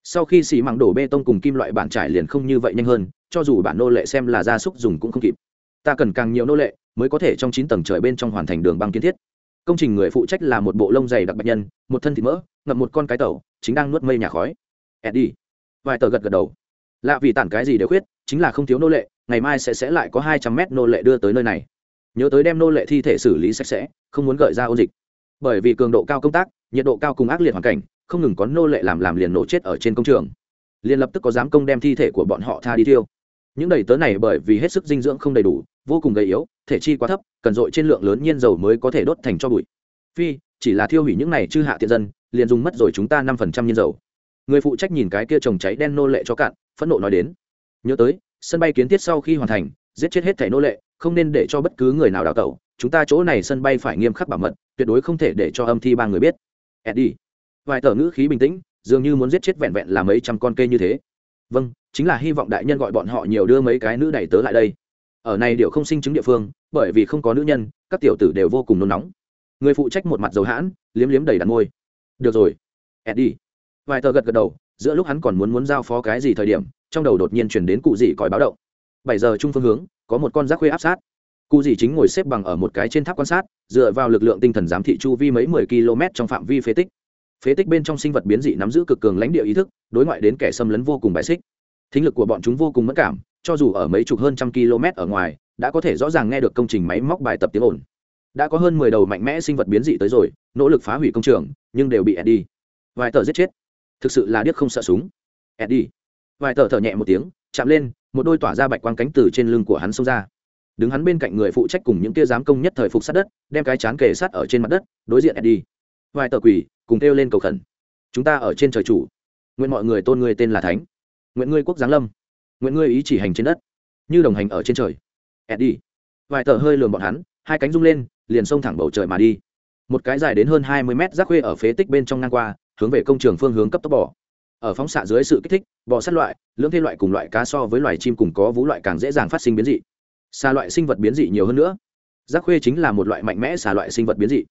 Sau khi xì măng đổ bê tông cùng kim loại bản trải liền không như vậy nhanh hơn, cho dù bản nô lệ xem là gia súc dùng cũng không kịp. Ta cần càng nhiều nô lệ, mới có thể trong chín tầng trời bên trong hoàn thành đường băng kiến thiết. Công trình người phụ trách là một bộ lông dày đặc bạch nhân, một thân thịt mỡ, ngậm một con cái tàu chính đang nuốt mây nhà khói. Eddie. Vài tờ gật gật đầu lạ vì tản cái gì đều khuyết, chính là không thiếu nô lệ, ngày mai sẽ sẽ lại có hai trăm mét nô lệ đưa tới nơi này. Nhớ tới đem nô lệ thi thể xử lý sạch sẽ, không muốn gợi ra ôn dịch. Bởi vì cường độ cao công tác, nhiệt độ cao cùng ác liệt hoàn cảnh, không ngừng có nô lệ làm làm liền nổ chết ở trên công trường. Liền lập tức có giám công đem thi thể của bọn họ tha đi tiêu những đầy tớ này bởi vì hết sức dinh dưỡng không đầy đủ, vô cùng gầy yếu, thể chi quá thấp, cần dội trên lượng lớn nhiên dầu mới có thể đốt thành cho bụi. Phi, chỉ là thiêu hủy những này chư hạ tiện dân, liền dùng mất rồi chúng ta năm phần trăm nhiên dầu. Người phụ trách nhìn cái kia trồng cháy đen nô lệ cho cạn phẫn nộ nói đến. Nhớ tới, sân bay kiến thiết sau khi hoàn thành, giết chết hết thẻ nô lệ, không nên để cho bất cứ người nào đào tẩu. Chúng ta chỗ này sân bay phải nghiêm khắc bảo mật, tuyệt đối không thể để cho âm thi ba người biết. Eddie. Vài tờ ngữ khí bình tĩnh, dường như muốn giết chết vẹn vẹn là mấy trăm con cây như thế. Vâng chính là hy vọng đại nhân gọi bọn họ nhiều đưa mấy cái nữ đẩy tớ lại đây. Ở này điều không sinh chứng địa phương, bởi vì không có nữ nhân, các tiểu tử đều vô cùng nôn nóng. Người phụ trách một mặt dầu hãn, liếm liếm đầy đàn môi. Được rồi. Eddie. Vài tờ gật gật đầu giữa lúc hắn còn muốn muốn giao phó cái gì thời điểm, trong đầu đột nhiên chuyển đến cụ dị còi báo động. Bảy giờ chung phương hướng, có một con rác khuê áp sát. Cụ dị chính ngồi xếp bằng ở một cái trên tháp quan sát, dựa vào lực lượng tinh thần giám thị chu vi mấy mười km trong phạm vi phế tích. Phế tích bên trong sinh vật biến dị nắm giữ cực cường lãnh địa ý thức, đối ngoại đến kẻ xâm lấn vô cùng bài xích. Thính lực của bọn chúng vô cùng mất cảm, cho dù ở mấy chục hơn trăm km ở ngoài, đã có thể rõ ràng nghe được công trình máy móc bài tập tiếng ồn. Đã có hơn mười đầu mạnh mẽ sinh vật biến dị tới rồi, nỗ lực phá hủy công trường, nhưng đều bị eddie vài tờ giết chết thực sự là điếc không sợ súng. Eddie. Vài tờ thở nhẹ một tiếng, chạm lên, một đôi tỏa ra bạch quang cánh từ trên lưng của hắn xông ra. Đứng hắn bên cạnh người phụ trách cùng những tia giám công nhất thời phục sát đất, đem cái chán kề sát ở trên mặt đất, đối diện eddie. Vài tờ quỳ cùng kêu lên cầu khẩn. Chúng ta ở trên trời chủ. Nguyện mọi người tôn ngươi tên là thánh. Nguyện ngươi quốc giáng lâm. Nguyện ngươi ý chỉ hành trên đất. Như đồng hành ở trên trời. Eddie. Vài tờ hơi lườm bọn hắn, hai cánh rung lên, liền xông thẳng bầu trời mà đi. Một cái dài đến hơn hai mươi mét rác khuê ở phế tích bên trong ngang qua hướng về công trường phương hướng cấp tốc bỏ. Ở phóng xạ dưới sự kích thích, bò sát loại, lưỡng thế loại cùng loại cá so với loài chim cùng có vú loại càng dễ dàng phát sinh biến dị. Xa loại sinh vật biến dị nhiều hơn nữa. Rác khuê chính là một loại mạnh mẽ xà loại sinh vật biến dị.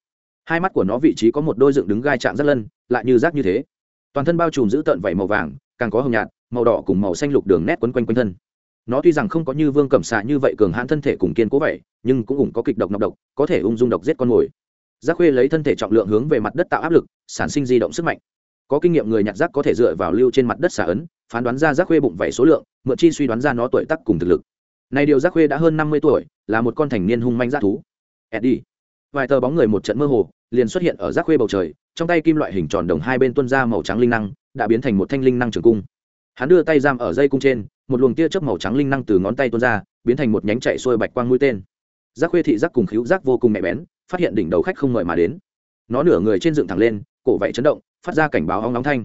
Hai mắt của nó vị trí có một đôi dựng đứng gai chạm rất lân, lại như rác như thế. Toàn thân bao trùm giữ tợn vảy màu vàng, càng có hồng nhạt, màu đỏ cùng màu xanh lục đường nét quấn quanh quanh thân. Nó tuy rằng không có như vương cẩm xạ như vậy cường hãn thân thể cùng kiên cố vậy, nhưng cũng ủng có kịch độc nọc độc, có thể ung dung độc giết con mồi giác khuê lấy thân thể trọng lượng hướng về mặt đất tạo áp lực, sản sinh di động sức mạnh. Có kinh nghiệm người nhặt rác có thể dựa vào lưu trên mặt đất xả ấn, phán đoán ra giác khuê bụng vẩy số lượng, mượn chi suy đoán ra nó tuổi tắc cùng thực lực. Này điều giác khuê đã hơn năm mươi tuổi, là một con thành niên hung manh rác thú. Eddie. Vài tờ bóng người một trận mơ hồ, liền xuất hiện ở giác khuê bầu trời, trong tay kim loại hình tròn đồng hai bên tuân ra màu trắng linh năng, đã biến thành một thanh linh năng trường cung. Hắn đưa tay giam ở dây cung trên, một luồng tia chớp màu trắng linh năng từ ngón tay tuôn ra, biến thành một nhánh chạy xuôi bạch quang mũi tên. Giác khuê thị giác cùng khíu giác vô cùng nhạy bén phát hiện đỉnh đầu khách không ngợi mà đến. Nó nửa người trên dựng thẳng lên, cổ vậy chấn động, phát ra cảnh báo hóng nóng thanh.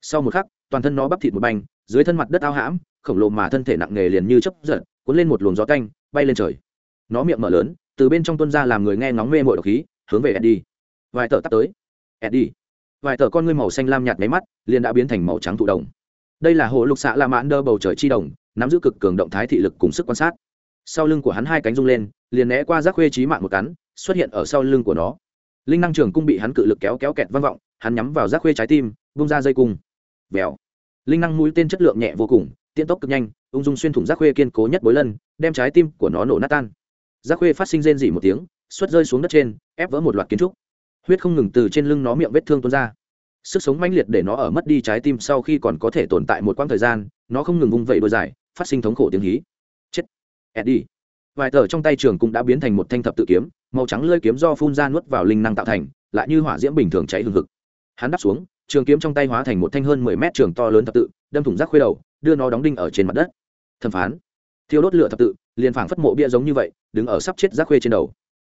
Sau một khắc, toàn thân nó bắp thịt một banh dưới thân mặt đất ao hãm, khổng lồ mà thân thể nặng nề liền như chấp giật, cuốn lên một luồng gió canh bay lên trời. Nó miệng mở lớn, từ bên trong tuân ra làm người nghe ngóng mê mội độc khí, hướng về eddie. Vài tờ tắt tới. Eddie. Vài tờ con ngươi màu xanh lam nhạt máy mắt, liền đã biến thành màu trắng thụ đồng. Đây là hồ lục xạ la mãn đơ bầu trời chi đồng, nắm giữ cực cường động thái thị lực cùng sức quan sát. Sau lưng của hắn hai cánh rung lên, liền né qua rác khuê trí mạng một cắn xuất hiện ở sau lưng của nó. Linh năng trường cung bị hắn cự lực kéo kéo kẹt vang vọng, hắn nhắm vào rác khuê trái tim bung ra dây cung. Vèo. Linh năng mũi tên chất lượng nhẹ vô cùng, tiễn tốc cực nhanh, ung dung xuyên thủng rác khuê kiên cố nhất bối lân, đem trái tim của nó nổ nát tan. Rác khuê phát sinh rên dỉ một tiếng xuất rơi xuống đất trên, ép vỡ một loạt kiến trúc. Huyết không ngừng từ trên lưng nó miệng vết thương tuôn ra. Sức sống mãnh liệt để nó ở mất đi trái tim sau khi còn có thể tồn tại một quãng thời gian, nó không ngừng vung vẩy đôi dài, phát sinh thống khổ tiếng hí. Chết. Eddie. Vài tờ trong tay trường cũng đã biến thành một thanh thập tự kiếm màu trắng lơi kiếm do phun ra nuốt vào linh năng tạo thành, lại như hỏa diễm bình thường cháy hừng hực. Hắn đắp xuống, trường kiếm trong tay hóa thành một thanh hơn mười mét trường to lớn thập tự, đâm thủng rác khuê đầu, đưa nó đóng đinh ở trên mặt đất. Thẩm phán. Thiêu đốt lửa thập tự, liền phảng phất mộ bia giống như vậy, đứng ở sắp chết rác khuê trên đầu.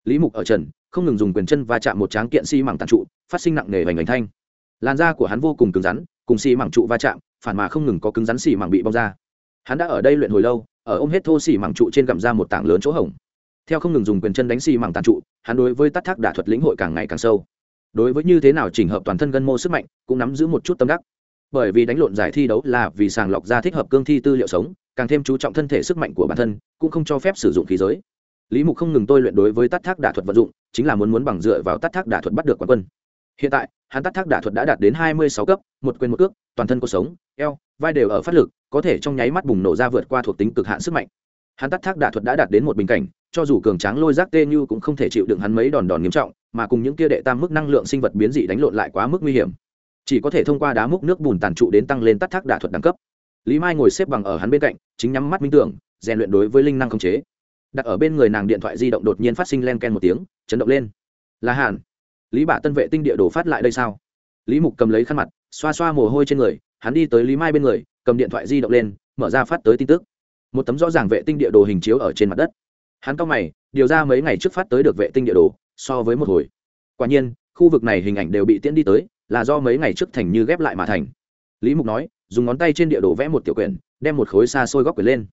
Lý mục ở trần, không ngừng dùng quyền chân và chạm một tráng kiện xi、si、mảng tàn trụ, phát sinh nặng nề vành vành thanh. Làn da của hắn vô cùng cứng rắn, cùng xi、si、mảng trụ va chạm, phản mà không ngừng có cứng rắn xi、si、mảng bị bong ra. Hắn đã ở đây luyện hồi lâu, ở ôm hết thô xi、si、mảng trụ trên gặm ra một tảng lớn chỗ hổng theo không ngừng dùng quyền chân đánh xi mảng tàn trụ, hắn đối với tắt thác đả thuật lĩnh hội càng ngày càng sâu. Đối với như thế nào chỉnh hợp toàn thân gân mô sức mạnh, cũng nắm giữ một chút tâm đắc. Bởi vì đánh lộn giải thi đấu là vì sàng lọc ra thích hợp cương thi tư liệu sống, càng thêm chú trọng thân thể sức mạnh của bản thân, cũng không cho phép sử dụng khí giới. Lý mục không ngừng tôi luyện đối với tắt thác đả thuật vận dụng, chính là muốn muốn bằng dựa vào tắt thác đả thuật bắt được quán quân. Hiện tại, hắn tắt thác đả thuật đã đạt đến hai mươi sáu cấp, một quyền một cước, toàn thân cuộc sống, eo, vai đều ở phát lực, có thể trong nháy mắt bùng nổ ra vượt qua thuộc tính cực hạn sức mạnh. Hắn tắt thác đả thuật đã đạt đến một bình cảnh cho dù cường tráng lôi giác tê như cũng không thể chịu đựng hắn mấy đòn đòn nghiêm trọng, mà cùng những kia đệ tam mức năng lượng sinh vật biến dị đánh lộn lại quá mức nguy hiểm. Chỉ có thể thông qua đá múc nước bùn tàn trụ đến tăng lên tắt thác đả thuật đẳng cấp. Lý mai ngồi xếp bằng ở hắn bên cạnh, chính nhắm mắt minh tưởng, rèn luyện đối với linh năng khống chế. Đặt ở bên người nàng điện thoại di động đột nhiên phát sinh len ken một tiếng, chấn động lên. Là hàn, lý bả tân vệ tinh địa đồ phát lại đây sao? Lý mục cầm lấy khăn mặt, xoa xoa mồ hôi trên người, hắn đi tới lý mai bên người, cầm điện thoại di động lên, mở ra phát tới tin tức. Một tấm rõ ràng vệ tinh địa đồ hình chiếu ở trên mặt đất hắn cao mày, điều ra mấy ngày trước phát tới được vệ tinh địa đồ, so với một hồi. Quả nhiên, khu vực này hình ảnh đều bị tiễn đi tới, là do mấy ngày trước thành như ghép lại mà thành. Lý mục nói, dùng ngón tay trên địa đồ vẽ một tiểu quyển, đem một khối xa xôi góc quyển lên.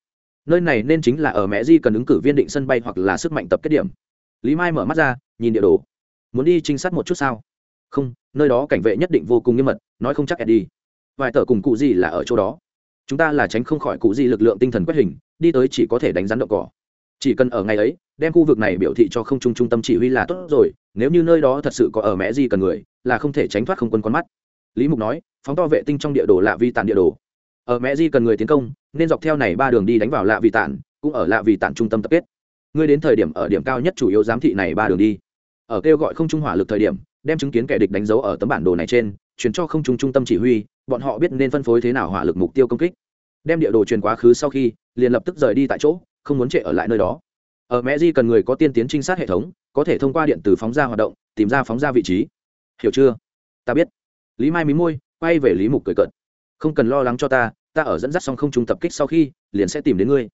Nơi này nên chính là ở mẹ di cần ứng cử viên định sân bay hoặc là sức mạnh tập kết điểm. Lý mai mở mắt ra, nhìn địa đồ. Muốn đi trinh sát một chút sao? Không, nơi đó cảnh vệ nhất định vô cùng nghiêm mật, nói không chắc ed đi vài tờ cùng cụ gì là ở chỗ đó. Chúng ta là tránh không khỏi cụ gì lực lượng tinh thần quét hình, đi tới chỉ có thể đánh rắn động cỏ chỉ cần ở ngày ấy, đem khu vực này biểu thị cho không trung trung tâm chỉ huy là tốt rồi, nếu như nơi đó thật sự có ở mẹ gì cần người, là không thể tránh thoát không quân con mắt. Lý mục nói, phóng to vệ tinh trong địa đồ lạ vi tàn địa đồ. Ở mẹ di cần người tiến công, nên dọc theo này ba đường đi đánh vào lạ Vi tản, cũng ở lạ Vi tản trung tâm tập kết. Ngươi đến thời điểm ở điểm cao nhất chủ yếu giám thị này ba đường đi. Ở kêu gọi không trung hỏa lực thời điểm, đem chứng kiến kẻ địch đánh dấu ở tấm bản đồ này trên, chuyển cho không trung trung tâm chỉ huy, bọn họ biết nên phân phối thế nào hỏa lực mục tiêu công kích. Đem địa đồ truyền quá khứ sau khi, liền lập tức rời đi tại chỗ không muốn trệ ở lại nơi đó. Ở mẹ di cần người có tiên tiến trinh sát hệ thống, có thể thông qua điện tử phóng ra hoạt động, tìm ra phóng ra vị trí. Hiểu chưa? Ta biết. Lý mai mí môi, quay về lý mục cười cợt. Không cần lo lắng cho ta ta ở dẫn dắt xong không trung tập kích sau khi, liền sẽ tìm đến ngươi.